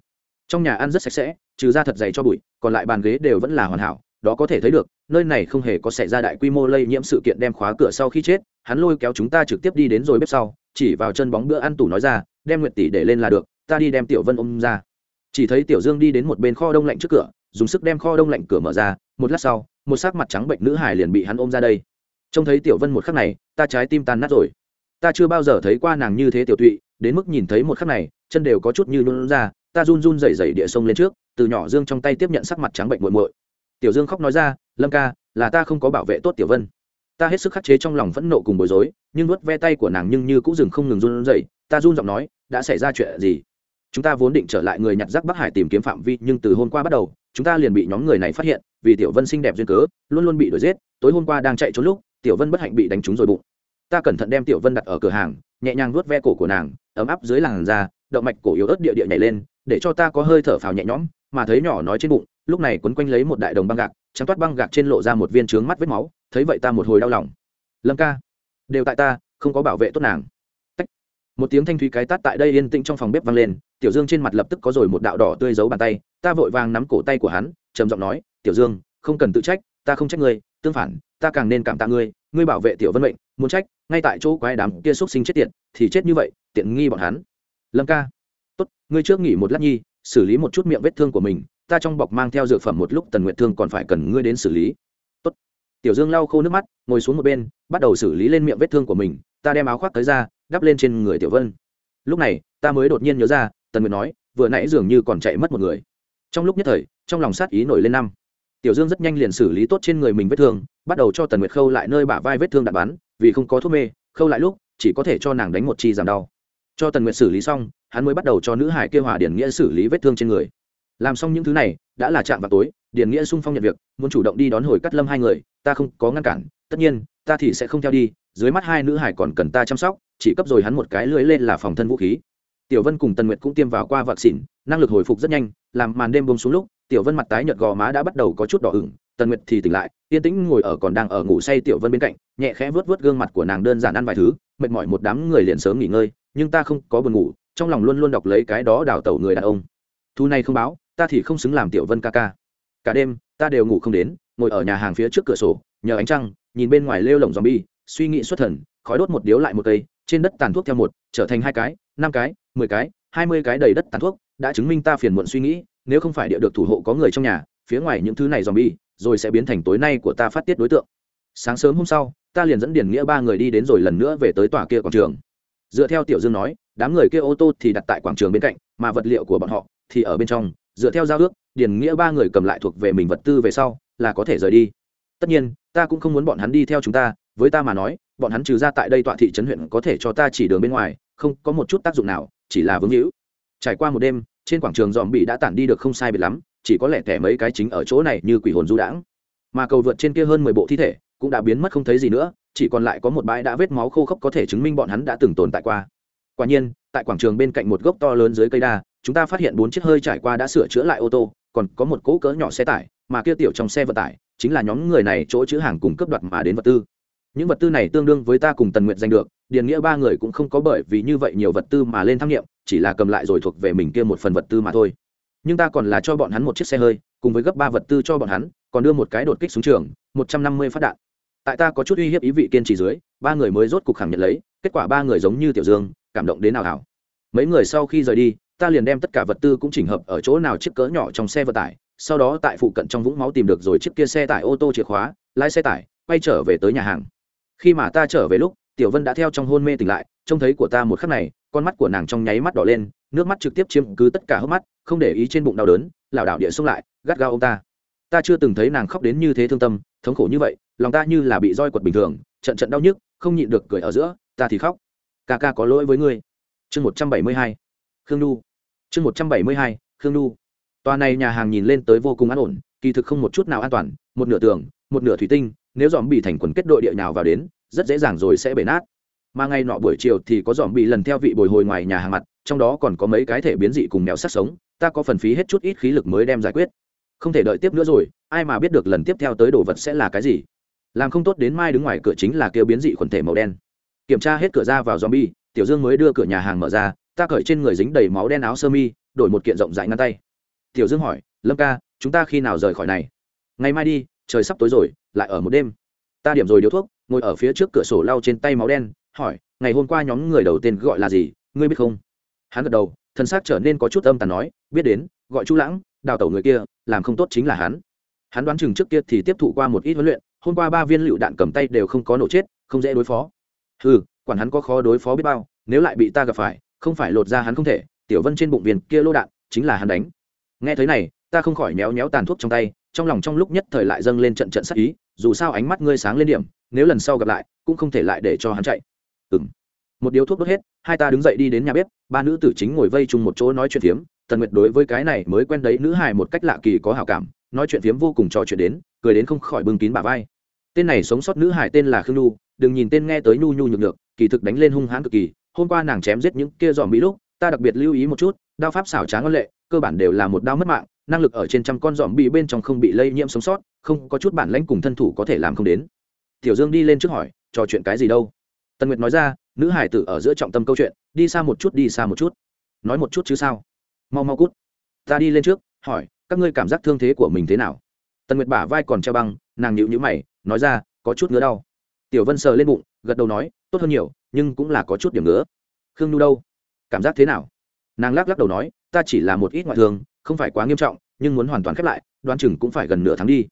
Trong nhà ăn rất sạch sẽ trừ ra thật dày cho bụi còn lại bàn ghế đều vẫn là hoàn hảo đó có thể thấy được nơi này không hề có xảy ra đại quy mô lây nhiễm sự kiện đem khóa cửa sau khi chết hắn lôi kéo chúng ta trực tiếp đi đến rồi bếp sau chỉ vào chân bóng bữa ăn tủ nói ra đem nguyệt tỷ để lên là được ta đi đem tiểu vân ôm ra. Chỉ thấy tiểu dương đi đến một bên kho đông lạnh trước cửa dùng sức đem kho đông lạnh cửa mở ra một lát sau, một sắc mặt trắng bệnh nữ hải liền bị hắn ôm ra đây. Trông thấy tiểu vân một khắc này, ta trái tim tan nát rồi. Ta chưa bao giờ thấy qua nàng như thế tiểu tụy, đến mức nhìn thấy một khắc này, chân đều có chút như luôn ra, ta run run rẩy rẩy địa sông lên trước, từ nhỏ dương trong tay tiếp nhận sắc mặt trắng bệnh muội muội. Tiểu dương khóc nói ra, lâm ca, là ta không có bảo vệ tốt tiểu vân. Ta hết sức khắc chế trong lòng phẫn nộ cùng bối rối, nhưng nuốt ve tay của nàng nhưng như cũng dừng không ngừng run rẩy, ta run giọng nói, đã xảy ra chuyện gì? Chúng ta vốn định trở lại người nhặt rác bắc hải tìm kiếm phạm vi, nhưng từ hôm qua bắt đầu, chúng ta liền bị nhóm người này phát hiện vì tiểu vân xinh đẹp duyên cớ, luôn luôn bị đuổi giết, tối hôm qua đang chạy trốn lúc, tiểu vân bất hạnh bị đánh trúng rồi bụng. Ta cẩn thận đem tiểu vân đặt ở cửa hàng, nhẹ nhàng vuốt ve cổ của nàng, ấm áp dưới làn da, động mạch cổ yếu ớt địa địa nhảy lên, để cho ta có hơi thở phào nhẹ nhõm, mà thấy nhỏ nói trên bụng, lúc này quấn quanh lấy một đại đồng băng gạc, trắng toát băng gạc trên lộ ra một viên trướng mắt vết máu, thấy vậy ta một hồi đau lòng. Lâm ca, đều tại ta, không có bảo vệ tốt nàng. Tách. một tiếng thanh thúy cái tát tại đây yên tĩnh trong phòng bếp vang lên, tiểu dương trên mặt lập tức có rồi một đạo đỏ tươi giấu bàn tay, ta vội vàng nắm cổ tay của hắn trầm giọng nói, tiểu dương, không cần tự trách, ta không trách ngươi, tương phản, ta càng nên cảm tạ ngươi ngươi bảo vệ tiểu vân mệnh, muốn trách, ngay tại chỗ quái đám kia xúc sinh chết tiệt, thì chết như vậy, tiện nghi bọn hắn. Lâm ca. Tốt, ngươi trước nghỉ một lát nhi, xử lý một chút miệng vết thương của mình, ta trong bọc mang theo dược phẩm một lúc tần nguyện thương còn phải cần ngươi đến xử lý. Tốt. tiểu dương lau khô nước mắt, ngồi xuống một bên, bắt đầu xử lý lên miệng vết thương của mình, ta đem áo khoác tới ra, đắp lên trên người tiểu vân. Lúc này, ta mới đột nhiên nhớ ra, tần nguyện nói, vừa nãy dường như còn chạy mất một người trong lúc nhất thời, trong lòng sát ý nổi lên năm. Tiểu dương rất nhanh liền xử lý tốt trên người mình vết thương, bắt đầu cho tần nguyệt khâu lại nơi bả vai vết thương đạn bắn, vì không có thuốc mê, khâu lại lúc, chỉ có thể cho nàng đánh một chi giảm đau. Cho tần nguyệt xử lý xong, hắn mới bắt đầu cho nữ hải kêu hòa điển nghĩa xử lý vết thương trên người. Làm xong những thứ này, đã là chạm vào tối, điển nghĩa sung phong nhận việc, muốn chủ động đi đón hồi cắt lâm hai người, ta không có ngăn cản, tất nhiên, ta thì sẽ không theo đi, dưới mắt hai nữ hải còn cần ta chăm sóc, chỉ cấp rồi hắn một cái lưới lên là phòng thân vũ khí tiểu vân cùng tần nguyệt cũng tiêm vào qua vạc xỉn, năng lực hồi phục rất nhanh, làm màn đêm bông xuống lúc, tiểu vân mặt tái nhợt gò má đã bắt đầu có chút đỏ ửng, tần nguyệt thì tỉnh lại, yên tĩnh ngồi ở còn đang ở ngủ say tiểu vân bên cạnh, nhẹ khẽ vớt vớt gương mặt của nàng đơn giản ăn vài thứ, mệt mỏi một đám người liền sớm nghỉ ngơi, nhưng ta không có buồn ngủ, trong lòng luôn luôn đọc lấy cái đó đào tẩu người đàn ông. Thu này không báo, ta thì không xứng làm tiểu vân ca ca. Cả đêm, ta đều ngủ không đến, ngồi ở nhà hàng phía trước cửa sổ, nhờ ánh trăng, nhìn bên ngoài lêu lồng zombie, suy nghĩ xuất thần, khói đốt một điếu lại một cây, trên đất tàn thuốc theo một, trở thành hai cái, năm cái mười cái, hai mươi cái đầy đất tàn thuốc, đã chứng minh ta phiền muộn suy nghĩ, nếu không phải địa được thủ hộ có người trong nhà, phía ngoài những thứ này zombie, rồi sẽ biến thành tối nay của ta phát tiết đối tượng. Sáng sớm hôm sau, ta liền dẫn điển nghĩa ba người đi đến rồi lần nữa về tới tòa kia quảng trường. Dựa theo tiểu dương nói, đám người kia ô tô thì đặt tại quảng trường bên cạnh, mà vật liệu của bọn họ thì ở bên trong. Dựa theo giao ước điển nghĩa ba người cầm lại thuộc về mình vật tư về sau là có thể rời đi. Tất nhiên, ta cũng không muốn bọn hắn đi theo chúng ta, với ta mà nói, bọn hắn trừ ra tại đây tọa thị trấn huyện có thể cho ta chỉ đường bên ngoài, không có một chút tác dụng nào chỉ là vướng hữu. Trải qua một đêm, trên quảng trường dòm bị đã tản đi được không sai biệt lắm, chỉ có lẽ thẻ mấy cái chính ở chỗ này như quỷ hồn du đãng. Mà cầu vượt trên kia hơn mười bộ thi thể cũng đã biến mất không thấy gì nữa, chỉ còn lại có một bãi đã vết máu khô khốc có thể chứng minh bọn hắn đã từng tồn tại qua. Quả nhiên, tại quảng trường bên cạnh một gốc to lớn dưới cây đa, chúng ta phát hiện bốn chiếc hơi trải qua đã sửa chữa lại ô tô, còn có một cỗ cỡ nhỏ xe tải, mà kia tiểu trong xe vận tải chính là nhóm người này chỗ chữ hàng cùng cấp đoạt mà đến vật tư những vật tư này tương đương với ta cùng tần nguyện giành được, điền nghĩa ba người cũng không có bởi vì như vậy nhiều vật tư mà lên tham nghiệm, chỉ là cầm lại rồi thuộc về mình kia một phần vật tư mà thôi. Nhưng ta còn là cho bọn hắn một chiếc xe hơi, cùng với gấp ba vật tư cho bọn hắn, còn đưa một cái đột kích xuống trường, một trăm năm mươi phát đạn. Tại ta có chút uy hiếp ý vị kiên trì dưới, ba người mới rốt cục khẳng nhận lấy, kết quả ba người giống như tiểu dương, cảm động đến nào hảo mấy người sau khi rời đi, ta liền đem tất cả vật tư cũng chỉnh hợp ở chỗ nào chiếc cỡ nhỏ trong xe vận tải, sau đó tại phụ cận trong vũng máu tìm được rồi chiếc kia xe tải ô tô chìa khóa, lái xe tải, quay trở về tới nhà hàng khi mà ta trở về lúc, tiểu vân đã theo trong hôn mê tỉnh lại, trông thấy của ta một khắc này, con mắt của nàng trong nháy mắt đỏ lên, nước mắt trực tiếp chiếm cứ tất cả hốc mắt, không để ý trên bụng đau đớn, lảo đảo địa xông lại, gắt gao ông ta. Ta chưa từng thấy nàng khóc đến như thế thương tâm, thống khổ như vậy, lòng ta như là bị roi quật bình thường, trận trận đau nhức, không nhịn được cười ở giữa, ta thì khóc. Ca ca có lỗi với ngươi. Chương một trăm bảy mươi hai, khương nhu. Chương một trăm bảy mươi hai, khương nhu. Tòa này nhà hàng nhìn lên tới vô cùng an ổn, kỳ thực không một chút nào an toàn, một nửa tường, một nửa thủy tinh nếu dòm bị thành quần kết đội địa nào vào đến, rất dễ dàng rồi sẽ bể nát. Mà ngay nọ buổi chiều thì có dòm bị lần theo vị bồi hồi ngoài nhà hàng mặt, trong đó còn có mấy cái thể biến dị cùng mèo sát sống, ta có phần phí hết chút ít khí lực mới đem giải quyết. Không thể đợi tiếp nữa rồi, ai mà biết được lần tiếp theo tới đồ vật sẽ là cái gì. Làm không tốt đến mai đứng ngoài cửa chính là kêu biến dị quần thể màu đen. Kiểm tra hết cửa ra vào zombie tiểu dương mới đưa cửa nhà hàng mở ra, ta cởi trên người dính đầy máu đen áo sơ mi, đổi một kiện rộng rãi ngăn tay. Tiểu dương hỏi, lâm ca, chúng ta khi nào rời khỏi này? Ngày mai đi, trời sắp tối rồi lại ở một đêm. Ta điểm rồi điếu thuốc, ngồi ở phía trước cửa sổ lau trên tay máu đen, hỏi, ngày hôm qua nhóm người đầu tiên gọi là gì, ngươi biết không? Hắn gật đầu thân xác trở nên có chút âm tàn nói, biết đến, gọi chu lãng, đào tẩu người kia, làm không tốt chính là hắn. Hắn đoán chừng trước kia thì tiếp thụ qua một ít huấn luyện, hôm qua ba viên lựu đạn cầm tay đều không có nổ chết, không dễ đối phó. Ừ quản hắn có khó đối phó biết bao, nếu lại bị ta gặp phải, không phải lột ra hắn không thể, tiểu vân trên bụng viên kia lô đạn, chính là hắn đánh. Nghe thấy này, ta không khỏi méo méo tàn thuốc trong tay trong lòng trong lúc nhất thời lại dâng lên trận trận sắc ý, dù sao ánh mắt ngươi sáng lên điểm, nếu lần sau gặp lại, cũng không thể lại để cho hắn chạy. Ừ m một điếu thuốc đốt hết, hai ta đứng dậy đi đến nhà bếp, ba nữ tử chính ngồi vây chung một chỗ nói chuyện phiếm. Tần nguyệt đối với cái này mới quen đấy, nữ hài một cách lạ kỳ có hào cảm, nói chuyện phiếm vô cùng trò chuyện đến, cười đến không khỏi bưng kín bà vai. Tên này sống sót nữ hài tên là khương nhu, đừng nhìn tên nghe tới nhu nhu nhược được kỳ thực đánh lên hung hãn cực kỳ. Hôm qua nàng chém giết những kia dòm mỹ lúc, ta đặc biệt lưu ý một chút, đao pháp xảo trá ngân lệ, cơ bản đều là một đao mất mạng năng lực ở trên trăm con dòm bị bên trong không bị lây nhiễm sống sót, không có chút bản lãnh cùng thân thủ có thể làm không đến. Tiểu dương đi lên trước hỏi, trò chuyện cái gì đâu? Tần nguyệt nói ra, nữ hải tử ở giữa trọng tâm câu chuyện, đi xa một chút, đi xa một chút. Nói một chút chứ sao? Mau mau cút. Ta đi lên trước, hỏi, các ngươi cảm giác thương thế của mình thế nào? Tần nguyệt bả vai còn treo băng, nàng nhịu nhữ mày, nói ra, có chút ngứa đau. Tiểu vân sờ lên bụng, gật đầu nói, tốt hơn nhiều, nhưng cũng là có chút điểm ngứa. Khương nhu đâu? Cảm giác thế nào? Nàng lắc lắc đầu nói, ta chỉ là một ít ngoại thương không phải quá nghiêm trọng, nhưng muốn hoàn toàn khép lại, đoán chừng cũng phải gần nửa tháng đi.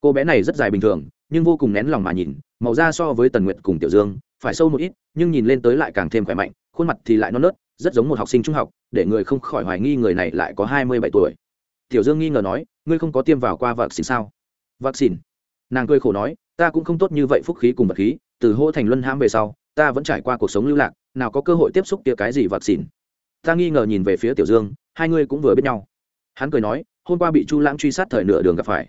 Cô bé này rất dài bình thường, nhưng vô cùng nén lòng mà nhìn, màu da so với tần nguyệt cùng tiểu dương, phải sâu một ít, nhưng nhìn lên tới lại càng thêm khỏe mạnh, khuôn mặt thì lại non nớt, rất giống một học sinh trung học, để người không khỏi hoài nghi người này lại có hai mươi bảy tuổi. Tiểu dương nghi ngờ nói, ngươi không có tiêm vào qua vaccine sao? Vaccine? Nàng cười khổ nói, ta cũng không tốt như vậy phúc khí cùng vật khí, từ hô thành luân hãm về sau, ta vẫn trải qua cuộc sống lưu lạc, nào có cơ hội tiếp xúc kia cái gì vaccine? Ta nghi ngờ nhìn về phía tiểu dương, hai ngươi cũng vừa biết nhau hắn cười nói, hôm qua bị chu lãng truy sát thời nửa đường gặp phải.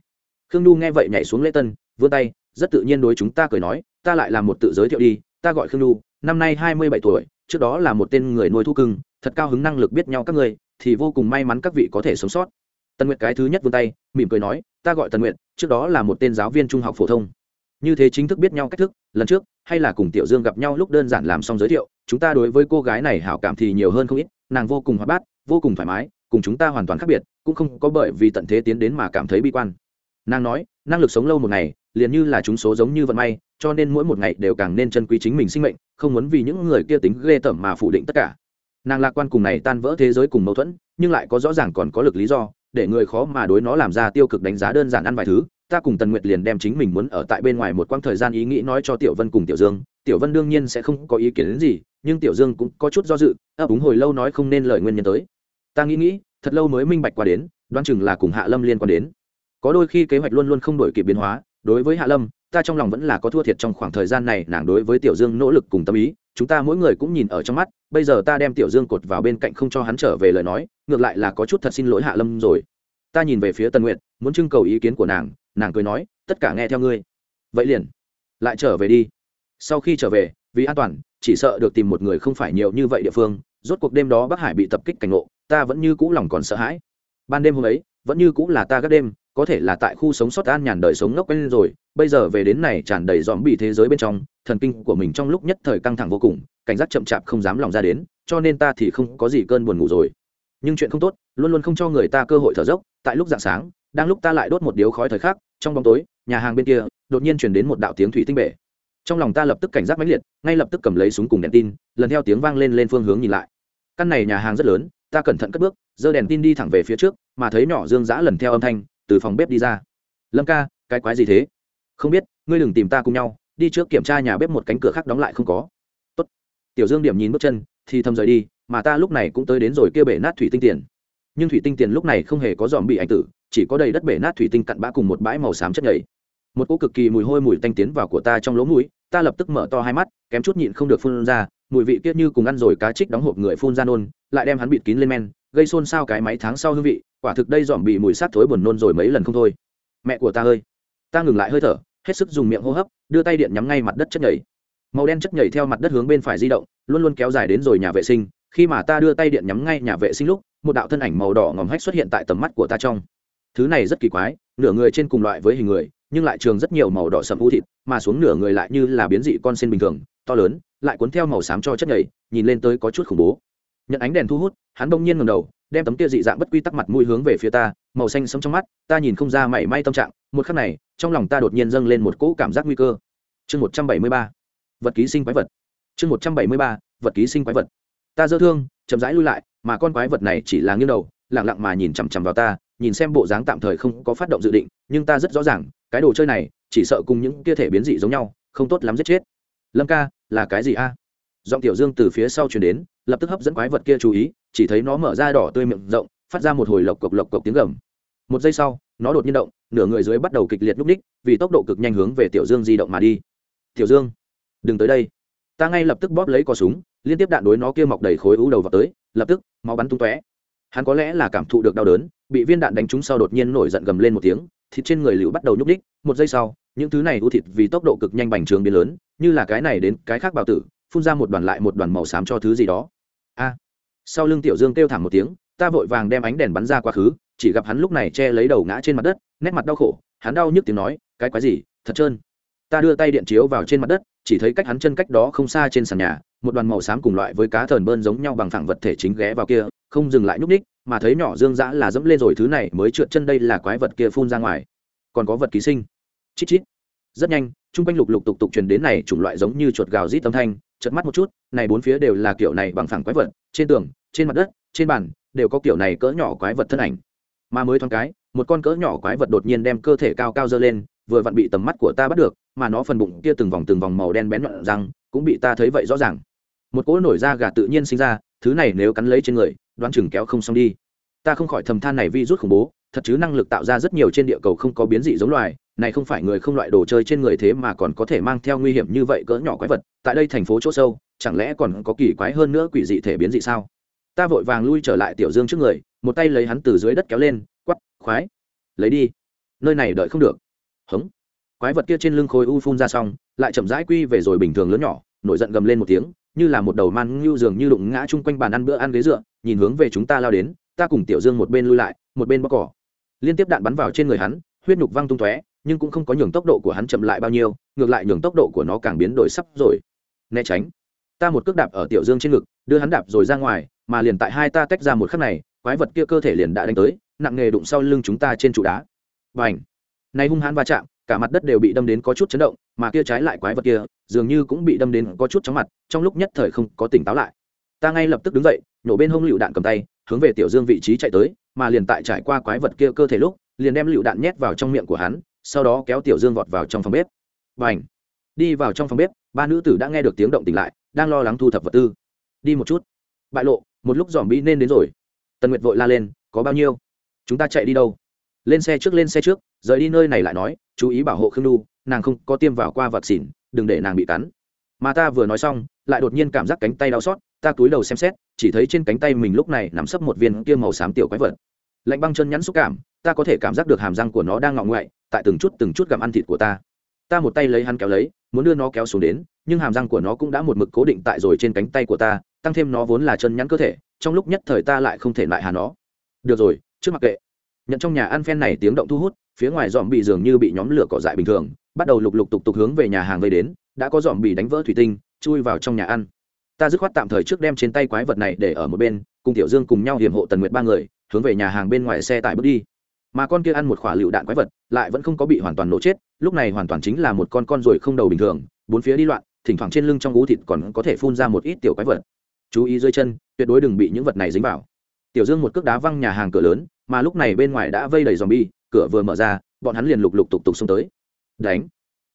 Khương nhu nghe vậy nhảy xuống lễ tân, vươn tay, rất tự nhiên đối chúng ta cười nói, ta lại làm một tự giới thiệu đi, ta gọi khương nhu, năm nay hai mươi bảy tuổi, trước đó là một tên người nuôi thu cưng, thật cao hứng năng lực biết nhau các người, thì vô cùng may mắn các vị có thể sống sót. Tần nguyệt cái thứ nhất vươn tay, mỉm cười nói, ta gọi tần nguyệt, trước đó là một tên giáo viên trung học phổ thông. Như thế chính thức biết nhau cách thức, lần trước, hay là cùng tiểu dương gặp nhau lúc đơn giản làm xong giới thiệu, chúng ta đối với cô gái này hảo cảm thì nhiều hơn không ít, nàng vô cùng hoạt bát, vô cùng thoải mái cùng chúng ta hoàn toàn khác biệt, cũng không có bởi vì tận thế tiến đến mà cảm thấy bi quan. Nàng nói, năng lực sống lâu một ngày, liền như là chúng số giống như vận may, cho nên mỗi một ngày đều càng nên chân quý chính mình sinh mệnh, không muốn vì những người kia tính ghê tởm mà phủ định tất cả. Nàng lạc quan cùng này tan vỡ thế giới cùng mâu thuẫn, nhưng lại có rõ ràng còn có lực lý do, để người khó mà đối nó làm ra tiêu cực đánh giá đơn giản ăn vài thứ. Ta cùng tần nguyệt liền đem chính mình muốn ở tại bên ngoài một quãng thời gian ý nghĩ nói cho tiểu vân cùng tiểu dương. Tiểu vân đương nhiên sẽ không có ý kiến đến gì, nhưng tiểu dương cũng có chút do dự, ấp úng hồi lâu nói không nên lời nguyên nhân tới ta nghĩ nghĩ, thật lâu mới minh bạch qua đến, đoán chừng là cùng hạ lâm liên quan đến. Có đôi khi kế hoạch luôn luôn không đổi kịp biến hóa, đối với hạ lâm, ta trong lòng vẫn là có thua thiệt trong khoảng thời gian này, nàng đối với tiểu dương nỗ lực cùng tâm ý, chúng ta mỗi người cũng nhìn ở trong mắt, bây giờ ta đem tiểu dương cột vào bên cạnh không cho hắn trở về lời nói, ngược lại là có chút thật xin lỗi hạ lâm rồi. Ta nhìn về phía tân nguyện muốn trưng cầu ý kiến của nàng nàng cười nói, tất cả nghe theo ngươi. Vậy liền, lại trở về đi. Sau khi trở về, vì an toàn, chỉ sợ được tìm một người không phải nhiều như vậy địa phương, rốt cuộc đêm đó bắc hải bị tập kích cảnh ngộ ta vẫn như cũ lòng còn sợ hãi. Ban đêm hôm ấy, vẫn như cũ là ta gác đêm, có thể là tại khu sống sót an nhàn đời sống ngốc quen rồi, bây giờ về đến này tràn đầy dòm bị thế giới bên trong, thần kinh của mình trong lúc nhất thời căng thẳng vô cùng, cảnh giác chậm chạp không dám lòng ra đến, cho nên ta thì không có gì cơn buồn ngủ rồi. Nhưng chuyện không tốt, luôn luôn không cho người ta cơ hội thở dốc, tại lúc dạng sáng, đang lúc ta lại đốt một điếu khói thời khắc, trong bóng tối, nhà hàng bên kia, đột nhiên chuyển đến một đạo tiếng thủy tinh bể. Trong lòng ta lập tức cảnh giác mãnh liệt, ngay lập tức cầm lấy súng cùng đèn tin, lần theo tiếng vang lên lên phương hướng nhìn lại. Căn này nhà hàng rất lớn ta cẩn thận cất bước, giơ đèn tin đi thẳng về phía trước, mà thấy nhỏ dương giã lần theo âm thanh, từ phòng bếp đi ra. Lâm ca, cái quái gì thế? Không biết, ngươi đừng tìm ta cùng nhau, đi trước kiểm tra nhà bếp một cánh cửa khác đóng lại không có. Tốt. tiểu dương điểm nhìn bước chân, thì thầm rời đi, mà ta lúc này cũng tới đến rồi kia bể nát thủy tinh tiền. Nhưng thủy tinh tiền lúc này không hề có dòm bị ảnh tử, chỉ có đầy đất bể nát thủy tinh cặn bã cùng một bãi màu xám chất nhảy một cỗ cực kỳ mùi hôi mùi tanh tiến vào của ta trong lỗ mũi, ta lập tức mở to hai mắt, kém chút nhịn không được phun ra, mùi vị kia như cùng ăn rồi cá trích đóng hộp người phun ra nôn, lại đem hắn bịt kín lên men, gây xôn xao cái máy tháng sau hương vị, quả thực đây dòm bị mùi sát thối buồn nôn rồi mấy lần không thôi. Mẹ của ta ơi! Ta ngừng lại hơi thở, hết sức dùng miệng hô hấp, đưa tay điện nhắm ngay mặt đất chất nhảy. Màu đen chất nhảy theo mặt đất hướng bên phải di động, luôn luôn kéo dài đến rồi nhà vệ sinh. Khi mà ta đưa tay điện nhắm ngay nhà vệ sinh lúc, một đạo thân ảnh màu đỏ ngòm hách xuất hiện tại tầm mắt của ta trong. Thứ này rất kỳ quái, nửa người trên cùng loại với hình người nhưng lại trường rất nhiều màu đỏ sậm u thịt mà xuống nửa người lại như là biến dị con sen bình thường to lớn lại cuốn theo màu xám cho chất nhầy, nhìn lên tới có chút khủng bố. Nhận ánh đèn thu hút hắn bỗng nhiên ngầm đầu đem tấm kia dị dạng bất quy tắc mặt mũi hướng về phía ta màu xanh sống trong mắt ta nhìn không ra mảy may tâm trạng một khắc này trong lòng ta đột nhiên dâng lên một cỗ cảm giác nguy cơ. Chương một trăm bảy mươi ba vật ký sinh quái vật. Chương một trăm bảy mươi ba vật ký sinh quái vật. Ta dơ thương chậm rãi lui lại mà con quái vật này chỉ là nghiêng đầu lẳng lặng mà nhìn chằm chằm vào ta nhìn xem bộ dáng tạm thời không có phát động dự định nhưng ta rất rõ ràng cái đồ chơi này chỉ sợ cùng những kia thể biến dị giống nhau, không tốt lắm giết chết. Lâm ca, là cái gì a? Giọng tiểu dương từ phía sau chuyển đến, lập tức hấp dẫn quái vật kia chú ý, chỉ thấy nó mở ra đỏ tươi miệng rộng, phát ra một hồi lộc cộc lộc cộc tiếng gầm. Một giây sau, nó đột nhiên động, nửa người dưới bắt đầu kịch liệt núp ních vì tốc độ cực nhanh hướng về tiểu dương di động mà đi. Tiểu dương, đừng tới đây. Ta ngay lập tức bóp lấy cò súng, liên tiếp đạn đối nó kia mọc đầy khối ú đầu vào tới, lập tức, máu bắn tung tóe. Hắn có lẽ là cảm thụ được đau đớn, bị viên đạn đánh trúng sau đột nhiên nổi giận gầm lên một tiếng thịt trên người liễu bắt đầu nhúc ních một giây sau, những thứ này u thịt vì tốc độ cực nhanh bành trướng biến lớn, như là cái này đến cái khác bào tử, phun ra một đoàn lại một đoàn màu xám cho thứ gì đó. A! Sau lưng tiểu dương kêu thảm một tiếng, ta vội vàng đem ánh đèn bắn ra quá khứ, chỉ gặp hắn lúc này che lấy đầu ngã trên mặt đất, nét mặt đau khổ, hắn đau nhức tiếng nói, cái quái gì, thật trơn. Ta đưa tay điện chiếu vào trên mặt đất, chỉ thấy cách hắn chân cách đó không xa trên sàn nhà, một đoàn màu xám cùng loại với cá thờn bơn giống nhau bằng phẳng vật thể chính ghé vào kia, không dừng lại nhúc ních mà thấy nhỏ dương dã là dẫm lên rồi, thứ này mới trượt chân đây là quái vật kia phun ra ngoài. Còn có vật ký sinh. Chít chít. Rất nhanh, chung quanh lục lục tục tục truyền đến này chủng loại giống như chuột gào rít âm thanh chật mắt một chút, này bốn phía đều là kiểu này bằng phẳng quái vật, trên tường, trên mặt đất, trên bàn, đều có kiểu này cỡ nhỏ quái vật thân ảnh. Mà mới thoáng cái, một con cỡ nhỏ quái vật đột nhiên đem cơ thể cao cao dơ lên, vừa vặn bị tầm mắt của ta bắt được, mà nó phần bụng kia từng vòng từng vòng màu đen bén nhọn răng, cũng bị ta thấy vậy rõ ràng. Một cỗ nổi da gà tự nhiên sinh ra, thứ này nếu cắn lấy trên người đoán chừng kéo không xong đi. Ta không khỏi thầm than này vi rút khủng bố, thật chứ năng lực tạo ra rất nhiều trên địa cầu không có biến dị giống loài, này không phải người không loại đồ chơi trên người thế mà còn có thể mang theo nguy hiểm như vậy cỡ nhỏ quái vật, tại đây thành phố chỗ sâu, chẳng lẽ còn có kỳ quái hơn nữa quỷ dị thể biến dị sao? Ta vội vàng lui trở lại tiểu dương trước người, một tay lấy hắn từ dưới đất kéo lên quắp khoái. Lấy đi. Nơi này đợi không được. Hống. Quái vật kia trên lưng khối u phun ra xong, lại chậm rãi quy về rồi bình thường lớn nhỏ, nổi giận gầm lên một tiếng như là một đầu man ngưu dường như đụng ngã chung quanh bàn ăn bữa ăn ghế dựa, nhìn hướng về chúng ta lao đến, ta cùng tiểu dương một bên lui lại, một bên bóc cỏ. Liên tiếp đạn bắn vào trên người hắn, huyết nhục văng tung tóe, nhưng cũng không có nhường tốc độ của hắn chậm lại bao nhiêu, ngược lại nhường tốc độ của nó càng biến đổi sắp rồi. Né tránh. Ta một cước đạp ở tiểu dương trên ngực, đưa hắn đạp rồi ra ngoài, mà liền tại hai ta tách ra một khắc này, quái vật kia cơ thể liền đã đánh tới, nặng nghề đụng sau lưng chúng ta trên trụ đá. Và ảnh này hung hãn va chạm cả mặt đất đều bị đâm đến có chút chấn động, mà kia trái lại quái vật kia, dường như cũng bị đâm đến có chút chóng mặt, trong lúc nhất thời không có tỉnh táo lại. Ta ngay lập tức đứng dậy, nổ bên hông lựu đạn cầm tay, hướng về tiểu dương vị trí chạy tới, mà liền tại trải qua quái vật kia cơ thể lúc, liền đem lựu đạn nhét vào trong miệng của hắn, sau đó kéo tiểu dương vọt vào trong phòng bếp. Và ảnh đi vào trong phòng bếp, ba nữ tử đã nghe được tiếng động tỉnh lại, đang lo lắng thu thập vật tư. Đi một chút. Bại lộ, một lúc dòm bi nên đến rồi. Tần nguyệt vội la lên, có bao nhiêu? Chúng ta chạy đi đâu? Lên xe trước, lên xe trước, rời đi nơi này lại nói chú ý bảo hộ khương nu nàng không có tiêm vào qua vật xỉn, đừng để nàng bị cắn. Mà ta vừa nói xong, lại đột nhiên cảm giác cánh tay đau xót, ta cúi đầu xem xét, chỉ thấy trên cánh tay mình lúc này nằm sấp một viên kia màu xám tiểu quái vật. Lạnh băng chân nhắn xúc cảm, ta có thể cảm giác được hàm răng của nó đang ngọng ngoại, tại từng chút từng chút gặm ăn thịt của ta. Ta một tay lấy hắn kéo lấy, muốn đưa nó kéo xuống đến, nhưng hàm răng của nó cũng đã một mực cố định tại rồi trên cánh tay của ta, tăng thêm nó vốn là chân nhắn cơ thể, trong lúc nhất thời ta lại không thể lại hà nó. Được rồi, trước mặc kệ. Nhận trong nhà ăn phen này tiếng động thu hút phía ngoài dòm bị dường như bị nhóm lửa cỏ dại bình thường, bắt đầu lục lục tục tục hướng về nhà hàng vây đến, đã có dòm bị đánh vỡ thủy tinh, chui vào trong nhà ăn. Ta dứt khoát tạm thời trước đem trên tay quái vật này để ở một bên, cùng tiểu dương cùng nhau hiểm hộ tần nguyệt ba người, hướng về nhà hàng bên ngoài xe tải bước đi. Mà con kia ăn một khỏa lựu đạn quái vật, lại vẫn không có bị hoàn toàn nổ chết, lúc này hoàn toàn chính là một con con ruồi không đầu bình thường, bốn phía đi loạn, thỉnh thoảng trên lưng trong gú thịt còn có thể phun ra một ít tiểu quái vật. Chú ý dưới chân, tuyệt đối đừng bị những vật này dính vào. Tiểu dương một cước đá văng nhà hàng cửa lớn, mà lúc này bên ngoài đã vây đầy dòm bi cửa vừa mở ra, bọn hắn liền lục lục tục tục xông tới. Đánh.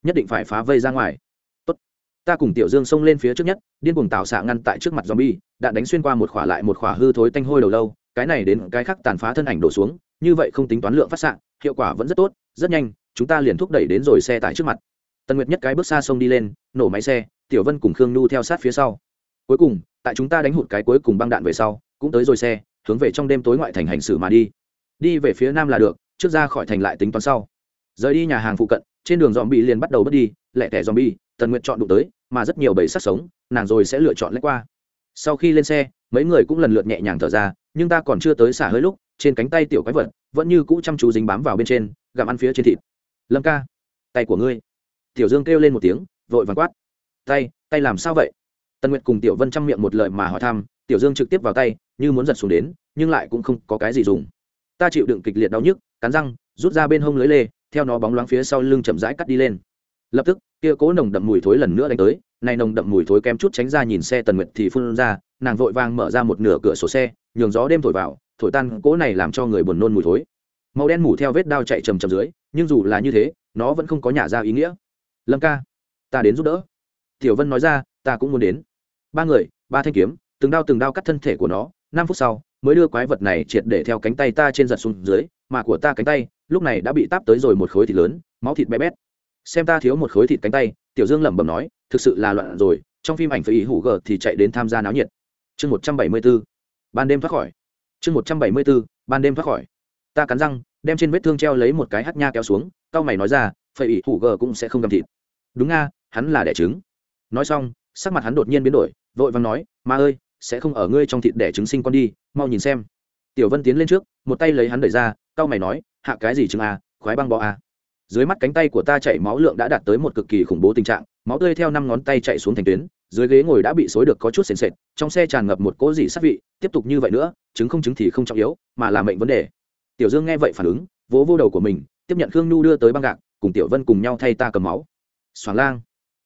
Nhất định phải phá vây ra ngoài. Tốt. ta cùng tiểu dương xông lên phía trước nhất, điên cuồng tạo xạ ngăn tại trước mặt zombie, đạn đánh xuyên qua một khỏa lại một khỏa hư thối tanh hôi đầu lâu, cái này đến cái khác tàn phá thân ảnh đổ xuống, như vậy không tính toán lượng phát xạ, hiệu quả vẫn rất tốt, rất nhanh, chúng ta liền thúc đẩy đến rồi xe tải trước mặt. Tần nguyệt nhất cái bước xa sông đi lên, nổ máy xe, tiểu vân cùng khương nhu theo sát phía sau. Cuối cùng, tại chúng ta đánh hụt cái cuối cùng băng đạn về sau, cũng tới rồi xe, hướng về trong đêm tối ngoại thành hành xử mà đi. Đi về phía nam là được trước ra khỏi thành lại tính toán sau. Rời đi nhà hàng phụ cận, trên đường dòm bị liền bắt đầu mất đi lẹ tẻ dòm bi tần nguyệt chọn đụng tới, mà rất nhiều bầy sát sống, nàng rồi sẽ lựa chọn lách qua. Sau khi lên xe, mấy người cũng lần lượt nhẹ nhàng thở ra, nhưng ta còn chưa tới xả hơi lúc, trên cánh tay tiểu quái vật vẫn như cũ chăm chú dính bám vào bên trên, gặm ăn phía trên thịt. Lâm ca, tay của ngươi. Tiểu dương kêu lên một tiếng, vội vàng quát. Tay tay làm sao vậy? Tần nguyệt cùng tiểu vân chăm miệng một lời mà hỏi thăm, tiểu dương trực tiếp vào tay, như muốn giật xuống đến, nhưng lại cũng không có cái gì dùng ta chịu đựng kịch liệt đau nhức, cắn răng, rút ra bên hông lưới lê, theo nó bóng loáng phía sau lưng chậm rãi cắt đi lên. Lập tức, kia cố nồng đậm mùi thối lần nữa đánh tới, này nồng đậm mùi thối kém chút tránh ra nhìn xe tần nguyệt thì phun ra, nàng vội vàng mở ra một nửa cửa sổ xe, nhường gió đêm thổi vào, thổi tan cỗ này làm cho người buồn nôn mùi thối. Màu đen mủ theo vết đao chạy chầm chầm dưới, nhưng dù là như thế, nó vẫn không có nhả ra ý nghĩa. Lâm ca, ta đến giúp đỡ. Tiểu vân nói ra, ta cũng muốn đến. Ba người, ba thanh kiếm, từng đao từng đao cắt thân thể của nó năm phút sau, mới đưa quái vật này triệt để theo cánh tay ta trên giật xuống dưới, mà của ta cánh tay, lúc này đã bị táp tới rồi một khối thịt lớn, máu thịt bé bét. Xem ta thiếu một khối thịt cánh tay, tiểu dương lẩm bẩm nói, thực sự là loạn rồi, trong phim ảnh phải ý hủ gờ thì chạy đến tham gia náo nhiệt. Chương một trăm bảy mươi b ố ban đêm thoát khỏi. Chương một trăm bảy mươi b ố ban đêm thoát khỏi. Ta cắn răng, đem trên vết thương treo lấy một cái hắt nha kéo xuống c mày nói ra phải ý hủ gờ cũng sẽ không cầm thịt. Đúng nga, hắn là đẻ trứng. Nói xong, sắc mặt hắn đột nhiên biến đổi, vội vàng nói, ma ơi sẽ không ở ngươi trong thịt đẻ trứng sinh con đi mau nhìn xem. Tiểu vân tiến lên trước một tay lấy hắn đẩy ra cau mày nói hạ cái gì trứng à, khoái băng bọ à dưới mắt cánh tay của ta chảy máu lượng đã đạt tới một cực kỳ khủng bố tình trạng máu tươi theo năm ngón tay chạy xuống thành tuyến dưới ghế ngồi đã bị xối được có chút sền sệt trong xe tràn ngập một cỗ dị sát vị tiếp tục như vậy nữa chứng không chứng thì không trọng yếu mà là mệnh vấn đề. Tiểu dương nghe vậy phản ứng vỗ vô đầu của mình tiếp nhận khương nhu đưa tới băng gạc cùng tiểu vân cùng nhau thay ta cầm máu. Xoàng lang.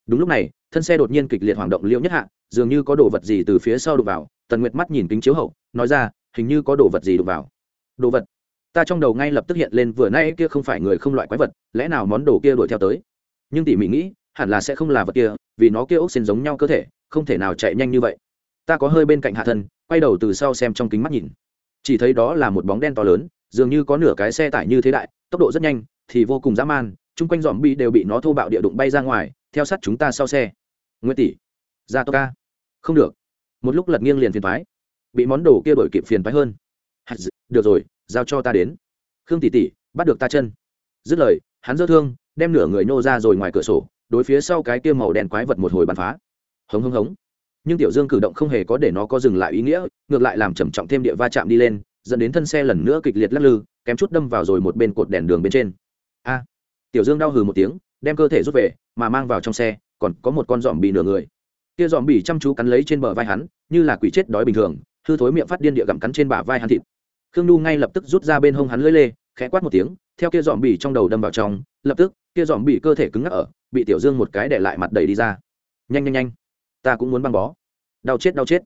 Đúng lúc này thân xe đột nhiên kịch liệt hoạt động liễu nhất hạ dường như có đồ vật gì từ phía sau đụng vào, tần nguyệt mắt nhìn kính chiếu hậu, nói ra, hình như có đồ vật gì đụng vào. Đồ vật? Ta trong đầu ngay lập tức hiện lên vừa nay kia không phải người không loại quái vật, lẽ nào món đồ kia đuổi theo tới? Nhưng tỉ mỉ nghĩ, hẳn là sẽ không là vật kia, vì nó kia ốc xen giống nhau cơ thể, không thể nào chạy nhanh như vậy. Ta có hơi bên cạnh hạ thân, quay đầu từ sau xem trong kính mắt nhìn. Chỉ thấy đó là một bóng đen to lớn, dường như có nửa cái xe tải như thế đại, tốc độ rất nhanh, thì vô cùng dã man, chung quanh dòm bi đều bị nó thô bạo địa đụng bay ra ngoài, theo sát chúng ta sau xe. Nguyễn tỷ, ra to ca không được. Một lúc lật nghiêng liền phiền thoái bị món đồ kia đổi kịp phiền thoái hơn. Được rồi, giao cho ta đến. Khương tỷ tỷ, bắt được ta chân. Dứt lời, hắn dơ thương, đem nửa người nô ra rồi ngoài cửa sổ, đối phía sau cái kia màu đen quái vật một hồi bắn phá. Hống hống hống. Nhưng tiểu dương cử động không hề có để nó có dừng lại ý nghĩa, ngược lại làm trầm trọng thêm địa va chạm đi lên, dẫn đến thân xe lần nữa kịch liệt lắc lư, kém chút đâm vào rồi một bên cột đèn đường bên trên. A. Tiểu dương đau hừ một tiếng, đem cơ thể rút về, mà mang vào trong xe, còn có một con dòm bị nửa người kia dòm bỉ chăm chú cắn lấy trên bờ vai hắn, như là quỷ chết đói bình thường, hư thối miệng phát điên địa gặm cắn trên bả vai hắn thịt. Khương nhu ngay lập tức rút ra bên hông hắn lưỡi lê, khẽ quát một tiếng, theo kia dòm bỉ trong đầu đâm vào trong, lập tức, kia dòm bỉ cơ thể cứng ngắc ở, bị tiểu dương một cái để lại mặt đầy đi ra. Nhanh nhanh nhanh. Ta cũng muốn băng bó. Đau chết đau chết.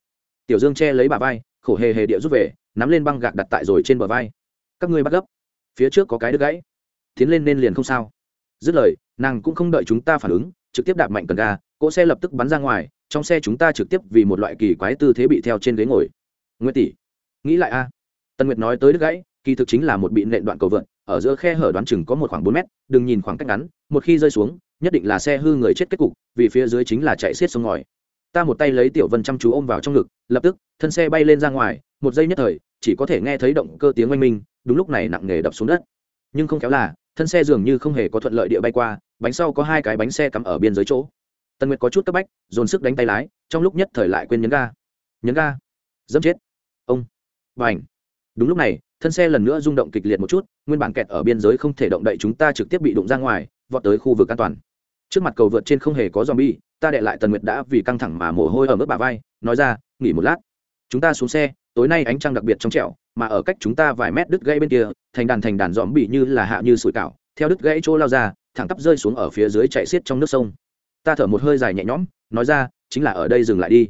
Tiểu dương che lấy bà vai, khổ hề hề địa rút về, nắm lên băng gạc đặt tại rồi trên bờ vai. Các ngươi bắt gấp. Phía trước có cái đứt gãy. Tiến lên nên liền không sao. Dứt lời, nàng cũng không đợi chúng ta phản ứng, trực tiếp đạp mạnh cần ga, cỗ xe lập tức bắn ra ngoài trong xe chúng ta trực tiếp vì một loại kỳ quái tư thế bị theo trên ghế ngồi. Nguyễn tỷ, nghĩ lại a. Tân nguyệt nói tới đứt gãy, kỳ thực chính là một bị nện đoạn cầu vượt ở giữa khe hở đoán chừng có một khoảng bốn mét, đừng nhìn khoảng cách ngắn, một khi rơi xuống, nhất định là xe hư người chết kết cục, vì phía dưới chính là chạy xiết sông ngòi. Ta một tay lấy tiểu vân chăm chú ôm vào trong ngực, lập tức, thân xe bay lên ra ngoài, một giây nhất thời, chỉ có thể nghe thấy động cơ tiếng oanh minh, đúng lúc này nặng nề đập xuống đất. Nhưng không kéo là, thân xe dường như không hề có thuận lợi địa bay qua, bánh sau có hai cái bánh xe cắm ở biên giới chỗ. Tần nguyệt có chút cấp bách, dồn sức đánh tay lái, trong lúc nhất thời lại quên nhấn ga. Nhấn ga. Dẫm chết. Ông. B à đúng lúc này, thân xe lần nữa rung động kịch liệt một chút, nguyên bản kẹt ở biên giới không thể động đậy chúng ta trực tiếp bị đụng ra ngoài, vọt tới khu vực an toàn. Trước mặt cầu vượt trên không hề có zombie, ta đệ lại tần nguyệt đã vì căng thẳng mà mồ hôi ở mức bà vai, nói ra, nghỉ một lát. Chúng ta xuống xe, tối nay ánh trăng đặc biệt trong trẻo, mà ở cách chúng ta vài mét đứt gãy bên kia, thành đàn thành đàn dòm bị như là hạ như sủi cảo, theo đứt gãy chỗ lao ra, thẳng tắp rơi xuống ở phía dưới chạy xiết trong nước sông ta thở một hơi dài nhẹ nhõm, nói ra, chính là ở đây dừng lại đi.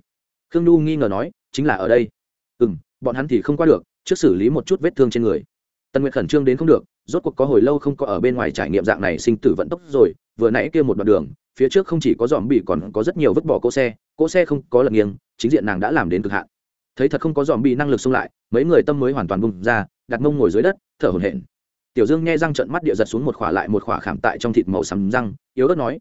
Khương nhu nghi ngờ nói, chính là ở đây. Ừ m bọn hắn thì không qua được, trước xử lý một chút vết thương trên người. Tần nguyệt khẩn trương đến không được, rốt cuộc có hồi lâu không có ở bên ngoài trải nghiệm dạng này sinh tử vận tốc rồi, vừa nãy kia một đoạn đường, phía trước không chỉ có dòm bị còn có rất nhiều vứt bỏ cỗ xe cỗ xe không có lật nghiêng, chính diện nàng đã làm đến cực hạn. Thấy thật không có dòm bị năng lực xông lại, mấy người tâm mới hoàn toàn bung ra, đặt mông ngồi dưới đất, thở hổn hển tiểu dương nghe răng trận mắt địa giật xuống một khỏa lại một khỏa khảm tại trong thịt màu sắm răng, yếu ớt nói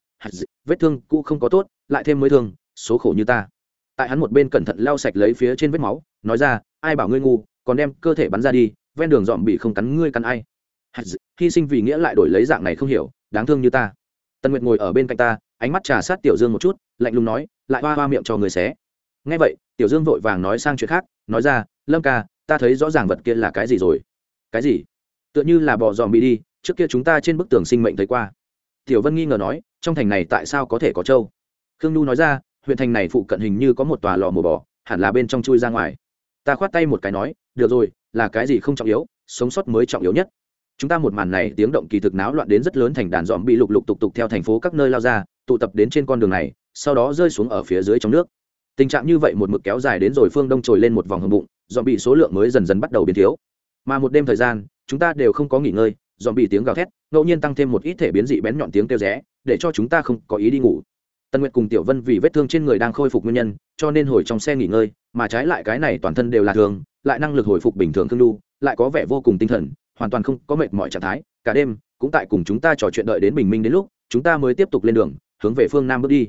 vết thương cũ không có tốt, lại thêm mới thương, số khổ như ta. Tại hắn một bên cẩn thận lau sạch lấy phía trên vết máu, nói ra, ai bảo ngươi ngu, còn đem cơ thể bắn ra đi, ven đường dọn bị không cắn ngươi cắn ai. Hy sinh vì nghĩa lại đổi lấy dạng này không hiểu, đáng thương như ta. Tần nguyệt ngồi ở bên cạnh ta, ánh mắt trà sát tiểu dương một chút, lạnh lùng nói, lại hoa hoa miệng cho người xé. Ngay vậy, tiểu dương vội vàng nói sang chuyện khác, nói ra, lâm ca, ta thấy rõ ràng vật kia là cái gì rồi. Cái gì? Tựa như là bò dòm bị đi, trước kia chúng ta trên bức tường sinh mệnh thấy qua. Tiểu vân nghi ngờ nói, trong thành này tại sao có thể có trâu khương nhu nói ra, huyện thành này phụ cận hình như có một tòa lò mổ bò, hẳn là bên trong chui ra ngoài. Ta khoát tay một cái nói, được rồi, là cái gì không trọng yếu, sống sót mới trọng yếu nhất. Chúng ta một màn này tiếng động kỳ thực náo loạn đến rất lớn thành đàn dòm bị lục lục tục tục theo thành phố các nơi lao ra, tụ tập đến trên con đường này, sau đó rơi xuống ở phía dưới trong nước. Tình trạng như vậy một mực kéo dài đến rồi phương đông trồi lên một vòng hầm bụng, dòm bị số lượng mới dần dần bắt đầu biến thiếu. Mà một đêm thời gian chúng ta đều không có nghỉ ngơi, dòm bị tiếng gào thét, ngẫu nhiên tăng thêm một ít thể biến dị bén nhọn tiếng kêu rẽ, để cho chúng ta không có ý đi ngủ. Tân nguyệt cùng tiểu vân vì vết thương trên người đang khôi phục nguyên nhân, cho nên hồi trong xe nghỉ ngơi, mà trái lại cái này toàn thân đều là thường, lại năng lực hồi phục bình thường thương đu lại có vẻ vô cùng tinh thần, hoàn toàn không có mệt mỏi trạng thái, cả đêm, cũng tại cùng chúng ta trò chuyện đợi đến bình minh đến lúc, chúng ta mới tiếp tục lên đường, hướng về phương nam bước đi.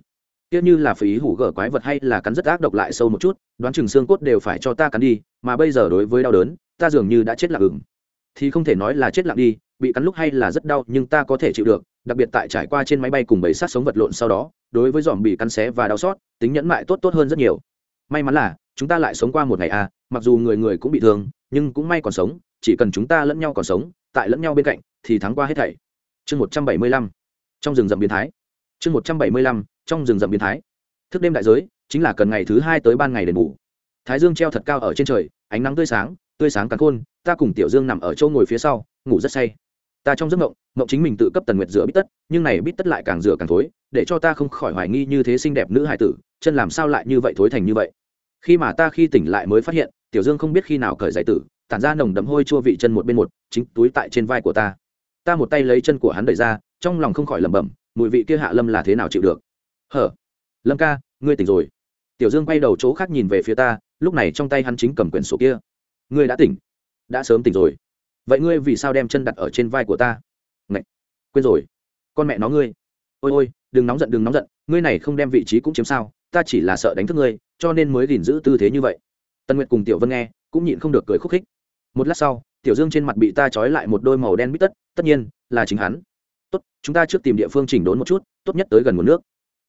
Tiếc như là phí hủ gở quái vật hay là cắn rất ác độc lại sâu một chút, đoán chừng xương cốt đều phải cho ta cắn đi, mà bây giờ đối với đau đớn, ta dường như đã chết lặng ửng thì không thể nói là chết lặng đi, bị cắn lúc hay là rất đau, nhưng ta có thể chịu được, đặc biệt tại trải qua trên máy bay cùng bầy sát sống vật lộn sau đó, đối với dòm bị cắn xé và đau xót, tính nhẫn mại tốt tốt hơn rất nhiều. May mắn là, chúng ta lại sống qua một ngày à mặc dù người người cũng bị thương, nhưng cũng may còn sống, chỉ cần chúng ta lẫn nhau còn sống, tại lẫn nhau bên cạnh, thì thắng qua hết thảy. Chương một trăm bảy mươi lăm, trong rừng rậm biến thái. Chương một trăm bảy mươi lăm, trong rừng rậm biến thái. Thức đêm đại giới, chính là cần ngày thứ hai tới ban ngày đền bù. Thái dương treo thật cao ở trên trời, ánh nắng tươi sáng tươi sáng càng khôn ta cùng tiểu dương nằm ở chỗ ngồi phía sau, ngủ rất say. Ta trong giấc mộng mộng chính mình tự cấp tần nguyệt rửa bít tất, nhưng này bít tất lại càng rửa càng thối, để cho ta không khỏi hoài nghi như thế xinh đẹp nữ hải tử, chân làm sao lại như vậy thối thành như vậy. Khi mà ta khi tỉnh lại mới phát hiện, tiểu dương không biết khi nào cởi giải tử, tản ra nồng đấm hôi chua vị chân một bên một, chính túi tại trên vai của ta. Ta một tay lấy chân của hắn đẩy ra, trong lòng không khỏi lẩm bẩm, mùi vị kia hạ lâm là thế nào chịu được? Hở? Lâm ca, ngươi tỉnh rồi. Tiểu dương quay đầu chỗ khác nhìn về phía ta, lúc này trong tay hắn chính cầm quyển sổ kia. Ngươi đã tỉnh đã sớm tỉnh rồi. Vậy ngươi vì sao đem chân đặt ở trên vai của ta? Ngậy! quên rồi. Con mẹ nó ngươi. Ôi ôi, đừng nóng giận, đừng nóng giận. Ngươi này không đem vị trí cũng chiếm sao. Ta chỉ là sợ đánh thức ngươi, cho nên mới gìn giữ tư thế như vậy. Tân nguyệt cùng tiểu vân nghe, cũng nhịn không được cười khúc khích. Một lát sau, tiểu dương trên mặt bị ta trói lại một đôi màu đen bít tất tất nhiên là chính hắn. Tốt, chúng ta trước tìm địa phương chỉnh đốn một chút, tốt nhất tới gần nguồn nước.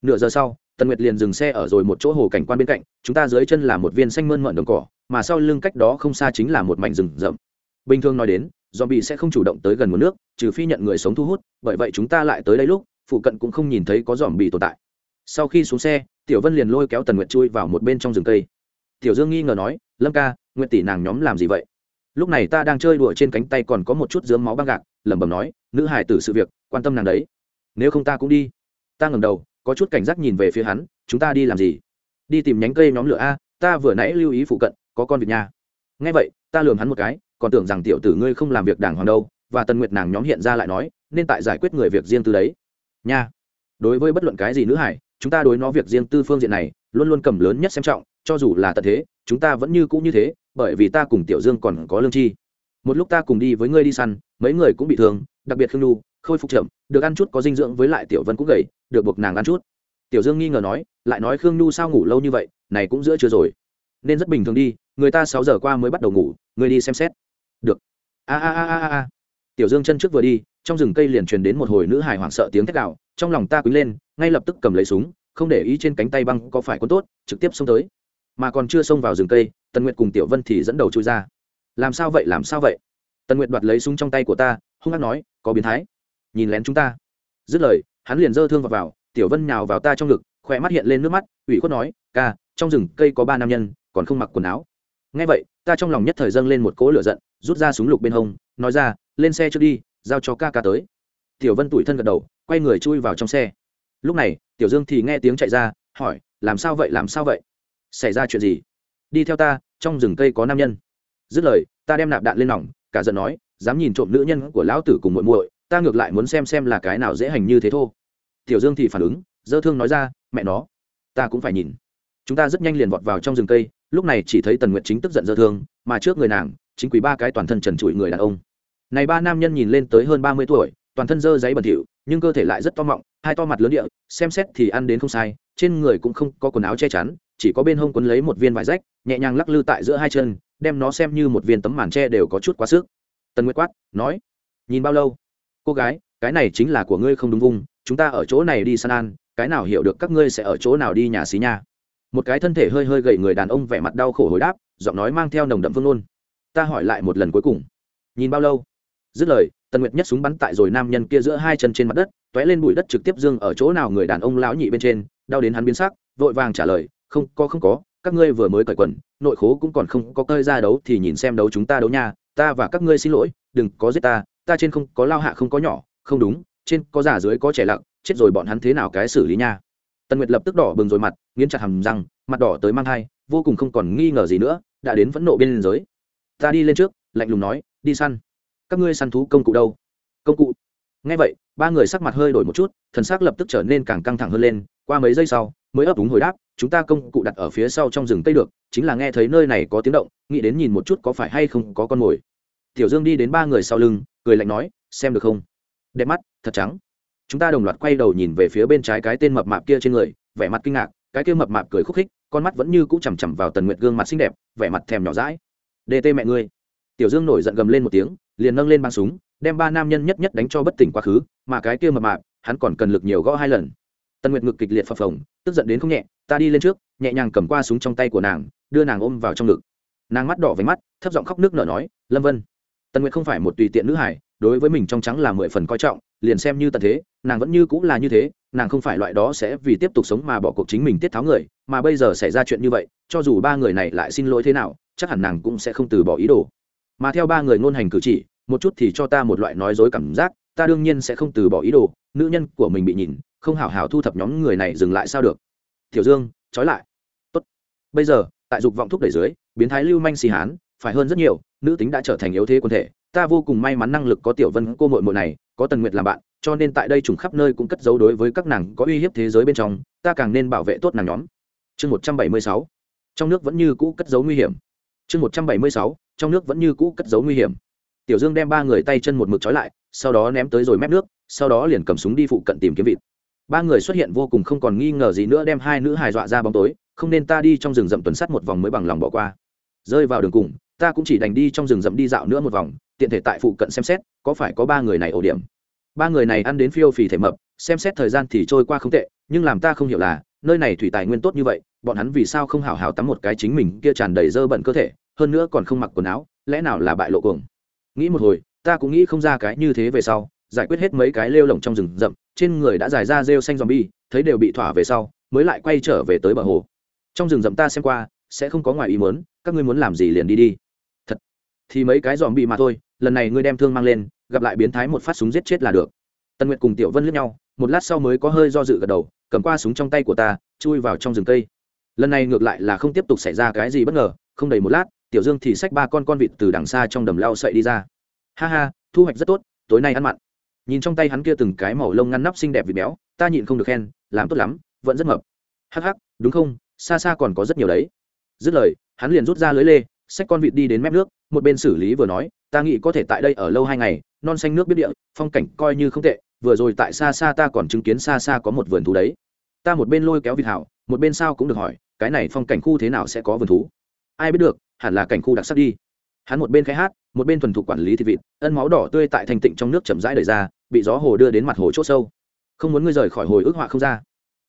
Nửa giờ sau tần nguyệt liền dừng xe ở rồi một chỗ hồ cảnh quan bên cạnh chúng ta dưới chân là một viên xanh mơn mận đồng cỏ mà sau lưng cách đó không xa chính là một mảnh rừng rậm bình thường nói đến do bị sẽ không chủ động tới gần nguồn nước trừ phi nhận người sống thu hút bởi vậy chúng ta lại tới đây lúc phụ cận cũng không nhìn thấy có dòm bị tồn tại sau khi xuống xe tiểu vân liền lôi kéo tần nguyệt chui vào một bên trong rừng cây tiểu dương nghi ngờ nói lâm ca nguyện tỷ nàng nhóm làm gì vậy lúc này ta đang chơi đùa trên cánh tay còn có một chút dướng máu băng gạc lẩm bẩm nói nữ hải tử sự việc quan tâm nàng đấy nếu không ta cũng đi ta ngẩng đầu có chút cảnh giác nhìn về phía hắn, chúng ta đi làm gì? Đi tìm nhánh cây nhóm lửa a, ta vừa nãy lưu ý phụ cận, có con vịt nha. nghe vậy, ta lườm hắn một cái, còn tưởng rằng tiểu tử ngươi không làm việc đàng hoàng đâu, và tần nguyệt nàng nhóm hiện ra lại nói, nên tại giải quyết người việc riêng tư đấy. Nha, đối với bất luận cái gì nữ hải, chúng ta đối nó việc riêng tư phương diện này, luôn luôn cầm lớn nhất xem trọng, cho dù là tận thế, chúng ta vẫn như cũ như thế, bởi vì ta cùng tiểu dương còn có lương chi. Một lúc ta cùng đi với ngươi đi săn, mấy người cũng bị thương, đặc biệt khương lu khôi phục chậm, được ăn chút có dinh dưỡng với lại tiểu vân cũng gầy, được buộc nàng ăn chút. Tiểu dương nghi ngờ nói, lại nói khương nhu sao ngủ lâu như vậy, này cũng giữa chưa rồi. Nên rất bình thường đi, người ta sáu giờ qua mới bắt đầu ngủ, người đi xem xét. Được. A a a a a tiểu dương chân trước vừa đi, trong rừng cây liền truyền đến một hồi nữ hài hoảng sợ tiếng thét đạo trong lòng ta quý lên, ngay lập tức cầm lấy súng, không để ý trên cánh tay băng có phải quân tốt, trực tiếp xông tới. Mà còn chưa xông vào rừng cây, tần nguyệt cùng tiểu vân thì dẫn đầu chui ra. Làm sao vậy, làm sao vậy? Tần nguyệt đoạt lấy súng trong tay của ta, hung hăng nói, có biến thái nhìn lén chúng ta. Dứt lời hắn liền giơ thương vào, vào tiểu vân nhào vào ta trong ngực khỏe mắt hiện lên nước mắt ủy khuất nói ca trong rừng cây có ba nam nhân còn không mặc quần áo. Ngay vậy ta trong lòng nhất thời dâng lên một cỗ lửa giận rút ra súng lục bên hông nói ra lên xe trước đi giao cho ca ca tới. Tiểu vân tủi thân gật đầu quay người chui vào trong xe. Lúc này tiểu dương thì nghe tiếng chạy ra hỏi làm sao vậy làm sao vậy? Xảy ra chuyện gì? Đi theo ta trong rừng cây có nam nhân. Dứt lời ta đem nạp đạn lên nòng cả giận nói dám nhìn trộm nữ nhân của lão tử cùng muội muội ta ngược lại muốn xem xem là cái nào dễ hành như thế thô. Tiểu dương thì phản ứng, dơ thương nói ra, mẹ nó, ta cũng phải nhìn. Chúng ta rất nhanh liền vọt vào trong rừng cây, lúc này chỉ thấy tần nguyệt chính tức giận dơ thương, mà trước người nàng, chính quý ba cái toàn thân trần trụi người đàn ông. Này ba nam nhân nhìn lên tới hơn ba mươi tuổi, toàn thân dơ giấy bẩn thỉu, nhưng cơ thể lại rất to mọng, hai to mặt lớn địa, xem xét thì ăn đến không sai, trên người cũng không có quần áo che chắn, chỉ có bên hông quấn lấy một viên vải rách, nhẹ nhàng lắc lư tại giữa hai chân, đem nó xem như một viên tấm màn tre đều có chút quá sức. Tần nguyệt quát, nói, nhìn bao lâu? Cô gái, cái này chính là của ngươi không đúng vung, chúng ta ở chỗ này đi san an cái nào hiểu được các ngươi sẽ ở chỗ nào đi nhà xí nha. Một cái thân thể hơi hơi gầy người đàn ông vẻ mặt đau khổ hồi đáp, giọng nói mang theo nồng đậm vương nôn ta hỏi lại một lần cuối cùng. Nhìn bao lâu? Dứt lời, tần nguyệt nhất súng bắn tại rồi nam nhân kia giữa hai chân trên mặt đất t ó é lên bụi đất trực tiếp dương ở chỗ nào người đàn ông lão nhị bên trên, đau đến hắn biến sắc, vội vàng trả lời, không, có không có, các ngươi vừa mới cởi quần, nội khố cũng còn không có cơi ra đấu thì nhìn xem đấu chúng ta đấu nha, ta và các ngươi xin lỗi, đừng có giết ta ta trên không có lao hạ không có nhỏ, không đúng, trên có già dưới có trẻ lặng, chết rồi bọn hắn thế nào cái xử lý nha. Tần nguyệt lập tức đỏ bừng rồi mặt, nghiến chặt hầm răng, mặt đỏ tới mang thai, vô cùng không còn nghi ngờ gì nữa, đã đến phẫn nộ bên liên giới. Ta đi lên trước, lạnh lùng nói, đi săn. Các ngươi săn thú công cụ đâu? Công cụ. Ngay vậy, ba người sắc mặt hơi đổi một chút, thần sắc lập tức trở nên càng căng thẳng hơn lên, qua mấy giây sau, mới ấp úng hồi đáp, chúng ta công cụ đặt ở phía sau trong rừng tây được, chính là nghe thấy nơi này có tiếng động, nghĩ đến nhìn một chút có phải hay không có con mồi. Tiểu dương đi đến ba người sau lưng cười lạnh nói, xem được không? Đẹp mắt, thật trắng. Chúng ta đồng loạt quay đầu nhìn về phía bên trái cái tên mập mạp kia trên người, vẻ mặt kinh ngạc, cái kia mập mạp cười khúc khích, con mắt vẫn như cũ chằm chằm vào tần nguyệt gương mặt xinh đẹp, vẻ mặt thèm nhỏ rãi dt mẹ ngươi. Tiểu dương nổi giận gầm lên một tiếng, liền nâng lên băng súng, đem ba nam nhân nhất nhất đánh cho bất tỉnh quá khứ, mà cái kia mập mạp, hắn còn cần lực nhiều gõ hai lần. Tần nguyệt ngực kịch liệt phập phồng, tức giận đến không nhẹ, ta đi lên trước, nhẹ nhàng cầm qua súng trong tay của nàng, đưa nàng ôm vào trong ngực. Nàng mắt đỏ với mắt, thấp giọng khóc nước nở nói, lâm vân tần nguyệt không phải một tùy tiện nữ hải đối với mình trong trắng là mười phần coi trọng, liền xem như tần thế, nàng vẫn như cũng là như thế, nàng không phải loại đó sẽ vì tiếp tục sống mà bỏ cuộc chính mình tiết tháo người, mà bây giờ xảy ra chuyện như vậy, cho dù ba người này lại xin lỗi thế nào, chắc hẳn nàng cũng sẽ không từ bỏ ý đồ. Mà theo ba người ngôn hành cử chỉ, một chút thì cho ta một loại nói dối cảm giác, ta đương nhiên sẽ không từ bỏ ý đồ, nữ nhân của mình bị nhìn, không hảo hảo thu thập nhóm người này dừng lại sao được. Tiểu dương, trói lại. Tốt. Bây giờ, tại dục vọng thúc đẩy dưới, biến thái lưu manh xì hán, phải hơn rất nhiều nữ tính đã trở thành yếu thế quân thể, ta vô cùng may mắn năng lực có tiểu vân cô mội mội này, có tần nguyệt làm bạn, cho nên tại đây trùng khắp nơi cũng cất giấu đối với các nàng có uy hiếp thế giới bên trong, ta càng nên bảo vệ tốt nàng nhóm. Chương một trăm bảy mươi sáu, trong nước vẫn như cũ cất giấu nguy hiểm. Chương một trăm bảy mươi sáu, trong nước vẫn như cũ cất giấu nguy hiểm. Tiểu dương đem ba người tay chân một mực trói lại, sau đó ném tới rồi mép nước, sau đó liền cầm súng đi phụ cận tìm kiếm vịt. Ba người xuất hiện vô cùng không còn nghi ngờ gì nữa đem hai nữ hài dọa ra bóng tối, không nên ta đi trong rừng rậm tuần sắt một vòng mới bằng lòng bỏ qua. Rơi vào đường cùng ta cũng chỉ đành đi trong rừng rậm đi dạo nữa một vòng, tiện thể tại phụ cận xem xét, có phải có ba người này ổ điểm. Ba người này ăn đến phiêu phì thể mập, xem xét thời gian thì trôi qua không tệ, nhưng làm ta không hiểu là, nơi này thủy tài nguyên tốt như vậy, bọn hắn vì sao không hào hào tắm một cái chính mình kia tràn đầy dơ bẩn cơ thể, hơn nữa còn không mặc quần áo, lẽ nào là bại lộ cuồng? Nghĩ một hồi, ta cũng nghĩ không ra cái như thế về sau, giải quyết hết mấy cái lêu lồng trong rừng rậm, trên người đã dài ra rêu xanh zombie, thấy đều bị thỏa về sau, mới lại quay trở về tới bờ hồ. Trong rừng rậm ta xem qua, sẽ không có ngoài ý muốn, các ngươi muốn làm gì liền đi đi thì mấy cái dòm bị mà thôi, lần này ngươi đem thương mang lên, gặp lại biến thái một phát súng giết chết là được. Tần nguyệt cùng tiểu vân lướt nhau, một lát sau mới có hơi do dự gật đầu, cầm qua súng trong tay của ta, chui vào trong rừng cây. Lần này ngược lại là không tiếp tục xảy ra cái gì bất ngờ, không đầy một lát, tiểu dương thì xách ba con con vịt từ đằng xa trong đầm lao sậy đi ra. Ha ha, thu hoạch rất tốt, tối nay ăn mặn. Nhìn trong tay hắn kia từng cái màu lông ngăn nắp xinh đẹp vịt béo, ta nhịn không được khen, làm tốt lắm, vẫn rất mập. Hắc hắc, đúng không, xa xa còn có rất nhiều đấy. Dứt lời, hắn liền rút ra lưới lê, xách con vịt đi đến mép nước một bên xử lý vừa nói, ta nghĩ có thể tại đây ở lâu hai ngày, non xanh nước biết địa, phong cảnh coi như không tệ, vừa rồi tại xa xa ta còn chứng kiến xa xa có một vườn thú đấy. Ta một bên lôi kéo vịt hảo, một bên sao cũng được hỏi, cái này phong cảnh khu thế nào sẽ có vườn thú? Ai biết được, hẳn là cảnh khu đặc sắc đi. Hắn một bên khai hát, một bên thuần thục quản lý thịt vịt, ân máu đỏ tươi tại thành tịnh trong nước chậm rãi đời ra, bị gió hồ đưa đến mặt hồ c h ỗ sâu. Không muốn ngươi rời khỏi hồi ức họa không ra.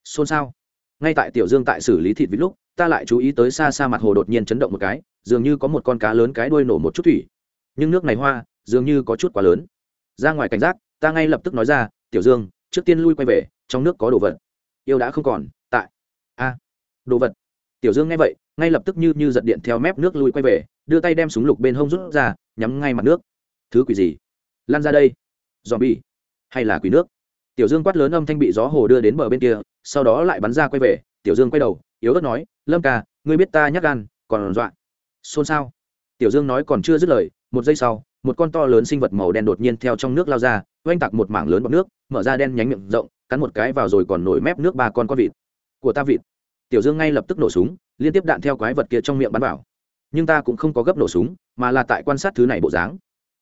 Xôn xao ngay tại tiểu dương tại xử lý thịt vịt lúc, ta lại chú ý tới xa xa mặt hồ đột nhiên chấn động một cái, dường như có một con cá lớn cái đuôi nổ một chút thủy. Nhưng nước này hoa, dường như có chút quá lớn. Ra ngoài cảnh giác, ta ngay lập tức nói ra, tiểu dương, trước tiên lui quay về, trong nước có đồ vật. Yêu đã không còn, tại. A, đồ vật. Tiểu dương nghe vậy, ngay lập tức như như giật điện theo mép nước lui quay về, đưa tay đem súng lục bên hông rút ra, nhắm ngay mặt nước. Thứ quỷ gì? Lan ra đây. Dòm bi hay là quỷ nước? Tiểu dương quát lớn âm thanh bị gió hồ đưa đến bờ bên kia sau đó lại bắn ra quay về, tiểu dương quay đầu, yếu ớt nói, lâm ca, ngươi biết ta nhắc gan, còn dọa. Xôn xao. Tiểu dương nói còn chưa dứt lời, một giây sau, một con to lớn sinh vật màu đen đột nhiên theo trong nước lao ra, oanh tạc một mảng lớn bọc nước, mở ra đen nhánh miệng rộng, cắn một cái vào rồi còn nổi mép nước ba con con vịt. Của ta vịt. Tiểu dương ngay lập tức nổ súng, liên tiếp đạn theo quái vật kia trong miệng bắn vào. Nhưng ta cũng không có gấp nổ súng, mà là tại quan sát thứ này bộ dáng.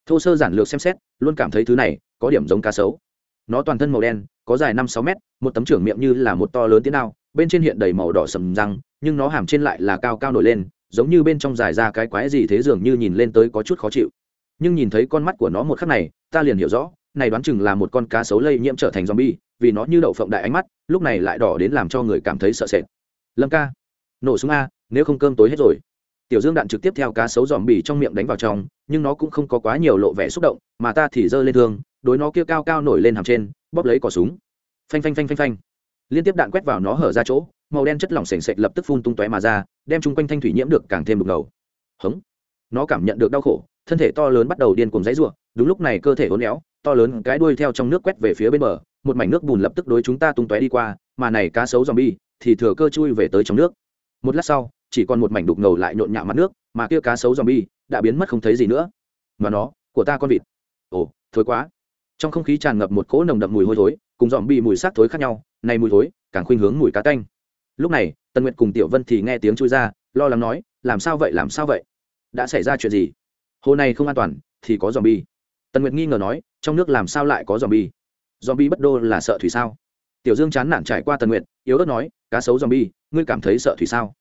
Thô sơ giản lược xem xét, luôn cảm thấy thứ này có điểm giống cá sấu. Nó toàn thân màu đen có dài năm sáu mét, một tấm trưởng miệng như là một to lớn tiến ao bên trên hiện đầy màu đỏ sầm răng, nhưng nó hàm trên lại là cao cao nổi lên, giống như bên trong dài ra cái quái gì thế dường như nhìn lên tới có chút khó chịu. Nhưng nhìn thấy con mắt của nó một khắc này, ta liền hiểu rõ, này đoán chừng là một con cá sấu lây nhiễm trở thành zombie, vì nó như đậu phộng đại ánh mắt, lúc này lại đỏ đến làm cho người cảm thấy sợ sệt. Lâm ca, nổ súng a, nếu không cơm tối hết rồi tiểu dương đạn trực tiếp theo cá sấu dòm bì trong miệng đánh vào trong, nhưng nó cũng không có quá nhiều lộ vẻ xúc động, mà ta thì giơ lên thương, đối nó kia cao cao nổi lên hàm trên, bóp lấy cỏ súng. Phanh phanh phanh phanh phanh. Liên tiếp đạn quét vào nó hở ra chỗ, màu đen chất lỏng s ề n lập tức phun tung tóe mà ra, đem chung quanh thanh thủy nhiễm được càng thêm đục ngầu hống. Nó cảm nhận được đau khổ, thân thể to lớn bắt đầu điên cùng dãy r u ộ đúng lúc này cơ thể hốn éo, to lớn cái đuôi theo trong nước quét về phía bên bờ, một mảnh nước bùn lập tức đối chúng ta tung tóe đi qua, mà này cá sấu dòm bi thì thừa cơ chui về tới trong nước. Một lát sau chỉ còn một mảnh đục ngầu lại nhộn nhạo mặt nước, mà kia cá sấu dòm bi đã biến mất không thấy gì nữa. Mà nó, của ta con vịt. Ồ, thối quá. Trong không khí tràn ngập một cỗ nồng đậm mùi hôi thối, cùng dòm bi mùi sắc thối khác nhau này mùi thối càng khuynh hướng mùi cá canh lúc này, tần nguyệt cùng tiểu vân thì nghe tiếng chui ra, lo lắng nói, làm sao vậy, làm sao vậy? Đã xảy ra chuyện gì? Hồ này không an toàn, thì có dòm bi tần nguyệt nghi ngờ nói, trong nước làm sao lại có dòm bi dòm bi bất đô là sợ thủy sao? Tiểu dương chán nản trải qua tần nguyệt, yếu ớt nói, cá sấu dòm bi ngươi cảm thấy sợ thủy sao?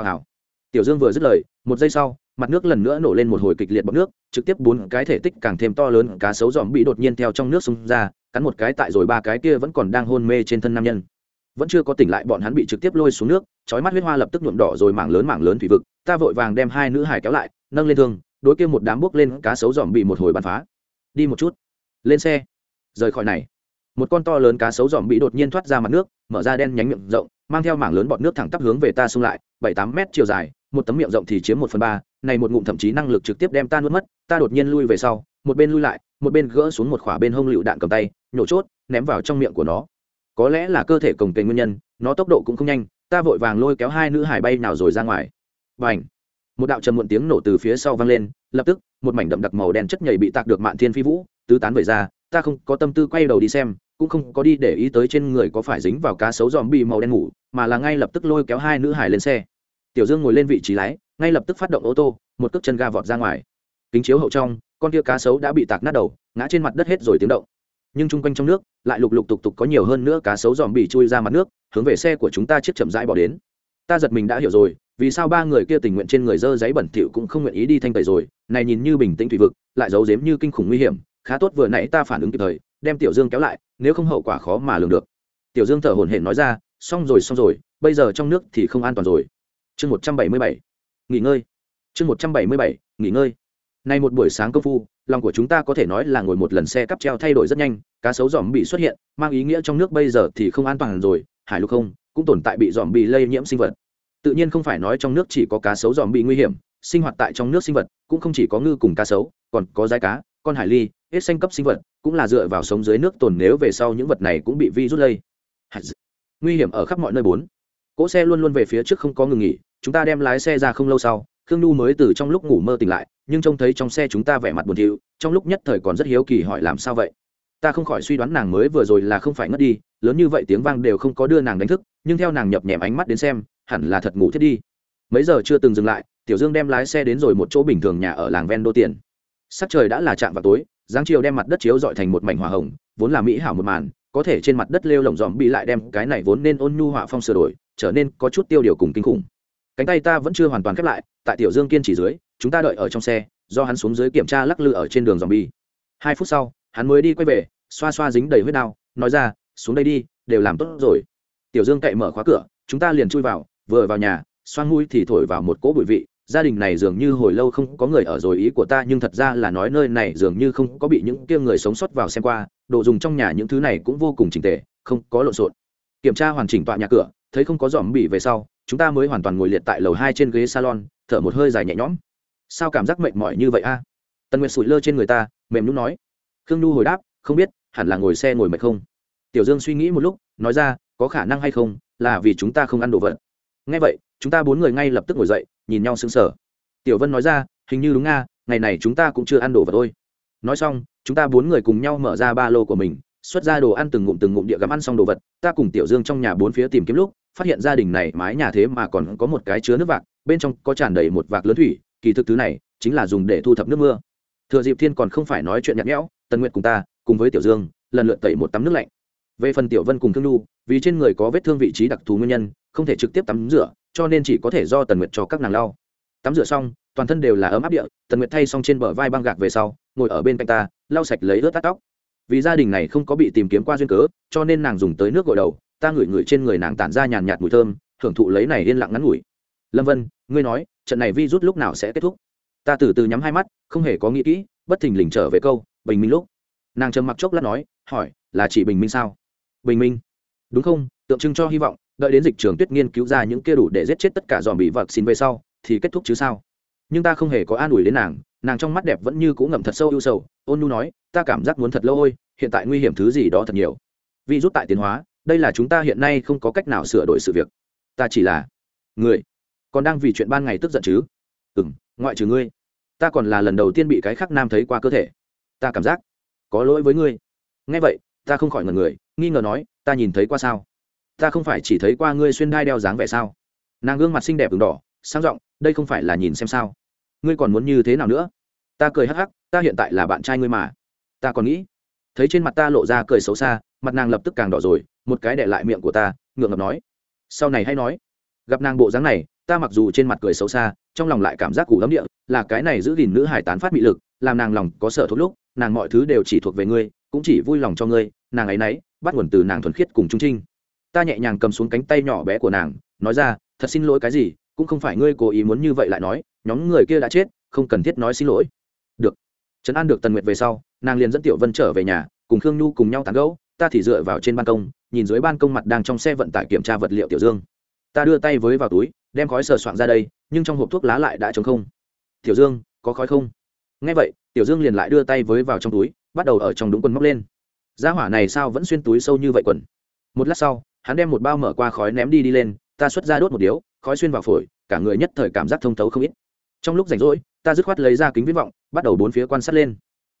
Hào hào. Tiểu dương vừa dứt lời, một giây sau, mặt nước lần nữa nổ lên một hồi kịch liệt bọc nước, trực tiếp bốn cái thể tích càng thêm to lớn, cá sấu dòm bị đột nhiên theo trong nước xông ra, cắn một cái tại rồi ba cái kia vẫn còn đang hôn mê trên thân nam nhân. Vẫn chưa có tỉnh lại, bọn hắn bị trực tiếp lôi xuống nước trói mắt huyết hoa lập tức nhuộm đỏ rồi mảng lớn mảng lớn thủy vực, ta vội vàng đem hai nữ hải kéo lại, nâng lên thương, đối kia một đám bước lên cá sấu dòm bị một hồi bắn phá. Đi một chút. Lên xe. Rời khỏi này. Một con to lớn cá sấu dòm bị đột nhiên thoát ra mặt nước, mở ra đen nhánh miệng rộng mang theo mảng lớn bọt nước thẳng tắp hướng về ta xung lại, bảy tám mét chiều dài, một tấm miệng rộng thì chiếm một phần ba, này một ngụm thậm chí năng lực trực tiếp đem ta nuốt mất, ta đột nhiên lui về sau, một bên lui lại, một bên gỡ xuống một khỏa bên hông lựu đạn cầm tay, nhổ chốt, ném vào trong miệng của nó. Có lẽ là cơ thể cồng kềnh nguyên nhân, nó tốc độ cũng không nhanh, ta vội vàng lôi kéo hai nữ hải bay nào rồi ra ngoài. Và ảnh một đạo trầm muộn tiếng nổ từ phía sau vang lên, lập tức, một mảnh đậm đặc màu đen chất nhầy bị tạc được mạn thiên phi vũ, tứ tán về ra, ta không có tâm tư quay đầu đi xem, cũng không có đi để ý tới trên người có phải dính vào cá sấu dòm bị màu đen ngủ mà là ngay lập tức lôi kéo hai nữ hải lên xe. Tiểu dương ngồi lên vị trí lái, ngay lập tức phát động ô tô, một cước chân ga vọt ra ngoài. Kính chiếu hậu trong, con kia cá sấu đã bị tạc nát đầu, ngã trên mặt đất hết rồi tiếng động. Nhưng chung quanh trong nước, lại lục lục tục tục có nhiều hơn nữa cá sấu dòm bị chui ra mặt nước, hướng về xe của chúng ta chiếc chậm rãi bỏ đến. Ta giật mình đã hiểu rồi, vì sao ba người kia tình nguyện trên người dơ giấy bẩn thỉu cũng không nguyện ý đi thanh tẩy rồi, này nhìn như bình tĩnh thủy vực, lại giấu giếm như kinh khủng nguy hiểm, khá tốt vừa nãy ta phản ứng kịp thời, đem tiểu dương kéo lại, nếu không hậu quả khó mà lường được. Tiểu dương thở hổn hển nói ra xong rồi xong rồi, bây giờ trong nước thì không an toàn rồi. Chương một trăm bảy mươi bảy, nghỉ ngơi. Chương một trăm bảy mươi bảy, nghỉ ngơi. Nay một buổi sáng công phu, lòng của chúng ta có thể nói là ngồi một lần xe cắp treo thay đổi rất nhanh, cá sấu dòm bị xuất hiện, mang ý nghĩa trong nước bây giờ thì không an toàn rồi, hải lục không, cũng tồn tại bị dòm bị lây nhiễm sinh vật. Tự nhiên không phải nói trong nước chỉ có cá sấu dòm bị nguy hiểm, sinh hoạt tại trong nước sinh vật cũng không chỉ có ngư cùng cá sấu, còn có rái cá, con hải ly, hết xanh cấp sinh vật cũng là dựa vào sống dưới nước tồn nếu về sau những vật này cũng bị vi rút lây nguy hiểm ở khắp mọi nơi bốn. Cỗ xe luôn luôn về phía trước không có ngừng nghỉ, chúng ta đem lái xe ra không lâu sau, khương nhu mới từ trong lúc ngủ mơ tỉnh lại, nhưng trông thấy trong xe chúng ta vẻ mặt buồn thiu, trong lúc nhất thời còn rất hiếu kỳ hỏi làm sao vậy. Ta không khỏi suy đoán nàng mới vừa rồi là không phải ngất đi, lớn như vậy tiếng vang đều không có đưa nàng đánh thức, nhưng theo nàng nhập nhèm ánh mắt đến xem, hẳn là thật ngủ thiết đi. Mấy giờ chưa từng dừng lại, tiểu dương đem lái xe đến rồi một chỗ bình thường nhà ở làng ven đô tiền. Sắc trời đã là chạm vào tối giáng chiều đem mặt đất chiếu dọi thành một mảnh hỏa hồng, vốn là mỹ hảo một màn có thể trên mặt đất lêu lồng dòm bị lại đem cái này vốn nên ôn nhu họa phong sửa đổi, trở nên có chút tiêu điều cùng kinh khủng. Cánh tay ta vẫn chưa hoàn toàn khép lại, tại tiểu dương kiên chỉ dưới, chúng ta đợi ở trong xe, do hắn xuống dưới kiểm tra lắc lư ở trên đường dòm bi. Hai phút sau, hắn mới đi quay về, xoa xoa dính đầy huyết đau, nói ra, xuống đây đi, đều làm tốt rồi. Tiểu dương cậy mở khóa cửa, chúng ta liền chui vào, vừa vào nhà xoan mũi thì thổi vào một cỗ bụi vị gia đình này dường như hồi lâu không có người ở rồi, ý của ta nhưng thật ra là nói nơi này dường như không có bị những kia người sống sót vào xem qua, đồ dùng trong nhà những thứ này cũng vô cùng chỉnh tề, không có lộn xộn. Kiểm tra hoàn chỉnh tọa nhà cửa, thấy không có dòm bị về sau, chúng ta mới hoàn toàn ngồi liệt tại lầu hai trên ghế salon, thở một hơi dài nhẹ nhõm. Sao cảm giác mệt mỏi như vậy a? Tần nguyệt sụi lơ trên người ta, mềm nhũ nói. Khương nhu hồi đáp, không biết, hẳn là ngồi xe ngồi mệt không? Tiểu dương suy nghĩ một lúc, nói ra, có khả năng hay không, là vì chúng ta không ăn đồ vật. Ngay vậy chúng ta bốn người ngay lập tức ngồi dậy, nhìn nhau sững sờ. Tiểu vân nói ra, hình như đúng nga, ngày này chúng ta cũng chưa ăn đồ vật thôi. Nói xong, chúng ta bốn người cùng nhau mở ra ba lô của mình, xuất ra đồ ăn từng ngụm từng ngụm địa gắm ăn xong đồ vật. Ta cùng tiểu dương trong nhà bốn phía tìm kiếm lúc, phát hiện gia đình này mái nhà thế mà còn có một cái chứa nước vạc, bên trong có tràn đầy một vạc lớn thủy, kỳ thực thứ này chính là dùng để thu thập nước mưa. Thừa dịp thiên còn không phải nói chuyện nhạt nhẽo, tần nguyệt cùng ta, cùng với tiểu dương, lần lượt tẩy một tắm nước lạnh. Về phần tiểu vân cùng thương lu vì trên người có vết thương vị trí đặc thù nguyên nhân, không thể trực tiếp tắm rửa cho nên chỉ có thể do tần nguyệt cho các nàng lau. Tắm rửa xong, toàn thân đều là ấm áp địa, tần nguyệt thay xong trên bờ vai băng gạc về sau, ngồi ở bên cạnh ta, lau sạch lấy ướt tắt tóc. Vì gia đình này không có bị tìm kiếm qua duyên cớ, cho nên nàng dùng tới nước gội đầu, ta ngửi ngửi trên người nàng tản ra nhàn nhạt mùi thơm hưởng thụ lấy này yên lặng ngắn ngủi. Lâm vân, ngươi nói, trận này vi rút lúc nào sẽ kết thúc? Ta từ từ nhắm hai mắt, không hề có nghĩ kỹ, bất thình lình trở về câu, bình minh lúc. Nàng trầm mặc chốc lát nói, hỏi, là chỉ bình minh sao? Bình minh. Đúng không? Tượng trưng cho hy vọng đợi đến dịch trường tuyết nghiên cứu ra những kia đủ để giết chết tất cả dòm bị vật xin về sau, thì kết thúc chứ sao? Nhưng ta không hề có an ủi đến nàng nàng trong mắt đẹp vẫn như cũng ngậm thật sâu ưu sầu. Ôn nu nói, ta cảm giác muốn thật lâu ôi, hiện tại nguy hiểm thứ gì đó thật nhiều. Vi rút tại tiến hóa, đây là chúng ta hiện nay không có cách nào sửa đổi sự việc. Ta chỉ là người. Còn đang vì chuyện ban ngày tức giận chứ? Ừ m ngoại trừ ngươi. Ta còn là lần đầu tiên bị cái khác nam thấy qua cơ thể. Ta cảm giác có lỗi với ngươi. Ngay vậy, ta không khỏi ngần người, nghi ngờ nói, ta nhìn thấy qua sao? Ta không phải chỉ thấy qua ngươi xuyên đai đeo dáng vẻ sao? Nàng gương mặt xinh đẹp ửng đỏ sang r ộ n g đây không phải là nhìn xem sao? Ngươi còn muốn như thế nào nữa? Ta cười hắc hắc, ta hiện tại là bạn trai ngươi mà. Ta còn nghĩ. Thấy trên mặt ta lộ ra cười xấu xa, mặt nàng lập tức càng đỏ rồi, một cái để lại miệng của ta, ngượng ngập nói. Sau này hay nói. Gặp nàng bộ dáng này, ta mặc dù trên mặt cười xấu xa, trong lòng lại cảm giác củ lắm địa, là cái này giữ gìn nữ hải tán phát bị lực, làm nàng lòng có sợ thốt lúc, nàng mọi thứ đều chỉ thuộc về ngươi, cũng chỉ vui lòng cho ngươi, nàng ấy nấy, bắt nguồn từ nàng thuần khiết cùng trung trinh ta nhẹ nhàng cầm xuống cánh tay nhỏ bé của nàng, nói ra, thật xin lỗi cái gì, cũng không phải ngươi cố ý muốn như vậy lại nói, nhóm người kia đã chết, không cần thiết nói xin lỗi. Được. Trấn an được tần nguyệt về sau, nàng liền dẫn tiểu vân trở về nhà, cùng khương nhu cùng nhau tán gẫu, ta thì dựa vào trên ban công, nhìn dưới ban công mặt đang trong xe vận tải kiểm tra vật liệu tiểu dương. Ta đưa tay với vào túi, đem khói sờ soạn ra đây, nhưng trong hộp thuốc lá lại đã trống không. Tiểu dương, có khói không? Ngay vậy, tiểu dương liền lại đưa tay với vào trong túi, bắt đầu ở trong đúng quần móc lên. Gia hỏa này sao vẫn xuyên túi sâu như vậy quần? Một lát sau hắn đem một bao mở qua khói ném đi đi lên, ta xuất ra đốt một điếu, khói xuyên vào phổi, cả người nhất thời cảm giác thông thấu không ít. Trong lúc rảnh rỗi, ta dứt khoát lấy ra kính viễn vọng, bắt đầu bốn phía quan sát lên.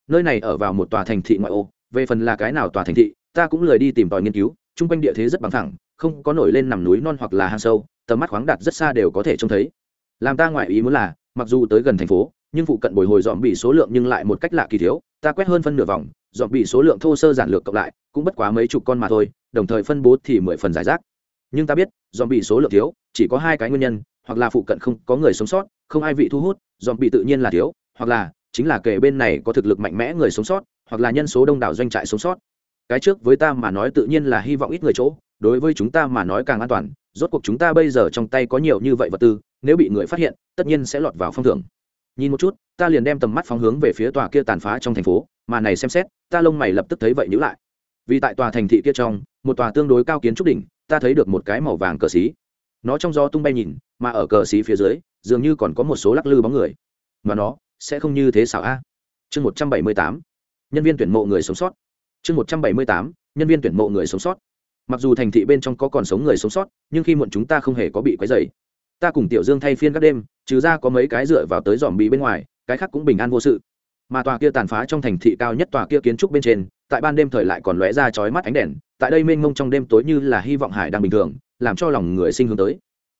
Nơi này ở vào một tòa thành thị ngoại ô, về phần là cái nào tòa thành thị, ta cũng lười đi tìm tòi nghiên cứu, chung quanh địa thế rất bằng thẳng không có nổi lên nằm núi non hoặc là hang sâu, tầm mắt khoáng đạt rất xa đều có thể trông thấy. Làm ta ngoại ý muốn là, mặc dù tới gần thành phố, nhưng phụ cận bồi hồi dòm bị số lượng nhưng lại một cách lạ kỳ thiếu, ta quét hơn phân nửa vòng dòm bị số lượng thô sơ giản lược cộng lại, cũng bất quá mấy chục con mà thôi đồng thời phân bố thì mười phần giải rác. Nhưng ta biết dòm bị số lượng thiếu, chỉ có hai cái nguyên nhân, hoặc là phụ cận không có người sống sót, không ai vị thu hút dòm bị tự nhiên là thiếu, hoặc là chính là kể bên này có thực lực mạnh mẽ người sống sót, hoặc là nhân số đông đảo doanh trại sống sót. Cái trước với ta mà nói tự nhiên là hy vọng ít người chỗ, đối với chúng ta mà nói càng an toàn, rốt cuộc chúng ta bây giờ trong tay có nhiều như vậy vật tư, nếu bị người phát hiện, tất nhiên sẽ lọt vào phong thưởng. Nhìn một chút, ta liền đem tầm mắt phóng hướng về phía tòa kia tàn phá trong thành phố, mà này xem xét, ta lông mày lập tức thấy vậy nhữ lại. Vì tại tòa thành thị kia trong một tòa tương đối cao kiến trúc đỉnh, ta thấy được một cái màu vàng cờ xí. Nó trong gió tung bay nhìn, mà ở cờ xí phía dưới, dường như còn có một số lắc lư bóng người. Mà nó, sẽ không như thế xảo a. Chương một trăm bảy mươi tám, nhân viên tuyển mộ người sống sót. Chương một trăm bảy mươi tám, nhân viên tuyển mộ người sống sót. Mặc dù thành thị bên trong có còn sống người sống sót, nhưng khi muộn chúng ta không hề có bị quấy dày ta cùng tiểu dương thay phiên các đêm, trừ ra có mấy cái dựa vào tới dòm bị bên ngoài, cái khác cũng bình an vô sự. Mà tòa kia tàn phá trong thành thị cao nhất tòa kia kiến trúc bên trên tại ban đêm thời lại còn lóe ra chói mắt ánh đèn, tại đây mênh mông trong đêm tối như là hy vọng hải đang bình thường, làm cho lòng người sinh hướng tới.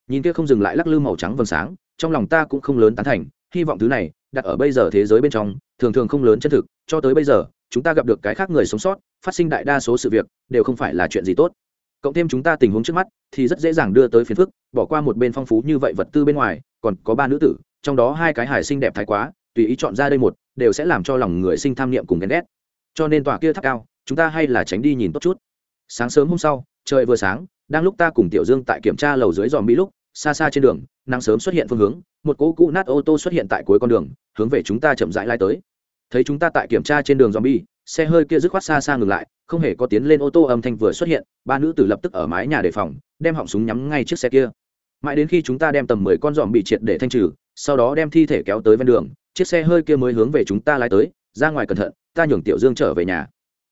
Nhìn kia không dừng lại lắc lư màu trắng vầng sáng, trong lòng ta cũng không lớn tán thành, hy vọng thứ này, đặt ở bây giờ thế giới bên trong, thường thường không lớn chân thực, cho tới bây giờ, chúng ta gặp được cái khác người sống sót, phát sinh đại đa số sự việc, đều không phải là chuyện gì tốt. Cộng thêm chúng ta tình huống trước mắt, thì rất dễ dàng đưa tới phiền phức, bỏ qua một bên phong phú như vậy vật tư bên ngoài, còn có ba nữ tử, trong đó hai cái hải sinh đẹp thái quá, tùy ý chọn ra đây một, đều sẽ làm cho lòng người sinh tham niệm cùng ghen ghét cho nên tòa kia tháp cao, chúng ta hay là tránh đi nhìn tốt chút. Sáng sớm hôm sau, trời vừa sáng, đang lúc ta cùng tiểu dương tại kiểm tra lầu dưới dòm mỹ lúc, xa xa trên đường, nắng sớm xuất hiện phương hướng, một cỗ cũ nát ô tô xuất hiện tại cuối con đường, hướng về chúng ta chậm rãi lai tới. Thấy chúng ta tại kiểm tra trên đường zombie xe hơi kia dứt khoát xa xa ngừng lại, không hề có tiến lên ô tô âm thanh vừa xuất hiện, ba nữ tử lập tức ở mái nhà đề phòng, đem họng súng nhắm ngay chiếc xe kia. Mãi đến khi chúng ta đem tầm mười con dòm bị triệt để thanh trừ, sau đó đem thi thể kéo tới ven đường, chiếc xe hơi kia mới hướng về chúng ta lái tới ra ngoài cẩn thận, ta nhường tiểu dương trở về nhà.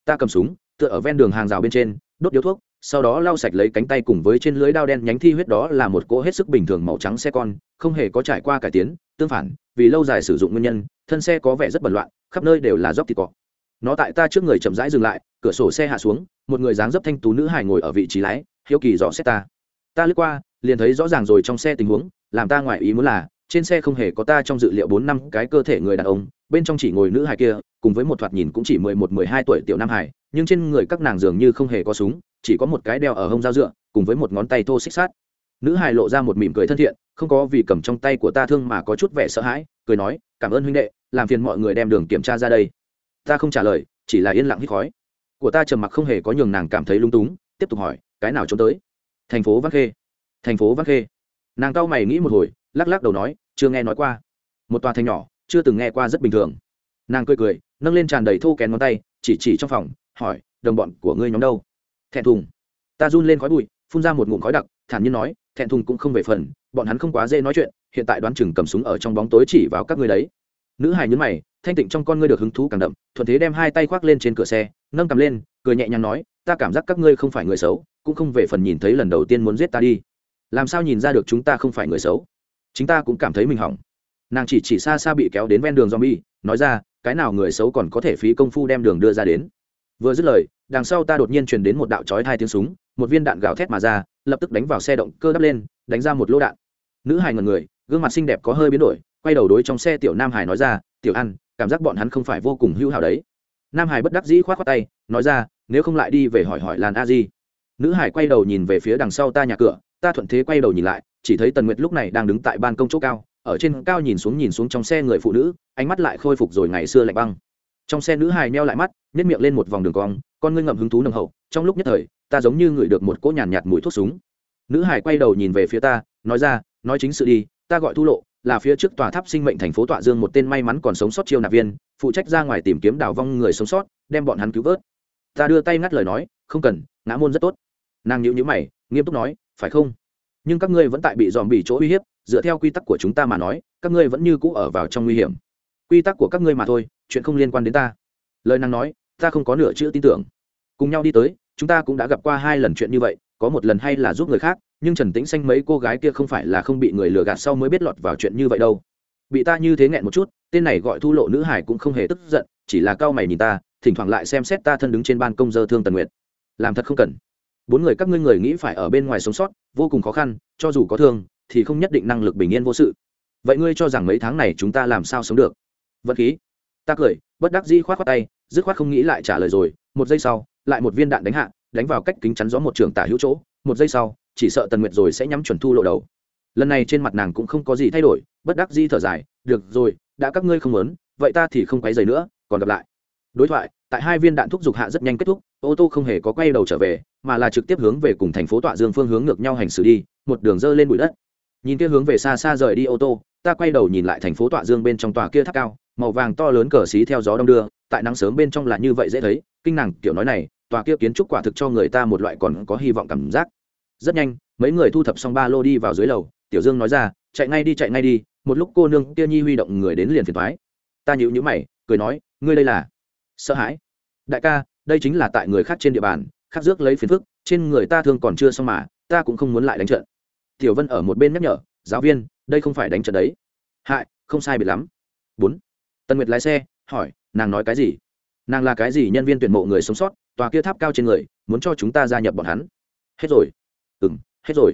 Ta cầm súng, tựa ở ven đường hàng rào bên trên, đốt điếu thuốc, sau đó lau sạch lấy cánh tay cùng với trên lưới đao đen nhánh thi huyết đó là một cỗ hết sức bình thường màu trắng xe con, không hề có trải qua cải tiến, tương phản, vì lâu dài sử dụng nguyên nhân, thân xe có vẻ rất bẩn loạn, khắp nơi đều là dốc thịt cỏ. Nó tại ta trước người chậm rãi dừng lại, cửa sổ xe hạ xuống, một người dáng dấp thanh tú nữ hải ngồi ở vị trí lái, hiếu kỳ dò xét ta. Ta lướt qua, liền thấy rõ ràng rồi trong xe tình huống, làm ta ngoại ý muốn là, trên xe không hề có ta trong dự liệu bốn năm cái cơ thể người đàn ông bên trong chỉ ngồi nữ hài kia, cùng với một thoạt nhìn cũng chỉ mười một, mười hai tuổi tiểu nam hải nhưng trên người các nàng dường như không hề có súng, chỉ có một cái đeo ở hông dao dựa, cùng với một ngón tay thô xích sát. Nữ hài lộ ra một mỉm cười thân thiện, không có vì cầm trong tay của ta thương mà có chút vẻ sợ hãi, cười nói, cảm ơn huynh đệ, làm phiền mọi người đem đường kiểm tra ra đây. Ta không trả lời, chỉ là yên lặng hít khói. Của ta trầm mặc không hề có nhường nàng cảm thấy lung túng, tiếp tục hỏi, cái nào trốn tới? Thành phố văn khê. Thành phố văn khê. Nàng cau mày nghĩ một hồi, lắc lắc đầu nói, chưa nghe nói qua. Một tòa thành nhỏ chưa từng nghe qua rất bình thường. Nàng cười cười, nâng lên tràn đầy thô kén ngón tay, chỉ chỉ trong phòng, hỏi, đồng bọn của ngươi nhóm đâu? Thẹn thùng. Ta run lên khói bụi, phun ra một ngụm khói đặc, thản nhiên nói, thẹn thùng cũng không về phần, bọn hắn không quá dễ nói chuyện, hiện tại đoán chừng cầm súng ở trong bóng tối chỉ vào các ngươi đấy. Nữ hài nhấn mày, thanh tịnh trong con ngươi được hứng thú càng đậm, thuận thế đem hai tay khoác lên trên cửa xe, nâng cầm lên, cười nhẹ nhàng nói, ta cảm giác các ngươi không phải người xấu, cũng không về phần nhìn thấy lần đầu tiên muốn giết ta đi. Làm sao nhìn ra được chúng ta không phải người xấu? Chính ta cũng cảm thấy mình hỏng nàng chỉ chỉ xa xa bị kéo đến ven đường zombie, nói ra, cái nào người xấu còn có thể phí công phu đem đường đưa ra đến? Vừa dứt lời, đằng sau ta đột nhiên truyền đến một đạo chói hai tiếng súng, một viên đạn gào thét mà ra, lập tức đánh vào xe động cơ đắp lên, đánh ra một lô đạn. Nữ hài ngẩn người, gương mặt xinh đẹp có hơi biến đổi, quay đầu đối trong xe tiểu nam hải nói ra, tiểu ăn cảm giác bọn hắn không phải vô cùng hữu hảo đấy. Nam hải bất đắc dĩ khoát khoát tay, nói ra, nếu không lại đi về hỏi hỏi làn a di. Nữ hải quay đầu nhìn về phía đằng sau ta nhà cửa, ta thuận thế quay đầu nhìn lại, chỉ thấy tần nguyệt lúc này đang đứng tại ban công chỗ cao ở trên cao nhìn xuống nhìn xuống trong xe người phụ nữ ánh mắt lại khôi phục rồi ngày xưa lạnh băng. Trong xe nữ hài neo lại mắt nhét miệng lên một vòng đường cong con ngươi ngậm hứng thú nồng hậu trong lúc nhất thời ta giống như ngửi được một cỗ nhàn nhạt, nhạt mùi thuốc súng. Nữ hải quay đầu nhìn về phía ta nói ra nói chính sự đi ta gọi thu lộ là phía trước tòa tháp sinh mệnh thành phố tọa dương một tên may mắn còn sống sót chiêu nạp viên phụ trách ra ngoài tìm kiếm đào vong người sống sót đem bọn hắn cứu vớt. Ta đưa tay ngắt lời nói không cần ngã môn rất tốt. Nàng nhịu nhữ mày nghiêm túc nói phải không? Nhưng các ngươi vẫn tại bị dòm bị chỗ uy hiếp dựa theo quy tắc của chúng ta mà nói, các ngươi vẫn như cũ ở vào trong nguy hiểm. Quy tắc của các ngươi mà thôi, chuyện không liên quan đến ta. Lời nàng nói, ta không có nửa chữ tin tưởng. Cùng nhau đi tới, chúng ta cũng đã gặp qua hai lần chuyện như vậy, có một lần hay là giúp người khác, nhưng trần tĩnh xanh mấy cô gái kia không phải là không bị người lừa gạt sau mới biết lọt vào chuyện như vậy đâu. Bị ta như thế nghẹn một chút, tên này gọi thu lộ nữ hải cũng không hề tức giận, chỉ là cao mày nhìn ta, thỉnh thoảng lại xem xét ta thân đứng trên ban công dơ thương tần nguyệt. Làm thật không cần. Bốn người các ngươi người nghĩ phải ở bên ngoài sống sót, vô cùng khó khăn, cho dù có thương thì không nhất định năng lực bình yên vô sự. Vậy ngươi cho rằng mấy tháng này chúng ta làm sao sống được? Vật khí. Ta cười, bất đắc dĩ khoát khoát tay, dứt khoát không nghĩ lại trả lời rồi. Một giây sau, lại một viên đạn đánh hạ, đánh vào cách kính chắn gió một trường tả hữu chỗ. Một giây sau, chỉ sợ tần nguyệt rồi sẽ nhắm chuẩn thu lộ đầu. Lần này trên mặt nàng cũng không có gì thay đổi, bất đắc dĩ thở dài, được rồi, đã các ngươi không muốn, vậy ta thì không quấy giày nữa, còn gặp lại. Đối thoại, tại hai viên đạn thúc giục hạ rất nhanh kết thúc, ô tô không hề có quay đầu trở về, mà là trực tiếp hướng về cùng thành phố tọa dương phương hướng ngược nhau hành xử đi, một đường dơ lên bụi đất nhìn kia hướng về xa xa rời đi ô tô, ta quay đầu nhìn lại thành phố tọa dương bên trong tòa kia tháp cao, màu vàng to lớn cờ xí theo gió đông đưa, tại nắng sớm bên trong là như vậy dễ thấy, kinh nàng kiểu nói này, tòa kia kiến trúc quả thực cho người ta một loại còn có hy vọng cảm giác. Rất nhanh, mấy người thu thập xong ba lô đi vào dưới lầu, tiểu dương nói ra, chạy ngay đi, chạy ngay đi, một lúc cô nương kia nhi huy động người đến liền phiền thoái ta nhịu nhữ mày, cười nói, ngươi đây là sợ hãi? Đại ca, đây chính là tại người khác trên địa bàn, khác rước lấy phiền phức, trên người ta thương còn chưa xong mà, ta cũng không muốn lại đánh trận tiểu vân ở một bên nhắc nhở, giáo viên, đây không phải đánh trận đấy. Hại, không sai biệt lắm. Bốn. Tân nguyệt lái xe, hỏi, nàng nói cái gì? Nàng là cái gì nhân viên tuyển mộ người sống sót, tòa kia tháp cao trên người, muốn cho chúng ta gia nhập bọn hắn. Hết rồi. Ừ m hết rồi.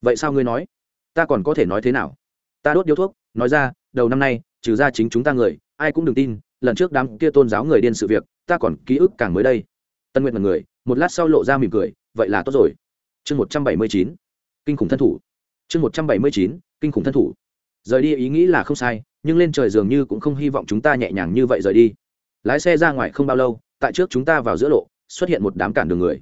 Vậy sao ngươi nói? Ta còn có thể nói thế nào? Ta đốt điếu thuốc, nói ra, đầu năm nay, trừ ra chính chúng ta người, ai cũng đừng tin, lần trước đám kia tôn giáo người điên sự việc, ta còn ký ức càng mới đây. Tân nguyện mật người, một lát sau lộ ra mỉm cười, vậy là tốt rồi. Chương một trăm bảy mươi chín kinh khủng thân thủ. Chương một trăm bảy mươi chín, kinh khủng thân thủ. Rời đi ý nghĩ là không sai, nhưng lên trời dường như cũng không hy vọng chúng ta nhẹ nhàng như vậy rời đi. Lái xe ra ngoài không bao lâu, tại trước chúng ta vào giữa lộ, xuất hiện một đám cản đường người.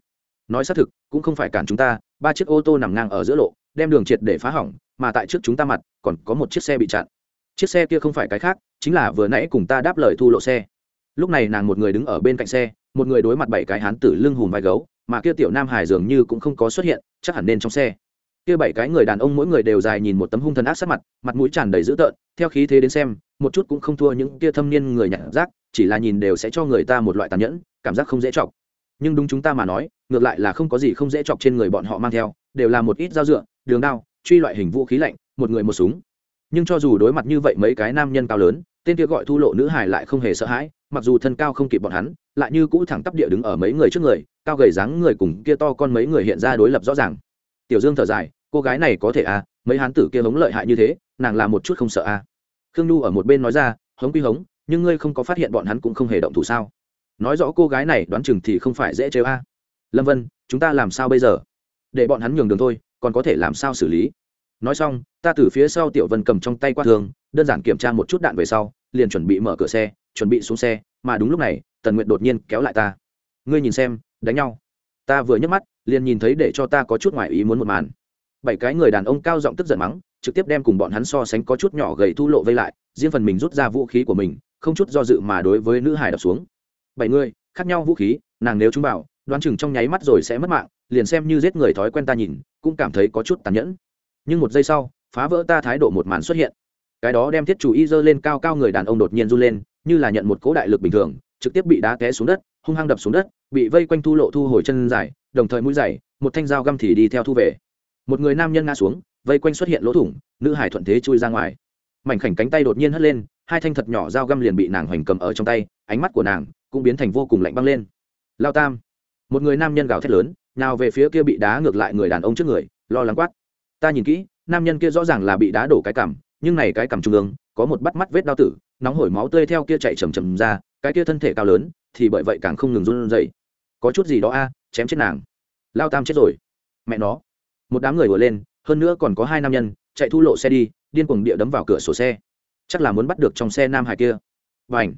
Nói xác thực, cũng không phải cản chúng ta, ba chiếc ô tô nằm ngang ở giữa lộ, đem đường triệt để phá hỏng, mà tại trước chúng ta mặt, còn có một chiếc xe bị chặn. Chiếc xe kia không phải cái khác, chính là vừa nãy cùng ta đáp lời thu lộ xe. Lúc này nàng một người đứng ở bên cạnh xe, một người đối mặt bảy cái hán tử lưng hùm vai gấu, mà kia tiểu nam hải dường như cũng không có xuất hiện, chắc hẳn nên trong xe kia bảy cái người đàn ông mỗi người đều dài nhìn một tấm hung thần ác sát mặt mặt mũi tràn đầy dữ tợn, theo khí thế đến xem, một chút cũng không thua những kia thâm niên người nhặt rác, chỉ là nhìn đều sẽ cho người ta một loại tàn nhẫn, cảm giác không dễ chọc. Nhưng đúng chúng ta mà nói, ngược lại là không có gì không dễ chọc trên người bọn họ mang theo, đều là một ít dao dựa, đường đao, truy loại hình vũ khí lạnh, một người một súng. Nhưng cho dù đối mặt như vậy mấy cái nam nhân cao lớn, tên kia gọi thu lộ nữ hải lại không hề sợ hãi, mặc dù thân cao không kịp bọn hắn, lại như cũ thẳng tắp địa đứng ở mấy người trước người, cao gầy dáng người cùng kia to con mấy người hiện ra đối lập rõ ràng tiểu dương thở dài, cô gái này có thể à mấy hán tử kia hống lợi hại như thế, nàng làm một chút không sợ à. Khương nhu ở một bên nói ra, hống quy hống, nhưng ngươi không có phát hiện bọn hắn cũng không hề động thủ sao? Nói rõ cô gái này đoán chừng thì không phải dễ chơi a. Lâm vân, chúng ta làm sao bây giờ? Để bọn hắn nhường đường thôi, còn có thể làm sao xử lý? Nói xong, ta từ phía sau tiểu vân cầm trong tay qua thường đơn giản kiểm tra một chút đạn về sau, liền chuẩn bị mở cửa xe, chuẩn bị xuống xe, mà đúng lúc này, tần nguyện đột nhiên kéo lại ta. Ngươi nhìn xem, đánh nhau. Ta vừa nhấc mắt liền nhìn thấy để cho ta có chút ngoài ý muốn một màn. Bảy cái người đàn ông cao giọng tức giận mắng, trực tiếp đem cùng bọn hắn so sánh có chút nhỏ gầy thu lộ vây lại, riêng phần mình rút ra vũ khí của mình, không chút do dự mà đối với nữ hải đập xuống. Bảy người, khác nhau vũ khí, nàng nếu chúng bảo, đoán chừng trong nháy mắt rồi sẽ mất mạng, liền xem như giết người thói quen ta nhìn, cũng cảm thấy có chút tàn nhẫn. Nhưng một giây sau, phá vỡ ta thái độ một màn xuất hiện. Cái đó đem thiết chủ y dơ lên cao cao người đàn ông đột nhiên run lên, như là nhận một cố đại lực bình thường, trực tiếp bị đá té xuống đất, hung hăng đập xuống đất, bị vây quanh thu lộ thu hồi chân dài đồng thời mũi dày một thanh dao găm thì đi theo thu về. Một người nam nhân ngã xuống, vây quanh xuất hiện lỗ thủng, nữ hải thuận thế chui ra ngoài. Mảnh khảnh cánh tay đột nhiên hất lên, hai thanh thật nhỏ dao găm liền bị nàng hoành cầm ở trong tay, ánh mắt của nàng cũng biến thành vô cùng lạnh băng lên. Lao tam. Một người nam nhân gào thét lớn, nào về phía kia bị đá ngược lại người đàn ông trước người, lo lắng quát. Ta nhìn kỹ, nam nhân kia rõ ràng là bị đá đổ cái cằm, nhưng này cái cằm trung ương, có một bắt mắt vết đau tử, nóng hổi máu tươi theo kia chạy chầm chầm ra, cái kia thân thể cao lớn, thì bởi vậy càng không ngừng run rẩy. Có chút gì đó a chém chết nàng. Lao tam chết rồi. Mẹ nó. Một đám người vừa lên, hơn nữa còn có hai nam nhân, chạy thu lộ xe đi, điên cuồng địa đấm vào cửa sổ xe. Chắc là muốn bắt được trong xe nam hải kia. Và ảnh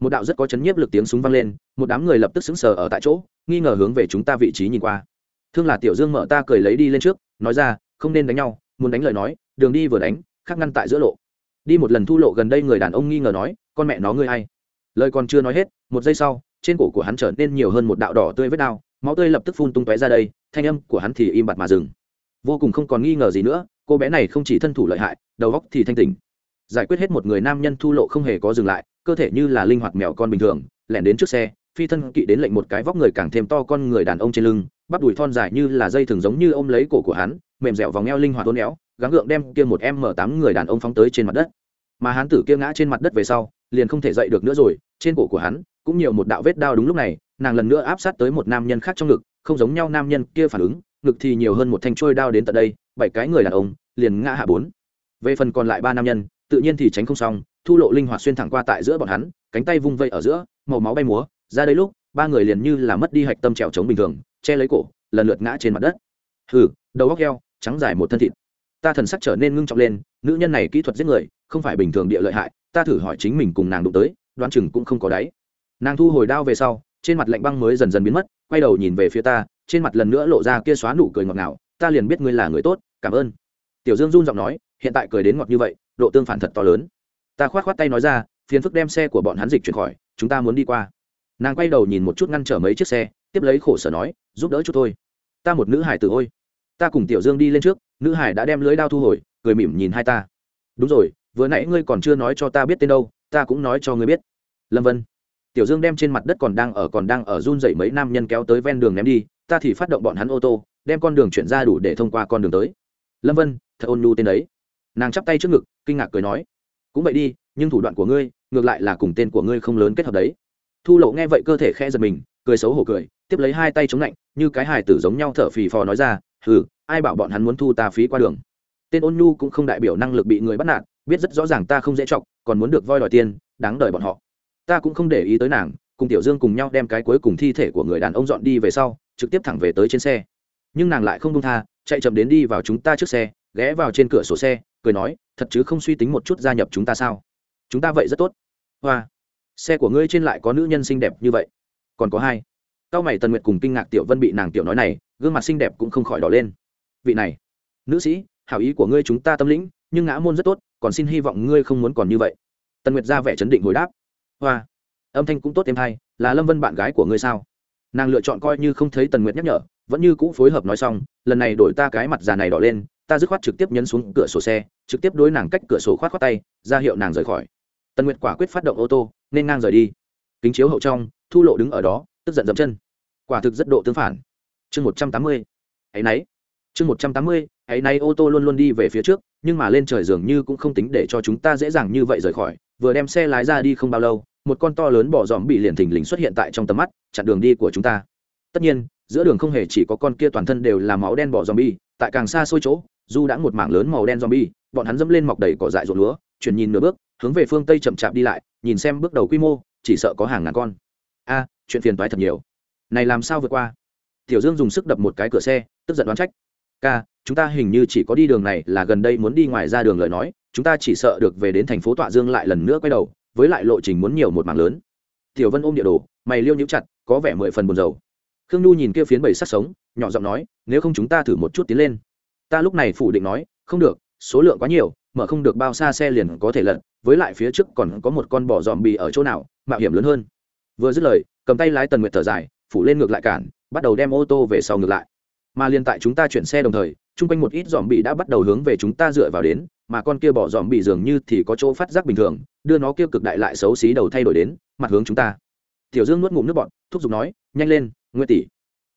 một đạo rất có chấn nhiếp lực tiếng súng vang lên, một đám người lập tức xứng sờ ở tại chỗ, nghi ngờ hướng về chúng ta vị trí nhìn qua. Thương là tiểu dương mở ta cười lấy đi lên trước, nói ra, không nên đánh nhau, muốn đánh lời nói, đường đi vừa đánh khắc ngăn tại giữa lộ. Đi một lần thu lộ gần đây người đàn ông nghi ngờ nói, con mẹ nó ngươi hay lời còn chưa nói hết, một giây sau, trên cổ của hắn trở nên nhiều hơn một đạo đỏ tươi vết đao máu tươi lập tức phun tung tóe ra đây, thanh âm của hắn thì im bặt mà dừng. Vô cùng không còn nghi ngờ gì nữa, cô bé này không chỉ thân thủ lợi hại, đầu góc thì thanh tỉnh. Giải quyết hết một người nam nhân thu lộ không hề có dừng lại, cơ thể như là linh hoạt mèo con bình thường, lẻn đến trước xe, phi thân kỵ đến lệnh một cái vóc người càng thêm to con người đàn ông trên lưng, bắp đùi thon dài như là dây thừng giống như ôm lấy cổ của hắn, mềm dẻo vòng eo linh hoạt hôn éo, gắng gượng đem kia một em tám người đàn ông phóng tới trên mặt đất. Mà hắn tử kia ngã trên mặt đất về sau, liền không thể dậy được nữa rồi, trên cổ của hắn cũng nhiều một đạo vết đao đúng lúc này, nàng lần nữa áp sát tới một nam nhân khác trong ngực, không giống nhau nam nhân kia phản ứng, ngực thì nhiều hơn một thanh trôi đao đến tận đây, bảy cái người đàn ông, liền ngã hạ bốn. Về phần còn lại ba nam nhân, tự nhiên thì tránh không xong, thu lộ linh hoạt xuyên thẳng qua tại giữa bọn hắn, cánh tay vung vây ở giữa, màu máu bay múa, ra đây lúc, ba người liền như là mất đi hạch tâm trèo trống bình thường, che lấy cổ, lần lượt ngã trên mặt đất. Hừ, đầu góc heo trắng dài một thân thịt. Ta thần sắc trở nên ngưng trọng lên, nữ nhân này kỹ thuật giết người, không phải bình thường địa lợi hại, ta thử hỏi chính mình cùng nàng đụng tới, đoán chừng cũng không có đáy nàng thu hồi đao về sau, trên mặt lạnh băng mới dần dần biến mất, quay đầu nhìn về phía ta, trên mặt lần nữa lộ ra kia xóa nụ cười ngọt ngào, ta liền biết ngươi là người tốt, cảm ơn. Tiểu dương run giọng nói, hiện tại cười đến ngọt như vậy, độ tương phản thật to lớn. Ta khoát khoát tay nói ra, phiền phức đem xe của bọn hắn dịch chuyển khỏi, chúng ta muốn đi qua. Nàng quay đầu nhìn một chút ngăn trở mấy chiếc xe, tiếp lấy khổ sở nói, giúp đỡ chút thôi. Ta một nữ hải tử ôi. Ta cùng tiểu dương đi lên trước, nữ hải đã đem lưới đao thu hồi, cười mỉm nhìn hai ta. Đúng rồi, vừa nãy ngươi còn chưa nói cho ta biết tên đâu, ta cũng nói cho ngươi biết. Lâm vân tiểu dương đem trên mặt đất còn đang ở còn đang ở run dậy mấy nam nhân kéo tới ven đường ném đi, ta thì phát động bọn hắn ô tô, đem con đường chuyển ra đủ để thông qua con đường tới. Lâm vân, thật ôn nhu tên đấy. Nàng chắp tay trước ngực, kinh ngạc cười nói, cũng vậy đi, nhưng thủ đoạn của ngươi, ngược lại là cùng tên của ngươi không lớn kết hợp đấy. Thu lộ nghe vậy cơ thể khe giật mình, cười xấu hổ cười, tiếp lấy hai tay chống lạnh, như cái hài tử giống nhau thở phì phò nói ra, hừ, ai bảo bọn hắn muốn thu ta phí qua đường? Tên ôn nhu cũng không đại biểu năng lực bị người bắt nạt, biết rất rõ ràng ta không dễ chọc, còn muốn được voi đòi tiền, đáng đợi bọn họ ta cũng không để ý tới nàng, cùng tiểu dương cùng nhau đem cái cuối cùng thi thể của người đàn ông dọn đi về sau, trực tiếp thẳng về tới trên xe. Nhưng nàng lại không đông tha, chạy chậm đến đi vào chúng ta trước xe, ghé vào trên cửa sổ xe, cười nói, thật chứ không suy tính một chút gia nhập chúng ta sao? Chúng ta vậy rất tốt. Hoa, xe của ngươi trên lại có nữ nhân xinh đẹp như vậy, còn có hai. Cao mày tần nguyệt cùng kinh ngạc tiểu vân bị nàng tiểu nói này, gương mặt xinh đẹp cũng không khỏi đỏ lên. Vị này, nữ sĩ, hảo ý của ngươi chúng ta tâm lĩnh, nhưng ngã môn rất tốt, còn xin hy vọng ngươi không muốn còn như vậy. Tần nguyệt ra vẻ chấn định hồi đáp hoa. Âm thanh cũng tốt thêm hay là lâm vân bạn gái của ngươi sao? Nàng lựa chọn coi như không thấy tần nguyệt nhắc nhở, vẫn như cũ phối hợp nói xong, lần này đổi ta cái mặt già này đỏ lên, ta dứt khoát trực tiếp nhấn xuống cửa sổ xe, trực tiếp đối nàng cách cửa sổ khoát khoát tay, ra hiệu nàng rời khỏi. Tần nguyệt quả quyết phát động ô tô, nên ngang rời đi. Kính chiếu hậu trong, thu lộ đứng ở đó, tức giận dậm chân. Quả thực rất độ tương phản. Chương một trăm tám mươi. Hãy nấy. Chương một trăm tám mươi hãy náy ô tô luôn luôn đi về phía trước, nhưng mà lên trời dường như cũng không tính để cho chúng ta dễ dàng như vậy rời khỏi, vừa đem xe lái ra đi không bao lâu một con to lớn bỏ dòm bị liền thình lình xuất hiện tại trong tầm mắt chặn đường đi của chúng ta tất nhiên giữa đường không hề chỉ có con kia toàn thân đều là máu đen bỏ dòm bi tại càng xa xôi chỗ du đã một mảng lớn màu đen zombie, bọn hắn dẫm lên mọc đầy cỏ dại ruộng lúa, chuyển nhìn nửa bước, hướng về phương tây chậm chạp đi lại, nhìn xem bước đầu quy mô, chỉ sợ có hàng ngàn con. A, chuyện phiền toái thật nhiều. Này làm sao vượt qua? Tiểu Dương dùng sức đập một cái cửa xe, tức giận đoán trách. "Ca, chúng ta hình như chỉ có đi đường này là gần đây muốn đi ngoài ra đường lời nói, chúng ta chỉ sợ được về đến thành phố Tọa Dương lại lần nữa quay đầu, với lại lộ trình muốn nhiều một mảng lớn." Tiểu Vân ôm địa đồ, mày liêu nhíu chặt, có vẻ mười phần buồn rầu. Khương Nhu nhìn kia phiến bầy sắc sống, nhỏ giọng nói, "Nếu không chúng ta thử một chút tiến lên." ta lúc này phủ định nói không được số lượng quá nhiều mở không được bao xa xe liền có thể lật với lại phía trước còn có một con bò dòm bì ở chỗ nào mạo hiểm lớn hơn vừa dứt lời cầm tay lái tần nguyệt thở dài phủ lên ngược lại cản bắt đầu đem ô tô về sau ngược lại mà liên tại chúng ta chuyển xe đồng thời chung quanh một ít dòm bì đã bắt đầu hướng về chúng ta dựa vào đến mà con kia bỏ dòm bì dường như thì có chỗ phát giác bình thường đưa nó kia cực đại lại xấu xí đầu thay đổi đến, mặt hướng chúng ta. Tiểu dương nuốt ngụm nước bọn thúc giục nói, nhanh lên nguyên tỷ.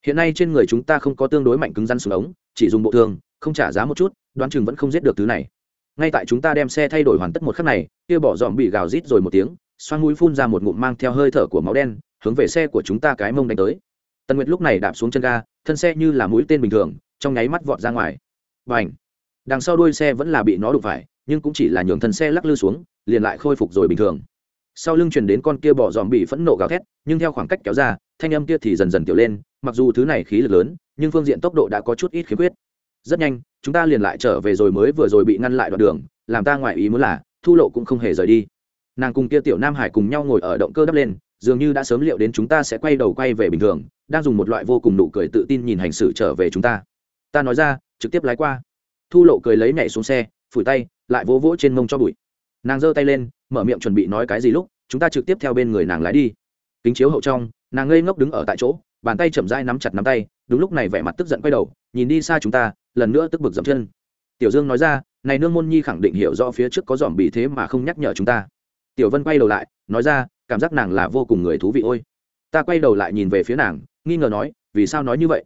Hiện nay trên người chúng ta không có tương đối mạnh cứng rắn xuống ống, chỉ dùng bộ thương không trả giá một chút, đoán chừng vẫn không giết được thứ này. Ngay tại chúng ta đem xe thay đổi hoàn tất một khắc này, kia bỏ dòm bị gào rít rồi một tiếng, xoan mũi phun ra một ngụm mang theo hơi thở của máu đen, hướng về xe của chúng ta cái mông đánh tới. Tần nguyệt lúc này đạp xuống chân ga, thân xe như là mũi tên bình thường, trong nháy mắt vọt ra ngoài. B à n h đằng sau đuôi xe vẫn là bị nó đụng phải, nhưng cũng chỉ là nhường thân xe lắc lư xuống liền lại khôi phục rồi bình thường. Sau lưng chuyển đến con kia bỏ dòm bị phẫn nộ gào thét, nhưng theo khoảng cách kéo ra, thanh âm kia thì dần dần tiểu lên, mặc dù thứ này khí lực lớn, nhưng phương diện tốc độ đã có chút ít khiếm khuyết. Rất nhanh, chúng ta liền lại trở về rồi mới vừa rồi bị ngăn lại đoạn đường, làm ta ngoại ý muốn là, thu lộ cũng không hề rời đi. Nàng cùng kia tiểu nam hải cùng nhau ngồi ở động cơ đắp lên, dường như đã sớm liệu đến chúng ta sẽ quay đầu quay về bình thường, đang dùng một loại vô cùng nụ cười tự tin nhìn hành xử trở về chúng ta. Ta nói ra, trực tiếp lái qua. Thu lộ cười lấy nhảy xuống xe, phủi tay, lại vỗ vỗ trên mông cho bụi nàng giơ tay lên, mở miệng chuẩn bị nói cái gì lúc, chúng ta trực tiếp theo bên người nàng lái đi. Kính chiếu hậu trong, nàng ngây ngốc đứng ở tại chỗ, bàn tay chậm rãi nắm chặt nắm tay, đúng lúc này vẻ mặt tức giận quay đầu, nhìn đi xa chúng ta, lần nữa tức bực dậm chân. Tiểu dương nói ra, này nương môn nhi khẳng định hiểu rõ phía trước có dòm bị thế mà không nhắc nhở chúng ta. Tiểu vân quay đầu lại, nói ra, cảm giác nàng là vô cùng người thú vị ôi. Ta quay đầu lại nhìn về phía nàng, nghi ngờ nói, vì sao nói như vậy?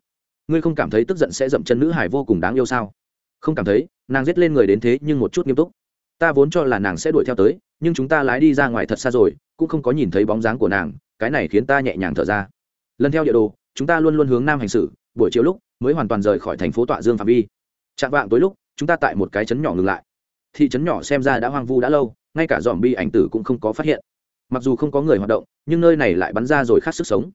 Ngươi không cảm thấy tức giận sẽ dậm chân nữ hải vô cùng đáng yêu sao? Không cảm thấy, nàng giết lên người đến thế nhưng một chút nghiêm túc ta vốn cho là nàng sẽ đuổi theo tới, nhưng chúng ta lái đi ra ngoài thật xa rồi, cũng không có nhìn thấy bóng dáng của nàng, cái này khiến ta nhẹ nhàng thở ra. Lần theo địa đồ, chúng ta luôn luôn hướng nam hành xử, buổi chiều lúc mới hoàn toàn rời khỏi thành phố tọa dương phạm vi. Chạm vạng tối lúc, chúng ta tại một cái trấn nhỏ ngừng lại. Thị trấn nhỏ xem ra đã hoang vu đã lâu, ngay cả dòm bi ảnh tử cũng không có phát hiện. Mặc dù không có người hoạt động, nhưng nơi này lại bắn ra rồi khát sức sống.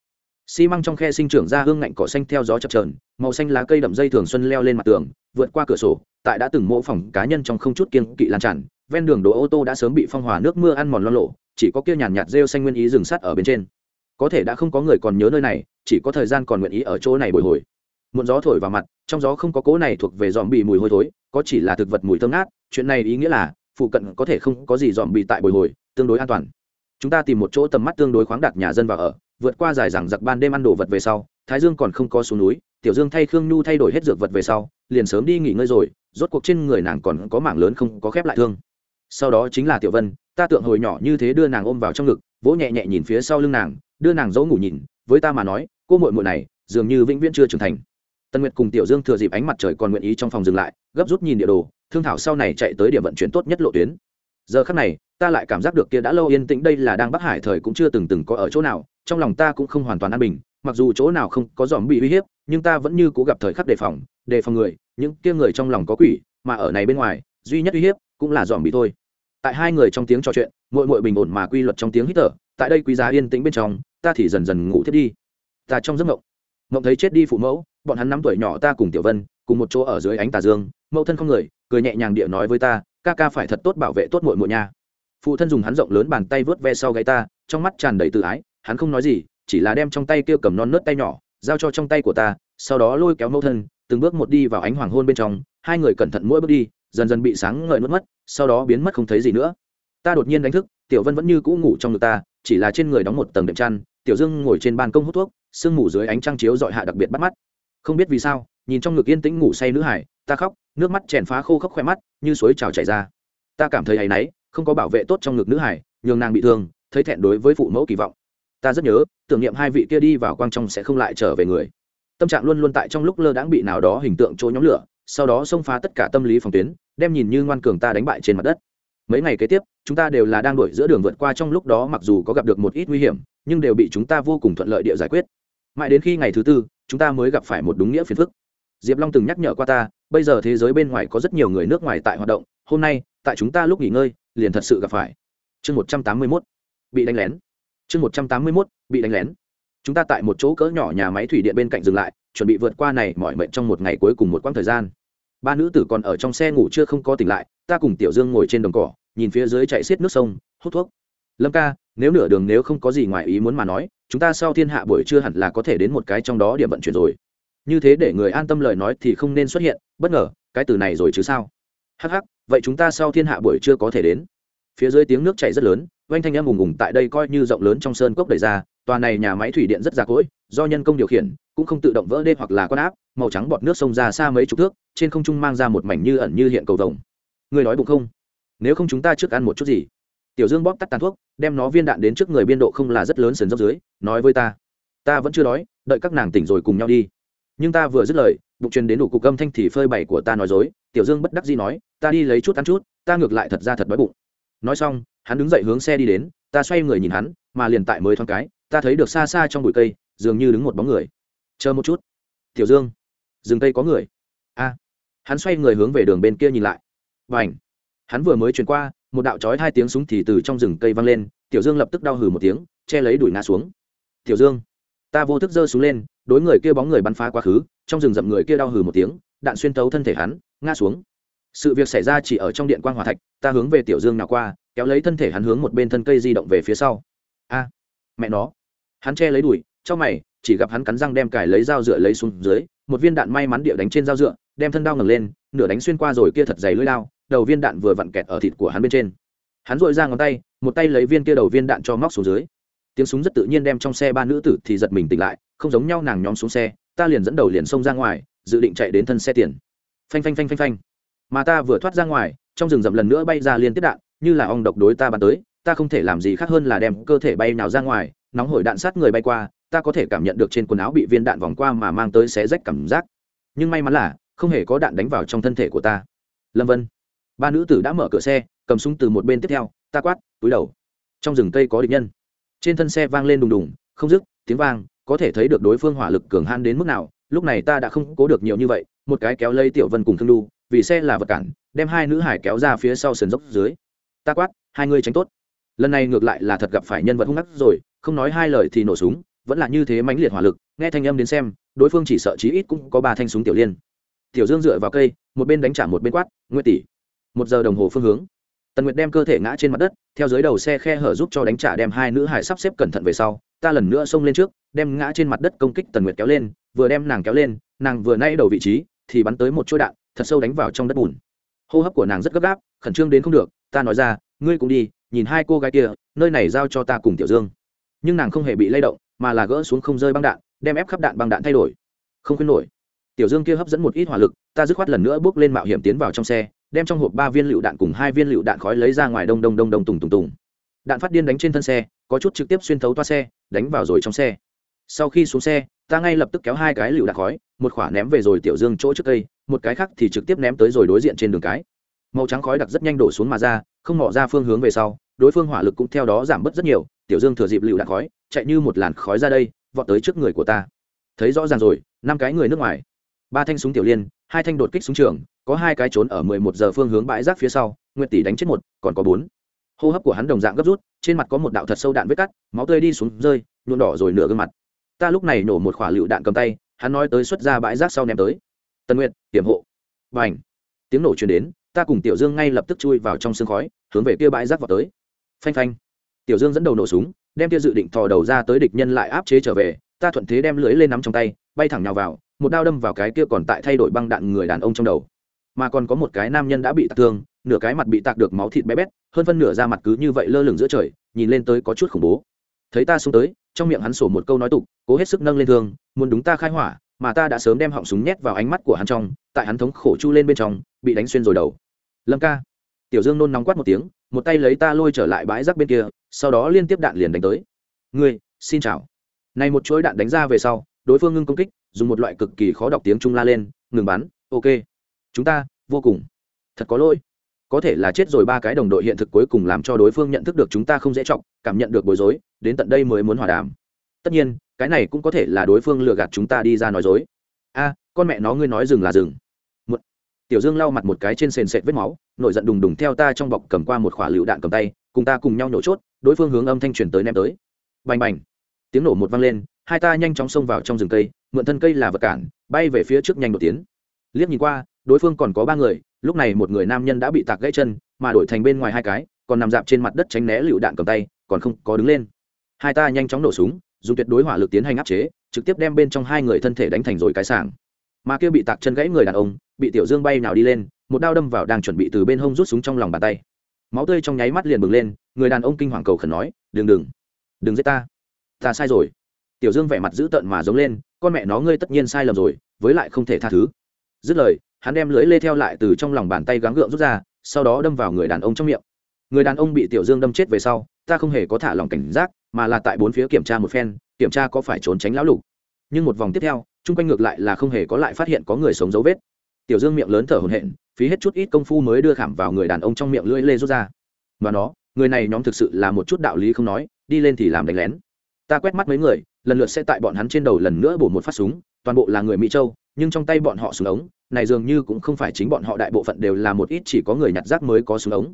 Xi măng trong khe sinh trưởng ra hương ngạnh cỏ xanh theo gió chập trờn màu xanh lá cây đậm dây thường xuân leo lên mặt tường, vượt qua cửa sổ, tại đã từng mô phỏng cá nhân trong không chút kiên kỵ lan tràn ven đường đỗ ô tô đã sớm bị phong hòa nước mưa ăn mòn lo lộ, chỉ có kia nhàn nhạt rêu xanh nguyên ý rừng sắt ở bên trên. Có thể đã không có người còn nhớ nơi này, chỉ có thời gian còn nguyện ý ở chỗ này bồi hồi. Muộn gió thổi vào mặt, trong gió không có cố này thuộc về dòm bị mùi hôi thối, có chỉ là thực vật mùi thơm ngát, chuyện này ý nghĩa là, phụ cận có thể không có gì dòm bị tại bồi hồi, tương đối an toàn. Chúng ta tìm một chỗ tầm mắt tương đối khoáng đạt nhà dân vào ở, vượt qua dài rằng giặc ban đêm ăn đồ vật về sau, thái dương còn không có xuống núi, tiểu dương thay khương nhu thay đổi hết dược vật về sau, liền sớm đi nghỉ ngơi rồi, rốt cuộc trên người nàng còn có mảng lớn không có khép lại thương sau đó chính là tiểu vân, ta tượng hồi nhỏ như thế đưa nàng ôm vào trong ngực, vỗ nhẹ nhẹ nhìn phía sau lưng nàng, đưa nàng dỗ ngủ nhìn, với ta mà nói, cô muội muội này, dường như vĩnh viễn chưa trưởng thành. Tân nguyệt cùng tiểu dương thừa dịp ánh mặt trời còn nguyện ý trong phòng dừng lại, gấp rút nhìn địa đồ, thương thảo sau này chạy tới điểm vận chuyển tốt nhất lộ tuyến. Giờ khắc này, ta lại cảm giác được kia đã lâu yên tĩnh đây là đang bắc hải thời cũng chưa từng từng có ở chỗ nào, trong lòng ta cũng không hoàn toàn an bình, mặc dù chỗ nào không có dòm bị uy hiếp, nhưng ta vẫn như cố gặp thời khắc đề phòng đề phòng người, những kia người trong lòng có quỷ, mà ở này bên ngoài, duy nhất uy hiếp cũng là dòm bị thôi. Tại hai người trong tiếng trò chuyện mội mội bình ổn mà quy luật trong tiếng hít thở, tại đây quý giá yên tĩnh bên trong, ta thì dần dần ngủ thiết đi. Ta trong giấc mộng mộng thấy chết đi phụ mẫu, bọn hắn năm tuổi nhỏ ta cùng tiểu vân, cùng một chỗ ở dưới ánh tà dương, mẫu thân không người, cười nhẹ nhàng địa nói với ta, ca ca phải thật tốt bảo vệ tốt mội mội nha. Phụ thân dùng hắn rộng lớn bàn tay vớt ve sau gáy ta, trong mắt tràn đầy tự ái, hắn không nói gì, chỉ là đem trong tay kia cầm non nớt tay nhỏ, giao cho trong tay của ta, sau đó lôi kéo mẫu thân, từng bước một đi vào ánh hoàng hôn bên trong, hai người cẩn thận mỗi bước đi dần dần bị sáng ngời nuốt mất, sau đó biến mất không thấy gì nữa. Ta đột nhiên đánh thức, tiểu vân vẫn như cũ ngủ trong ngực ta, chỉ là trên người đóng một tầng đệm chăn, tiểu dương ngồi trên ban công hút thuốc, sương mù dưới ánh trăng chiếu dọi hạ đặc biệt bắt mắt. Không biết vì sao, nhìn trong ngực yên tĩnh ngủ say nữ hải, ta khóc, nước mắt chèn phá khô khốc khoe mắt, như suối trào chảy ra. Ta cảm thấy hay náy, không có bảo vệ tốt trong ngực nữ hải, nhường nàng bị thương, thấy thẹn đối với phụ mẫu kỳ vọng. Ta rất nhớ, tưởng niệm hai vị kia đi vào quang trong sẽ không lại trở về người. Tâm trạng luôn luôn tại trong lúc lơ đãng bị nào đó hình tượng chỗ nhóm lửa, sau đó xông phá tất cả tâm lý phòng tuyến đem nhìn như ngoan cường ta đánh bại trên mặt đất. Mấy ngày kế tiếp, chúng ta đều là đang đuổi giữa đường vượt qua trong lúc đó mặc dù có gặp được một ít nguy hiểm, nhưng đều bị chúng ta vô cùng thuận lợi địa giải quyết. Mãi đến khi ngày thứ tư, chúng ta mới gặp phải một đúng nghĩa phiền phức. Diệp long từng nhắc nhở qua ta, bây giờ thế giới bên ngoài có rất nhiều người nước ngoài tại hoạt động, hôm nay, tại chúng ta lúc nghỉ ngơi, liền thật sự gặp phải. Chương một trăm tám mươi mốt, bị đánh lén. Chương một trăm tám mươi mốt, bị đánh lén. Chúng ta tại một chỗ cỡ nhỏ nhà máy thủy điện bên cạnh dừng lại, chuẩn bị vượt qua này mọi mệnh trong một ngày cuối cùng một quãng thời gian ba nữ tử còn ở trong xe ngủ chưa không có tỉnh lại, ta cùng tiểu dương ngồi trên đồng cỏ, nhìn phía dưới chạy xiết nước sông, hút thuốc. Lâm ca, nếu nửa đường nếu không có gì ngoài ý muốn mà nói, chúng ta sau thiên hạ buổi trưa hẳn là có thể đến một cái trong đó điểm vận chuyển rồi. Như thế để người an tâm lời nói thì không nên xuất hiện, bất ngờ, cái từ này rồi chứ sao? Hắc hắc, vậy chúng ta sau thiên hạ buổi trưa có thể đến. Phía dưới tiếng nước chảy rất lớn oanh thanh em ùng ùng tại đây coi như rộng lớn trong sơn cốc đầy ra, tòa này nhà máy thủy điện rất già cỗi, do nhân công điều khiển cũng không tự động vỡ đê hoặc là con áp, màu trắng bọt nước sông ra xa mấy chục thước, trên không trung mang ra một mảnh như ẩn như hiện cầu vồng. Người nói bụng không? Nếu không chúng ta trước ăn một chút gì? Tiểu dương bóp tắt tàn thuốc, đem nó viên đạn đến trước người biên độ không là rất lớn sườn dốc dưới, nói với ta. Ta vẫn chưa đói, đợi các nàng tỉnh rồi cùng nhau đi. Nhưng ta vừa dứt lời, bụng truyền đến đủ cục âm thanh thì phơi bày của ta nói dối, tiểu dương bất đắc dĩ nói, ta đi lấy chút ăn chút, ta ngược lại thật ra thật đói bụng. Nói xong, hắn đứng dậy hướng xe đi đến, ta xoay người nhìn hắn, mà liền tại mới thoáng cái, ta thấy được xa xa trong bụi cây, dường như đứng một bóng người chờ một chút. Tiểu dương rừng cây có người. A. Hắn xoay người hướng về đường bên kia nhìn lại. Và ảnh hắn vừa mới chuyển qua một đạo trói hai tiếng súng thì từ trong rừng cây vang lên tiểu dương lập tức đau hừ một tiếng che lấy đuổi ngã xuống. Tiểu dương ta vô thức giơ xuống lên đối người kia bóng người bắn phá quá khứ trong rừng rậm người kia đau hừ một tiếng đạn xuyên tấu thân thể hắn ngã xuống. Sự việc xảy ra chỉ ở trong điện quan hòa thạch ta hướng về tiểu dương nào qua kéo lấy thân thể hắn hướng một bên thân cây di động về phía sau. A. Mẹ nó. Hắn che lấy đuổi, trong mày chỉ gặp hắn cắn răng đem cài lấy dao dựa lấy xuống dưới, một viên đạn may mắn địa đánh trên dao dựa, đem thân đao ngẩng lên, nửa đánh xuyên qua rồi kia thật dày lưỡi lao đầu viên đạn vừa vặn kẹt ở thịt của hắn bên trên. Hắn dội ra ngón tay, một tay lấy viên kia đầu viên đạn cho móc xuống dưới. Tiếng súng rất tự nhiên đem trong xe ba nữ tử thì giật mình tỉnh lại, không giống nhau nàng nhóm xuống xe, ta liền dẫn đầu liền xông ra ngoài, dự định chạy đến thân xe tiền. Phanh phanh phanh phanh phanh. Mà ta vừa thoát ra ngoài, trong rừng rậm lần nữa bay ra liên tiếp đạn, như là ong độc đối ta bắn tới, ta không thể làm gì khác hơn là đem cơ thể bay nào ra ngoài, nóng hổi đạn sát người bay qua ta có thể cảm nhận được trên quần áo bị viên đạn vòng qua mà mang tới xé rách cảm giác. Nhưng may mắn là, không hề có đạn đánh vào trong thân thể của ta. Lâm vân, ba nữ tử đã mở cửa xe, cầm súng từ một bên tiếp theo, ta quát, túi đầu. Trong rừng cây có địch nhân. Trên thân xe vang lên đùng đùng, không dứt, tiếng vang, có thể thấy được đối phương hỏa lực cường han đến mức nào. Lúc này ta đã không cố được nhiều như vậy, một cái kéo lây tiểu vân cùng thương đu, vì xe là vật cản, đem hai nữ hải kéo ra phía sau sườn dốc dưới. Ta quát, hai người tránh tốt. Lần này ngược lại là thật gặp phải nhân vật hung ngắt rồi, không nói hai lời thì nổ súng vẫn là như thế mãnh liệt hỏa lực, nghe thanh âm đến xem, đối phương chỉ sợ chí ít cũng có ba thanh súng tiểu liên. Tiểu dương dựa vào cây, một bên đánh trả một bên quát, nguyệt tỷ. Một giờ đồng hồ phương hướng. Tần nguyệt đem cơ thể ngã trên mặt đất, theo dưới đầu xe khe hở giúp cho đánh trả đem hai nữ hải sắp xếp cẩn thận về sau, ta lần nữa xông lên trước, đem ngã trên mặt đất công kích tần nguyệt kéo lên, vừa đem nàng kéo lên, nàng vừa nay đầu vị trí, thì bắn tới một chuỗi đạn, thật sâu đánh vào trong đất bùn. Hô hấp của nàng rất gấp gáp, khẩn trương đến không được, ta nói ra, ngươi cũng đi, nhìn hai cô gái kia, nơi này giao cho ta cùng tiểu dương. Nhưng nàng không hề bị lay động mà là gỡ xuống không rơi băng đạn, đem ép khắp đạn băng đạn thay đổi. Không khuyên nổi. Tiểu dương kia hấp dẫn một ít hỏa lực, ta dứt khoát lần nữa bước lên mạo hiểm tiến vào trong xe, đem trong hộp ba viên lựu đạn cùng hai viên lựu đạn khói lấy ra ngoài đông đông đông đông tùng tùng tùng. Đạn phát điên đánh trên thân xe, có chút trực tiếp xuyên thấu toa xe, đánh vào rồi trong xe. Sau khi xuống xe, ta ngay lập tức kéo hai cái lựu đạn khói, một khỏa ném về rồi tiểu dương chỗ trước cây, một cái khác thì trực tiếp ném tới rồi đối diện trên đường cái. Màu trắng khói đặc rất nhanh đổ xuống mà ra, không mỏ ra phương hướng về sau, đối phương hỏa lực cũng theo đó giảm bớt rất nhiều tiểu dương thừa dịp lựu đạn khói, chạy như một làn khói ra đây, vọt tới trước người của ta. Thấy rõ ràng rồi, năm cái người nước ngoài. Ba thanh súng tiểu liên, hai thanh đột kích súng trường, có hai cái trốn ở mười một giờ phương hướng bãi rác phía sau, nguyệt tỷ đánh chết một, còn có bốn. Hô hấp của hắn đồng dạng gấp rút, trên mặt có một đạo thật sâu đạn vết cắt, máu tươi đi xuống rơi, nhuộm đỏ rồi nửa gương mặt. Ta lúc này nổ một khỏa lựu đạn cầm tay, hắn nói tới xuất ra bãi rác sau ném tới. Tân nguyệt tiềm hộ. Và h tiếng nổ chuyển đến, ta cùng tiểu dương ngay lập tức chui vào trong sương khói, hướng về kia bãi rác vào tới. Phanh phanh tiểu dương dẫn đầu nổ súng, đem kia dự định thò đầu ra tới địch nhân lại áp chế trở về, ta thuận thế đem lưới lên nắm trong tay, bay thẳng nhào vào, một đao đâm vào cái kia còn tại thay đổi băng đạn người đàn ông trong đầu. Mà còn có một cái nam nhân đã bị tạc thương, nửa cái mặt bị tạc được máu thịt bé bét, hơn phân nửa da mặt cứ như vậy lơ lửng giữa trời, nhìn lên tới có chút khủng bố. Thấy ta xuống tới, trong miệng hắn sổ một câu nói tục, cố hết sức nâng lên thương, muốn đúng ta khai hỏa, mà ta đã sớm đem họng súng nhét vào ánh mắt của hắn trong, tại hắn thống khổ chu lên bên trong, bị đánh xuyên rồi đầu. Lâm ca. Tiểu dương nôn nóng quát một tiếng, một tay lấy ta lôi trở lại bãi rác bên kia sau đó liên tiếp đạn liền đánh tới. Ngươi, xin chào. Này một chuỗi đạn đánh ra về sau, đối phương ngưng công kích, dùng một loại cực kỳ khó đọc tiếng trung la lên, ngừng bắn, ok. Chúng ta, vô cùng. Thật có lỗi. Có thể là chết rồi ba cái đồng đội hiện thực cuối cùng làm cho đối phương nhận thức được chúng ta không dễ trọng, cảm nhận được bối rối, đến tận đây mới muốn hòa đàm. Tất nhiên, cái này cũng có thể là đối phương lừa gạt chúng ta đi ra nói dối. A, con mẹ nó ngươi nói dừng là dừng tiểu dương lau mặt một cái trên sền sệt vết máu, nổi giận đùng đùng theo ta trong bọc cầm qua một khỏa lựu đạn cầm tay, cùng ta cùng nhau nổ chốt, đối phương hướng âm thanh truyền tới ném tới. Bành bành. Tiếng nổ một vang lên, hai ta nhanh chóng xông vào trong rừng cây, mượn thân cây là vật cản, bay về phía trước nhanh đột tiến. Liếc nhìn qua, đối phương còn có ba người, lúc này một người nam nhân đã bị tạc gãy chân, mà đổi thành bên ngoài hai cái, còn nằm dạp trên mặt đất tránh né lựu đạn cầm tay, còn không có đứng lên. Hai ta nhanh chóng nổ súng, dùng tuyệt đối hỏa lực tiến hành áp chế, trực tiếp đem bên trong hai người thân thể đánh thành rồi cái sảng mà kia bị tạc chân gãy người đàn ông, bị tiểu dương bay nào đi lên, một đao đâm vào đang chuẩn bị từ bên hông rút súng trong lòng bàn tay. Máu tươi trong nháy mắt liền bừng lên, người đàn ông kinh hoàng cầu khẩn nói, đừng đừng đừng giết ta ta sai rồi. Tiểu dương vẻ mặt dữ tợn mà giống lên, con mẹ nó ngươi tất nhiên sai lầm rồi, với lại không thể tha thứ. Dứt lời, hắn đem lưới lê theo lại từ trong lòng bàn tay gắng gượng rút ra, sau đó đâm vào người đàn ông trong miệng. Người đàn ông bị tiểu dương đâm chết về sau, ta không hề có thả lòng cảnh giác, mà là tại bốn phía kiểm tra một phen, kiểm tra có phải trốn tránh lão lục. Nhưng một vòng tiếp theo chung quanh ngược lại là không hề có lại phát hiện có người sống dấu vết. Tiểu dương miệng lớn thở hổn hển, phí hết chút ít công phu mới đưa khảm vào người đàn ông trong miệng lưỡi lê rút ra. Và nó, người này nhóm thực sự là một chút đạo lý không nói, đi lên thì làm đánh lén. Ta quét mắt mấy người, lần lượt sẽ tại bọn hắn trên đầu lần nữa bổ một phát súng, toàn bộ là người mỹ châu, nhưng trong tay bọn họ súng ống, này dường như cũng không phải chính bọn họ, đại bộ phận đều là một ít chỉ có người nhặt rác mới có súng ống.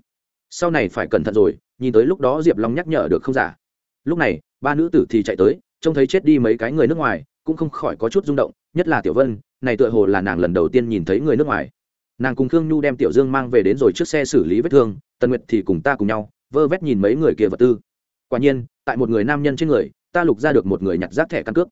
Sau này phải cẩn thận rồi, nhìn tới lúc đó diệp long nhắc nhở được không giả. Lúc này, ba nữ tử thì chạy tới, trông thấy chết đi mấy cái người nước ngoài cũng không khỏi có chút rung động, nhất là tiểu vân, này tựa hồ là nàng lần đầu tiên nhìn thấy người nước ngoài. Nàng cùng khương nhu đem tiểu dương mang về đến rồi trước xe xử lý vết thương, tần nguyệt thì cùng ta cùng nhau, vơ vét nhìn mấy người kia vật tư. Quả nhiên, tại một người nam nhân trên người, ta lục ra được một người nhặt rác thẻ căn cước.